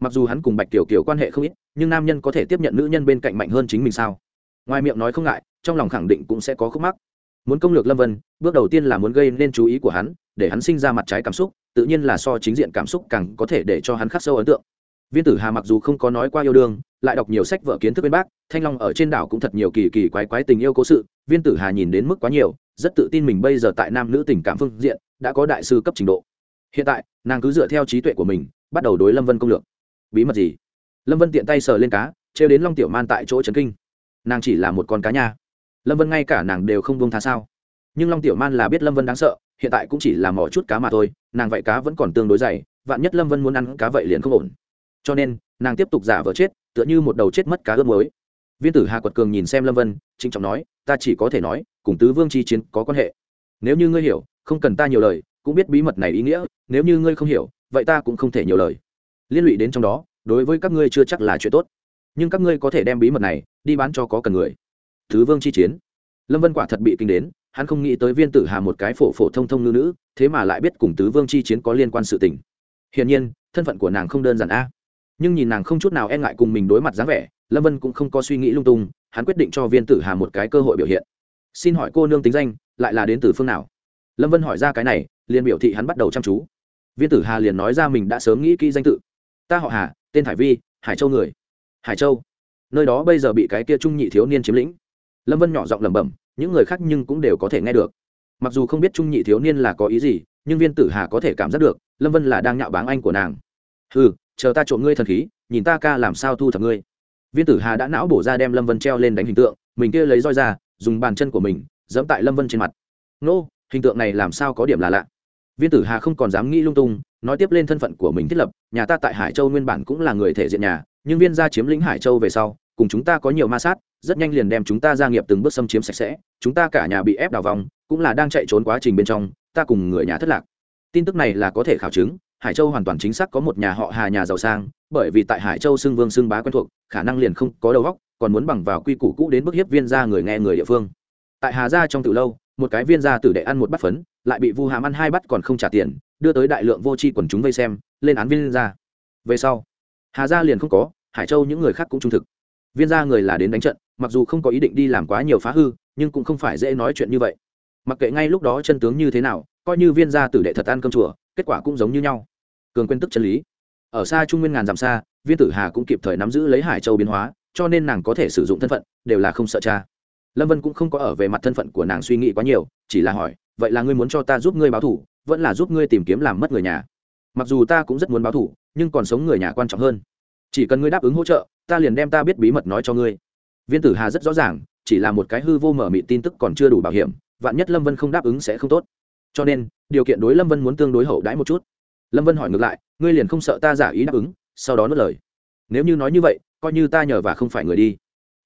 Mặc dù hắn cùng bạch tiểu kiều quan hệ không ít, nhưng nam nhân có thể tiếp nhận nữ nhân bên cạnh mạnh hơn chính mình sao? Ngoài miệng nói không ngại, trong lòng khẳng định cũng sẽ có khúc mắc. Muốn công lược lâm vân, bước đầu tiên là muốn gây nên chú ý của hắn, để hắn sinh ra mặt trái cảm xúc, tự nhiên là so chính diện cảm xúc càng có thể để cho hắn khắc sâu ấn tượng viên tử hà mặc dù không có nói qua yêu đương, lại đọc nhiều sách vở kiến thức bên bác, thanh long ở trên đảo cũng thật nhiều kỳ kỳ quái quái tình yêu cố sự, viên tử hà nhìn đến mức quá nhiều, rất tự tin mình bây giờ tại nam nữ tình cảm phương diện, đã có đại sư cấp trình độ. Hiện tại, nàng cứ dựa theo trí tuệ của mình, bắt đầu đối lâm vân công lược. Bí mật gì? Lâm vân tiện tay sờ lên cá, trêu đến long tiểu man tại chỗ trấn kinh. Nàng chỉ là một con cá nha. Lâm vân ngay cả nàng đều không bông tha sao? Nhưng long tiểu man là biết lâm vân đáng sợ, hiện tại cũng chỉ là mỏ chút cá mà thôi, nàng vậy cá vẫn còn tương đối dày, vạn nhất lâm vân muốn ăn cá vậy liền không ổn cho nên, nàng tiếp tục giả vờ chết, tựa như một đầu chết mất cá ướp mới viên tử hà quật cường nhìn xem lâm vân trinh trọng nói, ta chỉ có thể nói, cùng tứ vương chi chiến có quan hệ. Nếu như ngươi hiểu, không cần ta nhiều lời, cũng biết bí mật này ý nghĩa, nếu như ngươi không hiểu, vậy ta cũng không thể nhiều lời. Liên lụy đến trong đó, đối với các ngươi chưa chắc là chuyện tốt. Nhưng các ngươi có thể đem bí mật này đi bán cho có cần người. Thứ vương chi chiến. Lâm vân quả thật bị kinh đến, hắn không nghĩ tới viên tử hà một cái phổ phổ thông thông ngư nữ, thế mà lại biết cùng tứ vương chi chiến có liên quan sự tình. Hiển nhiên, thân phận của nàng không đơn giản a nhưng nhìn nàng không chút nào e ngại cùng mình đối mặt dáng vẻ, lâm vân cũng không có suy nghĩ lung tung, hắn quyết định cho viên tử hà một cái cơ hội biểu hiện. Xin hỏi cô nương tính danh, lại là đến từ phương nào? Lâm vân hỏi ra cái này, liền biểu thị hắn bắt đầu chăm chú. Viên tử hà liền nói ra mình đã sớm nghĩ kỹ danh tự. Ta họ hà, tên hải vi, hải châu người. Hải châu? Nơi đó bây giờ bị cái kia trung nhị thiếu niên chiếm lĩnh. Lâm vân nhỏ giọng lẩm bẩm, những người khác nhưng cũng đều có thể nghe được. Mặc dù không biết trung nhị thiếu niên là có ý gì, nhưng viên tử hà có thể cảm giác được, lâm vân là đang nhạo báng anh của nàng. Ừ chờ ta trộm ngươi thần khí, nhìn ta ca làm sao thu thập ngươi. Viên tử hà đã não bổ ra đem lâm vân treo lên đánh hình tượng, mình kia lấy roi ra, dùng bàn chân của mình, dẫm tại lâm vân trên mặt. Nô, hình tượng này làm sao có điểm là lạ. Viên tử hà không còn dám nghĩ lung tung, nói tiếp lên thân phận của mình thiết lập, nhà ta tại hải châu nguyên bản cũng là người thể diện nhà, nhưng viên gia chiếm lĩnh hải châu về sau, cùng chúng ta có nhiều ma sát, rất nhanh liền đem chúng ta gia nghiệp từng bước xâm chiếm sạch sẽ, chúng ta cả nhà bị ép đào vòng, cũng là đang chạy trốn quá trình bên trong, ta cùng người nhà thất lạc. Tin tức này là có thể khảo chứng hải châu hoàn toàn chính xác có một nhà họ hà nhà giàu sang, bởi vì tại hải châu xưng vương xưng bá quen thuộc, khả năng liền không có đầu óc, còn muốn bằng vào quy củ cũ đến bức hiếp viên gia người nghe người địa phương. Tại hà gia trong từ lâu, một cái viên gia tử đệ ăn một bát phấn, lại bị vu hàm ăn hai bát còn không trả tiền, đưa tới đại lượng vô tri quần chúng vây xem, lên án viên gia. Về sau, hà gia liền không có, hải châu những người khác cũng trung thực. Viên gia người là đến đánh trận, mặc dù không có ý định đi làm quá nhiều phá hư, nhưng cũng không phải dễ nói chuyện như vậy. Mặc kệ ngay lúc đó chân tướng như thế nào, coi như viên gia tử đệ thật ăn cơm chùa kết quả cũng giống như nhau. Cường quên tức chân lý. Ở xa trung nguyên ngàn dặm xa, viên tử hà cũng kịp thời nắm giữ lấy hải châu biến hóa, cho nên nàng có thể sử dụng thân phận, đều là không sợ cha. Lâm vân cũng không có ở về mặt thân phận của nàng suy nghĩ quá nhiều, chỉ là hỏi, vậy là ngươi muốn cho ta giúp ngươi báo thủ, vẫn là giúp ngươi tìm kiếm làm mất người nhà? Mặc dù ta cũng rất muốn báo thủ, nhưng còn sống người nhà quan trọng hơn. Chỉ cần ngươi đáp ứng hỗ trợ, ta liền đem ta biết bí mật nói cho ngươi. Viên tử hà rất rõ ràng, chỉ là một cái hư vô mở mị tin tức còn chưa đủ bảo hiểm, vạn nhất lâm vân không đáp ứng sẽ không tốt cho nên, điều kiện đối lâm vân muốn tương đối hậu đãi một chút. Lâm vân hỏi ngược lại, ngươi liền không sợ ta giả ý đáp ứng? Sau đó nốt lời, nếu như nói như vậy, coi như ta nhờ và không phải người đi.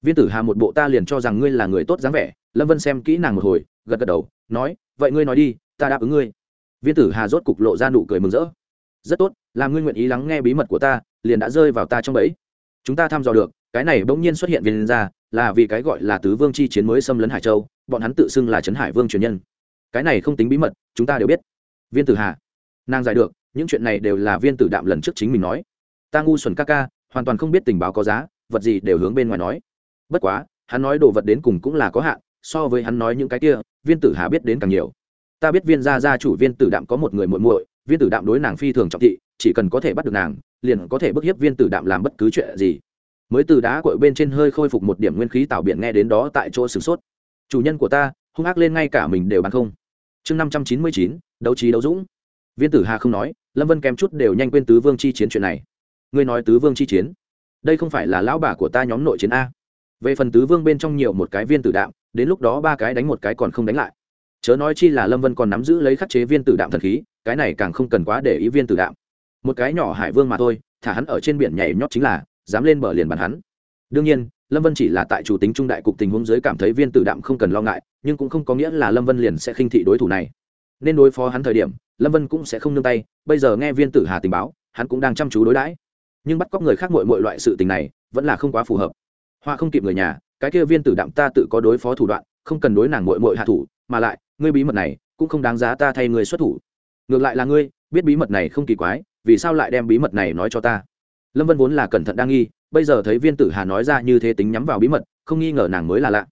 Viên tử hà một bộ ta liền cho rằng ngươi là người tốt dáng vẻ. Lâm vân xem kỹ nàng một hồi, gật gật đầu, nói, vậy ngươi nói đi, ta đáp ứng ngươi. Viên tử hà rốt cục lộ ra nụ cười mừng rỡ. Rất tốt làm ngươi nguyện ý lắng nghe bí mật của ta, liền đã rơi vào ta trong bẫy. Chúng ta thăm dò được, cái này bỗng nhiên xuất hiện viên ra, là vì cái gọi là tứ vương chi chiến mới xâm lấn hải châu, bọn hắn tự xưng là trấn hải vương truyền nhân cái này không tính bí mật, chúng ta đều biết. Viên tử hà, nàng giải được, những chuyện này đều là viên tử đạm lần trước chính mình nói. Ta ngu xuẩn ca ca, hoàn toàn không biết tình báo có giá, vật gì đều hướng bên ngoài nói. Bất quá, hắn nói đồ vật đến cùng cũng là có hạn, so với hắn nói những cái kia, viên tử hà biết đến càng nhiều. Ta biết viên gia gia chủ viên tử đạm có một người muội muội, viên tử đạm đối nàng phi thường trọng thị, chỉ cần có thể bắt được nàng, liền có thể bức hiếp viên tử đạm làm bất cứ chuyện gì. Mới từ đá cội bên trên hơi khôi phục một điểm nguyên khí tạo biển nghe đến đó tại chỗ sửng sốt. Chủ nhân của ta hung ác lên ngay cả mình đều bán không. Chương năm trăm chín mươi chín, đấu trí đấu dũng. Viên tử hà không nói, lâm vân kém chút đều nhanh quên tứ vương chi chiến chuyện này. Ngươi nói tứ vương chi chiến, đây không phải là lão bà của ta nhóm nội chiến a. Về phần tứ vương bên trong nhiều một cái viên tử đạm, đến lúc đó ba cái đánh một cái còn không đánh lại. Chớ nói chi là lâm vân còn nắm giữ lấy khắc chế viên tử đạm thần khí, cái này càng không cần quá để ý viên tử đạm. Một cái nhỏ hải vương mà thôi, thả hắn ở trên biển nhảy nhót chính là, dám lên bờ liền bàn hắn. Đương nhiên lâm vân chỉ là tại chủ tính trung đại cục tình huống giới cảm thấy viên tử đạm không cần lo ngại, nhưng cũng không có nghĩa là lâm vân liền sẽ khinh thị đối thủ này. Nên đối phó hắn thời điểm, lâm vân cũng sẽ không nương tay, bây giờ nghe viên tử hà tình báo, hắn cũng đang chăm chú đối đãi. Nhưng bắt cóc người khác mọi mọi loại sự tình này, vẫn là không quá phù hợp. Hoa không kịp người nhà, cái kia viên tử đạm ta tự có đối phó thủ đoạn, không cần đối nàng mội mội hạ thủ, mà lại, ngươi bí mật này, cũng không đáng giá ta thay người xuất thủ. Ngược lại là ngươi, biết bí mật này không kỳ quái, vì sao lại đem bí mật này nói cho ta? Lâm vân vốn là cẩn thận đa nghi bây giờ thấy viên tử hà nói ra như thế tính nhắm vào bí mật, không nghi ngờ nàng mới là lạ.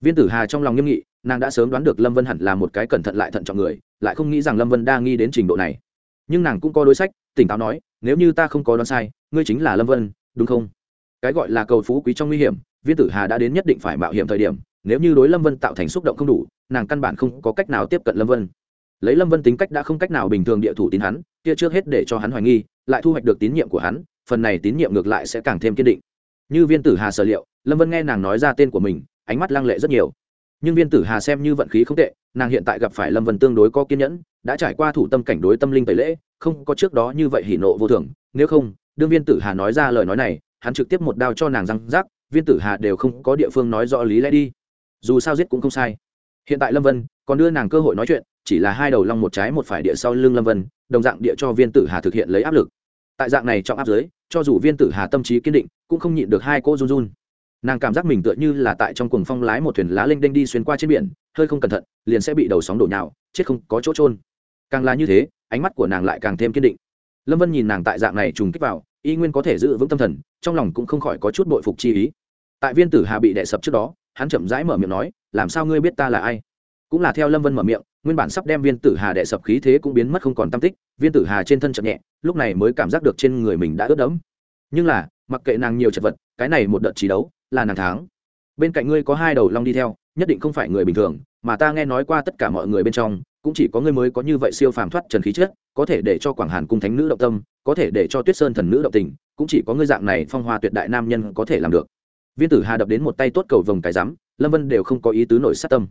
Viên tử hà trong lòng nghiêm nghị, nàng đã sớm đoán được lâm vân hẳn là một cái cẩn thận lại thận trọng người, lại không nghĩ rằng lâm vân đa nghi đến trình độ này. Nhưng nàng cũng có đối sách, tỉnh táo nói, nếu như ta không có đoán sai, ngươi chính là lâm vân, đúng không? Cái gọi là cầu phú quý trong nguy hiểm, viên tử hà đã đến nhất định phải mạo hiểm thời điểm, nếu như đối lâm vân tạo thành xúc động không đủ, nàng căn bản không có cách nào tiếp cận lâm vân. Lấy lâm vân tính cách đã không cách nào bình thường địa thủ tín hắn, kia trước hết để cho hắn hoài nghi, lại thu hoạch được tín nhiệm của hắn phần này tín nhiệm ngược lại sẽ càng thêm kiên định. Như viên tử hà sở liệu, lâm vân nghe nàng nói ra tên của mình, ánh mắt lăng lệ rất nhiều. Nhưng viên tử hà xem như vận khí không tệ, nàng hiện tại gặp phải lâm vân tương đối có kiên nhẫn, đã trải qua thủ tâm cảnh đối tâm linh tẩy lễ, không có trước đó như vậy hỉ nộ vô thường. Nếu không, đương viên tử hà nói ra lời nói này, hắn trực tiếp một đao cho nàng răng rác viên tử hà đều không có địa phương nói rõ lý lẽ đi. Dù sao giết cũng không sai. Hiện tại lâm vân còn đưa nàng cơ hội nói chuyện, chỉ là hai đầu long một trái một phải địa sau lưng lâm vân, đồng dạng địa cho viên tử hà thực hiện lấy áp lực tại dạng này trọng áp giới, cho dù viên tử hà tâm trí kiên định, cũng không nhịn được hai cô run run. Nàng cảm giác mình tựa như là tại trong cuồng phong lái một thuyền lá lênh đênh đi xuyên qua trên biển, hơi không cẩn thận, liền sẽ bị đầu sóng đổ nhào, chết không có chỗ trôn càng là như thế, ánh mắt của nàng lại càng thêm kiên định. Lâm vân nhìn nàng tại dạng này trùng kích vào, y nguyên có thể giữ vững tâm thần, trong lòng cũng không khỏi có chút bội phục chi ý. Tại viên tử hà bị đệ sập trước đó, hắn chậm rãi mở miệng nói, làm sao ngươi biết ta là ai? Cũng là theo lâm vân mở miệng nguyên bản sắp đem viên tử hà đệ sập khí thế cũng biến mất không còn tam tích, viên tử hà trên thân chậm nhẹ, lúc này mới cảm giác được trên người mình đã ướt đẫm. Nhưng là, mặc kệ nàng nhiều chật vật, cái này một đợt trí đấu là nàng tháng bên cạnh ngươi có hai đầu long đi theo, nhất định không phải người bình thường, mà ta nghe nói qua tất cả mọi người bên trong, cũng chỉ có ngươi mới có như vậy siêu phàm thoát trần khí chất, có thể để cho quảng hàn cung thánh nữ động tâm, có thể để cho tuyết sơn thần nữ động tình, cũng chỉ có ngươi dạng này phong hoa tuyệt đại nam nhân có thể làm được. Viên tử hà đập đến một tay tốt cầu vồng cái rắm, lâm vân đều không có ý tứ nổi sát tâm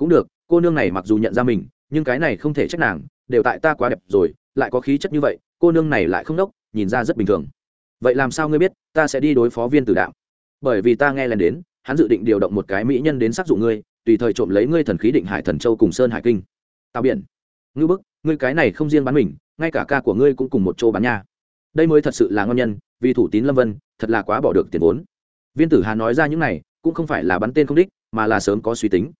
cũng được, cô nương này mặc dù nhận ra mình, nhưng cái này không thể trách nàng, đều tại ta quá đẹp rồi, lại có khí chất như vậy, cô nương này lại không đốc, nhìn ra rất bình thường. Vậy làm sao ngươi biết, ta sẽ đi đối phó viên tử đạo? Bởi vì ta nghe lần đến, hắn dự định điều động một cái mỹ nhân đến sát dụ ngươi, tùy thời trộm lấy ngươi thần khí định hải thần châu cùng sơn hải kinh. Tào biển ngư bức, ngươi cái này không riêng bán mình, ngay cả ca của ngươi cũng cùng một chỗ bán nha. Đây mới thật sự là ngon nhân, vì thủ tín lâm vân, thật là quá bỏ được tiền vốn. Viên tử hà nói ra những này, cũng không phải là bắn tên không đích, mà là sớm có suy tính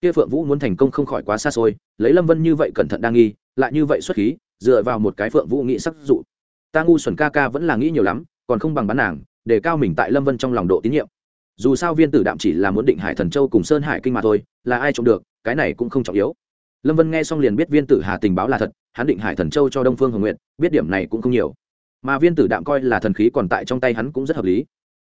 kia phượng vũ muốn thành công không khỏi quá xa xôi, lấy lâm vân như vậy cẩn thận đang nghi, lại như vậy xuất khí, dựa vào một cái phượng vũ nghĩ sắc dụ. Ta ngu xuẩn ca ca vẫn là nghĩ nhiều lắm, còn không bằng bán nàng, để cao mình tại lâm vân trong lòng độ tín nhiệm. Dù sao viên tử đạm chỉ là muốn định hải thần châu cùng sơn hải kinh mà thôi, là ai trộm được, cái này cũng không trọng yếu. Lâm vân nghe xong liền biết viên tử hà tình báo là thật, hắn định hải thần châu cho đông phương hồng nguyện biết điểm này cũng không nhiều. Mà viên tử đạm coi là thần khí còn tại trong tay hắn cũng rất hợp lý.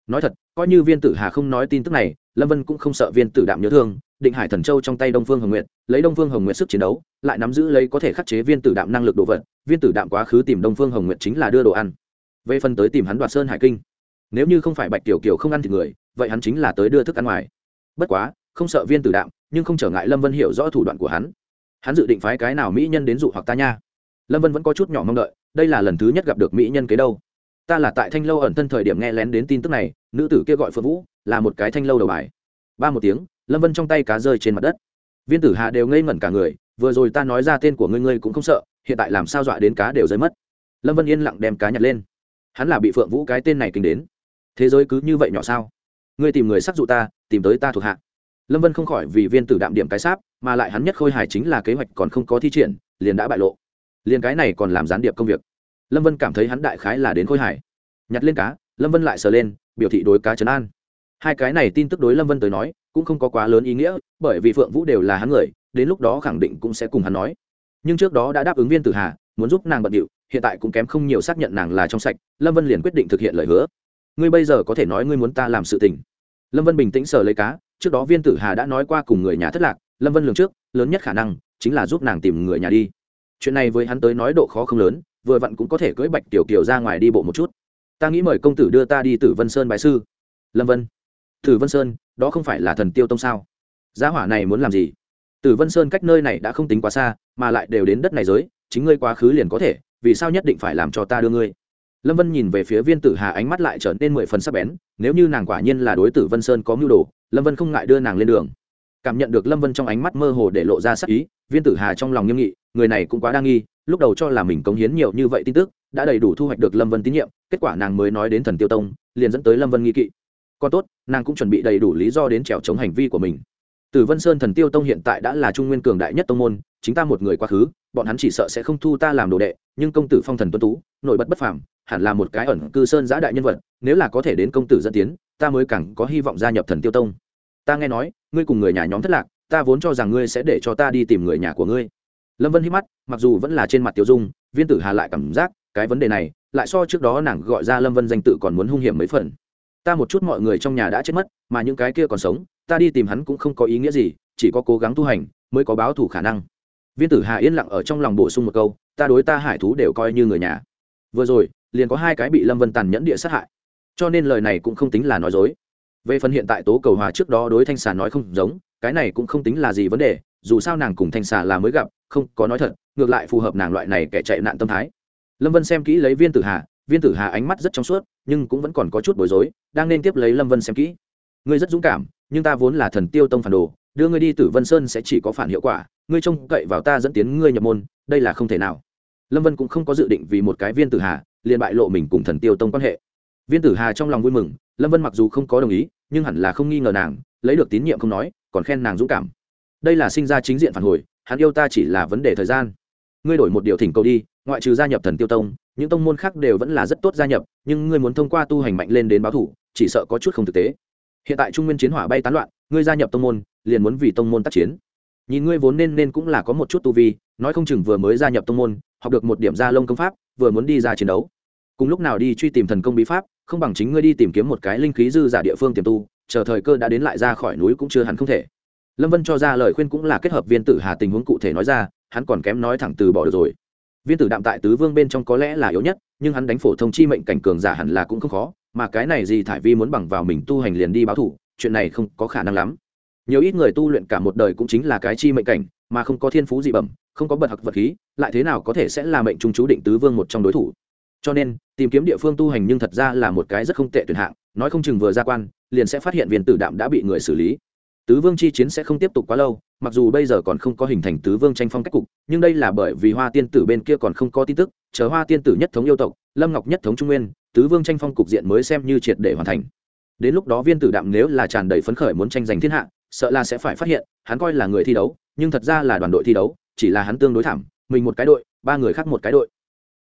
Nói thật, coi như viên tử hà không nói tin tức này, lâm vân cũng không sợ viên tử đạm nhớ thương định hải thần châu trong tay đông phương hồng Nguyệt, lấy đông phương hồng Nguyệt sức chiến đấu lại nắm giữ lấy có thể khắc chế viên tử đạm năng lực đồ vật viên tử đạm quá khứ tìm đông phương hồng Nguyệt chính là đưa đồ ăn. Về phần tới tìm hắn đoạt sơn hải kinh nếu như không phải bạch tiểu kiều không ăn thịt người vậy hắn chính là tới đưa thức ăn ngoài. Bất quá không sợ viên tử đạm nhưng không trở ngại lâm vân hiểu rõ thủ đoạn của hắn. Hắn dự định phái cái nào mỹ nhân đến dụ hoặc ta nha. Lâm vân vẫn có chút nhỏ mong đợi đây là lần thứ nhất gặp được mỹ nhân kế đâu. Ta là tại thanh lâu ẩn thân thời điểm nghe lén đến tin tức này nữ tử kia gọi phượng vũ là một cái thanh lâu đầu bài. Ba một tiếng lâm vân trong tay cá rơi trên mặt đất. Viên tử hạ đều ngây ngẩn cả người, vừa rồi ta nói ra tên của ngươi ngươi cũng không sợ, hiện tại làm sao dọa đến cá đều rơi mất. Lâm vân yên lặng đem cá nhặt lên. Hắn là bị phượng vũ cái tên này kinh đến. Thế giới cứ như vậy nhỏ sao? Ngươi tìm người sắc dụ ta, tìm tới ta thuộc hạ. Lâm vân không khỏi vì viên tử đạm điểm cái sáp, mà lại hắn nhất khôi hài chính là kế hoạch còn không có thi triển, liền đã bại lộ. Liền cái này còn làm gián điệp công việc. Lâm vân cảm thấy hắn đại khái là đến khôi hài. Nhặt lên cá, lâm vân lại sờ lên, biểu thị đối cá trấn an hai cái này tin tức đối lâm vân tới nói, cũng không có quá lớn ý nghĩa, bởi vì phượng vũ đều là hắn người, đến lúc đó khẳng định cũng sẽ cùng hắn nói. Nhưng trước đó đã đáp ứng viên tử hà, muốn giúp nàng bận điệu, hiện tại cũng kém không nhiều xác nhận nàng là trong sạch, lâm vân liền quyết định thực hiện lời hứa. Ngươi bây giờ có thể nói ngươi muốn ta làm sự tình. Lâm vân bình tĩnh sờ lấy cá, trước đó viên tử hà đã nói qua cùng người nhà thất lạc, lâm vân lường trước, lớn nhất khả năng chính là giúp nàng tìm người nhà đi. Chuyện này với hắn tới nói độ khó không lớn, vừa vặn cũng có thể cưỡi bạch tiểu kiều ra ngoài đi bộ một chút. Ta nghĩ mời công tử đưa ta đi tử vân sơn bài sư. Lâm vân tử vân sơn, đó không phải là thần tiêu tông sao? Giá hỏa này muốn làm gì? Tử vân sơn cách nơi này đã không tính quá xa, mà lại đều đến đất này giới, chính ngươi quá khứ liền có thể, vì sao nhất định phải làm cho ta đưa ngươi? Lâm vân nhìn về phía viên tử hà, ánh mắt lại trở nên mười phần sắc bén, nếu như nàng quả nhiên là đối tử vân sơn có mưu đồ, lâm vân không ngại đưa nàng lên đường. Cảm nhận được lâm vân trong ánh mắt mơ hồ để lộ ra sắc ý, viên tử hà trong lòng nghiêm nghị, người này cũng quá đa nghi, lúc đầu cho là mình cống hiến nhiều như vậy tin tức, đã đầy đủ thu hoạch được lâm vân tín nhiệm, kết quả nàng mới nói đến thần tiêu tông, liền dẫn tới lâm vân nghi kỵ còn tốt nàng cũng chuẩn bị đầy đủ lý do đến trèo chống hành vi của mình Tử Vân Sơn Thần Tiêu Tông hiện tại đã là trung nguyên cường đại nhất tông môn, chính ta một người quá khứ, bọn hắn chỉ sợ sẽ không thu ta làm đồ đệ, nhưng công tử Phong Thần Tuân tú, nổi bật bất phàm, hẳn là một cái ẩn cư sơn giã đại nhân vật, nếu là có thể đến công tử dẫn tiến, ta mới càng có hy vọng gia nhập Thần Tiêu Tông. Ta nghe nói, ngươi cùng người nhà nhóm thất lạc, ta vốn cho rằng ngươi sẽ để cho ta đi tìm người nhà của ngươi. Lâm Vân hít mắt, mặc dù vẫn là trên mặt Tiêu Dung, Viên Tử Hà lại cảm giác, cái vấn đề này, lại so trước đó nàng gọi ra Lâm Vân danh tự còn muốn hung hiểm mấy phần. Ta một chút mọi người trong nhà đã chết mất, mà những cái kia còn sống, ta đi tìm hắn cũng không có ý nghĩa gì, chỉ có cố gắng tu hành mới có báo thủ khả năng. Viên tử hà yên lặng ở trong lòng bổ sung một câu ta đối ta hải thú đều coi như người nhà. Vừa rồi liền có hai cái bị lâm vân tàn nhẫn địa sát hại. Cho nên lời này cũng không tính là nói dối. Về phần hiện tại tố cầu hòa trước đó đối thanh xà nói không giống cái này cũng không tính là gì vấn đề dù sao nàng cùng thanh xà là mới gặp không có nói thật ngược lại phù hợp nàng loại này kẻ chạy nạn tâm thái. Lâm vân xem kỹ lấy viên tử hà viên tử hà ánh mắt rất trong suốt, nhưng cũng vẫn còn có chút bối rối, đang nên tiếp lấy lâm vân xem kỹ. Ngươi rất dũng cảm, nhưng ta vốn là thần tiêu tông phản đồ, đưa ngươi đi tử vân sơn sẽ chỉ có phản hiệu quả, ngươi trông cậy vào ta dẫn tiến ngươi nhập môn, đây là không thể nào. Lâm vân cũng không có dự định vì một cái viên tử hà, liền bại lộ mình cùng thần tiêu tông quan hệ. Viên tử hà trong lòng vui mừng, lâm vân mặc dù không có đồng ý, nhưng hẳn là không nghi ngờ nàng, lấy được tín nhiệm không nói, còn khen nàng dũng cảm. Đây là sinh ra chính diện phản hồi, hắn yêu ta chỉ là vấn đề thời gian. Ngươi đổi một điều thỉnh cầu đi, ngoại trừ gia nhập thần tiêu tông những tông môn khác đều vẫn là rất tốt gia nhập, nhưng ngươi muốn thông qua tu hành mạnh lên đến báo thủ, chỉ sợ có chút không thực tế. Hiện tại trung nguyên chiến hỏa bay tán loạn, ngươi gia nhập tông môn, liền muốn vì tông môn tác chiến. Nhìn ngươi vốn nên nên cũng là có một chút tu vi, nói không chừng vừa mới gia nhập tông môn, học được một điểm gia lông công pháp, vừa muốn đi ra chiến đấu. Cùng lúc nào đi truy tìm thần công bí pháp, không bằng chính ngươi đi tìm kiếm một cái linh khí dư giả địa phương tiềm tu, chờ thời cơ đã đến lại ra khỏi núi cũng chưa hẳn không thể. Lâm vân cho ra lời khuyên cũng là kết hợp viên tử hà tình huống cụ thể nói ra, hắn còn kém nói thẳng từ bỏ được rồi viên tử đạm tại tứ vương bên trong có lẽ là yếu nhất, nhưng hắn đánh phổ thông chi mệnh cảnh cường giả hẳn là cũng không khó, mà cái này gì thải vi muốn bằng vào mình tu hành liền đi báo thủ, chuyện này không có khả năng lắm. Nhiều ít người tu luyện cả một đời cũng chính là cái chi mệnh cảnh, mà không có thiên phú dị bẩm, không có bật học vật khí, lại thế nào có thể sẽ là mệnh trung chú định tứ vương một trong đối thủ? Cho nên, tìm kiếm địa phương tu hành nhưng thật ra là một cái rất không tệ tuyển hạng, nói không chừng vừa ra quan, liền sẽ phát hiện viên tử đạm đã bị người xử lý tứ vương chi chiến sẽ không tiếp tục quá lâu, mặc dù bây giờ còn không có hình thành tứ vương tranh phong cách cục, nhưng đây là bởi vì hoa tiên tử bên kia còn không có tin tức, chờ hoa tiên tử nhất thống yêu tộc, lâm ngọc nhất thống trung nguyên, tứ vương tranh phong cục diện mới xem như triệt để hoàn thành. Đến lúc đó viên tử đạm nếu là tràn đầy phấn khởi muốn tranh giành thiên hạ, sợ là sẽ phải phát hiện, hắn coi là người thi đấu, nhưng thật ra là đoàn đội thi đấu, chỉ là hắn tương đối thảm, mình một cái đội, ba người khác một cái đội.